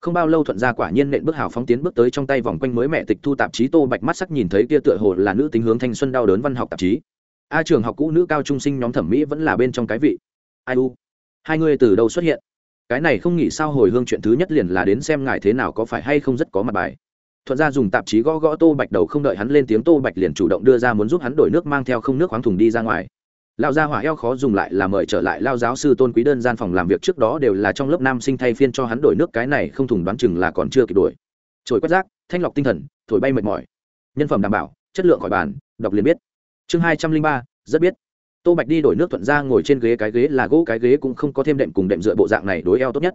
Không bao lâu thuận ra quả nhiên nện bước hào phóng tiến bước tới trong tay vòng quanh mới mẹ tịch thu tạp chí tô bạch mắt sắc nhìn thấy kia tựa hồ là nữ tính hướng thanh xuân đau đớn văn học tạp chí a trường học cũ nữ cao trung sinh nhóm thẩm mỹ vẫn là bên trong cái vị. Ai u? Hai người từ đâu xuất hiện? Cái này không nghĩ sao hồi hương chuyện thứ nhất liền là đến xem ngài thế nào có phải hay không rất có mặt bài. Thuận ra dùng tạp chí gõ gõ tô bạch đầu không đợi hắn lên tiếng tô bạch liền chủ động đưa ra muốn giúp hắn đổi nước mang theo không nước khoáng thùng đi ra ngoài. Lao gia hỏa eo khó dùng lại là mời trở lại lao giáo sư tôn quý đơn gian phòng làm việc trước đó đều là trong lớp nam sinh thay phiên cho hắn đổi nước, cái này không thùng đoán chừng là còn chưa kịp đổi. Trồi quét rác, thanh lọc tinh thần, thổi bay mệt mỏi. Nhân phẩm đảm bảo, chất lượng khỏi bàn, đọc liền biết chương hai trăm linh ba, rất biết. Tô bạch đi đổi nước thuận ra ngồi trên ghế cái ghế là gỗ cái ghế cũng không có thêm đệm cùng đệm dựa bộ dạng này đối eo tốt nhất.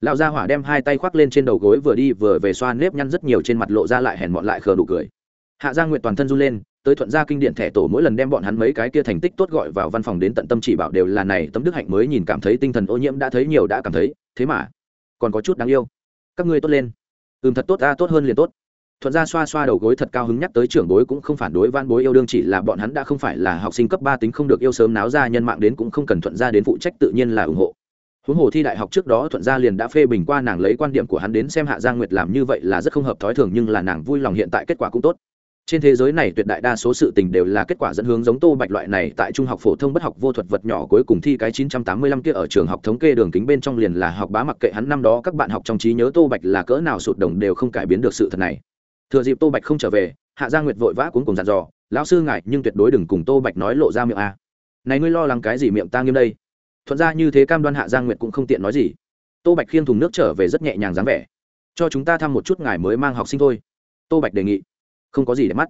Lão gia hỏa đem hai tay khoác lên trên đầu gối vừa đi vừa về xoa nếp nhăn rất nhiều trên mặt lộ ra lại hèn mọn lại khờ đủ cười. Hạ gia nguyện toàn thân run lên, tới thuận gia kinh điển thẻ tổ mỗi lần đem bọn hắn mấy cái kia thành tích tốt gọi vào văn phòng đến tận tâm chỉ bảo đều là này, tấm đức hạnh mới nhìn cảm thấy tinh thần ô nhiễm đã thấy nhiều đã cảm thấy, thế mà còn có chút đáng yêu. Các ngươi tốt lên. Ừm thật tốt, ta tốt hơn liền tốt thuận ra xoa xoa đầu gối thật cao hứng nhắc tới trưởng bối cũng không phản đối van bối yêu đương chỉ là bọn hắn đã không phải là học sinh cấp ba tính không được yêu sớm náo ra nhân mạng đến cũng không cần thuận ra đến phụ trách tự nhiên là ủng hộ. Huống hồ thi đại học trước đó thuận gia liền đã phê bình qua nàng lấy quan điểm của hắn đến xem hạ giang nguyệt làm như vậy là rất không hợp thói thường nhưng là nàng vui lòng hiện tại kết quả cũng tốt. Trên thế giới này tuyệt đại đa số sự tình đều là kết quả dẫn hướng giống tô bạch loại này tại trung học phổ thông bất học vô thuật vật nhỏ cuối cùng thi cái 985 kia ở trường học thống kê đường kính bên trong liền là học bá mặc kệ hắn năm đó các bạn học trong trí nhớ tô bạch là cỡ nào sụt đồng đều không cải biến được sự thật này thừa dịp tô bạch không trở về, hạ gia nguyệt vội vã cuốn cùng dặn dò, lão sư ngại nhưng tuyệt đối đừng cùng tô bạch nói lộ ra miệng a. Này ngươi lo lắng cái gì miệng ta nghiêm đây? Thuận ra như thế cam đoan hạ giang nguyệt cũng không tiện nói gì. Tô bạch khiêng thùng nước trở về rất nhẹ nhàng dáng vẻ. Cho chúng ta thăm một chút ngài mới mang học sinh thôi. Tô bạch đề nghị. Không có gì để mắt.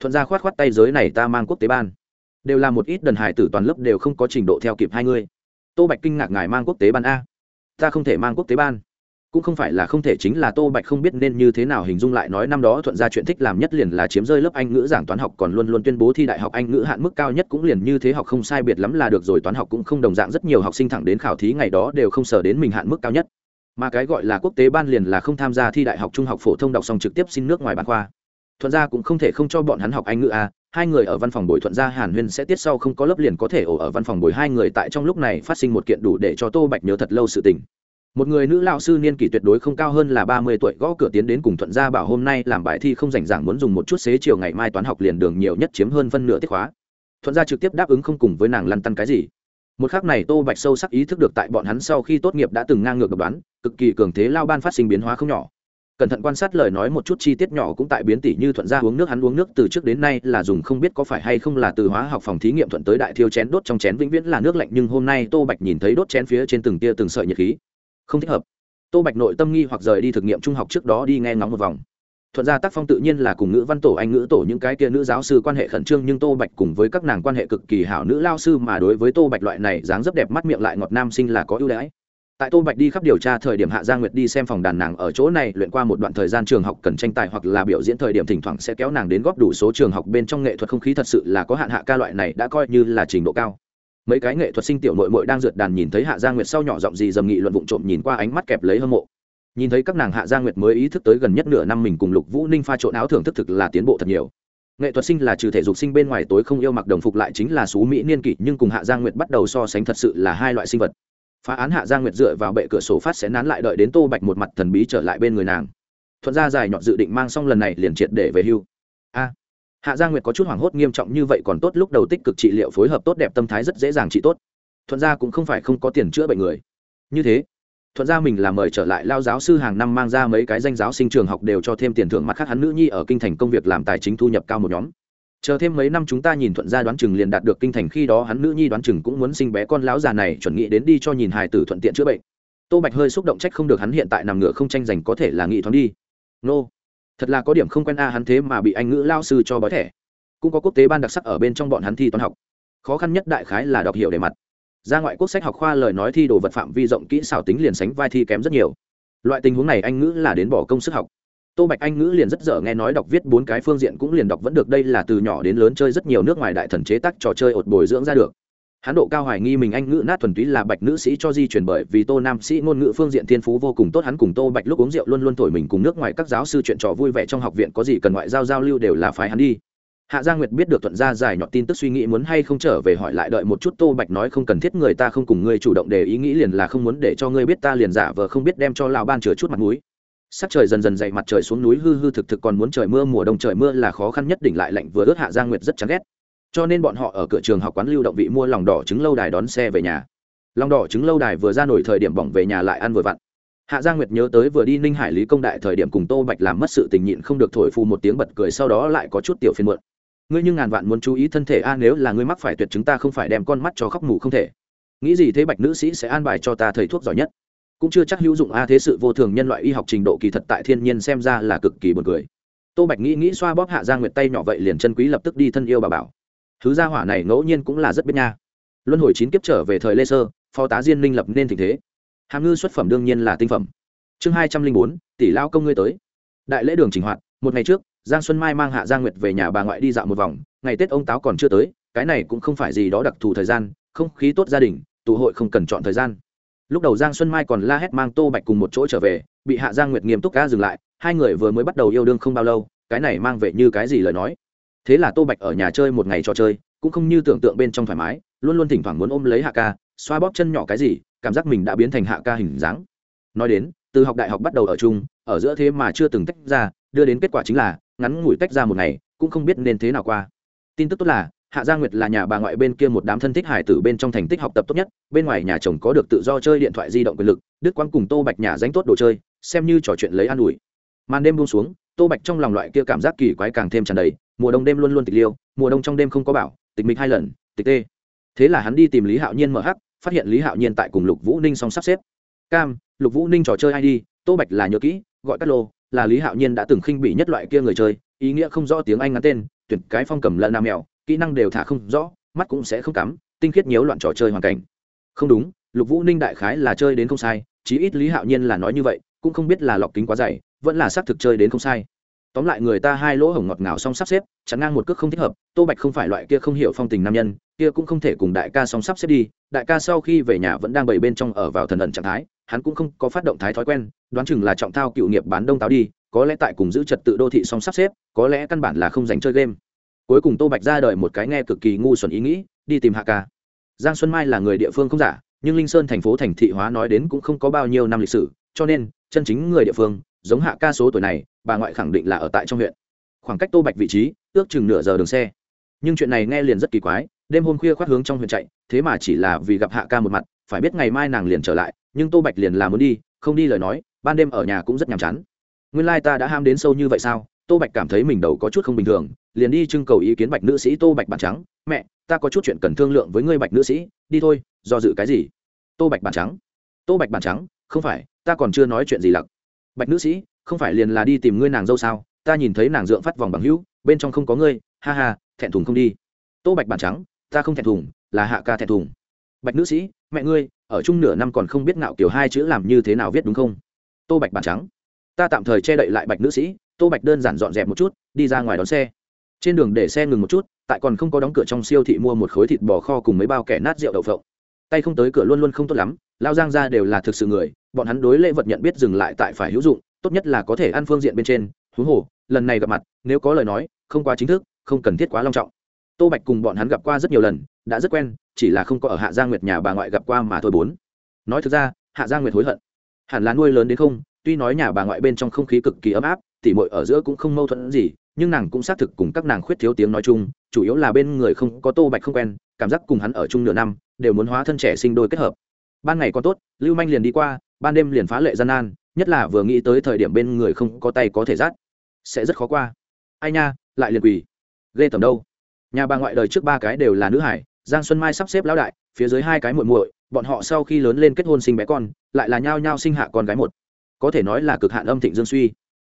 Thuận ra khoát khoát tay, giới này ta mang quốc tế ban. Đều là một ít đần hải tử toàn lớp đều không có trình độ theo kịp hai người. Tô bạch kinh ngạc, ngài mang quốc tế ban a? Ta không thể mang quốc tế ban cũng không phải là không thể chính là tô bạch không biết nên như thế nào hình dung lại nói năm đó thuận ra chuyện thích làm nhất liền là chiếm rơi lớp anh ngữ giảng toán học, còn luôn luôn tuyên bố thi đại học anh ngữ hạn mức cao nhất cũng liền như thế học không sai biệt lắm là được rồi, toán học cũng không đồng dạng rất nhiều học sinh thẳng đến khảo thí ngày đó đều không sở đến mình hạn mức cao nhất. Mà cái gọi là quốc tế ban liền là không tham gia thi đại học trung học phổ thông đọc xong trực tiếp xin nước ngoài bán khoa. Thuận ra cũng không thể không cho bọn hắn học anh ngữ a, hai người ở văn phòng bồi thuận gia hàn huyên sẽ tiết sau không có lớp liền có thể ổ ở văn phòng bồi hai người tại trong lúc này phát sinh một kiện đủ để cho tô bạch nhớ thật lâu sự tình một người nữ lao sư niên kỷ tuyệt đối không cao hơn là ba mươi tuổi gõ cửa tiến đến cùng thuận gia bảo hôm nay làm bài thi không rảnh ràng muốn dùng một chút xế chiều ngày mai toán học liền đường nhiều nhất chiếm hơn phân nửa tiết khóa. Thuận gia trực tiếp đáp ứng không cùng với nàng lăn tăn cái gì. Một khác này tô bạch sâu sắc ý thức được tại bọn hắn sau khi tốt nghiệp đã từng ngang ngược độc đoán, cực kỳ cường thế lao ban phát sinh biến hóa không nhỏ. Cẩn thận quan sát lời nói một chút chi tiết nhỏ cũng tại biến tỷ như thuận ra uống nước hắn uống nước từ trước đến nay là dùng không biết có phải hay không là từ hóa học phòng thí nghiệm thuận tới đại thiêu chén đốt trong chén vĩnh viễn là nước lạnh nhưng hôm nay tô bạch nhìn thấy đốt chén phía trên từng tia từng sợi nhiệt khí không thích hợp. Tô bạch nội tâm nghi hoặc rời đi thực nghiệm trung học trước đó đi nghe ngóng một vòng. Thuận ra tác phong tự nhiên là cùng ngữ văn tổ, anh ngữ tổ những cái kia nữ giáo sư quan hệ khẩn trương, nhưng tô bạch cùng với các nàng quan hệ cực kỳ hảo nữ lao sư mà đối với tô bạch loại này dáng rất đẹp mắt miệng lại ngọt nam sinh là có ưu đãi. Tại tô bạch đi khắp điều tra thời điểm hạ gia nguyệt đi xem phòng đàn nàng ở chỗ này, luyện qua một đoạn thời gian trường học cần tranh tài hoặc là biểu diễn thời điểm thỉnh thoảng sẽ kéo nàng đến góp đủ số trường học bên trong nghệ thuật không khí thật sự là có hạn hạ ca loại này đã coi như là trình độ cao mấy cái nghệ thuật sinh tiểu nội mội đang rượt đàn nhìn thấy hạ gia nguyệt sau nhỏ giọng gì dầm nghị luận vụng trộm nhìn qua ánh mắt kẹp lấy hâm mộ. Nhìn thấy các nàng hạ gia nguyệt mới ý thức tới gần nhất nửa năm mình cùng lục vũ ninh pha trộn áo thưởng thức thực là tiến bộ thật nhiều. Nghệ thuật sinh là trừ thể dục sinh bên ngoài tối không yêu mặc đồng phục lại chính là xú mỹ niên kỷ, nhưng cùng hạ gia nguyệt bắt đầu so sánh thật sự là hai loại sinh vật. Phá án hạ gia nguyệt dựa vào bệ cửa sổ phát sẽ nán lại đợi đến tô bạch một mặt thần bí trở lại bên người nàng. Thuận ra dài nhọn dự định mang xong lần này liền triệt để về hưu. A hạ gia nguyệt có chút hoảng hốt nghiêm trọng như vậy còn tốt lúc đầu tích cực trị liệu phối hợp tốt đẹp tâm thái rất dễ dàng trị tốt. Thuận ra cũng không phải không có tiền chữa bệnh người. Như thế, thuận ra mình là mời trở lại lao giáo sư hàng năm mang ra mấy cái danh giáo sinh trường học đều cho thêm tiền thưởng mặt khác hắn nữ nhi ở kinh thành công việc làm tài chính thu nhập cao một nhóm. Chờ thêm mấy năm chúng ta nhìn thuận gia đoán chừng liền đạt được kinh thành, khi đó hắn nữ nhi đoán chừng cũng muốn sinh bé con lão già này chuẩn nghĩ đến đi cho nhìn hài tử thuận tiện chữa bệnh. Tô bạch hơi xúc động trách không được hắn hiện tại nằm ngửa không tranh giành có thể là nghị thoáng đi. Nô thật là có điểm không quen a, hắn thế mà bị anh ngữ lao sư cho bói thẻ. Cũng có quốc tế ban đặc sắc ở bên trong bọn hắn thi toán học. Khó khăn nhất đại khái là đọc hiểu đề mặt. Ra ngoại quốc sách học khoa lời nói thi đồ vật phạm vi rộng kỹ xảo tính liền sánh vai thi kém rất nhiều. Loại tình huống này anh ngữ là đến bỏ công sức học. Tô bạch anh ngữ liền rất dở nghe nói đọc viết bốn cái phương diện cũng liền đọc vẫn được, đây là từ nhỏ đến lớn chơi rất nhiều nước ngoài đại thần chế tác trò chơi ột bồi dưỡng ra được hán độ cao hoài nghi mình anh ngữ nát thuần túy là bạch nữ sĩ cho di chuyển bởi vì tô nam sĩ ngôn ngữ phương diện thiên phú vô cùng tốt, hắn cùng tô bạch lúc uống rượu luôn luôn thổi mình cùng nước ngoài các giáo sư chuyện trò vui vẻ trong học viện, có gì cần ngoại giao giao lưu đều là phái hắn đi. Hạ gia nguyệt biết được thuận gia giải nhọt tin tức suy nghĩ muốn hay không trở về hỏi lại đợi một chút, tô bạch nói không cần thiết, người ta không cùng ngươi chủ động để ý nghĩ liền là không muốn để cho ngươi biết, ta liền giả vờ không biết đem cho lão ban chừa chút mặt mũi. Sắc trời dần dần dậy, mặt trời xuống núi hư hư thực thực còn muốn trời mưa, mùa đông trời mưa là khó khăn nhất, đỉnh lại lạnh vừa ướt, hạ gia nguyệt rất chán ghét cho nên bọn họ ở cửa trường học quán lưu động vị mua lòng đỏ trứng lâu đài đón xe về nhà. Lòng đỏ trứng lâu đài vừa ra nổi thời điểm bỏng về nhà lại ăn vừa vặn. Hạ gia nguyệt nhớ tới vừa đi ninh hải lý công đại thời điểm cùng tô bạch làm mất sự tình nhịn không được thổi phù một tiếng bật cười sau đó lại có chút tiểu phiên muộn. Ngươi nhưng ngàn vạn muốn chú ý thân thể a à, nếu là ngươi mắc phải tuyệt chúng ta không phải đem con mắt cho khóc mù không thể. Nghĩ gì thế bạch nữ sĩ sẽ an bài cho ta thầy thuốc giỏi nhất? Cũng chưa chắc hữu dụng a à, thế sự vô thường nhân loại y học trình độ kỳ thật tại thiên nhiên xem ra là cực kỳ buồn cười. Tô bạch nghĩ nghĩ xoa bóp hạ gia nguyệt tay nhỏ vậy liền chân quý lập tức đi thân yêu bà bảo thứ gia hỏa này ngẫu nhiên cũng là rất biết nha. Luân hồi chín kiếp trở về thời lê sơ, phó tá diên minh lập nên tình thế. Hàm ngư xuất phẩm đương nhiên là tinh phẩm. Chương hai trăm linh bốn, tỷ lao công ngươi tới. Đại lễ đường trình hoạt, một ngày trước, giang xuân mai mang hạ gia nguyệt về nhà bà ngoại đi dạo một vòng, ngày tết ông táo còn chưa tới, cái này cũng không phải gì đó đặc thù thời gian, không khí tốt gia đình, tụ hội không cần chọn thời gian. Lúc đầu giang xuân mai còn la hét mang tô bạch cùng một chỗ trở về, bị hạ giang nguyệt nghiêm túc ca dừng lại, hai người vừa mới bắt đầu yêu đương không bao lâu, cái này mang về như cái gì lời nói thế là tô bạch ở nhà chơi một ngày trò chơi, cũng không như tưởng tượng bên trong thoải mái, luôn luôn thỉnh thoảng muốn ôm lấy hạ ca, xoa bóp chân nhỏ cái gì, cảm giác mình đã biến thành hạ ca hình dáng. Nói đến, từ học đại học bắt đầu ở chung, ở giữa thế mà chưa từng tách ra, đưa đến kết quả chính là, ngắn ngủi tách ra một ngày, cũng không biết nên thế nào qua. Tin tức tốt là, hạ gia nguyệt là nhà bà ngoại bên kia một đám thân thích hải tử bên trong thành tích học tập tốt nhất, bên ngoài nhà chồng có được tự do chơi điện thoại di động quyền lực, đức quang cùng tô bạch nhà danh tốt đồ chơi, xem như trò chuyện lấy an ủi. Màn đêm buông xuống, tô bạch trong lòng loại kia cảm giác kỳ quái càng thêm tràn đầy mùa đông đêm luôn luôn tịch liêu, mùa đông trong đêm không có bảo, tịch mịch hai lần, tịch tê. Thế là hắn đi tìm lý hạo nhiên mở hắc, phát hiện lý hạo nhiên tại cùng lục vũ ninh song sắp xếp. Cam, lục vũ ninh trò chơi ai đi, tô bạch là nhớ kỹ, gọi cát lô, là lý hạo nhiên đã từng khinh bị nhất loại kia người chơi, ý nghĩa không rõ tiếng anh ngắn tên, tuyển cái phong cầm lợn nam mèo, kỹ năng đều thả không rõ, mắt cũng sẽ không cắm, tinh khiết nhiễu loạn trò chơi hoàn cảnh. Không đúng, lục vũ ninh đại khái là chơi đến không sai, chí ít lý hạo nhiên là nói như vậy, cũng không biết là lọc kính quá dày, vẫn là xác thực chơi đến không sai tóm lại người ta hai lỗ hổng ngọt ngào song sắp xếp chắn ngang một cước không thích hợp, tô bạch không phải loại kia không hiểu phong tình nam nhân, kia cũng không thể cùng đại ca song sắp xếp đi, đại ca sau khi về nhà vẫn đang bày bên trong ở vào thần ẩn trạng thái, hắn cũng không có phát động thái thói quen, đoán chừng là trọng thao cựu nghiệp bán đông táo đi, có lẽ tại cùng giữ trật tự đô thị song sắp xếp, có lẽ căn bản là không dành chơi game. Cuối cùng tô bạch ra đời một cái nghe cực kỳ ngu xuẩn ý nghĩ, đi tìm hạ ca. Giang xuân mai là người địa phương không giả, nhưng linh sơn thành phố thành thị hóa nói đến cũng không có bao nhiêu năm lịch sử, cho nên, chân chính người địa phương giống hạ ca số tuổi này, bà ngoại khẳng định là ở tại trong huyện. Khoảng cách tô bạch vị trí, ước chừng nửa giờ đường xe. Nhưng chuyện này nghe liền rất kỳ quái, đêm hôm khuya khoác hướng trong huyện chạy, thế mà chỉ là vì gặp hạ ca một mặt, phải biết ngày mai nàng liền trở lại, nhưng tô bạch liền là muốn đi, không đi lời nói, ban đêm ở nhà cũng rất nhàm chán. Nguyên lai、like、ta đã ham đến sâu như vậy sao? Tô bạch cảm thấy mình đầu có chút không bình thường, liền đi trưng cầu ý kiến bạch nữ sĩ tô bạch bản trắng. Mẹ, ta có chút chuyện cần thương lượng với ngươi bạch nữ sĩ, đi thôi, do dự cái gì? Tô bạch bản trắng. Tô bạch bản trắng, không phải, ta còn chưa nói chuyện gì lặc bạch nữ sĩ, không phải liền là đi tìm ngươi nàng dâu sao? Ta nhìn thấy nàng dượng phát vòng bằng hữu, bên trong không có ngươi, ha ha, thẹn thùng không đi. Tô bạch bản trắng, ta không thẹn thùng, là hạ ca thẹn thùng. Bạch nữ sĩ, mẹ ngươi, ở chung nửa năm còn không biết ngạo kiểu hai chữ làm như thế nào viết đúng không? Tô bạch bản trắng, ta tạm thời che đậy lại bạch nữ sĩ. Tô bạch đơn giản dọn dẹp một chút, đi ra ngoài đón xe. Trên đường để xe ngừng một chút, tại còn không có đóng cửa trong siêu thị mua một khối thịt bò kho cùng mấy bao kẻ nát rượu đậu phộng. Tay không tới cửa luôn luôn không tốt lắm, lao giang ra đều là thực sự người bọn hắn đối lễ vật nhận biết dừng lại tại phải hữu dụng, tốt nhất là có thể ăn phương diện bên trên. Huống hồ, lần này gặp mặt, nếu có lời nói, không quá chính thức, không cần thiết quá long trọng. Tô bạch cùng bọn hắn gặp qua rất nhiều lần, đã rất quen, chỉ là không có ở hạ gia nguyệt nhà bà ngoại gặp qua mà thôi bốn. Nói thực ra, hạ gia nguyệt hối hận. Hẳn là nuôi lớn đến không, tuy nói nhà bà ngoại bên trong không khí cực kỳ ấm áp, tỉ mội ở giữa cũng không mâu thuẫn gì, nhưng nàng cũng xác thực cùng các nàng khuyết thiếu tiếng nói chung, chủ yếu là bên người không, có tô bạch không quen, cảm giác cùng hắn ở chung nửa năm, đều muốn hóa thân trẻ sinh đôi kết hợp. Ban ngày còn tốt, lưu manh liền đi qua ban đêm liền phá lệ gian nan, nhất là vừa nghĩ tới thời điểm bên người không có tay có thể rát sẽ rất khó qua. Ai nha, lại liền quỳ. Ghê tầm đâu. Nhà bà ngoại đời trước ba cái đều là nữ hải, giang xuân mai sắp xếp lão đại, phía dưới hai cái muội muội, bọn họ sau khi lớn lên kết hôn sinh bé con, lại là nhao nhao sinh hạ con gái một. Có thể nói là cực hạn âm thịnh dương suy.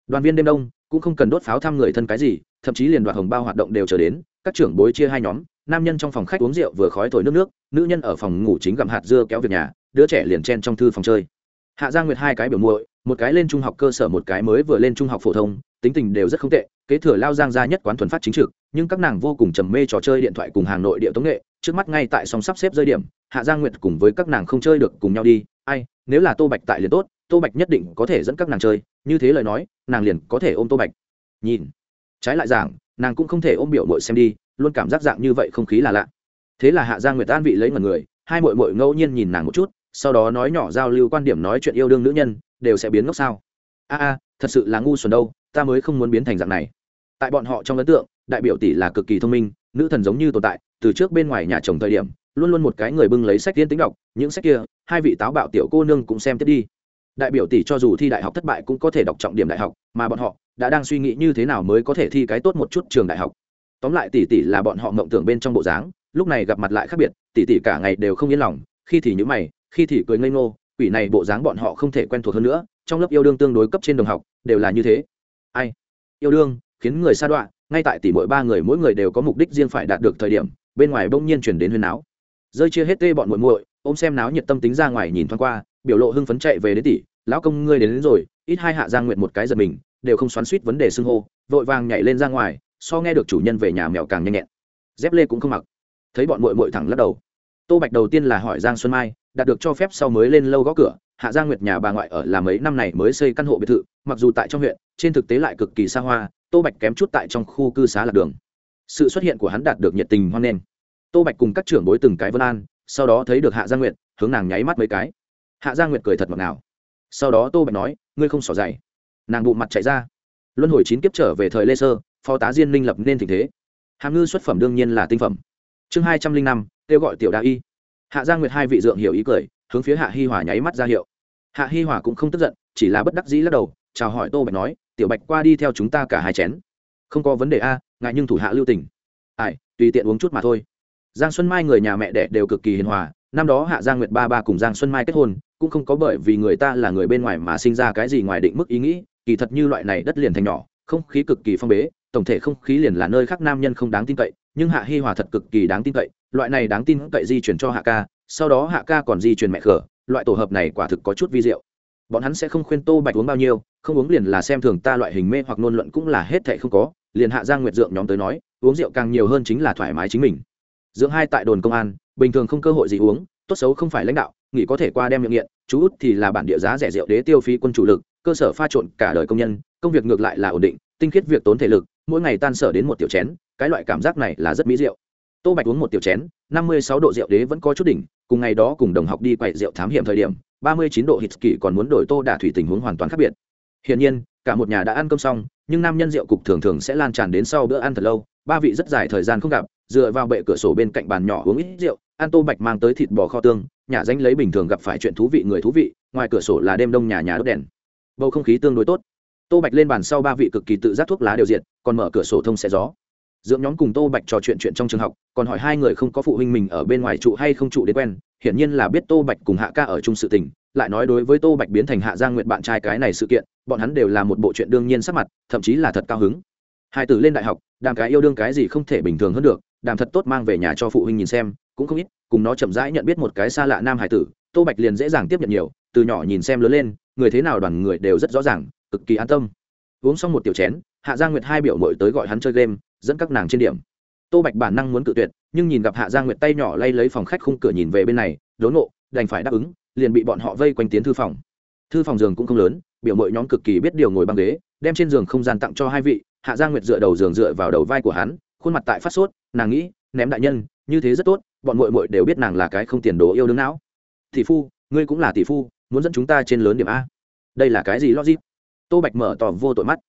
Đoàn viên đêm đông, cũng không cần đốt pháo thăm người thân cái gì, thậm chí liền đoạt hồng bao hoạt động đều trở đến, các trưởng bối chia hai nhóm, nam nhân trong phòng khách uống rượu vừa khói thổi nước nước, nữ nhân ở phòng ngủ chính gặm hạt dưa kéo việc nhà, đứa trẻ liền chen trong thư phòng chơi hạ giang nguyệt hai cái biểu muội, một cái lên trung học cơ sở, một cái mới vừa lên trung học phổ thông, tính tình đều rất không tệ, kế thừa lao giang gia nhất quán thuần phát chính trực, nhưng các nàng vô cùng trầm mê trò chơi điện thoại cùng hàng nội địa tống nghệ, trước mắt ngay tại song sắp xếp rơi điểm, hạ giang nguyệt cùng với các nàng không chơi được cùng nhau đi, ai, nếu là tô bạch tại liền tốt, tô bạch nhất định có thể dẫn các nàng chơi, như thế lời nói, nàng liền có thể ôm tô bạch. Nhìn, trái lại giảng, nàng cũng không thể ôm biểu mội xem đi, luôn cảm giác dạng như vậy không khí là lạ. Thế là hạ giang nguyệt an vị lấy ngần người, hai mội mội ngẫu nhiên nhìn nàng một chút sau đó nói nhỏ giao lưu quan điểm nói chuyện yêu đương nữ nhân, đều sẽ biến ngốc sao? A a, thật sự là ngu xuẩn đâu, ta mới không muốn biến thành dạng này. Tại bọn họ trong ấn tượng, đại biểu tỷ là cực kỳ thông minh, nữ thần giống như tồn tại, từ trước bên ngoài nhà chồng thời điểm, luôn luôn một cái người bưng lấy sách tiên tính đọc, những sách kia, hai vị táo bạo tiểu cô nương cũng xem tiếp đi. Đại biểu tỷ cho dù thi đại học thất bại cũng có thể đọc trọng điểm đại học, mà bọn họ đã đang suy nghĩ như thế nào mới có thể thi cái tốt một chút trường đại học. Tóm lại tỷ tỷ là bọn họ mộng tưởng bên trong bộ dáng, lúc này gặp mặt lại khác biệt, tỷ tỷ cả ngày đều không yên lòng, khi thì nhữ mày khi thì cười ngây ngô quỷ này bộ dáng bọn họ không thể quen thuộc hơn nữa trong lớp yêu đương tương đối cấp trên đồng học đều là như thế. Ai? Yêu đương khiến người xa đoạn ngay tại tỷ mỗi ba người mỗi người đều có mục đích riêng phải đạt được thời điểm bên ngoài bỗng nhiên chuyển đến huyên náo. Rơi chia hết tê bọn muội muội ôm xem náo nhiệt tâm tính ra ngoài nhìn thoáng qua biểu lộ hưng phấn chạy về đến tỷ lão công ngươi đến, đến rồi. Ít hai hạ giang nguyện một cái giật mình đều không xoắn suýt vấn đề xưng hô vội vàng nhảy lên ra ngoài so nghe được chủ nhân về nhà mèo càng nhanh nhẹn. Dép lê cũng không mặc. Thấy bọn muội muội thẳng lắc đầu tô bạch đầu tiên là hỏi giang xuân mai, đạt được cho phép sau mới lên lâu gõ cửa, hạ giang nguyệt nhà bà ngoại ở là mấy năm này mới xây căn hộ biệt thự, mặc dù tại trong huyện, trên thực tế lại cực kỳ xa hoa, tô bạch kém chút tại trong khu cư xá lạc đường. Sự xuất hiện của hắn đạt được nhiệt tình hoan nghênh. Tô bạch cùng các trưởng bối từng cái vân an, sau đó thấy được hạ giang nguyệt, hướng nàng nháy mắt mấy cái. Hạ giang nguyệt cười thật ngọt ngào. Sau đó tô bạch nói, ngươi không xỏ dày nàng bụng mặt chạy ra. Luân hồi chín kiếp trở về thời lê sơ, phó tá diên minh lập nên tình thế. Hàm ngư xuất phẩm đương nhiên là tinh phẩm. Chương hai trăm linh năm kêu gọi tiểu đa y. Hạ giang nguyệt hai vị dượng hiểu ý cười, hướng phía hạ hi hòa nháy mắt ra hiệu. Hạ hi hòa cũng không tức giận, chỉ là bất đắc dĩ lắc đầu, chào hỏi tô bạch nói, tiểu bạch qua đi theo chúng ta cả hai chén. Không có vấn đề a, ngại nhưng thủ hạ lưu tình. Ai, tùy tiện uống chút mà thôi. Giang xuân mai người nhà mẹ đẻ đều cực kỳ hiền hòa, năm đó hạ giang nguyệt ba ba cùng giang xuân mai kết hôn, cũng không có bởi vì người ta là người bên ngoài mà sinh ra cái gì ngoài định mức ý nghĩ, kỳ thật như loại này đất liền thành nhỏ, không khí cực kỳ phong bế, tổng thể không khí liền là nơi khác nam nhân không đáng tin cậy nhưng hạ hi hòa thật cực kỳ đáng tin cậy, loại này đáng tin cậy di chuyển cho hạ ca, sau đó hạ ca còn di chuyển mẹ khở, loại tổ hợp này quả thực có chút vi diệu. Bọn hắn sẽ không khuyên tô bạch uống bao nhiêu, không uống liền là xem thường ta loại hình mê hoặc nôn luận cũng là hết thệ không có, liền hạ giang nguyệt dượng nhóm tới nói, uống rượu càng nhiều hơn chính là thoải mái chính mình. Dưỡng hai tại đồn công an, bình thường không cơ hội gì uống, tốt xấu không phải lãnh đạo nghỉ có thể qua đem miệng nghiện, chú út thì là bản địa giá rẻ rượu đế tiêu phí quân chủ lực, cơ sở pha trộn cả đời công nhân, công việc ngược lại là ổn định tinh khiết việc tốn thể lực, mỗi ngày tan sở đến một tiểu chén, cái loại cảm giác này là rất mỹ rượu. Tô bạch uống một tiểu chén, năm mươi sáu độ rượu đế vẫn có chút đỉnh, cùng ngày đó cùng đồng học đi quậy rượu thám hiểm thời điểm, ba mươi chín độ hít kỳ còn muốn đổi tô đả thủy tình huống hoàn toàn khác biệt. Hiển nhiên, cả một nhà đã ăn cơm xong, nhưng nam nhân rượu cục thường thường sẽ lan tràn đến sau bữa ăn thật lâu, ba vị rất dài thời gian không gặp, dựa vào bệ cửa sổ bên cạnh bàn nhỏ uống ít rượu, ăn tô bạch mang tới thịt bò kho tương, nhà danh lấy bình thường gặp phải chuyện thú vị người thú vị, ngoài cửa sổ là đêm đông nhà nhà đốt đèn. Bầu không khí tương đối tốt tô bạch lên bàn sau ba vị cực kỳ tự giác thuốc lá đều diện còn mở cửa sổ thông xe gió. Dưỡng nhóm cùng tô bạch trò chuyện chuyện trong trường học, còn hỏi hai người không có phụ huynh mình ở bên ngoài trụ hay không trụ đến quen, hiển nhiên là biết tô bạch cùng hạ ca ở chung sự tình, lại nói đối với tô bạch biến thành hạ giang nguyện bạn trai cái này sự kiện, bọn hắn đều là một bộ chuyện đương nhiên sắc mặt, thậm chí là thật cao hứng. Hai tử lên đại học, đàm cái yêu đương cái gì không thể bình thường hơn được, đàm thật tốt mang về nhà cho phụ huynh nhìn xem, cũng không ít, cùng nó chậm rãi nhận biết một cái xa lạ nam hải tử, tô bạch liền dễ dàng tiếp nhận nhiều, từ nhỏ nhìn xem lớn lên, người thế nào đoàn người đều rất rõ ràng cực kỳ an tâm. Uống xong một tiểu chén, hạ giang nguyệt hai biểu mội tới gọi hắn chơi game, dẫn các nàng trên điểm. Tô bạch bản năng muốn cự tuyệt, nhưng nhìn gặp hạ giang nguyệt tay nhỏ lay lấy phòng khách khung cửa nhìn về bên này, đốn nộ, đành phải đáp ứng, liền bị bọn họ vây quanh tiến thư phòng. Thư phòng giường cũng không lớn, biểu mội nhóm cực kỳ biết điều ngồi băng ghế, đem trên giường không gian tặng cho hai vị, hạ giang nguyệt dựa đầu giường dựa vào đầu vai của hắn, khuôn mặt tại phát sốt, nàng nghĩ, ném đại nhân, như thế rất tốt, bọn mội mội đều biết nàng là cái không tiền đồ yêu đương não. Tỷ phu, ngươi cũng là tỷ phu, muốn dẫn chúng ta trên lớn điểm a. Đây là cái gì logic? Tô bạch mở tỏ vô tội mắt.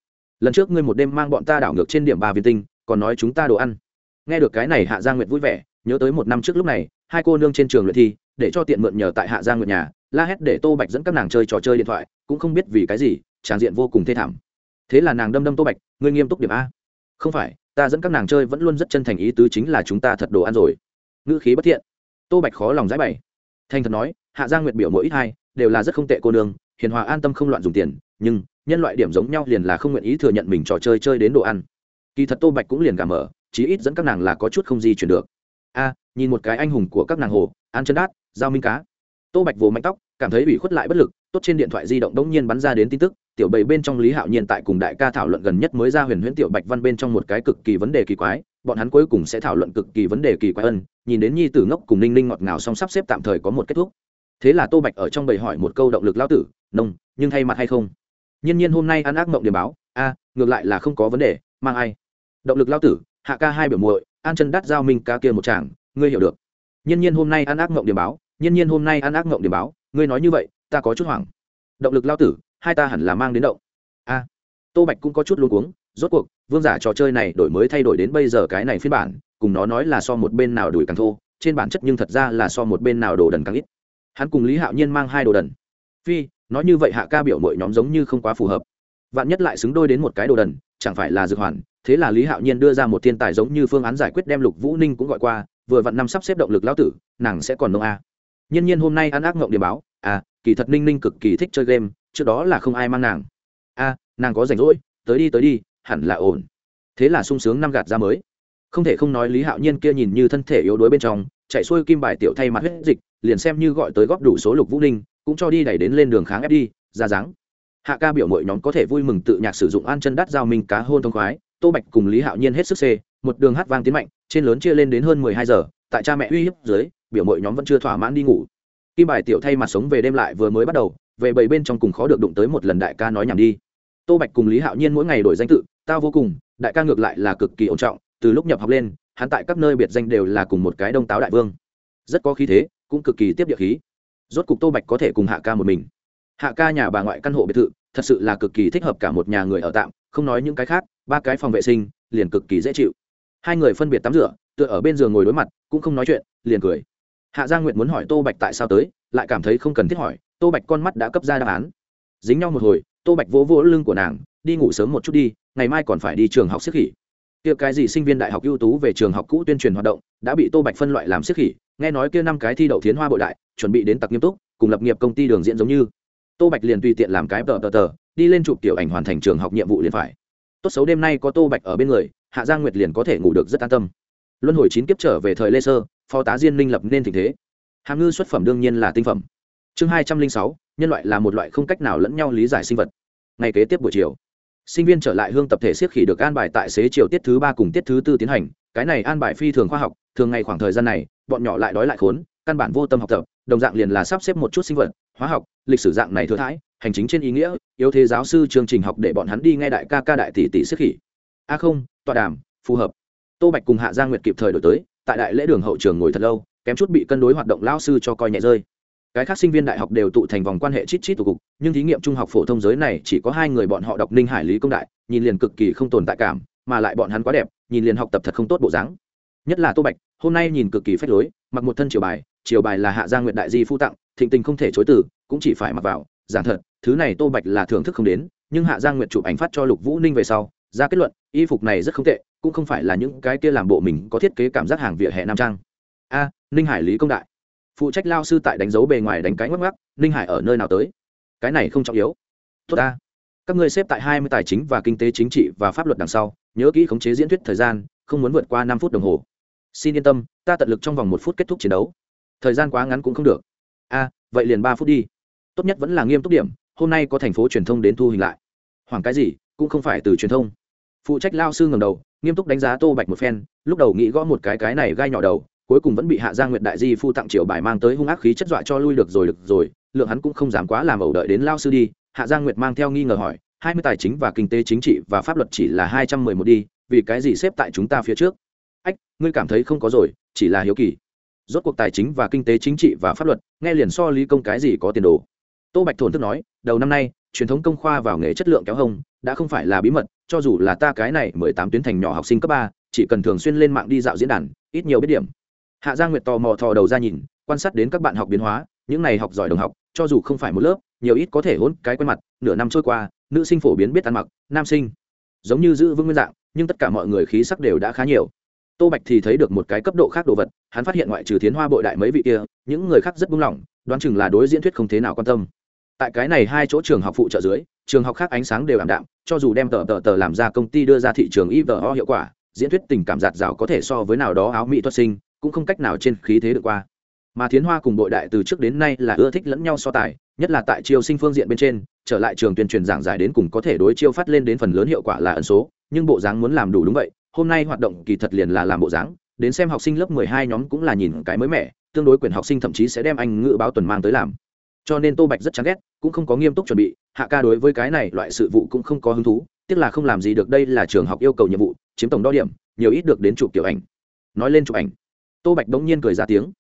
Lần trước ngươi một đêm mang bọn ta đảo ngược trên điểm ba viên tinh, còn nói chúng ta đồ ăn. Nghe được cái này hạ gia nguyệt vui vẻ, nhớ tới một năm trước lúc này, hai cô nương trên trường luyện thi, để cho tiện mượn nhờ tại hạ gia nguyệt nhà, la hét để tô bạch dẫn các nàng chơi trò chơi điện thoại, cũng không biết vì cái gì tràng diện vô cùng thê thảm. Thế là nàng đâm đâm tô bạch, ngươi nghiêm túc điểm a. Không phải, ta dẫn các nàng chơi vẫn luôn rất chân thành ý tứ chính là chúng ta thật đồ ăn rồi. Ngữ khí bất thiện. Tô bạch khó lòng giải bày. Thành thật nói, hạ gia nguyệt biểu mỗi ít hai, đều là rất không tệ cô nương, hiền hòa an tâm không loạn dùng tiền, nhưng nhân loại điểm giống nhau liền là không nguyện ý thừa nhận mình trò chơi chơi đến đồ ăn. Kỳ thật tô bạch cũng liền cảm mở, chí ít dẫn các nàng là có chút không di chuyển được. A, nhìn một cái anh hùng của các nàng hồ ăn chân đát, giao minh cá. Tô bạch vồ mạnh tóc, cảm thấy ủy khuất lại bất lực, tốt trên điện thoại di động đống nhiên bắn ra đến tin tức, tiểu bầy bên trong lý hạo nhiên tại cùng đại ca thảo luận gần nhất mới ra huyền huyễn tiểu bạch văn bên trong một cái cực kỳ vấn đề kỳ quái, bọn hắn cuối cùng sẽ thảo luận cực kỳ vấn đề kỳ quái ân nhìn đến nhi tử ngốc cùng ninh ninh ngọt ngào song sắp xếp tạm thời có một kết thúc. Thế là tô bạch ở trong bầy hỏi một câu động lực lao tử, nông, nhưng thay mặt hay không? Nhiên nhiên hôm nay ăn ác mộng điểm báo, a, ngược lại là không có vấn đề, mang ai? Động lực lao tử, hạ ca hai biểu muội, an chân đắt giao minh ca kia một chàng, ngươi hiểu được. Nhiên nhiên hôm nay ăn ác mộng điểm báo, nhiên nhiên hôm nay ăn ác mộng điểm báo, ngươi nói như vậy, ta có chút hoảng. Động lực lao tử, hai ta hẳn là mang đến động. A, tô bạch cũng có chút luôn cuống, rốt cuộc, vương giả trò chơi này đổi mới thay đổi đến bây giờ cái này phiên bản, cùng nó nói là so một bên nào đuổi càng thô, trên bản chất nhưng thật ra là so một bên nào đồ đần càng ít. Hắn cùng lý hạo nhiên mang hai đồ đần. Phi nói như vậy hạ ca biểu mọi nhóm giống như không quá phù hợp. Vạn nhất lại xứng đôi đến một cái đồ đần, chẳng phải là dược hoàn. Thế là lý hạo nhiên đưa ra một thiên tài giống như phương án giải quyết đem lục vũ ninh cũng gọi qua, vừa vặn năm sắp xếp động lực lao tử, nàng sẽ còn nông a. Nhân nhiên hôm nay ăn ác mộng điểm báo à kỳ thật ninh ninh cực kỳ thích chơi game, trước đó là không ai mang nàng. A, nàng có rảnh rỗi, tới đi tới đi, hẳn là ổn. Thế là sung sướng năm gạt ra mới. Không thể không nói lý hạo nhiên kia nhìn như thân thể yếu đuối bên trong, chạy xuôi kim bài tiểu thay mặt huyết dịch, liền xem như gọi tới góp đủ số lục vũ ninh cũng cho đi đẩy đến lên đường kháng ép đi, ra dáng. Hạ ca biểu mội nhóm có thể vui mừng tự nhạc sử dụng an chân đắt giao minh cá hôn thông khoái, tô bạch cùng lý hạo nhiên hết sức xê, một đường hát vang tiến mạnh, trên lớn chia lên đến hơn mười hai giờ, tại cha mẹ uy hiếp dưới, biểu mội nhóm vẫn chưa thỏa mãn đi ngủ. Kim bài tiểu thay mặt sống về đêm lại vừa mới bắt đầu, về bảy bên trong cùng khó được đụng tới một lần đại ca nói nhảm đi. Tô bạch cùng lý hạo nhiên mỗi ngày đổi danh tự, tao vô cùng, đại ca ngược lại là cực kỳ ổn trọng, từ lúc nhập học lên, hắn tại các nơi biệt danh đều là cùng một cái đông táo đại vương. Rất có khí thế, cũng cực kỳ tiếp địa khí rốt cục tô bạch có thể cùng hạ ca một mình. Hạ ca nhà bà ngoại căn hộ biệt thự, thật sự là cực kỳ thích hợp cả một nhà người ở tạm, không nói những cái khác, ba cái phòng vệ sinh, liền cực kỳ dễ chịu. Hai người phân biệt tắm rửa, tựa ở bên giường ngồi đối mặt, cũng không nói chuyện, liền cười. Hạ gia nguyện muốn hỏi tô bạch tại sao tới, lại cảm thấy không cần thiết hỏi, tô bạch con mắt đã cấp ra đáp án. Dính nhau một hồi, tô bạch vỗ vỗ lưng của nàng, đi ngủ sớm một chút đi, ngày mai còn phải đi trường học siết khỉ kia cái gì sinh viên đại học ưu tú về trường học cũ tuyên truyền hoạt động, đã bị tô bạch phân loại làm siết khỉ, nghe nói kia năm cái thi đậu thiến hoa bội đại, chuẩn bị đến tặc nghiêm túc, cùng lập nghiệp công ty đường diễn giống như. Tô bạch liền tùy tiện làm cái tờ tờ tờ, đi lên chụp tiểu ảnh hoàn thành trường học nhiệm vụ liền phải. Tốt xấu đêm nay có tô bạch ở bên người, hạ giang nguyệt liền có thể ngủ được rất an tâm. Luân hồi chín kiếp trở về thời lê sơ, phó tá diên minh lập nên tình thế. Hàm ngư xuất phẩm đương nhiên là tinh phẩm. Chương hai trăm linh sáu, nhân loại là một loại không cách nào lẫn nhau lý giải sinh vật. Ngày kế tiếp buổi chiều sinh viên trở lại hương tập thể siết khỉ được an bài tại xế chiều tiết thứ ba cùng tiết thứ tư tiến hành. Cái này an bài phi thường khoa học, thường ngày khoảng thời gian này, bọn nhỏ lại đói lại khốn, căn bản vô tâm học tập, đồng dạng liền là sắp xếp một chút sinh vật, hóa học, lịch sử dạng này thừa thãi, hành chính trên ý nghĩa, yếu thế giáo sư chương trình học để bọn hắn đi nghe đại ca ca đại tỷ tỷ siết khỉ. A không, tọa đàm, phù hợp. Tô bạch cùng hạ gia nguyệt kịp thời đổi tới, tại đại lễ đường hậu trường ngồi thật lâu, kém chút bị cân đối hoạt động lao sư cho coi nhẹ rơi cái khác sinh viên đại học đều tụ thành vòng quan hệ chít chít tụ cục, nhưng thí nghiệm trung học phổ thông giới này chỉ có hai người bọn họ đọc ninh hải lý công đại, nhìn liền cực kỳ không tồn tại cảm, mà lại bọn hắn quá đẹp, nhìn liền học tập thật không tốt bộ dáng. Nhất là tô bạch, hôm nay nhìn cực kỳ phách lối, mặc một thân triều bài triều bài là hạ gia nguyện đại di phu tặng, thịnh tình không thể chối từ, cũng chỉ phải mặc vào, giảng thật, thứ này tô bạch là thưởng thức không đến, nhưng hạ gia nguyện chụp ảnh phát cho lục vũ ninh về sau, ra kết luận, y phục này rất không tệ, cũng không phải là những cái kia làm bộ mình có thiết kế cảm giác hàng vỉa hè nam trang. A, ninh hải lý công đại phụ trách lao sư tại đánh dấu bề ngoài đánh cái ngắc ngắc ninh hải ở nơi nào tới? Cái này không trọng yếu. Tốt ta. Các ngươi xếp tại hai mươi tài chính và kinh tế chính trị và pháp luật đằng sau, nhớ kỹ khống chế diễn thuyết thời gian, không muốn vượt qua năm phút đồng hồ. Xin yên tâm, ta tận lực trong vòng một phút kết thúc chiến đấu. Thời gian quá ngắn cũng không được. A, vậy liền ba phút đi. Tốt nhất vẫn là nghiêm túc điểm, hôm nay có thành phố truyền thông đến thu hình lại. Hoàng cái gì, cũng không phải từ truyền thông. Phụ trách lao sư ngầm đầu, nghiêm túc đánh giá tô bạch một phen, lúc đầu nghĩ gõ một cái cái này gai nhỏ đầu cuối cùng vẫn bị hạ giang nguyệt đại di phu tặng triệu bài mang tới hung ác khí chất dọa cho lui được rồi được rồi, lượng hắn cũng không dám quá làm ẩu đợi đến lao sư đi. Hạ giang nguyệt mang theo nghi ngờ hỏi, hai mươi tài chính và kinh tế chính trị và pháp luật chỉ là hai trăm mười một đi, vì cái gì xếp tại chúng ta phía trước? Ách, ngươi cảm thấy không có rồi, chỉ là hiếu kỳ. Rốt cuộc tài chính và kinh tế chính trị và pháp luật, nghe liền so lý công cái gì có tiền đồ. Tô bạch thổn thức nói, đầu năm nay, truyền thống công khoa vào nghề chất lượng kéo hông, đã không phải là bí mật, cho dù là ta cái này mười tám tuyến thành nhỏ học sinh cấp ba, chỉ cần thường xuyên lên mạng đi dạo diễn đàn, ít nhiều biết điểm hạ giang nguyệt tò mò thò đầu ra nhìn, quan sát đến các bạn học biến hóa, những này học giỏi đồng học, cho dù không phải một lớp, nhiều ít có thể hôn cái quen mặt, nửa năm trôi qua, nữ sinh phổ biến biết ăn mặc, nam sinh giống như giữ vững nguyên dạng, nhưng tất cả mọi người khí sắc đều đã khá nhiều. Tô bạch thì thấy được một cái cấp độ khác đồ vật, hắn phát hiện ngoại trừ Thiến hoa bội đại mấy vị kia, những người khác rất buông lỏng, đoán chừng là đối diễn thuyết không thế nào quan tâm. Tại cái này hai chỗ trường học phụ trợ dưới, trường học khác ánh sáng đều ảm đạm, cho dù đem tờ tờ tờ làm ra công ty đưa ra thị trường ivo hiệu quả, diễn thuyết tình cảm giạt rào có thể so với nào đó áo mỹ thuật sinh cũng không cách nào trên khí thế được qua. Mà thiến hoa cùng đội đại từ trước đến nay là ưa thích lẫn nhau so tài, nhất là tại chiêu sinh phương diện bên trên, trở lại trường tuyên truyền giảng giải đến cùng có thể đối chiêu phát lên đến phần lớn hiệu quả là ẩn số, nhưng bộ dáng muốn làm đủ đúng vậy, hôm nay hoạt động kỳ thật liền là làm bộ dáng, đến xem học sinh lớp mười hai nhóm cũng là nhìn cái mới mẻ, tương đối quyền học sinh thậm chí sẽ đem anh ngữ báo tuần mang tới làm. Cho nên tô bạch rất chán ghét, cũng không có nghiêm túc chuẩn bị, hạ ca đối với cái này loại sự vụ cũng không có hứng thú, tiếc là không làm gì được đây là trường học yêu cầu nhiệm vụ, chiếm tổng đo điểm, nhiều ít được đến chụp kiểu ảnh. Nói lên chụp ảnh tô bạch bỗng nhiên cười ra tiếng.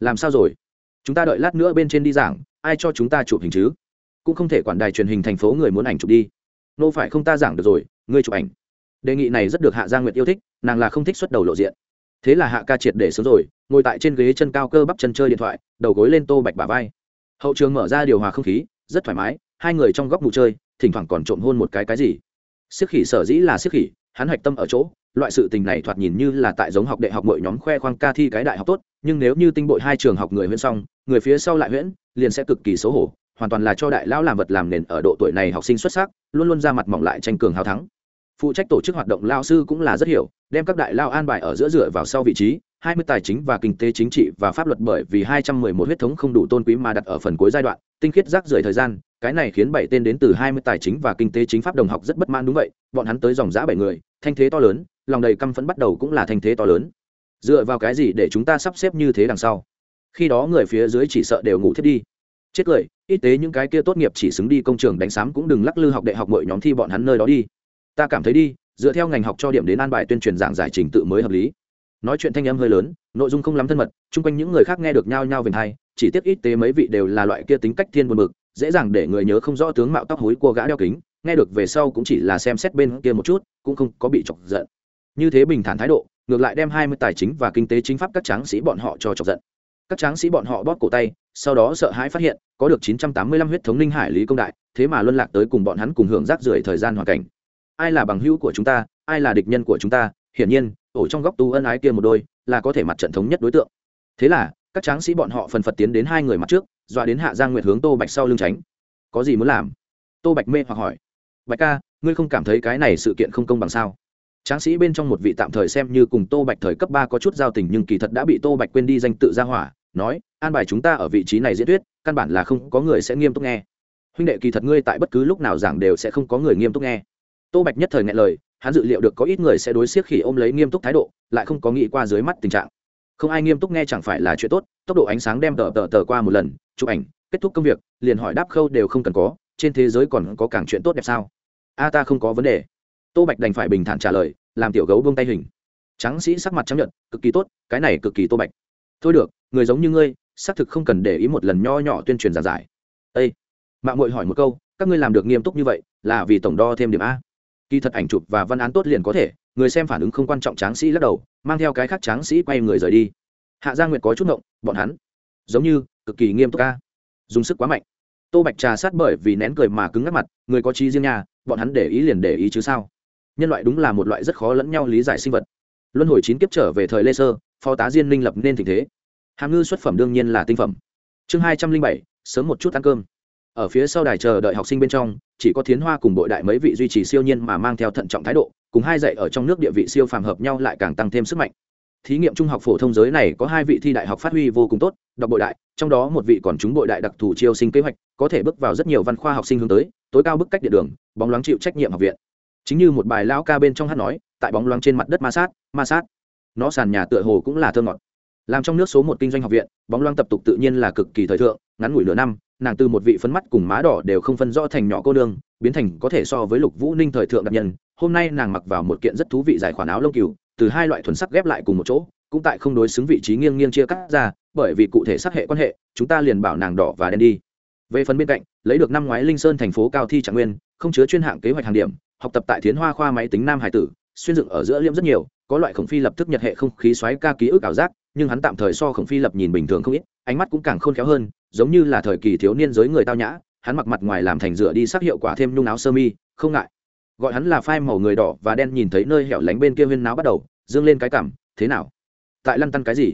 Làm sao rồi? Chúng ta đợi lát nữa bên trên đi giảng, ai cho chúng ta chụp hình chứ? Cũng không thể quản đài truyền hình thành phố người muốn ảnh chụp đi. Nô phải không ta giảng được rồi, ngươi chụp ảnh. Đề nghị này rất được hạ gia nguyệt yêu thích, nàng là không thích xuất đầu lộ diện. Thế là hạ ca triệt để sớm rồi, ngồi tại trên ghế chân cao cơ bắp chân chơi điện thoại, đầu gối lên tô bạch bà vai. Hậu trường mở ra điều hòa không khí, rất thoải mái, hai người trong góc mù chơi, thỉnh thoảng còn trộm hôn một cái cái gì. Siết khỉ sở dĩ là siết khỉ, hắn hạch tâm ở chỗ loại sự tình này thoạt nhìn như là tại giống học đại học mỗi nhóm khoe khoang ca thi cái đại học tốt, nhưng nếu như tinh bội hai trường học người huyễn xong, người phía sau lại huyễn, liền sẽ cực kỳ xấu hổ, hoàn toàn là cho đại lão làm vật làm nền ở độ tuổi này học sinh xuất sắc, luôn luôn ra mặt mỏng lại tranh cường hào thắng. Phụ trách tổ chức hoạt động lao sư cũng là rất hiểu, đem các đại lao an bài ở giữa dựa vào sau vị trí, hai mươi tài chính và kinh tế chính trị và pháp luật bởi vì hai trăm mười một huyết thống không đủ tôn quý mà đặt ở phần cuối giai đoạn, tinh khiết rác rưởi thời gian, cái này khiến bảy tên đến từ hai mươi tài chính và kinh tế chính pháp đồng học rất bất mãn đúng vậy, bọn hắn tới dòng giã bảy người thanh thế to lớn, lòng đầy căm phẫn bắt đầu cũng là thanh thế to lớn. Dựa vào cái gì để chúng ta sắp xếp như thế đằng sau? Khi đó người phía dưới chỉ sợ đều ngủ thiết đi. Chết cười y tế những cái kia tốt nghiệp chỉ xứng đi công trường đánh sám cũng đừng lắc lư học đại học mọi nhóm thi bọn hắn nơi đó đi. Ta cảm thấy đi, dựa theo ngành học cho điểm đến an bài tuyên truyền giảng giải trình tự mới hợp lý. Nói chuyện thanh âm hơi lớn, nội dung không lắm thân mật, chung quanh những người khác nghe được nhao nhao về thay, chỉ tiếc ít tế mấy vị đều là loại kia tính cách thiên buồn bực, dễ dàng để người nhớ không rõ tướng mạo tóc hối của gã đeo kính, nghe được về sau cũng chỉ là xem xét bên kia một chút cũng không có bị chọc giận. Như thế bình thản thái độ, ngược lại đem hai mươi tài chính và kinh tế chính pháp các tráng sĩ bọn họ cho chọc giận. Các tráng sĩ bọn họ bóp cổ tay, sau đó sợ hãi phát hiện, có được chín trăm tám mươi lăm huyết thống ninh hải lý công đại, thế mà luân lạc tới cùng bọn hắn cùng hưởng rác rưởi thời gian hoàn cảnh. Ai là bằng hữu của chúng ta, ai là địch nhân của chúng ta, hiển nhiên, ổ trong góc tu ân ái kia một đôi, là có thể mặt trận thống nhất đối tượng. Thế là, các tráng sĩ bọn họ phần phật tiến đến hai người mặt trước, dọa đến hạ giang nguyệt hướng tô bạch sau lưng tránh. Có gì muốn làm? Tô bạch mê hoặc hỏi. Bạch ca ngươi không cảm thấy cái này sự kiện không công bằng sao? Tráng sĩ bên trong một vị tạm thời xem như cùng tô bạch thời cấp ba có chút giao tình nhưng kỳ thật đã bị tô bạch quên đi danh tự ra hỏa, nói, an bài chúng ta ở vị trí này diễn thuyết, căn bản là không có người sẽ nghiêm túc nghe. Huynh đệ kỳ thật ngươi tại bất cứ lúc nào giảng đều sẽ không có người nghiêm túc nghe. Tô bạch nhất thời ngại lời, hắn dự liệu được có ít người sẽ đối xiếc khỉ ôm lấy nghiêm túc thái độ, lại không có nghĩ qua dưới mắt tình trạng. Không ai nghiêm túc nghe chẳng phải là chuyện tốt, tốc độ ánh sáng đem tờ tờ tờ qua một lần, chụp ảnh, kết thúc công việc, liền hỏi đáp khâu đều không cần có, trên thế giới còn có càng chuyện tốt đẹp sao? A, ta không có vấn đề. Tô bạch đành phải bình thản trả lời, làm tiểu gấu buông tay hình. Tráng sĩ sắc mặt chấp nhận cực kỳ tốt, cái này cực kỳ tô bạch. Thôi được, người giống như ngươi, xác thực không cần để ý một lần nho nhỏ tuyên truyền giảng giải. Â mạng mội hỏi một câu, các ngươi làm được nghiêm túc như vậy, là vì tổng đo thêm điểm a. Kỳ thật ảnh chụp và văn án tốt liền có thể, người xem phản ứng không quan trọng tráng sĩ lắc đầu, mang theo cái khác tráng sĩ quay người rời đi. Hạ gia nguyệt có chút ngộng, bọn hắn, giống như, cực kỳ nghiêm túc ca dùng sức quá mạnh. Tô bạch trà sát bởi vì nén cười mà cứng ngắt mặt, người có trí riêng nhà bọn hắn để ý liền để ý chứ sao? Nhân loại đúng là một loại rất khó lẫn nhau lý giải sinh vật. Luân hồi chín kiếp trở về thời lê sơ phó tá diên minh lập nên tình thế. Hàm ngư xuất phẩm đương nhiên là tinh phẩm. Chương hai trăm linh bảy, sớm một chút ăn cơm. Ở phía sau đài chờ đợi học sinh bên trong, chỉ có thiến hoa cùng bội đại mấy vị duy trì siêu nhiên mà mang theo thận trọng thái độ, cùng hai dạy ở trong nước địa vị siêu phàm hợp nhau lại càng tăng thêm sức mạnh. Thí nghiệm trung học phổ thông giới này có hai vị thi đại học phát huy vô cùng tốt, đọc bội đại, trong đó một vị còn trúng bội đại đặc thù chiêu sinh kế hoạch, có thể bước vào rất nhiều văn khoa học sinh hướng tới tối cao bức cách địa đường, bóng loáng chịu trách nhiệm học viện. Chính như một bài lão ca bên trong hát nói, tại bóng loáng trên mặt đất ma sát ma sát. Nó sàn nhà tựa hồ cũng là thơ ngọt. Làm trong nước số một kinh doanh học viện, bóng loáng tập tục tự nhiên là cực kỳ thời thượng, ngắn ngủi nửa năm, nàng từ một vị phấn mắt cùng má đỏ đều không phân rõ thành nhỏ cô nương, biến thành có thể so với lục vũ ninh thời thượng đặc nhân. Hôm nay nàng mặc vào một kiện rất thú vị dài khoản áo lông cừu, từ hai loại thuần sắc ghép lại cùng một chỗ, cũng tại không đối xứng vị trí nghiêng nghiêng chia cắt ra, bởi vì cụ thể sắc hệ quan hệ, chúng ta liền bảo nàng đỏ và đen đi. Về phần bên cạnh lấy được năm ngoái linh sơn thành phố cao thi trạng nguyên, không chứa chuyên hạng kế hoạch hàng điểm, học tập tại thiến hoa khoa máy tính nam hải tử, xuyên dựng ở giữa liễm rất nhiều, có loại khổng phi lập tức nhật hệ không khí xoáy ca ký ức ảo giác, nhưng hắn tạm thời so khổng phi lập nhìn bình thường không ít, ánh mắt cũng càng khôn khéo hơn, giống như là thời kỳ thiếu niên giới người tao nhã, hắn mặc mặt ngoài làm thành rửa đi sắc hiệu quả thêm nhung áo sơ mi, không ngại. Gọi hắn là phai màu người đỏ và đen nhìn thấy nơi hẻo lánh bên kia huyên náo bắt đầu, dương lên cái cảm, thế nào? Tại lăn tăn cái gì?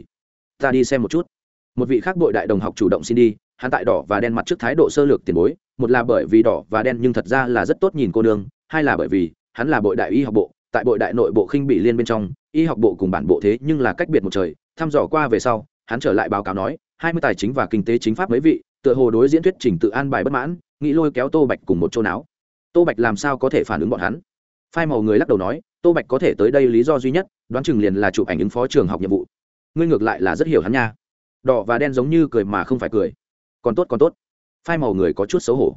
Ta đi xem một chút. Một vị khác bội đại đồng học chủ động xin đi hắn tại đỏ và đen mặt trước thái độ sơ lược tiền bối, một là bởi vì đỏ và đen nhưng thật ra là rất tốt nhìn cô nương, hai là bởi vì hắn là bội đại y học bộ, tại bội đại nội bộ khinh bị liên bên trong, y học bộ cùng bản bộ thế nhưng là cách biệt một trời, thăm dò qua về sau, hắn trở lại báo cáo nói, hai mươi tài chính và kinh tế chính pháp mấy vị, tựa hồ đối diễn thuyết trình tự an bài bất mãn, nghĩ lôi kéo tô bạch cùng một chỗ não tô bạch làm sao có thể phản ứng bọn hắn? Phai màu người lắc đầu nói, tô bạch có thể tới đây lý do duy nhất, đoán chừng liền là chụp ảnh ứng phó trường học nhiệm vụ. Ngươi ngược lại là rất hiểu hắn nha. Đỏ và đen giống như cười mà không phải cười còn tốt còn tốt. Phai màu người có chút xấu hổ.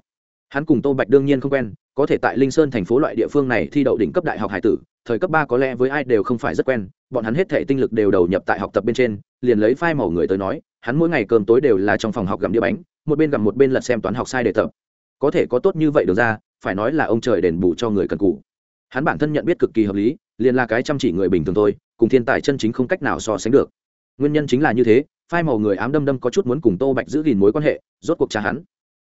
Hắn cùng tô bạch đương nhiên không quen, có thể tại linh sơn thành phố loại địa phương này thi đậu đỉnh cấp đại học hải tử, thời cấp ba có lẽ với ai đều không phải rất quen, bọn hắn hết thể tinh lực đều đầu nhập tại học tập bên trên, liền lấy phai màu người tới nói, hắn mỗi ngày cơm tối đều là trong phòng học gặm đĩa bánh, một bên gặm một bên lật xem toán học sai đề tập. Có thể có tốt như vậy được ra, phải nói là ông trời đền bù cho người cần cũ hắn bản thân nhận biết cực kỳ hợp lý, liền là cái chăm chỉ người bình thường thôi, cùng thiên tài chân chính không cách nào so sánh được. Nguyên nhân chính là như thế phai màu người ám đâm đâm có chút muốn cùng tô bạch giữ gìn mối quan hệ, rốt cuộc trả hắn.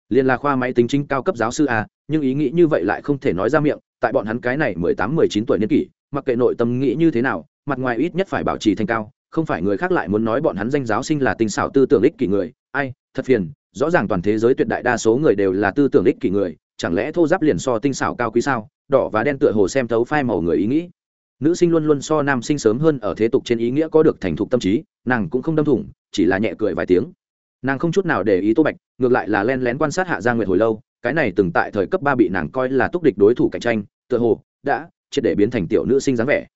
Liền là khoa máy tính chính cao cấp giáo sư a nhưng ý nghĩ như vậy lại không thể nói ra miệng, tại bọn hắn cái này mười tám, mười chín tuổi niên kỷ, mặc kệ nội tâm nghĩ như thế nào, mặt ngoài ít nhất phải bảo trì thanh cao, không phải người khác lại muốn nói bọn hắn danh giáo sinh là tinh xảo tư tưởng ích kỷ người. Ai, thật phiền, rõ ràng toàn thế giới tuyệt đại đa số người đều là tư tưởng ích kỷ người, chẳng lẽ thô giáp liền so tinh xảo cao quý sao? Đỏ và đen tựa hồ xem thấu phai màu người ý nghĩ nữ sinh luôn luôn so nam sinh sớm hơn ở thế tục trên ý nghĩa có được thành thục tâm trí, nàng cũng không đâm thủng, chỉ là nhẹ cười vài tiếng. Nàng không chút nào để ý tô bạch, ngược lại là len lén quan sát hạ gia nguyệt hồi lâu, cái này từng tại thời cấp ba bị nàng coi là túc địch đối thủ cạnh tranh, tựa hồ đã triệt để biến thành tiểu nữ sinh dáng vẻ.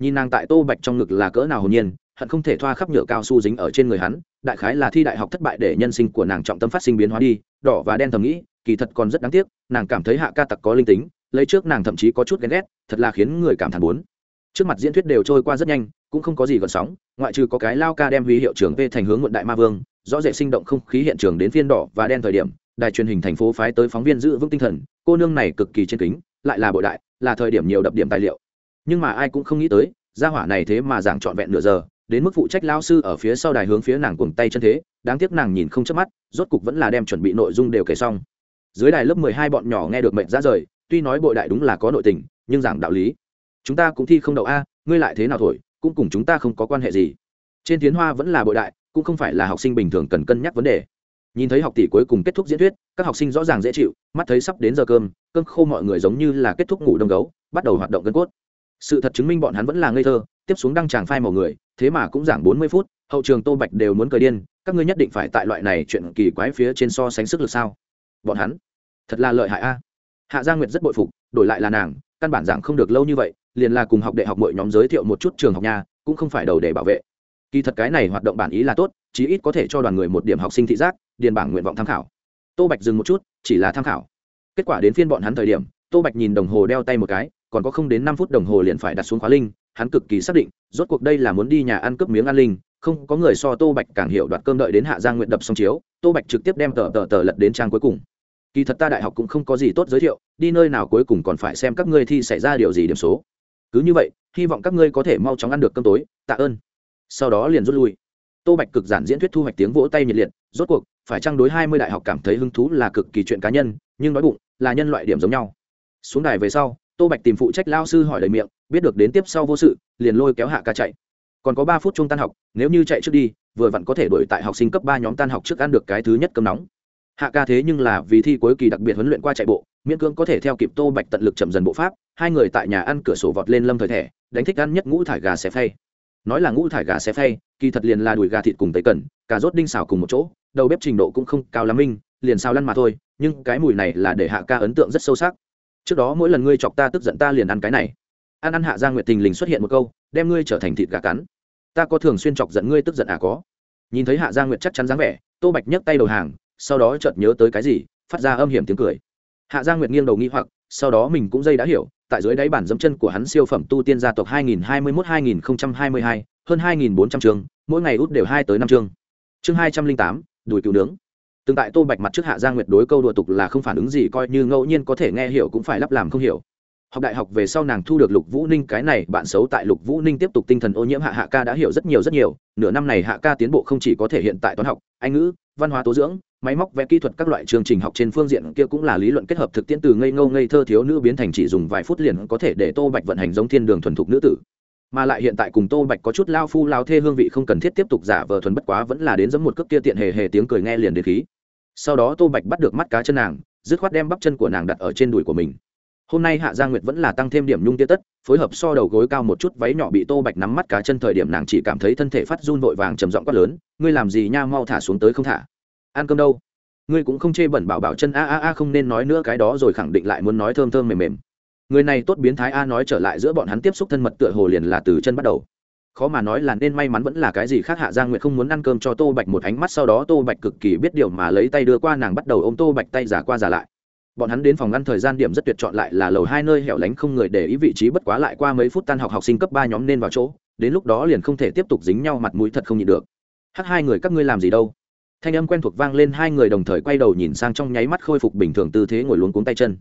Nhìn nàng tại tô bạch trong ngực là cỡ nào hồn nhiên, hận không thể thoa khắp nhựa cao su dính ở trên người hắn, đại khái là thi đại học thất bại để nhân sinh của nàng trọng tâm phát sinh biến hóa đi, đỏ và đen thầm nghĩ, kỳ thật còn rất đáng tiếc, nàng cảm thấy hạ ca tặc có linh tính, lấy trước nàng thậm chí có chút ghen ghét, thật là khiến người cảm thán bốn trước mặt diễn thuyết đều trôi qua rất nhanh, cũng không có gì gần sóng, ngoại trừ có cái lao ca đem huy hiệu trưởng v thành hướng muộn đại ma vương, rõ rệt sinh động không khí hiện trường đến phiên đỏ và đen thời điểm, đài truyền hình thành phố phái tới phóng viên giữ vững tinh thần, cô nương này cực kỳ trên kính, lại là bội đại, là thời điểm nhiều đập điểm tài liệu. Nhưng mà ai cũng không nghĩ tới, gia hỏa này thế mà giảng trọn vẹn nửa giờ, đến mức phụ trách lao sư ở phía sau đài hướng phía nàng cuồng tay chân thế, đáng tiếc nàng nhìn không chớp mắt, rốt cục vẫn là đem chuẩn bị nội dung đều kể xong. Dưới đài lớp mười hai bọn nhỏ nghe được mệnh ra rời, tuy nói bội đại đúng là có nội tình, nhưng giảng đạo lý chúng ta cũng thi không đậu a, ngươi lại thế nào thổi, cũng cùng chúng ta không có quan hệ gì. Trên tiến hoa vẫn là bội đại, cũng không phải là học sinh bình thường cần cân nhắc vấn đề. Nhìn thấy học tỷ cuối cùng kết thúc diễn thuyết, các học sinh rõ ràng dễ chịu, mắt thấy sắp đến giờ cơm cơm khô mọi người giống như là kết thúc ngủ đông gấu, bắt đầu hoạt động gân cốt. Sự thật chứng minh bọn hắn vẫn là ngây thơ, tiếp xuống đăng tràng phai màu người, thế mà cũng giảng bốn mươi phút, hậu trường tô bạch đều muốn cười điên, các ngươi nhất định phải tại loại này chuyện kỳ quái phía trên so sánh sức lực sao? Bọn hắn, thật là lợi hại a. Hạ gia nguyệt rất bội phục, đổi lại là nàng, căn bản giảng không được lâu như vậy liền là cùng học đại học mọi nhóm giới thiệu một chút trường học nhà cũng không phải đầu để bảo vệ. Kỳ thật cái này hoạt động bản ý là tốt, chí ít có thể cho đoàn người một điểm học sinh thị giác, điền bảng nguyện vọng tham khảo. Tô bạch dừng một chút, chỉ là tham khảo. Kết quả đến phiên bọn hắn thời điểm, tô bạch nhìn đồng hồ đeo tay một cái, còn có không đến năm phút đồng hồ liền phải đặt xuống khóa linh, hắn cực kỳ xác định, rốt cuộc đây là muốn đi nhà ăn cướp miếng ăn linh, không có người so tô bạch càng hiểu đoạt cơm đợi đến hạ giang nguyện đập xong chiếu, tô bạch trực tiếp đem tờ tờ tờ lật đến trang cuối cùng. Kỳ thật ta đại học cũng không có gì tốt giới thiệu, đi nơi nào cuối cùng còn phải xem các ngươi thi xảy ra điều gì điểm số cứ như vậy, hy vọng các ngươi có thể mau chóng ăn được cơm tối, tạ ơn. Sau đó liền rút lui. Tô bạch cực giản diễn thuyết thu hoạch tiếng vỗ tay nhiệt liệt, rốt cuộc, phải trang đối hai mươi đại học cảm thấy hứng thú là cực kỳ chuyện cá nhân, nhưng nói bụng, là nhân loại điểm giống nhau. Xuống đài về sau, tô bạch tìm phụ trách lao sư hỏi lời miệng, biết được đến tiếp sau vô sự, liền lôi kéo hạ ca chạy. Còn có ba phút chung tan học, nếu như chạy trước đi, vừa vặn có thể đổi tại học sinh cấp ba nhóm tan học trước ăn được cái thứ nhất cơm nóng hạ ca thế nhưng là vì thi cuối kỳ đặc biệt huấn luyện qua chạy bộ, miễn cưỡng có thể theo kịp tô bạch tận lực chậm dần bộ pháp, hai người tại nhà ăn cửa sổ vọt lên lâm thời thẻ, đánh thích ăn nhất ngũ thải gà xé phay. Nói là ngũ thải gà xé phay, kỳ thật liền là đùi gà thịt cùng tấy cần cà rốt đinh xào cùng một chỗ, đầu bếp trình độ cũng không cao lắm minh, liền xào lăn mà thôi, nhưng cái mùi này là để hạ ca ấn tượng rất sâu sắc. Trước đó mỗi lần ngươi chọc ta tức giận ta liền ăn cái này. Ăn ăn hạ giang nguyệt tình lình xuất hiện một câu, đem ngươi trở thành thịt gà cắn. Ta có thường xuyên chọc giận ngươi tức giận à có. Nhìn thấy hạ giang nguyệt chắc chắn dáng vẻ, tô bạch nhấc tay đầu hàng sau đó chợt nhớ tới cái gì phát ra âm hiểm tiếng cười. Hạ giang nguyệt nghiêng đầu nghi hoặc sau đó mình cũng dây đã hiểu tại dưới đáy bản dẫm chân của hắn siêu phẩm tu tiên gia tộc 2021-2022, hơn 2.400 chương mỗi ngày út đều hai tới năm chương. Chương 208, đùi cứu nướng. Từng tại tô bạch mặt trước hạ giang nguyệt đối câu đùa tục là không phản ứng gì coi như ngẫu nhiên có thể nghe hiểu cũng phải lắp làm không hiểu. Học đại học về sau nàng thu được lục vũ ninh cái này bạn xấu tại lục vũ ninh tiếp tục tinh thần ô nhiễm hạ hạ ca đã hiểu rất nhiều rất nhiều nửa năm này hạ ca tiến bộ không chỉ có thể hiện tại toán học anh ngữ văn hóa tố dưỡng, máy móc, vẽ kỹ thuật các loại chương trình học trên phương diện kia cũng là lý luận kết hợp thực tiễn từ ngây ngâu ngây thơ thiếu nữ biến thành chỉ dùng vài phút liền có thể để tô bạch vận hành giống thiên đường thuần thục nữ tử. Mà lại hiện tại cùng tô bạch có chút lao phu lao thê hương vị không cần thiết tiếp tục giả vờ thuần bất quá vẫn là đến giống một cước kia tiện hề hề tiếng cười nghe liền đến khí. Sau đó tô bạch bắt được mắt cá chân nàng, dứt khoát đem bắp chân của nàng đặt ở trên đùi của mình hôm nay hạ gia nguyệt vẫn là tăng thêm điểm nhung tia tất, phối hợp so đầu gối cao một chút, váy nhỏ bị tô bạch nắm mắt cá chân thời điểm nàng chỉ cảm thấy thân thể phát run vội vàng trầm giọng quát lớn, ngươi làm gì nha, mau thả xuống tới không thả. Ăn cơm đâu? Ngươi cũng không chê bẩn bảo bảo chân, a a a, không nên nói nữa, cái đó rồi khẳng định lại muốn nói thơm thơm mềm mềm. Người này tốt biến thái, a nói trở lại giữa bọn hắn tiếp xúc thân mật tựa hồ liền là từ chân bắt đầu. Khó mà nói là nên may mắn vẫn là cái gì khác, hạ giang nguyệt không muốn ăn cơm cho tô bạch một ánh mắt, sau đó tô bạch cực kỳ biết điều mà lấy tay đưa qua, nàng bắt đầu ôm tô bạch tay giả qua giả lại bọn hắn đến phòng ăn thời gian điểm rất tuyệt chọn lại là lầu hai nơi hẻo lánh không người để ý vị trí bất quá lại qua mấy phút tan học học sinh cấp ba nhóm nên vào chỗ, đến lúc đó liền không thể tiếp tục dính nhau mặt mũi thật không nhịn được. Hắc hai người, các ngươi làm gì đâu? Thanh âm quen thuộc vang lên, hai người đồng thời quay đầu nhìn sang trong nháy mắt khôi phục bình thường tư thế ngồi luống cuống tay chân.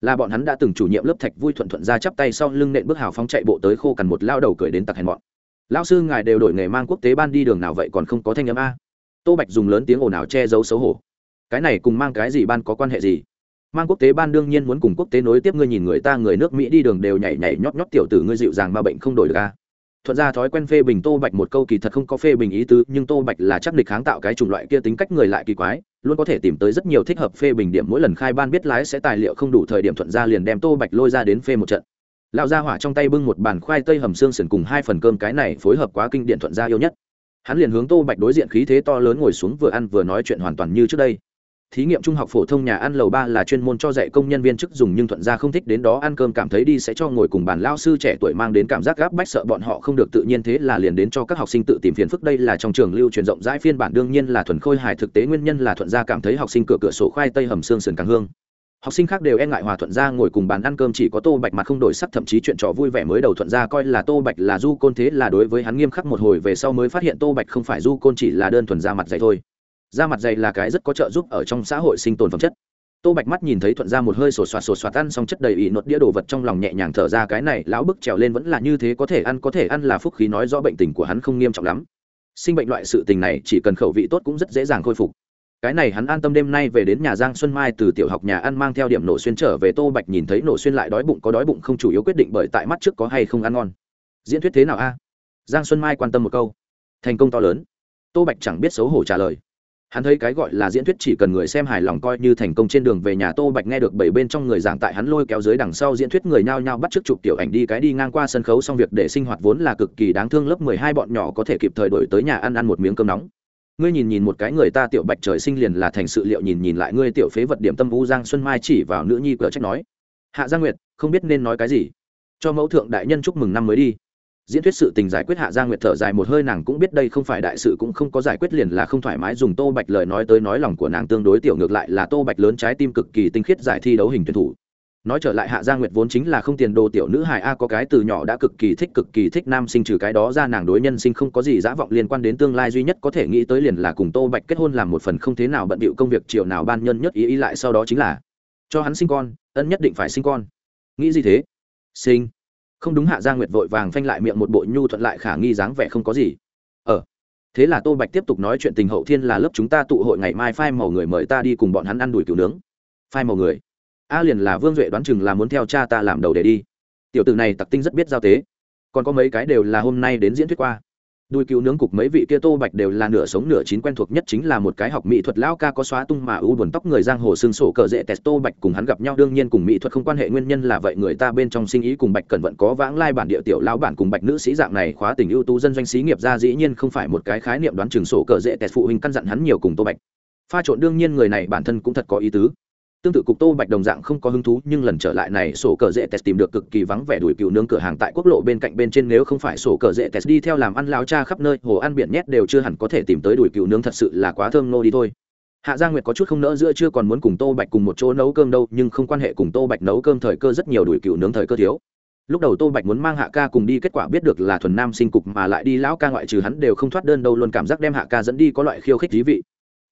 Là bọn hắn đã từng chủ nhiệm lớp thạch vui thuận thuận ra chắp tay sau lưng nện bước hào phóng chạy bộ tới khô cằn một lao đầu cười đến tặc hèn bọn lão sư, ngài đều đổi nghề mang quốc tế ban đi đường nào vậy còn không có thanh âm a? Tô bạch dùng lớn tiếng ồn ào che giấu xấu hổ. Cái này cùng mang cái gì ban có quan hệ gì? Mang quốc tế ban đương nhiên muốn cùng quốc tế nối tiếp ngươi nhìn người ta, người nước mỹ đi đường đều nhảy nhảy nhót nhót tiểu tử ngươi dịu dàng mà bệnh không đổi được a thuận ra thói quen phê bình tô bạch một câu kỳ thật không có phê bình ý tứ, nhưng tô bạch là chắc địch kháng tạo cái chủng loại kia tính cách người lại kỳ quái, luôn có thể tìm tới rất nhiều thích hợp phê bình điểm, mỗi lần khai ban biết lái sẽ tài liệu không đủ thời điểm thuận ra liền đem tô bạch lôi ra đến phê một trận. Lão gia hỏa trong tay bưng một bàn khoai tây hầm xương sườn cùng hai phần cơm, cái này phối hợp quá kinh điện thuận gia yêu nhất. Hắn liền hướng tô bạch đối diện khí thế to lớn ngồi xuống vừa ăn vừa nói chuyện hoàn toàn như trước đây thí nghiệm trung học phổ thông nhà ăn lầu ba là chuyên môn cho dạy công nhân viên chức dùng nhưng thuận gia không thích đến đó, ăn cơm cảm thấy đi sẽ cho ngồi cùng bàn lao sư trẻ tuổi mang đến cảm giác gáp bách sợ bọn họ không được tự nhiên thế là liền đến cho các học sinh tự tìm phiền phức. Đây là trong trường lưu truyền rộng rãi phiên bản, đương nhiên là thuần khôi hài thực tế, nguyên nhân là thuận gia cảm thấy học sinh cửa cửa sổ khoai tây hầm xương sườn càng hương. Học sinh khác đều e ngại hòa thuận gia ngồi cùng bàn ăn cơm, chỉ có tô bạch mặt không đổi sắc, thậm chí chuyện trò vui vẻ mới đầu thuận gia coi là tô bạch là du côn, thế là đối với hắn nghiêm khắc một hồi về sau mới phát hiện tô bạch không phải du côn, chỉ là đơn thuần ra mặt dày thôi da mặt dày là cái rất có trợ giúp ở trong xã hội sinh tồn phẩm chất. Tô bạch mắt nhìn thấy thuận ra một hơi sổ soạt sổ soạt ăn xong chất đầy ỷ nốt đĩa đồ vật trong lòng nhẹ nhàng thở ra, cái này lão bức trèo lên vẫn là như thế, có thể ăn, có thể ăn là phúc khí, nói rõ bệnh tình của hắn không nghiêm trọng lắm. Sinh bệnh loại sự tình này, chỉ cần khẩu vị tốt cũng rất dễ dàng khôi phục. Cái này hắn an tâm đêm nay về đến nhà giang xuân mai từ tiểu học nhà ăn mang theo điểm nổ xuyên trở về, tô bạch nhìn thấy nổ xuyên lại đói bụng, có đói bụng không chủ yếu quyết định bởi tại mắt trước có hay không ăn ngon. Diễn thuyết thế nào a? Giang xuân mai quan tâm một câu. Thành công to lớn. Tô bạch chẳng biết xấu hổ trả lời hắn thấy cái gọi là diễn thuyết chỉ cần người xem hài lòng coi như thành công trên đường về nhà tô bạch nghe được bảy bên trong người giảng tại hắn lôi kéo dưới đằng sau diễn thuyết người nhao nhao bắt t r ư ớ c chụp tiểu ảnh đi cái đi ngang qua sân khấu xong việc để sinh hoạt vốn là cực kỳ đáng thương lớp mười hai bọn nhỏ có thể kịp thời đổi tới nhà ăn ăn một miếng cơm nóng. Ngươi nhìn nhìn một cái người ta tiểu bạch trời sinh liền là thành sự liệu nhìn nhìn lại ngươi tiểu phế vật điểm tâm vũ giang xuân mai chỉ vào nữ nhi cửa trách nói. Hạ gia nguyệt, không biết nên nói cái gì. Cho mẫu thượng đại nhân chúc mừng năm mới đi diễn thuyết sự tình giải quyết hạ Giang nguyệt thở dài một hơi, nàng cũng biết đây không phải đại sự, cũng không có giải quyết liền là không thoải mái dùng tô bạch lời nói tới nói lòng của nàng tương đối tiểu ngược lại là tô bạch lớn trái tim cực kỳ tinh khiết giải thi đấu hình tuyển thủ. Nói trở lại hạ gia nguyệt vốn chính là không tiền đồ tiểu nữ hài a, có cái từ nhỏ đã cực kỳ thích, cực kỳ thích nam sinh, trừ cái đó ra nàng đối nhân sinh không có gì giả vọng liên quan đến tương lai duy nhất có thể nghĩ tới liền là cùng tô bạch kết hôn làm một phần không thế nào bận bịu công việc, chiều nào ban nhân nhất ý ý lại sau đó chính là cho hắn sinh con, ân nhất định phải sinh con. Nghĩ gì thế? Sinh không đúng hạ gia nguyệt vội vàng phanh lại miệng một bộ nhu thuận lại khả nghi dáng vẻ không có gì. Ờ thế là tô bạch tiếp tục nói chuyện tình hậu thiên là lớp chúng ta tụ hội ngày mai phai màu người mời ta đi cùng bọn hắn ăn đùi cừu nướng. Phai màu người? A liền là vương duệ đoán chừng là muốn theo cha ta làm đầu để đi. Tiểu tử này tặc tinh rất biết giao tế. Còn có mấy cái đều là hôm nay đến diễn thuyết qua đùi cứu nướng cục mấy vị kia tô bạch đều là nửa sống nửa chín quen thuộc nhất chính là một cái học mỹ thuật lão ca có xóa tung mà ưu buồn tóc người giang hồ xương sổ cờ dễ test tô bạch cùng hắn gặp nhau đương nhiên cùng mỹ thuật không quan hệ nguyên nhân là vậy người ta bên trong sinh ý cùng bạch cẩn vận có vãng lai bản địa tiểu lão bản cùng bạch nữ sĩ dạng này khóa tình ưu tú dân doanh xí nghiệp ra dĩ nhiên không phải một cái khái niệm đoán chừng sổ cờ dễ test phụ huynh căn dặn hắn nhiều cùng tô bạch. Pha trộn đương nhiên người này bản thân cũng thật có ý tứ tương tự cục tô bạch đồng dạng không có hứng thú, nhưng lần trở lại này, sổ cờ dễ test tìm được cực kỳ vắng vẻ đuổi cựu nướng cửa hàng tại quốc lộ bên cạnh bên trên, nếu không phải sổ cờ dễ test đi theo làm ăn lao cha khắp nơi, hồ ăn biển nhét đều chưa hẳn có thể tìm tới đuổi cựu nướng thật sự là quá thơm nô đi thôi. Hạ gia nguyệt có chút không nỡ giữa chưa còn muốn cùng tô bạch cùng một chỗ nấu cơm đâu, nhưng không quan hệ cùng tô bạch nấu cơm thời cơ rất nhiều đuổi cựu nướng thời cơ thiếu. Lúc đầu tô bạch muốn mang hạ ca cùng đi, kết quả biết được là thuần nam sinh cục mà lại đi, lão ca ngoại trừ hắn đều không thoát đơn đâu, luôn cảm giác đem hạ ca dẫn đi có loại khiêu khích thí vị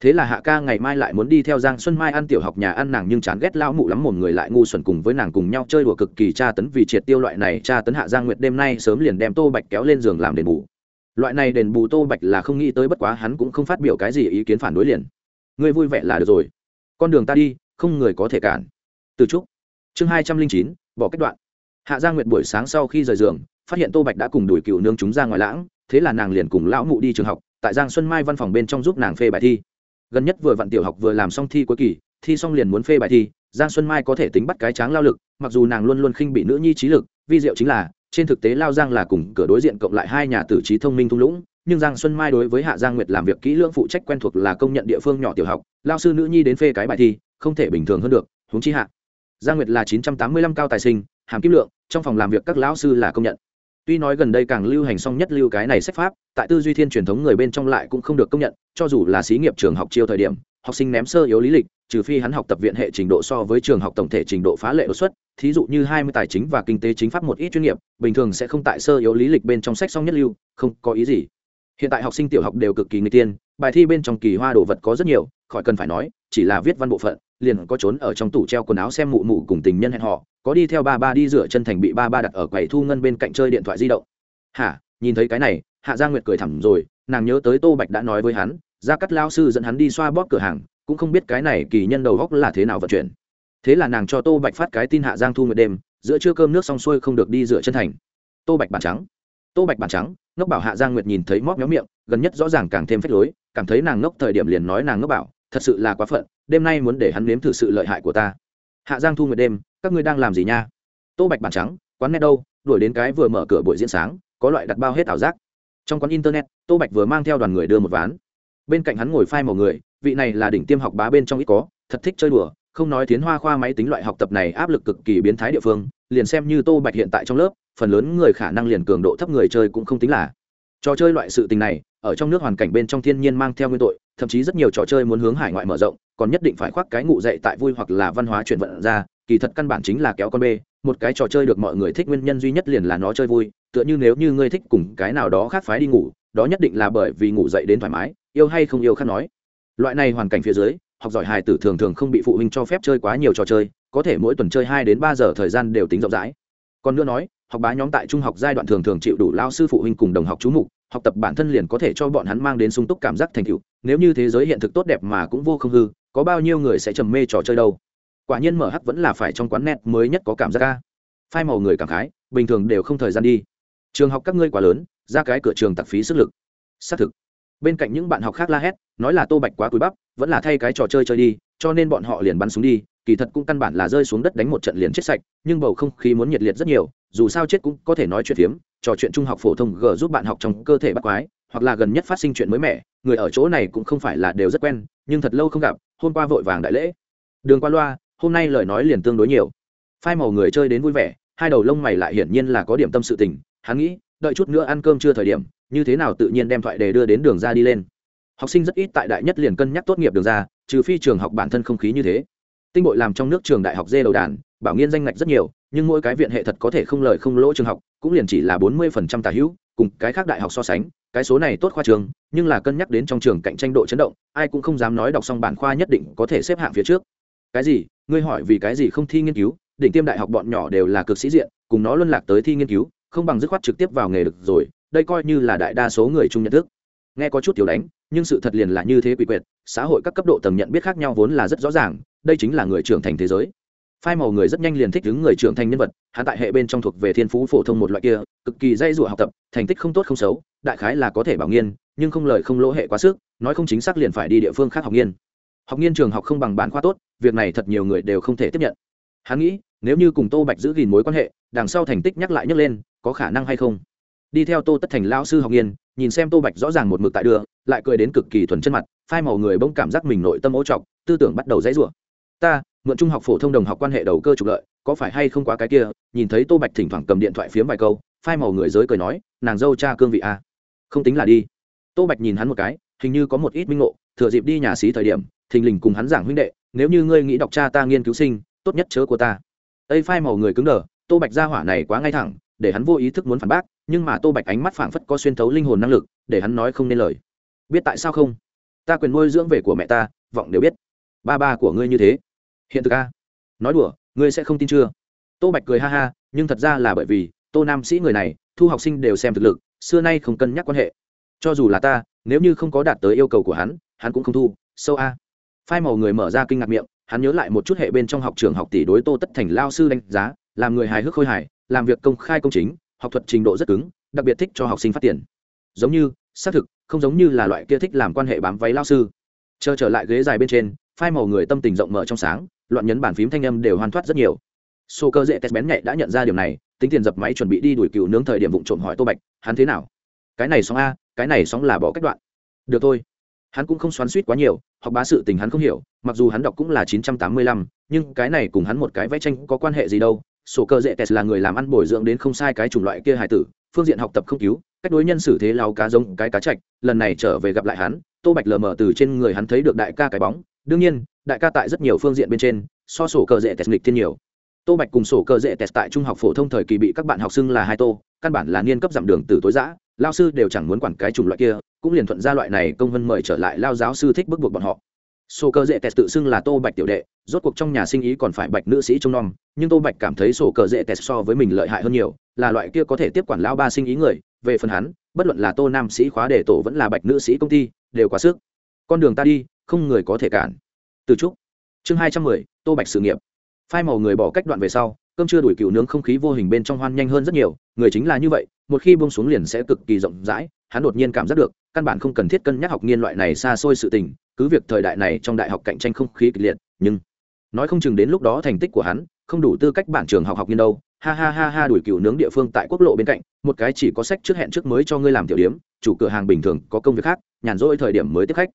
thế là hạ ca ngày mai lại muốn đi theo giang xuân mai ăn tiểu học nhà ăn, nàng nhưng chán ghét lao mụ lắm, một người lại ngu xuẩn cùng với nàng cùng nhau chơi đùa cực kỳ tra tấn, vì triệt tiêu loại này tra tấn hạ giang nguyệt đêm nay sớm liền đem tô bạch kéo lên giường làm đền bù. Loại này đền bù tô bạch là không nghĩ tới, bất quá hắn cũng không phát biểu cái gì ý kiến phản đối liền. Ngươi vui vẻ là được rồi. Con đường ta đi, không người có thể cản. Từ trúc. Chương hai trăm linh chín, bỏ kết đoạn. Hạ giang nguyệt buổi sáng sau khi rời giường, phát hiện tô bạch đã cùng đuổi cựu nương chúng ra ngoài lãng, thế là nàng liền cùng lão mụ đi trường học, tại giang xuân mai văn phòng bên trong giúp nàng phê bài thi gần nhất vừa vặn tiểu học vừa làm xong thi cuối kỳ, thi xong liền muốn phê bài thi, giang xuân mai có thể tính bắt cái tráng lao lực, mặc dù nàng luôn luôn khinh bị nữ nhi trí lực, vi diệu chính là, trên thực tế lao giang là cùng cửa đối diện cộng lại hai nhà tử trí thông minh thung lũng, nhưng giang xuân mai đối với hạ giang nguyệt làm việc kỹ lưỡng phụ trách quen thuộc là công nhận địa phương nhỏ tiểu học, lao sư nữ nhi đến phê cái bài thi, không thể bình thường hơn được, huống chi hạ giang nguyệt là chín trăm tám mươi lăm cao tài sinh, hàm kim lượng, trong phòng làm việc các lão sư là công nhận tuy nói gần đây càng lưu hành song nhất lưu cái này sách pháp, tại tư duy thiên truyền thống người bên trong lại cũng không được công nhận, cho dù là xí nghiệp trường học chiêu thời điểm, học sinh ném sơ yếu lý lịch, trừ phi hắn học tập viện hệ trình độ so với trường học tổng thể trình độ phá lệ đột xuất, thí dụ như hai mươi tài chính và kinh tế chính pháp một ít chuyên nghiệp, bình thường sẽ không tại sơ yếu lý lịch bên trong sách song nhất lưu, không có ý gì. Hiện tại học sinh tiểu học đều cực kỳ người tiên, bài thi bên trong kỳ hoa đồ vật có rất nhiều, khỏi cần phải nói, chỉ là viết văn bộ phận liền có trốn ở trong tủ treo quần áo xem mụ mụ cùng tình nhân hẹn họ có đi theo ba ba đi rửa chân thành bị ba ba đặt ở quầy thu ngân bên cạnh chơi điện thoại di động. Hả? Nhìn thấy cái này, hạ gia nguyệt cười thẳm rồi, nàng nhớ tới tô bạch đã nói với hắn, gia cắt lao sư dẫn hắn đi xoa bóp cửa hàng, cũng không biết cái này kỳ nhân đầu góc là thế nào vận chuyển. Thế là nàng cho tô bạch phát cái tin hạ giang thu nguyệt đêm, giữa trưa cơm nước xong xuôi không được đi rửa chân thành. Tô bạch bản trắng. Tô bạch bản trắng, ngốc bảo hạ giang nguyệt nhìn thấy móc méo miệng, gần nhất rõ ràng càng thêm phép lối, cảm thấy nàng ngốc thời điểm liền nói nàng ngốc bảo thật sự là quá phận, đêm nay muốn để hắn nếm thử sự lợi hại của ta. Hạ giang thu nguyệt đêm, các ngươi đang làm gì nha? Tô bạch bản trắng, quán net đâu? Đuổi đến cái vừa mở cửa buổi diễn sáng, có loại đặt bao hết ảo giác. Trong quán internet, tô bạch vừa mang theo đoàn người đưa một ván. Bên cạnh hắn ngồi phai màu người, vị này là đỉnh tiêm học bá bên trong ít có, thật thích chơi đùa, không nói tiến hoa khoa máy tính loại học tập này áp lực cực kỳ biến thái địa phương, liền xem như tô bạch hiện tại trong lớp, phần lớn người khả năng liền cường độ thấp người chơi cũng không tính là trò chơi loại sự tình này, ở trong nước hoàn cảnh bên trong thiên nhiên mang theo nguyên tội, thậm chí rất nhiều trò chơi muốn hướng hải ngoại mở rộng, còn nhất định phải khoác cái ngụ dậy tại vui hoặc là văn hóa chuyển vận ra, kỳ thật căn bản chính là kéo con bê, một cái trò chơi được mọi người thích nguyên nhân duy nhất liền là nó chơi vui, tựa như nếu như ngươi thích cùng cái nào đó khác phái đi ngủ, đó nhất định là bởi vì ngủ dậy đến thoải mái, yêu hay không yêu khác nói. Loại này hoàn cảnh phía dưới, học giỏi hài tử thường thường không bị phụ huynh cho phép chơi quá nhiều trò chơi, có thể mỗi tuần chơi hai đến ba giờ thời gian đều tính rộng rãi còn nữa nói, học bá nhóm tại trung học giai đoạn thường thường chịu đủ lao sư phụ huynh cùng đồng học chú mục, học tập bản thân liền có thể cho bọn hắn mang đến sung túc cảm giác thành tựu, nếu như thế giới hiện thực tốt đẹp mà cũng vô không hư, có bao nhiêu người sẽ trầm mê trò chơi đâu? Quả nhiên mở hắc vẫn là phải trong quán net mới nhất có cảm giác ca phai màu người cảm khái, bình thường đều không thời gian đi. Trường học các ngươi quá lớn, ra cái cửa trường tặc phí sức lực. Xác thực. Bên cạnh những bạn học khác la hét, nói là tô bạch quá cúi bắp, vẫn là thay cái trò chơi chơi đi, cho nên bọn họ liền bắn súng đi kỳ thật cũng căn bản là rơi xuống đất đánh một trận liền chết sạch, nhưng bầu không khí muốn nhiệt liệt rất nhiều, dù sao chết cũng có thể nói chuyện phiếm, trò chuyện trung học phổ thông g giúp bạn học trong cơ thể bắt quái, hoặc là gần nhất phát sinh chuyện mới mẻ, người ở chỗ này cũng không phải là đều rất quen, nhưng thật lâu không gặp, hôm qua vội vàng đại lễ. Đường qua loa, hôm nay lời nói liền tương đối nhiều. Phai màu người chơi đến vui vẻ, hai đầu lông mày lại hiển nhiên là có điểm tâm sự tình, hắn nghĩ, đợi chút nữa ăn cơm chưa thời điểm, như thế nào tự nhiên đem thoại đề đưa đến đường ra đi lên. Học sinh rất ít tại đại nhất liền cân nhắc tốt nghiệp đường ra, trừ phi trường học bản thân không khí như thế tinh bội làm trong nước trường đại học dê đầu đàn, bảo nghiên danh ngạch rất nhiều, nhưng mỗi cái viện hệ thật có thể không lời không lỗ trường học, cũng liền chỉ là bốn mươi phần trăm tà hữu, cùng cái khác đại học so sánh, cái số này tốt khoa trường, nhưng là cân nhắc đến trong trường cạnh tranh độ chấn động, ai cũng không dám nói đọc xong bản khoa nhất định có thể xếp hạng phía trước. Cái gì? Ngươi hỏi vì cái gì không thi nghiên cứu? Đỉnh tiêm đại học bọn nhỏ đều là cực sĩ diện, cùng nó luân lạc tới thi nghiên cứu, không bằng dứt khoát trực tiếp vào nghề được rồi, đây coi như là đại đa số người chung nhận thức nghe có chút tiểu đánh, nhưng sự thật liền là như thế quỷ quyệt, xã hội các cấp độ tầng nhận biết khác nhau vốn là rất rõ ràng, đây chính là người trưởng thành thế giới. Phai màu người rất nhanh liền thích ứng người trưởng thành nhân vật, hắn tại hệ bên trong thuộc về thiên phú phổ thông một loại kia, cực kỳ dây dụa học tập, thành tích không tốt không xấu, đại khái là có thể bảo nghiên, nhưng không lời không lỗ hệ quá sức, nói không chính xác liền phải đi địa phương khác học nghiên. Học nghiên trường học không bằng bản khoa tốt, việc này thật nhiều người đều không thể tiếp nhận. Hắn nghĩ, nếu như cùng tô bạch giữ gìn mối quan hệ, đằng sau thành tích nhắc lại nhắc lên, có khả năng hay không? Đi theo tô tất thành lao sư học nghiên nhìn xem tô bạch rõ ràng một mực tại đường lại cười đến cực kỳ thuần chân mặt, phai màu người bỗng cảm giác mình nội tâm ố trọc, tư tưởng bắt đầu dãy rủa. Ta, mượn trung học phổ thông đồng học quan hệ đầu cơ trục lợi, có phải hay không quá cái kia? Nhìn thấy tô bạch thỉnh thoảng cầm điện thoại phiếm vài câu, phai màu người giới cười nói, nàng dâu cha cương vị a. Không tính là đi. Tô bạch nhìn hắn một cái, hình như có một ít minh ngộ, thừa dịp đi nhà xí thời điểm, thình lình cùng hắn giảng huynh đệ, nếu như ngươi nghĩ đọc cha ta nghiên cứu sinh, tốt nhất chớ của ta. Ây phai màu người cứng đờ, tô bạch ra hỏa này quá ngay thẳng, để hắn vô ý thức muốn phản bác nhưng mà tô bạch ánh mắt phảng phất có xuyên thấu linh hồn năng lực, để hắn nói không nên lời. Biết tại sao không? Ta quyền nuôi dưỡng về của mẹ ta, vọng đều biết. Ba ba của ngươi như thế. Hiện thực a. Nói đùa, ngươi sẽ không tin chưa? Tô bạch cười ha ha, nhưng thật ra là bởi vì, tô nam sĩ người này, thu học sinh đều xem thực lực, xưa nay không cân nhắc quan hệ. Cho dù là ta, nếu như không có đạt tới yêu cầu của hắn hắn cũng không thu, sâu a. Phai màu người mở ra kinh ngạc miệng, hắn nhớ lại một chút hệ bên trong học trường học tỷ đối tô tất thành lao sư đánh giá, làm người hài hước khôi hài, làm việc công khai công chính học thuật trình độ rất cứng, đặc biệt thích cho học sinh phát tiền. Giống như, xác thực, không giống như là loại kia thích làm quan hệ bám váy lao sư. Chờ trở lại ghế dài bên trên, phai màu người tâm tình rộng mở trong sáng, loạn nhấn bàn phím thanh âm đều hoàn thoát rất nhiều. Sô cơ dễ test bén nhạy đã nhận ra điều này, tính tiền dập máy chuẩn bị đi đuổi cựu nướng thời điểm vụ trộm hỏi tô bạch, hắn thế nào? Cái này sóng a, cái này sóng là bỏ cách đoạn. Được thôi. Hắn cũng không xoắn suýt quá nhiều, học bá sự tình hắn không hiểu, mặc dù hắn đọc cũng là chín trăm tám mươi lăm, nhưng cái này cùng hắn một cái vẽ tranh có quan hệ gì đâu sổ cơ dễ tes là người làm ăn bồi dưỡng đến không sai cái chủng loại kia hài tử, phương diện học tập không cứu, cách đối nhân xử thế lao cá giống cái cá chạch, lần này trở về gặp lại hắn, tô bạch lờ mờ từ trên người hắn thấy được đại ca cái bóng, đương nhiên, đại ca tại rất nhiều phương diện bên trên, so sổ cờ dễ tes nghịch thiên nhiều. Tô bạch cùng sổ cờ dễ tes tại trung học phổ thông thời kỳ bị các bạn học xưng là hai tô, căn bản là niên cấp giảm đường từ tối giã, lao sư đều chẳng muốn quản cái chủng loại kia, cũng liền thuận ra loại này công vân mời trở lại, lao giáo sư thích bức buộc bọn họ sổ cơ dễ tes tự xưng là tô bạch tiểu đệ, rốt cuộc trong nhà sinh ý còn phải bạch nữ sĩ trông nom, nhưng tô bạch cảm thấy sổ cờ dễ tes so với mình lợi hại hơn nhiều, là loại kia có thể tiếp quản lão ba sinh ý người, về phần hắn, bất luận là tô nam sĩ khóa đề tổ vẫn là bạch nữ sĩ công ty, đều quá sức. Con đường ta đi, không người có thể cản. Từ trúc, chương hai trăm mười, tô bạch sự nghiệp. Phai màu người bỏ cách đoạn về sau, cơm chưa đuổi cựu nướng không khí vô hình bên trong hoan nhanh hơn rất nhiều, người chính là như vậy, một khi buông xuống liền sẽ cực kỳ rộng rãi hắn đột nhiên cảm giác được căn bản không cần thiết cân nhắc học nghiên loại này xa xôi sự tình cứ việc thời đại này trong đại học cạnh tranh không khí kịch liệt nhưng nói không chừng đến lúc đó thành tích của hắn không đủ tư cách bản trường học học nghiên đâu. Ha ha ha ha đuổi cựu nướng địa phương tại quốc lộ bên cạnh một cái chỉ có sách trước hẹn trước mới cho ngươi làm tiểu điểm, chủ cửa hàng bình thường có công việc khác nhàn rỗi thời điểm mới tiếp khách.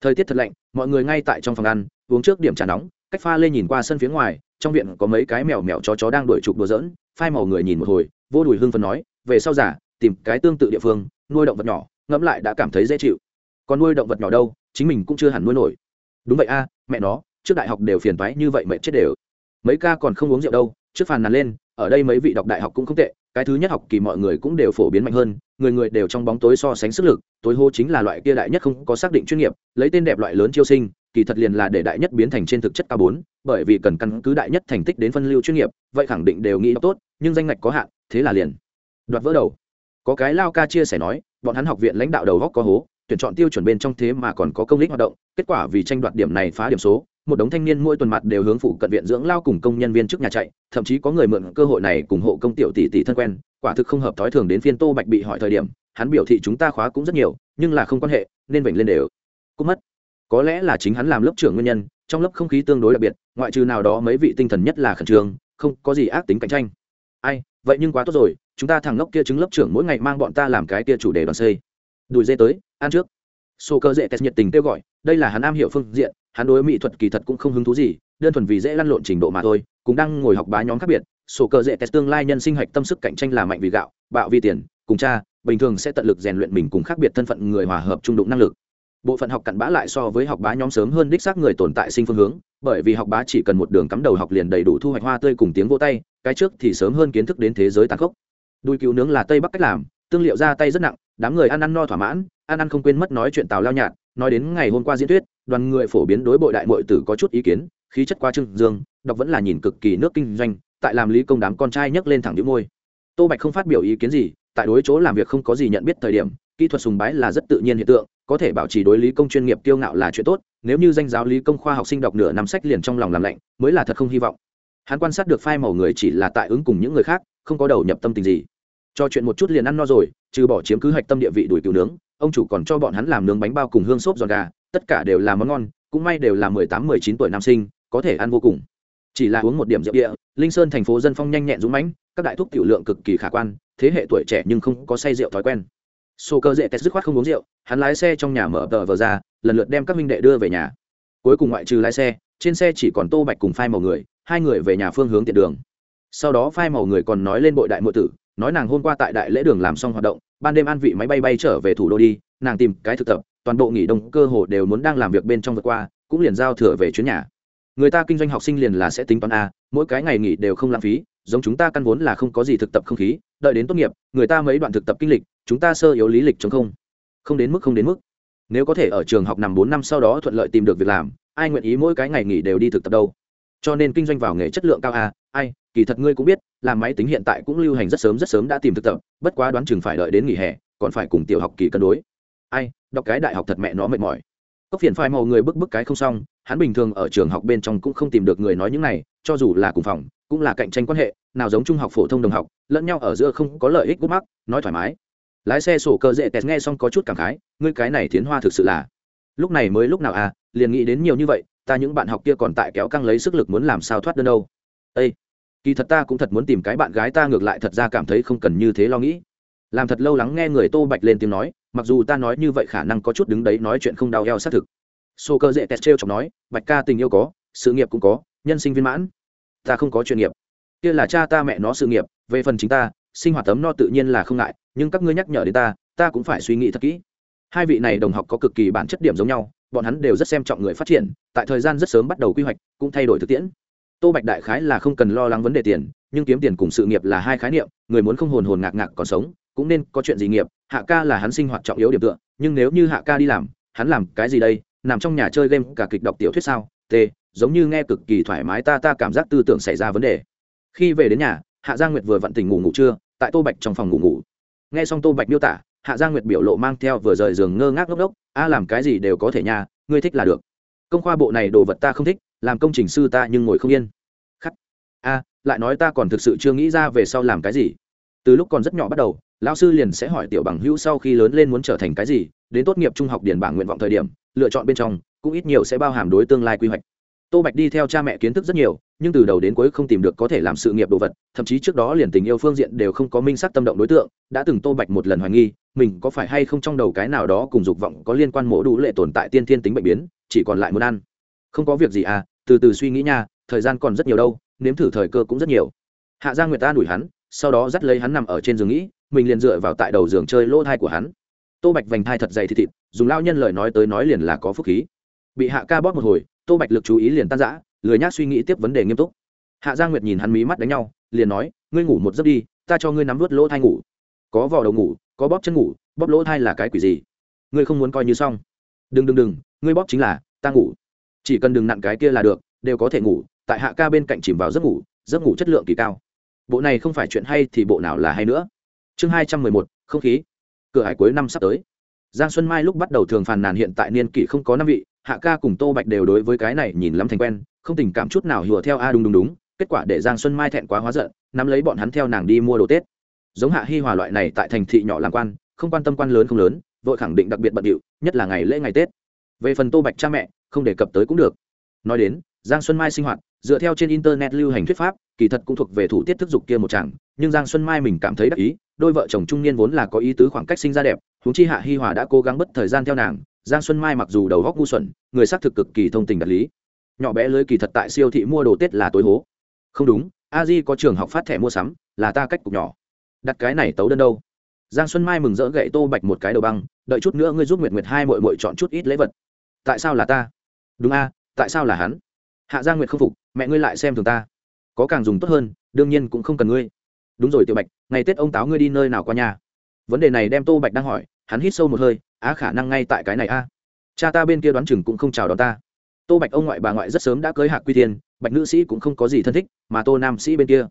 Thời tiết thật lạnh mọi người ngay tại trong phòng ăn uống trước điểm trà nóng cách pha lê nhìn qua sân phía ngoài trong viện có mấy cái mèo mèo chó chó đang đuổi chụp đùa giỡn phai màu người nhìn một hồi vô đùi hưng phấn nói về sau giả tìm cái tương tự địa phương nuôi động vật nhỏ, ngẫm lại đã cảm thấy dễ chịu. Còn nuôi động vật nhỏ đâu, chính mình cũng chưa hẳn nuôi nổi. Đúng vậy a, mẹ nó, trước đại học đều phiền toái như vậy mẹ chết đều. Mấy ca còn không uống rượu đâu, trước phàn nàn lên, ở đây mấy vị đọc đại học cũng không tệ, cái thứ nhất học kỳ mọi người cũng đều phổ biến mạnh hơn, người người đều trong bóng tối so sánh sức lực, tối hô chính là loại kia đại nhất không có xác định chuyên nghiệp, lấy tên đẹp loại lớn chiêu sinh, kỳ thật liền là để đại nhất biến thành trên thực chất cao bốn, bởi vì cần căn cứ đại nhất thành tích đến phân lưu chuyên nghiệp, vậy khẳng định đều nghĩ tốt, nhưng danh ngạch có hạn, thế là liền. Đoạt vỡ đầu có cái lao ca chia sẻ nói, bọn hắn học viện lãnh đạo đầu góc có hố, tuyển chọn tiêu chuẩn bên trong thế mà còn có công lý hoạt động, kết quả vì tranh đoạt điểm này phá điểm số, một đống thanh niên mỗi tuần mặt đều hướng phụ cận viện dưỡng lao cùng công nhân viên trước nhà chạy, thậm chí có người mượn cơ hội này cùng hộ công tiểu tỷ tỷ thân quen, quả thực không hợp thói thường đến phiên tô bạch bị hỏi thời điểm, hắn biểu thị chúng ta khóa cũng rất nhiều, nhưng là không quan hệ, nên vểnh lên đều. Cũng mất. Có lẽ là chính hắn làm lớp trưởng nguyên nhân, trong lớp không khí tương đối đặc biệt, ngoại trừ nào đó mấy vị tinh thần nhất là khẩn trương, không có gì ác tính cạnh tranh. Ai vậy nhưng quá tốt rồi, chúng ta thằng ngốc kia chứng lớp trưởng mỗi ngày mang bọn ta làm cái kia chủ đề đoàn xây. Đùi dê tới, ăn trước. Sô cơ dễ test nhiệt tình kêu gọi, đây là hắn am hiểu phương diện, hắn đối mỹ thuật kỳ thật cũng không hứng thú gì, đơn thuần vì dễ lăn lộn trình độ mà thôi cũng đang ngồi học bá nhóm khác biệt sổ cơ dễ test tương lai nhân sinh hạch tâm sức cạnh tranh là mạnh vì gạo, bạo vì tiền, cùng cha, bình thường sẽ tận lực rèn luyện mình cùng khác biệt thân phận người hòa hợp trung đụng năng lực. Bộ phận học cặn bã lại so với học bá nhóm sớm hơn đích xác người tồn tại sinh phương hướng, bởi vì học bá chỉ cần một đường cắm đầu học liền đầy đủ thu hoạch hoa tươi cùng tiếng vô tay cái trước thì sớm hơn kiến thức đến thế giới tàn khốc. Đùi cứu nướng là tây bắc cách làm, tương liệu ra tay rất nặng, đám người ăn ăn no thỏa mãn, ăn ăn không quên mất nói chuyện tào lao nhạt, nói đến ngày hôm qua diễn thuyết, đoàn người phổ biến đối bội đại mội tử có chút ý kiến, khí chất qua trưng dương, đọc vẫn là nhìn cực kỳ nước kinh doanh, tại làm lý công đám con trai nhấc lên thẳng những môi. Tô bạch không phát biểu ý kiến gì, tại đối chỗ làm việc không có gì nhận biết thời điểm, kỹ thuật sùng bái là rất tự nhiên hiện tượng, có thể bảo trì đối lý công chuyên nghiệp kiêu ngạo là chuyện tốt, nếu như danh giáo lý công khoa học sinh đọc nửa năm sách liền trong lòng làm lạnh, mới là thật không hy vọng hắn quan sát được phai màu người chỉ là tại ứng cùng những người khác, không có đầu nhập tâm tình gì. Cho chuyện một chút liền ăn no rồi, trừ bỏ chiếm cứ hạch tâm địa vị đuổi cứu nướng, ông chủ còn cho bọn hắn làm nướng bánh bao cùng hương xốp giòn gà, tất cả đều là món ngon, cũng may đều là mười tám, mười chín tuổi nam sinh, có thể ăn vô cùng. Chỉ là uống một điểm rượu địa, linh sơn thành phố dân phong nhanh nhẹn dũng mãnh, các đại thúc tiểu lượng cực kỳ khả quan, thế hệ tuổi trẻ nhưng không có say rượu thói quen. Sô cơ dễ test dứt khoát không uống rượu, hắn lái xe trong nhà mở tờ vờ ra, lần lượt đem các minh đệ đưa về nhà. Cuối cùng ngoại trừ lái xe, trên xe chỉ còn tô bạch cùng phai màu người hai người về nhà phương hướng tiện đường. Sau đó phai màu người còn nói lên bội đại mộ tử, nói nàng hôm qua tại đại lễ đường làm xong hoạt động, ban đêm an vị máy bay bay trở về thủ đô đi, nàng tìm cái thực tập, toàn bộ nghỉ đông cơ hồ đều muốn đang làm việc bên trong vượt qua, cũng liền giao thừa về chuyến nhà. Người ta kinh doanh học sinh liền là sẽ tính toán a, mỗi cái ngày nghỉ đều không lãng phí, giống chúng ta căn vốn là không có gì thực tập không khí, đợi đến tốt nghiệp, người ta mấy đoạn thực tập kinh lịch, chúng ta sơ yếu lý lịch chống không. Không đến mức, không đến mức. Nếu có thể ở trường học nằm bốn năm sau đó thuận lợi tìm được việc làm, ai nguyện ý mỗi cái ngày nghỉ đều đi thực tập đâu? Cho nên kinh doanh vào nghề chất lượng cao a ai, kỳ thật ngươi cũng biết, làm máy tính hiện tại cũng lưu hành rất sớm rất sớm đã tìm thực tập, bất quá đoán chừng phải đợi đến nghỉ hè, còn phải cùng tiểu học kỳ cân đối. Ai, đọc cái đại học thật mẹ nó mệt mỏi. Cốc phiền phai màu người bức bức cái không xong, hắn bình thường ở trường học bên trong cũng không tìm được người nói những này, cho dù là cùng phòng, cũng là cạnh tranh quan hệ, nào giống trung học phổ thông đồng học, lẫn nhau ở giữa không có lợi ích gút mắc, nói thoải mái. Lái xe sổ cơ dễ tẹt nghe xong có chút cảm khái, ngươi cái này tiến hoa thực sự là. Lúc này mới lúc nào à liền nghĩ đến nhiều như vậy ta những bạn học kia còn tại kéo căng lấy sức lực muốn làm sao thoát đơn đâu. Ây kỳ thật ta cũng thật muốn tìm cái bạn gái ta ngược lại thật ra cảm thấy không cần như thế lo nghĩ. Làm thật lâu lắng nghe người tô bạch lên tiếng nói, mặc dù ta nói như vậy khả năng có chút đứng đấy nói chuyện không đau eo xác thực. Sô cơ dễ tét trêu chọc nói, bạch ca tình yêu có, sự nghiệp cũng có, nhân sinh viên mãn. Ta không có chuyên nghiệp. Kia là cha ta mẹ nó sự nghiệp, về phần chính ta, sinh hoạt tấm no tự nhiên là không ngại, nhưng các ngươi nhắc nhở đến ta ta cũng phải suy nghĩ thật kỹ. Hai vị này đồng học có cực kỳ bản chất điểm giống nhau bọn hắn đều rất xem trọng người phát triển, tại thời gian rất sớm bắt đầu quy hoạch, cũng thay đổi thực tiễn. Tô bạch đại khái là không cần lo lắng vấn đề tiền, nhưng kiếm tiền cùng sự nghiệp là hai khái niệm, người muốn không hồn hồn ngạc ngạc còn sống, cũng nên có chuyện gì nghiệp, hạ ca là hắn sinh hoạt trọng yếu điểm tựa, nhưng nếu như hạ ca đi làm, hắn làm cái gì đây, nằm trong nhà chơi game cả kịch đọc tiểu thuyết sao? T giống như nghe cực kỳ thoải mái, ta ta cảm giác tư tưởng xảy ra vấn đề. Khi về đến nhà, hạ gia nguyệt vừa vặn tỉnh ngủ ngủ trưa, tại tô bạch trong phòng ngủ ngủ. Nghe xong tô bạch miêu tả hạ gia nguyệt biểu lộ mang theo vừa rời giường ngơ ngác ngốc ngốc, a, làm cái gì đều có thể nhà ngươi thích là được. Công khoa bộ này đồ vật ta không thích, làm công trình sư ta nhưng ngồi không yên. Khắc. A, lại nói ta còn thực sự chưa nghĩ ra về sau làm cái gì. Từ lúc còn rất nhỏ bắt đầu, lão sư liền sẽ hỏi tiểu bằng hữu sau khi lớn lên muốn trở thành cái gì, đến tốt nghiệp trung học điển bảng nguyện vọng thời điểm, lựa chọn bên trong, cũng ít nhiều sẽ bao hàm đối tương lai quy hoạch tô bạch đi theo cha mẹ kiến thức rất nhiều, nhưng từ đầu đến cuối không tìm được có thể làm sự nghiệp đồ vật, thậm chí trước đó liền tình yêu phương diện đều không có minh sắc tâm động đối tượng, đã từng tô bạch một lần hoài nghi, mình có phải hay không trong đầu cái nào đó cùng dục vọng có liên quan mổ đủ lệ tồn tại tiên thiên tính bệnh biến, chỉ còn lại muốn ăn. Không có việc gì à từ từ suy nghĩ nha, thời gian còn rất nhiều đâu, nếm thử thời cơ cũng rất nhiều. Hạ giang nguyệt ta đuổi hắn, sau đó dắt lấy hắn nằm ở trên giường nghĩ, mình liền dựa vào tại đầu giường chơi lỗ thai của hắn. Tô bạch vành thai thật dày thịt thịt, dùng lao nhân lời nói tới nói liền là có phúc khí. Bị hạ ca bóp một hồi tô bạch lực chú ý liền tan giã lười nhác suy nghĩ tiếp vấn đề nghiêm túc. Hạ giang nguyệt nhìn hắn mí mắt đánh nhau, liền nói, ngươi ngủ một giấc đi, ta cho ngươi nắm vớt lỗ thai ngủ. Có vỏ đầu ngủ, có bóp chân ngủ, bóp lỗ thai là cái quỷ gì? Ngươi không muốn coi như xong. Đừng đừng đừng, ngươi bóp chính là ta ngủ. Chỉ cần đừng nặn cái kia là được, đều có thể ngủ, tại hạ ca bên cạnh chìm vào giấc ngủ giấc ngủ chất lượng kỳ cao. Bộ này không phải chuyện hay thì bộ nào là hay nữa. Chương hai trăm mười một, không khí. Cửa hải cuối năm sắp tới. Giang xuân mai lúc bắt đầu thường phàn nàn hiện tại niên kỷ không có năm vị hạ ca cùng tô bạch đều đối với cái này nhìn lắm thành quen, không tình cảm chút nào hùa theo a đúng đúng đúng. Kết quả để giang xuân mai thẹn quá hóa giận, nắm lấy bọn hắn theo nàng đi mua đồ tết. Giống hạ hi hòa loại này tại thành thị nhỏ làm quan, không quan tâm quan lớn không lớn, vội khẳng định đặc biệt bận điệu, nhất là ngày lễ ngày tết. Về phần tô bạch cha mẹ, không đề cập tới cũng được. Nói đến, giang xuân mai sinh hoạt, dựa theo trên internet lưu hành thuyết pháp, kỳ thật cũng thuộc về thủ tiết thức dục kia một chàng, nhưng giang xuân mai mình cảm thấy đắc ý, đôi vợ chồng trung niên vốn là có ý tứ khoảng cách sinh ra đẹp, huống chi hạ hi hòa đã cố gắng bất thời gian theo nàng giang xuân mai mặc dù đầu góc ngu xuẩn, người xác thực cực kỳ thông tình đạt lý. Nhỏ bé lưới kỳ thật tại siêu thị mua đồ tết là tối hố. Không đúng, a di có trường học phát thẻ mua sắm, là ta cách cục nhỏ. Đặt cái này tấu đơn đâu? Giang xuân mai mừng rỡ gậy tô bạch một cái đầu băng, đợi chút nữa ngươi giúp nguyệt nguyệt hai mội mội chọn chút ít lễ vật. Tại sao là ta? Đúng a, tại sao là hắn? Hạ giang nguyệt không phục, mẹ ngươi lại xem thường ta. Có càng dùng tốt hơn, đương nhiên cũng không cần ngươi. Đúng rồi tiểu bạch, ngày tết ông táo ngươi đi nơi nào qua nhà? Vấn đề này đem tô bạch đang hỏi hắn hít sâu một hơi á khả năng ngay tại cái này a. Cha ta bên kia đoán chừng cũng không chào đón ta. Tô bạch ông ngoại bà ngoại rất sớm đã cưới hạ quy Thiên, bạch nữ sĩ cũng không có gì thân thích mà tô nam sĩ bên kia.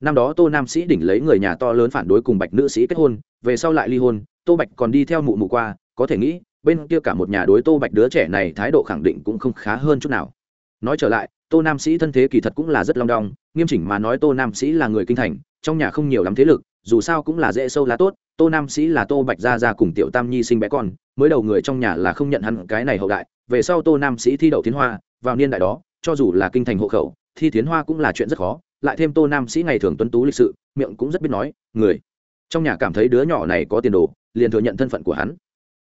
Năm đó tô nam sĩ đỉnh lấy người nhà to lớn phản đối cùng bạch nữ sĩ kết hôn về sau lại ly hôn tô bạch còn đi theo mụ mụ qua có thể nghĩ bên kia cả một nhà đối tô bạch đứa trẻ này thái độ khẳng định cũng không khá hơn chút nào. Nói trở lại tô nam sĩ thân thế kỳ thật cũng là rất long đong nghiêm chỉnh mà nói tô nam sĩ là người kinh thành trong nhà không nhiều lắm thế lực dù sao cũng là dễ sâu lá tốt tô nam sĩ là tô bạch gia ra cùng tiểu tam nhi sinh bé con, mới đầu người trong nhà là không nhận hắn cái này hậu đại, về sau tô nam sĩ thi đậu tiến hoa, vào niên đại đó, cho dù là kinh thành hộ khẩu, thi tiến hoa cũng là chuyện rất khó, lại thêm tô nam sĩ ngày thường tuấn tú lịch sự, miệng cũng rất biết nói, người. Trong nhà cảm thấy đứa nhỏ này có tiền đồ, liền thừa nhận thân phận của hắn.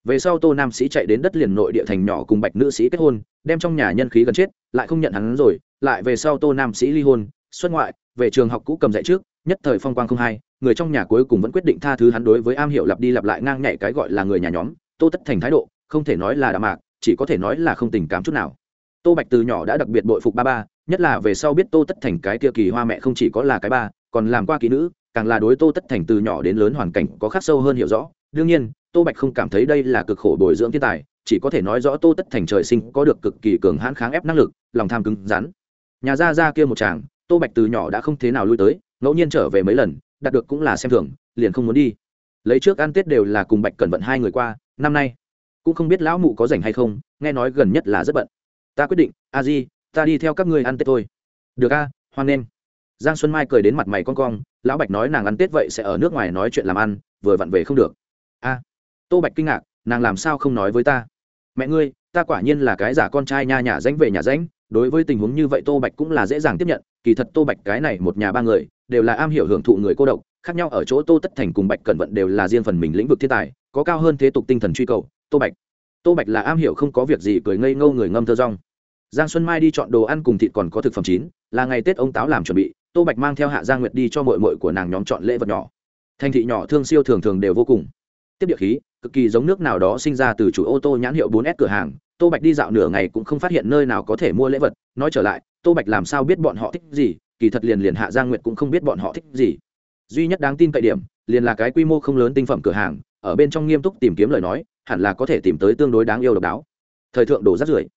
Về sau tô nam sĩ chạy đến đất liền nội địa thành nhỏ cùng bạch nữ sĩ kết hôn, đem trong nhà nhân khí gần chết, lại không nhận hắn rồi, lại về sau tô nam sĩ ly hôn, xuất ngoại, về trường học cũ cầm dạy trước, nhất thời phong quang không hai người trong nhà cuối cùng vẫn quyết định tha thứ hắn đối với am hiểu lặp đi lặp lại ngang nhảy cái gọi là người nhà nhóm, tô tất thành thái độ, không thể nói là đạm mạc, chỉ có thể nói là không tình cảm chút nào. Tô bạch từ nhỏ đã đặc biệt bội phục ba ba, nhất là về sau biết tô tất thành cái kia kỳ hoa mẹ không chỉ có là cái ba, còn làm qua kỹ nữ, càng là đối tô tất thành từ nhỏ đến lớn hoàn cảnh có khác sâu hơn hiểu rõ. Đương nhiên, tô bạch không cảm thấy đây là cực khổ bồi dưỡng thiên tài, chỉ có thể nói rõ tô tất thành trời sinh có được cực kỳ cường hãn kháng ép năng lực, lòng tham cứng rắn. Nhà ra ra kia một chàng, tô bạch từ nhỏ đã không thế nào lui tới, ngẫu nhiên trở về mấy lần đạt được cũng là xem thường, liền không muốn đi. Lấy trước ăn tết đều là cùng bạch cẩn vận hai người qua, năm nay, cũng không biết lão mụ có rảnh hay không, nghe nói gần nhất là rất bận. Ta quyết định, a di, ta đi theo các ngươi ăn tết thôi. Được a, hoan nghênh. Giang xuân mai cười đến mặt mày con cong, lão bạch nói nàng ăn tết vậy sẽ ở nước ngoài nói chuyện làm ăn, vừa vặn về không được. A. Tô bạch kinh ngạc, nàng làm sao không nói với ta? Mẹ ngươi, ta quả nhiên là cái giả con trai nha nhà ránh về nhà ránh. đối với tình huống như vậy tô bạch cũng là dễ dàng tiếp nhận, kỳ thật tô bạch cái này một nhà ba người đều là am hiểu hưởng thụ người cô độc, khác nhau ở chỗ tô tất thành cùng bạch cẩn vận đều là riêng phần mình lĩnh vực thiên tài, có cao hơn thế tục tinh thần truy cầu, tô bạch. Tô bạch là am hiểu không có việc gì cười ngây ngâu người ngâm thơ rong. Giang xuân mai đi chọn đồ ăn cùng thịt còn có thực phẩm chín, là ngày tết ông táo làm chuẩn bị, tô bạch mang theo hạ giang nguyệt đi cho mội mội của nàng nhóm chọn lễ vật nhỏ. Thành thị nhỏ thương siêu thường thường đều vô cùng. Tiếp địa khí, cực kỳ giống nước nào đó sinh ra từ chủ ô tô nhãn hiệu 4S cửa hàng, tô bạch đi dạo nửa ngày cũng không phát hiện nơi nào có thể mua lễ vật. Nói trở lại, tô bạch làm sao biết bọn họ thích gì kỳ thật liền liền hạ giang nguyệt cũng không biết bọn họ thích gì. Duy nhất đáng tin cậy điểm, liền là cái quy mô không lớn tinh phẩm cửa hàng, ở bên trong nghiêm túc tìm kiếm lời nói, hẳn là có thể tìm tới tương đối đáng yêu độc đáo. Thời thượng đồ rất rưởi.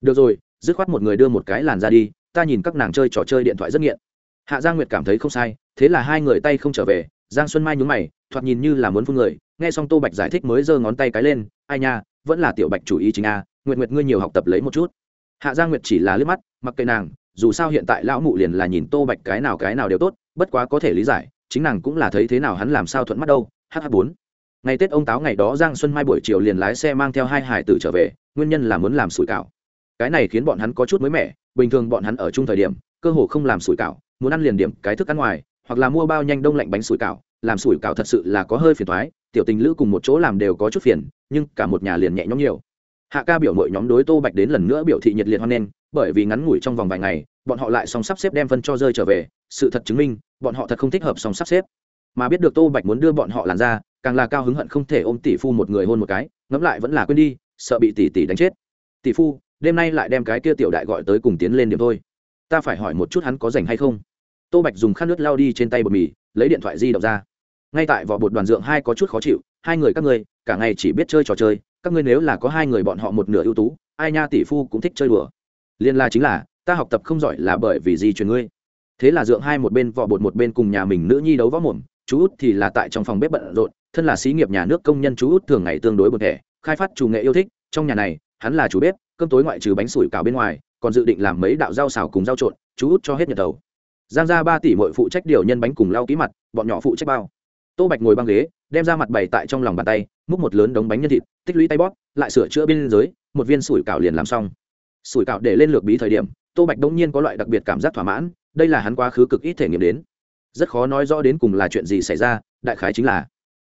Được rồi, dứt khoát một người đưa một cái làn ra đi, ta nhìn các nàng chơi trò chơi điện thoại rất nghiện. Hạ giang nguyệt cảm thấy không sai, thế là hai người tay không trở về, giang xuân mai nhướng mày, thoạt nhìn như là muốn phun người, nghe xong tô bạch giải thích mới giơ ngón tay cái lên, ai nha, vẫn là tiểu bạch chủ ý chính a, nguyệt nguyệt ngươi nhiều học tập lấy một chút. Hạ giang nguyệt chỉ là liếc mắt, mặc kệ nàng dù sao hiện tại lão mụ liền là nhìn tô bạch cái nào cái nào đều tốt, bất quá có thể lý giải, chính nàng cũng là thấy thế nào hắn làm sao thuận mắt đâu hh bốn. Ngày tết ông táo ngày đó giang xuân mai buổi chiều liền lái xe mang theo hai hải tử trở về, nguyên nhân là muốn làm sủi cảo. Cái này khiến bọn hắn có chút mới mẻ, bình thường bọn hắn ở chung thời điểm, cơ hồ không làm sủi cảo, muốn ăn liền điểm cái thức ăn ngoài, hoặc là mua bao nhanh đông lạnh bánh sủi cảo, làm sủi cảo thật sự là có hơi phiền thoái tiểu tình lữ cùng một chỗ làm đều có chút phiền, nhưng cả một nhà liền nhẹ nhõm nhiều. Hạ ca biểu mọi nhóm đối tô bạch đến lần nữa biểu thị nhiệt liệt hoan nghênh bởi vì ngắn ngủi trong vòng vài ngày, bọn họ lại song sắp xếp đem phân cho rơi trở về. Sự thật chứng minh, bọn họ thật không thích hợp song sắp xếp. Mà biết được tô bạch muốn đưa bọn họ làn ra, càng là cao hứng hận không thể ôm tỷ phu một người hôn một cái, ngẫm lại vẫn là quên đi, sợ bị tỷ tỷ đánh chết. Tỷ phu, đêm nay lại đem cái kia tiểu đại gọi tới cùng tiến lên điểm thôi. Ta phải hỏi một chút hắn có rảnh hay không. Tô bạch dùng khăn nước lao đi trên tay bột mì, lấy điện thoại di động ra. Ngay tại vỏ bột đoàn dượng hai có chút khó chịu, hai người các ngươi, cả ngày chỉ biết chơi trò chơi, các ngươi nếu là có hai người bọn họ một nửa ưu tú, ai nha tỷ phu cũng thích chơi đùa liên la chính là, ta học tập không giỏi là bởi vì di truyền ngươi. Thế là dượng hai một bên vỏ bột một bên cùng nhà mình nữ nhi đấu võ mồm, chú út thì là tại trong phòng bếp bận rộn, thân là xí nghiệp nhà nước công nhân chú út thường ngày tương đối bật thẻ, khai phát chủ nghệ yêu thích, trong nhà này, hắn là chủ bếp, cơm tối ngoại trừ bánh sủi cảo bên ngoài, còn dự định làm mấy đạo rau xào cùng rau trộn, chú út cho hết nhật đầu. Giang ra ba tỷ mỗi phụ trách điều nhân bánh cùng lau ký mặt, bọn nhỏ phụ trách bao. Tô bạch ngồi băng ghế, đem ra mặt bày tại trong lòng bàn tay, múc một lớn đống bánh nhân thịt, tích lũy tay bóp, lại sửa chữa bên giới, một viên sủi cảo liền làm xong sủi cảo để lên lược bí thời điểm, tô bạch đông nhiên có loại đặc biệt cảm giác thỏa mãn, đây là hắn quá khứ cực ít thể nghiệm đến. Rất khó nói rõ đến cùng là chuyện gì xảy ra, đại khái chính là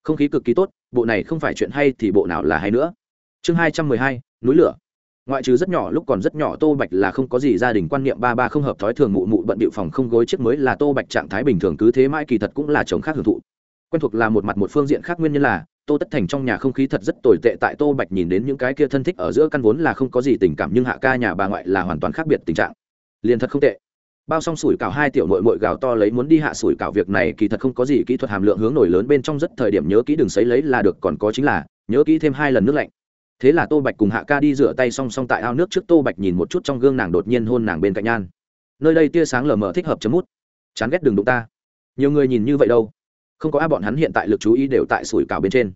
không khí cực kỳ tốt, bộ này không phải chuyện hay thì bộ nào là hay nữa. Chương hai trăm mười hai, núi lửa. Ngoại trừ rất nhỏ, lúc còn rất nhỏ tô bạch là không có gì gia đình quan niệm ba ba không hợp thói thường mụ mụ bận bịu phòng không gối chiếc mới là tô bạch trạng thái bình thường, cứ thế mãi kỳ thật cũng là chồng khác hưởng thụ. Quen thuộc là một mặt một phương diện khác nguyên nhân là tô tất thành trong nhà không khí thật rất tồi tệ tại tô bạch nhìn đến những cái kia thân thích ở giữa căn vốn là không có gì tình cảm nhưng hạ ca nhà bà ngoại là hoàn toàn khác biệt tình trạng. Liền thật không tệ. Bao xong sủi cảo hai tiểu nội mội gào to lấy muốn đi hạ sủi cảo việc này kỳ thật không có gì kỹ thuật hàm lượng hướng nổi lớn bên trong rất thời điểm nhớ kỹ đừng sấy lấy là được, còn có chính là nhớ kỹ thêm hai lần nước lạnh. Thế là tô bạch cùng hạ ca đi rửa tay song song tại ao nước trước tô bạch nhìn một chút trong gương nàng đột nhiên hôn nàng bên cạnh nhan. Nơi đây tia sáng lờ mờ thích hợp chấm mút. Chán ghét đường đụng ta. Nhiều người nhìn như vậy đâu? Không có ai bọn hắn hiện tại lực chú ý đều tại sủi cảo bên trên.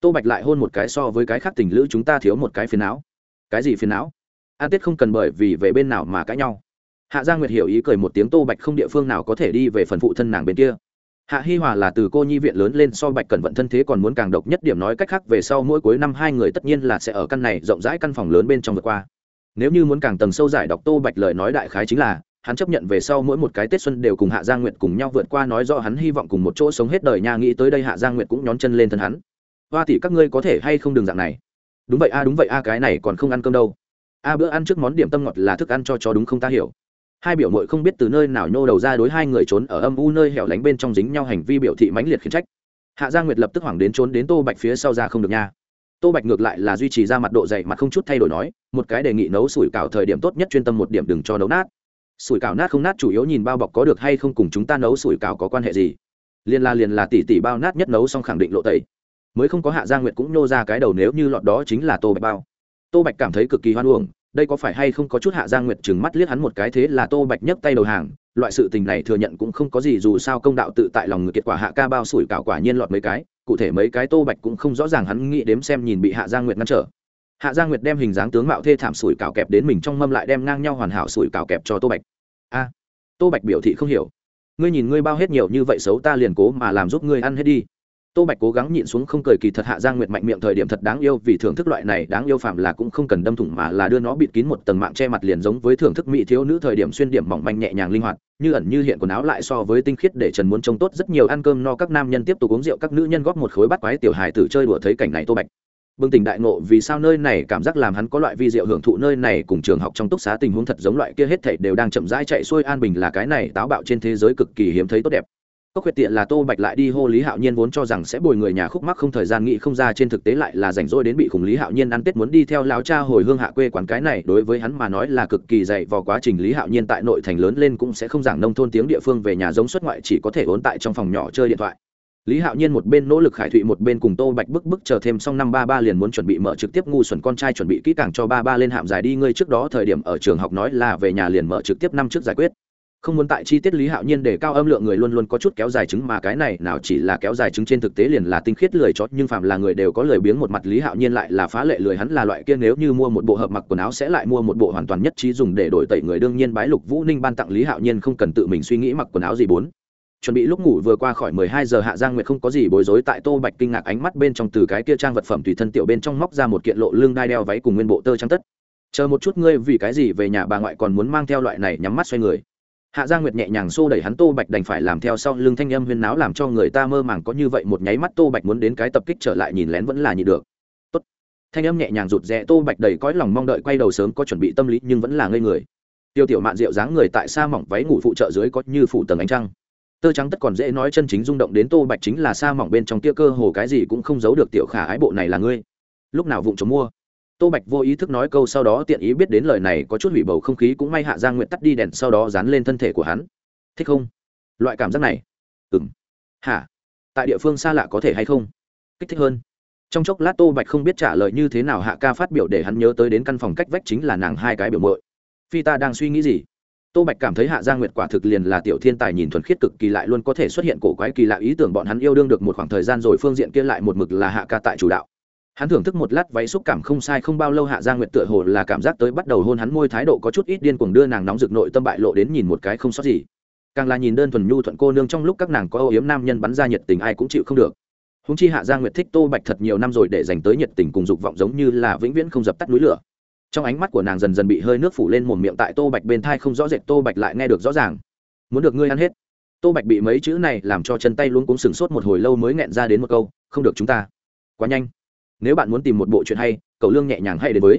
Tô bạch lại hôn một cái so với cái khác tình lữ chúng ta thiếu một cái phiền não. Cái gì phiền não? An tết không cần bởi vì về bên nào mà cãi nhau. Hạ gia nguyệt hiểu ý cười một tiếng, tô bạch không địa phương nào có thể đi về phần phụ thân nàng bên kia. Hạ hi hòa là từ cô nhi viện lớn lên, so bạch cẩn vận thân thế còn muốn càng độc nhất điểm nói cách khác, về sau mỗi cuối năm hai người tất nhiên là sẽ ở căn này rộng rãi căn phòng lớn bên trong vượt qua. Nếu như muốn càng tầng sâu giải đọc tô bạch lời nói đại khái chính là hắn chấp nhận về sau mỗi một cái tết xuân đều cùng hạ giang nguyệt cùng nhau vượt qua nói rõ hắn hy vọng cùng một chỗ sống hết đời nha, nghĩ tới đây hạ giang nguyệt cũng nhón chân lên thân hắn. Hoa tỷ, các ngươi có thể hay không đường dạng này? Đúng vậy a, đúng vậy a, cái này còn không ăn cơm đâu. A, bữa ăn trước món điểm tâm ngọt là thức ăn cho chó đúng không ta hiểu. Hai biểu mội không biết từ nơi nào nhô đầu ra đối hai người trốn ở âm u nơi hẻo lánh bên trong dính nhau hành vi biểu thị mãnh liệt khiến trách. Hạ gia nguyệt lập tức hoảng đến trốn đến tô bạch phía sau ra không được nha. Tô bạch ngược lại là duy trì ra mặt độ dày mặt không chút thay đổi nói, một cái đề nghị nấu sủi cảo thời điểm tốt nhất chuyên tâm một điểm đừng cho nấu nát sủi cảo nát không nát chủ yếu nhìn bao bọc có được hay không cùng chúng ta nấu sủi cảo có quan hệ gì. Liền là liền là tỉ tỉ bao nát nhất nấu xong khẳng định lộ tẩy. Mới không có hạ gia nguyệt cũng nô ra cái đầu nếu như lọt đó chính là tô bạch bao. Tô bạch cảm thấy cực kỳ hoan uổng, đây có phải hay không có chút hạ gia nguyệt chừng mắt liếc hắn một cái thế là tô bạch nhấc tay đầu hàng, loại sự tình này thừa nhận cũng không có gì dù sao công đạo tự tại lòng người kết quả hạ ca bao sủi cảo quả nhiên lọt mấy cái, cụ thể mấy cái tô bạch cũng không rõ ràng hắn nghĩ đếm xem nhìn bị hạ gia nguyệt ngăn trở hạ gia nguyệt đem hình dáng tướng mạo thê thảm sủi cảo kẹp đến mình trong mâm lại đem ngang nhau hoàn hảo sủi cảo kẹp cho tô bạch. A, tô bạch biểu thị không hiểu. Ngươi nhìn ngươi bao hết nhiều như vậy xấu ta liền cố mà làm giúp ngươi ăn hết đi. Tô bạch cố gắng nhịn xuống không cười kỳ thật hạ giang nguyệt mạnh miệng thời điểm thật đáng yêu vì thưởng thức loại này đáng yêu phạm là cũng không cần đâm thủng mà là đưa nó bịt kín một tầng mạng che mặt liền giống với thưởng thức mỹ thiếu nữ thời điểm xuyên điểm mỏng manh nhẹ nhàng linh hoạt, như ẩn như hiện quần áo lại so với tinh khiết để trần muốn trông tốt rất nhiều. Ăn cơm no các nam nhân tiếp tục uống rượu, các nữ nhân góp một khối bắt quái tiểu hài tử chơi đùa thấy cảnh này tô bạch bừng tỉnh đại ngộ vì sao nơi này cảm giác làm hắn có loại vi diệu hưởng thụ nơi này cùng trường học trong túc xá tình huống thật giống loại kia hết thảy đều đang chậm rãi chạy xuôi an bình là cái này táo bạo trên thế giới cực kỳ hiếm thấy tốt đẹp. Cốc huyệt tiện là tô bạch lại đi hô lý hạo nhiên vốn cho rằng sẽ bồi người nhà khúc mắc không thời gian nghĩ không ra trên thực tế lại là rảnh rỗi đến bị khủng lý hạo nhiên ăn tết muốn đi theo lão cha hồi hương hạ quê quán cái này, đối với hắn mà nói là cực kỳ dày vào quá trình lý hạo nhiên tại nội thành lớn lên cũng sẽ không giảng nông thôn tiếng địa phương về nhà giống xuất ngoại chỉ có thể ốn tại trong phòng nhỏ chơi điện thoại lý hạo nhiên một bên nỗ lực khải thụy, một bên cùng tô bạch bức bức chờ thêm xong năm ba ba liền muốn chuẩn bị mở trực tiếp ngu xuẩn con trai chuẩn bị kỹ càng cho ba ba lên hạm dài đi. Ngươi trước đó thời điểm ở trường học nói là về nhà liền mở trực tiếp năm trước giải quyết. Không muốn tại chi tiết lý hạo nhiên để cao âm lượng người luôn luôn có chút kéo dài chứng mà cái này nào chỉ là kéo dài chứng trên thực tế liền là tinh khiết lười chót nhưng phàm là người đều có lười biếng một mặt, lý hạo nhiên lại là phá lệ lười hắn là loại kia nếu như mua một bộ hợp mặc quần áo sẽ lại mua một bộ hoàn toàn nhất trí dùng để đổi tẩy người. Đương nhiên bái lục vũ ninh ban tặng lý hạo nhiên không cần tự mình suy nghĩ mặc quần áo gì bốn chuẩn bị lúc ngủ vừa qua khỏi mười hai giờ hạ giang nguyệt không có gì bối rối tại tô bạch kinh ngạc ánh mắt bên trong từ cái kia trang vật phẩm tùy thân tiểu bên trong móc ra một kiện lộ lưng đai đeo váy cùng nguyên bộ tơ trắng tất. Chờ một chút ngươi vì cái gì về nhà bà ngoại còn muốn mang theo loại này nhắm mắt xoay người? Hạ Giang nguyệt nhẹ nhàng xô đẩy hắn tô bạch đành phải làm theo sau lưng thanh âm huyên náo làm cho người ta mơ màng có như vậy một nháy mắt tô bạch muốn đến cái tập kích trở lại nhìn lén vẫn là nhìn được. Tốt. thanh âm nhẹ nhàng rụt rè tô bạch đầy cõi lòng mong đợi quay đầu sớm có chuẩn bị tâm lý nhưng vẫn là ngây người. Tiêu tiểu mạn rượu dáng người tại xa mỏng váy ngủ phụ trợ dưới có như phủ tầng ánh trăng tơ trắng tất còn dễ nói chân chính rung động đến tô bạch chính là xa mỏng bên trong tia cơ hồ cái gì cũng không giấu được tiểu khả ái bộ này là ngươi. Lúc nào vụng chống mua. Tô bạch vô ý thức nói câu sau đó tiện ý biết đến lời này có chút hủy bầu không khí cũng may hạ giang nguyện tắt đi đèn sau đó dán lên thân thể của hắn. Thích không? Loại cảm giác này. Ừng hả? Tại địa phương xa lạ có thể hay không? Kích thích hơn. Trong chốc lát tô bạch không biết trả lời như thế nào, hạ ca phát biểu để hắn nhớ tới đến căn phòng cách vách chính là nàng hai cái biểu mội phi ta đang suy nghĩ gì? Tô bạch cảm thấy hạ gia nguyệt quả thực liền là tiểu thiên tài nhìn thuần khiết cực kỳ lại luôn có thể xuất hiện cổ quái kỳ lạ ý tưởng bọn hắn yêu đương được một khoảng thời gian rồi phương diện kia lại một mực là hạ ca tại chủ đạo. Hắn thưởng thức một lát váy xúc cảm không sai không bao lâu hạ gia nguyệt tựa hồ là cảm giác tới bắt đầu hôn hắn môi thái độ có chút ít điên cuồng đưa nàng nóng rực nội tâm bại lộ đến nhìn một cái không sót gì. Càng là nhìn đơn thuần nhu thuận cô nương trong lúc các nàng có âu yếm nam nhân bắn ra nhiệt tình ai cũng chịu không được. Húng chi hạ gia nguyệt thích tô bạch thật nhiều năm rồi để dành tới nhiệt tình cùng dục vọng giống như là vĩnh viễn không dập tắt núi lửa trong ánh mắt của nàng dần dần bị hơi nước phủ lên một miệng tại tô bạch bên thai không rõ rệt, tô bạch lại nghe được rõ ràng. Muốn được ngươi ăn hết. Tô bạch bị mấy chữ này làm cho chân tay luôn cuống sừng sốt một hồi lâu mới nghẹn ra đến một câu, không được chúng ta. Quá nhanh. Nếu bạn muốn tìm một bộ chuyện hay, cậu lương nhẹ nhàng hay đến với.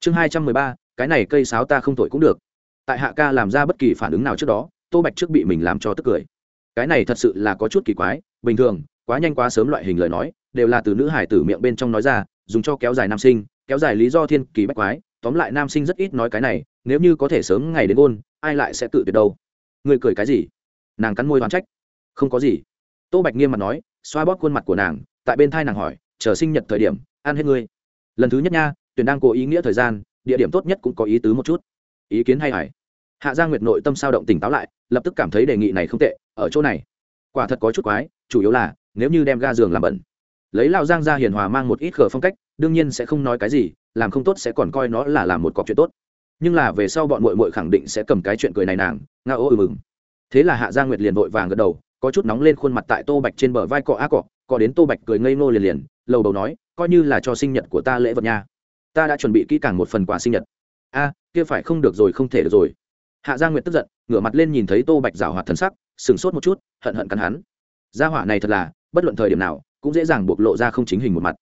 Chương hai trăm mười ba, cái này cây sáo ta không thổi cũng được. Tại hạ ca làm ra bất kỳ phản ứng nào trước đó, tô bạch trước bị mình làm cho tức cười. Cái này thật sự là có chút kỳ quái, bình thường, quá nhanh quá sớm loại hình lời nói, đều là từ nữ hải tử miệng bên trong nói ra, dùng cho kéo dài nam sinh, kéo dài lý do thiên kỳ bách quái tóm lại nam sinh rất ít nói cái này, nếu như có thể sớm ngày đến ôn ai lại sẽ tự tuyệt đâu? Người cười cái gì? Nàng cắn môi đoán trách. Không có gì. Tô bạch nghiêm mặt nói, xoa bóp khuôn mặt của nàng, tại bên thai nàng hỏi, chờ sinh nhật thời điểm, ăn hết ngươi. Lần thứ nhất nha, tuyển đang cố ý nghĩa thời gian, địa điểm tốt nhất cũng có ý tứ một chút. Ý kiến hay hải hạ gia nguyệt nội tâm sao động tỉnh táo lại, lập tức cảm thấy đề nghị này không tệ, ở chỗ này. Quả thật có chút quái, chủ yếu là, nếu như đem ga giường làm bẩn. Lấy lao giang ra hiền hòa mang một ít khờ phong cách đương nhiên sẽ không nói cái gì, làm không tốt sẽ còn coi nó là làm một cọc chuyện tốt. Nhưng là về sau bọn mội mội khẳng định sẽ cầm cái chuyện cười này nàng, nga ô ừ mừng. Thế là hạ gia nguyệt liền vội vàng gật đầu, có chút nóng lên khuôn mặt tại tô bạch trên bờ vai cọ á cọ cọ đến tô bạch cười ngây ngô liền liền, lầu đầu nói, coi như là cho sinh nhật của ta lễ vật nha. Ta đã chuẩn bị kỹ càng một phần quà sinh nhật. A, kia phải không được rồi, không thể được rồi. Hạ gia nguyệt tức giận, ngửa mặt lên nhìn thấy tô bạch rào hoạt thân sắc, sửng sốt một chút, hận hận cắn hắn. Gia hỏa này thật là, bất luận thời điểm nào, cũng dễ dàng bộc lộ ra không chính hình một mặt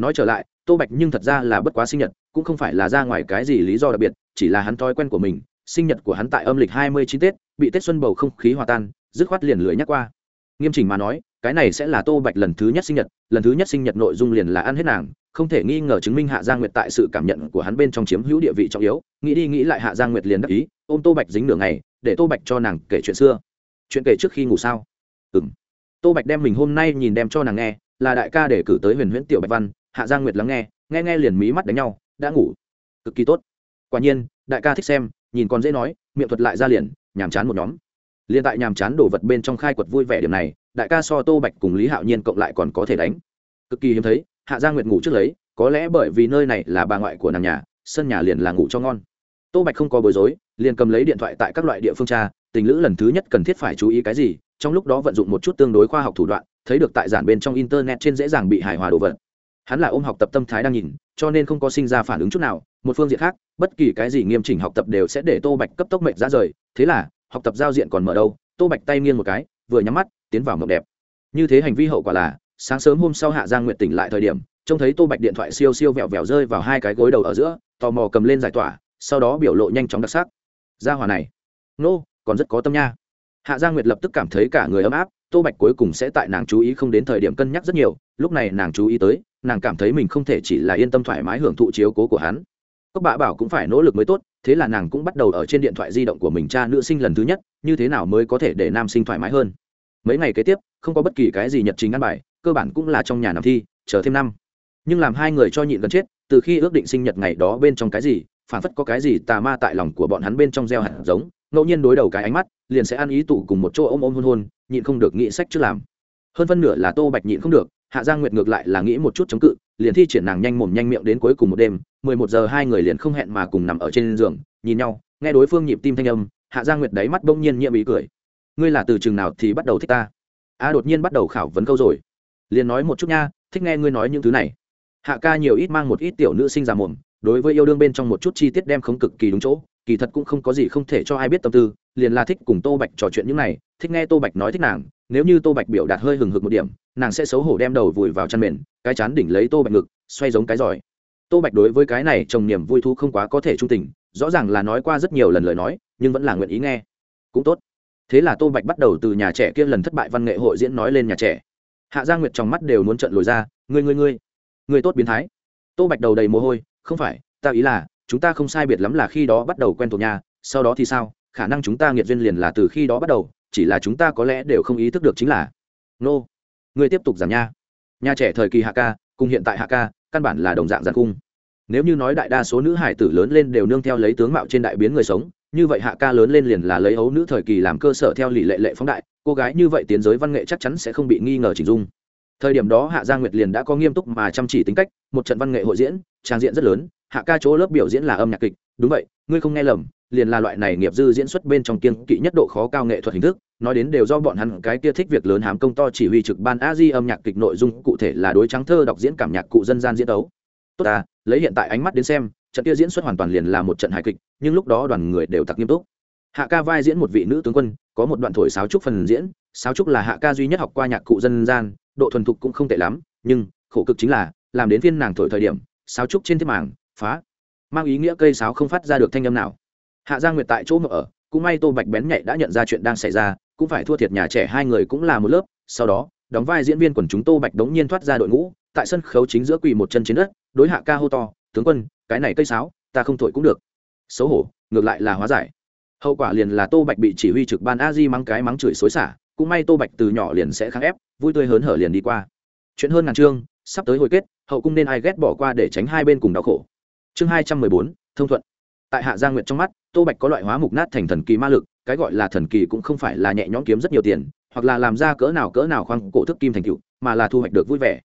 nói trở lại, tô bạch nhưng thật ra là bất quá sinh nhật, cũng không phải là ra ngoài cái gì lý do đặc biệt, chỉ là hắn thói quen của mình, sinh nhật của hắn tại âm lịch hai mươi chín tết, bị tết xuân bầu không khí hòa tan, dứt khoát liền lưỡi nhắc qua. Nghiêm chỉnh mà nói, cái này sẽ là tô bạch lần thứ nhất sinh nhật, lần thứ nhất sinh nhật nội dung liền là ăn hết nàng, không thể nghi ngờ chứng minh hạ giang nguyệt tại sự cảm nhận của hắn bên trong chiếm hữu địa vị trọng yếu, nghĩ đi nghĩ lại hạ giang nguyệt liền đắc ý, ôm tô bạch dính nửa ngày, để tô bạch cho nàng kể chuyện xưa. Chuyện kể trước khi ngủ sao? Ừ m tô bạch đem mình hôm nay nhìn đem cho nàng nghe, là đại ca để cử tới huyền huyễn tiểu bạch văn hạ giang nguyệt lắng nghe nghe nghe liền mí mắt đánh nhau, đã ngủ. Cực kỳ tốt. Quả nhiên, đại ca thích xem, nhìn còn dễ nói, miệng thuật lại ra liền, nhàm chán một nhóm. Liền tại nhàm chán đổ vật bên trong khai quật vui vẻ điểm này, đại ca so tô bạch cùng lý hạo nhiên cộng lại còn có thể đánh. Cực kỳ hiếm thấy, hạ giang nguyệt ngủ trước lấy, có lẽ bởi vì nơi này là bà ngoại của nàng nhà, sân nhà liền là ngủ cho ngon. Tô bạch không có bối rối, liền cầm lấy điện thoại tại các loại địa phương tra, tình lữ lần thứ nhất cần thiết phải chú ý cái gì, trong lúc đó vận dụng một chút tương đối khoa học thủ đoạn, thấy được tại giản bên trong internet trên dễ dàng bị hài hòa đồ vật hắn là ôm học tập tâm thái đang nhìn cho nên không có sinh ra phản ứng chút nào một phương diện khác bất kỳ cái gì nghiêm chỉnh học tập đều sẽ để tô bạch cấp tốc mệnh ra rời thế là học tập giao diện còn mở đâu tô bạch tay nghiêng một cái vừa nhắm mắt tiến vào mộng đẹp. Như thế hành vi hậu quả là sáng sớm hôm sau hạ giang nguyện tỉnh lại thời điểm trông thấy tô bạch điện thoại siêu siêu vẹo vẹo rơi vào hai cái gối đầu ở giữa tò mò cầm lên giải tỏa sau đó biểu lộ nhanh chóng đặc sắc. Ra hòa này nô、no, còn rất có tâm nha. Hạ giang nguyệt lập tức cảm thấy cả người ấm áp tô bạch cuối cùng sẽ tại nàng chú ý không đến thời điểm cân nhắc rất nhiều, lúc này nàng chú ý tới, nàng cảm thấy mình không thể chỉ là yên tâm thoải mái hưởng thụ chiếu cố của hắn. Cốc bạ bảo cũng phải nỗ lực mới tốt, thế là nàng cũng bắt đầu ở trên điện thoại di động của mình cha nữ sinh lần thứ nhất, như thế nào mới có thể để nam sinh thoải mái hơn. Mấy ngày kế tiếp, không có bất kỳ cái gì nhật trình ăn bài, cơ bản cũng là trong nhà nằm thi, chờ thêm năm. Nhưng làm hai người cho nhịn gần chết, từ khi ước định sinh nhật ngày đó bên trong cái gì phản phất có cái gì tà ma tại lòng của bọn hắn bên trong gieo hạt giống ngẫu nhiên đối đầu cái ánh mắt, liền sẽ ăn ý tụ cùng một chỗ ôm ôm hôn hôn, nhịn không được nghĩ sách trước làm. Hơn phân nửa là tô bạch nhịn không được, hạ giang nguyệt ngược lại là nghĩ một chút chống cự, liền thi triển nàng nhanh mồm nhanh miệng đến cuối cùng một đêm, mười một giờ hai người liền không hẹn mà cùng nằm ở trên giường, nhìn nhau, nghe đối phương nhịp tim thanh âm, hạ giang nguyệt đáy mắt bỗng nhiên nhiễm ý cười. Ngươi là từ chừng nào thì bắt đầu thích ta? A, đột nhiên bắt đầu khảo vấn câu rồi. Liền nói một chút nha, thích nghe ngươi nói những thứ này. Hạ ca nhiều ít mang một ít tiểu nữ sinh già mồm, đối với yêu đương bên trong một chút chi tiết đem không cực kỳ đúng chỗ kỳ thật cũng không có gì không thể cho ai biết tâm tư, liền là thích cùng tô bạch trò chuyện những này, thích nghe tô bạch nói thích nàng, nếu như tô bạch biểu đạt hơi hừng hực một điểm, nàng sẽ xấu hổ đem đầu vùi vào chăn mền, cái chán đỉnh lấy tô bạch ngực, xoay giống cái giỏi. Tô bạch đối với cái này trồng niềm vui thú không quá có thể trung tình, rõ ràng là nói qua rất nhiều lần lời nói, nhưng vẫn là nguyện ý nghe. Cũng tốt. Thế là tô bạch bắt đầu từ nhà trẻ kia lần thất bại văn nghệ hội diễn nói lên nhà trẻ. Hạ gia nguyệt trong mắt đều muốn trận lồi ra, ngươi ngươi ngươi ngươi tốt biến thái. Tô bạch đầu đầy mồ hôi, không phải, ta ý là chúng ta không sai biệt lắm là khi đó bắt đầu quen thuộc nhà sau đó thì sao? Khả năng chúng ta nghiệt duyên liền là từ khi đó bắt đầu, chỉ là chúng ta có lẽ đều không ý thức được chính là nô、no. ngươi tiếp tục giảm nha. Nhà trẻ thời kỳ hạ ca, cùng hiện tại hạ ca, căn bản là đồng dạng giàn cung. Nếu như nói đại đa số nữ hải tử lớn lên đều nương theo lấy tướng mạo trên đại biến người sống, như vậy hạ ca lớn lên liền là lấy ấu nữ thời kỳ làm cơ sở theo lì lệ lệ phóng đại, cô gái như vậy tiến giới văn nghệ chắc chắn sẽ không bị nghi ngờ chỉnh dung. Thời điểm đó hạ gia nguyệt liền đã có nghiêm túc mà chăm chỉ tính cách, một trận văn nghệ hội diễn, trang diện rất lớn hạ ca chỗ lớp biểu diễn là âm nhạc kịch, đúng vậy, ngươi không nghe lầm, liền là loại này nghiệp dư diễn xuất bên trong kiên kỵ nhất độ khó cao nghệ thuật hình thức, nói đến đều do bọn hắn cái kia thích việc lớn hàm công to chỉ huy trực ban a di âm nhạc kịch nội dung, cụ thể là đối trắng thơ đọc diễn cảm nhạc cụ dân gian diễn đấu tốt à lấy hiện tại ánh mắt đến xem, trận kia diễn xuất hoàn toàn liền là một trận hài kịch, nhưng lúc đó đoàn người đều tặc nghiêm túc. Hạ ca vai diễn một vị nữ tướng quân, có một đoạn thổi sáo trúc phần diễn, sáo trúc là hạ ca duy nhất học qua nhạc cụ dân gian, độ thuần thục cũng không tệ lắm, nhưng khổ cực chính là, làm đến phiên nàng thổi thời điểm, sáo trúc trên thiết mảng phá. Mang ý nghĩa cây sáo không phát ra được thanh âm nào. Hạ giang nguyệt tại chỗ mở ở, cũng may tô bạch bén nhạy đã nhận ra chuyện đang xảy ra, cũng phải thua thiệt nhà trẻ hai người cũng là một lớp. Sau đó, đóng vai diễn viên quần chúng tô bạch đống nhiên thoát ra đội ngũ, tại sân khấu chính giữa quỳ một chân trên đất, đối hạ ca hô to, tướng quân, cái này cây sáo, ta không thổi cũng được. Xấu hổ, ngược lại là hóa giải. Hậu quả liền là tô bạch bị chỉ huy trực ban a di mắng cái mắng chửi xối xả, cũng may tô bạch từ nhỏ liền sẽ kháng ép, vui tươi hớn hở liền đi qua. Chuyện hơn ngàn chương, sắp tới hồi kết, hậu cung nên ai ghét bỏ qua để tránh hai bên cùng đau khổ chương hai trăm mười bốn, thông thuận. Tại hạ gia nguyệt trong mắt, tô bạch có loại hóa mục nát thành thần kỳ ma lực, cái gọi là thần kỳ cũng không phải là nhẹ nhõm kiếm rất nhiều tiền, hoặc là làm ra cỡ nào cỡ nào khoang cổ thức kim thành cựu mà là thu hoạch được vui vẻ.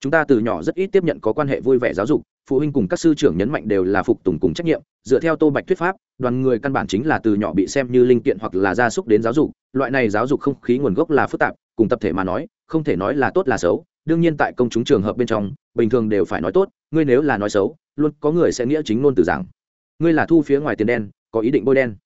Chúng ta từ nhỏ rất ít tiếp nhận có quan hệ vui vẻ giáo dục, phụ huynh cùng các sư trưởng nhấn mạnh đều là phục tùng cùng trách nhiệm, dựa theo tô bạch thuyết pháp, đoàn người căn bản chính là từ nhỏ bị xem như linh kiện hoặc là gia súc đến giáo dục, loại này giáo dục không khí nguồn gốc là phức tạp, cùng tập thể mà nói, không thể nói là tốt là xấu đương nhiên tại công chúng trường hợp bên trong, bình thường đều phải nói tốt, ngươi nếu là nói xấu, luôn có người sẽ nghĩa chính ngôn từ rằng ngươi là thu phía ngoài tiền đen, có ý định bôi đen.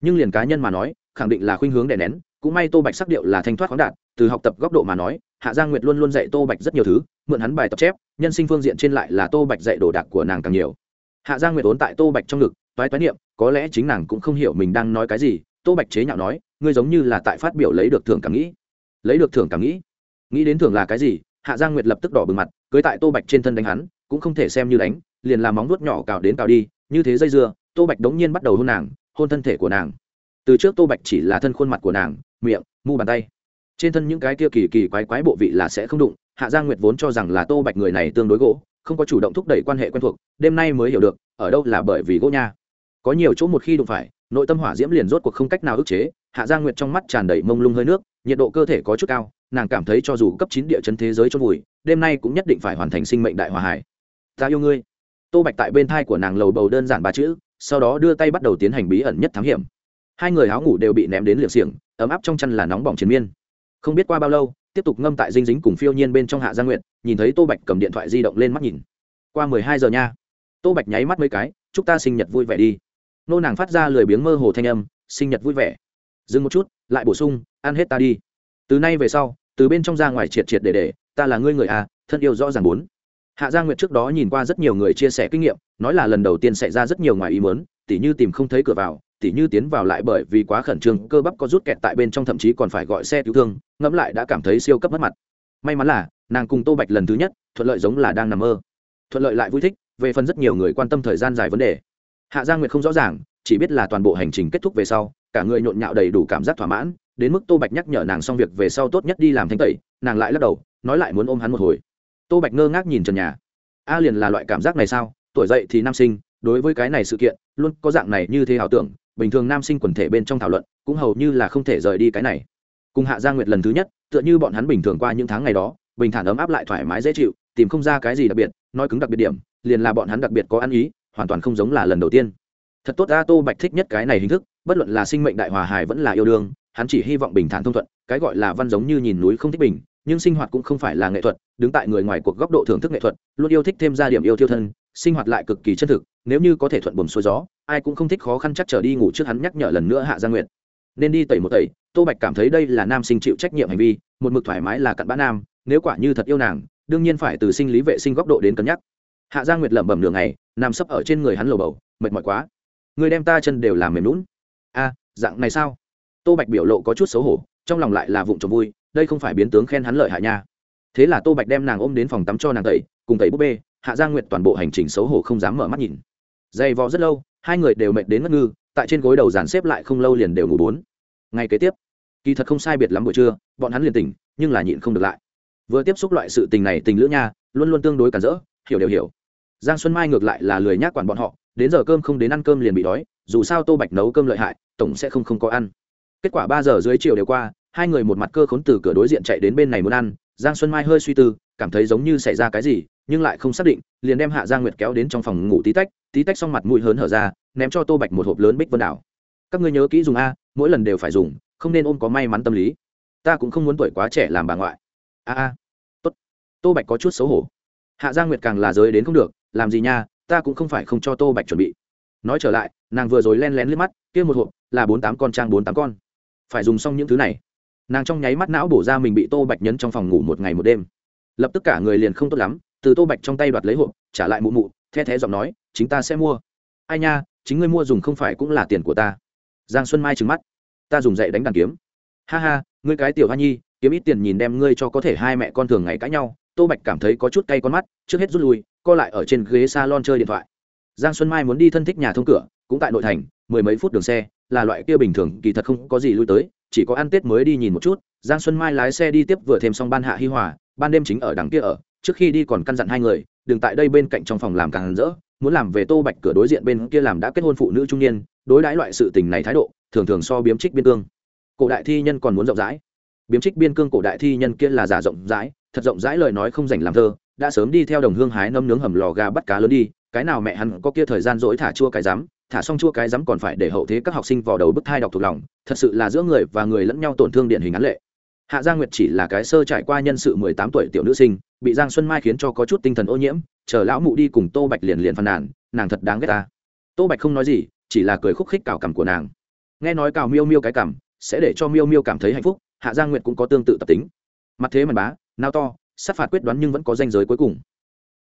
Nhưng liền cá nhân mà nói, khẳng định là khuynh hướng đè nén, cũng may tô bạch sắc điệu là thanh thoát khoáng đạt từ học tập góc độ mà nói, hạ giang nguyệt luôn luôn dạy tô bạch rất nhiều thứ, mượn hắn bài tập chép, nhân sinh phương diện trên lại là tô bạch dạy đồ đạc của nàng càng nhiều. Hạ giang nguyệt ốn tại tô bạch trong ngực, toái toái niệm, có lẽ chính nàng cũng không hiểu mình đang nói cái gì, tô bạch chế nhạo nói, ngươi giống như là tại phát biểu lấy được thưởng cảm nghĩ. Lấy được thưởng cảm nghĩ? Nghĩ đến thưởng là cái gì? Hạ giang nguyệt lập tức đỏ bừng mặt, cưới tại tô bạch trên thân đánh hắn, cũng không thể xem như đánh, liền làm móng vuốt nhỏ cào đến cào đi, như thế dây dưa, tô bạch đống nhiên bắt đầu hôn nàng, hôn thân thể của nàng. Từ trước tô bạch chỉ là thân khuôn mặt của nàng, miệng, mu bàn tay. Trên thân những cái kia kỳ kỳ quái quái bộ vị là sẽ không đụng, hạ giang nguyệt vốn cho rằng là tô bạch người này tương đối gỗ, không có chủ động thúc đẩy quan hệ quen thuộc, đêm nay mới hiểu được, ở đâu là bởi vì gỗ nha. Có nhiều chỗ một khi đụng phải, nội tâm hỏa diễm liền rốt cuộc không cách nào ức chế, hạ giang nguyệt trong mắt tràn đầy mông lung hơi nước, nhiệt độ cơ thể có chút cao nàng cảm thấy cho dù cấp chín địa chấn thế giới cho vùi, đêm nay cũng nhất định phải hoàn thành sinh mệnh đại hòa hải. Ta yêu ngươi. Tô bạch tại bên thai của nàng lầu bầu đơn giản ba chữ, sau đó đưa tay bắt đầu tiến hành bí ẩn nhất thám hiểm. Hai người áo ngủ đều bị ném đến liệng xiềng, ấm áp trong chăn là nóng bỏng chiến miên. Không biết qua bao lâu, tiếp tục ngâm tại dinh dính cùng phiêu nhiên bên trong hạ gia nguyện nhìn thấy tô bạch cầm điện thoại di động lên mắt nhìn. Qua mười hai giờ nha. Tô bạch nháy mắt mấy cái, chúc ta sinh nhật vui vẻ đi. Nô nàng phát ra lười biếng mơ hồ thanh âm, sinh nhật vui vẻ. Dừng một chút, lại bổ sung, ăn hết ta đi từ nay về sau, từ bên trong ra ngoài triệt triệt để để, ta là ngươi người à thân yêu rõ ràng bốn. Hạ gia nguyệt trước đó nhìn qua rất nhiều người chia sẻ kinh nghiệm, nói là lần đầu tiên xảy ra rất nhiều ngoài ý mớn tỉ như tìm không thấy cửa vào, tỉ như tiến vào lại bởi vì quá khẩn trương, cơ bắp có rút kẹt tại bên trong thậm chí còn phải gọi xe cứu thương, ngẫm lại đã cảm thấy siêu cấp mất mặt. May mắn là, nàng cùng tô bạch lần thứ nhất, thuận lợi giống là đang nằm mơ. Thuận lợi lại vui thích, về phần rất nhiều người quan tâm thời gian dài vấn đề. Hạ gia nguyệt không rõ ràng, chỉ biết là toàn bộ hành trình kết thúc về sau, cả người nhộn nhạo đầy đủ cảm giác thỏa mãn đến mức tô bạch nhắc nhở nàng xong việc về sau tốt nhất đi làm thanh tẩy, nàng lại lắc đầu, nói lại muốn ôm hắn một hồi. Tô bạch ngơ ngác nhìn trần nhà. A liền là loại cảm giác này sao? Tuổi dậy thì nam sinh, đối với cái này sự kiện, luôn có dạng này như thế ảo tưởng, bình thường nam sinh quần thể bên trong thảo luận, cũng hầu như là không thể rời đi cái này. Cùng hạ gia nguyệt lần thứ nhất, tựa như bọn hắn bình thường qua những tháng ngày đó, bình thản ấm áp lại thoải mái dễ chịu, tìm không ra cái gì đặc biệt, nói cứng đặc biệt điểm, liền là bọn hắn đặc biệt có ăn ý, hoàn toàn không giống là lần đầu tiên. Thật tốt a, tô bạch thích nhất cái này hình thức, bất luận là sinh mệnh đại hòa hài vẫn là yêu đương hắn chỉ hy vọng bình thản thông thuận, cái gọi là văn giống như nhìn núi không thích bình, nhưng sinh hoạt cũng không phải là nghệ thuật, đứng tại người ngoài cuộc góc độ thưởng thức nghệ thuật, luôn yêu thích thêm ra điểm yêu thiêu thân, sinh hoạt lại cực kỳ chân thực, nếu như có thể thuận buồm xuôi gió, ai cũng không thích khó khăn chắc trở đi ngủ trước hắn nhắc nhở lần nữa hạ gia nguyệt. Nên đi tẩy một tẩy, tô bạch cảm thấy đây là nam sinh chịu trách nhiệm hành vi, một mực thoải mái là cặn bã nam, nếu quả như thật yêu nàng, đương nhiên phải từ sinh lý vệ sinh góc độ đến cân nhắc. Hạ gia nguyệt lẩm bẩm đường này nằm sấp ở trên người hắn lầu bầu, mệt mỏi quá. Người đem ta chân đều làm mềm lún a, dạng này sao? Tô bạch biểu lộ có chút xấu hổ, trong lòng lại là vụng trộm vui, đây không phải biến tướng khen hắn lợi hạ nha. Thế là tô bạch đem nàng ôm đến phòng tắm cho nàng tẩy, cùng tẩy búp bê, hạ gia nguyệt toàn bộ hành trình xấu hổ không dám mở mắt nhìn. Dày vò rất lâu, hai người đều mệt đến ngất ngư, tại trên gối đầu dàn xếp lại không lâu liền đều ngủ bốn. Ngày kế tiếp, kỳ thật không sai biệt lắm buổi trưa, bọn hắn liền tỉnh, nhưng là nhịn không được lại. Vừa tiếp xúc loại sự tình này tình lữ nha, luôn luôn tương đối cản rỡ, hiểu đều hiểu. Giang xuân mai ngược lại là lười nhác quản bọn họ, đến giờ cơm không đến ăn cơm liền bị đói, dù sao tô bạch nấu cơm lợi hại, tổng sẽ không không có ăn kết quả ba giờ dưới chiều đều qua, hai người một mặt cơ khốn từ cửa đối diện chạy đến bên này muốn ăn. Giang xuân mai hơi suy tư, cảm thấy giống như xảy ra cái gì, nhưng lại không xác định, liền đem hạ giang nguyệt kéo đến trong phòng ngủ tí tách tí tách xong mặt mũi hớn hở ra, ném cho tô bạch một hộp lớn bích vân đảo. Các ngươi nhớ kỹ dùng a, mỗi lần đều phải dùng, không nên ôm có may mắn tâm lý. Ta cũng không muốn tuổi quá trẻ làm bà ngoại. A a. Tốt. Tô bạch có chút xấu hổ. Hạ gia nguyệt càng là giới đến không được, làm gì nha, ta cũng không phải không cho tô bạch chuẩn bị. Nói trở lại, nàng vừa rồi len lén liếc mắt, kia một hộp là bốn tám con trang bốn tám con phải dùng xong những thứ này. Nàng trong nháy mắt não bổ ra mình bị tô bạch nhấn trong phòng ngủ một ngày một đêm. Lập tức cả người liền không tốt lắm, từ tô bạch trong tay đoạt lấy hộp, trả lại mụ mụ, the thé giọng nói, chính ta sẽ mua. Ai nha, chính ngươi mua dùng không phải cũng là tiền của ta. Giang xuân mai trừng mắt. Ta dùng dậy đánh đàn kiếm. Ha ha, ngươi cái tiểu hoa nhi, kiếm ít tiền nhìn đem ngươi cho có thể hai mẹ con thường ngày cãi nhau. Tô bạch cảm thấy có chút cay con mắt, trước hết rút lui, co lại ở trên ghế s a lon chơi điện thoại. Giang xuân mai muốn đi thân thích nhà thông cửa, cũng tại nội thành, mười mấy phút đường xe là loại kia bình thường, kỳ thật không có gì lui tới, chỉ có ăn tết mới đi nhìn một chút. Giang xuân mai lái xe đi tiếp vừa thêm xong ban hạ hi hòa, ban đêm chính ở đằng kia ở, trước khi đi còn căn dặn hai người, đừng tại đây bên cạnh trong phòng làm càng rỡ, muốn làm về tô bạch cửa đối diện bên kia làm đã kết hôn phụ nữ trung niên, đối đãi loại sự tình này thái độ, thường thường so biếm trích biên cương. Cổ đại thi nhân còn muốn rộng rãi. Biếm trích biên cương cổ đại thi nhân kia là giả rộng rãi, thật rộng rãi lời nói không dành làm thơ, đã sớm đi theo đồng hương hái nấm nướng hầm lò gà bắt cá lớn đi, cái nào mẹ hắn có kia thời gian dỗi thả chua cái rắm thả xong chua cái rắm còn phải để hậu thế các học sinh vào đầu bức thai đọc thuộc lòng, thật sự là giữa người và người lẫn nhau tổn thương điển hình án lệ. Hạ gia nguyệt chỉ là cái sơ trải qua nhân sự mười tám tuổi tiểu nữ sinh, bị giang xuân mai khiến cho có chút tinh thần ô nhiễm, chờ lão mụ đi cùng tô bạch liền liền phàn nàn, nàng thật đáng ghét ta. Tô bạch không nói gì, chỉ là cười khúc khích cào cằm của nàng. Nghe nói cào miêu miêu cái cằm, sẽ để cho miêu miêu cảm thấy hạnh phúc, hạ giang nguyệt cũng có tương tự tập tính. Mặt thế mần bá, nao to, sát phạt quyết đoán nhưng vẫn có danh giới cuối cùng.